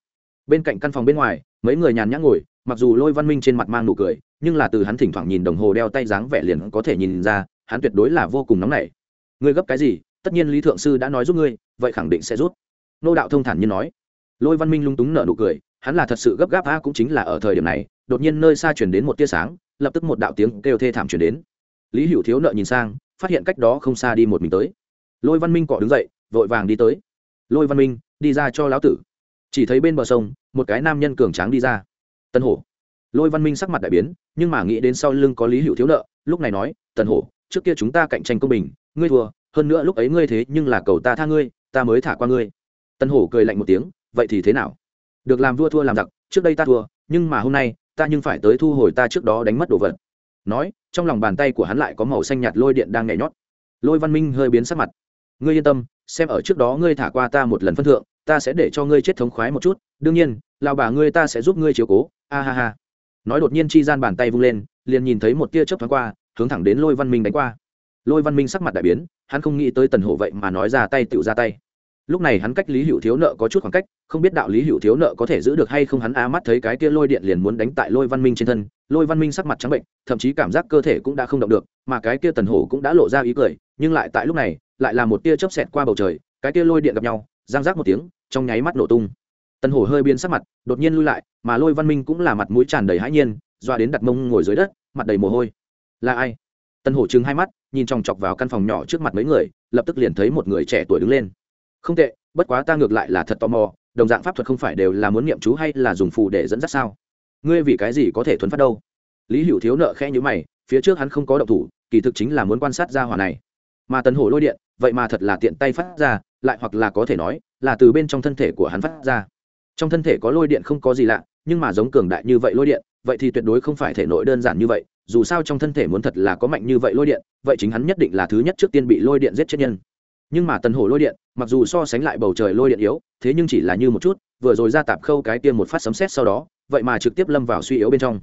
Bên cạnh căn phòng bên ngoài, mấy người nhàn nhã ngồi, mặc dù lôi văn minh trên mặt mang nụ cười, nhưng là từ hắn thỉnh thoảng nhìn đồng hồ đeo tay dáng vẻ liền có thể nhìn ra hắn tuyệt đối là vô cùng nóng nảy. Ngươi gấp cái gì? Tất nhiên lý thượng sư đã nói giúp ngươi, vậy khẳng định sẽ rút nô đạo thông thản như nói. Lôi văn minh lung túng nở nụ cười, hắn là thật sự gấp gáp, a, cũng chính là ở thời điểm này, đột nhiên nơi xa chuyển đến một tia sáng, lập tức một đạo tiếng kêu thê thảm chuyển đến. Lý hữu thiếu nợ nhìn sang, phát hiện cách đó không xa đi một mình tới. Lôi văn minh cọ đứng dậy, vội vàng đi tới. Lôi văn minh, đi ra cho lão tử. Chỉ thấy bên bờ sông, một cái nam nhân cường tráng đi ra. Tân hổ. Lôi văn minh sắc mặt đại biến, nhưng mà nghĩ đến sau lưng có lý hữu thiếu nợ, lúc này nói, tần hổ trước kia chúng ta cạnh tranh công bình, ngươi thua, hơn nữa lúc ấy ngươi thế nhưng là cầu ta tha ngươi, ta mới thả qua ngươi. Tân hổ cười lạnh một tiếng, vậy thì thế nào? Được làm vua thua làm giặc, trước đây ta thua, nhưng mà hôm nay, ta nhưng phải tới thu hồi ta trước đó đánh mất đồ vật. Nói, trong lòng bàn tay của hắn lại có màu xanh nhạt lôi điện đang nhảy nhót. Lôi văn minh hơi biến sắc mặt. Ngươi yên tâm, xem ở trước đó ngươi thả qua ta một lần phân thượng, ta sẽ để cho ngươi chết thống khoái một chút, đương nhiên lao bà ngươi ta sẽ giúp ngươi chiều cố. A ha ha. Nói đột nhiên chi gian bàn tay vung lên, liền nhìn thấy một tia chớp thoáng qua hướng thẳng đến lôi văn minh đánh qua. Lôi văn minh sắc mặt đại biến, hắn không nghĩ tới tần hổ vậy mà nói ra tay tựu ra tay. Lúc này hắn cách lý hữu thiếu nợ có chút khoảng cách, không biết đạo lý hữu thiếu nợ có thể giữ được hay không hắn á mắt thấy cái kia lôi điện liền muốn đánh tại lôi văn minh trên thân, lôi văn minh sắc mặt trắng bệnh, thậm chí cảm giác cơ thể cũng đã không động được, mà cái kia tần hổ cũng đã lộ ra ý cười, nhưng lại tại lúc này, lại là một tia chớp xẹt qua bầu trời, cái kia lôi điện gặp nhau, giang rác một tiếng, trong nháy mắt nổ tung. Tần hổ hơi biến sắc mặt, đột nhiên lui lại, mà lôi văn minh cũng là mặt mũi tràn đầy hãi nhiên, doa đến đặt mông ngồi dưới đất, mặt đầy mồ hôi là ai? Tần hổ chứng hai mắt, nhìn chòng chọc vào căn phòng nhỏ trước mặt mấy người, lập tức liền thấy một người trẻ tuổi đứng lên. Không tệ, bất quá ta ngược lại là thật tò mò, đồng dạng pháp thuật không phải đều là muốn niệm chú hay là dùng phù để dẫn dắt sao? Ngươi vì cái gì có thể thuấn phát đâu? Lý hữu thiếu nợ khẽ nhữ mày, phía trước hắn không có động thủ, kỳ thực chính là muốn quan sát ra hỏa này. Mà tần hổ lôi điện, vậy mà thật là tiện tay phát ra, lại hoặc là có thể nói, là từ bên trong thân thể của hắn phát ra. Trong thân thể có lôi điện không có gì lạ, nhưng mà giống cường đại như vậy lôi điện vậy thì tuyệt đối không phải thể nội đơn giản như vậy, dù sao trong thân thể muốn thật là có mạnh như vậy lôi điện, vậy chính hắn nhất định là thứ nhất trước tiên bị lôi điện giết chết nhân. Nhưng mà tần hổ lôi điện, mặc dù so sánh lại bầu trời lôi điện yếu, thế nhưng chỉ là như một chút, vừa rồi ra tạp khâu cái tiên một phát sấm xét sau đó, vậy mà trực tiếp lâm vào suy yếu bên trong.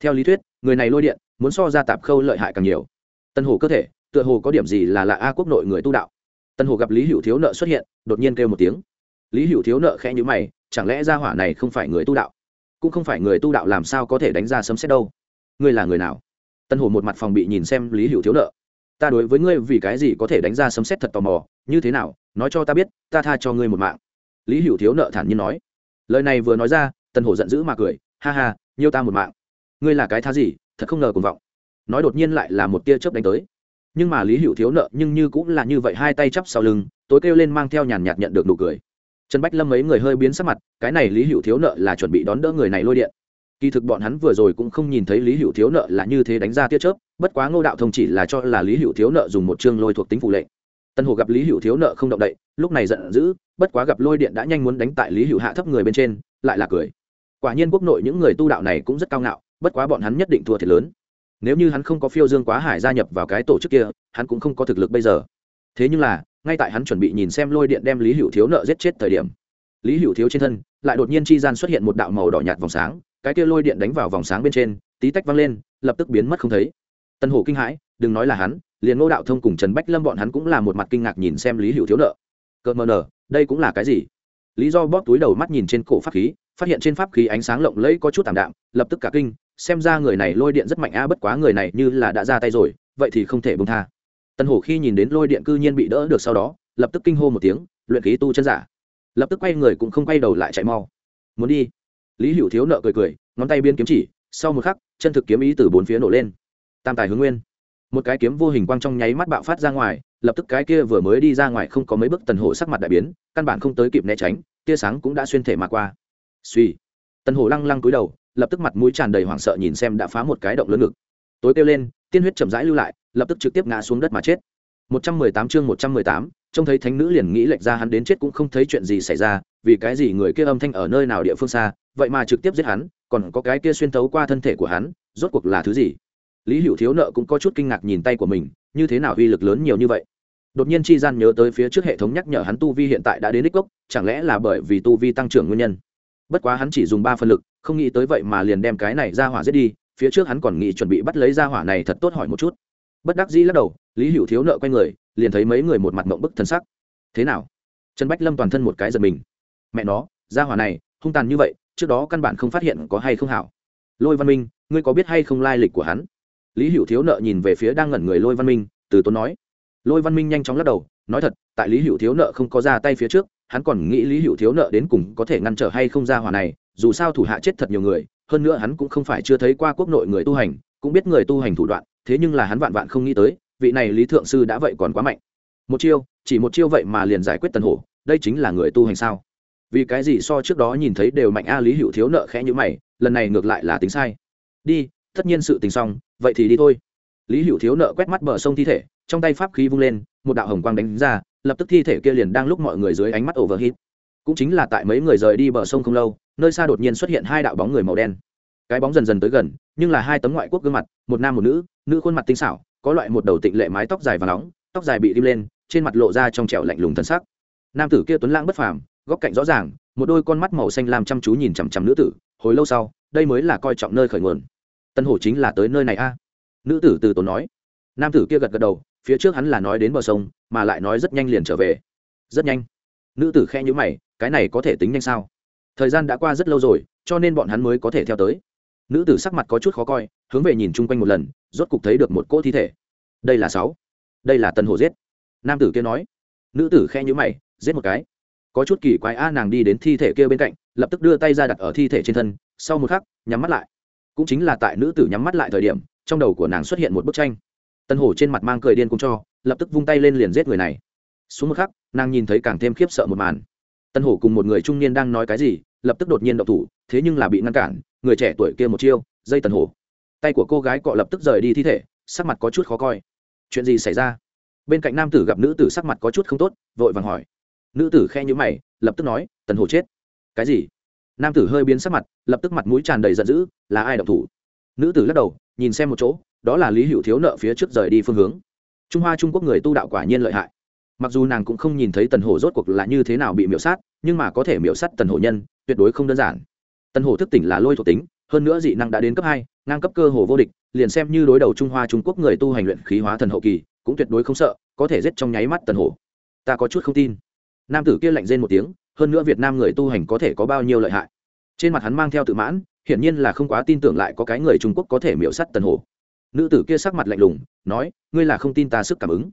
Theo lý thuyết, người này lôi điện, muốn so ra tạp khâu lợi hại càng nhiều. Tần hổ cơ thể, tựa hồ có điểm gì là lạ a quốc nội người tu đạo. Tần hổ gặp lý hữu thiếu nợ xuất hiện, đột nhiên kêu một tiếng. Lý hữu thiếu nợ khẽ nhữ mày, chẳng lẽ ra hỏa này không phải người tu đạo? Cũng không phải người tu đạo làm sao có thể đánh ra sấm xét đâu. Ngươi là người nào? Tân hổ một mặt phòng bị nhìn xem lý hữu thiếu nợ. Ta đối với ngươi vì cái gì có thể đánh ra sấm xét thật tò mò, như thế nào? Nói cho ta biết, ta tha cho ngươi một mạng. Lý hữu thiếu nợ thản nhiên nói. Lời này vừa nói ra, tân hổ giận dữ mà cười. Ha ha nhiêu ta một mạng. Ngươi là cái tha gì? Thật không ngờ cùng vọng. Nói đột nhiên lại là một tia chớp đánh tới. Nhưng mà lý hữu thiếu nợ nhưng như cũng là như vậy, hai tay chắp sau lưng, tối kêu lên mang theo nhàn nhạt nhận được nụ cười trần bách lâm mấy người hơi biến sắc mặt, cái này lý hữu thiếu nợ là chuẩn bị đón đỡ người này lôi điện. Kỳ thực bọn hắn vừa rồi cũng không nhìn thấy lý hữu thiếu nợ là như thế đánh ra tiết chớp, bất quá ngô đạo thông chỉ là cho là lý hữu thiếu nợ dùng một chương lôi thuộc tính phụ lệnh. Tân hồ gặp lý hữu thiếu nợ không động đậy, lúc này giận dữ, bất quá gặp lôi điện đã nhanh muốn đánh tại lý hữu hạ thấp người bên trên, lại là cười. Quả nhiên quốc nội những người tu đạo này cũng rất cao ngạo, bất quá bọn hắn nhất định thua thiệt lớn. Nếu như hắn không có phiêu dương quá hải gia nhập vào cái tổ chức kia, hắn cũng không có thực lực bây giờ. Thế nhưng là ngay tại hắn chuẩn bị nhìn xem lôi điện đem lý hữu thiếu nợ giết chết thời điểm lý hữu thiếu trên thân lại đột nhiên chi gian xuất hiện một đạo màu đỏ nhạt vòng sáng cái kia lôi điện đánh vào vòng sáng bên trên tí tách văng lên lập tức biến mất không thấy tân hồ kinh hãi đừng nói là hắn liền ngô đạo thông cùng trần bách lâm bọn hắn cũng là một mặt kinh ngạc nhìn xem lý hữu thiếu nợ cợt mờ nở đây cũng là cái gì lý do bóp túi đầu mắt nhìn trên cổ pháp khí phát hiện trên pháp khí ánh sáng lộng lẫy có chút tảm đạm lập tức cả kinh xem ra người này lôi điện rất mạnh a bất quá người này như là đã ra tay rồi vậy thì không thể bông tha tân hổ khi nhìn đến lôi điện cư nhiên bị đỡ được sau đó, lập tức kinh hô một tiếng, luyện khí tu chân giả. Lập tức quay người cũng không quay đầu lại chạy mau. Muốn đi? Lý hữu thiếu nợ cười cười, ngón tay biên kiếm chỉ, sau một khắc, chân thực kiếm ý từ bốn phía nổ lên. Tam tài hướng nguyên. Một cái kiếm vô hình quang trong nháy mắt bạo phát ra ngoài, lập tức cái kia vừa mới đi ra ngoài không có mấy bước tần hổ sắc mặt đại biến, căn bản không tới kịp né tránh, tia sáng cũng đã xuyên thể mà qua. Suy tần hổ lăng lăng cúi đầu, lập tức mặt mũi tràn đầy hoảng sợ nhìn xem đã phá một cái động lớn ngực tối kêu lên tiên huyết chậm rãi lưu lại lập tức trực tiếp ngã xuống đất mà chết. 118 chương 118, trông thấy thánh nữ liền nghĩ lệch ra hắn đến chết cũng không thấy chuyện gì xảy ra vì cái gì người kia âm thanh ở nơi nào địa phương xa vậy mà trực tiếp giết hắn còn có cái kia xuyên thấu qua thân thể của hắn rốt cuộc là thứ gì? Lý hữu thiếu nợ cũng có chút kinh ngạc nhìn tay của mình như thế nào uy lực lớn nhiều như vậy? Đột nhiên chi gian nhớ tới phía trước hệ thống nhắc nhở hắn tu vi hiện tại đã đến đích gốc chẳng lẽ là bởi vì tu vi tăng trưởng nguyên nhân? Bất quá hắn chỉ dùng ba phân lực không nghĩ tới vậy mà liền đem cái này ra hỏa giết đi phía trước hắn còn nghĩ chuẩn bị bắt lấy ra hỏa này thật tốt hỏi một chút. Bất đắc dĩ lắc đầu, lý hữu thiếu nợ q u a y người, liền thấy mấy người một mặt mộng bức thân sắc. Thế nào? Trần bách lâm toàn thân một cái giật mình. Mẹ nó, ra hỏa này, hung tàn như vậy, trước đó căn bản không phát hiện có hay không hảo. Lôi văn minh, ngươi có biết hay không lai lịch của hắn? Lý hữu thiếu nợ nhìn về phía đang ngẩn người lôi văn minh, từ tốn nói. Lôi văn minh nhanh chóng lắc đầu, nói thật, tại lý hữu thiếu nợ không có ra tay phía trước, hắn còn nghĩ lý hữu thiếu nợ đến cùng có thể ngăn trở hay không ra hỏa này, dù sao thủ hạ chết thật nhiều người hơn nữa hắn cũng không phải chưa thấy qua quốc nội người tu hành, cũng biết người tu hành thủ đoạn, thế nhưng là hắn vạn vạn không nghĩ tới, vị này lý thượng sư đã vậy còn quá mạnh. Một chiêu, chỉ một chiêu vậy mà liền giải quyết tần hổ, đây chính là người tu hành sao? Vì cái gì so trước đó nhìn thấy đều mạnh a, lý hữu thiếu nợ khẽ như mày, lần này ngược lại là tính sai. Đi, tất nhiên sự tình xong, vậy thì đi thôi. Lý hữu thiếu nợ quét mắt bờ sông thi thể, trong tay pháp khí vung lên, một đạo hồng quang đánh ra, lập tức thi thể kia liền đang lúc mọi người dưới ánh mắt overhit cũng chính là tại mấy người rời đi bờ sông không lâu, nơi xa đột nhiên xuất hiện hai đạo bóng người màu đen. Cái bóng dần dần tới gần, nhưng là hai tấm ngoại quốc gương mặt, một nam một nữ nữ khuôn mặt tinh xảo, có loại một đầu tịnh lệ mái tóc dài và nóng, tóc dài bị đim lên, trên mặt lộ ra trong trẻo lạnh lùng thân sắc. Nam tử kia tuấn lãng bất phàm, góc cạnh rõ ràng, một đôi con mắt màu xanh làm chăm chú nhìn chằm chằm nữ tử, hồi lâu sau, đây mới là coi trọng nơi khởi nguồn. Tân hồ chính là tới nơi này a? Nữ tử từ tốn nói. Nam tử kia gật gật đầu, phía trước hắn là nói đến bờ sông, mà lại nói rất nhanh liền trở về. Rất nhanh. Nữ tử khe nhữ mày cái này có thể tính nhanh sao? Thời gian đã qua rất lâu rồi, cho nên bọn hắn mới có thể theo tới. Nữ tử sắc mặt có chút khó coi, hướng về nhìn chung quanh một lần, rốt cục thấy được một cỗ thi thể. Đây là sáu. Đây là tần hồ giết. Nam tử kia nói. Nữ tử khe nhữ mày, giết một cái. Có chút kỳ quái, a, nàng đi đến thi thể kia bên cạnh, lập tức đưa tay ra đặt ở thi thể trên thân, sau một khắc, nhắm mắt lại. Cũng chính là tại nữ tử nhắm mắt lại thời điểm, trong đầu của nàng xuất hiện một bức tranh. Tân hổ trên mặt mang cười điên cũng cho, lập tức vung tay lên liền giết người này. Xuống một khắc, nàng nhìn thấy càng thêm khiếp sợ một màn tân hổ cùng một người trung niên đang nói cái gì, lập tức đột nhiên động thủ, thế nhưng là bị ngăn cản, người trẻ tuổi kia một chiêu, dây tần hổ. Tay của cô gái cọ lập tức rời đi thi thể, sắc mặt có chút khó coi. Chuyện gì xảy ra? Bên cạnh nam tử gặp nữ tử sắc mặt có chút không tốt, vội vàng hỏi. Nữ tử khe nhữ mày, lập tức nói tần hổ chết. Cái gì? Nam tử hơi biến sắc mặt, lập tức mặt mũi tràn đầy giận dữ, là ai động thủ? Nữ tử lắc đầu, nhìn xem một chỗ, đó là lý hữu thiếu nợ phía trước rời đi phương hướng. Trung hoa trung quốc người tu đạo quả nhiên lợi hại mặc dù nàng cũng không nhìn thấy tần hổ rốt cuộc là như thế nào bị miễu sát, nhưng mà có thể miễu sát tần hổ nhân, tuyệt đối không đơn giản. Tần hổ thức tỉnh là lôi thuộc tính, hơn nữa dị năng đã đến cấp hai, ngang cấp cơ hồ vô địch, liền xem như đối đầu trung hoa trung quốc người tu hành luyện khí hóa thần hậu kỳ, cũng tuyệt đối không sợ, có thể giết trong nháy mắt tần hổ. Ta có chút không tin. Nam tử kia lạnh rên một tiếng, hơn nữa việt nam người tu hành có thể có bao nhiêu lợi hại? Trên mặt hắn mang theo tự mãn, hiển nhiên là không quá tin tưởng lại có cái người trung quốc có thể miễu sắt tần hổ. Nữ tử kia sắc mặt lạnh lùng, nói, ngươi là không tin ta sức cảm ứng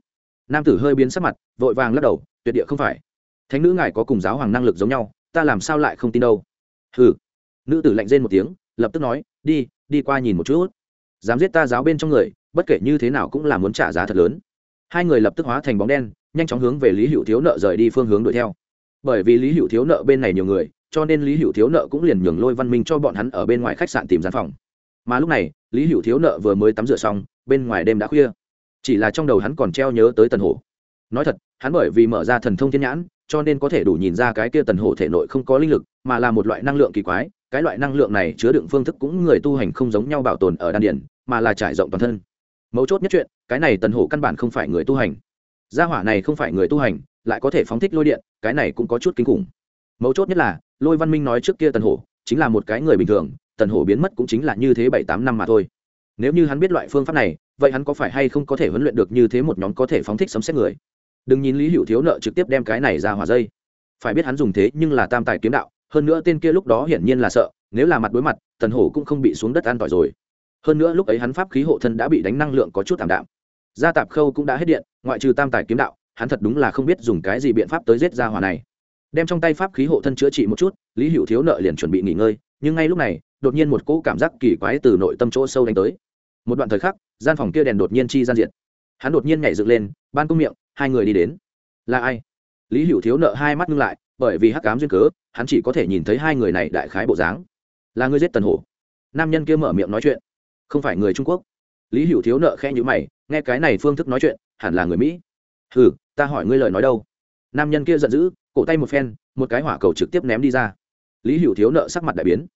nam tử hơi biến sắc mặt, vội vàng lắc đầu, tuyệt địa không phải. Thánh nữ ngài có cùng giáo hoàng năng lực giống nhau, ta làm sao lại không tin đâu? Hừ. Nữ tử lạnh rên một tiếng, lập tức nói, đi đi qua nhìn một chút. Dám giết ta giáo bên trong người, bất kể như thế nào cũng là muốn trả giá thật lớn. Hai người lập tức hóa thành bóng đen, nhanh chóng hướng về lý hữu thiếu nợ rời đi phương hướng đuổi theo. Bởi vì lý hữu thiếu nợ bên này nhiều người, cho nên lý hữu thiếu nợ cũng liền nhường lôi văn minh cho bọn hắn ở bên ngoài khách sạn tìm gian phòng. Mà lúc này, lý hữu thiếu nợ vừa mới tắm rửa xong, bên ngoài đêm đã khuya chỉ là trong đầu hắn còn treo nhớ tới tần hổ. Nói thật, hắn bởi vì mở ra thần thông thiên nhãn, cho nên có thể đủ nhìn ra cái kia tần hổ thể nội không có linh lực, mà là một loại năng lượng kỳ quái, cái loại năng lượng này chứa đựng phương thức cũng người tu hành không giống nhau bảo tồn ở đan điển mà là trải rộng toàn thân. Mấu chốt nhất chuyện, cái này tần hổ căn bản không phải người tu hành. Gia hỏa này không phải người tu hành, lại có thể phóng thích lôi điện, cái này cũng có chút kinh khủng. Mấu chốt nhất là, lôi văn minh nói trước kia tần hổ chính là một cái người bình thường, tần hổ biến mất cũng chính là như thế bảy tám năm mà thôi nếu như hắn biết loại phương pháp này, vậy hắn có phải hay không có thể huấn luyện được như thế một nhóm có thể phóng thích sấm xét người? Đừng nhìn lý hữu thiếu nợ trực tiếp đem cái này ra hỏa dây. Phải biết hắn dùng thế nhưng là tam tài kiếm đạo, hơn nữa tên kia lúc đó hiển nhiên là sợ, nếu là mặt đối mặt tần hổ cũng không bị xuống đất an tỏi rồi. Hơn nữa lúc ấy hắn pháp khí hộ thân đã bị đánh năng lượng có chút thảm đạm. Gia tạp khâu cũng đã hết điện, ngoại trừ tam tài kiếm đạo, hắn thật đúng là không biết dùng cái gì biện pháp tới giết ra hỏa này. Đem trong tay pháp khí hộ thân chữa trị một chút, lý hữu thiếu nợ liền chuẩn bị nghỉ ngơi, nhưng ngay lúc này, đột nhiên một cỗ cảm giác kỳ quái từ nội tâm chỗ sâu đánh tới một đoạn thời khắc, gian phòng kia đèn đột nhiên chi gian diện hắn đột nhiên nhảy dựng lên, ban cung miệng, hai người đi đến. Là ai? Lý hữu thiếu nợ hai mắt ngưng lại, bởi vì hắc cám duyên cớ, hắn chỉ có thể nhìn thấy hai người này đại khái bộ dáng. Là người giết tần hổ. Nam nhân kia mở miệng nói chuyện. Không phải người trung quốc. Lý hữu thiếu nợ khe nhữ mày, nghe cái này phương thức nói chuyện, hẳn là người mỹ. Ừ ta hỏi ngươi lời nói đâu? Nam nhân kia giận dữ, cổ tay một phen, một cái hỏa cầu trực tiếp ném đi ra. Lý hữu thiếu nợ sắc mặt đại biến.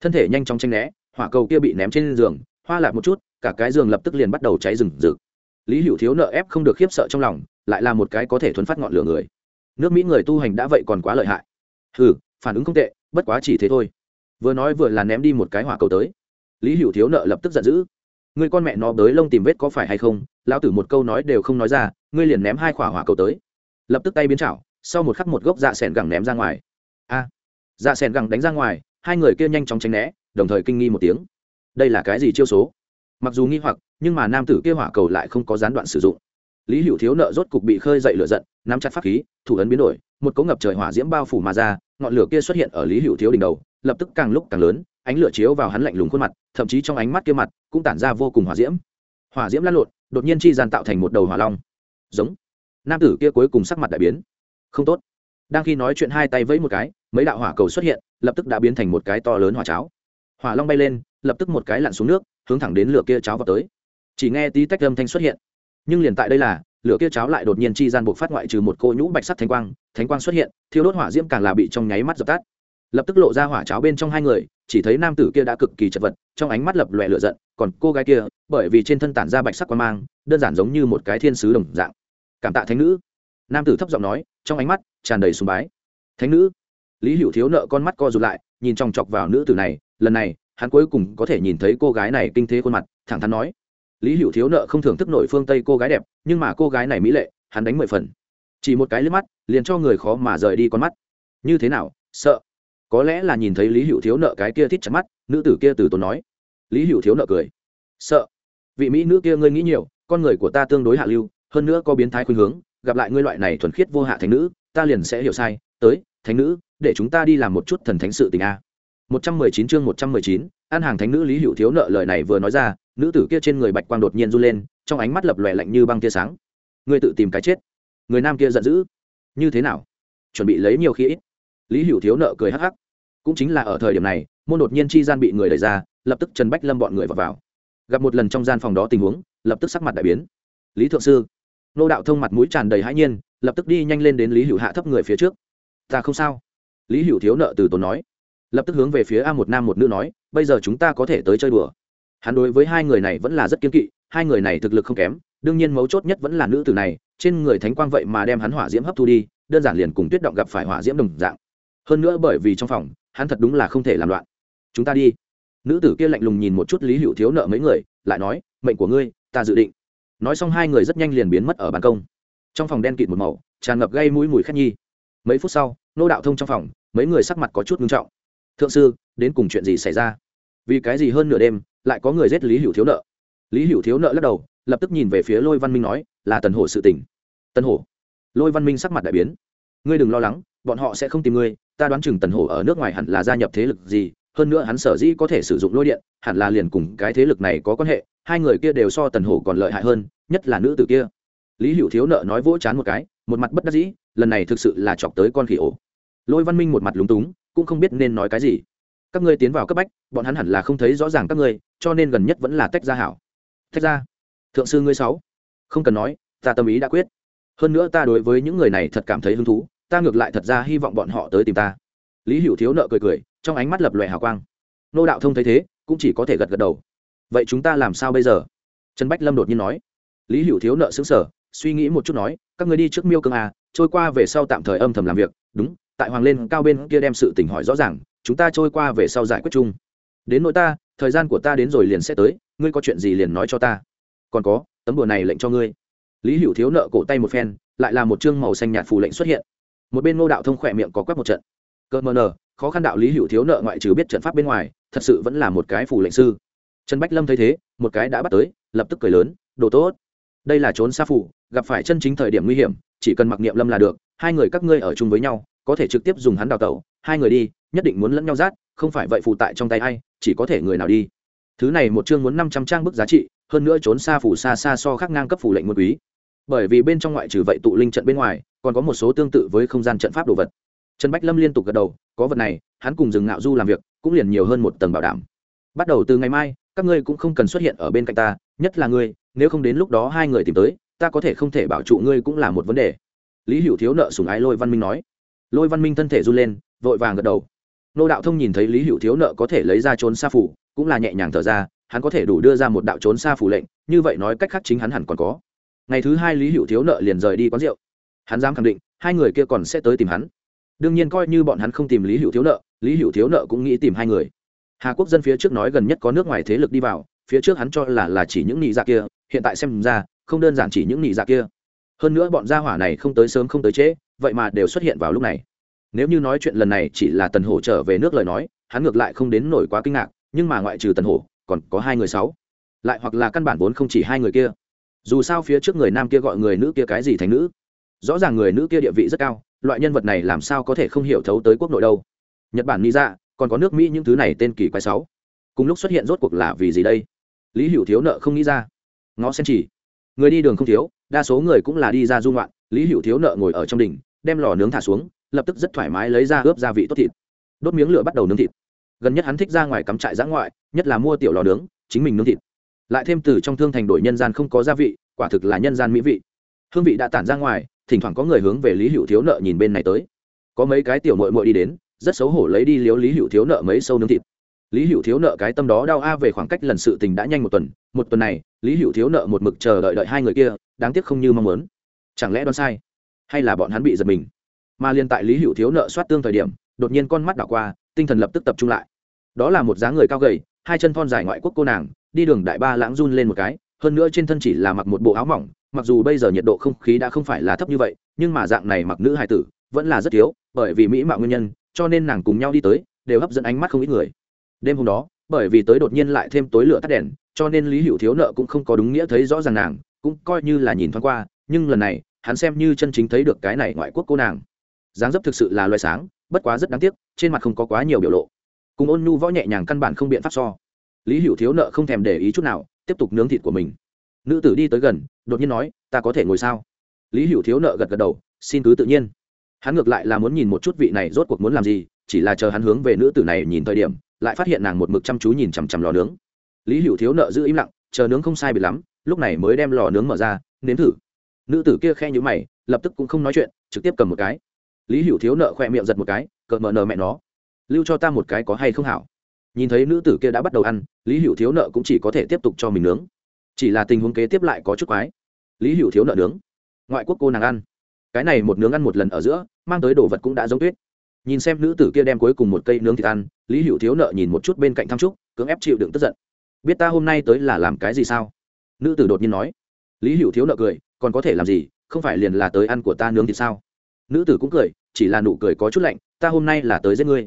Thân thể nhanh chóng tranh né, hỏa cầu kia bị ném trên giường, hoa lạc một chút cả cái giường lập tức liền bắt đầu cháy rừng rực. Lý hữu thiếu nợ ép không được khiếp sợ trong lòng, lại là một cái có thể thuấn phát ngọn lửa người. Nước mỹ người tu hành đã vậy còn quá lợi hại. Ừ phản ứng không tệ, bất quá chỉ thế thôi. Vừa nói vừa là ném đi một cái hỏa cầu tới. Lý hữu thiếu nợ lập tức giận dữ. Người con mẹ nó bới lông tìm vết có phải hay không? Lão tử một câu nói đều không nói ra, ngươi liền ném hai khỏa hỏa cầu tới. Lập tức tay biến chảo, sau một khắc một gốc dạ sẻn gẳng ném ra ngoài. A. Dạ sẻn gẳng đánh ra ngoài, hai người kia nhanh chóng tránh né, đồng thời kinh nghi một tiếng. Đây là cái gì chiêu số? Mặc dù nghi hoặc, nhưng mà nam tử kia hỏa cầu lại không có gián đoạn sử dụng. Lý hữu thiếu nợ rốt cục bị khơi dậy lửa giận, nắm chặt pháp khí, thủ ấn biến đổi, một cỗ ngập trời hỏa diễm bao phủ mà ra, ngọn lửa kia xuất hiện ở lý hữu thiếu đỉnh đầu, lập tức càng lúc càng lớn, ánh lửa chiếu vào hắn lạnh lùng khuôn mặt, thậm chí trong ánh mắt kia mặt cũng tản ra vô cùng hỏa diễm. Hỏa diễm lăn lộn, đột nhiên chi dàn tạo thành một đầu hỏa long. Giống. Nam tử kia cuối cùng sắc mặt đại biến. Không tốt. Đang khi nói chuyện hai tay vẫy một cái, mấy đạo hỏa cầu xuất hiện, lập tức đã biến thành một cái to lớn hỏa cháo hỏa long bay lên, lập tức một cái lặn xuống nước, hướng thẳng đến lửa kia cháo vào tới. Chỉ nghe tí tách âm thanh xuất hiện. Nhưng liền tại đây là, lửa kia cháo lại đột nhiên chi gian buộc phát ngoại trừ một cô nhũ bạch sắt thánh quang thánh quang xuất hiện, thiêu đốt hỏa diễm càng là bị trong nháy mắt dập tắt. Lập tức lộ ra hỏa cháo bên trong hai người, chỉ thấy nam tử kia đã cực kỳ chật vật, trong ánh mắt lập lòe lửa giận, còn cô gái kia, bởi vì trên thân tản ra bạch sắc quan mang, đơn giản giống như một cái thiên sứ đồng dạng. Cảm tạ thánh nữ. Nam tử thấp giọng nói, trong ánh mắt tràn đầy sùng bái. Thánh nữ. Lý hữu thiếu nợ con mắt co rụt lại nhìn chòng chọc vào nữ tử này, lần này, hắn cuối cùng có thể nhìn thấy cô gái này kinh thế khuôn mặt, thẳng thắn nói. Lý hữu thiếu nợ không thưởng thức nổi phương tây cô gái đẹp, nhưng mà cô gái này mỹ lệ, hắn đánh mười phần. Chỉ một cái liếc mắt, liền cho người khó mà rời đi con mắt. Như thế nào, sợ? Có lẽ là nhìn thấy lý hữu thiếu nợ cái kia thít chặt mắt, nữ tử kia từ tốn nói. Lý hữu thiếu nợ cười. Sợ. Vị mỹ nữ kia ngươi nghĩ nhiều, con người của ta tương đối hạ lưu, hơn nữa có biến thái khuynh hướng, gặp lại ngươi loại này thuần khiết vô hạ thánh nữ, ta liền sẽ hiểu sai. Tới, thánh nữ để chúng ta đi làm một chút thần thánh sự tình a. Một trăm mười chín chương một trăm mười chín ăn hàng thánh nữ lý hữu thiếu nợ lời này vừa nói ra nữ tử kia trên người bạch quang đột nhiên run lên trong ánh mắt lập lòe lạnh như băng tia sáng. Ngươi tự tìm cái chết. Người nam kia giận dữ. Như thế nào? Chuẩn bị lấy nhiều khi ít. Lý hữu thiếu nợ cười hắc hắc. Cũng chính là ở thời điểm này môn đột nhiên chi gian bị người đẩy ra lập tức trần bách lâm bọn người vào, vào. Gặp một lần trong gian phòng đó tình huống lập tức sắc mặt đại biến. Lý thượng sư nô đạo thông mặt mũi tràn đầy hãi nhiên lập tức đi nhanh lên đến lý hữu hạ thấp người phía trước. Ta không sao lý hữu thiếu nợ từ tốn nói. Lập tức hướng về phía a một nam một nữ nói, bây giờ chúng ta có thể tới chơi đùa. Hắn đối với hai người này vẫn là rất kiên kỵ, hai người này thực lực không kém, đương nhiên mấu chốt nhất vẫn là nữ tử này, trên người thánh quang vậy mà đem hắn hỏa diễm hấp thu đi, đơn giản liền cùng tuyết động gặp phải hỏa diễm đồng dạng. Hơn nữa bởi vì trong phòng, hắn thật đúng là không thể làm loạn. Chúng ta đi. Nữ tử kia lạnh lùng nhìn một chút lý hữu thiếu nợ mấy người, lại nói, mệnh của ngươi, ta dự định. Nói xong hai người rất nhanh liền biến mất ở ban công. Trong phòng đen kịt một màu, tràn ngập gây mũi mùi khét nhi. Mấy phút sau nô đạo thông trong phòng, mấy người sắc mặt có chút nghiêm trọng. Thượng sư, đến cùng chuyện gì xảy ra? Vì cái gì hơn nửa đêm, lại có người giết lý hữu thiếu nợ? Lý hữu thiếu nợ lắc đầu, lập tức nhìn về phía lôi văn minh nói, là tần hổ sự tỉnh tần hổ? Lôi văn minh sắc mặt đại biến. Ngươi đừng lo lắng, bọn họ sẽ không tìm ngươi, ta đoán chừng tần hổ ở nước ngoài hẳn là gia nhập thế lực gì, hơn nữa hắn sở dĩ có thể sử dụng lôi điện, hẳn là liền cùng cái thế lực này có quan hệ, hai người kia đều so tần hổ còn lợi hại hơn, nhất là nữ tử kia. Lý hữu thiếu nợ nói vỗ chán một cái, một mặt bất đắc dĩ lần này thực sự là chọc tới con khỉ ổ. Lôi văn minh một mặt lúng túng, cũng không biết nên nói cái gì. Các ngươi tiến vào cấp bách, bọn hắn hẳn là không thấy rõ ràng các ngươi, cho nên gần nhất vẫn là tách ra hảo. Tách ra? Thượng sư ngươi sáu. Không cần nói, ta tâm ý đã quyết. Hơn nữa ta đối với những người này thật cảm thấy hứng thú, ta ngược lại thật ra hy vọng bọn họ tới tìm ta. Lý hữu thiếu nợ cười cười, trong ánh mắt lập lòe hào quang. Nô đạo thông thấy thế, cũng chỉ có thể gật gật đầu. Vậy chúng ta làm sao bây giờ? Trần bách lâm đột nhiên nói. Lý hữu thiếu nợ xứng sở suy nghĩ một chút nói, các người đi trước miêu cương à trôi qua về sau tạm thời âm thầm làm việc, đúng, tại hoàng lên cao bên kia đem sự tình hỏi rõ ràng, chúng ta trôi qua về sau giải quyết chung. Đến nỗi ta, thời gian của ta đến rồi liền sẽ tới, ngươi có chuyện gì liền nói cho ta. Còn có, tấm đùa này lệnh cho ngươi. Lý hữu thiếu nợ cổ tay một phen, lại là một chương màu xanh nhạt phù lệnh xuất hiện. Một bên ngô đạo thông khỏe miệng có quét một trận. Cơ mờ nờ, khó khăn đạo lý hữu thiếu nợ ngoại trừ biết trận pháp bên ngoài, thật sự vẫn là một cái phù lệnh sư. Trần bách lâm thấy thế, một cái đã bắt tới, lập tức cười lớn, đồ tốt. Đây là trốn xa phủ gặp phải chân chính thời điểm nguy hiểm chỉ cần mặc niệm lâm là được, hai người các ngươi ở chung với nhau, có thể trực tiếp dùng hắn đào tẩu, hai người đi, nhất định muốn lẫn nhau rát, không phải vậy phụ tại trong tay ai, chỉ có thể người nào đi. Thứ này một chương muốn năm trăm trang bức giá trị, hơn nữa trốn xa phủ xa xa so khác ngang cấp phủ lệnh một quý. Bởi vì bên trong ngoại trừ vậy tụ linh trận bên ngoài, còn có một số tương tự với không gian trận pháp đồ vật. Trần bách lâm liên tục gật đầu, có vật này, hắn cùng rừng ngạo du làm việc, cũng liền nhiều hơn một tầng bảo đảm. Bắt đầu từ ngày mai, các ngươi cũng không cần xuất hiện ở bên cạnh ta, nhất là ngươi, nếu không đến lúc đó hai người tìm tới ta có thể không thể bảo trụ ngươi cũng là một vấn đề. Lý hữu thiếu nợ sùng ái lôi văn minh nói. Lôi văn minh thân thể run lên, vội vàng gật đầu. Nô đạo thông nhìn thấy lý hữu thiếu nợ có thể lấy ra trốn xa phủ cũng là nhẹ nhàng thở ra, hắn có thể đủ đưa ra một đạo trốn xa phủ lệnh, như vậy nói cách khác chính hắn hẳn còn có. Ngày thứ hai lý hữu thiếu nợ liền rời đi quán rượu. Hắn dám khẳng định, hai người kia còn sẽ tới tìm hắn. Đương nhiên coi như bọn hắn không tìm lý hữu thiếu nợ, lý hữu thiếu nợ cũng nghĩ tìm hai người. Hà quốc dân phía trước nói gần nhất có nước ngoài thế lực đi vào, phía trước hắn cho là là chỉ những nị dạ kia, hiện tại xem ra không đơn giản chỉ những nị dạ kia. Hơn nữa bọn gia hỏa này không tới sớm không tới trễ, vậy mà đều xuất hiện vào lúc này. Nếu như nói chuyện lần này chỉ là tần hổ trở về nước lời nói, hắn ngược lại không đến nổi quá kinh ngạc, nhưng mà ngoại trừ tần hổ, còn có hai người sáu. Lại hoặc là căn bản vốn không chỉ hai người kia. Dù sao phía trước người nam kia gọi người nữ kia cái gì thành nữ? Rõ ràng người nữ kia địa vị rất cao, loại nhân vật này làm sao có thể không hiểu thấu tới quốc nội đâu. Nhật bản nghĩ ra dạ, còn có nước mỹ những thứ này tên kỳ quái sáu. Cùng lúc xuất hiện rốt cuộc là vì gì đây? Lý hữu thiếu nợ không nghĩ ra. Ngó sen chỉ người đi đường không thiếu, đa số người cũng là đi ra dung loạn lý hữu thiếu nợ ngồi ở trong đỉnh, đem lò nướng thả xuống, lập tức rất thoải mái lấy ra ướp gia vị tốt thịt. Đốt miếng lửa bắt đầu nướng thịt. Gần nhất hắn thích ra ngoài cắm trại giã ngoại, nhất là mua tiểu lò nướng, chính mình nướng thịt. Lại thêm từ trong thương thành đổi nhân gian không có gia vị, quả thực là nhân gian mỹ vị. Hương vị đã tản ra ngoài, thỉnh thoảng có người hướng về lý hữu thiếu nợ nhìn bên này tới. Có mấy cái tiểu mội mội đi đến, rất xấu hổ lấy đi liếu lý hữu thiếu nợ mấy sâu nướng thịt lý hữu thiếu nợ cái tâm đó đau a, về khoảng cách lần sự tình đã nhanh một tuần một tuần này, lý hữu thiếu nợ một mực chờ đợi đợi hai người kia, đáng tiếc không như mong muốn. Chẳng lẽ đoán sai? Hay là bọn hắn bị giật mình? Mà liên tại lý hữu thiếu nợ soát tương thời điểm, đột nhiên con mắt đảo qua, tinh thần lập tức tập trung lại. Đó là một dáng người cao gầy, hai chân thon dài ngoại quốc cô nàng, đi đường đại ba lãng run lên một cái, hơn nữa trên thân chỉ là mặc một bộ áo mỏng, mặc dù bây giờ nhiệt độ không khí đã không phải là thấp như vậy, nhưng mà dạng này mặc nữ hài tử vẫn là rất thiếu, bởi vì mỹ mạo nguyên nhân, cho nên nàng cùng nhau đi tới, đều hấp dẫn ánh mắt không ít người đêm hôm đó, bởi vì tới đột nhiên lại thêm tối lửa tắt đèn, cho nên lý hữu thiếu nợ cũng không có đúng nghĩa thấy rõ ràng nàng, cũng coi như là nhìn thoáng qua, nhưng lần này, hắn xem như chân chính thấy được cái này ngoại quốc cô nàng. Dáng dấp thực sự là loài sáng, bất quá rất đáng tiếc, trên mặt không có quá nhiều biểu lộ. Cùng ôn nhu võ nhẹ nhàng căn bản không biện pháp so. Lý hữu thiếu nợ không thèm để ý chút nào, tiếp tục nướng thịt của mình. Nữ tử đi tới gần, đột nhiên nói, ta có thể ngồi sao? Lý hữu thiếu nợ gật gật đầu, xin cứ tự nhiên. Hắn ngược lại là muốn nhìn một chút vị này rốt cuộc muốn làm gì, chỉ là chờ hắn hướng về nữ tử này nhìn thời điểm lại phát hiện nàng một mực chăm chú nhìn chằm chằm lò nướng. Lý hữu thiếu nợ giữ im lặng, chờ nướng không sai bị lắm, lúc này mới đem lò nướng mở ra, nếm thử. Nữ tử kia khe nhữ mày, lập tức cũng không nói chuyện, trực tiếp cầm một cái. Lý hữu thiếu nợ khoe miệng giật một cái, cợt mờ nờ mẹ nó. Lưu cho ta một cái có hay không hảo? Nhìn thấy nữ tử kia đã bắt đầu ăn, lý hữu thiếu nợ cũng chỉ có thể tiếp tục cho mình nướng. Chỉ là tình huống kế tiếp lại có chút quái. Lý hữu thiếu nợ nướng. Ngoại quốc cô nàng ăn. Cái này một nướng ăn một lần ở giữa, mang tới đồ vật cũng đã giống tuyết nhìn xem nữ tử kia đem cuối cùng một cây nướng thịt ăn, lý hữu thiếu nợ nhìn một chút bên cạnh thăm trúc, cưỡng ép chịu đựng tức giận. Biết ta hôm nay tới là làm cái gì sao? Nữ tử đột nhiên nói. Lý hữu thiếu nợ cười, còn có thể làm gì? Không phải liền là tới ăn của ta nướng thịt sao? Nữ tử cũng cười, chỉ là nụ cười có chút lạnh, ta hôm nay là tới giết ngươi.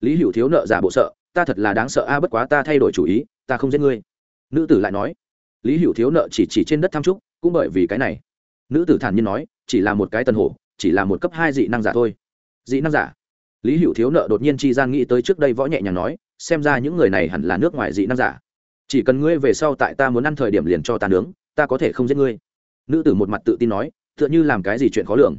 Lý hữu thiếu nợ giả bộ sợ, ta thật là đáng sợ a, bất quá ta thay đổi chủ ý, ta không giết ngươi. Nữ tử lại nói. Lý hữu thiếu nợ chỉ chỉ trên đất tham trúc, cũng bởi vì cái này. Nữ tử thản nhiên nói, chỉ là một cái tần hổ, chỉ là một cấp hai dị năng giả thôi. Dị năng giả? Lý hữu thiếu nợ đột nhiên chi gian nghĩ tới trước đây võ nhẹ nhàng nói, xem ra những người này hẳn là nước ngoài dị năng giả. Chỉ cần ngươi về sau tại ta muốn ăn thời điểm liền cho ta nướng, ta có thể không giết ngươi. Nữ tử một mặt tự tin nói, tựa như làm cái gì chuyện khó lường.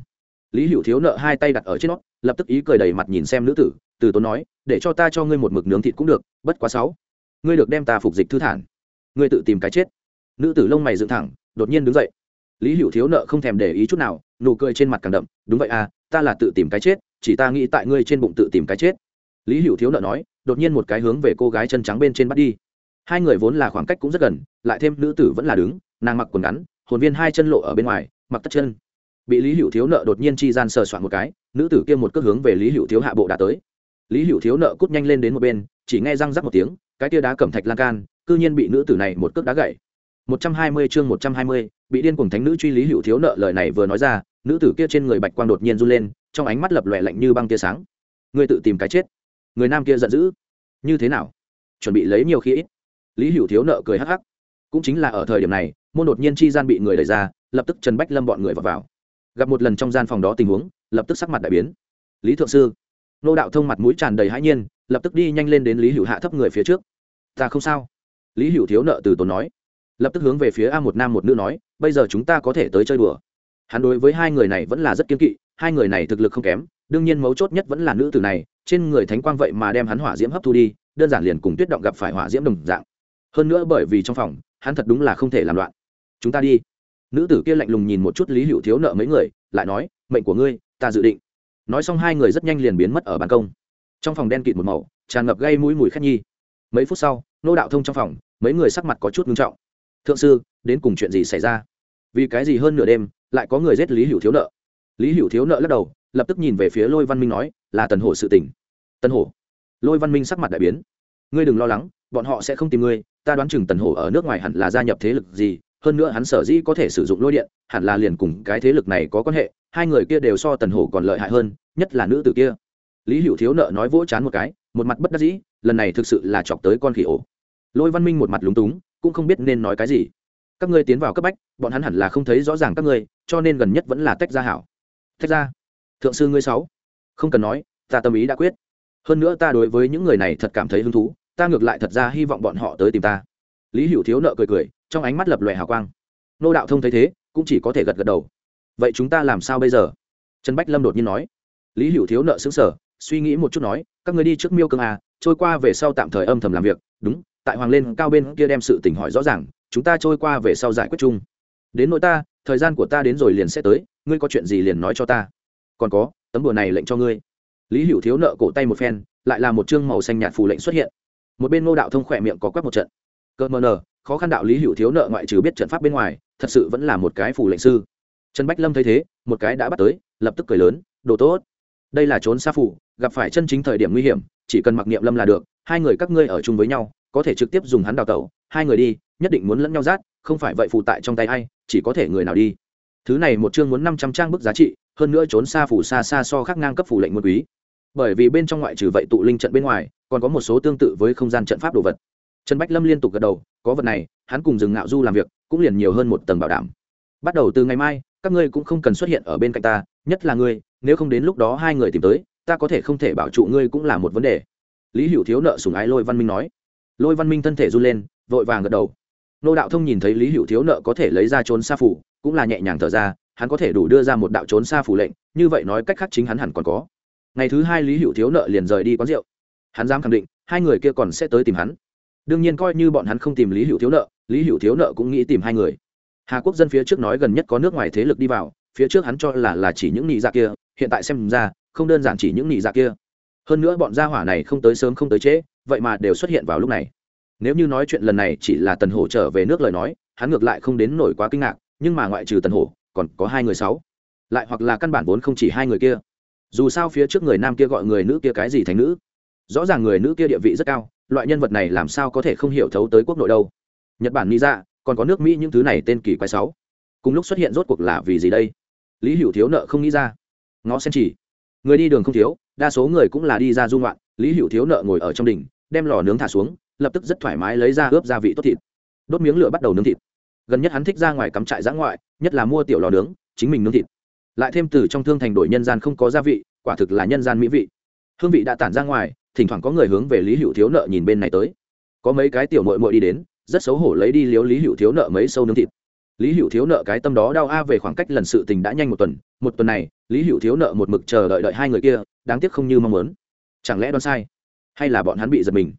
Lý hữu thiếu nợ hai tay đặt ở trên nót lập tức ý cười đầy mặt nhìn xem nữ tử, từ tốn nói, để cho ta cho ngươi một mực nướng thịt cũng được, bất quá sáu. Ngươi được đem ta phục dịch thư thản. Ngươi tự tìm cái chết. Nữ tử lông mày dựng thẳng, đột nhiên đứng dậy. Lý hữu thiếu nợ không thèm để ý chút nào, nụ cười trên mặt càng đậm, đúng vậy à ta là tự tìm cái chết chỉ ta nghĩ tại ngươi trên bụng tự tìm cái chết. Lý hữu thiếu nợ nói đột nhiên một cái hướng về cô gái chân trắng bên trên bắt đi. Hai người vốn là khoảng cách cũng rất gần lại thêm nữ tử vẫn là đứng nàng mặc quần ngắn hồn viên hai chân lộ ở bên ngoài mặc tất chân. Bị lý hữu thiếu nợ đột nhiên chi gian sờ soạn một cái nữ tử kia một cước hướng về lý hữu thiếu hạ bộ đã tới. Lý hữu thiếu nợ cút nhanh lên đến một bên chỉ nghe răng rắc một tiếng cái tia đá cẩm thạch lan can cư nhiên bị nữ tử này một cước đá gậy. 120 chương 120, bị điên cuồng thánh nữ truy lý hữu thiếu nợ lời này vừa nói ra nữ tử kia trên người bạch quang đột nhiên run lên trong ánh mắt lập lòe lạnh như băng tia sáng. Ngươi tự tìm cái chết. Người nam kia giận dữ. Như thế nào? Chuẩn bị lấy nhiều khi ít. Lý hữu thiếu nợ cười hắc hắc. Cũng chính là ở thời điểm này môn đột nhiên chi gian bị người đẩy ra lập tức trần bách lâm bọn người vào, vào. gặp một lần trong gian phòng đó tình huống lập tức sắc mặt đại biến. Lý thượng sư nô đạo thông mặt mũi tràn đầy hãi nhiên lập tức đi nhanh lên đến lý hữu hạ thấp người phía trước. Ta không sao. Lý hữu thiếu nợ từ tốn nói. Lập tức hướng về phía a một nam một nữ nói bây giờ chúng ta có thể tới chơi đùa hắn đối với hai người này vẫn là rất kiên kỵ, hai người này thực lực không kém, đương nhiên mấu chốt nhất vẫn là nữ tử này, trên người thánh quang vậy mà đem hắn hỏa diễm hấp thu đi, đơn giản liền cùng tuyết động gặp phải hỏa diễm đồng dạng. Hơn nữa bởi vì trong phòng, hắn thật đúng là không thể làm loạn. Chúng ta đi. Nữ tử kia lạnh lùng nhìn một chút lý hữu thiếu nợ mấy người, lại nói, mệnh của ngươi, ta dự định. Nói xong hai người rất nhanh liền biến mất ở ban công. Trong phòng đen kịt một màu, tràn ngập gây mũi mùi khét nhi. Mấy phút sau, nô đạo thông trong phòng, mấy người sắc mặt có chút ngưng trọng. Thượng sư, đến cùng chuyện gì xảy ra? Vì cái gì hơn nửa đêm lại có người giết lý hữu thiếu nợ. Lý hữu thiếu nợ lắc đầu, lập tức nhìn về phía lôi văn minh nói, là tần hổ sự tình. Tần hổ? Lôi văn minh sắc mặt đại biến. Ngươi đừng lo lắng, bọn họ sẽ không tìm ngươi, ta đoán chừng tần hổ ở nước ngoài hẳn là gia nhập thế lực gì, hơn nữa hắn sở dĩ có thể sử dụng lôi điện, hẳn là liền cùng cái thế lực này có quan hệ, hai người kia đều so tần hổ còn lợi hại hơn, nhất là nữ tử kia. Lý hữu thiếu nợ nói vỗ chán một cái, một mặt bất đắc dĩ, lần này thực sự là chọc tới con khỉ ổ. Lôi văn minh một mặt lúng túng, cũng không biết nên nói cái gì các ngươi tiến vào cấp bách, bọn hắn hẳn là không thấy rõ ràng các ngươi, cho nên gần nhất vẫn là tách ra hảo. Tách ra thượng sư ngươi sáu. Không cần nói, ta tâm ý đã quyết. Hơn nữa ta đối với những người này thật cảm thấy hứng thú, ta ngược lại thật ra hy vọng bọn họ tới tìm ta. Lý hữu thiếu nợ cười cười, trong ánh mắt lập lòe hào quang. Nô đạo thông thấy thế, cũng chỉ có thể gật gật đầu. Vậy chúng ta làm sao bây giờ? Trần bách lâm đột nhiên nói. Lý hữu thiếu nợ xứng sở suy nghĩ một chút nói, các người đi trước miêu cương à trôi qua về sau tạm thời âm thầm làm việc. Đúng, tại hoàng lên cao bên kia đem sự tình hỏi rõ ràng chúng ta trôi qua về sau giải quyết chung. Đến nỗi ta, thời gian của ta đến rồi liền sẽ tới, ngươi có chuyện gì liền nói cho ta. Còn có, tấm đùa này lệnh cho ngươi. Lý hữu thiếu nợ cổ tay một phen, lại là một chương màu xanh nhạt phù lệnh xuất hiện. Một bên ngô đạo thông khỏe miệng có quét một trận. Cơ mờ nờ, khó khăn đạo lý hữu thiếu nợ ngoại trừ biết trận pháp bên ngoài, thật sự vẫn là một cái phù lệnh sư. Trần bách lâm thấy thế, một cái đã bắt tới, lập tức cười lớn, đồ tốt. Đây là trốn xa phủ gặp phải chân chính thời điểm nguy hiểm, chỉ cần mặc niệm lâm là được. Hai người các ngươi ở chung với nhau, có thể trực tiếp dùng hắn đào tẩu. Hai người đi nhất định muốn lẫn nhau rát, không phải vậy phụ tại trong tay ai, chỉ có thể người nào đi. Thứ này một chương muốn năm trăm trang bức giá trị, hơn nữa trốn xa phủ xa xa so khác ngang cấp phủ lệnh một quý. Bởi vì bên trong ngoại trừ vậy tụ linh trận bên ngoài, còn có một số tương tự với không gian trận pháp đồ vật. Trần bách lâm liên tục gật đầu, có vật này, hắn cùng rừng ngạo du làm việc, cũng liền nhiều hơn một tầng bảo đảm. Bắt đầu từ ngày mai, các ngươi cũng không cần xuất hiện ở bên cạnh ta, nhất là ngươi, nếu không đến lúc đó hai người tìm tới, ta có thể không thể bảo trụ ngươi cũng là một vấn đề. Lý hữu thiếu nợ sùng ái lôi văn minh nói. Lôi văn minh thân thể run lên, vội vàng gật đầu nô đạo thông nhìn thấy lý hữu thiếu nợ có thể lấy ra trốn xa phủ, cũng là nhẹ nhàng thở ra, hắn có thể đủ đưa ra một đạo trốn xa phủ lệnh, như vậy nói cách khác chính hắn hẳn còn có. Ngày thứ hai lý hữu thiếu nợ liền rời đi quán rượu. Hắn dám khẳng định, hai người kia còn sẽ tới tìm hắn. Đương nhiên coi như bọn hắn không tìm lý hữu thiếu nợ, lý hữu thiếu nợ cũng nghĩ tìm hai người. Hà quốc dân phía trước nói gần nhất có nước ngoài thế lực đi vào, phía trước hắn cho là là chỉ những nị dạ kia, hiện tại xem ra, không đơn giản chỉ những nị dạ kia. Hơn nữa bọn gia hỏa này không tới sớm không tới trễ, vậy mà đều xuất hiện vào lúc này nếu như nói chuyện lần này chỉ là tần hổ trở về nước lời nói, hắn ngược lại không đến nổi quá kinh ngạc, nhưng mà ngoại trừ tần hổ, còn có hai người sáu. Lại hoặc là căn bản vốn không chỉ hai người kia. Dù sao phía trước người nam kia gọi người nữ kia cái gì thành nữ? Rõ ràng người nữ kia địa vị rất cao, loại nhân vật này làm sao có thể không hiểu thấu tới quốc nội đâu. Nhật bản nghĩ ra, còn có nước mỹ những thứ này tên kỳ quái sáu. Cùng lúc xuất hiện rốt cuộc là vì gì đây? Lý hữu thiếu nợ không nghĩ ra. Ngõ sen chỉ. Người đi đường không thiếu, đa số người cũng là đi ra dung loạn lý hữu thiếu nợ ngồi ở trong đỉnh, đem lò nướng thả xuống lập tức rất thoải mái lấy ra ướp gia vị tốt thịt. Đốt miếng lửa bắt đầu nướng thịt. Gần nhất hắn thích ra ngoài cắm trại giã ngoại, nhất là mua tiểu lò nướng, chính mình nướng thịt. Lại thêm từ trong thương thành đổi nhân gian không có gia vị, quả thực là nhân gian mỹ vị. Hương vị đã tản ra ngoài, thỉnh thoảng có người hướng về lý hữu thiếu nợ nhìn bên này tới. Có mấy cái tiểu mội mội đi đến, rất xấu hổ lấy đi liếu lý hữu thiếu nợ mấy sâu nướng thịt. Lý hữu thiếu nợ cái tâm đó đau a về khoảng cách lần sự tình đã nhanh một tuần một tuần này, lý hữu thiếu nợ một mực chờ đợi đợi hai người kia, đáng tiếc không như mong muốn. Chẳng lẽ đoán sai? Hay là bọn hắn bị giật mình?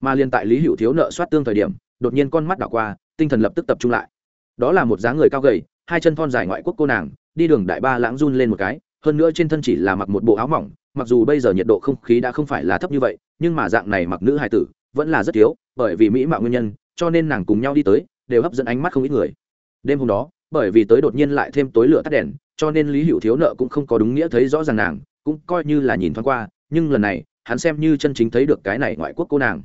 Mà liên tại lý hữu thiếu nợ soát tương thời điểm, đột nhiên con mắt đảo qua, tinh thần lập tức tập trung lại. Đó là một dáng người cao gầy, hai chân thon dài ngoại quốc cô nàng, đi đường đại ba lãng run lên một cái, hơn nữa trên thân chỉ là mặc một bộ áo mỏng, mặc dù bây giờ nhiệt độ không khí đã không phải là thấp như vậy, nhưng mà dạng này mặc nữ hài tử, vẫn là rất thiếu, bởi vì mỹ mạo nguyên nhân, cho nên nàng cùng nhau đi tới, đều hấp dẫn ánh mắt không ít người. Đêm hôm đó, bởi vì tới đột nhiên lại thêm tối lửa tắt đèn, cho nên lý hữu thiếu nợ cũng không có đúng nghĩa thấy rõ ràng nàng, cũng coi như là nhìn thoáng qua, nhưng lần này, hắn xem như chân chính thấy được cái này ngoại quốc cô nàng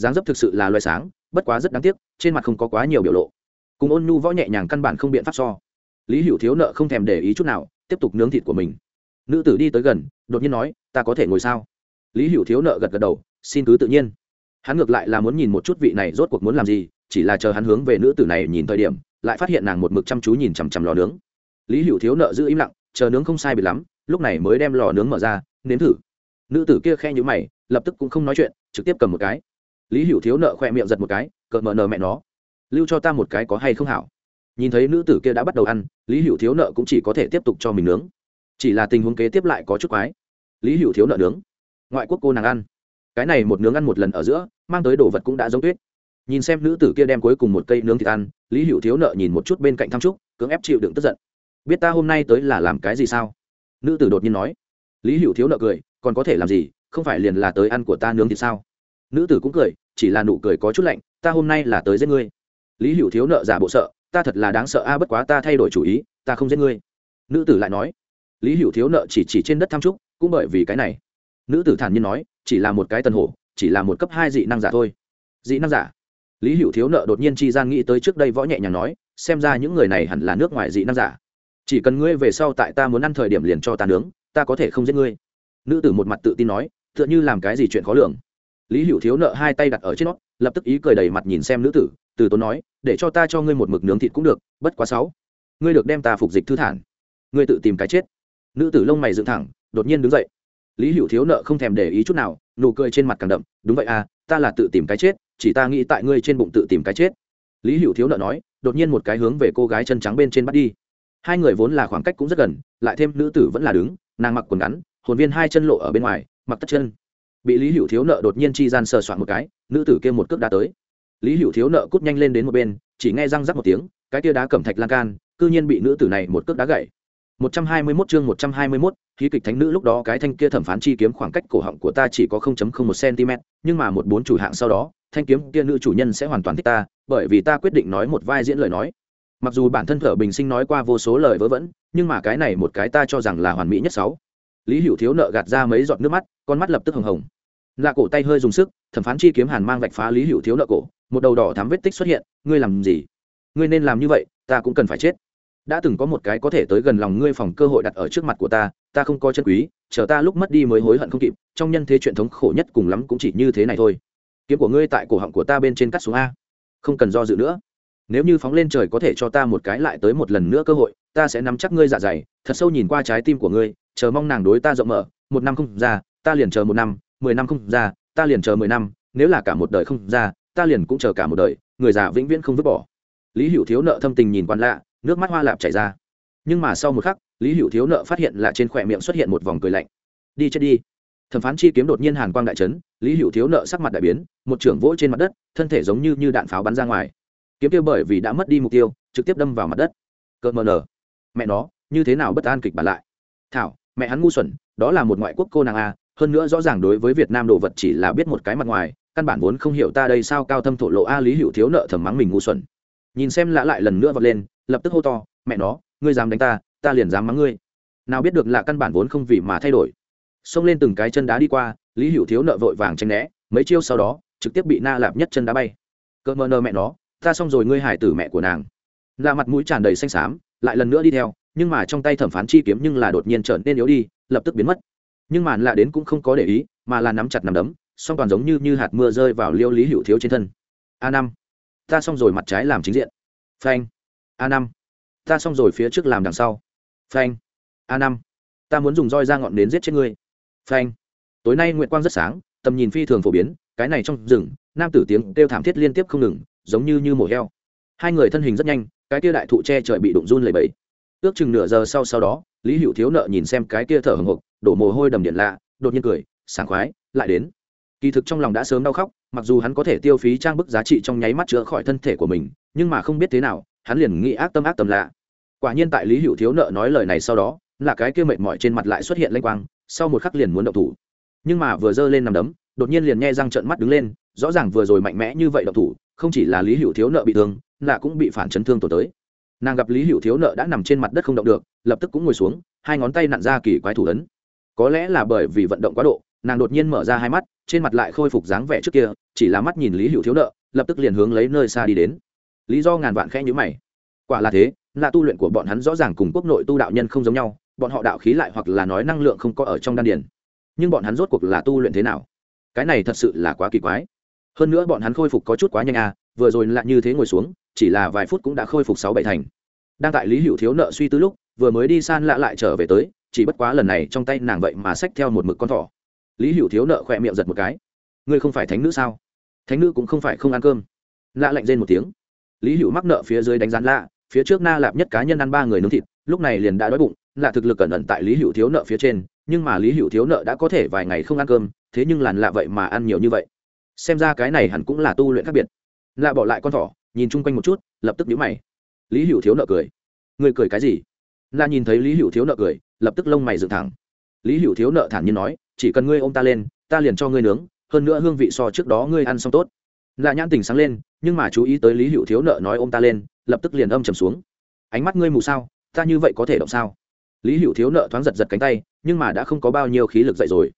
dáng dấp thực sự là loài sáng, bất quá rất đáng tiếc, trên mặt không có quá nhiều biểu lộ. Cùng ôn nhu võ nhẹ nhàng căn bản không biện pháp so. Lý hữu thiếu nợ không thèm để ý chút nào, tiếp tục nướng thịt của mình. Nữ tử đi tới gần, đột nhiên nói, ta có thể ngồi sao? Lý hữu thiếu nợ gật gật đầu, xin cứ tự nhiên. Hắn ngược lại là muốn nhìn một chút vị này rốt cuộc muốn làm gì, chỉ là chờ hắn hướng về nữ tử này nhìn thời điểm, lại phát hiện nàng một mực chăm chú nhìn chằm chằm lò nướng. Lý hữu thiếu nợ giữ im lặng, chờ nướng không sai bị lắm, lúc này mới đem lò nướng mở ra, nếm thử. Nữ tử kia khe nhữ mày, lập tức cũng không nói chuyện, trực tiếp cầm một cái lý hữu thiếu nợ khoe miệng giật một cái, cợt mờ nờ mẹ nó. Lưu cho ta một cái có hay không hảo? Nhìn thấy nữ tử kia đã bắt đầu ăn, lý hữu thiếu nợ cũng chỉ có thể tiếp tục cho mình nướng. Chỉ là tình huống kế tiếp lại có chút quái. Lý hữu thiếu nợ nướng. Ngoại quốc cô nàng ăn. Cái này một nướng ăn một lần ở giữa, mang tới đồ vật cũng đã giống tuyết. Nhìn xem nữ tử kia đem cuối cùng một cây nướng thịt ăn, lý hữu thiếu nợ nhìn một chút bên cạnh thăm trúc, cưỡng ép chịu đựng tức giận. Biết ta hôm nay tới là làm cái gì sao? Nữ tử đột nhiên nói. Lý hữu thiếu nợ cười, còn có thể làm gì? Không phải liền là tới ăn của ta nướng thịt sao? Nữ tử cũng cười, chỉ là nụ cười có chút lạnh, ta hôm nay là tới giết ngươi. Lý hữu thiếu nợ giả bộ sợ, ta thật là đáng sợ a, bất quá ta thay đổi chủ ý, ta không giết ngươi. Nữ tử lại nói, lý hữu thiếu nợ chỉ chỉ trên đất tham trúc, cũng bởi vì cái này. Nữ tử thản nhiên nói, chỉ là một cái tần hổ, chỉ là một cấp hai dị năng giả thôi. Dị năng giả? Lý hữu thiếu nợ đột nhiên chi gian nghĩ tới trước đây võ nhẹ nhàng nói, xem ra những người này hẳn là nước ngoài dị năng giả. Chỉ cần ngươi về sau tại ta muốn ăn thời điểm liền cho ta nướng, ta có thể không giết ngươi. Nữ tử một mặt tự tin nói, tựa như làm cái gì chuyện khó lường lý hữu thiếu nợ hai tay đặt ở trên nó, lập tức ý cười đầy mặt nhìn xem nữ tử, từ tốn nói, để cho ta cho ngươi một mực nướng thịt cũng được, bất quá sáu. Ngươi được đem ta phục dịch thư thản. Ngươi tự tìm cái chết. Nữ tử lông mày dựng thẳng, đột nhiên đứng dậy. Lý hữu thiếu nợ không thèm để ý chút nào, nụ cười trên mặt càng đậm, đúng vậy à ta là tự tìm cái chết, chỉ ta nghĩ tại ngươi trên bụng tự tìm cái chết. Lý hữu thiếu nợ nói, đột nhiên một cái hướng về cô gái chân trắng bên trên bắt đi. Hai người vốn là khoảng cách cũng rất gần, lại thêm nữ tử vẫn là đứng, nàng mặc quần ngắn, hồn viên hai chân lộ ở bên ngoài, mặc tất chân bị lý hữu thiếu nợ đột nhiên chi gian sờ soạn một cái nữ tử kia một cước đá tới lý hữu thiếu nợ cút nhanh lên đến một bên chỉ nghe răng rắc một tiếng cái tia đá cẩm thạch lan can cư nhiên bị nữ tử này một cước đá gậy 121 chương 121, khí kịch thánh nữ lúc đó cái thanh kia thẩm phán chi kiếm khoảng cách cổ họng của ta chỉ có 0.01 cm, nhưng mà một bốn chủ hạng sau đó, thanh kiếm kia nữ chủ nhân sẽ hoàn toàn thích ta, bởi vì ta quyết định nói một vai diễn lời nói. Mặc dù bản thân Thở Bình Sinh nói qua vô số lời vớ vẩn, nhưng mà cái này một cái ta cho rằng là hoàn mỹ nhất sáu. Lý Hữu Thiếu nợ gạt ra mấy giọt nước mắt, con mắt lập tức hồng hồng. Lạ cổ tay hơi dùng sức, thẩm phán chi kiếm hàn mang vạch phá Lý Hữu Thiếu nợ cổ, một đầu đỏ thắm vết tích xuất hiện, ngươi làm gì? Ngươi nên làm như vậy, ta cũng cần phải chết đã từng có một cái có thể tới gần lòng ngươi phòng cơ hội đặt ở trước mặt của ta ta không có chân quý chờ ta lúc mất đi mới hối hận không kịp trong nhân thế chuyện thống khổ nhất cùng lắm cũng chỉ như thế này thôi kiếm của ngươi tại cổ họng của ta bên trên cắt xuống a không cần do dự nữa nếu như phóng lên trời có thể cho ta một cái lại tới một lần nữa cơ hội ta sẽ nắm chắc ngươi dạ dày thật sâu nhìn qua trái tim của ngươi chờ mong nàng đối ta rộng mở một năm không ra ta liền chờ một năm mười năm không ra ta liền chờ mười năm nếu là cả một đời không ra ta liền cũng chờ cả một đời người già vĩnh viễn không vứt bỏ. Lý hữu thiếu nợ thâm tình nhìn quan lạ nước mắt hoa lạp chảy ra. Nhưng mà sau một khắc lý hữu thiếu nợ phát hiện là trên khỏe miệng xuất hiện một vòng cười lạnh. Đi chết đi. Thẩm phán chi kiếm đột nhiên hàn quang đại trấn lý hữu thiếu nợ sắc mặt đại biến một trưởng vỗ trên mặt đất thân thể giống như, như đạn pháo bắn ra ngoài. Kiếm tiêu bởi vì đã mất đi mục tiêu trực tiếp đâm vào mặt đất. Cợt mờ nở. Mẹ nó như thế nào bất an kịch bản lại? Thảo mẹ hắn ngu xuẩn, đó là một ngoại quốc cô nàng a, hơn nữa rõ ràng đối với việt nam đồ vật chỉ là biết một cái mặt ngoài, căn bản vốn không hiểu ta đây sao cao thâm thổ lộ a lý hữu thiếu nợ thầm mắng mình ngu xuẩn. Nhìn xem lã lại lần nữa vọt lên, lập tức hô to, mẹ nó, ngươi dám đánh ta ta liền dám mắng ngươi. Nào biết được là căn bản vốn không vì mà thay đổi. Xông lên từng cái chân đá đi qua, lý hữu thiếu nợ vội vàng tranh né, mấy chiêu sau đó, trực tiếp bị na lạp nhất chân đá bay. Cỡ mờ nơ mẹ nó, ta xong rồi, ngươi hải tử mẹ của nàng. Là mặt mũi tràn đầy xanh xám, lại lần nữa đi theo nhưng mà trong tay thẩm phán chi kiếm nhưng là đột nhiên trở nên yếu đi, lập tức biến mất. Nhưng mà lạ đến cũng không có để ý, mà là nắm chặt nắm đấm, song toàn giống như như hạt mưa rơi vào liêu lý hữu thiếu trên thân. A năm, ta xong rồi mặt trái làm chính diện. Phanh. A năm, ta xong rồi phía trước làm đằng sau. Phanh. A năm, ta muốn dùng roi ra ngọn đến giết chết ngươi. Phanh. Tối nay nguyện quang rất sáng, tầm nhìn phi thường phổ biến, cái này trong rừng, nam tử tiếng kêu thảm thiết liên tiếp không ngừng, giống như như mổ heo. Hai người thân hình rất nhanh, cái kia đại thụ tre trời bị đụng run lầy bẫy ước chừng nửa giờ sau sau đó, lý hữu thiếu nợ nhìn xem cái kia thở hồng hộc, đổ mồ hôi đầm điện lạ, đột nhiên cười, sảng khoái, lại đến. Kỳ thực trong lòng đã sớm đau khóc, mặc dù hắn có thể tiêu phí trang bức giá trị trong nháy mắt chữa khỏi thân thể của mình, nhưng mà không biết thế nào, hắn liền nghĩ ác tâm ác tâm lạ. Quả nhiên tại lý hữu thiếu nợ nói lời này sau đó, là cái kia mệt mỏi trên mặt lại xuất hiện lênh quang, sau một khắc liền muốn động thủ. Nhưng mà vừa giơ lên nằm đấm, đột nhiên liền nghe răng trợn mắt đứng lên, rõ ràng vừa rồi mạnh mẽ như vậy động thủ, không chỉ là lý hữu thiếu nợ bị thương, là cũng bị phản chấn thương tổn tới nàng gặp lý hữu thiếu nợ đã nằm trên mặt đất không động được lập tức cũng ngồi xuống hai ngón tay nặn ra kỳ quái thủ ấn có lẽ là bởi vì vận động quá độ nàng đột nhiên mở ra hai mắt trên mặt lại khôi phục dáng vẻ trước kia chỉ là mắt nhìn lý hữu thiếu nợ lập tức liền hướng lấy nơi xa đi đến lý do ngàn vạn khẽ nhữ mày quả là thế là tu luyện của bọn hắn rõ ràng cùng quốc nội tu đạo nhân không giống nhau bọn họ đạo khí lại hoặc là nói năng lượng không có ở trong đan điền nhưng bọn hắn rốt cuộc là tu luyện thế nào cái này thật sự là quá kỳ quái hơn nữa bọn hắn khôi phục có chút quá nhanh à vừa rồi lại như thế ngồi xuống, chỉ là vài phút cũng đã khôi phục sáu bảy thành. Đang tại lý hữu thiếu nợ suy tư lúc, vừa mới đi san lạ lại trở về tới, chỉ bất quá lần này trong tay nàng vậy mà xách theo một mực con thỏ. Lý hữu thiếu nợ khỏe miệng giật một cái. Ngươi không phải thánh nữ sao? Thánh nữ cũng không phải không ăn cơm. Lạ lạnh rên một tiếng. Lý hữu mắc nợ phía dưới đánh rán lạ, phía trước na lạp nhất cá nhân ăn ba người nướng thịt, lúc này liền đã đói bụng, lạ thực lực cẩn ẩn tại lý hữu thiếu nợ phía trên, nhưng mà lý hữu thiếu nợ đã có thể vài ngày không ăn cơm, thế nhưng làn lạ vậy mà ăn nhiều như vậy. Xem ra cái này hẳn cũng là tu luyện khác biệt lạ bỏ lại con thỏ, nhìn chung quanh một chút, lập tức nhíu mày. Lý hữu thiếu nợ cười. Người cười cái gì? Lạ nhìn thấy lý hữu thiếu nợ cười, lập tức lông mày dựng thẳng. Lý hữu thiếu nợ thản nhiên nói, chỉ cần ngươi ôm ta lên, ta liền cho ngươi nướng, hơn nữa hương vị so trước đó ngươi ăn xong tốt. Lạ nhãn tình sáng lên, nhưng mà chú ý tới lý hữu thiếu nợ nói ôm ta lên, lập tức liền âm trầm xuống. Ánh mắt ngươi mù sao, ta như vậy có thể động sao? Lý hữu thiếu nợ thoáng giật giật cánh tay, nhưng mà đã không có bao nhiêu khí lực dậy rồi.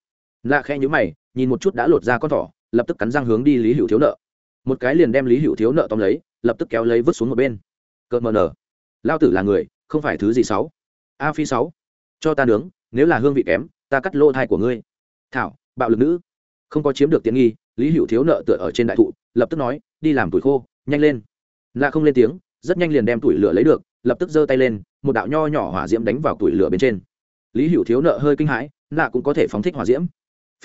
Lạ khe nhữ mày, nhìn một chút đã lột ra con thỏ, lập tức cắn răng hướng đi lý hữu thiếu nợ một cái liền đem lý hữu thiếu nợ tóm lấy, lập tức kéo lấy vứt xuống một bên. Cợt mờ nở. Lao tử là người, không phải thứ gì sáu a phi sáu cho ta nướng, nếu là hương vị kém, ta cắt lỗ thai của ngươi. Thảo, bạo lực nữ. Không có chiếm được tiện nghi, lý hữu thiếu nợ tựa ở trên đại thụ, lập tức nói, đi làm tuổi khô, nhanh lên. Lạ không lên tiếng, rất nhanh liền đem tuổi lửa lấy được, lập tức giơ tay lên, một đạo nho nhỏ hỏa diễm đánh vào tuổi lửa bên trên. Lý hữu thiếu nợ hơi kinh hãi, lạ cũng có thể phóng thích hỏa diễm.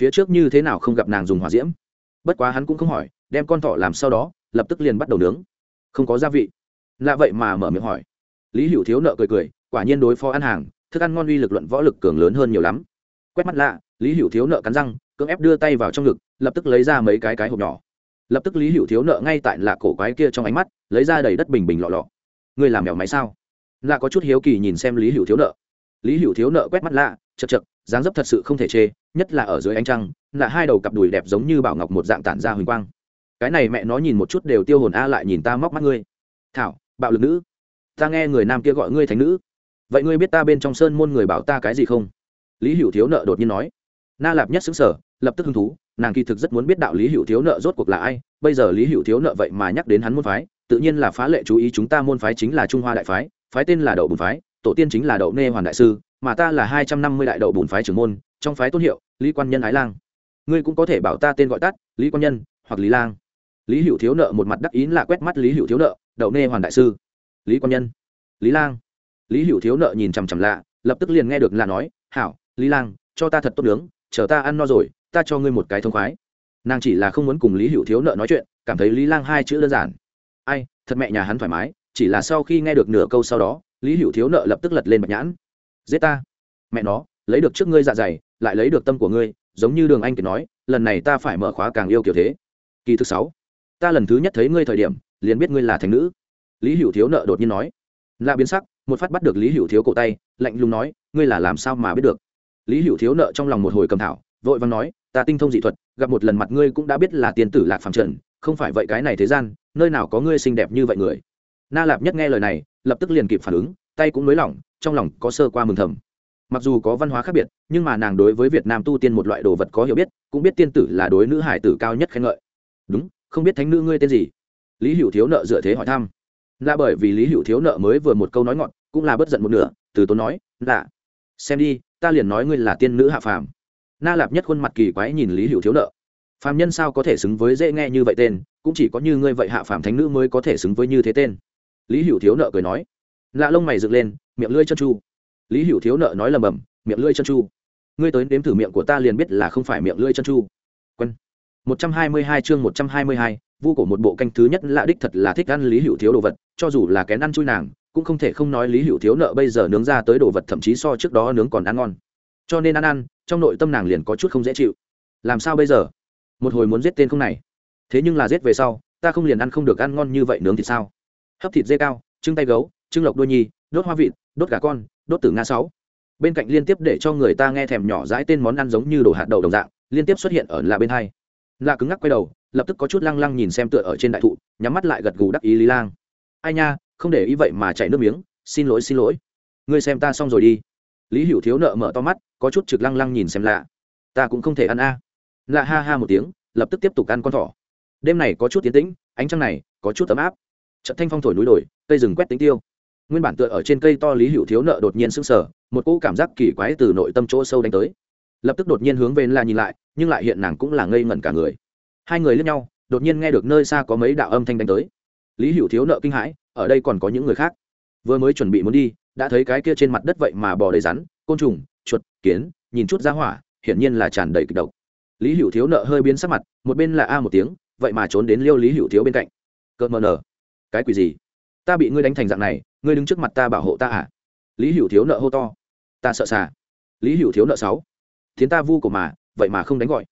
Phía trước như thế nào không gặp nàng dùng hỏa diễm? Bất quá hắn cũng không hỏi đem con thỏ làm sau đó, lập tức liền bắt đầu nướng. Không có gia vị. Lạ vậy mà mở miệng hỏi. Lý hữu thiếu nợ cười cười, quả nhiên đối phó ăn hàng, thức ăn ngon uy lực luận võ lực cường lớn hơn nhiều lắm. Quét mắt lạ, lý hữu thiếu nợ cắn răng, cưỡng ép đưa tay vào trong ngực, lập tức lấy ra mấy cái cái hộp nhỏ. Lập tức lý hữu thiếu nợ ngay tại lạ cổ quái kia trong ánh mắt, lấy ra đầy đất bình bình lọ lọ. Ngươi làm mèo máy sao? Lạ có chút hiếu kỳ nhìn xem lý hữu thiếu nợ. Lý hữu thiếu nợ quét mắt lạ, chật chật, dáng dấp thật sự không thể chê, nhất là ở dưới ánh trăng là hai đầu cặp đùi đẹp giống như bảo ngọc một dạng tản ra huỳnh quang cái này mẹ nó nhìn một chút đều tiêu hồn a lại nhìn ta móc mắt ngươi. Thảo, bạo lực nữ. Ta nghe người nam kia gọi ngươi thành nữ. Vậy ngươi biết ta bên trong sơn môn người bảo ta cái gì không? Lý hữu thiếu nợ đột nhiên nói. Na lạp nhất xứng sở lập tức hứng thú, nàng kỳ thực rất muốn biết đạo lý hữu thiếu nợ rốt cuộc là ai, bây giờ lý hữu thiếu nợ vậy mà nhắc đến hắn môn phái, tự nhiên là phá lệ chú ý chúng ta môn phái chính là trung hoa đại phái phái tên là đậu bùn phái, tổ tiên chính là đậu nê hoàn đại sư, mà ta là hai trăm năm mươi đại đậu bùn phái trưởng môn, trong phái tôn hiệu lý quan nhân ái lang. Ngươi cũng có thể bảo ta tên gọi tắt, lý quan nhân hoặc lý lang lý hữu thiếu nợ một mặt đắc ý là quét mắt lý hữu thiếu nợ, đậu nê hoàn đại sư. Lý quan nhân. Lý lang. Lý hữu thiếu nợ nhìn chằm chằm lạ, lập tức liền nghe được là nói, hảo, lý lang, cho ta thật tốt nướng, chờ ta ăn no rồi, ta cho ngươi một cái thông khoái. Nàng chỉ là không muốn cùng lý hữu thiếu nợ nói chuyện, cảm thấy lý lang hai chữ đơn giản. Ai, thật mẹ nhà hắn thoải mái. Chỉ là sau khi nghe được nửa câu sau đó, lý hữu thiếu nợ lập tức lật lên bạch nhãn. Giết ta. Mẹ nó, lấy được trước ngươi dạ dày, lại lấy được tâm của ngươi, giống như đường anh kiệt nói, lần này ta phải mở khóa càng yêu kiểu thế. Kỳ thứ sáu ta lần thứ nhất thấy ngươi thời điểm, liền biết ngươi là thành nữ. Lý hữu thiếu nợ đột nhiên nói. Lạ biến sắc, một phát bắt được lý hữu thiếu cổ tay, lạnh lùng nói, ngươi là làm sao mà biết được? Lý hữu thiếu nợ trong lòng một hồi cầm thảo, vội vàng nói, ta tinh thông dị thuật, gặp một lần mặt ngươi cũng đã biết là tiền tử lạc phàm trần, không phải vậy cái này thế gian, nơi nào có ngươi xinh đẹp như vậy người. Na lạp nhất nghe lời này, lập tức liền kịp phản ứng, tay cũng nới lỏng, trong lòng có sơ qua mừng thầm. Mặc dù có văn hóa khác biệt, nhưng mà nàng đối với việt nam tu tiên một loại đồ vật có hiểu biết, cũng biết tiên tử là đối nữ hải tử cao nhất khen ngợi. Đúng không biết thánh nữ ngươi tên gì? Lý hữu thiếu nợ dựa thế hỏi thăm. Là bởi vì lý hữu thiếu nợ mới vừa một câu nói ngọn cũng là bất giận một nửa, từ tốn nói là xem đi, ta liền nói ngươi là tiên nữ hạ phàm. Na lạp nhất khuôn mặt kỳ quái nhìn lý hữu thiếu nợ. Phàm nhân sao có thể xứng với dễ nghe như vậy tên, cũng chỉ có như ngươi vậy hạ phàm thánh nữ mới có thể xứng với như thế tên. Lý hữu thiếu nợ cười nói. Lạ lông mày dựng lên, miệng lưỡi chân chu. Lý hữu thiếu nợ nói lầm bầm, miệng lưỡi chân chu. Ngươi tới nếm thử miệng của ta liền biết là không phải miệng lưỡi chân chu. 122 chương 122, vu cổ một bộ canh thứ nhất lạ đích thật là thích ăn lý hữu thiếu đồ vật, cho dù là kén ăn chui nàng, cũng không thể không nói lý hữu thiếu nợ bây giờ nướng ra tới đồ vật thậm chí so trước đó nướng còn ăn ngon. Cho nên ăn ăn, trong nội tâm nàng liền có chút không dễ chịu. Làm sao bây giờ? Một hồi muốn giết tên không này. Thế nhưng là giết về sau, ta không liền ăn không được ăn ngon như vậy nướng thì sao? Hấp thịt dê cao, trưng tay gấu, trưng lộc đuôi nhì, đốt hoa vịt, đốt gà con, đốt tử nga sáu. Bên cạnh liên tiếp để cho người ta nghe thèm nhỏ dãi tên món ăn giống như đồ hạt đậu đồng dạng, liên tiếp xuất hiện ở là bên hai là cứng ngắc quay đầu, lập tức có chút lăng lăng nhìn xem tựa ở trên đại thụ, nhắm mắt lại gật gù đắc ý lý lang. Ai nha, không để ý vậy mà chảy nước miếng, xin lỗi xin lỗi. Ngươi xem ta xong rồi đi. Lý hữu thiếu nợ mở to mắt, có chút trực lăng lăng nhìn xem lạ. Ta cũng không thể ăn a. À. lạ ha ha một tiếng, lập tức tiếp tục ăn con thỏ. Đêm này có chút tiến tĩnh, ánh trăng này có chút ấm áp. Trận thanh phong thổi núi đồi, cây rừng quét tính tiêu. Nguyên bản tựa ở trên cây to lý hữu thiếu nợ đột nhiên sững sờ, một cỗ cảm giác kỳ quái từ nội tâm chỗ sâu đánh tới lập tức đột nhiên hướng về là nhìn lại, nhưng lại hiện nàng cũng là ngây ngẩn cả người. Hai người lướt nhau, đột nhiên nghe được nơi xa có mấy đạo âm thanh đánh tới. Lý hữu thiếu nợ kinh hãi, ở đây còn có những người khác. Vừa mới chuẩn bị muốn đi, đã thấy cái kia trên mặt đất vậy mà bò đầy rắn, côn trùng, chuột, kiến, nhìn chút ra hỏa, hiển nhiên là tràn đầy kịch độc. Lý hữu thiếu nợ hơi biến sắc mặt, một bên là a một tiếng, vậy mà trốn đến liêu lý hữu thiếu bên cạnh. Cợt mờ nở. Cái quỷ gì? Ta bị ngươi đánh thành dạng này, ngươi đứng trước mặt ta bảo hộ ta à? Lý hữu thiếu nợ hô to. Ta sợ xà. Lý hữu thiếu nợ sáu thiến ta vu cổ mà, vậy mà không đánh gọi.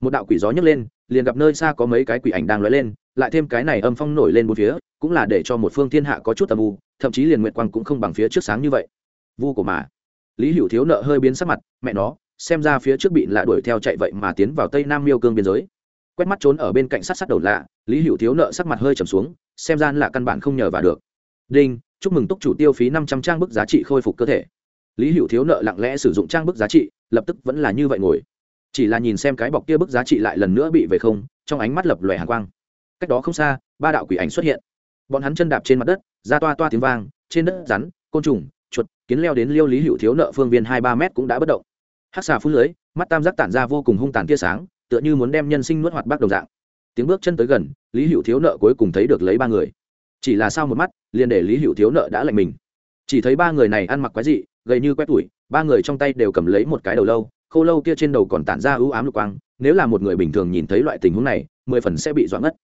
Một đạo quỷ gió nhấc lên, liền gặp nơi xa có mấy cái quỷ ảnh đang lóe lên, lại thêm cái này âm phong nổi lên một phía, cũng là để cho một phương thiên hạ có chút tầm u, thậm chí liền nguyện quang cũng không bằng phía trước sáng như vậy. Vu cổ mà. Lý hữu thiếu nợ hơi biến sắc mặt, mẹ nó, xem ra phía trước bị lạ đuổi theo chạy vậy mà tiến vào tây nam miêu cương biên giới. Quét mắt trốn ở bên cạnh sát sát đầu lạ, lý hữu thiếu nợ sắc mặt hơi trầm xuống, xem ra là căn bản không nhờ vào được. Đinh, chúc mừng túc chủ tiêu phí năm trăm trang bức giá trị khôi phục cơ thể. Lý hữu thiếu nợ lặng lẽ sử dụng trang bức giá trị lập tức vẫn là như vậy ngồi. Chỉ là nhìn xem cái bọc kia bức giá trị lại lần nữa bị về không, trong ánh mắt lập lòe hàng quang. Cách đó không xa, ba đạo quỷ ảnh xuất hiện. Bọn hắn chân đạp trên mặt đất, ra toa toa tiếng vang, trên đất rắn, côn trùng, chuột, kiến leo đến liêu lý hữu thiếu nợ phương viên hai ba mét cũng đã bất động. Hát xà phun lưới, mắt tam giác tản ra vô cùng hung tàn tia sáng, tựa như muốn đem nhân sinh nuốt hoạt bác đồng dạng. Tiếng bước chân tới gần, lý hữu thiếu nợ cuối cùng thấy được lấy ba người. Chỉ là sau một mắt, liền để lý hữu thiếu nợ đã lạnh mình. Chỉ thấy ba người này ăn mặc quái dị, gầy như quét tủi ba người trong tay đều cầm lấy một cái đầu lâu, khô lâu kia trên đầu còn tản ra ưu ám lục quang, nếu là một người bình thường nhìn thấy loại tình huống này, mười phần sẽ bị doãn ngất.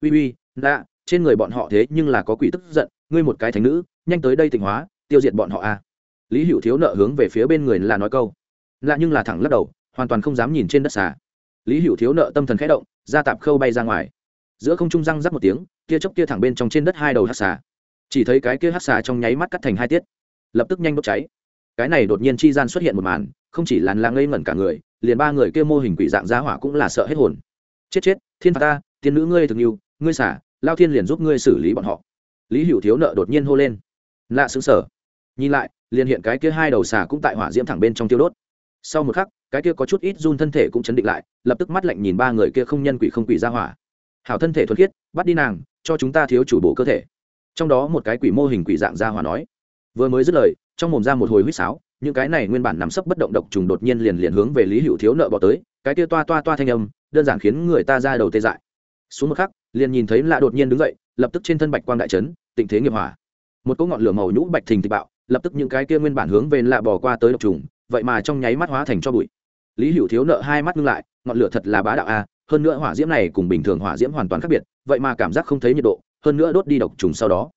Uy uy, lạ, trên người bọn họ thế nhưng là có quỷ tức giận, ngươi một cái thánh nữ, nhanh tới đây tịnh hóa, tiêu diệt bọn họ a lý hữu thiếu nợ hướng về phía bên người là nói câu. Lạ nhưng là thẳng lắc đầu, hoàn toàn không dám nhìn trên đất xà. Lý hữu thiếu nợ tâm thần khẽ động, ra tạp khâu bay ra ngoài. Giữa không trung răng rắc một tiếng kia chốc kia thẳng bên trong trên đất hai đầu hát xà. Chỉ thấy cái kia hát xà trong nháy mắt cắt thành hai tiết, lập tức nhanh đốt cháy cái này đột nhiên chi gian xuất hiện một màn, không chỉ làn là ngây ngẩn cả người, liền ba người kia mô hình quỷ dạng giá hỏa cũng là sợ hết hồn. Chết chết, thiên phạt ta, tiên nữ ngươi thực yêu ngươi xả, lao thiên liền giúp ngươi xử lý bọn họ. Lý hữu thiếu nợ đột nhiên hô lên. Lạ xứng sở. Nhìn lại, liền hiện cái kia hai đầu xà cũng tại hỏa diễm thẳng bên trong tiêu đốt. Sau một khắc, cái kia có chút ít run thân thể cũng chấn định lại, lập tức mắt lạnh nhìn ba người kia không nhân quỷ không quỷ ra hỏa. Hảo thân thể thuần khiết, bắt đi nàng, cho chúng ta thiếu chủ bộ cơ thể. Trong đó một cái quỷ mô hình quỷ dạng ra hỏa nói vừa mới dứt lời, trong mồm ra một hồi huýt sáo, những cái này nguyên bản nằm sấp bất động độc trùng đột nhiên liền liền hướng về lý hữu thiếu nợ bỏ tới, cái kia toa toa toa thanh âm, đơn giản khiến người ta ra đầu tê dại. Xuống một khắc, liền nhìn thấy lạ đột nhiên đứng dậy, lập tức trên thân bạch quang đại trấn tịnh thế nghiệp hỏa một cỗ ngọn lửa màu nhũ bạch thình tịch bạo, lập tức những cái kia nguyên bản hướng về lạ bỏ qua tới độc trùng, vậy mà trong nháy mắt hóa thành cho bụi. Lý hữu thiếu nợ hai mắt ngưng lại, ngọn lửa thật là bá đạo a, hơn nữa hỏa diễm này cùng bình thường hỏa diễm hoàn toàn khác biệt, vậy mà cảm giác không thấy nhiệt độ, hơn nữa đốt đi độc trùng sau đó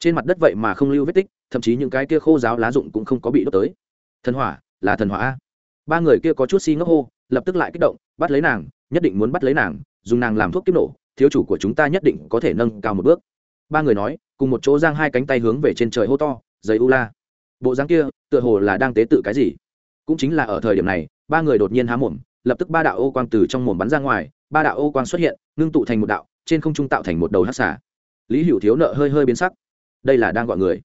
trên mặt đất vậy mà không lưu vết tích, thậm chí những cái kia khô giáo lá dụng cũng không có bị đốt tới. Thần hỏa, là thần hỏa a. Ba người kia có chút si ngốc hô, lập tức lại kích động, bắt lấy nàng, nhất định muốn bắt lấy nàng, dùng nàng làm thuốc kiếp nổ, thiếu chủ của chúng ta nhất định có thể nâng cao một bước. Ba người nói, cùng một chỗ giang hai cánh tay hướng về trên trời hô to giấy u la. Bộ dáng kia, tựa hồ là đang tế tự cái gì? Cũng chính là ở thời điểm này, ba người đột nhiên há mồm, lập tức ba đạo ô quang từ trong mồm bắn ra ngoài, ba đạo ô quang xuất hiện, ngưng tụ thành một đạo, trên không trung tạo thành một đầu hát xả lý hữu thiếu nợ hơi hơi biến sắc đây là đang gọi người.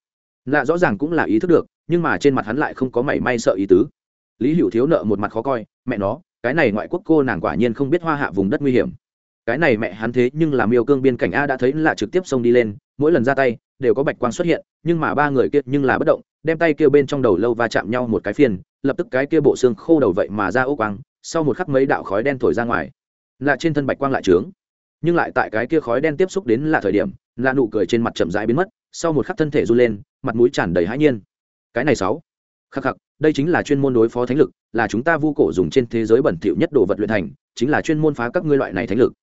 Lạ rõ ràng cũng là ý thức được, nhưng mà trên mặt hắn lại không có mảy may sợ ý tứ. Lý hữu thiếu nợ một mặt khó coi, mẹ nó, cái này ngoại quốc cô nàng quả nhiên không biết hoa hạ vùng đất nguy hiểm. Cái này mẹ hắn thế nhưng làm yêu cương biên cảnh a đã thấy là trực tiếp xông đi lên, mỗi lần ra tay, đều có bạch quang xuất hiện, nhưng mà ba người kia nhưng là bất động, đem tay kia bên trong đầu lâu va chạm nhau một cái phiền, lập tức cái kia bộ xương khô đầu vậy mà ra ô quang, sau một khắc mấy đạo khói đen thổi ra ngoài. Là trên thân bạch quang lại trướng, nhưng lại tại cái kia khói đen tiếp xúc đến là thời điểm là nụ cười trên mặt chậm rãi biến mất sau một khắc thân thể run lên, mặt mũi tràn đầy hãi nhiên. Cái này sáu. Khắc khắc, đây chính là chuyên môn đối phó thánh lực, là chúng ta vu cổ dùng trên thế giới bẩn thỉu nhất đồ vật luyện thành, chính là chuyên môn phá các ngươi loại này thánh lực.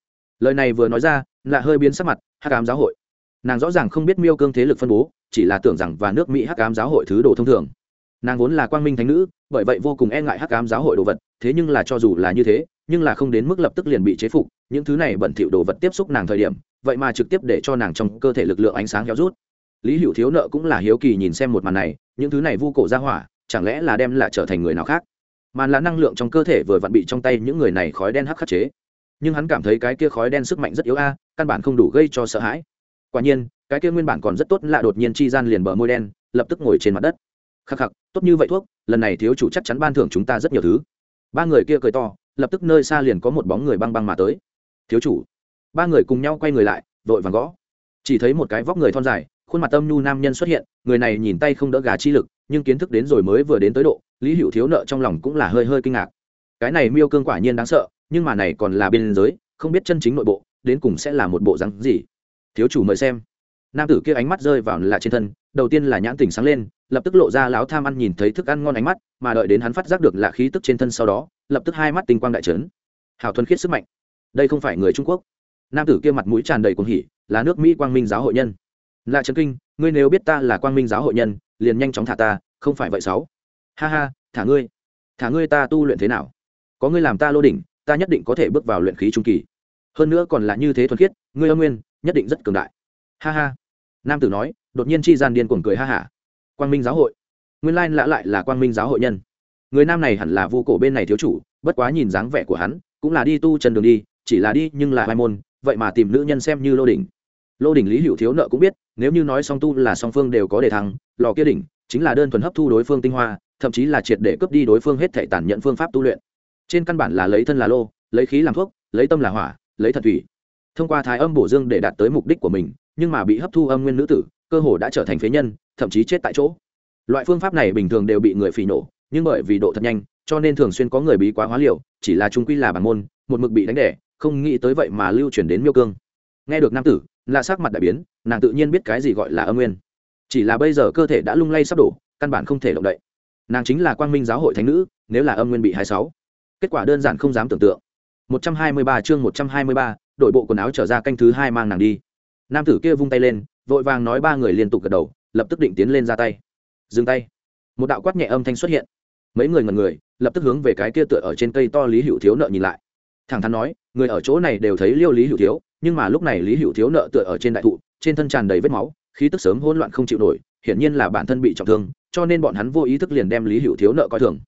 Lời này vừa nói ra là hơi biến sắc mặt, hắc ám giáo hội. Nàng rõ ràng không biết miêu cương thế lực phân bố, chỉ là tưởng rằng và nước mỹ hắc ám giáo hội thứ đồ thông thường. Nàng vốn là quang minh thánh nữ, bởi vậy vô cùng e ngại hắc ám giáo hội đồ vật, thế nhưng là cho dù là như thế, nhưng là không đến mức lập tức liền bị chế phục, những thứ này bẩn thỉu đồ vật tiếp xúc nàng thời điểm, vậy mà trực tiếp để cho nàng trong cơ thể lực lượng ánh sáng héo rút lý hữu thiếu nợ cũng là hiếu kỳ nhìn xem một màn này, những thứ này vu cổ ra hỏa, chẳng lẽ là đem lại trở thành người nào khác? Màn là năng lượng trong cơ thể vừa vặn bị trong tay những người này khói đen hắc khắc chế. Nhưng hắn cảm thấy cái kia khói đen sức mạnh rất yếu a, căn bản không đủ gây cho sợ hãi. Quả nhiên, cái kia nguyên bản còn rất tốt, lạ đột nhiên chi gian liền bờ môi đen, lập tức ngồi trên mặt đất. Khắc khắc, tốt như vậy thuốc, lần này thiếu chủ chắc chắn ban thưởng chúng ta rất nhiều thứ. Ba người kia cười to, lập tức nơi xa liền có một bóng người băng băng mà tới. Thiếu chủ. Ba người cùng nhau quay người lại, vội vàng gõ. Chỉ thấy một cái vóc người thon dài khuôn mặt âm nhu nam nhân xuất hiện, người này nhìn tay không đỡ gà chi lực, nhưng kiến thức đến rồi mới vừa đến tới độ, lý hữu thiếu nợ trong lòng cũng là hơi hơi kinh ngạc. Cái này miêu cương quả nhiên đáng sợ, nhưng mà này còn là biên giới, không biết chân chính nội bộ, đến cùng sẽ là một bộ rắn gì? Thiếu chủ mời xem. Nam tử kia ánh mắt rơi vào là trên thân, đầu tiên là nhãn tỉnh sáng lên, lập tức lộ ra láo tham ăn nhìn thấy thức ăn ngon ánh mắt, mà đợi đến hắn phát giác được là khí tức trên thân sau đó, lập tức hai mắt tinh quang đại trấn hào thuần khiết sức mạnh. Đây không phải người trung quốc. Nam tử kia mặt mũi tràn đầy cuồng hỉ, là nước mỹ quang minh giáo hội nhân là trấn kinh, ngươi nếu biết ta là quang minh giáo hội nhân, liền nhanh chóng thả ta, không phải vậy sáu. Ha ha, thả ngươi. Thả ngươi ta tu luyện thế nào? Có ngươi làm ta lô đỉnh, ta nhất định có thể bước vào luyện khí trung kỳ. Hơn nữa còn là như thế thuần khiết, ngươi âm nguyên, nhất định rất cường đại. Ha ha. Nam tử nói, đột nhiên chi gian điên cuồng cười ha hả. Quang minh giáo hội. Nguyên lai lã lại là quang minh giáo hội nhân. Người nam này hẳn là vu cổ bên này thiếu chủ, bất quá nhìn dáng vẻ của hắn, cũng là đi tu chân đường đi, chỉ là đi nhưng là hai môn, vậy mà tìm nữ nhân xem như lô đỉnh lô đỉnh lý hữu thiếu nợ cũng biết, nếu như nói song tu là song phương đều có đề thăng, lò kia đỉnh chính là đơn thuần hấp thu đối phương tinh hoa, thậm chí là triệt để cướp đi đối phương hết thể tản nhận phương pháp tu luyện. Trên căn bản là lấy thân là lô, lấy khí làm thuốc, lấy tâm là hỏa, lấy thật thủy. Thông qua thái âm bổ dương để đạt tới mục đích của mình, nhưng mà bị hấp thu âm nguyên nữ tử, cơ hồ đã trở thành phế nhân, thậm chí chết tại chỗ. Loại phương pháp này bình thường đều bị người phỉ nổ nhưng bởi vì độ thật nhanh, cho nên thường xuyên có người bí quá hóa liều, chỉ là trung quy là bản môn, một mực bị đánh đẻ, không nghĩ tới vậy mà lưu chuyển đến miêu cương. Nghe được nam tử là sắc mặt đại biến nàng tự nhiên biết cái gì gọi là âm nguyên. Chỉ là bây giờ cơ thể đã lung lay sắp đổ căn bản không thể động đậy. Nàng chính là quang minh giáo hội thánh nữ nếu là âm nguyên bị hai sáu kết quả đơn giản không dám tưởng tượng. 123 chương 123, đội bộ quần áo trở ra canh thứ hai mang nàng đi. Nam tử kia vung tay lên vội vàng nói ba người liên tục gật đầu lập tức định tiến lên ra tay. Dừng tay. Một đạo quát nhẹ âm thanh xuất hiện. Mấy người ngần người lập tức hướng về cái kia tựa ở trên cây to lý hữu thiếu nợ nhìn lại. Thẳng thắn nói người ở chỗ này đều thấy liêu lý hữu thiếu nhưng mà lúc này lý hữu thiếu nợ tựa ở trên đại thụ, trên thân tràn đầy vết máu, khí tức sớm hỗn loạn không chịu nổi, hiển nhiên là bản thân bị trọng thương, cho nên bọn hắn vô ý thức liền đem lý hữu thiếu nợ coi thường.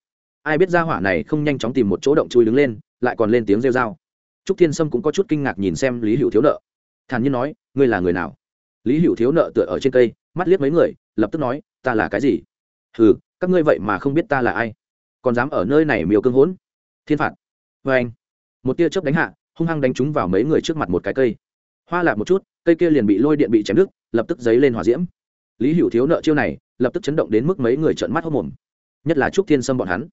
Ai biết ra hỏa này không nhanh chóng tìm một chỗ động chui đứng lên, lại còn lên tiếng rêu dao trúc thiên sâm cũng có chút kinh ngạc nhìn xem lý hữu thiếu nợ. Thản nhiên nói, ngươi là người nào? Lý hữu thiếu nợ tựa ở trên cây, mắt liếc mấy người, lập tức nói, ta là cái gì? Ừ các ngươi vậy mà không biết ta là ai, còn dám ở nơi này miêu cương hỗn? Thiên phạt. Vê anh một tia chớp đánh hạ hung hăng đánh trúng vào mấy người trước mặt một cái cây. Hoa lạc một chút, cây kia liền bị lôi điện bị chém đứt, lập tức dấy lên hỏa diễm. Lý hữu thiếu nợ chiêu này, lập tức chấn động đến mức mấy người trợn mắt hốc mồm nhất là trúc thiên sâm bọn hắn.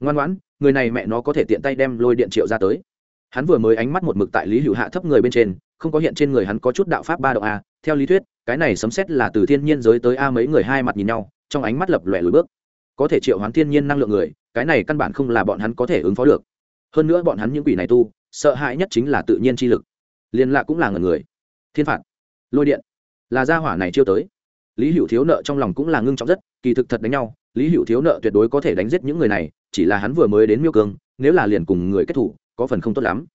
Ngoan ngoãn, người này mẹ nó có thể tiện tay đem lôi điện triệu ra tới. Hắn vừa mới ánh mắt một mực tại lý hữu hạ thấp người bên trên, không có hiện trên người hắn có chút đạo pháp ba độ a. Theo lý thuyết, cái này sấm xét là từ thiên nhiên giới tới a mấy người hai mặt nhìn nhau, trong ánh mắt lập lòe lùi bước. Có thể triệu hoán thiên nhiên năng lượng người, cái này căn bản không là bọn hắn có thể ứng phó được. Hơn nữa bọn hắn những quỷ này tu sợ hãi nhất chính là tự nhiên chi lực. Liên lạ cũng là ngần người. Thiên phạt, lôi điện, là gia hỏa này chiêu tới. Lý hữu thiếu nợ trong lòng cũng là ngưng trọng rất, kỳ thực thật đánh nhau, lý hữu thiếu nợ tuyệt đối có thể đánh giết những người này, chỉ là hắn vừa mới đến miêu cương, nếu là liền cùng người kết thủ, có phần không tốt lắm.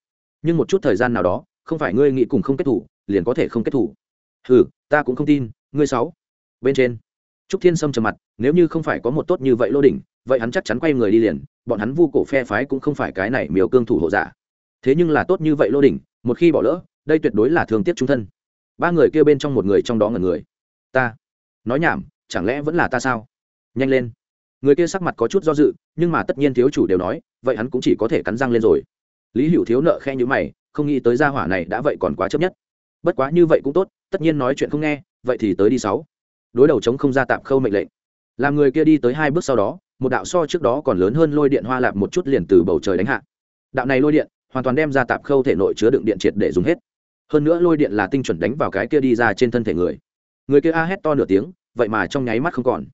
Nhưng một chút thời gian nào đó, không phải ngươi nghĩ cùng không kết thủ, liền có thể không kết thủ. Ừ ta cũng không tin, ngươi sáu. Bên trên, trúc thiên sâm trầm mặt, nếu như không phải có một tốt như vậy lô đỉnh, vậy hắn chắc chắn quay người đi liền, bọn hắn vu cổ phe phái cũng không phải cái này miều cương thủ hộ giả thế nhưng là tốt như vậy lô đỉnh, một khi bỏ lỡ, đây tuyệt đối là thương tiếc trung thân. Ba người kia bên trong một người trong đó ngần người. Ta? Nói nhảm, chẳng lẽ vẫn là ta sao? Nhanh lên. Người kia sắc mặt có chút do dự, nhưng mà tất nhiên thiếu chủ đều nói, vậy hắn cũng chỉ có thể cắn răng lên rồi. Lý hữu thiếu nợ khe như mày, không nghĩ tới gia hỏa này đã vậy còn quá chấp nhất. Bất quá như vậy cũng tốt, tất nhiên nói chuyện không nghe, vậy thì tới đi sáu. Đối đầu chống không ra tạm khâu mệnh lệnh. Làm người kia đi tới hai bước sau đó, một đạo so trước đó còn lớn hơn lôi điện hoa lạp một chút liền từ bầu trời đánh hạ. Đạo này lôi điện hoàn toàn đem ra tạp khâu thể nội chứa đựng điện triệt để dùng hết. Hơn nữa lôi điện là tinh chuẩn đánh vào cái kia đi ra trên thân thể người. Người kia a hét to nửa tiếng, vậy mà trong nháy mắt không còn.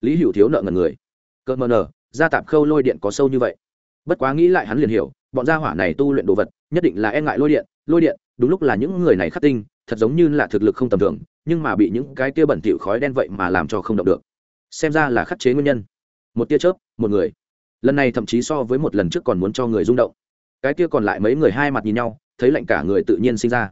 Lý hữu thiếu nợ ngần người. Cỡ mờ nờ, ra tạp khâu lôi điện có sâu như vậy. Bất quá nghĩ lại hắn liền hiểu, bọn gia hỏa này tu luyện đồ vật, nhất định là e ngại lôi điện lôi điện, đúng lúc là những người này khắc tinh, thật giống như là thực lực không tầm thường, nhưng mà bị những cái tia bẩn thỉu khói đen vậy mà làm cho không động được. Xem ra là khắc chế nguyên nhân. Một tia chớp, một người. Lần này thậm chí so với một lần trước còn muốn cho người rung động cái kia còn lại mấy người hai mặt nhìn nhau, thấy lạnh cả người tự nhiên sinh ra.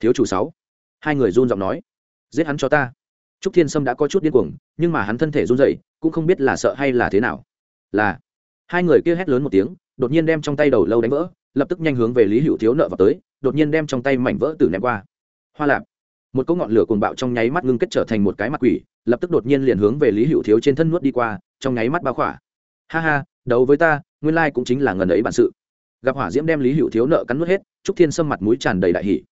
Thiếu chủ sáu. Hai người run giọng nói, giết hắn cho ta. Trúc thiên sâm đã có chút điên cuồng, nhưng mà hắn thân thể run dậy cũng không biết là sợ hay là thế nào. Là, hai người kia hét lớn một tiếng, đột nhiên đem trong tay đầu lâu đánh vỡ, lập tức nhanh hướng về lý hữu thiếu nợ vào tới, đột nhiên đem trong tay mảnh vỡ tử ném qua. Hoa lạp. Một cỗ ngọn lửa cuồng bạo trong nháy mắt ngưng kết trở thành một cái mặt quỷ, lập tức đột nhiên liền hướng về lý hữu thiếu trên thân nuốt đi qua, trong nháy mắt bao khỏa. Ha ha, đấu với ta, nguyên lai cũng chính là ngần ấy bản sự gặp hỏa diễm đem lý hữu thiếu nợ cắn nuốt hết trúc thiên sâm mặt mũi tràn đầy đại hỉ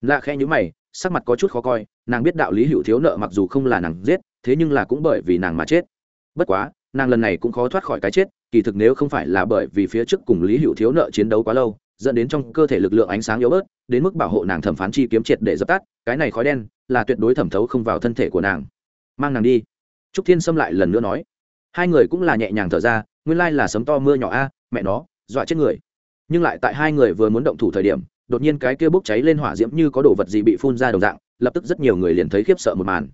lạ khe nhữ mày sắc mặt có chút khó coi nàng biết đạo lý hữu thiếu nợ mặc dù không là nàng giết thế nhưng là cũng bởi vì nàng mà chết bất quá nàng lần này cũng khó thoát khỏi cái chết kỳ thực nếu không phải là bởi vì phía trước cùng lý hữu thiếu nợ chiến đấu quá lâu dẫn đến trong cơ thể lực lượng ánh sáng yếu bớt đến mức bảo hộ nàng thẩm phán chi kiếm triệt để dập tắt cái này khói đen là tuyệt đối thẩm thấu không vào thân thể của nàng mang nàng đi trúc thiên xâm lại lần nữa nói hai người cũng là nhẹ nhàng thở ra nguyên lai là sấm to mưa nhỏ a mẹ nó dọa chết người nhưng lại tại hai người vừa muốn động thủ thời điểm đột nhiên cái kia bốc cháy lên hỏa diễm như có đồ vật gì bị phun ra đồng dạng lập tức rất nhiều người liền thấy khiếp sợ một màn.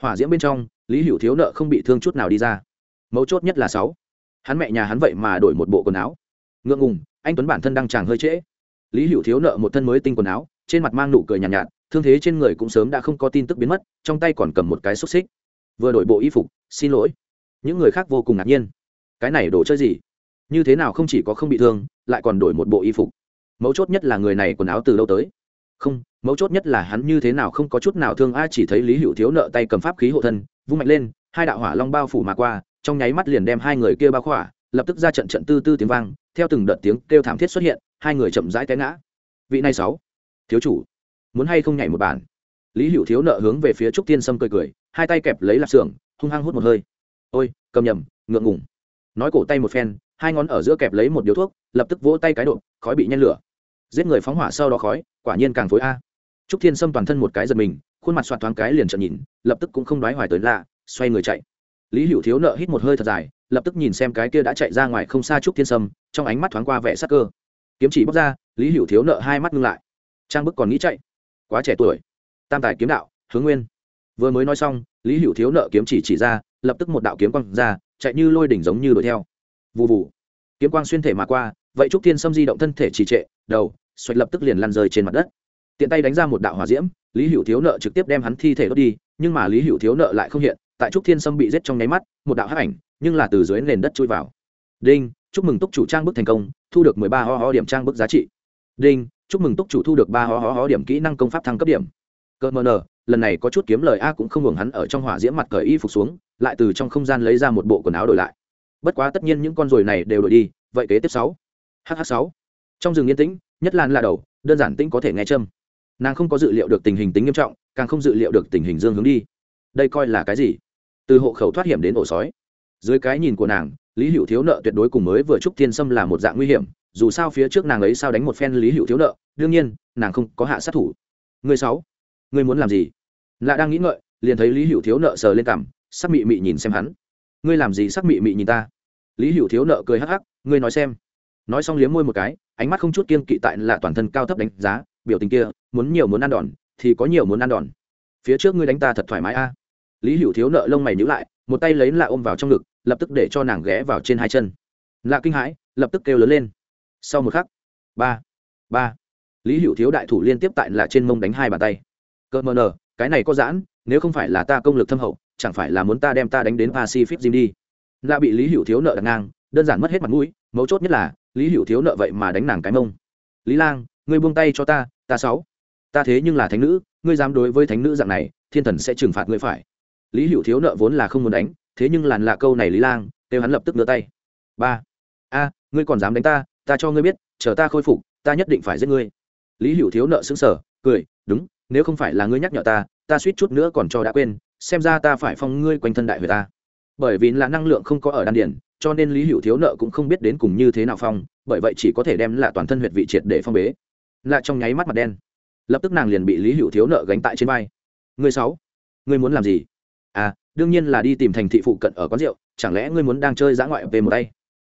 Hỏa diễm bên trong lý hữu thiếu nợ không bị thương chút nào đi ra. Mấu chốt nhất là sáu. Hắn mẹ nhà hắn vậy mà đổi một bộ quần áo. Ngượng ngùng anh tuấn bản thân đang chàng hơi trễ. Lý hữu thiếu nợ một thân mới tinh quần áo trên mặt mang nụ cười nhàn nhạt, nhạt thương thế trên người cũng sớm đã không có tin tức biến mất trong tay còn cầm một cái xúc xích. Vừa đổi bộ y phục xin lỗi. Những người khác vô cùng ngạc nhiên. Cái này đồ chơi gì? Như thế nào không chỉ có không bị thương, lại còn đổi một bộ y phục. Mấu chốt nhất là người này quần áo từ đâu tới. Không, mấu chốt nhất là hắn như thế nào không có chút nào thương, ai chỉ thấy lý hữu thiếu nợ tay cầm pháp khí hộ thân, vung mạnh lên, hai đạo hỏa long bao phủ mà qua, trong nháy mắt liền đem hai người kia bao khỏa, lập tức ra trận trận tư tư tiếng vang, theo từng đợt tiếng kêu thảm thiết xuất hiện, hai người chậm rãi té ngã. Vị này sáu, thiếu chủ, muốn hay không nhảy một bản lý hữu thiếu nợ hướng về phía trúc tiên sâm cười cười, hai tay kẹp lấy lạp xưởng, hung hăng hút một hơi. Ôi, cầm nhầm, ngượng ngùng. Nói cổ tay một phen hai ngón ở giữa kẹp lấy một điếu thuốc, lập tức vỗ tay cái độ khói bị nhen lửa. Giết người phóng hỏa sau đó khói, quả nhiên càng phối a. Trúc thiên sâm toàn thân một cái giật mình, khuôn mặt soạt thoáng cái liền trợn nhìn, lập tức cũng không đoái hoài tới lạ, xoay người chạy. Lý hữu thiếu nợ hít một hơi thật dài, lập tức nhìn xem cái kia đã chạy ra ngoài không xa trúc thiên sâm, trong ánh mắt thoáng qua vẻ sắc cơ. Kiếm chỉ bóc ra, lý hữu thiếu nợ hai mắt ngưng lại. Trang bức còn nghĩ chạy. Quá trẻ tuổi. Tam tài kiếm đạo, hướng nguyên. Vừa mới nói xong, lý hữu thiếu nợ kiếm chỉ chỉ ra, lập tức một đạo kiếm quang ra, chạy như lôi đỉnh giống như đuổi theo vụ vụ kiếm quang xuyên thể mà qua, vậy trúc thiên sâm di động thân thể trì trệ, đầu, xoạch lập tức liền lăn rơi trên mặt đất. Tiện tay đánh ra một đạo hỏa diễm, lý hữu thiếu nợ trực tiếp đem hắn thi thể đốt đi, nhưng mà lý hữu thiếu nợ lại không hiện, tại trúc thiên sâm bị giết trong nháy mắt, một đạo hắc ảnh, nhưng là từ dưới nền đất chui vào. Đinh, chúc mừng túc chủ trang bức thành công, thu được mười ba ho ho điểm trang bức giá trị. Đinh, chúc mừng túc chủ thu được ba ho ho ho điểm kỹ năng công pháp thăng cấp điểm. Cơ mờ nờ, lần này có chút kiếm lời a cũng không hưởng hắn ở trong hỏa diễm mặt cởi y phục xuống, lại từ trong không gian lấy ra một bộ quần áo đổi lại bất quá tất nhiên những con ruồi này đều đổi đi, vậy kế tiếp sáu. Hh sáu. Trong rừng yên tĩnh, nhất lan là đầu, đơn giản tĩnh có thể nghe châm. Nàng không có dự liệu được tình hình tính nghiêm trọng, càng không dự liệu được tình hình dương hướng đi. Đây coi là cái gì? Từ hộ khẩu thoát hiểm đến ổ sói. Dưới cái nhìn của nàng, lý hữu thiếu nợ tuyệt đối cùng mới vừa trúc thiên sâm là một dạng nguy hiểm, dù sao phía trước nàng ấy sao đánh một phen lý hữu thiếu nợ, đương nhiên, nàng không có hạ sát thủ. Người sáu, người muốn làm gì? Lạ đang nghĩ ngợi, liền thấy lý hữu thiếu nợ sờ lên cằm, sắc mị mị nhìn xem hắn ngươi làm gì sắc mị mị nhìn ta? Lý hữu thiếu nợ cười hắc hắc, ngươi nói xem. Nói xong liếm môi một cái, ánh mắt không chút kiên kỵ tại là toàn thân cao thấp đánh giá, biểu tình kia, muốn nhiều muốn ăn đòn, thì có nhiều muốn ăn đòn. Phía trước ngươi đánh ta thật thoải mái a. Lý hữu thiếu nợ lông mày nhữ lại, một tay lấy lạ ôm vào trong ngực, lập tức để cho nàng ghé vào trên hai chân. Lạ kinh hãi, lập tức kêu lớn lên. Sau một khắc, ba ba. Lý hữu thiếu đại thủ liên tiếp tại là trên mông đánh hai bàn tay. Cơ mờ nờ, cái này có giãn, nếu không phải là ta công lực thâm hậu chẳng phải là muốn ta đem ta đánh đến pacific gym đi? Lạ bị lý hữu thiếu nợ đặt ngang, đơn giản mất hết mặt mũi, mấu chốt nhất là, lý hữu thiếu nợ vậy mà đánh nàng cái mông. Lý lang, ngươi buông tay cho ta ta sáu. Ta thế nhưng là thánh nữ, ngươi dám đối với thánh nữ dạng này, thiên thần sẽ trừng phạt ngươi phải. Lý hữu thiếu nợ vốn là không muốn đánh, thế nhưng làn lạ câu này lý lang, kêu hắn lập tức đưa tay. Ba. A, ngươi còn dám đánh ta ta cho ngươi biết, chờ ta khôi phục, ta nhất định phải giết ngươi. Lý hữu thiếu nợ xứng sở cười, đúng, nếu không phải là ngươi nhắc nhở ta ta suýt chút nữa còn cho đã quên xem ra ta phải phong ngươi quanh thân đại huyệt ta. Bởi vì là năng lượng không có ở đan điển cho nên lý hữu thiếu nợ cũng không biết đến cùng như thế nào phong bởi vậy chỉ có thể đem là toàn thân huyệt vị triệt để phong bế. Lạ trong nháy mắt mặt đen. Lập tức nàng liền bị lý hữu thiếu nợ gánh tại trên vai. Người sáu ngươi muốn làm gì? À đương nhiên là đi tìm thành thị phụ cận ở quán rượu chẳng lẽ ngươi muốn đang chơi giã ngoại về một tay?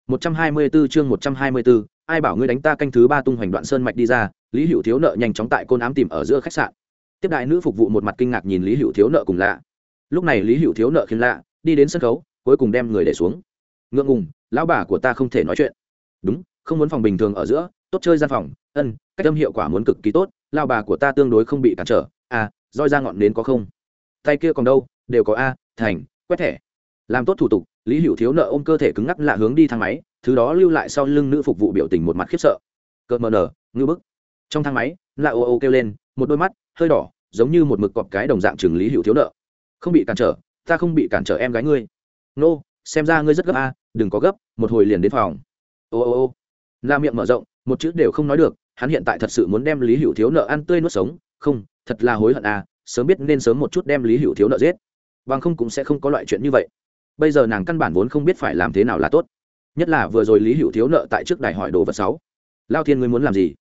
124 chương 124, ai bảo ngươi đánh ta canh thứ ba tung hoành đoạn sơn mạch đi ra lý hữu thiếu nợ nhanh chóng tại côn ám tìm ở giữa khách sạn. Tiếp đại nữ phục vụ một mặt kinh ngạc nhìn lý hữu thiếu nợ cùng lạ lúc này lý hữu thiếu nợ khiến lạ, đi đến sân khấu, cuối cùng đem người để xuống. Ngượng ngùng, lão bà của ta không thể nói chuyện. Đúng, không muốn phòng bình thường ở giữa, tốt chơi gian phòng, ân, cách âm hiệu quả muốn cực kỳ tốt lao bà của ta tương đối không bị cản trở. À roi ra ngọn nến có không? Tay kia còn đâu, đều có a, thành, quét thẻ. Làm tốt thủ tục, lý hữu thiếu nợ ôm cơ thể cứng ngắc lạ hướng đi thang máy, thứ đó lưu lại sau lưng nữ phục vụ biểu tình một mặt khiếp sợ. Cợt mờ nở ngư bức. Trong thang máy, lạ ô ô kêu lên, một đôi mắt, hơi đỏ, giống như một mực cọp cái đồng dạng chừng lý hữu thiếu nợ không bị cản trở ta không bị cản trở em gái ngươi. Nô、no, xem ra ngươi rất gấp a đừng có gấp một hồi liền đến phòng. Ô ô ô. La miệng mở rộng một chữ đều không nói được hắn hiện tại thật sự muốn đem lý hữu thiếu nợ ăn tươi nuốt sống. Không thật là hối hận à sớm biết nên sớm một chút đem lý hữu thiếu nợ giết. Bằng không cũng sẽ không có loại chuyện như vậy. Bây giờ nàng căn bản vốn không biết phải làm thế nào là tốt. Nhất là vừa rồi lý hữu thiếu nợ tại trước đài hỏi đồ vật sáu. Lao thiên ngươi muốn làm gì?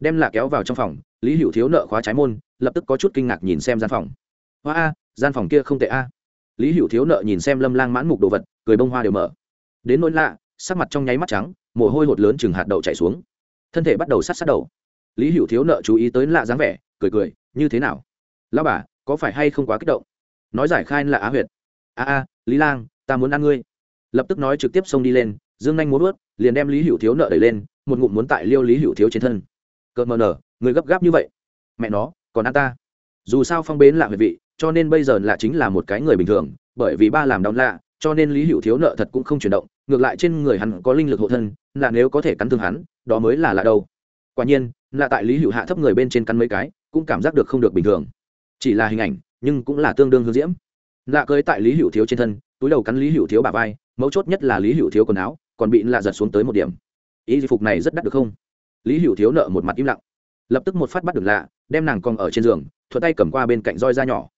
Đem lạ kéo vào trong phòng lý hữu thiếu nợ khóa trái môn lập tức có chút kinh ngạc nhìn xem gian phòng. Hoa a gian phòng kia không tệ a. À. Lý hữu thiếu nợ nhìn xem lâm lang mãn mục đồ vật, cười bông hoa đều mở. Đến nỗi lạ, sắc mặt trong nháy mắt trắng, mồ hôi hột lớn chừng hạt đậu chảy xuống. Thân thể bắt đầu sát sát đầu. Lý hữu thiếu nợ chú ý tới lạ dáng vẻ, cười cười, như thế nào? Lao bà, có phải hay không quá kích động? Nói giải khai là á huyệt. A a, lý lang, ta muốn ăn ngươi. Lập tức nói trực tiếp xông đi lên, dương nhanh muốn ướt liền đem lý hữu thiếu nợ đẩy lên, một ngụm muốn tại liêu lý hữu thiếu trên thân. Cợt mờ nở, người gấp gáp như vậy. Mẹ nó, còn ăn ta. Dù sao phong bến là huyệt vị cho nên bây giờ là chính là một cái người bình thường, bởi vì ba làm đau lạ, cho nên lý hữu thiếu nợ thật cũng không chuyển động, ngược lại trên người hắn có linh lực hộ thân, là nếu có thể cắn thương hắn, đó mới là lạ đâu. Quả nhiên, là tại lý hữu hạ thấp người bên trên cắn mấy cái, cũng cảm giác được không được bình thường. Chỉ là hình ảnh, nhưng cũng là tương đương hương diễm. Lạ cưới tại lý hữu thiếu trên thân, túi đầu cắn lý hữu thiếu bà vai, mấu chốt nhất là lý hữu thiếu quần áo, còn bị lạ giật xuống tới một điểm. Ý phục này rất đắt được không? Lý hữu thiếu nợ một mặt im lặng. Lập tức một phát bắt được lạ, đem nàng còn ở trên giường, thuận tay cầm qua bên cạnh roi da nhỏ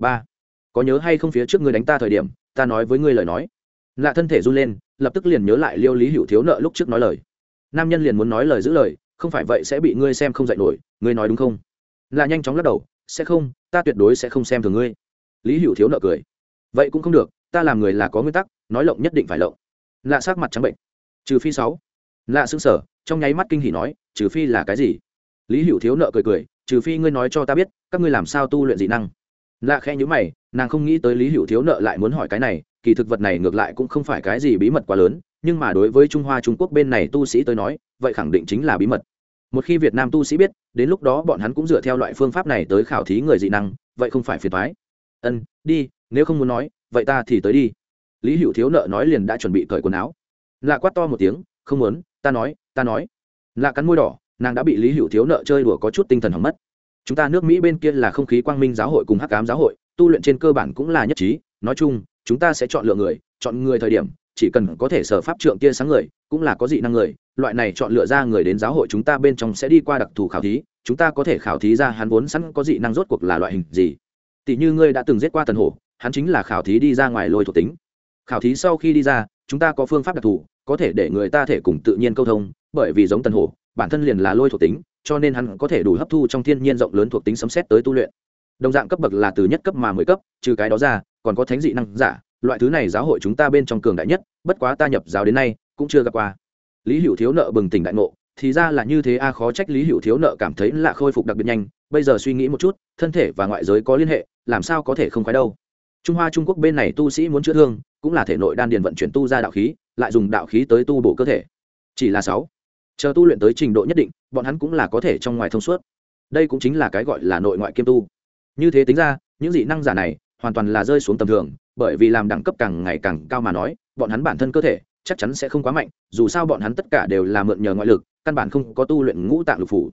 ba. Có nhớ hay không phía trước ngươi đánh ta thời điểm, ta nói với ngươi lời nói. Lạ thân thể run lên, lập tức liền nhớ lại liêu lý hữu thiếu nợ lúc trước nói lời. Nam nhân liền muốn nói lời giữ lời, không phải vậy sẽ bị ngươi xem không dạy nổi, ngươi nói đúng không? Lạ nhanh chóng lắc đầu, sẽ không, ta tuyệt đối sẽ không xem thường ngươi. Lý hữu thiếu nợ cười. Vậy cũng không được, ta làm người là có nguyên tắc, nói lộng nhất định phải lộng. Lạ sát mặt trắng bệnh. Trừ phi sáu. Lạ xương sở trong nháy mắt kinh hỉ nói, trừ phi là cái gì? Lý hữu thiếu nợ cười cười, trừ phi ngươi nói cho ta biết, các ngươi làm sao tu luyện dị năng? Lạ khe nhữ mày, nàng không nghĩ tới lý hữu thiếu nợ lại muốn hỏi cái này, kỳ thực vật này ngược lại cũng không phải cái gì bí mật quá lớn, nhưng mà đối với trung hoa trung quốc bên này tu sĩ tới nói, vậy khẳng định chính là bí mật. Một khi việt nam tu sĩ biết, đến lúc đó bọn hắn cũng dựa theo loại phương pháp này tới khảo thí người dị năng, vậy không phải phiền thoái ân, đi, nếu không muốn nói, vậy ta thì tới đi. Lý hữu thiếu nợ nói liền đã chuẩn bị cởi quần áo. Lạ quát to một tiếng, không muốn, ta nói ta nói. Lạ cắn môi đỏ, nàng đã bị lý hữu thiếu nợ chơi đùa có chút tinh thần hỏng mất chúng ta nước mỹ bên kia là không khí quang minh giáo hội cùng hắc ám giáo hội, tu luyện trên cơ bản cũng là nhất trí. Nói chung, chúng ta sẽ chọn lựa người, chọn người thời điểm, chỉ cần có thể sở pháp trượng kia sáng người, cũng là có dị năng người. Loại này chọn lựa ra người đến giáo hội chúng ta bên trong sẽ đi qua đặc thù khảo thí, chúng ta có thể khảo thí ra hắn vốn sẵn có dị năng rốt cuộc là loại hình gì. Tỷ như ngươi đã từng giết qua tần hổ, hắn chính là khảo thí đi ra ngoài lôi thuộc tính. Khảo thí sau khi đi ra, chúng ta có phương pháp đặc thù, có thể để người ta thể cùng tự nhiên câu thông, bởi vì giống tần hổ, bản thân liền là lôi thuộc tính cho nên hắn có thể đủ hấp thu trong thiên nhiên rộng lớn thuộc tính sấm xét tới tu luyện. Đồng dạng cấp bậc là từ nhất cấp mà mười cấp, trừ cái đó ra, còn có thánh dị năng giả, loại thứ này giáo hội chúng ta bên trong cường đại nhất, bất quá ta nhập giáo đến nay, cũng chưa gặp qua. Lý hữu thiếu nợ bừng tỉnh đại ngộ, thì ra là như thế a, khó trách lý hữu thiếu nợ cảm thấy là khôi phục đặc biệt nhanh, bây giờ suy nghĩ một chút, thân thể và ngoại giới có liên hệ, làm sao có thể không phải đâu. Trung hoa trung quốc bên này tu sĩ muốn chữa thương, cũng là thể nội đan điền vận chuyển tu ra đạo khí, lại dùng đạo khí tới tu bổ cơ thể. Chỉ là sáu chờ tu luyện tới trình độ nhất định, bọn hắn cũng là có thể trong ngoài thông suốt. Đây cũng chính là cái gọi là nội ngoại kiêm tu. Như thế tính ra, những dị năng giả này hoàn toàn là rơi xuống tầm thường, bởi vì làm đẳng cấp càng ngày càng cao mà nói, bọn hắn bản thân cơ thể chắc chắn sẽ không quá mạnh, dù sao bọn hắn tất cả đều là mượn nhờ ngoại lực, căn bản không có tu luyện ngũ tạng lục phủ.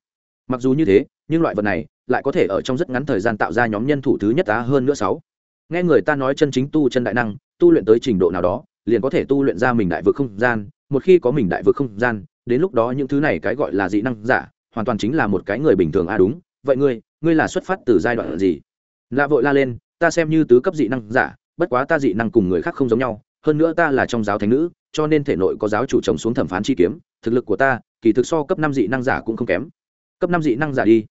Mặc dù như thế, nhưng loại vật này lại có thể ở trong rất ngắn thời gian tạo ra nhóm nhân thủ thứ nhất á hơn nữa sáu. Nghe người ta nói chân chính tu chân đại năng, tu luyện tới trình độ nào đó, liền có thể tu luyện ra mình đại vực không gian, một khi có mình đại vực không gian đến lúc đó những thứ này cái gọi là dị năng giả, hoàn toàn chính là một cái người bình thường. À đúng, vậy ngươi ngươi là xuất phát từ giai đoạn gì? Lạ vội la lên, ta xem như tứ cấp dị năng giả, bất quá ta dị năng cùng người khác không giống nhau, hơn nữa ta là trong giáo thánh nữ, cho nên thể nội có giáo chủ chồng xuống thẩm phán chi kiếm, thực lực của ta, kỳ thực so cấp năm dị năng giả cũng không kém. Cấp năm dị năng giả đi.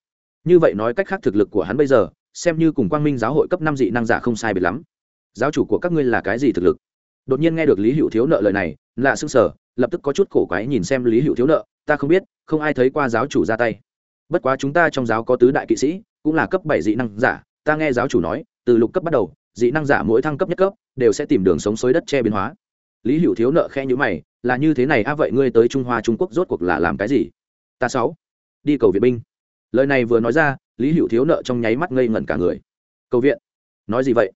Như vậy nói cách khác thực lực của hắn bây giờ, xem như cùng quang minh giáo hội cấp năm dị năng giả không sai biệt lắm. Giáo chủ của các ngươi là cái gì thực lực? Đột nhiên nghe được lý hữu thiếu nợ lời này, lạ sưng sở lập tức có chút cổ quái nhìn xem lý hữu thiếu nợ, ta không biết, không ai thấy qua giáo chủ ra tay. Bất quá chúng ta trong giáo có tứ đại kỵ sĩ, cũng là cấp bảy dị năng giả, ta nghe giáo chủ nói, từ lục cấp bắt đầu, dị năng giả mỗi thăng cấp nhất cấp, đều sẽ tìm đường sống xối đất che biến hóa. Lý hữu thiếu nợ khe nhữ mày, là như thế này a vậy ngươi tới trung hoa trung quốc rốt cuộc là làm cái gì? Ta sáu, đi cầu viện binh. Lời này vừa nói ra, lý hữu thiếu nợ trong nháy mắt ngây ngẩn cả người. Cầu viện? Nói gì vậy?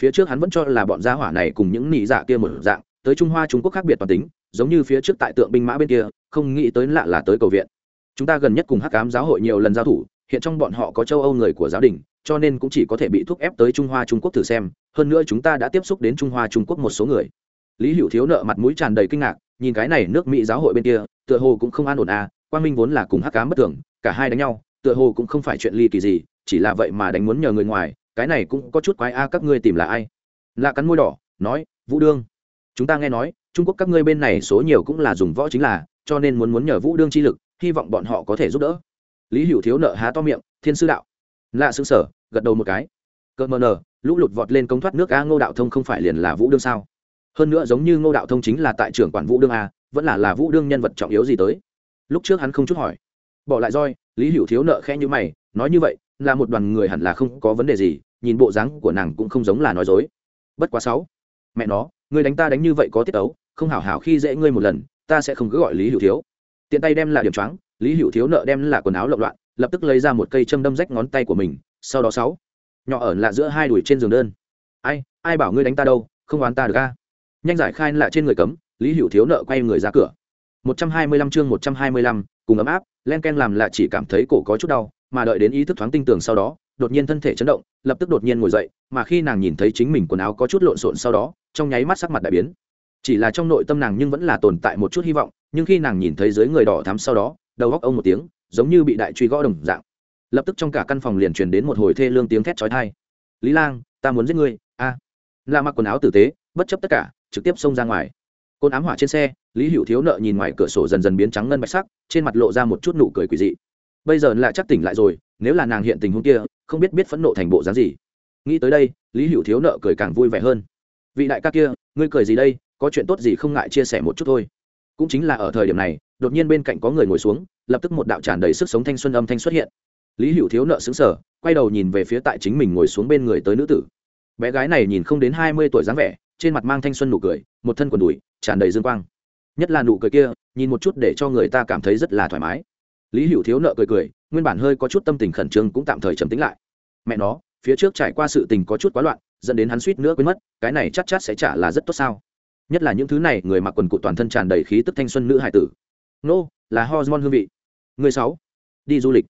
Phía trước hắn vẫn cho là bọn gia hỏa này cùng những nị dạ kia một dạng, tới trung hoa trung quốc khác biệt toàn tính giống như phía trước tại tượng binh mã bên kia, không nghĩ tới lạ là tới cầu viện. Chúng ta gần nhất cùng hắc cám giáo hội nhiều lần giao thủ, hiện trong bọn họ có châu âu người của giáo đình, cho nên cũng chỉ có thể bị thúc ép tới trung hoa trung quốc thử xem, hơn nữa chúng ta đã tiếp xúc đến trung hoa trung quốc một số người. Lý hữu thiếu nợ mặt mũi tràn đầy kinh ngạc, nhìn cái này nước mỹ giáo hội bên kia, tựa hồ cũng không an ổn à quang minh vốn là cùng hắc cám bất thường, cả hai đánh nhau, tựa hồ cũng không phải chuyện ly kỳ gì, chỉ là vậy mà đánh muốn nhờ người ngoài, cái này cũng có chút quái a, các ngươi tìm là ai? Lạ cắn môi đỏ, nói, vũ đương. Chúng ta nghe nói trung quốc các ngươi bên này số nhiều cũng là dùng võ chính là, cho nên muốn muốn nhờ vũ đương chi lực, hy vọng bọn họ có thể giúp đỡ. Lý hữu thiếu nợ há to miệng, thiên sư đạo. Lạ xứng sở gật đầu một cái. Cợt mờ nờ, lũ lụt vọt lên công thoát nước a ngô đạo thông không phải liền là vũ đương sao? Hơn nữa giống như ngô đạo thông chính là tại trưởng quản vũ đương a, vẫn là là vũ đương nhân vật trọng yếu gì tới? Lúc trước hắn không chút hỏi. Bỏ lại roi, lý hữu thiếu nợ khẽ như mày, nói như vậy, là một đoàn người hẳn là không có vấn đề gì, nhìn bộ dáng của nàng cũng không giống là nói dối. Bất quá sáu, mẹ nó Ngươi đánh ta đánh như vậy có tiết ấu không hảo hảo khi dễ ngươi một lần ta sẽ không cứ gọi lý hữu thiếu. Tiện tay đem là điểm choáng lý hữu thiếu nợ đem là quần áo lộn loạn lập tức lấy ra một cây châm đâm rách ngón tay của mình sau đó sáu. Nhỏ ở là giữa hai đùi trên giường đơn. Ai ai bảo ngươi đánh ta đâu không oán ta được a? Nhanh giải khai lại trên người cấm lý hữu thiếu nợ quay người ra cửa. 125 chương 125, cùng ấm áp len ken làm là chỉ cảm thấy cổ có chút đau mà đợi đến ý thức thoáng tinh tường sau đó đột nhiên thân thể chấn động lập tức đột nhiên ngồi dậy mà khi nàng nhìn thấy chính mình quần áo có chút lộn xộn sau đó trong nháy mắt sắc mặt đại biến. Chỉ là trong nội tâm nàng nhưng vẫn là tồn tại một chút hy vọng, nhưng khi nàng nhìn thấy dưới người đỏ thắm sau đó, đầu góc ông một tiếng, giống như bị đại truy gõ đồng dạng. Lập tức trong cả căn phòng liền truyền đến một hồi thê lương tiếng thét chói tai. Lý lang, ta muốn giết ngươi. A. À. la mặc quần áo tử tế, bất chấp tất cả, trực tiếp xông ra ngoài. Côn ám hỏa trên xe, lý hữu thiếu nợ nhìn ngoài cửa sổ dần dần biến trắng ngân bạch sắc, trên mặt lộ ra một chút nụ cười quỳ dị. Bây giờ lại chắc tỉnh lại rồi, nếu là nàng hiện tình huống kia, không biết biết phẫn nộ thành bộ dáng gì. Nghĩ tới đây, lý hữu thiếu nợ cười càng vui vẻ hơn vị đại ca kia, ngươi cười gì đây, có chuyện tốt gì không ngại chia sẻ một chút thôi. Cũng chính là ở thời điểm này, đột nhiên bên cạnh có người ngồi xuống, lập tức một đạo tràn đầy sức sống thanh xuân âm thanh xuất hiện. Lý hữu thiếu nợ xứng sở quay đầu nhìn về phía tại chính mình ngồi xuống bên người tới nữ tử. Bé gái này nhìn không đến hai mươi tuổi dáng vẻ, trên mặt mang thanh xuân nụ cười, một thân quần đùi, tràn đầy dương quang. Nhất là nụ cười kia, nhìn một chút để cho người ta cảm thấy rất là thoải mái. Lý hữu thiếu nợ cười cười, nguyên bản hơi có chút tâm tình khẩn trương cũng tạm thời trầm tính lại. Mẹ nó phía trước trải qua sự tình có chút quá loạn dẫn đến hắn suýt nữa quên mất cái này chắc chắc sẽ trả là rất tốt sao? Nhất là những thứ này người mặc quần cụ toàn thân tràn đầy khí tức thanh xuân nữ hải tử. Nô、no, là hormone hương vị. Người sáu đi du lịch.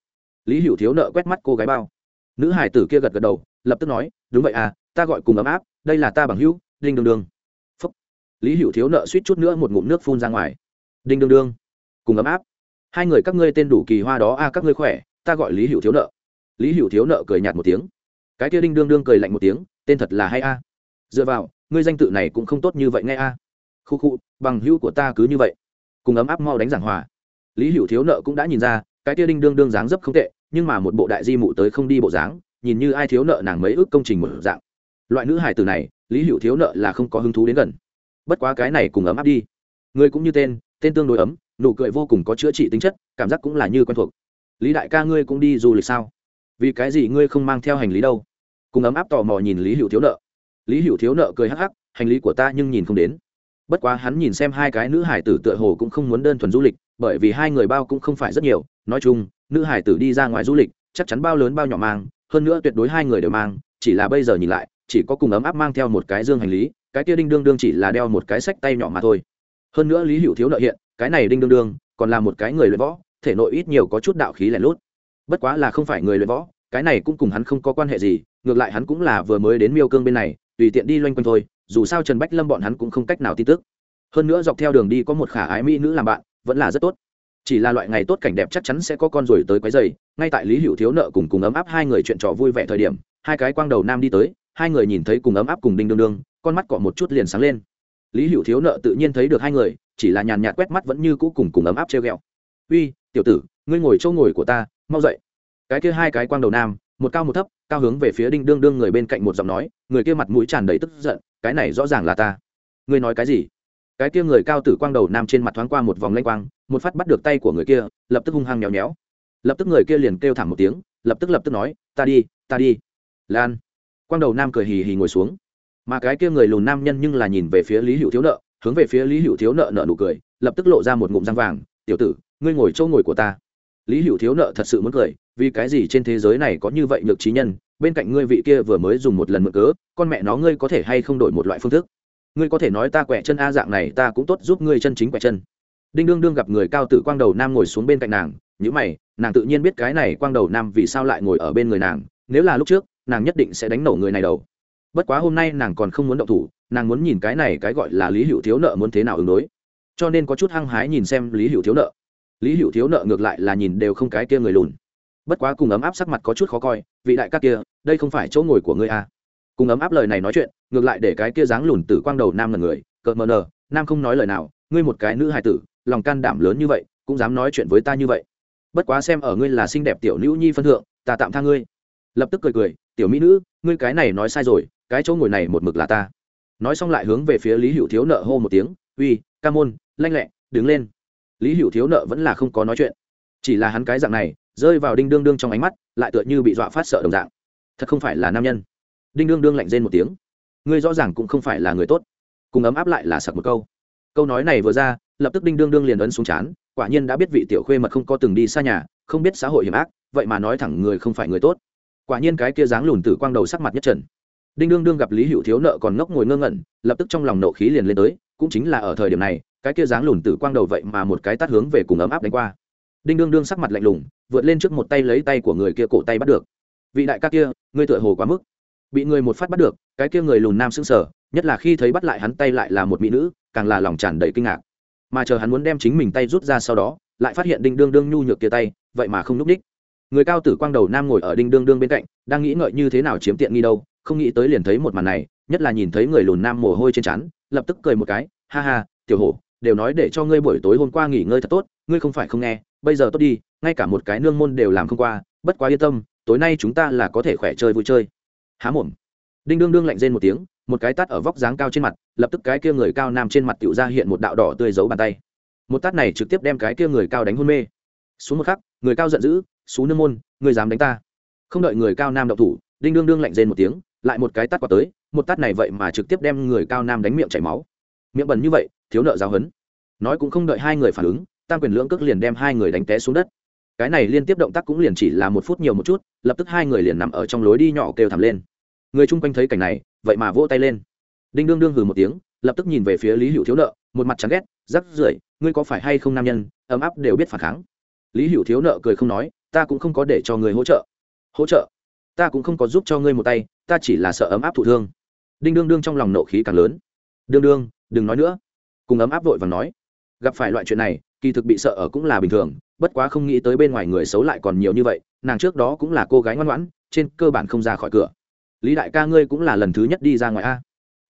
Lý hữu thiếu nợ quét mắt cô gái bao. Nữ hải tử kia gật gật đầu lập tức nói đúng vậy à ta gọi cùng ấm áp đây là ta bằng hữu đinh đường đường. Phúc. Lý hữu thiếu nợ suýt chút nữa một ngụm nước phun ra ngoài. Đinh đường đương cùng ấm áp. Hai người các ngươi tên đủ kỳ hoa đó a à, các ngươi khỏe ta gọi lý hữu thiếu nợ. Lý hữu thiếu nợ cười nhạt một tiếng cái kia đinh đương đương cười lạnh một tiếng, tên thật là hay a. Dựa vào, ngươi danh tự này cũng không tốt như vậy nghe a. Khu khu, bằng hữu của ta cứ như vậy. Cùng ấm áp mau đánh giảng hòa. Lý hữu thiếu nợ cũng đã nhìn ra, cái kia đinh đương đương dáng dấp không tệ, nhưng mà một bộ đại di mụ tới không đi bộ dáng, nhìn như ai thiếu nợ nàng mấy ước công trình một dạng. Loại nữ hài từ này, lý hữu thiếu nợ là không có hứng thú đến gần. Bất quá cái này cùng ấm áp đi. Ngươi cũng như tên tên tương đối ấm, nụ cười vô cùng có chữa trị tính chất, cảm giác cũng là như quen thuộc. Lý đại ca ngươi cũng đi du lịch sao? Vì cái gì ngươi không mang theo hành lý đâu? Cùng ấm áp tò mò nhìn lý hữu thiếu nợ. Lý hữu thiếu nợ cười hắc hắc, hành lý của ta nhưng nhìn không đến. Bất quá hắn nhìn xem hai cái nữ hải tử tựa hồ cũng không muốn đơn thuần du lịch, bởi vì hai người bao cũng không phải rất nhiều. Nói chung, nữ hải tử đi ra ngoài du lịch, chắc chắn bao lớn bao nhỏ mang, hơn nữa tuyệt đối hai người đều mang, chỉ là bây giờ nhìn lại, chỉ có cùng ấm áp mang theo một cái dương hành lý, cái kia đinh đương đương chỉ là đeo một cái sách tay nhỏ mà thôi. Hơn nữa lý hữu thiếu nợ hiện, cái này đinh đương đương, còn là một cái người luyện võ, thể nội ít nhiều có chút đạo khí lẻ lút. Bất quá là không phải người luyện võ, cái này cũng cùng hắn không có quan hệ gì ngược lại hắn cũng là vừa mới đến miêu cương bên này, tùy tiện đi loanh quanh thôi, dù sao trần bách lâm bọn hắn cũng không cách nào tin tức. Hơn nữa dọc theo đường đi có một khả ái mỹ nữ làm bạn, vẫn là rất tốt. Chỉ là loại ngày tốt cảnh đẹp chắc chắn sẽ có con rồi tới quấy giày ngay tại lý hữu thiếu nợ cùng cùng ấm áp hai người chuyện trò vui vẻ thời điểm, hai cái quang đầu nam đi tới, hai người nhìn thấy cùng ấm áp cùng đinh đương đương, con mắt cọ một chút liền sáng lên. Lý hữu thiếu nợ tự nhiên thấy được hai người, chỉ là nhàn nhạt quét mắt vẫn như cũ cùng cùng ấm áp treo g ẹ o uy, tiểu tử, ngươi ngồi chỗ ngồi của ta, mau dậy. Cái kia hai cái quang đầu nam, một cao một thấp cao hướng về phía đinh đương đương người bên cạnh một giọng nói, người kia mặt mũi tràn đầy tức giận, cái này rõ ràng là ta. Ngươi nói cái gì? Cái kia người cao tử quang đầu nam trên mặt thoáng qua một vòng lanh quang, một phát bắt được tay của người kia, lập tức hung hăng nhéo nhéo. Lập tức người kia liền kêu thảm một tiếng, lập tức lập tức nói, ta đi ta đi. Lan. Quang đầu nam cười hì hì ngồi xuống. Mà cái kia người lùn nam nhân nhưng là nhìn về phía lý hữu thiếu nợ, hướng về phía lý hữu thiếu nợ nợ nụ cười, lập tức lộ ra một ngụm răng vàng, tiểu tử, ngươi ngồi chỗ ngồi của ta. Lý hữu thiếu nợ thật sự muốn cười vì cái gì trên thế giới này có như vậy nhược trí nhân, bên cạnh ngươi vị kia vừa mới dùng một lần mượn cớ, con mẹ nó ngươi có thể hay không đổi một loại phương thức? Ngươi có thể nói ta quẹ chân a dạng này, ta cũng tốt giúp ngươi chân chính quẹ chân. Đinh đương đương gặp người cao tử quang đầu nam ngồi xuống bên cạnh nàng nhữ mày, nàng tự nhiên biết cái này quang đầu nam vì sao lại ngồi ở bên người nàng, nếu là lúc trước, nàng nhất định sẽ đánh nổ người này đầu. Bất quá hôm nay nàng còn không muốn động thủ, nàng muốn nhìn cái này cái gọi là lý hữu thiếu nợ muốn thế nào ứng đối. Cho nên có chút hăng hái nhìn xem lý hữu thiếu nợ. Lý hữu thiếu nợ ngược lại là nhìn đều không cái kia người lùn bất quá cùng ấm áp sắc mặt có chút khó coi, vị đại các kia, đây không phải chỗ ngồi của ngươi à. cùng ấm áp lời này nói chuyện, ngược lại để cái kia dáng lùn tử quang đầu nam là người, cợt mờ nờ, nam không nói lời nào, ngươi một cái nữ hài tử, lòng can đảm lớn như vậy, cũng dám nói chuyện với ta như vậy. Bất quá xem ở ngươi là xinh đẹp tiểu nữ nhi phân thượng, ta tạm tha ngươi. Lập tức cười cười, tiểu mỹ nữ, ngươi cái này nói sai rồi, cái chỗ ngồi này một mực là ta. Nói xong lại hướng về phía lý hữu thiếu nợ hô một tiếng, uy, ca môn, lanh lẹ, đứng lên. Lý hữu thiếu nợ vẫn là không có nói chuyện. Chỉ là hắn cái dạng này rơi vào đinh đương đương trong ánh mắt, lại tựa như bị dọa phát sợ đồng dạng. Thật không phải là nam nhân. Đinh đương đương lạnh rên một tiếng. Ngươi rõ ràng cũng không phải là người tốt. Cùng ấm áp lại là sặc một câu. Câu nói này vừa ra, lập tức đinh đương đương liền ấn xuống chán, quả nhiên đã biết vị tiểu khuê mật không có từng đi xa nhà, không biết xã hội hiểm ác, vậy mà nói thẳng người không phải người tốt. Quả nhiên cái kia dáng lùn tử quang đầu sắc mặt nhất trần. Đinh đương đương gặp lý hữu thiếu nợ còn ngốc ngồi ngơ ngẩn, lập tức trong lòng nộ khí liền lên tới, cũng chính là ở thời điểm này, cái kia dáng lùn tử quang đầu vậy mà một cái tắt hướng về cùng ấm áp đánh qua. Đinh đương đương sắc mặt lạnh lùng vượt lên trước một tay lấy tay của người kia cổ tay bắt được. Vị đại ca kia, ngươi tựa hồ quá mức. Bị người một phát bắt được, cái kia người lùn nam sững sờ, nhất là khi thấy bắt lại hắn tay lại là một mỹ nữ, càng là lòng tràn đầy kinh ngạc. Mà chờ hắn muốn đem chính mình tay rút ra sau đó, lại phát hiện đinh đương đương nhu nhược kia tay, vậy mà không núp đích. Người cao tử quang đầu nam ngồi ở đinh đương đương bên cạnh, đang nghĩ ngợi như thế nào chiếm tiện nghi đâu, không nghĩ tới liền thấy một màn này, nhất là nhìn thấy người lùn nam mồ hôi trên trán, lập tức cười một cái, ha ha, tiểu hổ, đều nói để cho ngươi buổi tối hôm qua nghỉ ngơi thật tốt ngươi không phải không nghe, bây giờ tốt đi, ngay cả một cái nương môn đều làm không qua, bất quá yên tâm, tối nay chúng ta là có thể khỏe chơi vui chơi. Há mồm. Đinh đương đương lạnh rên một tiếng, một cái tát ở vóc dáng cao trên mặt, lập tức cái kia người cao nam trên mặt tựu ra hiện một đạo đỏ tươi giấu bàn tay. Một tát này trực tiếp đem cái kia người cao đánh hôn mê. Xuống một khắc, người cao giận dữ, xuống nương môn người dám đánh ta? Không đợi người cao nam đậu thủ, đinh đương đương lạnh rên một tiếng, lại một cái tát qua tới, một tát này vậy mà trực tiếp đem người cao nam đánh miệng chảy máu. Miệng bẩn như vậy, thiếu nợ giáo hấn nói cũng không đợi hai người phản ứng tam quyền lưỡng cước liền đem hai người đánh té xuống đất. Cái này liên tiếp động tác cũng liền chỉ là một phút nhiều một chút, lập tức hai người liền nằm ở trong lối đi nhỏ kêu thảm lên. Người chung quanh thấy cảnh này, vậy mà vỗ tay lên. Đinh đương đương hừ một tiếng, lập tức nhìn về phía lý hữu thiếu nợ, một mặt chán ghét, rắc rưởi, ngươi có phải hay không nam nhân, ấm áp đều biết phản kháng. Lý hữu thiếu nợ cười không nói, ta cũng không có để cho người hỗ trợ. Hỗ trợ? Ta cũng không có giúp cho ngươi một tay, ta chỉ là sợ ấm áp thụ thương. Đinh đương đương trong lòng nộ khí càng lớn. Đương đương, đừng nói nữa. Cùng ấm áp vội và nói, gặp phải loại chuyện này kỳ thực bị sợ ở cũng là bình thường, bất quá không nghĩ tới bên ngoài người xấu lại còn nhiều như vậy, nàng trước đó cũng là cô gái ngoan ngoãn, trên cơ bản không ra khỏi cửa. Lý đại ca ngươi cũng là lần thứ nhất đi ra ngoài a.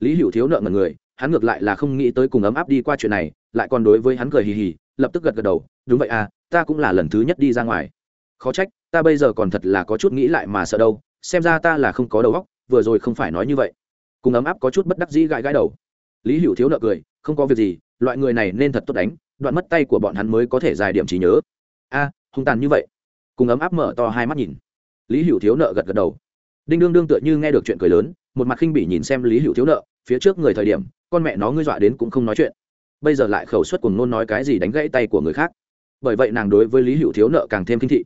Lý hữu thiếu nợ ngần người, hắn ngược lại là không nghĩ tới cùng ấm áp đi qua chuyện này, lại còn đối với hắn cười hì hì, lập tức gật gật đầu, đúng vậy à ta cũng là lần thứ nhất đi ra ngoài. Khó trách, ta bây giờ còn thật là có chút nghĩ lại mà sợ đâu, xem ra ta là không có đầu óc, vừa rồi không phải nói như vậy. Cùng ấm áp có chút bất đắc dĩ gãi gãi đầu. Lý hữu thiếu nợ cười, không có việc gì, loại người này nên thật tốt đánh đoạn mất tay của bọn hắn mới có thể dài điểm trí nhớ. A à, hung tàn như vậy. Cùng ấm áp mở to hai mắt nhìn. Lý hữu thiếu nợ gật gật đầu. Đinh đương đương tựa như nghe được chuyện cười lớn, một mặt khinh bỉ nhìn xem lý hữu thiếu nợ, phía trước người thời điểm, con mẹ nó ngươi dọa đến cũng không nói chuyện. Bây giờ lại khẩu suất cùng nôn nói cái gì đánh gãy tay của người khác. Bởi vậy nàng đối với lý hữu thiếu nợ càng thêm kinh thị.